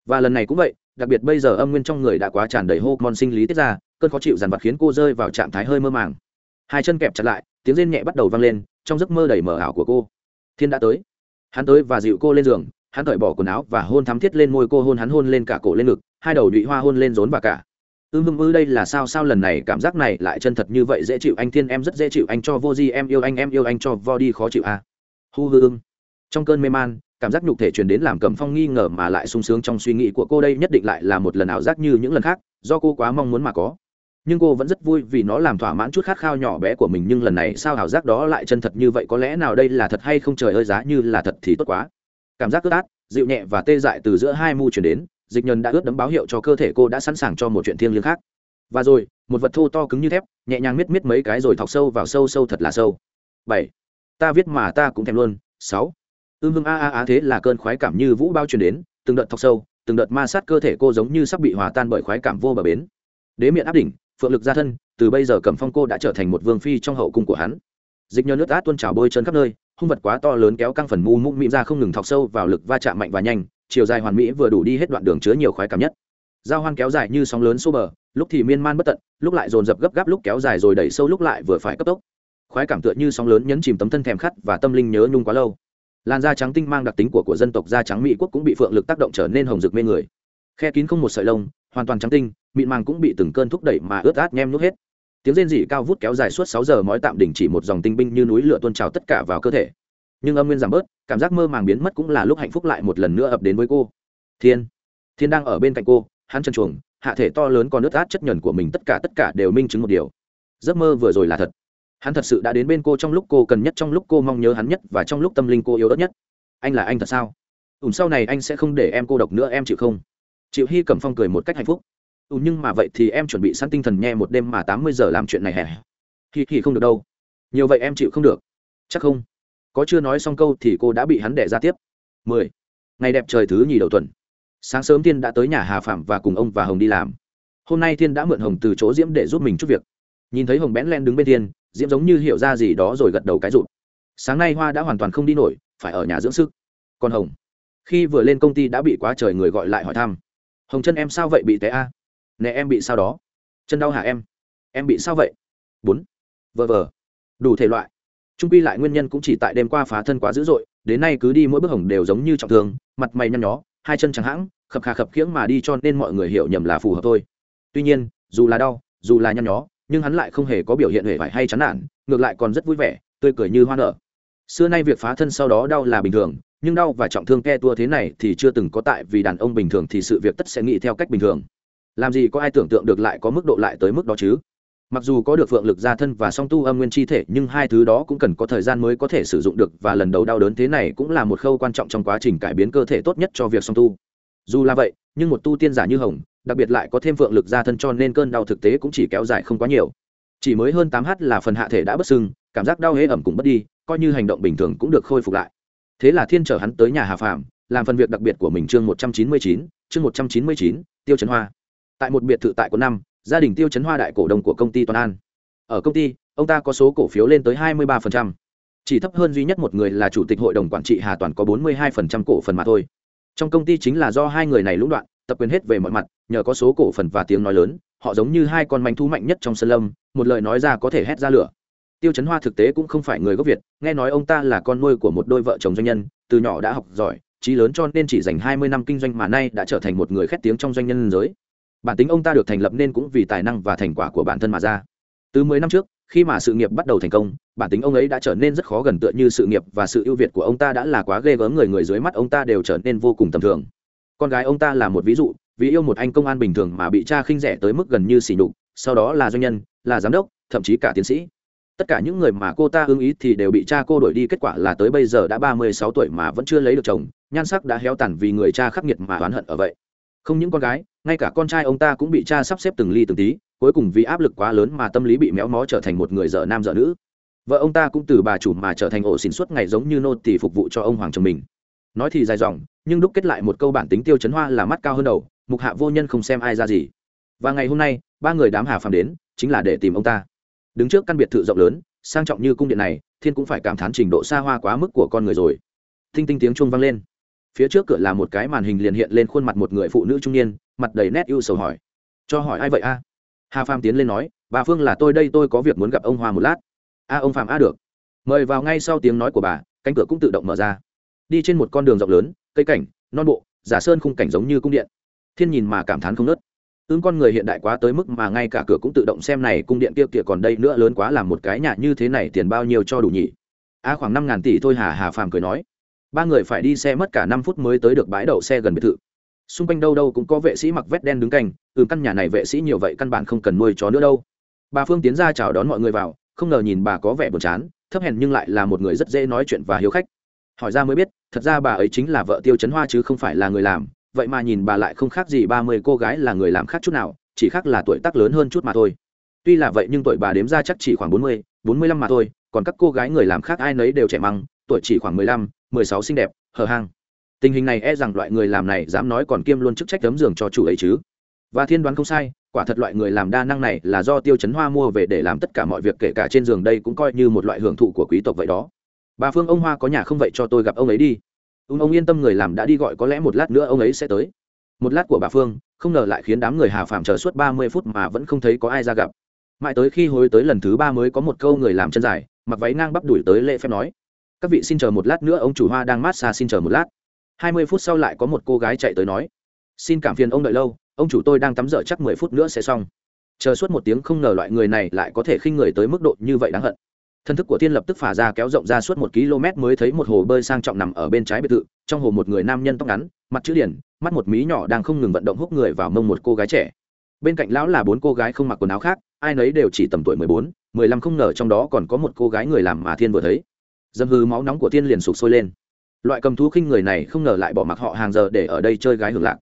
Và lần này cũng vậy, đặc biệt bây giờ âm nguyên trong người đã quá tràn đầy hô mòn sinh lý tiết ra, cơn khó chịu dằn vặt khiến cô rơi vào trạng thái hơi mơ màng. Hai chân kẹp chặt lại, tiếng rên nhẹ bắt đầu vang lên, trong giấc mơ đầy mờ ảo của cô thiên đã tới. Hắn tới và dịu cô lên giường, hắn cởi bỏ quần áo và hôn thắm thiết lên môi cô hôn hắn hôn lên cả cổ lên ngực, hai đầu đụy hoa hôn lên rốn và cả. Ưm hưng ư đây là sao sao lần này cảm giác này lại chân thật như vậy dễ chịu anh thiên, em rất dễ chịu anh cho vô di, em yêu anh, em yêu anh cho vo đi khó chịu à. hu hư ưng. Trong cơn mê man, cảm giác nhục thể truyền đến làm cầm phong nghi ngờ mà lại sung sướng trong suy nghĩ của cô đây nhất định lại là một lần ảo giác như những lần khác, do cô quá mong muốn mà có nhưng cô vẫn rất vui vì nó làm thỏa mãn chút khát khao nhỏ bé của mình, nhưng lần này sao ảo giác đó lại chân thật như vậy? Có lẽ nào đây là thật hay không? Trời ơi, giá như là thật thì tốt quá. Cảm giác ướt át, dịu nhẹ và tê dại từ giữa hai mu chuyển đến, dịch nhân đã ướt đấm báo hiệu cho cơ thể cô đã sẵn sàng cho một chuyện thiêng liêng khác. Và rồi, một vật thô to cứng như thép, nhẹ nhàng miết miết mấy cái rồi thọc sâu vào sâu sâu thật là sâu. Bảy. Ta viết mà ta cũng thèm luôn. Sáu. Ưm hưng a a a, thế là cơn khoái cảm như vũ bao truyền đến, từng đợt thọc sâu, từng đợt ma sát cơ thể cô giống như sắp bị hòa tan bởi khoái cảm vô bờ bến. Đế miệng áp đỉnh phượng lực gia thân, từ bây giờ cẩm phong cô đã trở thành một vương phi trong hậu cung của hắn. Dịch nhờ nước át tuôn trào bôi chân khắp nơi, hung vật quá to lớn kéo căng phần mu mũm mịm ra không ngừng thọc sâu vào lực va chạm mạnh và nhanh, chiều dài hoàn mỹ vừa đủ đi hết đoạn đường chứa nhiều khoái cảm nhất. Giao hoan kéo dài như sóng lớn xô bờ, lúc thì miên man bất tận, lúc lại dồn dập gấp gáp lúc kéo dài rồi đẩy sâu lúc lại vừa phải cấp tốc. Khoái cảm tựa như sóng lớn nhấn chìm tấm thân thèm khát và tâm linh nhớ nhung quá lâu. Làn da trắng tinh mang đặc tính của của dân tộc da trắng mỹ quốc cũng bị phượng lực tác động trở nên hồng rực mê người. Khe kín không một sợi lông, hoàn toàn trắng tinh mịn màng cũng bị từng cơn thúc đẩy mà ướt át nhem nhút hết. Tiếng rên rỉ cao vút kéo dài suốt sáu giờ mói tạm đỉnh chỉ một dòng tinh binh như núi lửa tuôn trào tất cả vào cơ thể. Nhưng âm nguyên giảm bớt, cảm giác mơ màng biến mất cũng là lúc hạnh phúc lại một lần nữa ập đến với cô. Thiên. Thiên đang ở bên cạnh cô, hắn chân chuồng, hạ thể to lớn còn ướt át chất nhẫn của mình tất cả tất cả đều minh chứng một điều. Giấc mơ vừa rồi là thật. Hắn thật sự đã đến bên cô trong lúc cô cần nhất, trong lúc cô mong nhớ hắn nhất và trong lúc tâm linh cô yếu ớt nhất. Anh là anh thật sao? Ừm sau này anh sẽ không để em cô độc nữa, em chịu không? Chịu hy cẩm phong cười một cách hạnh phúc ừ nhưng mà vậy thì em chuẩn bị sẵn tinh thần nhẹ một đêm mà tám mươi giờ làm chuyện này hè thì thì không được đâu. Nhiều vậy em chịu không được. Chắc không. Có chưa nói xong câu thì cô đã bị hắn đẻ ra tiếp. Mười. Ngày đẹp trời thứ nhì đầu tuần. Sáng sớm thiên đã tới nhà hà phạm và cùng ông và hồng đi làm. Hôm nay thiên đã mượn hồng từ chỗ diễm để giúp mình chút việc. Nhìn thấy hồng bẽn len đứng bên thiên, diễm giống như hiểu ra gì đó rồi gật đầu cái rụt. Sáng nay hoa đã hoàn toàn không đi nổi, phải ở nhà dưỡng sức. Còn hồng, khi vừa lên công ty đã bị quá trời người gọi lại hỏi thăm. Hồng chân em sao vậy bị té a? à? Nè em bị sao đó. Chân đau hả em? Em bị sao vậy? Bốn. Vờ vờ. Đủ thể loại. Trung quy lại nguyên nhân cũng chỉ tại đêm qua phá thân quá dữ dội, đến nay cứ đi mỗi bước hồng đều giống như trọng thương, mặt mày nhăn nhó, hai chân chẳng hãng, khập khà khập khiễng mà đi cho nên mọi người hiểu nhầm là phù hợp thôi. Tuy nhiên, dù là đau, dù là nhăn nhó, nhưng hắn lại không hề có biểu hiện hề vải hay chán nản, ngược lại còn rất vui vẻ, tươi cười như hoa nở. Xưa nay việc phá thân sau đó đau là bình thường, nhưng đau và trọng thương ke tua thế này thì chưa từng có tại vì đàn ông bình thường thì sự việc tất sẽ nghĩ theo cách bình thường làm gì có ai tưởng tượng được lại có mức độ lại tới mức đó chứ? Mặc dù có được phượng lực gia thân và song tu âm nguyên chi thể, nhưng hai thứ đó cũng cần có thời gian mới có thể sử dụng được và lần đầu đau đớn thế này cũng là một khâu quan trọng trong quá trình cải biến cơ thể tốt nhất cho việc song tu. Dù là vậy, nhưng một tu tiên giả như hồng, đặc biệt lại có thêm phượng lực gia thân cho nên cơn đau thực tế cũng chỉ kéo dài không quá nhiều. Chỉ mới hơn tám h là phần hạ thể đã bất sưng cảm giác đau hế ẩm cũng mất đi, coi như hành động bình thường cũng được khôi phục lại. Thế là thiên chở hắn tới nhà hà phạm làm phần việc đặc biệt của mình chương một trăm chín mươi chín, chương một trăm chín mươi chín, tiêu chấn hoa tại một biệt thự tại quận năm, gia đình tiêu chấn hoa đại cổ đông của công ty toàn an. Ở công ty, ông ta có số cổ phiếu lên tới hai mươi ba chỉ thấp hơn duy nhất một người là chủ tịch hội đồng quản trị hà toàn có bốn mươi hai cổ phần mà thôi. Trong công ty chính là do hai người này lũng đoạn, tập quyền hết về mọi mặt, nhờ có số cổ phần và tiếng nói lớn, họ giống như hai con manh thú mạnh nhất trong sân lâm, một lời nói ra có thể hét ra lửa. Tiêu chấn hoa thực tế cũng không phải người gốc việt, nghe nói ông ta là con nuôi của một đôi vợ chồng doanh nhân, từ nhỏ đã học giỏi, trí lớn cho nên chỉ dành hai mươi năm kinh doanh mà nay đã trở thành một người khét tiếng trong doanh nhân giới bản tính ông ta được thành lập nên cũng vì tài năng và thành quả của bản thân mà ra. Từ mười năm trước, khi mà sự nghiệp bắt đầu thành công, bản tính ông ấy đã trở nên rất khó gần tựa như sự nghiệp và sự ưu việt của ông ta đã là quá ghê gớm, người người dưới mắt ông ta đều trở nên vô cùng tầm thường. Con gái ông ta là một ví dụ, vì yêu một anh công an bình thường mà bị cha khinh rẻ tới mức gần như xỉ nhục, sau đó là doanh nhân, là giám đốc, thậm chí cả tiến sĩ. Tất cả những người mà cô ta ưng ý thì đều bị cha cô đổi đi, kết quả là tới bây giờ đã ba mươi sáu tuổi mà vẫn chưa lấy được chồng, nhan sắc đã héo tàn vì người cha khắc nghiệt mà oán hận ở vậy không những con gái, ngay cả con trai ông ta cũng bị cha sắp xếp từng ly từng tí, cuối cùng vì áp lực quá lớn mà tâm lý bị méo mó trở thành một người dợ nam dợ nữ. Vợ ông ta cũng từ bà chủ mà trở thành ổ xỉn suốt ngày giống như nô tỳ phục vụ cho ông hoàng chồng mình. Nói thì dài dòng, nhưng đúc kết lại một câu bản tính tiêu chấn hoa là mắt cao hơn đầu, mục hạ vô nhân không xem ai ra gì. Và ngày hôm nay, ba người đám hà phàm đến, chính là để tìm ông ta. Đứng trước căn biệt thự rộng lớn, sang trọng như cung điện này, thiên cũng phải cảm thán trình độ xa hoa quá mức của con người rồi. Thinh tinh tiếng chuông vang lên phía trước cửa là một cái màn hình liền hiện lên khuôn mặt một người phụ nữ trung niên, mặt đầy nét ưu sầu hỏi. Cho hỏi ai vậy a? Hà phàm tiến lên nói, bà phương là tôi đây, tôi có việc muốn gặp ông hoa một lát. A, ông phạm a được. Mời vào ngay sau tiếng nói của bà, cánh cửa cũng tự động mở ra. Đi trên một con đường rộng lớn, cây cảnh, non bộ, giả sơn khung cảnh giống như cung điện. Thiên nhìn mà cảm thán không nớt. Ương con người hiện đại quá tới mức mà ngay cả cửa cũng tự động xem này, cung điện kia kia còn đây nữa, lớn quá làm một cái nhà như thế này tiền bao nhiêu cho đủ nhỉ? A khoảng năm ngàn tỷ thôi hà hà phàm cười nói ba người phải đi xe mất cả năm phút mới tới được bãi đậu xe gần biệt thự. Xung quanh đâu đâu cũng có vệ sĩ mặc vét đen đứng canh từ căn nhà này vệ sĩ nhiều vậy căn bản không cần nuôi chó nữa đâu. Bà phương tiến ra chào đón mọi người vào, không ngờ nhìn bà có vẻ buồn chán, thấp hèn nhưng lại là một người rất dễ nói chuyện và hiếu khách. Hỏi ra mới biết, thật ra bà ấy chính là vợ tiêu chấn hoa chứ không phải là người làm, vậy mà nhìn bà lại không khác gì ba mươi cô gái là người làm khác chút nào, chỉ khác là tuổi tác lớn hơn chút mà thôi. Tuy là vậy nhưng tuổi bà đếm ra chắc chỉ khoảng bốn mươi bốn mươi lăm mà thôi, còn các cô gái người làm khác ai nấy đều trẻ măng, tuổi chỉ khoảng mười lăm mười sáu xinh đẹp, hờ hang. Tình hình này e rằng loại người làm này dám nói còn kiêm luôn chức trách tấm giường cho chủ ấy chứ. Và thiên đoán không sai, quả thật loại người làm đa năng này là do tiêu chấn hoa mua về để làm tất cả mọi việc kể cả trên giường đây cũng coi như một loại hưởng thụ của quý tộc vậy đó. Bà phương ông hoa có nhà không vậy cho tôi gặp ông ấy đi. Ông ông yên tâm người làm đã đi gọi có lẽ một lát nữa ông ấy sẽ tới. Một lát của bà phương, không ngờ lại khiến đám người hà phạm chờ suốt ba mươi phút mà vẫn không thấy có ai ra gặp. Mãi tới khi hối tới lần thứ ba mới có một câu người làm chân dài, mặc váy ngang bắp đuổi tới lễ phép nói các vị xin chờ một lát nữa, ông chủ hoa đang mát xa xin chờ một lát. Hai mươi phút sau lại có một cô gái chạy tới nói, xin cảm phiền ông đợi lâu, ông chủ tôi đang tắm rửa, chắc mười phút nữa sẽ xong. Chờ suốt một tiếng không ngờ loại người này lại có thể khinh người tới mức độ như vậy đáng hận. Thân thức của thiên lập tức phả ra kéo rộng ra suốt một km mới thấy một hồ bơi sang trọng nằm ở bên trái biệt thự. Trong hồ một người nam nhân tóc ngắn, mặt chữ điển, mắt một mí nhỏ đang không ngừng vận động hút người vào mông một cô gái trẻ. Bên cạnh lão là bốn cô gái không mặc quần áo khác, ai nấy đều chỉ tầm tuổi mười bốn, mười lăm không ngờ trong đó còn có một cô gái người làm mà thiên vừa thấy dâm hư máu nóng của tiên liền sụp sôi lên. Loại cầm thú khinh người này không ngờ lại bỏ mặc họ hàng giờ để ở đây chơi gái hưởng lạc.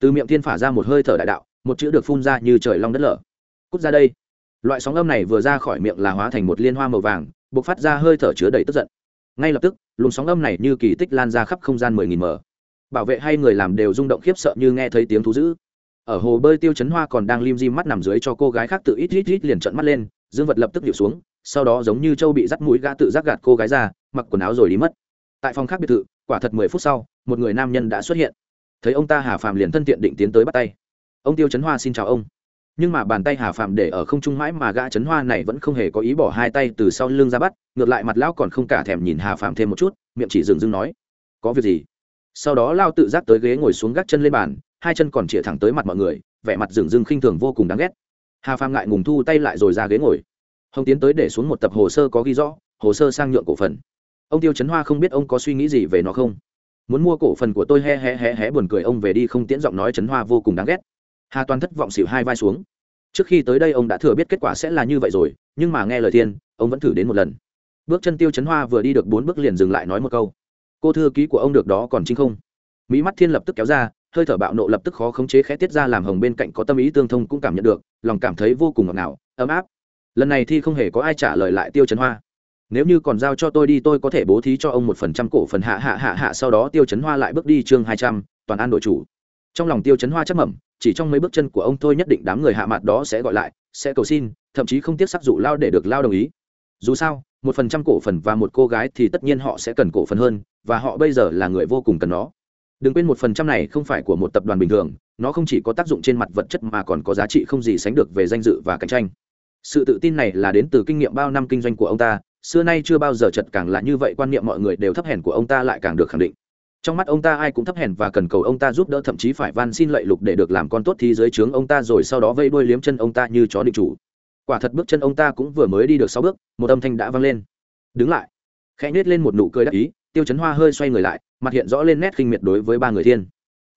Từ miệng tiên phả ra một hơi thở đại đạo, một chữ được phun ra như trời long đất lở. Cút ra đây. Loại sóng âm này vừa ra khỏi miệng là hóa thành một liên hoa màu vàng b ộ c phát ra hơi thở chứa đầy tức giận. Ngay lập tức, luồng sóng âm này như kỳ tích lan ra khắp không gian mười nghìn m. Bảo vệ hay người làm đều rung động khiếp sợ như nghe thấy tiếng thú dữ. Ở hồ bơi tiêu chấn hoa còn đang lim di mắt nằm dưới cho cô gái khác tự ít ít ít liền trận mắt lên dương vật lập tức điệu xuống, sau đó giống như châu bị dắt mũi gã tự giác gạt cô gái ra, mặc quần áo rồi đi mất. Tại phòng khác biệt thự, quả thật mười phút sau, một người nam nhân đã xuất hiện. Thấy ông ta hà phạm liền thân thiện định tiến tới bắt tay. Ông tiêu chấn hoa xin chào ông. Nhưng mà bàn tay hà phạm để ở không trung mãi mà gã chấn hoa này vẫn không hề có ý bỏ hai tay từ sau lưng ra bắt, ngược lại mặt lão còn không cả thèm nhìn hà phạm thêm một chút, miệng chỉ dừng dưng nói, có việc gì? Sau đó lao tự giác tới ghế ngồi xuống gác chân lên bàn, hai chân còn chĩa thẳng tới mặt mọi người, vẻ mặt dừng dưng khinh thường vô cùng đáng ghét hà phạm ngại ngùng thu tay lại rồi ra ghế ngồi hồng tiến tới để xuống một tập hồ sơ có ghi rõ hồ sơ sang nhượng cổ phần ông tiêu chấn hoa không biết ông có suy nghĩ gì về nó không muốn mua cổ phần của tôi he he he he buồn cười ông về đi không tiễn giọng nói chấn hoa vô cùng đáng ghét hà toàn thất vọng xỉu hai vai xuống trước khi tới đây ông đã thừa biết kết quả sẽ là như vậy rồi nhưng mà nghe lời thiên ông vẫn thử đến một lần bước chân tiêu chấn hoa vừa đi được bốn bước liền dừng lại nói một câu cô thư ký của ông được đó còn chính không mỹ mắt thiên lập tức kéo ra hơi thở bạo nộ lập tức khó khống chế khẽ tiết ra làm hồng bên cạnh có tâm ý tương thông cũng cảm nhận được, lòng cảm thấy vô cùng ngọt ngào, ấm áp. Lần này thì không hề có ai trả lời lại tiêu chấn hoa. Nếu như còn giao cho tôi đi, tôi có thể bố thí cho ông một phần trăm cổ phần hạ hạ hạ hạ, sau đó tiêu chấn hoa lại bước đi chương hai trăm, toàn an đội chủ. Trong lòng tiêu chấn hoa chắc mẩm, chỉ trong mấy bước chân của ông thôi nhất định đám người hạ mặt đó sẽ gọi lại, sẽ cầu xin, thậm chí không tiếc sắc dụ lao để được lao đồng ý. Dù sao, một phần trăm cổ phần và một cô gái thì tất nhiên họ sẽ cần cổ phần hơn, và họ bây giờ là người vô cùng cần nó đừng quên một phần trăm này không phải của một tập đoàn bình thường, nó không chỉ có tác dụng trên mặt vật chất mà còn có giá trị không gì sánh được về danh dự và cạnh tranh. Sự tự tin này là đến từ kinh nghiệm bao năm kinh doanh của ông ta, xưa nay chưa bao giờ chật càng là như vậy, quan niệm mọi người đều thấp hèn của ông ta lại càng được khẳng định. Trong mắt ông ta ai cũng thấp hèn và cần cầu ông ta giúp đỡ, thậm chí phải van xin lệ lục để được làm con tốt thì dưới trướng ông ta rồi sau đó vây đuôi liếm chân ông ta như chó định chủ. Quả thật bước chân ông ta cũng vừa mới đi được sáu bước, một âm thanh đã vang lên. Đứng lại. Khẽ nhếch lên một nụ cười đắc ý, tiêu chấn hoa hơi xoay người lại mặt hiện rõ lên nét khinh miệt đối với ba người thiên.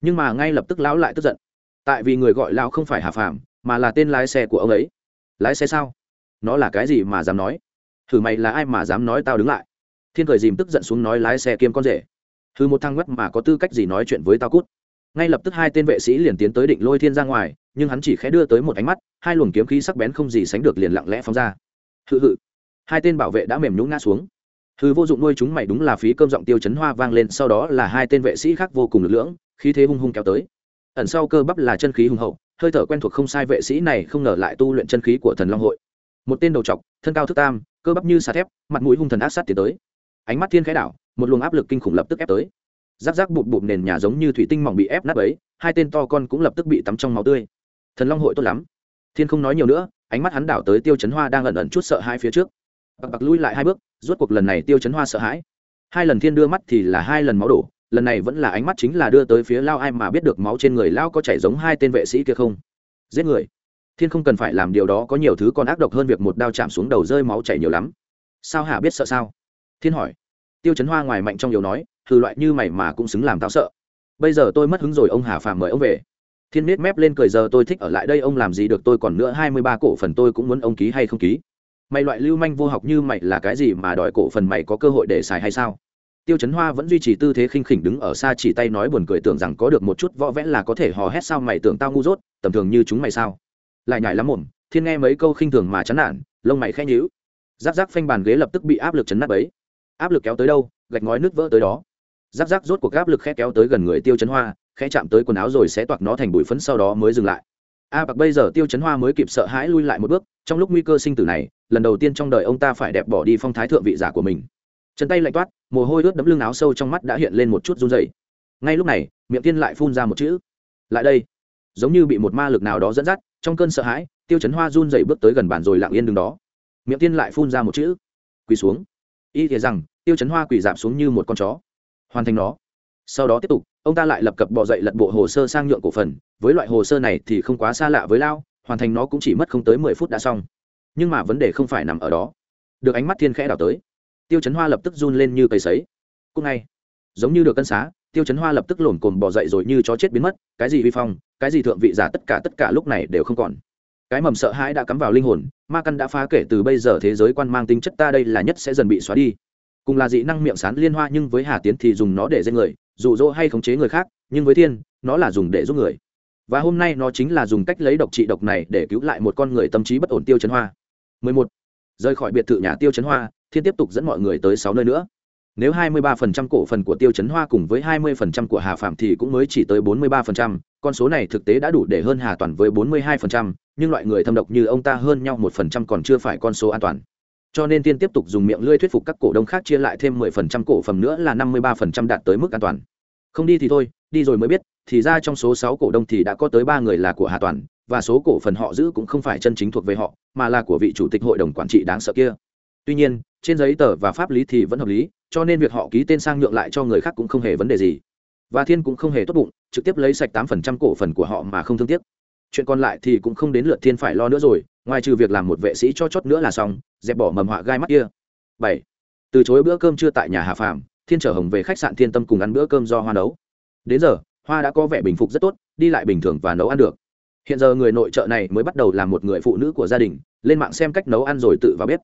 Nhưng mà ngay lập tức lão lại tức giận. Tại vì người gọi lão không phải hà phạm mà là tên lái xe của ông ấy. Lái xe sao? Nó là cái gì mà dám nói? Thử mày là ai mà dám nói tao đứng lại? Thiên cười dìm tức giận xuống nói lái xe kiêm con rể. Thử một thằng ngất mà có tư cách gì nói chuyện với tao cút? Ngay lập tức hai tên vệ sĩ liền tiến tới định lôi thiên ra ngoài, nhưng hắn chỉ khẽ đưa tới một ánh mắt, hai luồng kiếm khí sắc bén không gì sánh được liền lặng lẽ phóng ra. Hự hự hai tên bảo vệ đã mềm nhũng ngã xuống hư vô dụng nuôi chúng mày đúng là phí cơm giọng tiêu chấn hoa vang lên, sau đó là hai tên vệ sĩ khác vô cùng lực lưỡng, khí thế hung hung kéo tới. Ẩn sau cơ bắp là chân khí hùng hậu, hơi thở quen thuộc không sai vệ sĩ này không ngờ lại tu luyện chân khí của thần long hội. Một tên đầu trọc, thân cao thức tam, cơ bắp như xà thép, mặt mũi hung thần ác sát tiến tới. Ánh mắt thiên khẽ đảo, một luồng áp lực kinh khủng lập tức ép tới. Giáp giáp bụp bụp nền nhà giống như thủy tinh mỏng bị ép nát ấy hai tên to con cũng lập tức bị tắm trong máu tươi. Thần long hội tốt lắm. Thiên không nói nhiều nữa, ánh mắt hắn đảo tới tiêu chấn hoa đang ẩn ẩn chút sợ hai phía trước bạc bạc lui lại hai bước, rốt cuộc lần này tiêu chấn hoa sợ hãi. Hai lần thiên đưa mắt thì là hai lần máu đổ, lần này vẫn là ánh mắt chính là đưa tới phía lao ai mà biết được máu trên người lao có chảy giống hai tên vệ sĩ kia không. Giết người. Thiên không cần phải làm điều đó có nhiều thứ còn ác độc hơn việc một đao chạm xuống đầu rơi máu chảy nhiều lắm. Sao hả biết sợ sao? Thiên hỏi. Tiêu chấn hoa ngoài mạnh trong yếu nói thử loại như mày mà cũng xứng làm tao sợ. Bây giờ tôi mất hứng rồi, ông hà phàm mời ông về. Thiên nết mép lên cười, giờ tôi thích ở lại đây, ông làm gì được tôi còn nữa, hai mươi ba cổ phần tôi cũng muốn ông ký hay không ký mày loại lưu manh vô học như mày là cái gì mà đòi cổ phần mày có cơ hội để xài hay sao? Tiêu chấn hoa vẫn duy trì tư thế khinh khỉnh đứng ở xa chỉ tay nói buồn cười tưởng rằng có được một chút võ vẽ là có thể hò hét sao mày tưởng tao ngu dốt, tầm thường như chúng mày sao? Lại nhải lắm mồm, thiên nghe mấy câu khinh thường mà chán nản, lông mày khẽ nhíu. Giáp giáp phanh bàn ghế lập tức bị áp lực chấn nát ấy áp lực kéo tới đâu? Gạch ngói nước vỡ tới đó. Giáp giáp rốt cuộc áp lực khẽ kéo tới gần người tiêu chấn hoa, khẽ chạm tới quần áo rồi sẽ toạc nó thành bụi phấn sau đó mới dừng lại. A, bạc bây giờ tiêu chấn hoa mới kịp sợ hãi lui lại một bước, trong lúc nguy cơ sinh tử này lần đầu tiên trong đời ông ta phải đẹp bỏ đi phong thái thượng vị giả của mình. Chân tay lạnh toát, mồ hôi ướt đẫm lưng áo sâu trong mắt đã hiện lên một chút run dày ngay lúc này, miệng tiên lại phun ra một chữ. Lại đây. Giống như bị một ma lực nào đó dẫn dắt, trong cơn sợ hãi, tiêu chấn hoa run dày bước tới gần bàn rồi lặng yên đứng đó. Miệng tiên lại phun ra một chữ. Quỳ xuống. Y thì rằng, tiêu chấn hoa quỳ dạp xuống như một con chó. Hoàn thành nó. Sau đó tiếp tục, ông ta lại lập cập bỏ dậy lật bộ hồ sơ sang nhượng cổ phần. Với loại hồ sơ này thì không quá xa lạ với lao, hoàn thành nó cũng chỉ mất không tới mười phút đã xong nhưng mà vấn đề không phải nằm ở đó. Được ánh mắt thiên khẽ đảo tới, tiêu chấn hoa lập tức run lên như cây sấy. Cúc ngay, giống như được cân xá, tiêu chấn hoa lập tức lổn cồn bỏ dậy rồi như chó chết biến mất, cái gì vi phong, cái gì thượng vị giả tất cả tất cả lúc này đều không còn. Cái mầm sợ hãi đã cắm vào linh hồn, ma căn đã phá kể từ bây giờ thế giới quan mang tính chất ta đây là nhất sẽ dần bị xóa đi. Cùng là dị năng miệng sán liên hoa nhưng với hà tiến thì dùng nó để dây người, dụ dỗ hay khống chế người khác, nhưng với thiên, nó là dùng để giúp người. Và hôm nay nó chính là dùng cách lấy độc trị độc này để cứu lại một con người tâm trí bất ổn tiêu chấn hoa. 11. rời khỏi biệt thự nhà tiêu chấn hoa thiên tiếp tục dẫn mọi người tới sáu nơi nữa. Nếu 23% cổ phần của tiêu chấn hoa cùng với 20% của hà phạm thì cũng mới chỉ tới 43%, con số này thực tế đã đủ để hơn hà toàn với 42%, nhưng loại người thâm độc như ông ta hơn nhau 1% còn chưa phải con số an toàn. Cho nên tiên tiếp tục dùng miệng lưỡi thuyết phục các cổ đông khác chia lại thêm 10% cổ phần nữa là 53% đạt tới mức an toàn. Không đi thì thôi đi rồi mới biết thì ra trong số 6 cổ đông thì đã có tới ba người là của hà toàn, và số cổ phần họ giữ cũng không phải chân chính thuộc về họ, mà là của vị chủ tịch hội đồng quản trị đáng sợ kia. Tuy nhiên, trên giấy tờ và pháp lý thì vẫn hợp lý, cho nên việc họ ký tên sang nhượng lại cho người khác cũng không hề vấn đề gì. Và thiên cũng không hề tốt bụng, trực tiếp lấy sạch 8% cổ phần của họ mà không thương tiếc. Chuyện còn lại thì cũng không đến lượt thiên phải lo nữa rồi, ngoài trừ việc làm một vệ sĩ cho chót nữa là xong, dẹp bỏ mầm họa gai mắt kia. Bảy. Từ chối bữa cơm trưa tại nhà hà phạm thiên trở hồng về khách sạn thiên tâm cùng ăn bữa cơm do hoa nấu. Đến giờ hoa đã có vẻ bình phục rất tốt, đi lại bình thường và nấu ăn được. Hiện giờ người nội trợ này mới bắt đầu làm một người phụ nữ của gia đình, lên mạng xem cách nấu ăn rồi tự vào bếp.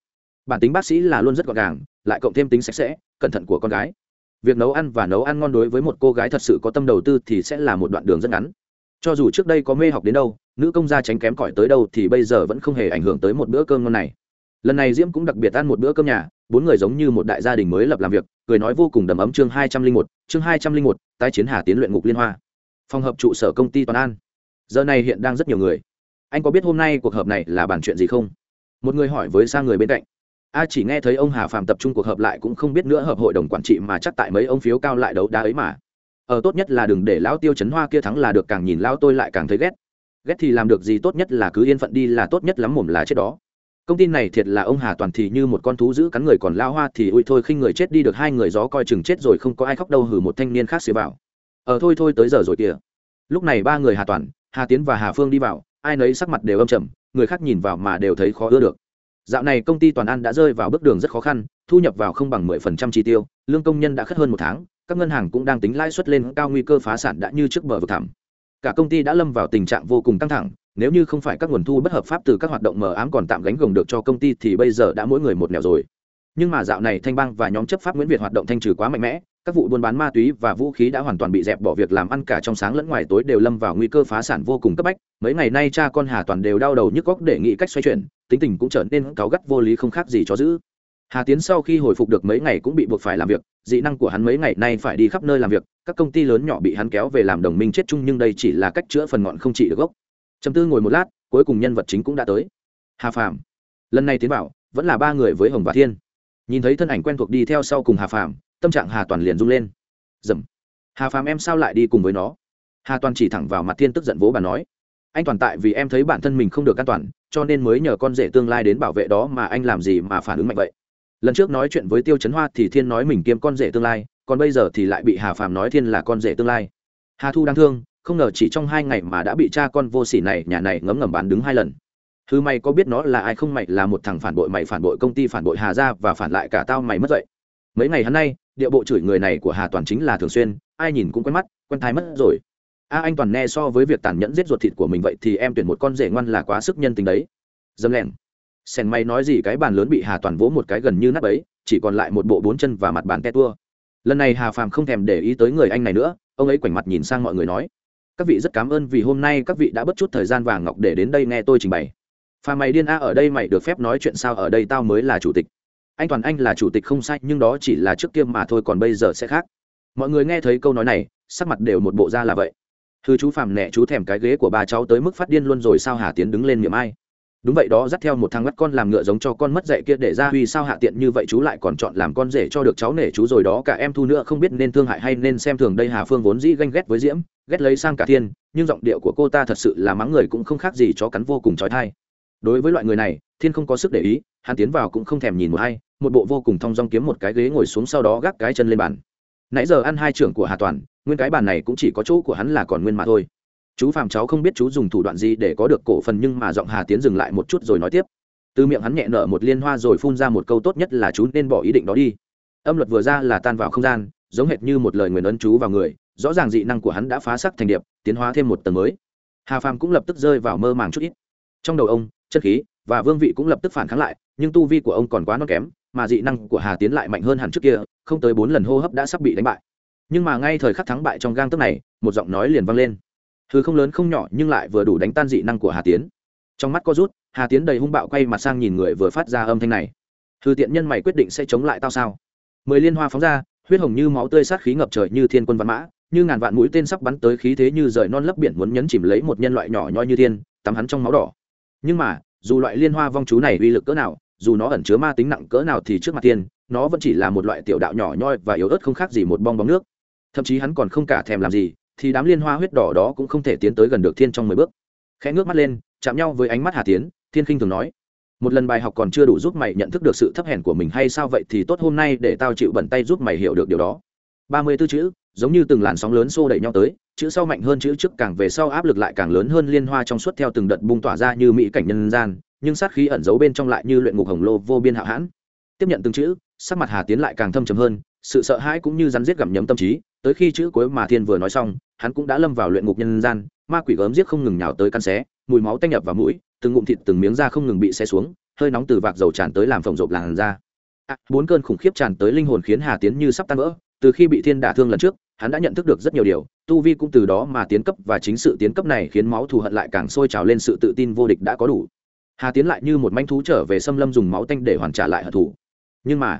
Bản tính bác sĩ là luôn rất gọn gàng, lại cộng thêm tính sạch sẽ, cẩn thận của con gái. Việc nấu ăn và nấu ăn ngon đối với một cô gái thật sự có tâm đầu tư thì sẽ là một đoạn đường rất ngắn. Cho dù trước đây có mê học đến đâu, nữ công gia tránh kém cỏi tới đâu thì bây giờ vẫn không hề ảnh hưởng tới một bữa cơm ngon này. Lần này diễm cũng đặc biệt ăn một bữa cơm nhà, bốn người giống như một đại gia đình mới lập làm việc, cười nói vô cùng đầm ấm chương hai trăm linh một chương hai trăm linh một tái chiến hà tiến luyện ngục liên hoa. Phòng hợp trụ sở công ty toàn an. Giờ này hiện đang rất nhiều người. Anh có biết hôm nay cuộc họp này là bàn chuyện gì không? Một người hỏi với sang người bên cạnh. A chỉ nghe thấy ông hà phạm tập trung cuộc họp lại cũng không biết nữa hợp hội đồng quản trị mà chắc tại mấy ông phiếu cao lại đấu đá ấy mà. Ở ờ, tốt nhất là đừng để lão tiêu chấn hoa kia thắng là được càng nhìn lão tôi lại càng thấy ghét. Ghét thì làm được gì tốt nhất là cứ yên phận đi là tốt nhất lắm mồm là chết đó công ty này thiệt là ông hà toàn thì như một con thú giữ cắn người còn lao hoa thì ui thôi khinh người chết đi được hai người gió coi chừng chết rồi không có ai khóc đâu hử một thanh niên khác xế vào. Ờ thôi thôi tới giờ rồi kìa. Lúc này ba người hà toàn, hà tiến và hà phương đi vào, ai nấy sắc mặt đều âm trầm, người khác nhìn vào mà đều thấy khó ưa được. Dạo này công ty toàn an đã rơi vào bước đường rất khó khăn, thu nhập vào không bằng mười phần trăm chi tiêu, lương công nhân đã khất hơn một tháng, các ngân hàng cũng đang tính lãi suất lên cao, nguy cơ phá sản đã như trước bờ vực thẳm. Cả công ty đã lâm vào tình trạng vô cùng căng thẳng nếu như không phải các nguồn thu bất hợp pháp từ các hoạt động mờ ám còn tạm gánh gồng được cho công ty thì bây giờ đã mỗi người một nẻo rồi. Nhưng mà dạo này thanh bang và nhóm chấp pháp nguyễn việt hoạt động thanh trừ quá mạnh mẽ, các vụ buôn bán ma túy và vũ khí đã hoàn toàn bị dẹp bỏ việc làm ăn cả trong sáng lẫn ngoài tối đều lâm vào nguy cơ phá sản vô cùng cấp bách. Mấy ngày nay cha con hà toàn đều đau đầu nhức góc để nghĩ cách xoay chuyển, tính tình cũng trở nên cáu gắt vô lý không khác gì cho giữ hà tiến sau khi hồi phục được mấy ngày cũng bị buộc phải làm việc, dị năng của hắn mấy ngày nay phải đi khắp nơi làm việc, các công ty lớn nhỏ bị hắn kéo về làm đồng minh chết chung nhưng đây chỉ là cách chữa phần ngọn không trị được gốc trầm tư ngồi một lát, cuối cùng nhân vật chính cũng đã tới. Hà phạm lần này tiến bảo vẫn là ba người với hồng và thiên. Nhìn thấy thân ảnh quen thuộc đi theo sau cùng hà phạm tâm trạng hà toàn liền rung lên. Dầm. Hà phàm em sao lại đi cùng với nó? Hà toàn chỉ thẳng vào mặt thiên tức giận vỗ bà nói. Anh toàn tại vì em thấy bản thân mình không được an toàn, cho nên mới nhờ con rể tương lai đến bảo vệ đó mà anh làm gì mà phản ứng mạnh vậy? Lần trước nói chuyện với tiêu chấn hoa thì thiên nói mình kiêm con rể tương lai, còn bây giờ thì lại bị hà phàm nói thiên là con rể tương lai. Hà thu đang thương không ngờ chỉ trong hai ngày mà đã bị cha con vô sỉ này, nhà này ngấm ngầm bán đứng hai lần. Thứ mày có biết nó là ai không? Mày là một thằng phản bội, mày phản bội công ty phản bội hà gia và phản lại cả tao mày mất dậy. Mấy ngày hắn nay, địa bộ chửi người này của hà toàn chính là thường xuyên, ai nhìn cũng quen mắt, quen thai mất rồi. A, anh toàn nghe so với việc tàn nhẫn giết ruột thịt của mình vậy thì em tuyển một con rể ngoan là quá sức nhân tình đấy. Dâm lẹn sen may nói gì? Cái bàn lớn bị hà toàn vỗ một cái gần như nắp ấy chỉ còn lại một bộ bốn chân và mặt bàn te tua. Lần này hà phàm không thèm để ý tới người anh này nữa, ông ấy quảnh mặt nhìn sang mọi người nói các vị rất cảm ơn vì hôm nay các vị đã bất chút thời gian vàng ngọc để đến đây nghe tôi trình bày. Phàm mày điên a, ở đây mày được phép nói chuyện sao, ở đây tao mới là chủ tịch. Anh toàn anh là chủ tịch không sai, nhưng đó chỉ là trước kia mà thôi, còn bây giờ sẽ khác. Mọi người nghe thấy câu nói này, sắc mặt đều một bộ ra là vậy. Thư chú phàm nẹ chú thèm cái ghế của bà cháu tới mức phát điên luôn rồi, sao hà tiến đứng lên miệng ai? Đúng vậy đó, dắt theo một thằng mắt con làm ngựa giống cho con mất dạy kia để ra huy sao hạ tiện như vậy, chú lại còn chọn làm con rể cho được cháu nể chú rồi đó, cả em thu nữa không biết nên thương hại hay nên xem thường đây hà phương vốn dĩ ganh ghét với diễm, ghét lấy sang cả thiên, nhưng giọng điệu của cô ta thật sự là mắng người cũng không khác gì chó cắn vô cùng trói thai. Đối với loại người này, thiên không có sức để ý, hắn tiến vào cũng không thèm nhìn một hay một bộ vô cùng thong dong kiếm một cái ghế ngồi xuống sau đó gác cái chân lên bàn. Nãy giờ ăn hai trưởng của hà toàn, nguyên cái bàn này cũng chỉ có chỗ của hắn là còn nguyên mà thôi chú phàm cháu không biết chú dùng thủ đoạn gì để có được cổ phần nhưng mà giọng hà tiến dừng lại một chút rồi nói tiếp. Từ miệng hắn nhẹ nở một liên hoa rồi phun ra một câu tốt nhất là chú nên bỏ ý định đó đi. Âm luật vừa ra là tan vào không gian, giống hệt như một lời nguyền ấn chú vào người, rõ ràng dị năng của hắn đã phá sắc thành điệp, tiến hóa thêm một tầng mới. Hà phàm cũng lập tức rơi vào mơ màng chút ít. Trong đầu ông, chất khí và vương vị cũng lập tức phản kháng lại, nhưng tu vi của ông còn quá non kém, mà dị năng của hà tiến lại mạnh hơn hẳn trước kia, không tới bốn lần hô hấp đã sắp bị đánh bại. Nhưng mà ngay thời khắc thắng bại trong gang tấc này, một giọng nói liền vang lên thứ không lớn không nhỏ nhưng lại vừa đủ đánh tan dị năng của hà tiến. Trong mắt có rút, hà tiến đầy hung bạo quay mặt sang nhìn người vừa phát ra âm thanh này. Thư tiện nhân mày quyết định sẽ chống lại tao sao? Mười liên hoa phóng ra, huyết hồng như máu tươi sát khí ngập trời như thiên quân văn mã, như ngàn vạn mũi tên sắp bắn tới khí thế như rời non lấp biển muốn nhấn chìm lấy một nhân loại nhỏ nhoi như thiên, tắm hắn trong máu đỏ. Nhưng mà, dù loại liên hoa vong chú này uy lực cỡ nào, dù nó ẩn chứa ma tính nặng cỡ nào thì trước mặt thiên nó vẫn chỉ là một loại tiểu đạo nhỏ nhoi và yếu ớt không khác gì một bong bóng nước. Thậm chí hắn còn không cả thèm làm gì thì đám liên hoa huyết đỏ đó cũng không thể tiến tới gần được thiên trong mười bước. Khẽ ngước mắt lên, chạm nhau với ánh mắt hà tiến, thiên khinh thường nói, một lần bài học còn chưa đủ giúp mày nhận thức được sự thấp hèn của mình hay sao vậy thì tốt hôm nay để tao chịu bẩn tay giúp mày hiểu được điều đó. Ba mươi tư chữ, giống như từng làn sóng lớn xô đẩy nhau tới, chữ sau mạnh hơn chữ trước càng về sau áp lực lại càng lớn hơn liên hoa trong suốt theo từng đợt bung tỏa ra như mỹ cảnh nhân gian, nhưng sát khí ẩn giấu bên trong lại như luyện ngục hồng lô vô biên hạo hãn. Tiếp nhận từng chữ, sắc mặt hà tiến lại càng thâm trầm hơn, sự sợ hãi cũng như rắn rết gặm nhấm tâm trí, tới khi chữ cuối mà thiên vừa nói xong hắn cũng đã lâm vào luyện ngục nhân gian ma quỷ gớm giết không ngừng nhào tới căn xé mùi máu tanh nhập vào mũi từng ngụm thịt từng miếng da không ngừng bị xé xuống hơi nóng từ vạc dầu tràn tới làm phồng rộp làn da. À, bốn cơn khủng khiếp tràn tới linh hồn khiến hà tiến như sắp tan vỡ từ khi bị thiên đả thương lần trước hắn đã nhận thức được rất nhiều điều tu vi cũng từ đó mà tiến cấp và chính sự tiến cấp này khiến máu thù hận lại càng sôi trào lên sự tự tin vô địch đã có đủ. Hà tiến lại như một manh thú trở về xâm lâm dùng máu tanh để hoàn trả lại hận thù. Nhưng mà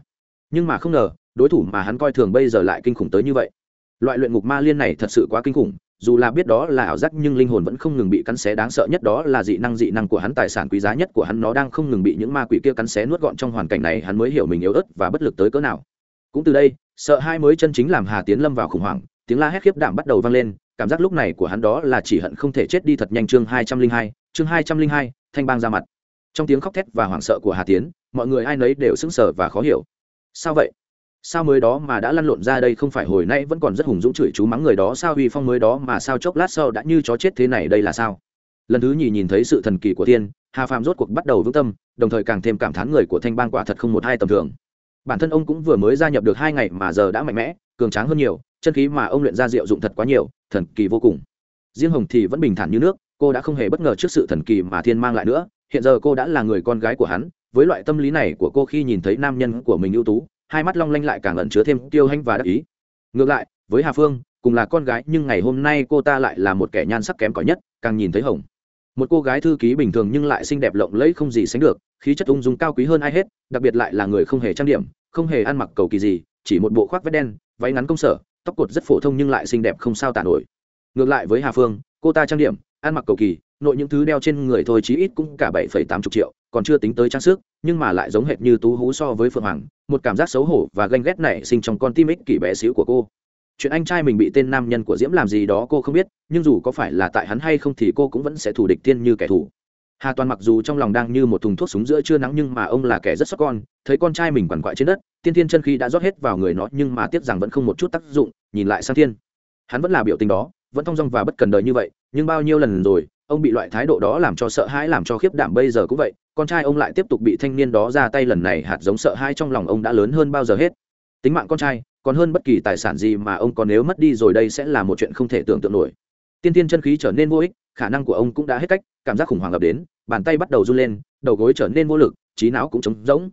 nhưng mà không ngờ đối thủ mà hắn coi thường bây giờ lại kinh khủng tới như vậy loại luyện ngục ma liên này thật sự quá kinh khủng, dù là biết đó là ảo giác nhưng linh hồn vẫn không ngừng bị cắn xé, đáng sợ nhất đó là dị năng dị năng của hắn, tài sản quý giá nhất của hắn nó đang không ngừng bị những ma quỷ kia cắn xé nuốt gọn trong hoàn cảnh này, hắn mới hiểu mình yếu ớt và bất lực tới cỡ nào. Cũng từ đây, sợ hai mới chân chính làm hà tiến lâm vào khủng hoảng, tiếng la hét khiếp đảm bắt đầu vang lên, cảm giác lúc này của hắn đó là chỉ hận không thể chết đi thật nhanh. Chương hai trăm linh hai, chương hai trăm linh hai, thanh bang ra mặt. Trong tiếng khóc thét và hoảng sợ của hà tiến, mọi người ai nấy đều sững sờ và khó hiểu. Sao vậy? Sao mới đó mà đã lăn lộn ra đây không phải hồi nay vẫn còn rất hùng dũng chửi chú mắng người đó, sao huy phong mới đó mà sao chốc lát sau đã như chó chết thế này đây là sao? Lần thứ nhì nhìn thấy sự thần kỳ của thiên hà phạm rốt cuộc bắt đầu vững tâm, đồng thời càng thêm cảm thán người của thanh bang quả thật không một hai tầm thường. Bản thân ông cũng vừa mới gia nhập được hai ngày mà giờ đã mạnh mẽ, cường tráng hơn nhiều, chân khí mà ông luyện ra diệu dụng thật quá nhiều, thần kỳ vô cùng. Riêng hồng thì vẫn bình thản như nước, cô đã không hề bất ngờ trước sự thần kỳ mà thiên mang lại nữa, hiện giờ cô đã là người con gái của hắn, với loại tâm lý này của cô khi nhìn thấy nam nhân của mình ưu tú hai mắt long lanh lại càng ẩn chứa thêm tiêu hanh và đắc ý. Ngược lại, với hà phương, cùng là con gái, nhưng ngày hôm nay cô ta lại là một kẻ nhan sắc kém cỏi nhất, càng nhìn thấy hồng. Một cô gái thư ký bình thường nhưng lại xinh đẹp lộng lẫy không gì sánh được, khí chất ung dung cao quý hơn ai hết, đặc biệt lại là người không hề trang điểm, không hề ăn mặc cầu kỳ gì, chỉ một bộ khoác vest đen, váy ngắn công sở, tóc cột rất phổ thông nhưng lại xinh đẹp không sao tả nổi. Ngược lại với hà phương, cô ta trang điểm, ăn mặc cầu kỳ nội những thứ đeo trên người thôi chí ít cũng cả bảy phẩy tám chục triệu, còn chưa tính tới trang sức, nhưng mà lại giống hệt như tú hú so với phượng hoàng, một cảm giác xấu hổ và ganh ghét nảy sinh trong con tim ích kỷ bé xíu của cô. Chuyện anh trai mình bị tên nam nhân của diễm làm gì đó cô không biết, nhưng dù có phải là tại hắn hay không thì cô cũng vẫn sẽ thù địch tiên như kẻ thù. Hà toàn mặc dù trong lòng đang như một thùng thuốc súng giữa trưa nắng nhưng mà ông là kẻ rất sót con, thấy con trai mình quằn quại trên đất, tiên thiên chân khí đã rót hết vào người nó nhưng mà tiếc rằng vẫn không một chút tác dụng, nhìn lại sang thiên. Hắn vẫn là biểu tình đó, vẫn thong dong và bất cần đời như vậy nhưng bao nhiêu lần rồi, ông bị loại thái độ đó làm cho sợ hãi, làm cho khiếp đảm bây giờ cũng vậy, con trai ông lại tiếp tục bị thanh niên đó ra tay lần này, hạt giống sợ hãi trong lòng ông đã lớn hơn bao giờ hết. Tính mạng con trai, còn hơn bất kỳ tài sản gì mà ông còn nếu mất đi rồi đây sẽ là một chuyện không thể tưởng tượng nổi. Tiên tiên chân khí trở nên vô ích, khả năng của ông cũng đã hết cách, cảm giác khủng hoảng ập đến, bàn tay bắt đầu run lên, đầu gối trở nên vô lực, trí não cũng trống rỗng.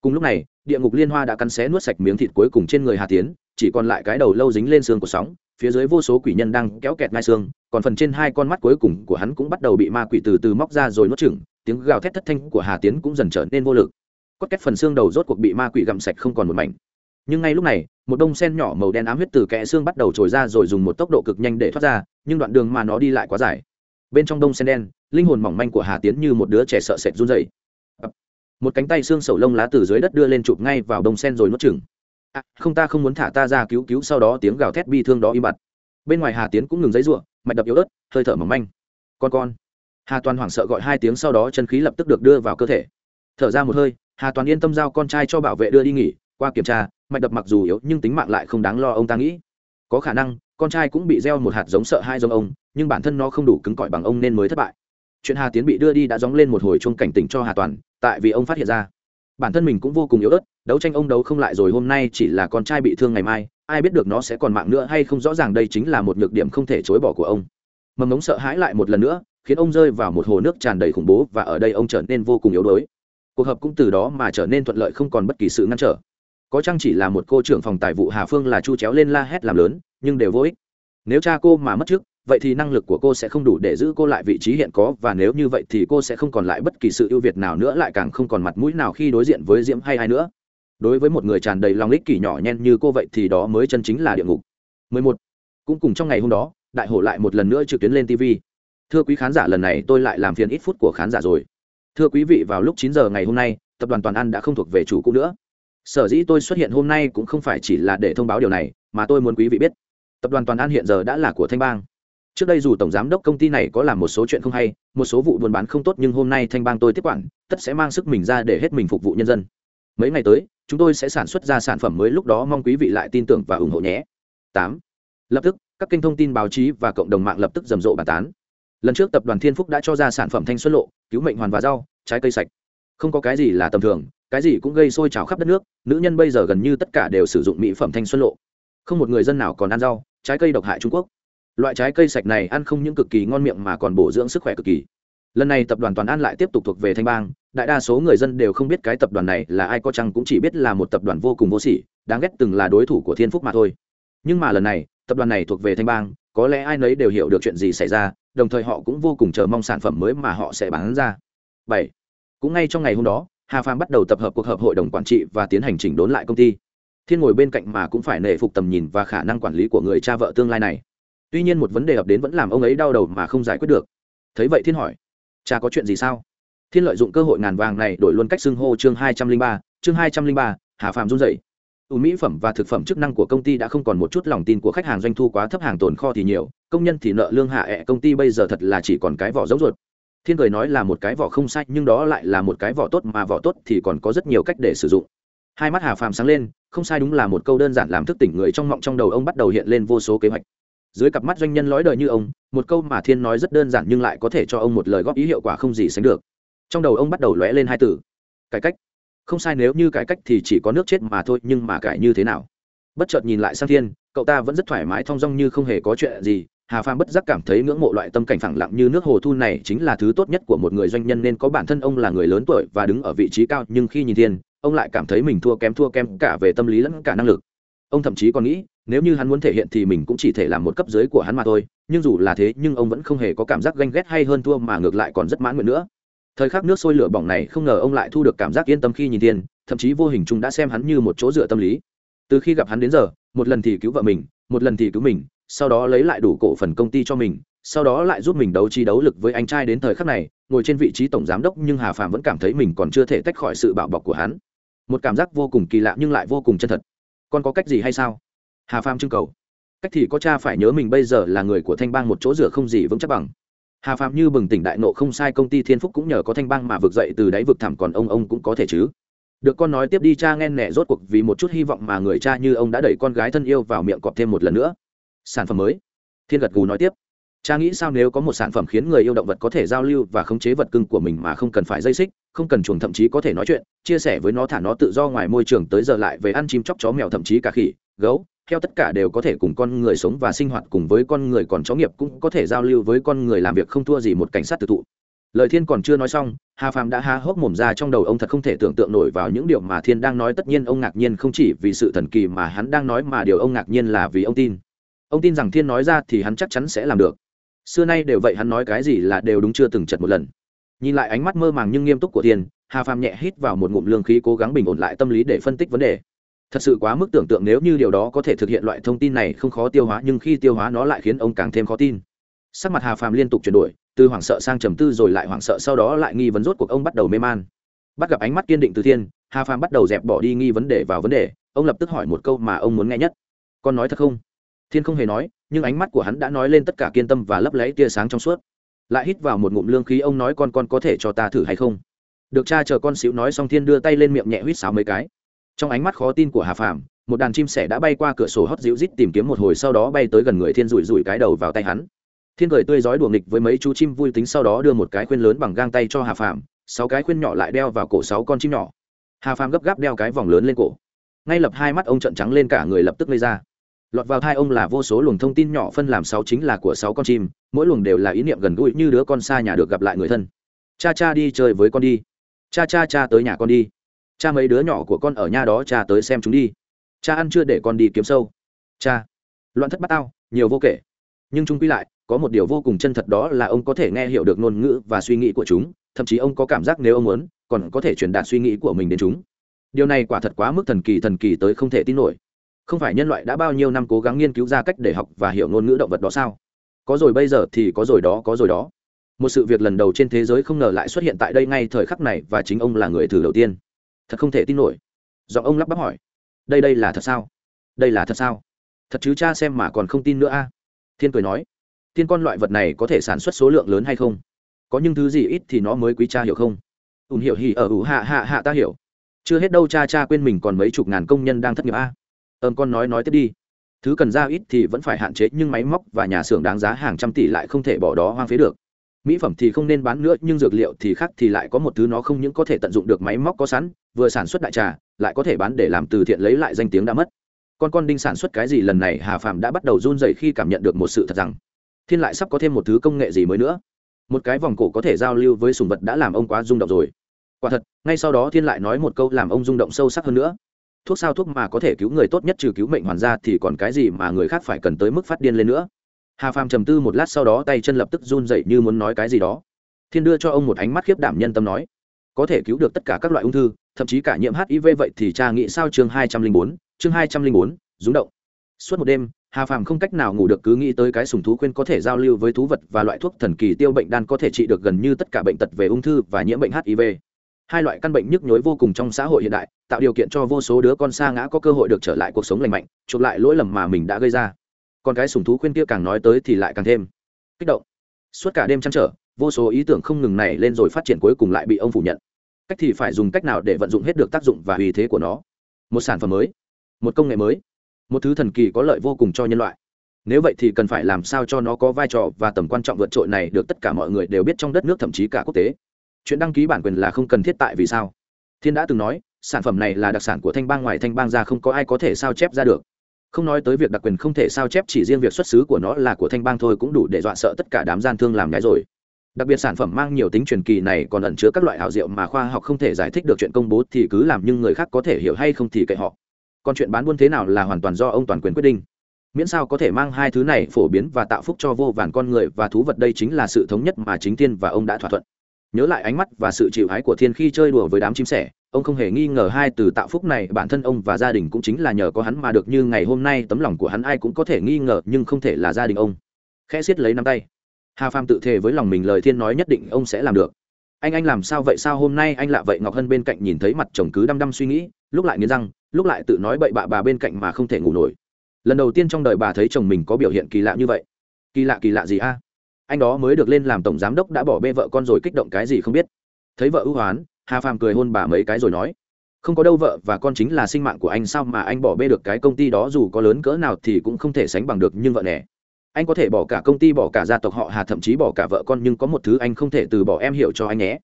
Cùng lúc này, địa ngục liên hoa đã cắn xé nuốt sạch miếng thịt cuối cùng trên người hà tiến, chỉ còn lại cái đầu lâu dính lên xương của sóng phía dưới vô số quỷ nhân đang kéo kẹt ngai xương, còn phần trên hai con mắt cuối cùng của hắn cũng bắt đầu bị ma quỷ từ từ móc ra rồi nuốt chửng, tiếng gào thét thất thanh của hà tiến cũng dần trở nên vô lực. Cốt két phần xương đầu rốt cuộc bị ma quỷ gặm sạch không còn một mảnh. Nhưng ngay lúc này, một đông sen nhỏ màu đen ám huyết từ kẽ xương bắt đầu trồi ra rồi dùng một tốc độ cực nhanh để thoát ra, nhưng đoạn đường mà nó đi lại quá dài. Bên trong đông sen đen, linh hồn mỏng manh của hà tiến như một đứa trẻ sợ sệt run dậy một cánh tay xương sầu lông lá từ dưới đất đưa lên chụp ngay vào đông sen rồi nuốt chừng à, không ta không muốn thả ta ra cứu cứu sau đó tiếng gào thét bi thương đó im bặt. Bên ngoài hà tiến cũng ngừng giấy ruộng mạch đập yếu ớt hơi thở mỏng manh. Con con. Hà toàn hoảng sợ gọi hai tiếng sau đó chân khí lập tức được đưa vào cơ thể. Thở ra một hơi hà toàn yên tâm giao con trai cho bảo vệ đưa đi nghỉ qua kiểm tra mạch đập mặc dù yếu nhưng tính mạng lại không đáng lo ông ta nghĩ. Có khả năng con trai cũng bị gieo một hạt giống sợ hai giống ông nhưng bản thân nó không đủ cứng cỏi bằng ông nên mới thất bại. Chuyện hà tiến bị đưa đi đã dóng lên một hồi chuông cảnh tỉnh cho hà toàn tại vì ông phát hiện ra. Bản thân mình cũng vô cùng yếu ớt đấu tranh ông đấu không lại rồi, hôm nay chỉ là con trai bị thương ngày mai, ai biết được nó sẽ còn mạng nữa hay không, rõ ràng đây chính là một nhược điểm không thể chối bỏ của ông. Mầm ngống sợ hãi lại một lần nữa, khiến ông rơi vào một hồ nước tràn đầy khủng bố và ở đây ông trở nên vô cùng yếu đuối. Cuộc họp cũng từ đó mà trở nên thuận lợi không còn bất kỳ sự ngăn trở. Có chăng chỉ là một cô trưởng phòng tài vụ hà phương là chu chéo lên la hét làm lớn, nhưng đều vô ích. Nếu cha cô mà mất trước, vậy thì năng lực của cô sẽ không đủ để giữ cô lại vị trí hiện có, và nếu như vậy thì cô sẽ không còn lại bất kỳ sự ưu việt nào nữa, lại càng không còn mặt mũi nào khi đối diện với diễm hay ai nữa đối với một người tràn đầy lòng ích kỷ nhỏ nhen như cô vậy thì đó mới chân chính là địa ngục. 11. cũng cùng trong ngày hôm đó, đại hổ lại một lần nữa trực tuyến lên tv thưa quý khán giả, lần này tôi lại làm phiền ít phút của khán giả rồi. Thưa quý vị, vào lúc 9 giờ ngày hôm nay, tập đoàn toàn ăn đã không thuộc về chủ cũ nữa. Sở dĩ tôi xuất hiện hôm nay cũng không phải chỉ là để thông báo điều này, mà tôi muốn quý vị biết, tập đoàn toàn an hiện giờ đã là của thanh bang. Trước đây dù tổng giám đốc công ty này có làm một số chuyện không hay, một số vụ buôn bán không tốt nhưng hôm nay thanh bang tôi tiếp quản, tất sẽ mang sức mình ra để hết mình phục vụ nhân dân mấy ngày tới, chúng tôi sẽ sản xuất ra sản phẩm mới, lúc đó mong quý vị lại tin tưởng và ủng hộ nhé. Tám. Lập tức, các kênh thông tin báo chí và cộng đồng mạng lập tức rầm rộ bàn tán. Lần trước tập đoàn thiên phúc đã cho ra sản phẩm thanh xuân lộ, cứu mệnh hoàn và rau, trái cây sạch. Không có cái gì là tầm thường, cái gì cũng gây sôi trào khắp đất nước, nữ nhân bây giờ gần như tất cả đều sử dụng mỹ phẩm thanh xuân lộ. Không một người dân nào còn ăn rau, trái cây độc hại trung quốc. Loại trái cây sạch này ăn không những cực kỳ ngon miệng mà còn bổ dưỡng sức khỏe cực kỳ. Lần này tập đoàn toàn an lại tiếp tục thuộc về thanh bang đại đa số người dân đều không biết cái tập đoàn này là ai, có chăng cũng chỉ biết là một tập đoàn vô cùng vô sỉ, đáng ghét từng là đối thủ của thiên phúc mà thôi. Nhưng mà lần này, tập đoàn này thuộc về thanh bang, có lẽ ai nấy đều hiểu được chuyện gì xảy ra, đồng thời họ cũng vô cùng chờ mong sản phẩm mới mà họ sẽ bán ra. Bảy, cũng ngay trong ngày hôm đó, hà phàm bắt đầu tập hợp cuộc họp hội đồng quản trị và tiến hành chỉnh đốn lại công ty. Thiên ngồi bên cạnh mà cũng phải nể phục tầm nhìn và khả năng quản lý của người cha vợ tương lai này. Tuy nhiên một vấn đề ập đến vẫn làm ông ấy đau đầu mà không giải quyết được. Thấy vậy thiên hỏi, cha có chuyện gì sao? Thiên lợi dụng cơ hội ngàn vàng này đổi luôn cách xưng hô chương hai trăm linh ba, chương hai trăm linh ba, hà phạm run dậy ủ mỹ phẩm và thực phẩm chức năng của công ty đã không còn một chút lòng tin của khách hàng doanh thu quá thấp hàng tồn kho thì nhiều, công nhân thì nợ lương hạ ẹ, công ty bây giờ thật là chỉ còn cái vỏ dấu ruột. Thiên cười nói là một cái vỏ không sai, nhưng đó lại là một cái vỏ tốt mà vỏ tốt thì còn có rất nhiều cách để sử dụng. Hai mắt hà phàm sáng lên, không sai đúng là một câu đơn giản làm thức tỉnh người trong mộng trong đầu ông bắt đầu hiện lên vô số kế hoạch. Dưới cặp mắt doanh nhân lõi đời như ông, một câu mà thiên nói rất đơn giản nhưng lại có thể cho ông một lời góp ý hiệu quả không gì sánh được trong đầu ông bắt đầu lóe lên hai từ. Cải cách. Không sai, nếu như cải cách thì chỉ có nước chết mà thôi, nhưng mà cải như thế nào? Bất chợt nhìn lại sang thiên, cậu ta vẫn rất thoải mái, thong dong như không hề có chuyện gì. Hà phàm bất giác cảm thấy ngưỡng mộ loại tâm cảnh phẳng lặng như nước hồ thu này chính là thứ tốt nhất của một người doanh nhân, nên có bản thân ông là người lớn tuổi và đứng ở vị trí cao, nhưng khi nhìn thiên, ông lại cảm thấy mình thua kém thua kém cả về tâm lý lẫn cả năng lực. Ông thậm chí còn nghĩ, nếu như hắn muốn thể hiện thì mình cũng chỉ thể làm một cấp dưới của hắn mà thôi, nhưng dù là thế, nhưng ông vẫn không hề có cảm giác ganh ghét hay hơn thua mà ngược lại còn rất mãn nguyện nữa thời khắc nước sôi lửa bỏng này không ngờ ông lại thu được cảm giác yên tâm khi nhìn tiền thậm chí vô hình chung đã xem hắn như một chỗ dựa tâm lý. Từ khi gặp hắn đến giờ, một lần thì cứu vợ mình, một lần thì cứu mình, sau đó lấy lại đủ cổ phần công ty cho mình, sau đó lại giúp mình đấu trí đấu lực với anh trai đến thời khắc này, ngồi trên vị trí tổng giám đốc nhưng hà phạm vẫn cảm thấy mình còn chưa thể tách khỏi sự bạo bọc của hắn. Một cảm giác vô cùng kỳ lạ nhưng lại vô cùng chân thật. Con có cách gì hay sao? Hà Phạm trưng cầu. Cách thì có cha phải nhớ mình bây giờ là người của thanh bang một chỗ rửa không gì vững chắc bằng hà phạm như bừng tỉnh đại nộ không sai, công ty thiên phúc cũng nhờ có thanh bang mà vực dậy từ đáy vực thẳm, còn ông ông cũng có thể chứ. Được con nói tiếp đi, cha nghe nẻ rốt cuộc vì một chút hy vọng mà người cha như ông đã đẩy con gái thân yêu vào miệng cọp thêm một lần nữa. Sản phẩm mới. Thiên gật gù nói tiếp. Cha nghĩ sao nếu có một sản phẩm khiến người yêu động vật có thể giao lưu và khống chế vật cưng của mình mà không cần phải dây xích, không cần chuồng thậm chí có thể nói chuyện, chia sẻ với nó thả nó tự do ngoài môi trường, tới giờ lại về ăn chim chóc chó mèo thậm chí cả khỉ, gấu theo tất cả đều có thể cùng con người sống và sinh hoạt cùng với con người còn chó nghiệp cũng có thể giao lưu với con người làm việc không thua gì một cảnh sát tự thụ. Lời thiên còn chưa nói xong, hà phàm đã há hốc mồm ra trong đầu ông thật không thể tưởng tượng nổi vào những điều mà thiên đang nói. Tất nhiên, ông ngạc nhiên không chỉ vì sự thần kỳ mà hắn đang nói mà điều ông ngạc nhiên là vì ông tin. Ông tin rằng thiên nói ra thì hắn chắc chắn sẽ làm được. Xưa nay đều vậy, hắn nói cái gì là đều đúng chưa từng chật một lần. Nhìn lại ánh mắt mơ màng nhưng nghiêm túc của thiên, hà phàm nhẹ hít vào một ngụm lương khí cố gắng bình ổn lại tâm lý để phân tích vấn đề thật sự quá mức tưởng tượng nếu như điều đó có thể thực hiện loại thông tin này không khó tiêu hóa, nhưng khi tiêu hóa nó lại khiến ông càng thêm khó tin. Sắc mặt hà phàm liên tục chuyển đổi, từ hoảng sợ sang trầm tư rồi lại hoảng sợ sau đó lại nghi vấn rốt cuộc ông bắt đầu mê man. Bắt gặp ánh mắt kiên định từ thiên, hà phàm bắt đầu dẹp bỏ đi nghi vấn đề vào vấn đề, ông lập tức hỏi một câu mà ông muốn nghe nhất. Con nói thật không? Thiên không hề nói, nhưng ánh mắt của hắn đã nói lên tất cả kiên tâm và lấp lấy tia sáng trong suốt. Lại hít vào một ngụm lương khí, ông nói con con có thể cho ta thử hay không? Được cha chờ con xíu nói xong, thiên đưa tay lên miệng nhẹ huýt sáo mấy cái trong ánh mắt khó tin của hà phàm, một đàn chim sẻ đã bay qua cửa sổ hót dịu rít tìm kiếm một hồi sau đó bay tới gần người thiên rủi rủi cái đầu vào tay hắn. Thiên cười tươi rói đùa nghịch với mấy chú chim vui tính sau đó đưa một cái khuyên lớn bằng gang tay cho hà phàm, sáu cái khuyên nhỏ lại đeo vào cổ sáu con chim nhỏ. Hà phàm gấp gáp đeo cái vòng lớn lên cổ. Ngay lập hai mắt ông trận trắng lên cả người lập tức lây ra. Lọt vào hai ông là vô số luồng thông tin nhỏ phân làm sáu chính là của sáu con chim, mỗi luồng đều là ý niệm gần gũi như đứa con xa nhà được gặp lại người thân. Cha cha đi chơi với con đi. Cha cha cha tới nhà con đi cha mấy đứa nhỏ của con ở nhà đó, cha tới xem chúng đi. Cha ăn chưa để con đi kiếm sâu. Cha, loạn thất bát tao, nhiều vô kể. Nhưng chúng quy lại, có một điều vô cùng chân thật đó là ông có thể nghe hiểu được ngôn ngữ và suy nghĩ của chúng, thậm chí ông có cảm giác nếu ông muốn, còn có thể truyền đạt suy nghĩ của mình đến chúng. Điều này quả thật quá mức thần kỳ thần kỳ tới không thể tin nổi. Không phải nhân loại đã bao nhiêu năm cố gắng nghiên cứu ra cách để học và hiểu ngôn ngữ động vật đó sao? Có rồi bây giờ thì có rồi đó, có rồi đó. Một sự việc lần đầu trên thế giới không ngờ lại xuất hiện tại đây ngay thời khắc này và chính ông là người thử đầu tiên thật không thể tin nổi. Do ông lắp bắp hỏi, đây đây là thật sao? Đây là thật sao? Thật chứ cha xem mà còn không tin nữa a. Thiên cười nói, thiên con loại vật này có thể sản xuất số lượng lớn hay không? Có những thứ gì ít thì nó mới quý cha hiểu không? Ùn hiểu hì ở ủ hạ hạ hạ ta hiểu. Chưa hết đâu cha cha quên mình còn mấy chục ngàn công nhân đang thất nghiệp a. Ơn con nói nói tiếp đi. Thứ cần ra ít thì vẫn phải hạn chế, nhưng máy móc và nhà xưởng đáng giá hàng trăm tỷ lại không thể bỏ đó hoang phế được mỹ phẩm thì không nên bán nữa, nhưng dược liệu thì khác thì lại có một thứ nó không những có thể tận dụng được máy móc có sẵn, vừa sản xuất đại trà, lại có thể bán để làm từ thiện lấy lại danh tiếng đã mất. Con con đinh sản xuất cái gì lần này hà phạm đã bắt đầu run rẩy khi cảm nhận được một sự thật rằng, thiên lại sắp có thêm một thứ công nghệ gì mới nữa. Một cái vòng cổ có thể giao lưu với sùng vật đã làm ông quá rung động rồi. Quả thật, ngay sau đó thiên lại nói một câu làm ông rung động sâu sắc hơn nữa. Thuốc sao thuốc mà có thể cứu người tốt nhất trừ cứu mệnh hoàn ra thì còn cái gì mà người khác phải cần tới mức phát điên lên nữa? Hà phàm trầm tư một lát sau đó tay chân lập tức run dậy như muốn nói cái gì đó. Thiên đưa cho ông một ánh mắt khiếp đảm nhân tâm nói, có thể cứu được tất cả các loại ung thư, thậm chí cả nhiễm hiv vậy thì cha nghĩ sao chương hai trăm linh bốn, chương hai trăm linh bốn, rúng động. Suốt một đêm, hà phàm không cách nào ngủ được cứ nghĩ tới cái sùng thú khuyên có thể giao lưu với thú vật và loại thuốc thần kỳ tiêu bệnh đan có thể trị được gần như tất cả bệnh tật về ung thư và nhiễm bệnh hiv hai loại căn bệnh nhức nhối vô cùng trong xã hội hiện đại, tạo điều kiện cho vô số đứa con xa ngã có cơ hội được trở lại cuộc sống lành mạnh, chuộc lại lỗi lầm mà mình đã gây ra còn cái sùng thú khuyên kia càng nói tới thì lại càng thêm kích động. Suốt cả đêm chăn trở, vô số ý tưởng không ngừng này lên rồi phát triển cuối cùng lại bị ông phủ nhận. Cách thì phải dùng cách nào để vận dụng hết được tác dụng và uy thế của nó? Một sản phẩm mới, một công nghệ mới, một thứ thần kỳ có lợi vô cùng cho nhân loại. Nếu vậy thì cần phải làm sao cho nó có vai trò và tầm quan trọng vượt trội này được tất cả mọi người đều biết trong đất nước thậm chí cả quốc tế? Chuyện đăng ký bản quyền là không cần thiết tại vì sao? Thiên đã từng nói, sản phẩm này là đặc sản của thanh bang, ngoài thanh bang ra không có ai có thể sao chép ra được không nói tới việc đặc quyền không thể sao chép, chỉ riêng việc xuất xứ của nó là của thanh bang thôi cũng đủ để dọa sợ tất cả đám gian thương làm nhái rồi. Đặc biệt sản phẩm mang nhiều tính truyền kỳ này còn ẩn chứa các loại hảo diệu mà khoa học không thể giải thích được chuyện công bố thì cứ làm nhưng người khác có thể hiểu hay không thì kệ họ. Còn chuyện bán buôn thế nào là hoàn toàn do ông toàn quyền quyết định. Miễn sao có thể mang hai thứ này phổ biến và tạo phúc cho vô vàn con người và thú vật, đây chính là sự thống nhất mà chính thiên và ông đã thỏa thuận. Nhớ lại ánh mắt và sự chịu hái của thiên khi chơi đùa với đám chim sẻ ông không hề nghi ngờ hai từ tạo phúc này, bản thân ông và gia đình cũng chính là nhờ có hắn mà được như ngày hôm nay, tấm lòng của hắn ai cũng có thể nghi ngờ, nhưng không thể là gia đình ông. Khẽ xiết lấy nắm tay. Hà phàm tự thề với lòng mình lời thiên nói nhất định ông sẽ làm được. Anh anh làm sao vậy? Sao hôm nay anh lạ vậy? Ngọc hân bên cạnh nhìn thấy mặt chồng cứ đăm đăm suy nghĩ, lúc lại nghiến răng, lúc lại tự nói bậy bạ bà bên cạnh mà không thể ngủ nổi. Lần đầu tiên trong đời bà thấy chồng mình có biểu hiện kỳ lạ như vậy. Kỳ lạ kỳ lạ gì a? Anh đó mới được lên làm tổng giám đốc đã bỏ bê vợ con rồi, kích động cái gì không biết. Thấy vợ ưu hoán hà phàm cười hôn bà mấy cái rồi nói, không có đâu vợ và con chính là sinh mạng của anh sao mà anh bỏ bê được cái công ty đó dù có lớn cỡ nào thì cũng không thể sánh bằng được nhưng vợ nè. Anh có thể bỏ cả công ty, bỏ cả gia tộc họ hà, thậm chí bỏ cả vợ con nhưng có một thứ anh không thể từ bỏ em hiểu cho anh nhé.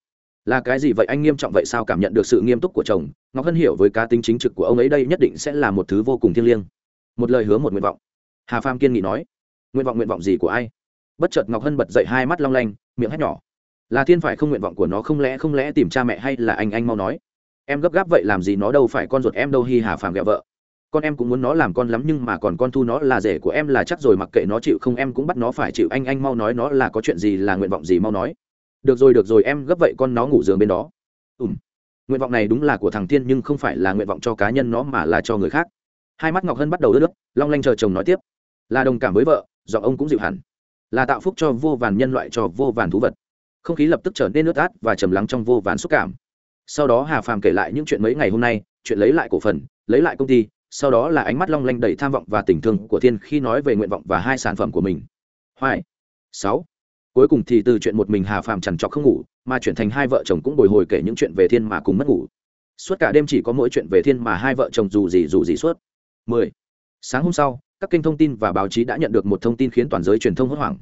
Là cái gì vậy? Anh nghiêm trọng vậy sao? Cảm nhận được sự nghiêm túc của chồng, ngọc hân hiểu với cá tính chính trực của ông ấy đây nhất định sẽ là một thứ vô cùng thiêng liêng. Một lời hứa một nguyện vọng. Hà pham kiên nghị nói, nguyện vọng nguyện vọng gì của ai? Bất chợt ngọc hân bật dậy hai mắt long lanh, miệng hét nhỏ là thiên phải không nguyện vọng của nó không lẽ không lẽ tìm cha mẹ hay là anh anh mau nói? Em gấp gáp vậy làm gì nó đâu phải con ruột em đâu, hi hà phàm ghẹo vợ. Con em cũng muốn nó làm con lắm nhưng mà còn con thu nó là rể của em là chắc rồi, mặc kệ nó chịu không em cũng bắt nó phải chịu, anh anh mau nói nó là có chuyện gì, là nguyện vọng gì mau nói. Được rồi được rồi, em gấp vậy con nó ngủ giường bên đó. Ùm nguyện vọng này đúng là của thằng thiên nhưng không phải là nguyện vọng cho cá nhân nó mà là cho người khác. Hai mắt ngọc hân bắt đầu đứt nước long lanh chờ chồng nói tiếp. Là đồng cảm với vợ, giọng ông cũng dịu hẳn. Là tạo phúc cho vô vàn nhân loại, cho vô vàn thú vật không khí lập tức trở nên nước át và trầm lắng trong vô vàn xúc cảm. Sau đó hà phàm kể lại những chuyện mấy ngày hôm nay, chuyện lấy lại cổ phần, lấy lại công ty, sau đó là ánh mắt long lanh đầy tham vọng và tình thương của thiên khi nói về nguyện vọng và hai sản phẩm của mình. Hai, sáu. Cuối cùng thì từ chuyện một mình hà phàm trằn trọc không ngủ, mà chuyển thành hai vợ chồng cũng bồi hồi kể những chuyện về thiên mà cùng mất ngủ. Suốt cả đêm chỉ có mỗi chuyện về thiên mà hai vợ chồng dù gì dù gì suốt. 10. sáng hôm sau, các kênh thông tin và báo chí đã nhận được một thông tin khiến toàn giới truyền thông hốt hoảng.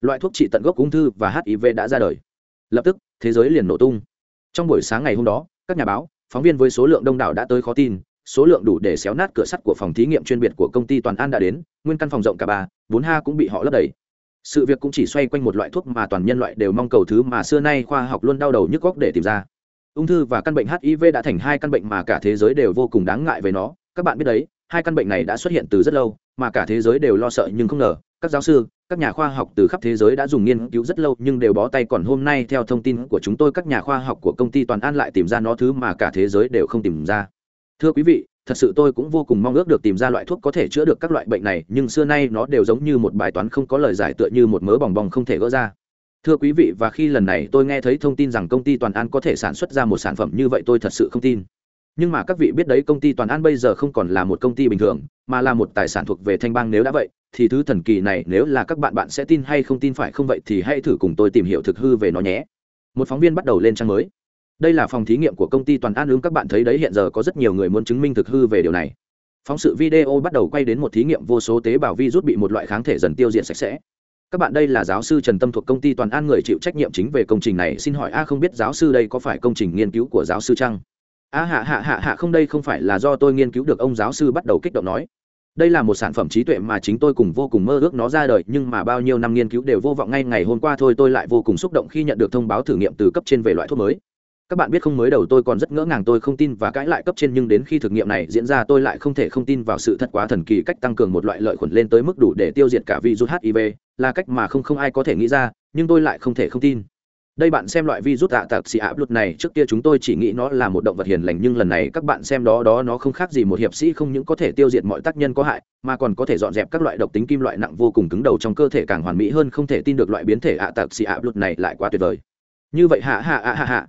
Loại thuốc trị tận gốc ung thư và hiv đã ra đời lập tức, thế giới liền nổ tung. Trong buổi sáng ngày hôm đó, các nhà báo, phóng viên với số lượng đông đảo đã tới khó tin, số lượng đủ để xéo nát cửa sắt của phòng thí nghiệm chuyên biệt của công ty toàn an đã đến, nguyên căn phòng rộng cả ba, bốn ha cũng bị họ lấp đầy. Sự việc cũng chỉ xoay quanh một loại thuốc mà toàn nhân loại đều mong cầu thứ mà xưa nay khoa học luôn đau đầu nhức góc để tìm ra. Ung thư và căn bệnh hiv đã thành hai căn bệnh mà cả thế giới đều vô cùng đáng ngại về nó. Các bạn biết đấy hai căn bệnh này đã xuất hiện từ rất lâu, mà cả thế giới đều lo sợ nhưng không ngờ, các giáo sư, các nhà khoa học từ khắp thế giới đã dùng nghiên cứu rất lâu nhưng đều bó tay còn hôm nay theo thông tin của chúng tôi các nhà khoa học của công ty toàn an lại tìm ra nó thứ mà cả thế giới đều không tìm ra. Thưa quý vị, thật sự tôi cũng vô cùng mong ước được tìm ra loại thuốc có thể chữa được các loại bệnh này, nhưng xưa nay nó đều giống như một bài toán không có lời giải tựa như một mớ bòng bòng không thể gỡ ra. Thưa quý vị, và khi lần này tôi nghe thấy thông tin rằng công ty toàn an có thể sản xuất ra một sản phẩm như vậy tôi thật sự không tin nhưng mà các vị biết đấy, công ty toàn an bây giờ không còn là một công ty bình thường, mà là một tài sản thuộc về thanh bang nếu đã vậy, thì thứ thần kỳ này nếu là các bạn bạn sẽ tin hay không tin phải không vậy thì hãy thử cùng tôi tìm hiểu thực hư về nó nhé. Một phóng viên bắt đầu lên trang mới. Đây là phòng thí nghiệm của công ty toàn an ứng các bạn thấy đấy, hiện giờ có rất nhiều người muốn chứng minh thực hư về điều này. Phóng sự video bắt đầu quay đến một thí nghiệm vô số tế bào virus bị một loại kháng thể dần tiêu diệt sạch sẽ. Các bạn, đây là giáo sư trần tâm thuộc công ty toàn an người chịu trách nhiệm chính về công trình này. Xin hỏi a, không biết giáo sư đây có phải công trình nghiên cứu của giáo sư trăng a hạ hạ hạ hạ, không, đây không phải là do tôi nghiên cứu được ông giáo sư bắt đầu kích động nói. Đây là một sản phẩm trí tuệ mà chính tôi cùng vô cùng mơ ước nó ra đời, nhưng mà bao nhiêu năm nghiên cứu đều vô vọng ngay ngày hôm qua thôi, tôi lại vô cùng xúc động khi nhận được thông báo thử nghiệm từ cấp trên về loại thuốc mới. Các bạn biết không, mới đầu tôi còn rất ngỡ ngàng, tôi không tin và cãi lại cấp trên, nhưng đến khi thực nghiệm này diễn ra, tôi lại không thể không tin vào sự thật quá thần kỳ, cách tăng cường một loại lợi khuẩn lên tới mức đủ để tiêu diệt cả virus hiv là cách mà không không ai có thể nghĩ ra, nhưng tôi lại không thể không tin đây bạn xem loại virus tạ tạc xì áp luật này, trước kia chúng tôi chỉ nghĩ nó là một động vật hiền lành, nhưng lần này các bạn xem đó đó nó không khác gì một hiệp sĩ không những có thể tiêu diệt mọi tác nhân có hại, mà còn có thể dọn dẹp các loại độc tính kim loại nặng vô cùng cứng đầu trong cơ thể càng hoàn mỹ hơn, không thể tin được loại biến thể ạ tạc xì áp luật này lại quá tuyệt vời. Như vậy hạ hạ hạ hạ hạ.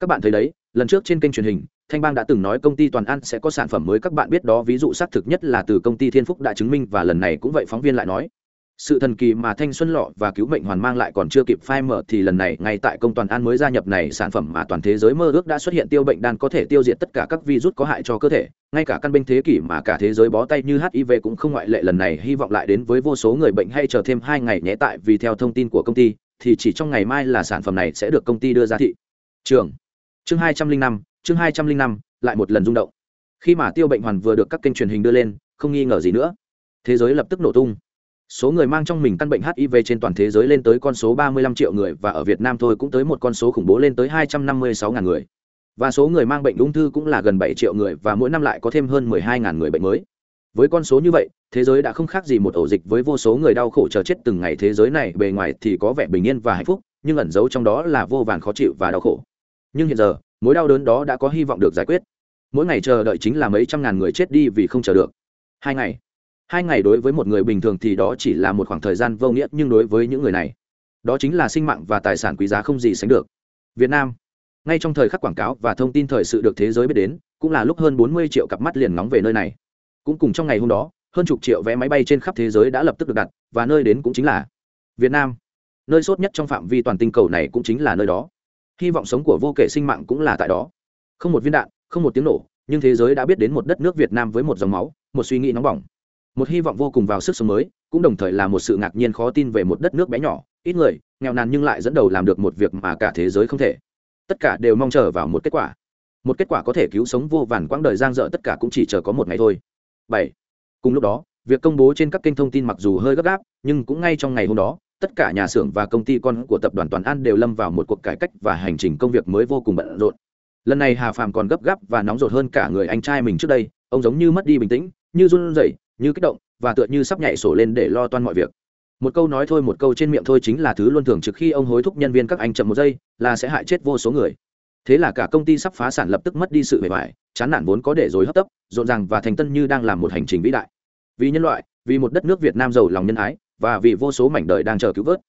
Các bạn thấy đấy, lần trước trên kênh truyền hình, thanh bang đã từng nói công ty toàn an sẽ có sản phẩm mới, các bạn biết đó, ví dụ xác thực nhất là từ công ty thiên phúc đã chứng minh và lần này cũng vậy, phóng viên lại nói sự thần kỳ mà thanh xuân lọ và cứu mệnh hoàn mang lại còn chưa kịp phai mở thì lần này ngay tại công toàn an mới gia nhập này, sản phẩm mà toàn thế giới mơ ước đã xuất hiện tiêu bệnh đan có thể tiêu diệt tất cả các virus có hại cho cơ thể. Ngay cả căn bệnh thế kỷ mà cả thế giới bó tay như hiv cũng không ngoại lệ lần này, hy vọng lại đến với vô số người bệnh hay chờ thêm hai ngày nhé. Tại vì theo thông tin của công ty, thì chỉ trong ngày mai là sản phẩm này sẽ được công ty đưa ra thị trường. Chương hai trăm linh năm, chương hai trăm linh năm, lại một lần rung động. Khi mà tiêu bệnh hoàn vừa được các kênh truyền hình đưa lên, không nghi ngờ gì nữa. Thế giới lập tức nổ tung số người mang trong mình căn bệnh hiv trên toàn thế giới lên tới con số 35 triệu người và ở việt nam thôi cũng tới một con số khủng bố lên tới 256 ngàn người. Và số người mang bệnh ung thư cũng là gần 7 triệu người và mỗi năm lại có thêm hơn 12 ngàn người bệnh mới. Với con số như vậy, thế giới đã không khác gì một ổ dịch với vô số người đau khổ chờ chết từng ngày. Thế giới này bề ngoài thì có vẻ bình yên và hạnh phúc, nhưng ẩn giấu trong đó là vô vàn khó chịu và đau khổ. Nhưng hiện giờ, mối đau đớn đó đã có hy vọng được giải quyết. Mỗi ngày chờ đợi chính là mấy trăm ngàn người chết đi vì không chờ được. Hai ngày hai ngày đối với một người bình thường thì đó chỉ là một khoảng thời gian vô nghĩa, nhưng đối với những người này, đó chính là sinh mạng và tài sản quý giá không gì sánh được. Việt nam, ngay trong thời khắc quảng cáo và thông tin thời sự được thế giới biết đến, cũng là lúc hơn 40 triệu cặp mắt liền nóng về nơi này. Cũng cùng trong ngày hôm đó, hơn chục triệu vé máy bay trên khắp thế giới đã lập tức được đặt, và nơi đến cũng chính là việt nam. Nơi sốt nhất trong phạm vi toàn tinh cầu này cũng chính là nơi đó. Hy vọng sống của vô kể sinh mạng cũng là tại đó. Không một viên đạn, không một tiếng nổ, nhưng thế giới đã biết đến một đất nước việt nam với một dòng máu, một suy nghĩ nóng bỏng một hy vọng vô cùng vào sức sống mới, cũng đồng thời là một sự ngạc nhiên khó tin về một đất nước bé nhỏ, ít người, nghèo nàn nhưng lại dẫn đầu làm được một việc mà cả thế giới không thể. Tất cả đều mong chờ vào một kết quả. Một kết quả có thể cứu sống vô vàn quãng đời giang dở tất cả cũng chỉ chờ có một ngày thôi. Bảy. Cùng lúc đó, việc công bố trên các kênh thông tin mặc dù hơi gấp gáp, nhưng cũng ngay trong ngày hôm đó, tất cả nhà xưởng và công ty con của tập đoàn toàn an đều lâm vào một cuộc cải cách và hành trình công việc mới vô cùng bận rộn. Lần này hà phàm còn gấp gáp và nóng rột hơn cả người anh trai mình trước đây, ông giống như mất đi bình tĩnh, như run rẩy như kích động và tựa như sắp nhảy sổ lên để lo toan mọi việc. Một câu nói thôi, một câu trên miệng thôi chính là thứ luôn thường trực khi ông hối thúc nhân viên các anh chậm một giây là sẽ hại chết vô số người. Thế là cả công ty sắp phá sản lập tức mất đi sự bề bài chán nản vốn có để dối hấp tấp, rộn ràng và thành tân như đang làm một hành trình vĩ đại. Vì nhân loại, vì một đất nước việt nam giàu lòng nhân ái, và vì vô số mảnh đời đang chờ cứu vớt.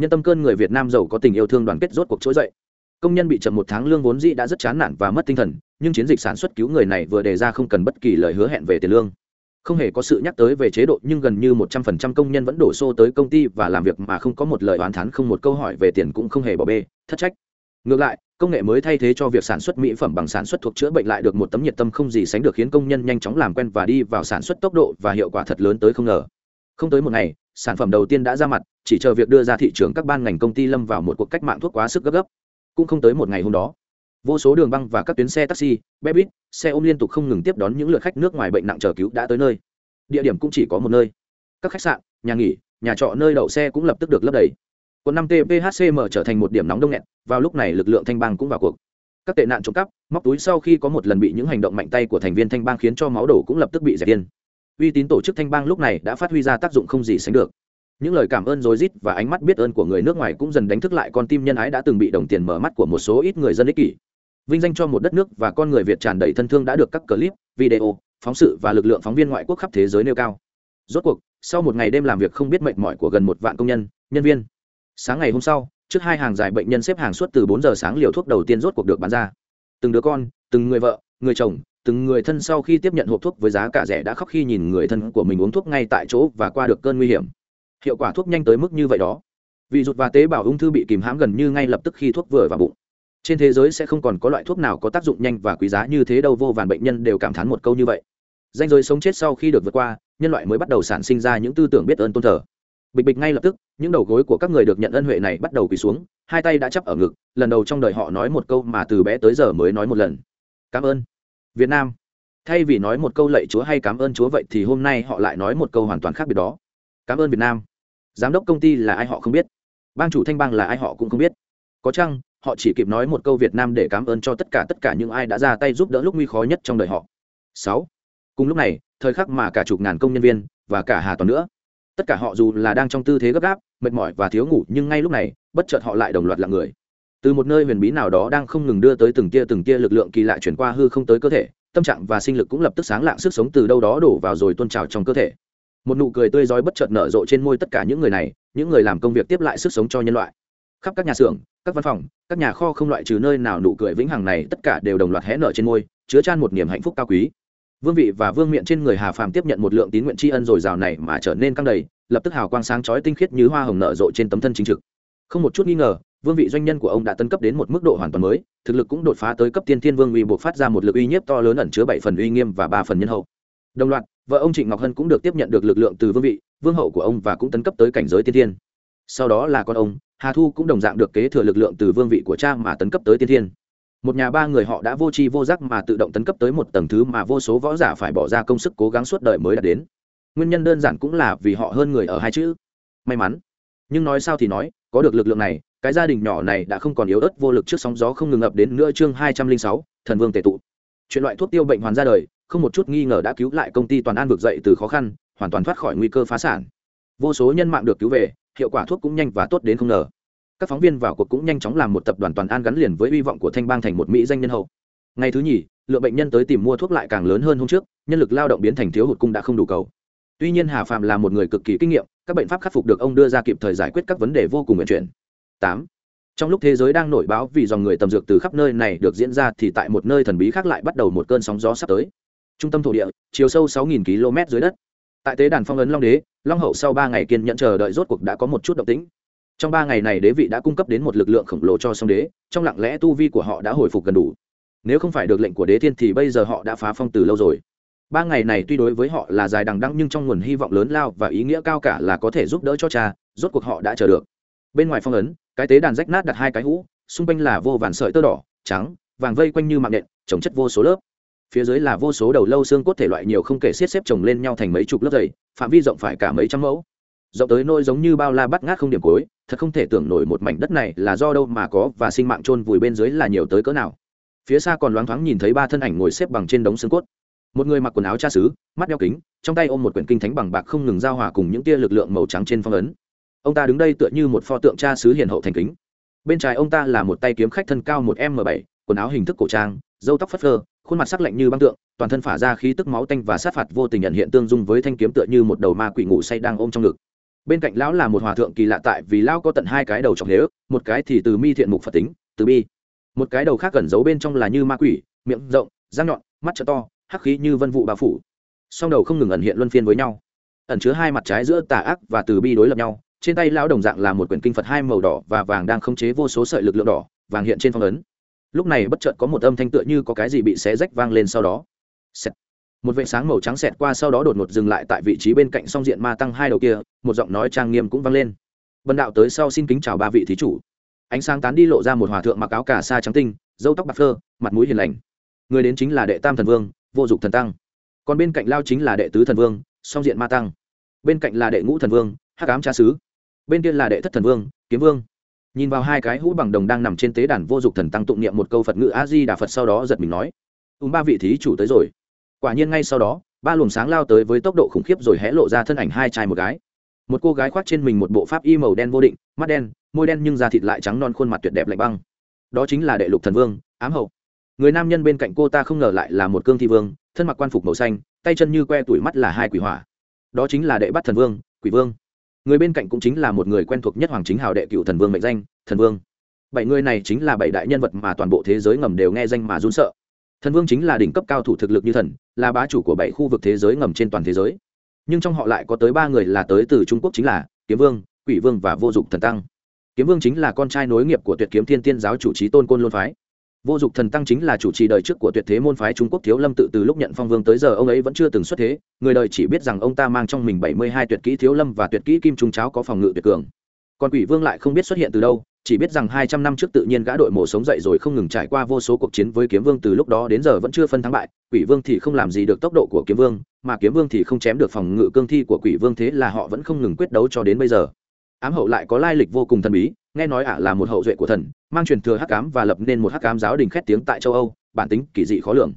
Nhân tâm cơn người việt nam giàu có tình yêu thương đoàn kết rốt cuộc trỗi dậy. Công nhân bị chậm một tháng lương vốn dĩ đã rất chán nản và mất tinh thần, nhưng chiến dịch sản xuất cứu người này vừa đề ra không cần bất kỳ lời hứa hẹn về tiền lương không hề có sự nhắc tới về chế độ, nhưng gần như một trăm phần trăm công nhân vẫn đổ xô tới công ty và làm việc mà không có một lời oán thán, không một câu hỏi về tiền cũng không hề bỏ bê, thất trách. Ngược lại, công nghệ mới thay thế cho việc sản xuất mỹ phẩm bằng sản xuất thuộc chữa bệnh lại được một tấm nhiệt tâm không gì sánh được khiến công nhân nhanh chóng làm quen và đi vào sản xuất tốc độ và hiệu quả thật lớn tới không ngờ. Không tới một ngày, sản phẩm đầu tiên đã ra mặt, chỉ chờ việc đưa ra thị trường các ban ngành công ty lâm vào một cuộc cách mạng thuốc quá sức gấp gấp. Cũng không tới một ngày hôm đó vô số đường băng và các tuyến xe taxi bé buýt, xe ôm liên tục không ngừng tiếp đón những lượt khách nước ngoài bệnh nặng chờ cứu đã tới nơi. Địa điểm cũng chỉ có một nơi. Các khách sạn, nhà nghỉ, nhà trọ nơi đậu xe cũng lập tức được lấp đầy. Quận năm tphcm trở thành một điểm nóng đông nghẹt, vào lúc này lực lượng thanh bang cũng vào cuộc. Các tệ nạn trộm cắp, móc túi sau khi có một lần bị những hành động mạnh tay của thành viên thanh bang khiến cho máu đổ cũng lập tức bị dẹp yên uy tín tổ chức thanh bang lúc này đã phát huy ra tác dụng không gì sánh được. Những lời cảm ơn rối rít và ánh mắt biết ơn của người nước ngoài cũng dần đánh thức lại con tim nhân ái đã từng bị đồng tiền mở mắt của một số ít người dân ích kỷ vinh danh cho một đất nước và con người việt tràn đầy thân thương đã được các clip, video, phóng sự và lực lượng phóng viên ngoại quốc khắp thế giới nêu cao. Rốt cuộc, sau một ngày đêm làm việc không biết mệt mỏi của gần một vạn công nhân nhân viên. Sáng ngày hôm sau, trước hai hàng dài bệnh nhân xếp hàng suốt từ bốn giờ sáng liều thuốc đầu tiên rốt cuộc được bán ra. Từng đứa con, từng người vợ, người chồng, từng người thân sau khi tiếp nhận hộp thuốc với giá cả rẻ đã khóc khi nhìn người thân của mình uống thuốc ngay tại chỗ và qua được cơn nguy hiểm. Hiệu quả thuốc nhanh tới mức như vậy đó. Vì rụt và tế bào ung thư bị kìm hãm gần như ngay lập tức khi thuốc vừa vào bụng trên thế giới sẽ không còn có loại thuốc nào có tác dụng nhanh và quý giá như thế đâu, vô vàn bệnh nhân đều cảm thán một câu như vậy. Danh giới sống chết sau khi được vượt qua, nhân loại mới bắt đầu sản sinh ra những tư tưởng biết ơn tôn thờ. Bịch bịch ngay lập tức, những đầu gối của các người được nhận ân huệ này bắt đầu quỳ xuống, hai tay đã chắp ở ngực, lần đầu trong đời họ nói một câu mà từ bé tới giờ mới nói một lần. Cảm ơn. Việt nam. Thay vì nói một câu lạy chúa hay cảm ơn chúa vậy thì hôm nay họ lại nói một câu hoàn toàn khác biệt đó. Cảm ơn việt nam. Giám đốc công ty là ai họ không biết. Bang chủ thanh bang là ai họ cũng không biết. Có chăng họ chỉ kịp nói một câu việt nam để cảm ơn cho tất cả tất cả những ai đã ra tay giúp đỡ lúc nguy khó nhất trong đời họ. Sáu. Cùng lúc này, thời khắc mà cả chục ngàn công nhân viên và cả hà toàn nữa. Tất cả họ dù là đang trong tư thế gấp gáp, mệt mỏi và thiếu ngủ, nhưng ngay lúc này, bất chợt họ lại đồng loạt lặng người. Từ một nơi huyền bí nào đó đang không ngừng đưa tới từng tia từng tia lực lượng kỳ lạ chuyển qua hư không tới cơ thể, tâm trạng và sinh lực cũng lập tức sáng lạng sức sống từ đâu đó đổ vào rồi tuôn trào trong cơ thể. Một nụ cười tươi rói bất chợt nở rộ trên môi tất cả những người này, những người làm công việc tiếp lại sức sống cho nhân loại khắp các nhà xưởng, các văn phòng, các nhà kho không loại trừ nơi nào nụ cười vĩnh hằng này, tất cả đều đồng loạt hé nở trên môi, chứa chan một niềm hạnh phúc cao quý. Vương vị và vương miện trên người hà phàm tiếp nhận một lượng tín nguyện tri ân dồi dào này mà trở nên căng đầy, lập tức hào quang sáng chói tinh khiết như hoa hồng nở rộ trên tấm thân chính trực. Không một chút nghi ngờ, vương vị doanh nhân của ông đã tấn cấp đến một mức độ hoàn toàn mới, thực lực cũng đột phá tới cấp tiên thiên vương uy buộc phát ra một lực uy nhiếp to lớn ẩn chứa bảy phần uy nghiêm và ba phần nhân hậu. Đồng loạt, vợ ông trịnh ngọc hân cũng được tiếp nhận được lực lượng từ vương vị, vương hậu của ông và cũng tấn cấp tới cảnh giới tiên thiên sau đó là con ông, hà thu cũng đồng dạng được kế thừa lực lượng từ vương vị của cha mà tấn cấp tới tiên thiên. Một nhà ba người họ đã vô tri vô giác mà tự động tấn cấp tới một tầng thứ mà vô số võ giả phải bỏ ra công sức cố gắng suốt đời mới đạt đến. Nguyên nhân đơn giản cũng là vì họ hơn người ở hai chữ. May mắn. Nhưng nói sao thì nói, có được lực lượng này, cái gia đình nhỏ này đã không còn yếu ớt vô lực trước sóng gió không ngừng ập đến nữa chương hai trăm linh sáu, thần vương tề tụ. Chuyện loại thuốc tiêu bệnh hoàn ra đời, không một chút nghi ngờ đã cứu lại công ty toàn an vực dậy từ khó khăn, hoàn toàn thoát khỏi nguy cơ phá sản. Vô số nhân mạng được cứu về hiệu quả thuốc cũng nhanh và tốt đến không ngờ. Các phóng viên vào cuộc cũng nhanh chóng làm một tập đoàn toàn an gắn liền với hy vọng của thanh bang thành một mỹ danh nhân hậu. Ngày thứ nhì, lượng bệnh nhân tới tìm mua thuốc lại càng lớn hơn hôm trước, nhân lực lao động biến thành thiếu hụt cung đã không đủ cầu. Tuy nhiên hà phạm là một người cực kỳ kinh nghiệm, các bệnh pháp khắc phục được ông đưa ra kịp thời giải quyết các vấn đề vô cùng nguyện chuyển. Tám, trong lúc thế giới đang nổi báo vì dòng người tầm dược từ khắp nơi này được diễn ra thì tại một nơi thần bí khác lại bắt đầu một cơn sóng gió sắp tới. Trung tâm thổ địa, chiều sâu 6.000 km dưới đất. Tại tế đàn phong ấn long đế long hậu sau ba ngày kiên nhẫn chờ đợi rốt cuộc đã có một chút động tĩnh. Trong ba ngày này đế vị đã cung cấp đến một lực lượng khổng lồ cho song đế, trong lặng lẽ tu vi của họ đã hồi phục gần đủ. Nếu không phải được lệnh của đế thiên thì bây giờ họ đã phá phong từ lâu rồi. Ba ngày này tuy đối với họ là dài đằng đăng nhưng trong nguồn hy vọng lớn lao và ý nghĩa cao cả là có thể giúp đỡ cho cha, rốt cuộc họ đã chờ được. Bên ngoài phong ấn, cái tế đàn rách nát đặt hai cái hũ, xung quanh là vô vàn sợi tơ đỏ, trắng, vàng vây quanh như mạng nện, trồng chất vô số lớp phía dưới là vô số đầu lâu xương cốt thể loại nhiều không kể xiết xếp chồng lên nhau thành mấy chục lớp dày, phạm vi rộng phải cả mấy trăm mẫu. Rộng tới nôi giống như bao la bắt ngát không điểm cuối, thật không thể tưởng nổi một mảnh đất này là do đâu mà có và sinh mạng chôn vùi bên dưới là nhiều tới cỡ nào. Phía xa còn loáng thoáng nhìn thấy ba thân ảnh ngồi xếp bằng trên đống xương cốt. Một người mặc quần áo cha xứ mắt đeo kính, trong tay ôm một quyển kinh thánh bằng bạc không ngừng giao hòa cùng những tia lực lượng màu trắng trên phong ấn. Ông ta đứng đây tựa như một pho tượng cha xứ hiền hậu thành kính. Bên trái ông ta là một tay kiếm khách thân cao một m bảy, quần áo hình thức cổ trang dâu tóc phất phơ khuôn mặt sắc lạnh như băng tượng, toàn thân phả ra khí tức máu tanh và sát phạt vô tình nhận hiện tương dung với thanh kiếm tựa như một đầu ma quỷ ngủ say đang ôm trong ngực. Bên cạnh lão là một hòa thượng kỳ lạ tại vì lão có tận hai cái đầu trọng nếu một cái thì từ mi thiện mục phật tính, từ bi. Một cái đầu khác gần giấu bên trong là như ma quỷ, miệng rộng, răng nhọn, mắt trợ to, hắc khí như vân vụ bao phủ. Song đầu không ngừng ẩn hiện luân phiên với nhau. Ẩn chứa hai mặt trái giữa tà ác và từ bi đối lập nhau, trên tay lão đồng dạng là một quyển kinh phật hai màu đỏ và vàng đang khống chế vô số sợi lực lượng đỏ, vàng hiện trên phong ấn lúc này bất chợt có một âm thanh tựa như có cái gì bị xé rách vang lên sau đó. Xẹt. một vệ sáng màu trắng xẹt qua sau đó đột ngột dừng lại tại vị trí bên cạnh song diện ma tăng hai đầu kia, một giọng nói trang nghiêm cũng vang lên. Vân đạo tới sau xin kính chào ba vị thí chủ. Ánh sáng tán đi lộ ra một hòa thượng mặc áo cà sa trắng tinh dâu tóc bạc phơ, mặt mũi hiền lành. Người đến chính là đệ tam thần vương, vô dụng thần tăng. Còn bên cạnh lao chính là đệ tứ thần vương, song diện ma tăng. Bên cạnh là đệ ngũ thần vương, hắc ám cha sứ bên kia là đệ thất thần vương, kiếm vương nhìn vào hai cái hũ bằng đồng đang nằm trên tế đàn vô dụng thần tăng tụng niệm một câu phật ngữ a di đà phật sau đó giật mình nói ùm ba vị thí chủ tới rồi. Quả nhiên ngay sau đó, ba luồng sáng lao tới với tốc độ khủng khiếp rồi hé lộ ra thân ảnh hai trai một gái. Một cô gái khoác trên mình một bộ pháp y màu đen vô định, mắt đen, môi đen nhưng da thịt lại trắng non khuôn mặt tuyệt đẹp lạnh băng. Đó chính là đệ lục thần vương, ám hậu. Người nam nhân bên cạnh cô ta không ngờ lại là một cương thi vương, thân mặc quan phục màu xanh, tay chân như que tuổi mắt là hai quỷ hỏa. Đó chính là đệ bắt thần vương, quỷ vương người bên cạnh cũng chính là một người quen thuộc nhất hoàng chính hào đệ cựu thần vương mệnh danh, thần vương. Bảy người này chính là bảy đại nhân vật mà toàn bộ thế giới ngầm đều nghe danh mà run sợ. Thần vương chính là đỉnh cấp cao thủ thực lực như thần, là bá chủ của bảy khu vực thế giới ngầm trên toàn thế giới. Nhưng trong họ lại có tới ba người là tới từ trung quốc chính là kiếm vương, quỷ vương và vô dụng thần tăng. Kiếm vương chính là con trai nối nghiệp của tuyệt kiếm thiên tiên giáo chủ trí tôn côn lôn phái vô Dục thần tăng chính là chủ trì đời trước của tuyệt thế môn phái trung quốc thiếu lâm tự từ lúc nhận phong vương tới giờ, ông ấy vẫn chưa từng xuất thế. Người đời chỉ biết rằng ông ta mang trong mình bảy mươi hai tuyệt kỹ thiếu lâm và tuyệt kỹ kim trung cháo có phòng ngự tuyệt cường. Còn quỷ vương lại không biết xuất hiện từ đâu, chỉ biết rằng hai trăm năm trước tự nhiên gã đội mổ sống dậy rồi không ngừng trải qua vô số cuộc chiến với kiếm vương từ lúc đó đến giờ vẫn chưa phân thắng bại. Quỷ vương thì không làm gì được tốc độ của kiếm vương, mà kiếm vương thì không chém được phòng ngự cương thi của quỷ vương thế là họ vẫn không ngừng quyết đấu cho đến bây giờ. Ám hậu lại có lai lịch vô cùng thần bí nghe nói ả là một hậu duệ của thần, mang truyền thừa hắc cám và lập nên một hắc cám giáo đình khét tiếng tại châu âu, bản tính kỳ dị khó lường.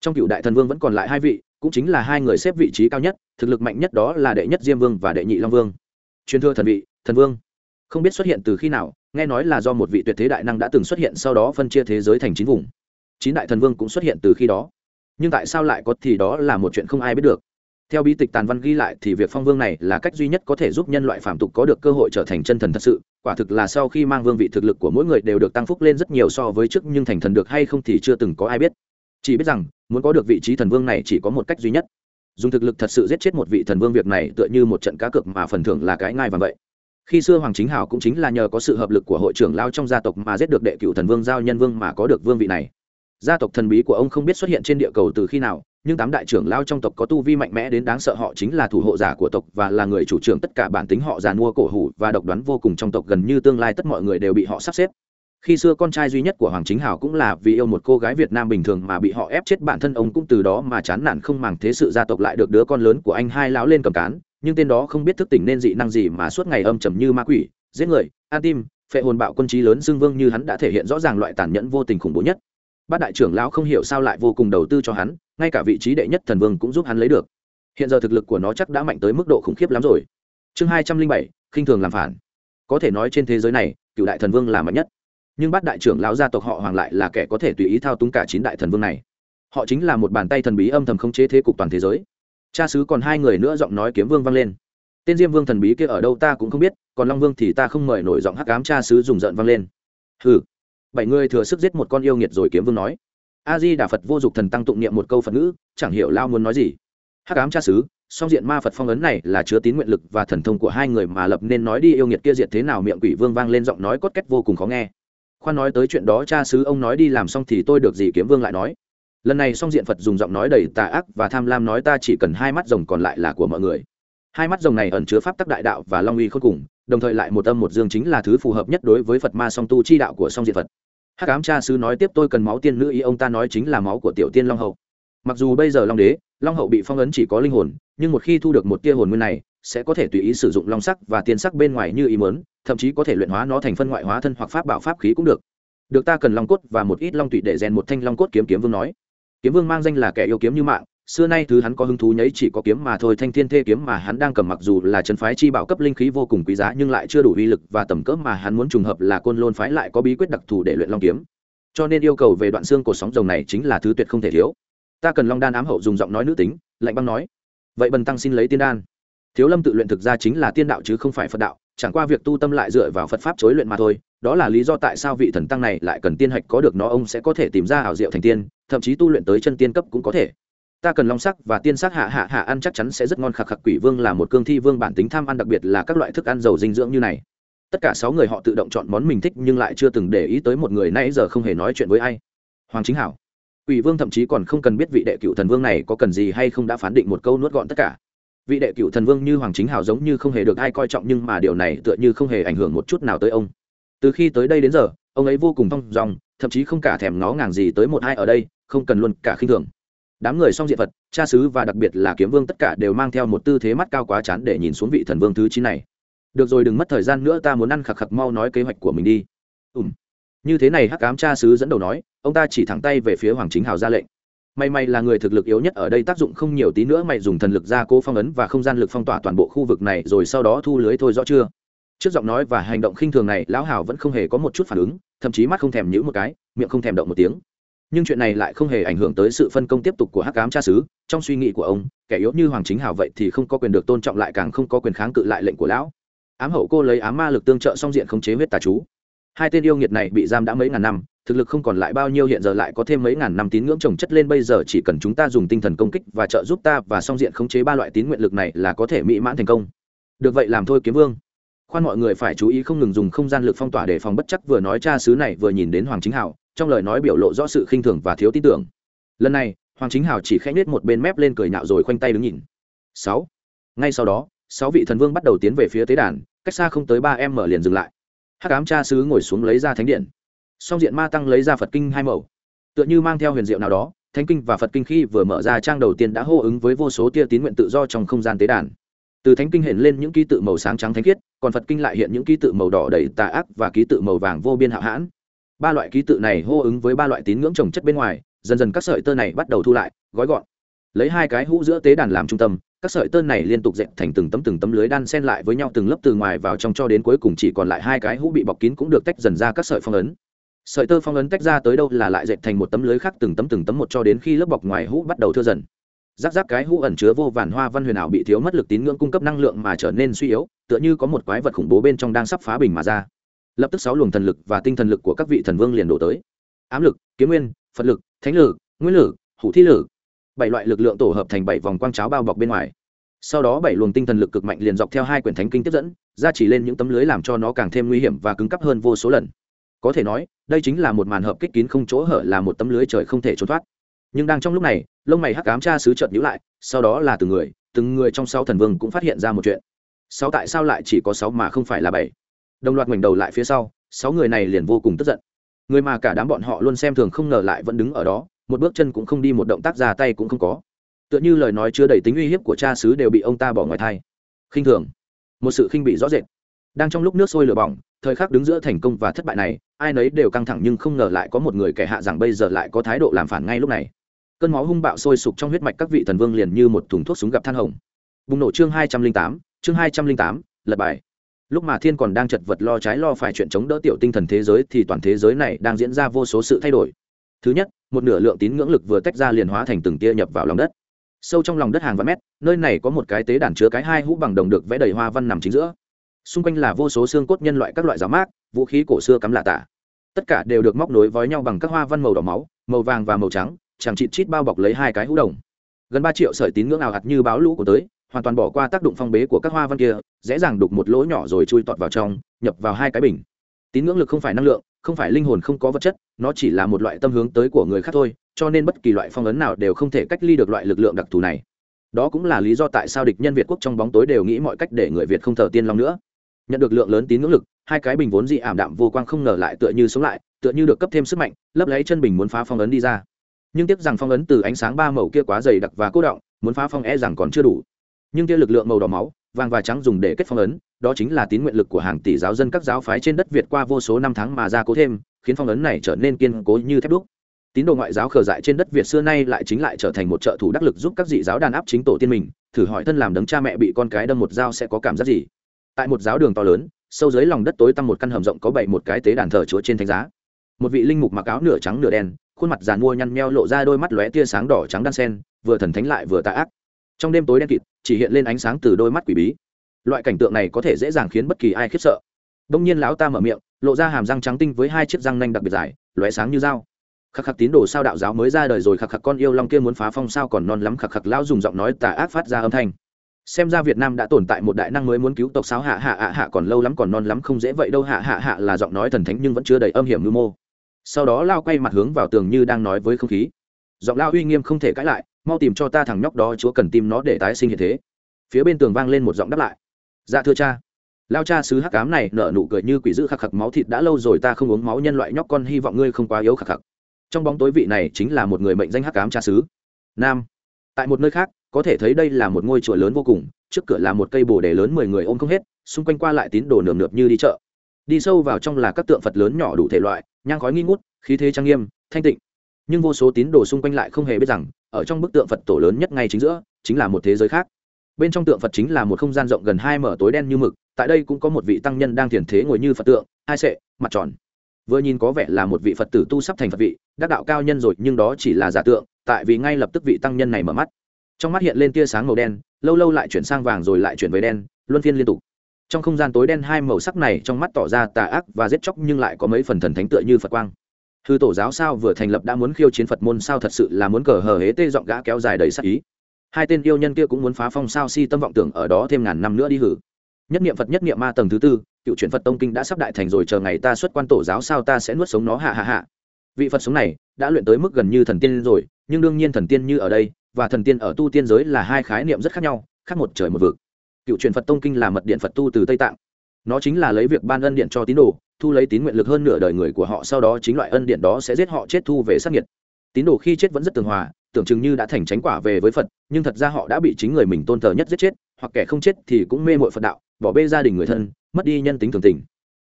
Trong cựu đại thần vương vẫn còn lại hai vị, cũng chính là hai người xếp vị trí cao nhất, thực lực mạnh nhất đó là đệ nhất diêm vương và đệ nhị long vương. Truyền thừa thần vị, thần vương. Không biết xuất hiện từ khi nào, nghe nói là do một vị tuyệt thế đại năng đã từng xuất hiện sau đó phân chia thế giới thành chín vùng. Chín đại thần vương cũng xuất hiện từ khi đó. Nhưng tại sao lại có thì đó là một chuyện không ai biết được theo bi tịch tàn văn ghi lại thì việc phong vương này là cách duy nhất có thể giúp nhân loại phạm tục có được cơ hội trở thành chân thần thật sự. Quả thực là sau khi mang vương vị thực lực của mỗi người đều được tăng phúc lên rất nhiều so với trước nhưng thành thần được hay không thì chưa từng có ai biết. Chỉ biết rằng, muốn có được vị trí thần vương này chỉ có một cách duy nhất. Dùng thực lực thật sự giết chết một vị thần vương việc này tựa như một trận cá cược mà phần thưởng là cái ngai và vậy. Khi xưa hoàng chính hào cũng chính là nhờ có sự hợp lực của hội trưởng lao trong gia tộc mà giết được đệ cựu thần vương giao nhân vương mà có được vương vị này gia tộc thần bí của ông không biết xuất hiện trên địa cầu từ khi nào, nhưng tám đại trưởng lao trong tộc có tu vi mạnh mẽ đến đáng sợ họ chính là thủ hộ giả của tộc và là người chủ trưởng tất cả bản tính họ già mua cổ hủ và độc đoán vô cùng trong tộc gần như tương lai tất mọi người đều bị họ sắp xếp. Khi xưa con trai duy nhất của hoàng chính hào cũng là vì yêu một cô gái việt nam bình thường mà bị họ ép chết, bản thân ông cũng từ đó mà chán nản không màng, thế sự gia tộc lại được đứa con lớn của anh hai lão lên cầm cán, nhưng tên đó không biết thức tỉnh nên dị năng gì mà suốt ngày âm trầm như ma quỷ, giết người an tim, phệ hồn bạo quân trí lớn xưng vương như hắn đã thể hiện rõ ràng loại tàn nhẫn vô tình khủng bố nhất bát đại trưởng lão không hiểu sao lại vô cùng đầu tư cho hắn, ngay cả vị trí đệ nhất thần vương cũng giúp hắn lấy được. Hiện giờ thực lực của nó chắc đã mạnh tới mức độ khủng khiếp lắm rồi. Chương hai trăm linh bảy, khinh thường làm phản. Có thể nói trên thế giới này, cựu đại thần vương là mạnh nhất. Nhưng bát đại trưởng lão gia tộc họ hoàng lại là kẻ có thể tùy ý thao túng cả chín đại thần vương này. Họ chính là một bàn tay thần bí âm thầm khống chế thế cục toàn thế giới. Cha sứ còn hai người nữa giọng nói kiếm vương vang lên. Tên diêm vương thần bí kia ở đâu ta cũng không biết, còn long vương thì ta không mời nổi giọng hắc cám cha sứ dùng giận vang lên. Hừ bảy người thừa sức giết một con yêu nghiệt rồi kiếm vương nói. A di đà phật vô dụng thần tăng tụng niệm một câu phật ngữ, chẳng hiểu lao muốn nói gì. Hắc ám cha sứ song diện ma phật phong ấn này là chứa tín nguyện lực và thần thông của hai người mà lập nên nói đi yêu nghiệt kia diệt thế nào miệng quỷ vương vang lên giọng nói cốt cách vô cùng khó nghe. Khoan nói tới chuyện đó cha sứ ông nói đi làm xong thì tôi được gì kiếm vương lại nói. Lần này song diện phật dùng giọng nói đầy tà ác và tham lam nói ta chỉ cần hai mắt rồng còn lại là của mọi người. Hai mắt rồng này ẩn chứa pháp tắc đại đạo và long uy khôn cùng, đồng thời lại một âm một dương chính là thứ phù hợp nhất đối với phật ma song tu chi đạo của song diện phật hắc ám cha sứ nói tiếp tôi cần máu tiên nữ ý, ông ta nói chính là máu của tiểu tiên long hậu. Mặc dù bây giờ long đế, long hậu bị phong ấn chỉ có linh hồn, nhưng một khi thu được một tia hồn nguyên này, sẽ có thể tùy ý sử dụng long sắc và tiên sắc bên ngoài như ý mớn thậm chí có thể luyện hóa nó thành phân ngoại hóa thân hoặc pháp bảo pháp khí cũng được. Được ta cần long cốt và một ít long tụy để rèn một thanh long cốt kiếm kiếm vương nói. Kiếm vương mang danh là kẻ yêu kiếm như mạng xưa nay thứ hắn có hứng thú nhấy chỉ có kiếm mà thôi, thanh thiên thê kiếm mà hắn đang cầm mặc dù là chân phái chi bảo cấp linh khí vô cùng quý giá, nhưng lại chưa đủ uy lực và tầm cỡ mà hắn muốn trùng hợp là côn lôn phái lại có bí quyết đặc thù để luyện long kiếm. Cho nên yêu cầu về đoạn xương của sóng rồng này chính là thứ tuyệt không thể thiếu. Ta cần long đan ám hậu dùng giọng nói nữ tính, lạnh băng nói. Vậy bần tăng xin lấy tiên đan. Thiếu lâm tự luyện thực ra chính là tiên đạo chứ không phải phật đạo, chẳng qua việc tu tâm lại dựa vào phật pháp chối luyện mà thôi, đó là lý do tại sao vị thần tăng này lại cần tiên hạch có được nó, ông sẽ có thể tìm ra ảo diệu thành tiên, thậm chí tu luyện tới chân tiên cấp cũng có thể ta cần long sắc và tiên sắc hạ hạ hạ ăn chắc chắn sẽ rất ngon. Khạc khạc quỷ vương là một cương thi vương bản tính tham ăn đặc biệt là các loại thức ăn giàu dinh dưỡng như này. Tất cả sáu người họ tự động chọn món mình thích nhưng lại chưa từng để ý tới một người nãy giờ không hề nói chuyện với ai. Hoàng chính hảo. Quỷ vương thậm chí còn không cần biết vị đệ cựu thần vương này có cần gì hay không đã phán định một câu nuốt gọn tất cả. Vị đệ cựu thần vương như hoàng chính hảo giống như không hề được ai coi trọng nhưng mà điều này tựa như không hề ảnh hưởng một chút nào tới ông. Từ khi tới đây đến giờ, ông ấy vô cùng thong dòng thậm chí không cả thèm ngó ngàng gì tới một ai ở đây, không cần luôn cả khinh thường đám người song diện vật cha sứ và đặc biệt là kiếm vương tất cả đều mang theo một tư thế mắt cao quá chán để nhìn xuống vị thần vương thứ chín này. Được rồi, đừng mất thời gian nữa, ta muốn ăn khạc khạc, mau nói kế hoạch của mình đi. Ùm như thế này hắc ám cha sứ dẫn đầu nói, ông ta chỉ thẳng tay về phía hoàng chính hào ra lệnh. May may là người thực lực yếu nhất ở đây tác dụng không nhiều tí nữa mày dùng thần lực ra cố phong ấn và không gian lực phong tỏa toàn bộ khu vực này, rồi sau đó thu lưới thôi rõ chưa? Trước giọng nói và hành động khinh thường này, lão hào vẫn không hề có một chút phản ứng, thậm chí mắt không thèm nhữ một cái, miệng không thèm động một tiếng nhưng chuyện này lại không hề ảnh hưởng tới sự phân công tiếp tục của hắc cám cha sứ. trong suy nghĩ của ông, kẻ yếu như hoàng chính hào vậy thì không có quyền được tôn trọng lại càng không có quyền kháng cự lại lệnh của lão. Ám hậu cô lấy ám ma lực tương trợ song diện khống chế huyết tà chú. Hai tên yêu nghiệt này bị giam đã mấy ngàn năm, thực lực không còn lại bao nhiêu hiện giờ lại có thêm mấy ngàn năm tín ngưỡng trồng chất lên bây giờ chỉ cần chúng ta dùng tinh thần công kích và trợ giúp ta và song diện khống chế ba loại tín nguyện lực này là có thể mỹ mãn thành công. Được vậy làm thôi kiếm vương. Khoan mọi người phải chú ý không ngừng dùng không gian lực phong tỏa để phòng bất chắc vừa nói cha xứ này vừa nhìn đến hoàng chính hảo trong lời nói biểu lộ rõ sự khinh thường và thiếu tin tưởng. Lần này, hoàng chính hảo chỉ khẽ nhếch một bên mép lên cười nhạo rồi khoanh tay đứng nhìn. Sáu. Ngay sau đó, sáu vị thần vương bắt đầu tiến về phía tế đàn, cách xa không tới ba em mở liền dừng lại. Hắc ám cha sứ ngồi xuống lấy ra thánh điện. Song diện ma tăng lấy ra phật kinh hai mẫu. Tựa như mang theo huyền diệu nào đó, thánh kinh và phật kinh khi vừa mở ra trang đầu tiên đã hô ứng với vô số tia tín nguyện tự do trong không gian tế đàn. Từ thánh kinh hiện lên những ký tự màu sáng trắng thánh khiết, còn phật kinh lại hiện những ký tự màu đỏ đầy tà ác và ký tự màu vàng vô biên hạo hãn ba loại ký tự này hô ứng với ba loại tín ngưỡng trồng chất bên ngoài, dần dần các sợi tơ này bắt đầu thu lại, gói gọn. Lấy hai cái hũ giữa tế đàn làm trung tâm, các sợi tơ này liên tục dệt thành từng tấm từng tấm lưới đan xen lại với nhau từng lớp từ ngoài vào trong cho đến cuối cùng chỉ còn lại hai cái hũ bị bọc kín cũng được tách dần ra các sợi phong ấn. Sợi tơ phong ấn tách ra tới đâu là lại dệt thành một tấm lưới khác từng tấm từng tấm một cho đến khi lớp bọc ngoài hũ bắt đầu thưa dần. Giáp giáp cái hũ ẩn chứa vô vàn hoa văn huyền ảo bị thiếu mất lực tín ngưỡng cung cấp năng lượng mà trở nên suy yếu, tựa như có một quái vật khủng bố bên trong đang sắp phá bình mà ra lập tức sáu luồng thần lực và tinh thần lực của các vị thần vương liền đổ tới. Ám lực, kiếm nguyên, phật lực, thánh lực, nguyên lực, hủ thi lực. Bảy loại lực lượng tổ hợp thành bảy vòng quang cháo bao bọc bên ngoài. Sau đó bảy luồng tinh thần lực cực mạnh liền dọc theo hai quyển thánh kinh tiếp dẫn, ra chỉ lên những tấm lưới làm cho nó càng thêm nguy hiểm và cứng cắp hơn vô số lần. Có thể nói, đây chính là một màn hợp kích kín không chỗ hở là một tấm lưới trời không thể trốn thoát. Nhưng đang trong lúc này, lông mày hắc cám cha sứ trợt nhữ lại, sau đó là từng người từng người trong sáu thần vương cũng phát hiện ra một chuyện. Sáu tại sao lại chỉ có sáu mà không phải là bảy? Đồng loạt ngoảnh đầu lại phía sau, sáu người này liền vô cùng tức giận. Người mà cả đám bọn họ luôn xem thường không ngờ lại vẫn đứng ở đó, một bước chân cũng không đi, một động tác ra tay cũng không có. Tựa như lời nói chưa đầy tính uy hiếp của cha xứ đều bị ông ta bỏ ngoài thai. Khinh thường. Một sự khinh bị rõ rệt. Đang trong lúc nước sôi lửa bỏng, thời khắc đứng giữa thành công và thất bại này, ai nấy đều căng thẳng nhưng không ngờ lại có một người kẻ hạ rằng bây giờ lại có thái độ làm phản ngay lúc này. Cơn máu hung bạo sôi sục trong huyết mạch các vị thần vương liền như một thùng thuốc súng gặp than hồng. Bùng nổ chương hai trăm linh tám, chương hai trăm linh tám, lật bài lúc mà thiên còn đang chật vật lo trái lo phải chuyện chống đỡ tiểu tinh thần thế giới thì toàn thế giới này đang diễn ra vô số sự thay đổi. Thứ nhất, một nửa lượng tín ngưỡng lực vừa tách ra liền hóa thành từng tia nhập vào lòng đất. Sâu trong lòng đất hàng vạn mét, nơi này có một cái tế đàn chứa cái hai hũ bằng đồng được vẽ đầy hoa văn nằm chính giữa. Xung quanh là vô số xương cốt nhân loại các loại giáo mát vũ khí cổ xưa cắm lạ tả. Tất cả đều được móc nối với nhau bằng các hoa văn màu đỏ máu, màu vàng và màu trắng, chẳng chịt chít bao bọc lấy hai cái hũ đồng. Gần ba triệu sợi tín ngưỡng ảo hạt như báo lũ của tới hoàn toàn bỏ qua tác động phong bế của các hoa văn kia, dễ dàng đục một lỗ nhỏ rồi chui tọt vào trong, nhập vào hai cái bình. Tín ngưỡng lực không phải năng lượng, không phải linh hồn không có vật chất, nó chỉ là một loại tâm hướng tới của người khác thôi, cho nên bất kỳ loại phong ấn nào đều không thể cách ly được loại lực lượng đặc thù này. Đó cũng là lý do tại sao địch nhân việt quốc trong bóng tối đều nghĩ mọi cách để người việt không thờ tiên long nữa. Nhận được lượng lớn tín ngưỡng lực, hai cái bình vốn dị ảm đạm vô quang không ngờ lại tựa như sống lại, tựa như được cấp thêm sức mạnh, lấp lấy chân bình muốn phá phong ấn đi ra. Nhưng tiếc rằng phong ấn từ ánh sáng ba màu kia quá dày đặc và cố động, muốn phá phong e rằng còn chưa đủ nhưng kia lực lượng màu đỏ máu, vàng và trắng dùng để kết phong ấn, đó chính là tín nguyện lực của hàng tỷ giáo dân các giáo phái trên đất việt qua vô số năm tháng mà ra cố thêm, khiến phong ấn này trở nên kiên cố như thép đúc. Tín đồ ngoại giáo khờ dại trên đất việt xưa nay lại chính lại trở thành một trợ thủ đắc lực giúp các dị giáo đàn áp chính tổ tiên mình, thử hỏi thân làm đấng cha mẹ bị con cái đâm một dao sẽ có cảm giác gì? Tại một giáo đường to lớn, sâu dưới lòng đất tối tăm một căn hầm rộng có bảy một cái tế đàn thờ chúa trên thánh giá. Một vị linh mục mặc áo nửa trắng nửa đen, khuôn mặt giàn mua nhăn meo lộ ra đôi mắt lóe tia sáng đỏ trắng đan sen, vừa thần thánh lại vừa tà ác trong đêm tối đen kịt, chỉ hiện lên ánh sáng từ đôi mắt quỷ bí. Loại cảnh tượng này có thể dễ dàng khiến bất kỳ ai khiếp sợ. Đông nhiên lão ta mở miệng, lộ ra hàm răng trắng tinh với hai chiếc răng nanh đặc biệt dài, lóe sáng như dao. Khắc khắc tín đồ sao đạo giáo mới ra đời rồi, khắc khắc con yêu long kia muốn phá phong sao còn non lắm, khắc khắc lão dùng giọng nói tà ác phát ra âm thanh. Xem ra việt nam đã tồn tại một đại năng mới muốn cứu tộc sao hạ hạ hạ hạ còn lâu lắm còn non lắm, không dễ vậy đâu, hạ hạ hạ là giọng nói thần thánh nhưng vẫn chưa đầy âm hiểm mưu mô. Sau đó lao quay mặt hướng vào tường như đang nói với không khí. Giọng lao uy nghiêm không thể cãi lại mau tìm cho ta thằng nhóc đó, chúa cần tìm nó để tái sinh hiện thế. Phía bên tường vang lên một giọng đáp lại. Dạ thưa cha. Lao cha sứ hắc cám này nở nụ cười như quỷ dữ khạc khạc, máu thịt đã lâu rồi ta không uống máu nhân loại nhóc con, hy vọng ngươi không quá yếu khạc khạc. Trong bóng tối vị này chính là một người mệnh danh hắc cám cha sứ nam. Tại một nơi khác, có thể thấy đây là một ngôi chùa lớn vô cùng, trước cửa là một cây bồ đề lớn mười người ôm không hết, xung quanh qua lại tín đồ nườm nượp như đi chợ. Đi sâu vào trong là các tượng phật lớn nhỏ đủ thể loại, nhang khói nghi ngút, khí thế trang nghiêm, thanh tịnh nhưng vô số tín đồ xung quanh lại không hề biết rằng, ở trong bức tượng phật tổ lớn nhất ngay chính giữa, chính là một thế giới khác. Bên trong tượng phật chính là một không gian rộng gần hai mở tối đen như mực, tại đây cũng có một vị tăng nhân đang thiền thế ngồi như phật tượng, hai sệ, mặt tròn. Vừa nhìn có vẻ là một vị phật tử tu sắp thành phật vị, đắc đạo cao nhân rồi, nhưng đó chỉ là giả tượng, tại vì ngay lập tức vị tăng nhân này mở mắt. Trong mắt hiện lên tia sáng màu đen, lâu lâu lại chuyển sang vàng rồi lại chuyển về đen, luân phiên liên tục. Trong không gian tối đen hai màu sắc này trong mắt tỏ ra tà ác và giết chóc nhưng lại có mấy phần thần thánh tựa như phật quang hư tổ giáo sao vừa thành lập đã muốn khiêu chiến phật môn sao thật sự là muốn cờ hờ hế tê giọng gã kéo dài đầy sắc ý. Hai tên yêu nhân kia cũng muốn phá phong sao si tâm vọng tưởng ở đó thêm ngàn năm nữa đi hử. Nhất niệm phật, nhất niệm ma tầng thứ tư, cựu chuyển phật tông kinh đã sắp đại thành rồi, chờ ngày ta xuất quan tổ giáo sao ta sẽ nuốt sống nó hạ hạ hạ vị phật sống này đã luyện tới mức gần như thần tiên rồi, nhưng đương nhiên thần tiên như ở đây và thần tiên ở tu tiên giới là hai khái niệm rất khác nhau, khác một trời một vực. Cựu truyền phật tông kinh là mật điện phật tu từ tây tạng nó chính là lấy việc ban ân điện cho tín đồ, thu lấy tín nguyện lực hơn nửa đời người của họ, sau đó chính loại ân điện đó sẽ giết họ chết thu về sát nhiệt tín đồ khi chết vẫn rất tường hòa, tưởng chừng như đã thành tránh quả về với phật, nhưng thật ra họ đã bị chính người mình tôn thờ nhất giết chết, hoặc kẻ không chết thì cũng mê mội phật đạo, bỏ bê gia đình người thân, mất đi nhân tính thường tình.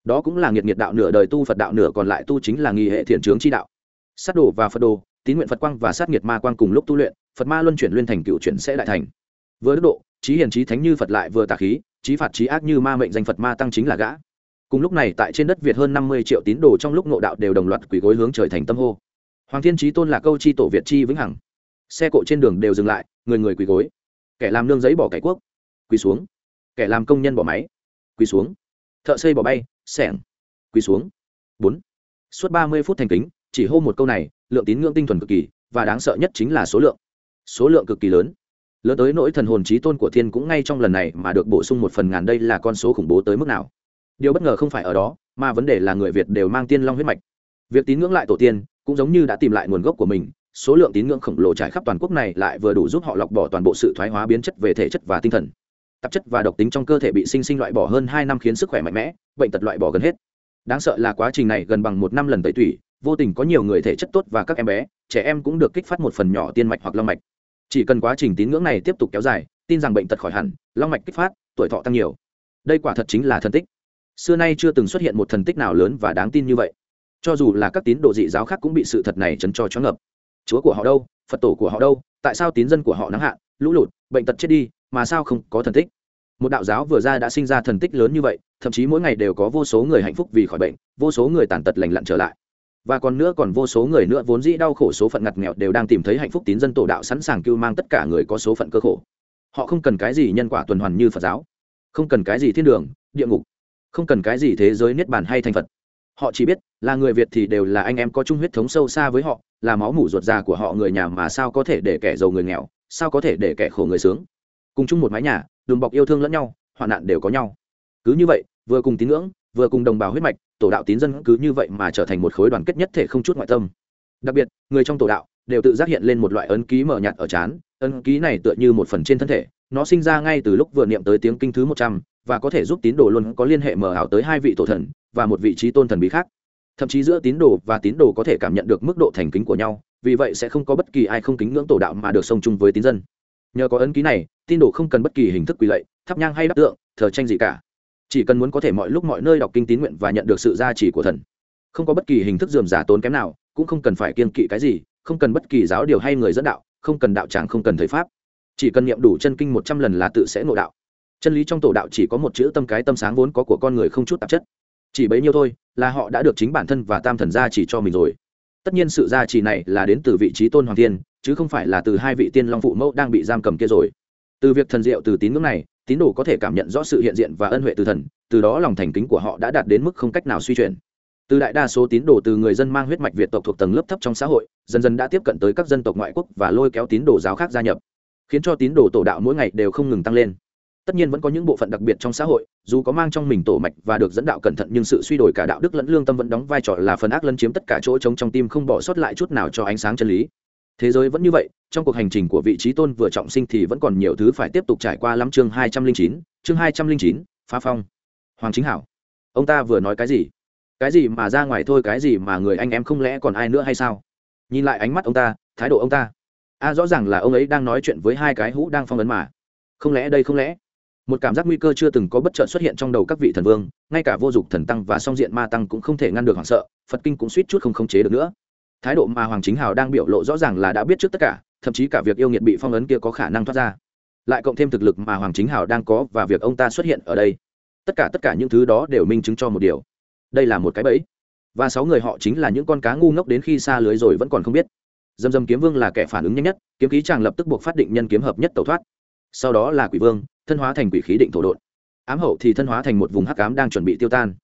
Đó cũng là nghiệt nghiệt đạo nửa đời tu phật đạo nửa còn lại tu chính là nghi hệ thiện trướng chi đạo. Sát đồ và phật đồ, tín nguyện phật quang và sát nghiệt ma quang cùng lúc tu luyện, phật ma luân chuyển liên thành cựu chuyển sẽ đại thành. Vừa đức độ, trí hiền trí thánh như phật lại vừa tà khí trí phạt trí ác như ma mệnh danh phật ma tăng chính là gã. Cùng lúc này, tại trên đất việt hơn năm mươi triệu tín đồ trong lúc ngộ đạo đều đồng loạt quỳ gối hướng trời thành tâm hô. Hoàng thiên trí tôn là câu chi tổ việt chi vĩnh hằng. Xe cộ trên đường đều dừng lại, người người quỳ gối. Kẻ làm nương giấy bỏ cải quốc, quỳ xuống. Kẻ làm công nhân bỏ máy, quỳ xuống. Thợ xây bỏ bay, sẻng, quỳ xuống. Bốn. Suốt ba mươi phút thành kính, chỉ hô một câu này, lượng tín ngưỡng tinh thuần cực kỳ, và đáng sợ nhất chính là số lượng. Số lượng cực kỳ lớn lớn tới nỗi thần hồn trí tôn của thiên cũng ngay trong lần này mà được bổ sung một phần ngàn đây là con số khủng bố tới mức nào. Điều bất ngờ không phải ở đó, mà vấn đề là người việt đều mang tiên long huyết mạch. Việc tín ngưỡng lại tổ tiên, cũng giống như đã tìm lại nguồn gốc của mình, số lượng tín ngưỡng khổng lồ trải khắp toàn quốc này lại vừa đủ giúp họ lọc bỏ toàn bộ sự thoái hóa biến chất về thể chất và tinh thần. Tạp chất và độc tính trong cơ thể bị sinh sinh loại bỏ hơn hai năm khiến sức khỏe mạnh mẽ, bệnh tật loại bỏ gần hết. Đáng sợ là quá trình này gần bằng một năm lần tẩy tủy, vô tình có nhiều người thể chất tốt và các em bé, trẻ em cũng được kích phát một phần nhỏ tiên mạch hoặc long mạch chỉ cần quá trình tín ngưỡng này tiếp tục kéo dài, tin rằng bệnh tật khỏi hẳn, long mạch kích phát, tuổi thọ tăng nhiều. Đây quả thật chính là thần tích. Xưa nay chưa từng xuất hiện một thần tích nào lớn và đáng tin như vậy. Cho dù là các tín đồ dị giáo khác cũng bị sự thật này chấn cho chóng ngập chúa của họ đâu, phật tổ của họ đâu, tại sao tín dân của họ nắng hạn, lũ lụt, bệnh tật chết đi, mà sao không có thần tích? Một đạo giáo vừa ra đã sinh ra thần tích lớn như vậy, thậm chí mỗi ngày đều có vô số người hạnh phúc vì khỏi bệnh, vô số người tàn tật lành lặn trở lại và còn nữa còn vô số người nữa vốn dĩ đau khổ số phận ngặt nghèo đều đang tìm thấy hạnh phúc tín dân tổ đạo sẵn sàng cứu mang tất cả người có số phận cơ khổ. Họ không cần cái gì nhân quả tuần hoàn như phật giáo. Không cần cái gì thiên đường, địa ngục. Không cần cái gì thế giới niết bàn hay thành phật. Họ chỉ biết là người việt thì đều là anh em có chung huyết thống sâu xa với họ, là máu mủ ruột già của họ người nhà mà sao có thể để kẻ giàu người nghèo, sao có thể để kẻ khổ người sướng. Cùng chung một mái nhà, đùm bọc yêu thương lẫn nhau, hoạn nạn đều có nhau. Cứ như vậy, vừa cùng tín ngưỡng vừa cùng đồng bào huyết mạch, tổ đạo tín dân cứ như vậy mà trở thành một khối đoàn kết nhất thể không chút ngoại tâm. Đặc biệt, người trong tổ đạo đều tự giác hiện lên một loại ấn ký mờ nhạt ở chán. ấn ký này tựa như một phần trên thân thể, nó sinh ra ngay từ lúc vừa niệm tới tiếng kinh thứ một trăm, và có thể giúp tín đồ luôn có liên hệ mờ ảo tới hai vị tổ thần, và một vị trí tôn thần bí khác. Thậm chí giữa tín đồ và tín đồ có thể cảm nhận được mức độ thành kính của nhau, vì vậy sẽ không có bất kỳ ai không kính ngưỡng tổ đạo mà được song chung với tín dân. Nhờ có ấn ký này, tín đồ không cần bất kỳ hình thức quỳ lạy, thắp nhang hay đắp tượng, thờ tranh gì cả chỉ cần muốn có thể mọi lúc mọi nơi đọc kinh tín nguyện và nhận được sự gia trì của thần. Không có bất kỳ hình thức dườm giả tốn kém nào, cũng không cần phải kiên kỵ cái gì, không cần bất kỳ giáo điều hay người dẫn đạo, không cần đạo tràng, không cần thời pháp. Chỉ cần niệm đủ chân kinh một trăm lần là tự sẽ ngộ đạo. Chân lý trong tổ đạo chỉ có một chữ tâm cái tâm sáng vốn có của con người không chút tạp chất. Chỉ bấy nhiêu thôi là họ đã được chính bản thân và tam thần gia chỉ cho mình rồi. Tất nhiên sự gia trì này là đến từ vị trí tôn hoàng thiên, chứ không phải là từ hai vị tiên long phụ mẫu đang bị giam cầm kia rồi. Từ việc thần diệu từ tín ngưỡng này tín đồ có thể cảm nhận rõ sự hiện diện và ân huệ từ thần, từ đó lòng thành kính của họ đã đạt đến mức không cách nào suy chuyển. Từ đại đa số tín đồ từ người dân mang huyết mạch việt tộc thuộc tầng lớp thấp trong xã hội, dần dần đã tiếp cận tới các dân tộc ngoại quốc và lôi kéo tín đồ giáo khác gia nhập, khiến cho tín đồ tổ đạo mỗi ngày đều không ngừng tăng lên. Tất nhiên vẫn có những bộ phận đặc biệt trong xã hội, dù có mang trong mình tổ mạch và được dẫn đạo cẩn thận nhưng sự suy đổi cả đạo đức lẫn lương tâm vẫn đóng vai trò là phần ác lân chiếm tất cả chỗ trống trong tim không bỏ sót lại chút nào cho ánh sáng chân lý thế giới vẫn như vậy, trong cuộc hành trình của vị trí tôn vừa trọng sinh thì vẫn còn nhiều thứ phải tiếp tục trải qua lắm chương hai trăm linh chín, chương hai trăm linh chín, phá phong. Hoàng chính hảo, ông ta vừa nói cái gì? Cái gì mà ra ngoài thôi, cái gì mà người anh em không lẽ còn ai nữa hay sao? Nhìn lại ánh mắt ông ta, thái độ ông ta. A, rõ ràng là ông ấy đang nói chuyện với hai cái hũ đang phong ấn mà. Không lẽ đây không lẽ? Một cảm giác nguy cơ chưa từng có bất chợt xuất hiện trong đầu các vị thần vương, ngay cả vô dụng thần tăng và song diện ma tăng cũng không thể ngăn được hoảng sợ, phật kinh cũng suýt chút không khống chế được nữa thái độ mà hoàng chính hào đang biểu lộ rõ ràng là đã biết trước tất cả, thậm chí cả việc yêu nghiệt bị phong ấn kia có khả năng thoát ra. Lại cộng thêm thực lực mà hoàng chính hào đang có và việc ông ta xuất hiện ở đây. Tất cả tất cả những thứ đó đều minh chứng cho một điều. Đây là một cái bẫy. Và sáu người họ chính là những con cá ngu ngốc đến khi xa lưới rồi vẫn còn không biết. Dầm dầm kiếm vương là kẻ phản ứng nhanh nhất, kiếm khí chàng lập tức buộc phát định nhân kiếm hợp nhất tẩu thoát. Sau đó là quỷ vương, thân hóa thành quỷ khí định thổ đột ám hậu thì thân hóa thành một vùng hắc ám đang chuẩn bị tiêu tan.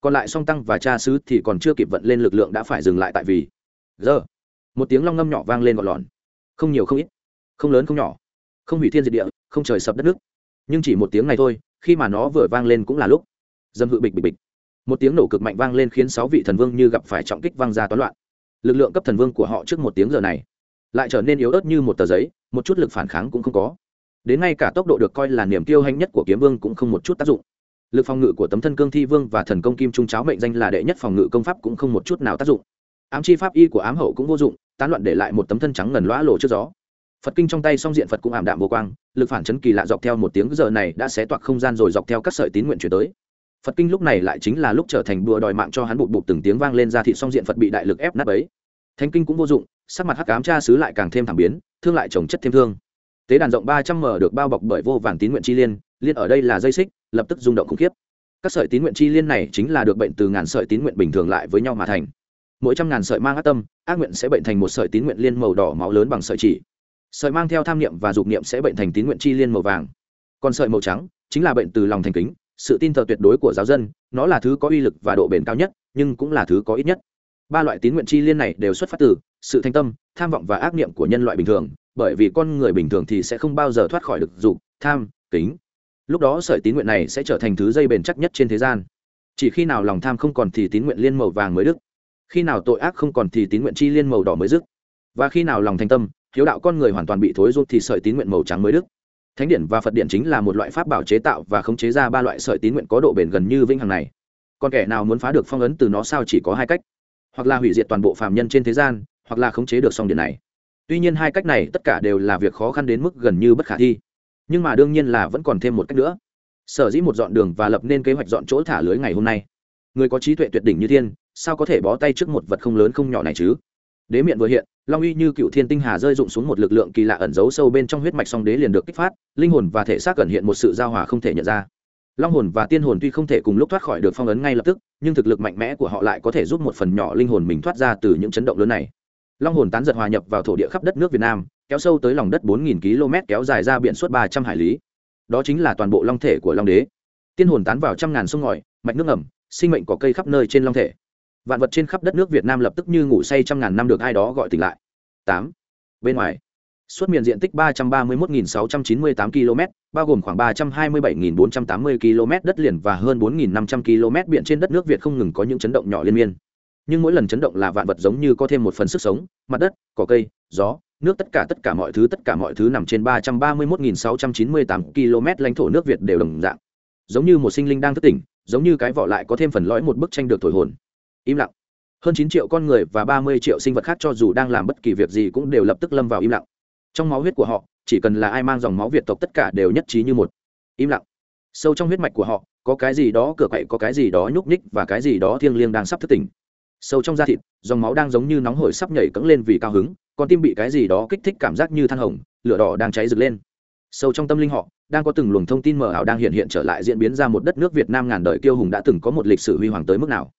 Còn lại song tăng và cha sứ thì còn chưa kịp vận lên lực lượng đã phải dừng lại tại vì giờ, một tiếng long ngâm nhỏ vang lên gọn lòn. Không nhiều không ít, không lớn không nhỏ. Không hủy thiên diệt địa, không trời sập đất nước. Nhưng chỉ một tiếng này thôi, khi mà nó vừa vang lên cũng là lúc. Dâm hự bịch bịch bịch. Một tiếng nổ cực mạnh vang lên khiến sáu vị thần vương như gặp phải trọng kích vang ra toán loạn. Lực lượng cấp thần vương của họ trước một tiếng giờ này lại trở nên yếu ớt như một tờ giấy, một chút lực phản kháng cũng không có. Đến ngay cả tốc độ được coi là niềm tiêu hanh nhất của kiếm vương cũng không một chút tác dụng. Lực phòng ngự của tấm thân cương thi vương và thần công kim trung cháo mệnh danh là đệ nhất phòng ngự công pháp cũng không một chút nào tác dụng ám chi pháp y của ám hậu cũng vô dụng, tán loạn để lại một tấm thân trắng ngần lõa lộ trước gió. Phật kinh trong tay song diện phật cũng ảm đạm vô quang, lực phản chấn kỳ lạ dọc theo một tiếng giờ này đã xé toạc không gian rồi dọc theo các sợi tín nguyện chuyển tới. Phật kinh lúc này lại chính là lúc trở thành bùa đòi mạng cho hắn bụt bụt từng tiếng vang lên ra thị song diện phật bị đại lực ép nát ấy thánh kinh cũng vô dụng, sắc mặt hắc cám cha xứ lại càng thêm thảm biến, thương lại trồng chất thêm thương. Tế đàn rộng ba trăm m được bao bọc bởi vô vàng tín nguyện chi liên liên ở đây là dây xích, lập tức rung động khủng khiếp. Các sợi tín nguyện chi liên này chính là được bệnh từ ngàn sợi tín nguyện bình thường lại với nhau mà thành mỗi trăm ngàn sợi mang ác tâm, ác nguyện sẽ bệnh thành một sợi tín nguyện liên màu đỏ máu lớn bằng sợi chỉ. Sợi mang theo tham niệm và dục niệm sẽ bệnh thành tín nguyện chi liên màu vàng. Còn sợi màu trắng chính là bệnh từ lòng thành kính, sự tin thờ tuyệt đối của giáo dân, nó là thứ có uy lực và độ bền cao nhất, nhưng cũng là thứ có ít nhất. Ba loại tín nguyện chi liên này đều xuất phát từ sự thanh tâm, tham vọng và ác niệm của nhân loại bình thường, bởi vì con người bình thường thì sẽ không bao giờ thoát khỏi được dục, tham, kính. Lúc đó sợi tín nguyện này sẽ trở thành thứ dây bền chắc nhất trên thế gian. Chỉ khi nào lòng tham không còn thì tín nguyện liên màu vàng mới đức khi nào tội ác không còn thì tín nguyện chi liên màu đỏ mới dứt. Và khi nào lòng thanh tâm, hiếu đạo con người hoàn toàn bị thối rút thì sợi tín nguyện màu trắng mới đức thánh điện và phật điện chính là một loại pháp bảo chế tạo và khống chế ra ba loại sợi tín nguyện có độ bền gần như vĩnh hằng này. Còn kẻ nào muốn phá được phong ấn từ nó sao chỉ có hai cách. Hoặc là hủy diệt toàn bộ phàm nhân trên thế gian, hoặc là khống chế được song điện này. Tuy nhiên hai cách này tất cả đều là việc khó khăn đến mức gần như bất khả thi. Nhưng mà đương nhiên là vẫn còn thêm một cách nữa. Sở dĩ một dọn đường và lập nên kế hoạch dọn chỗ thả lưới ngày hôm nay người có trí tuệ tuyệt đỉnh như thiên, sao có thể bó tay trước một vật không lớn không nhỏ này chứ? Đế miệng vừa hiện, long uy như cựu thiên tinh hà rơi rụng xuống một lực lượng kỳ lạ ẩn giấu sâu bên trong huyết mạch song đế liền được kích phát, linh hồn và thể xác cẩn hiện một sự giao hòa không thể nhận ra. Long hồn và tiên hồn tuy không thể cùng lúc thoát khỏi được phong ấn ngay lập tức, nhưng thực lực mạnh mẽ của họ lại có thể giúp một phần nhỏ linh hồn mình thoát ra từ những chấn động lớn này. Long hồn tán giật hòa nhập vào thổ địa khắp đất nước việt nam, kéo sâu tới lòng đất 4.000 km kéo dài ra biển suốt 300 hải lý. Đó chính là toàn bộ long thể của long đế. Tiên hồn tán vào trăm ngàn sông ngòi, mạch nước ngầm sinh mệnh có cây khắp nơi trên long thể. Vạn vật trên khắp đất nước việt nam lập tức như ngủ say trăm ngàn năm được ai đó gọi tỉnh lại. Tám. Bên ngoài. Suốt miền diện tích 331.698 km bao gồm khoảng 327.480 km đất liền và hơn 4.500 km biển trên đất nước việt không ngừng có những chấn động nhỏ liên miên. Nhưng mỗi lần chấn động là vạn vật giống như có thêm một phần sức sống, mặt đất, cỏ cây, gió, nước tất cả tất cả mọi thứ tất cả mọi thứ nằm trên 331.698 km lãnh thổ nước việt đều đồng dạng. Giống như một sinh linh đang thức tỉnh giống như cái vỏ lại có thêm phần lõi một bức tranh được thổi hồn. Im lặng. Hơn chín triệu con người và ba mươi triệu sinh vật khác cho dù đang làm bất kỳ việc gì cũng đều lập tức lâm vào im lặng. Trong máu huyết của họ, chỉ cần là ai mang dòng máu việt tộc tất cả đều nhất trí như một. Im lặng. Sâu trong huyết mạch của họ, có cái gì đó cửa quậy, có cái gì đó nhúc nhích và cái gì đó thiêng liêng đang sắp thức tỉnh. Sâu trong da thịt, dòng máu đang giống như nóng hổi sắp nhảy cẫng lên vì cao hứng, con tim bị cái gì đó kích thích cảm giác như than hồng, lửa đỏ đang cháy rực lên sâu trong tâm linh họ, đang có từng luồng thông tin mờ ảo đang hiện hiện trở lại diễn biến ra một đất nước việt nam ngàn đời kiêu hùng đã từng có một lịch sử huy hoàng tới mức nào.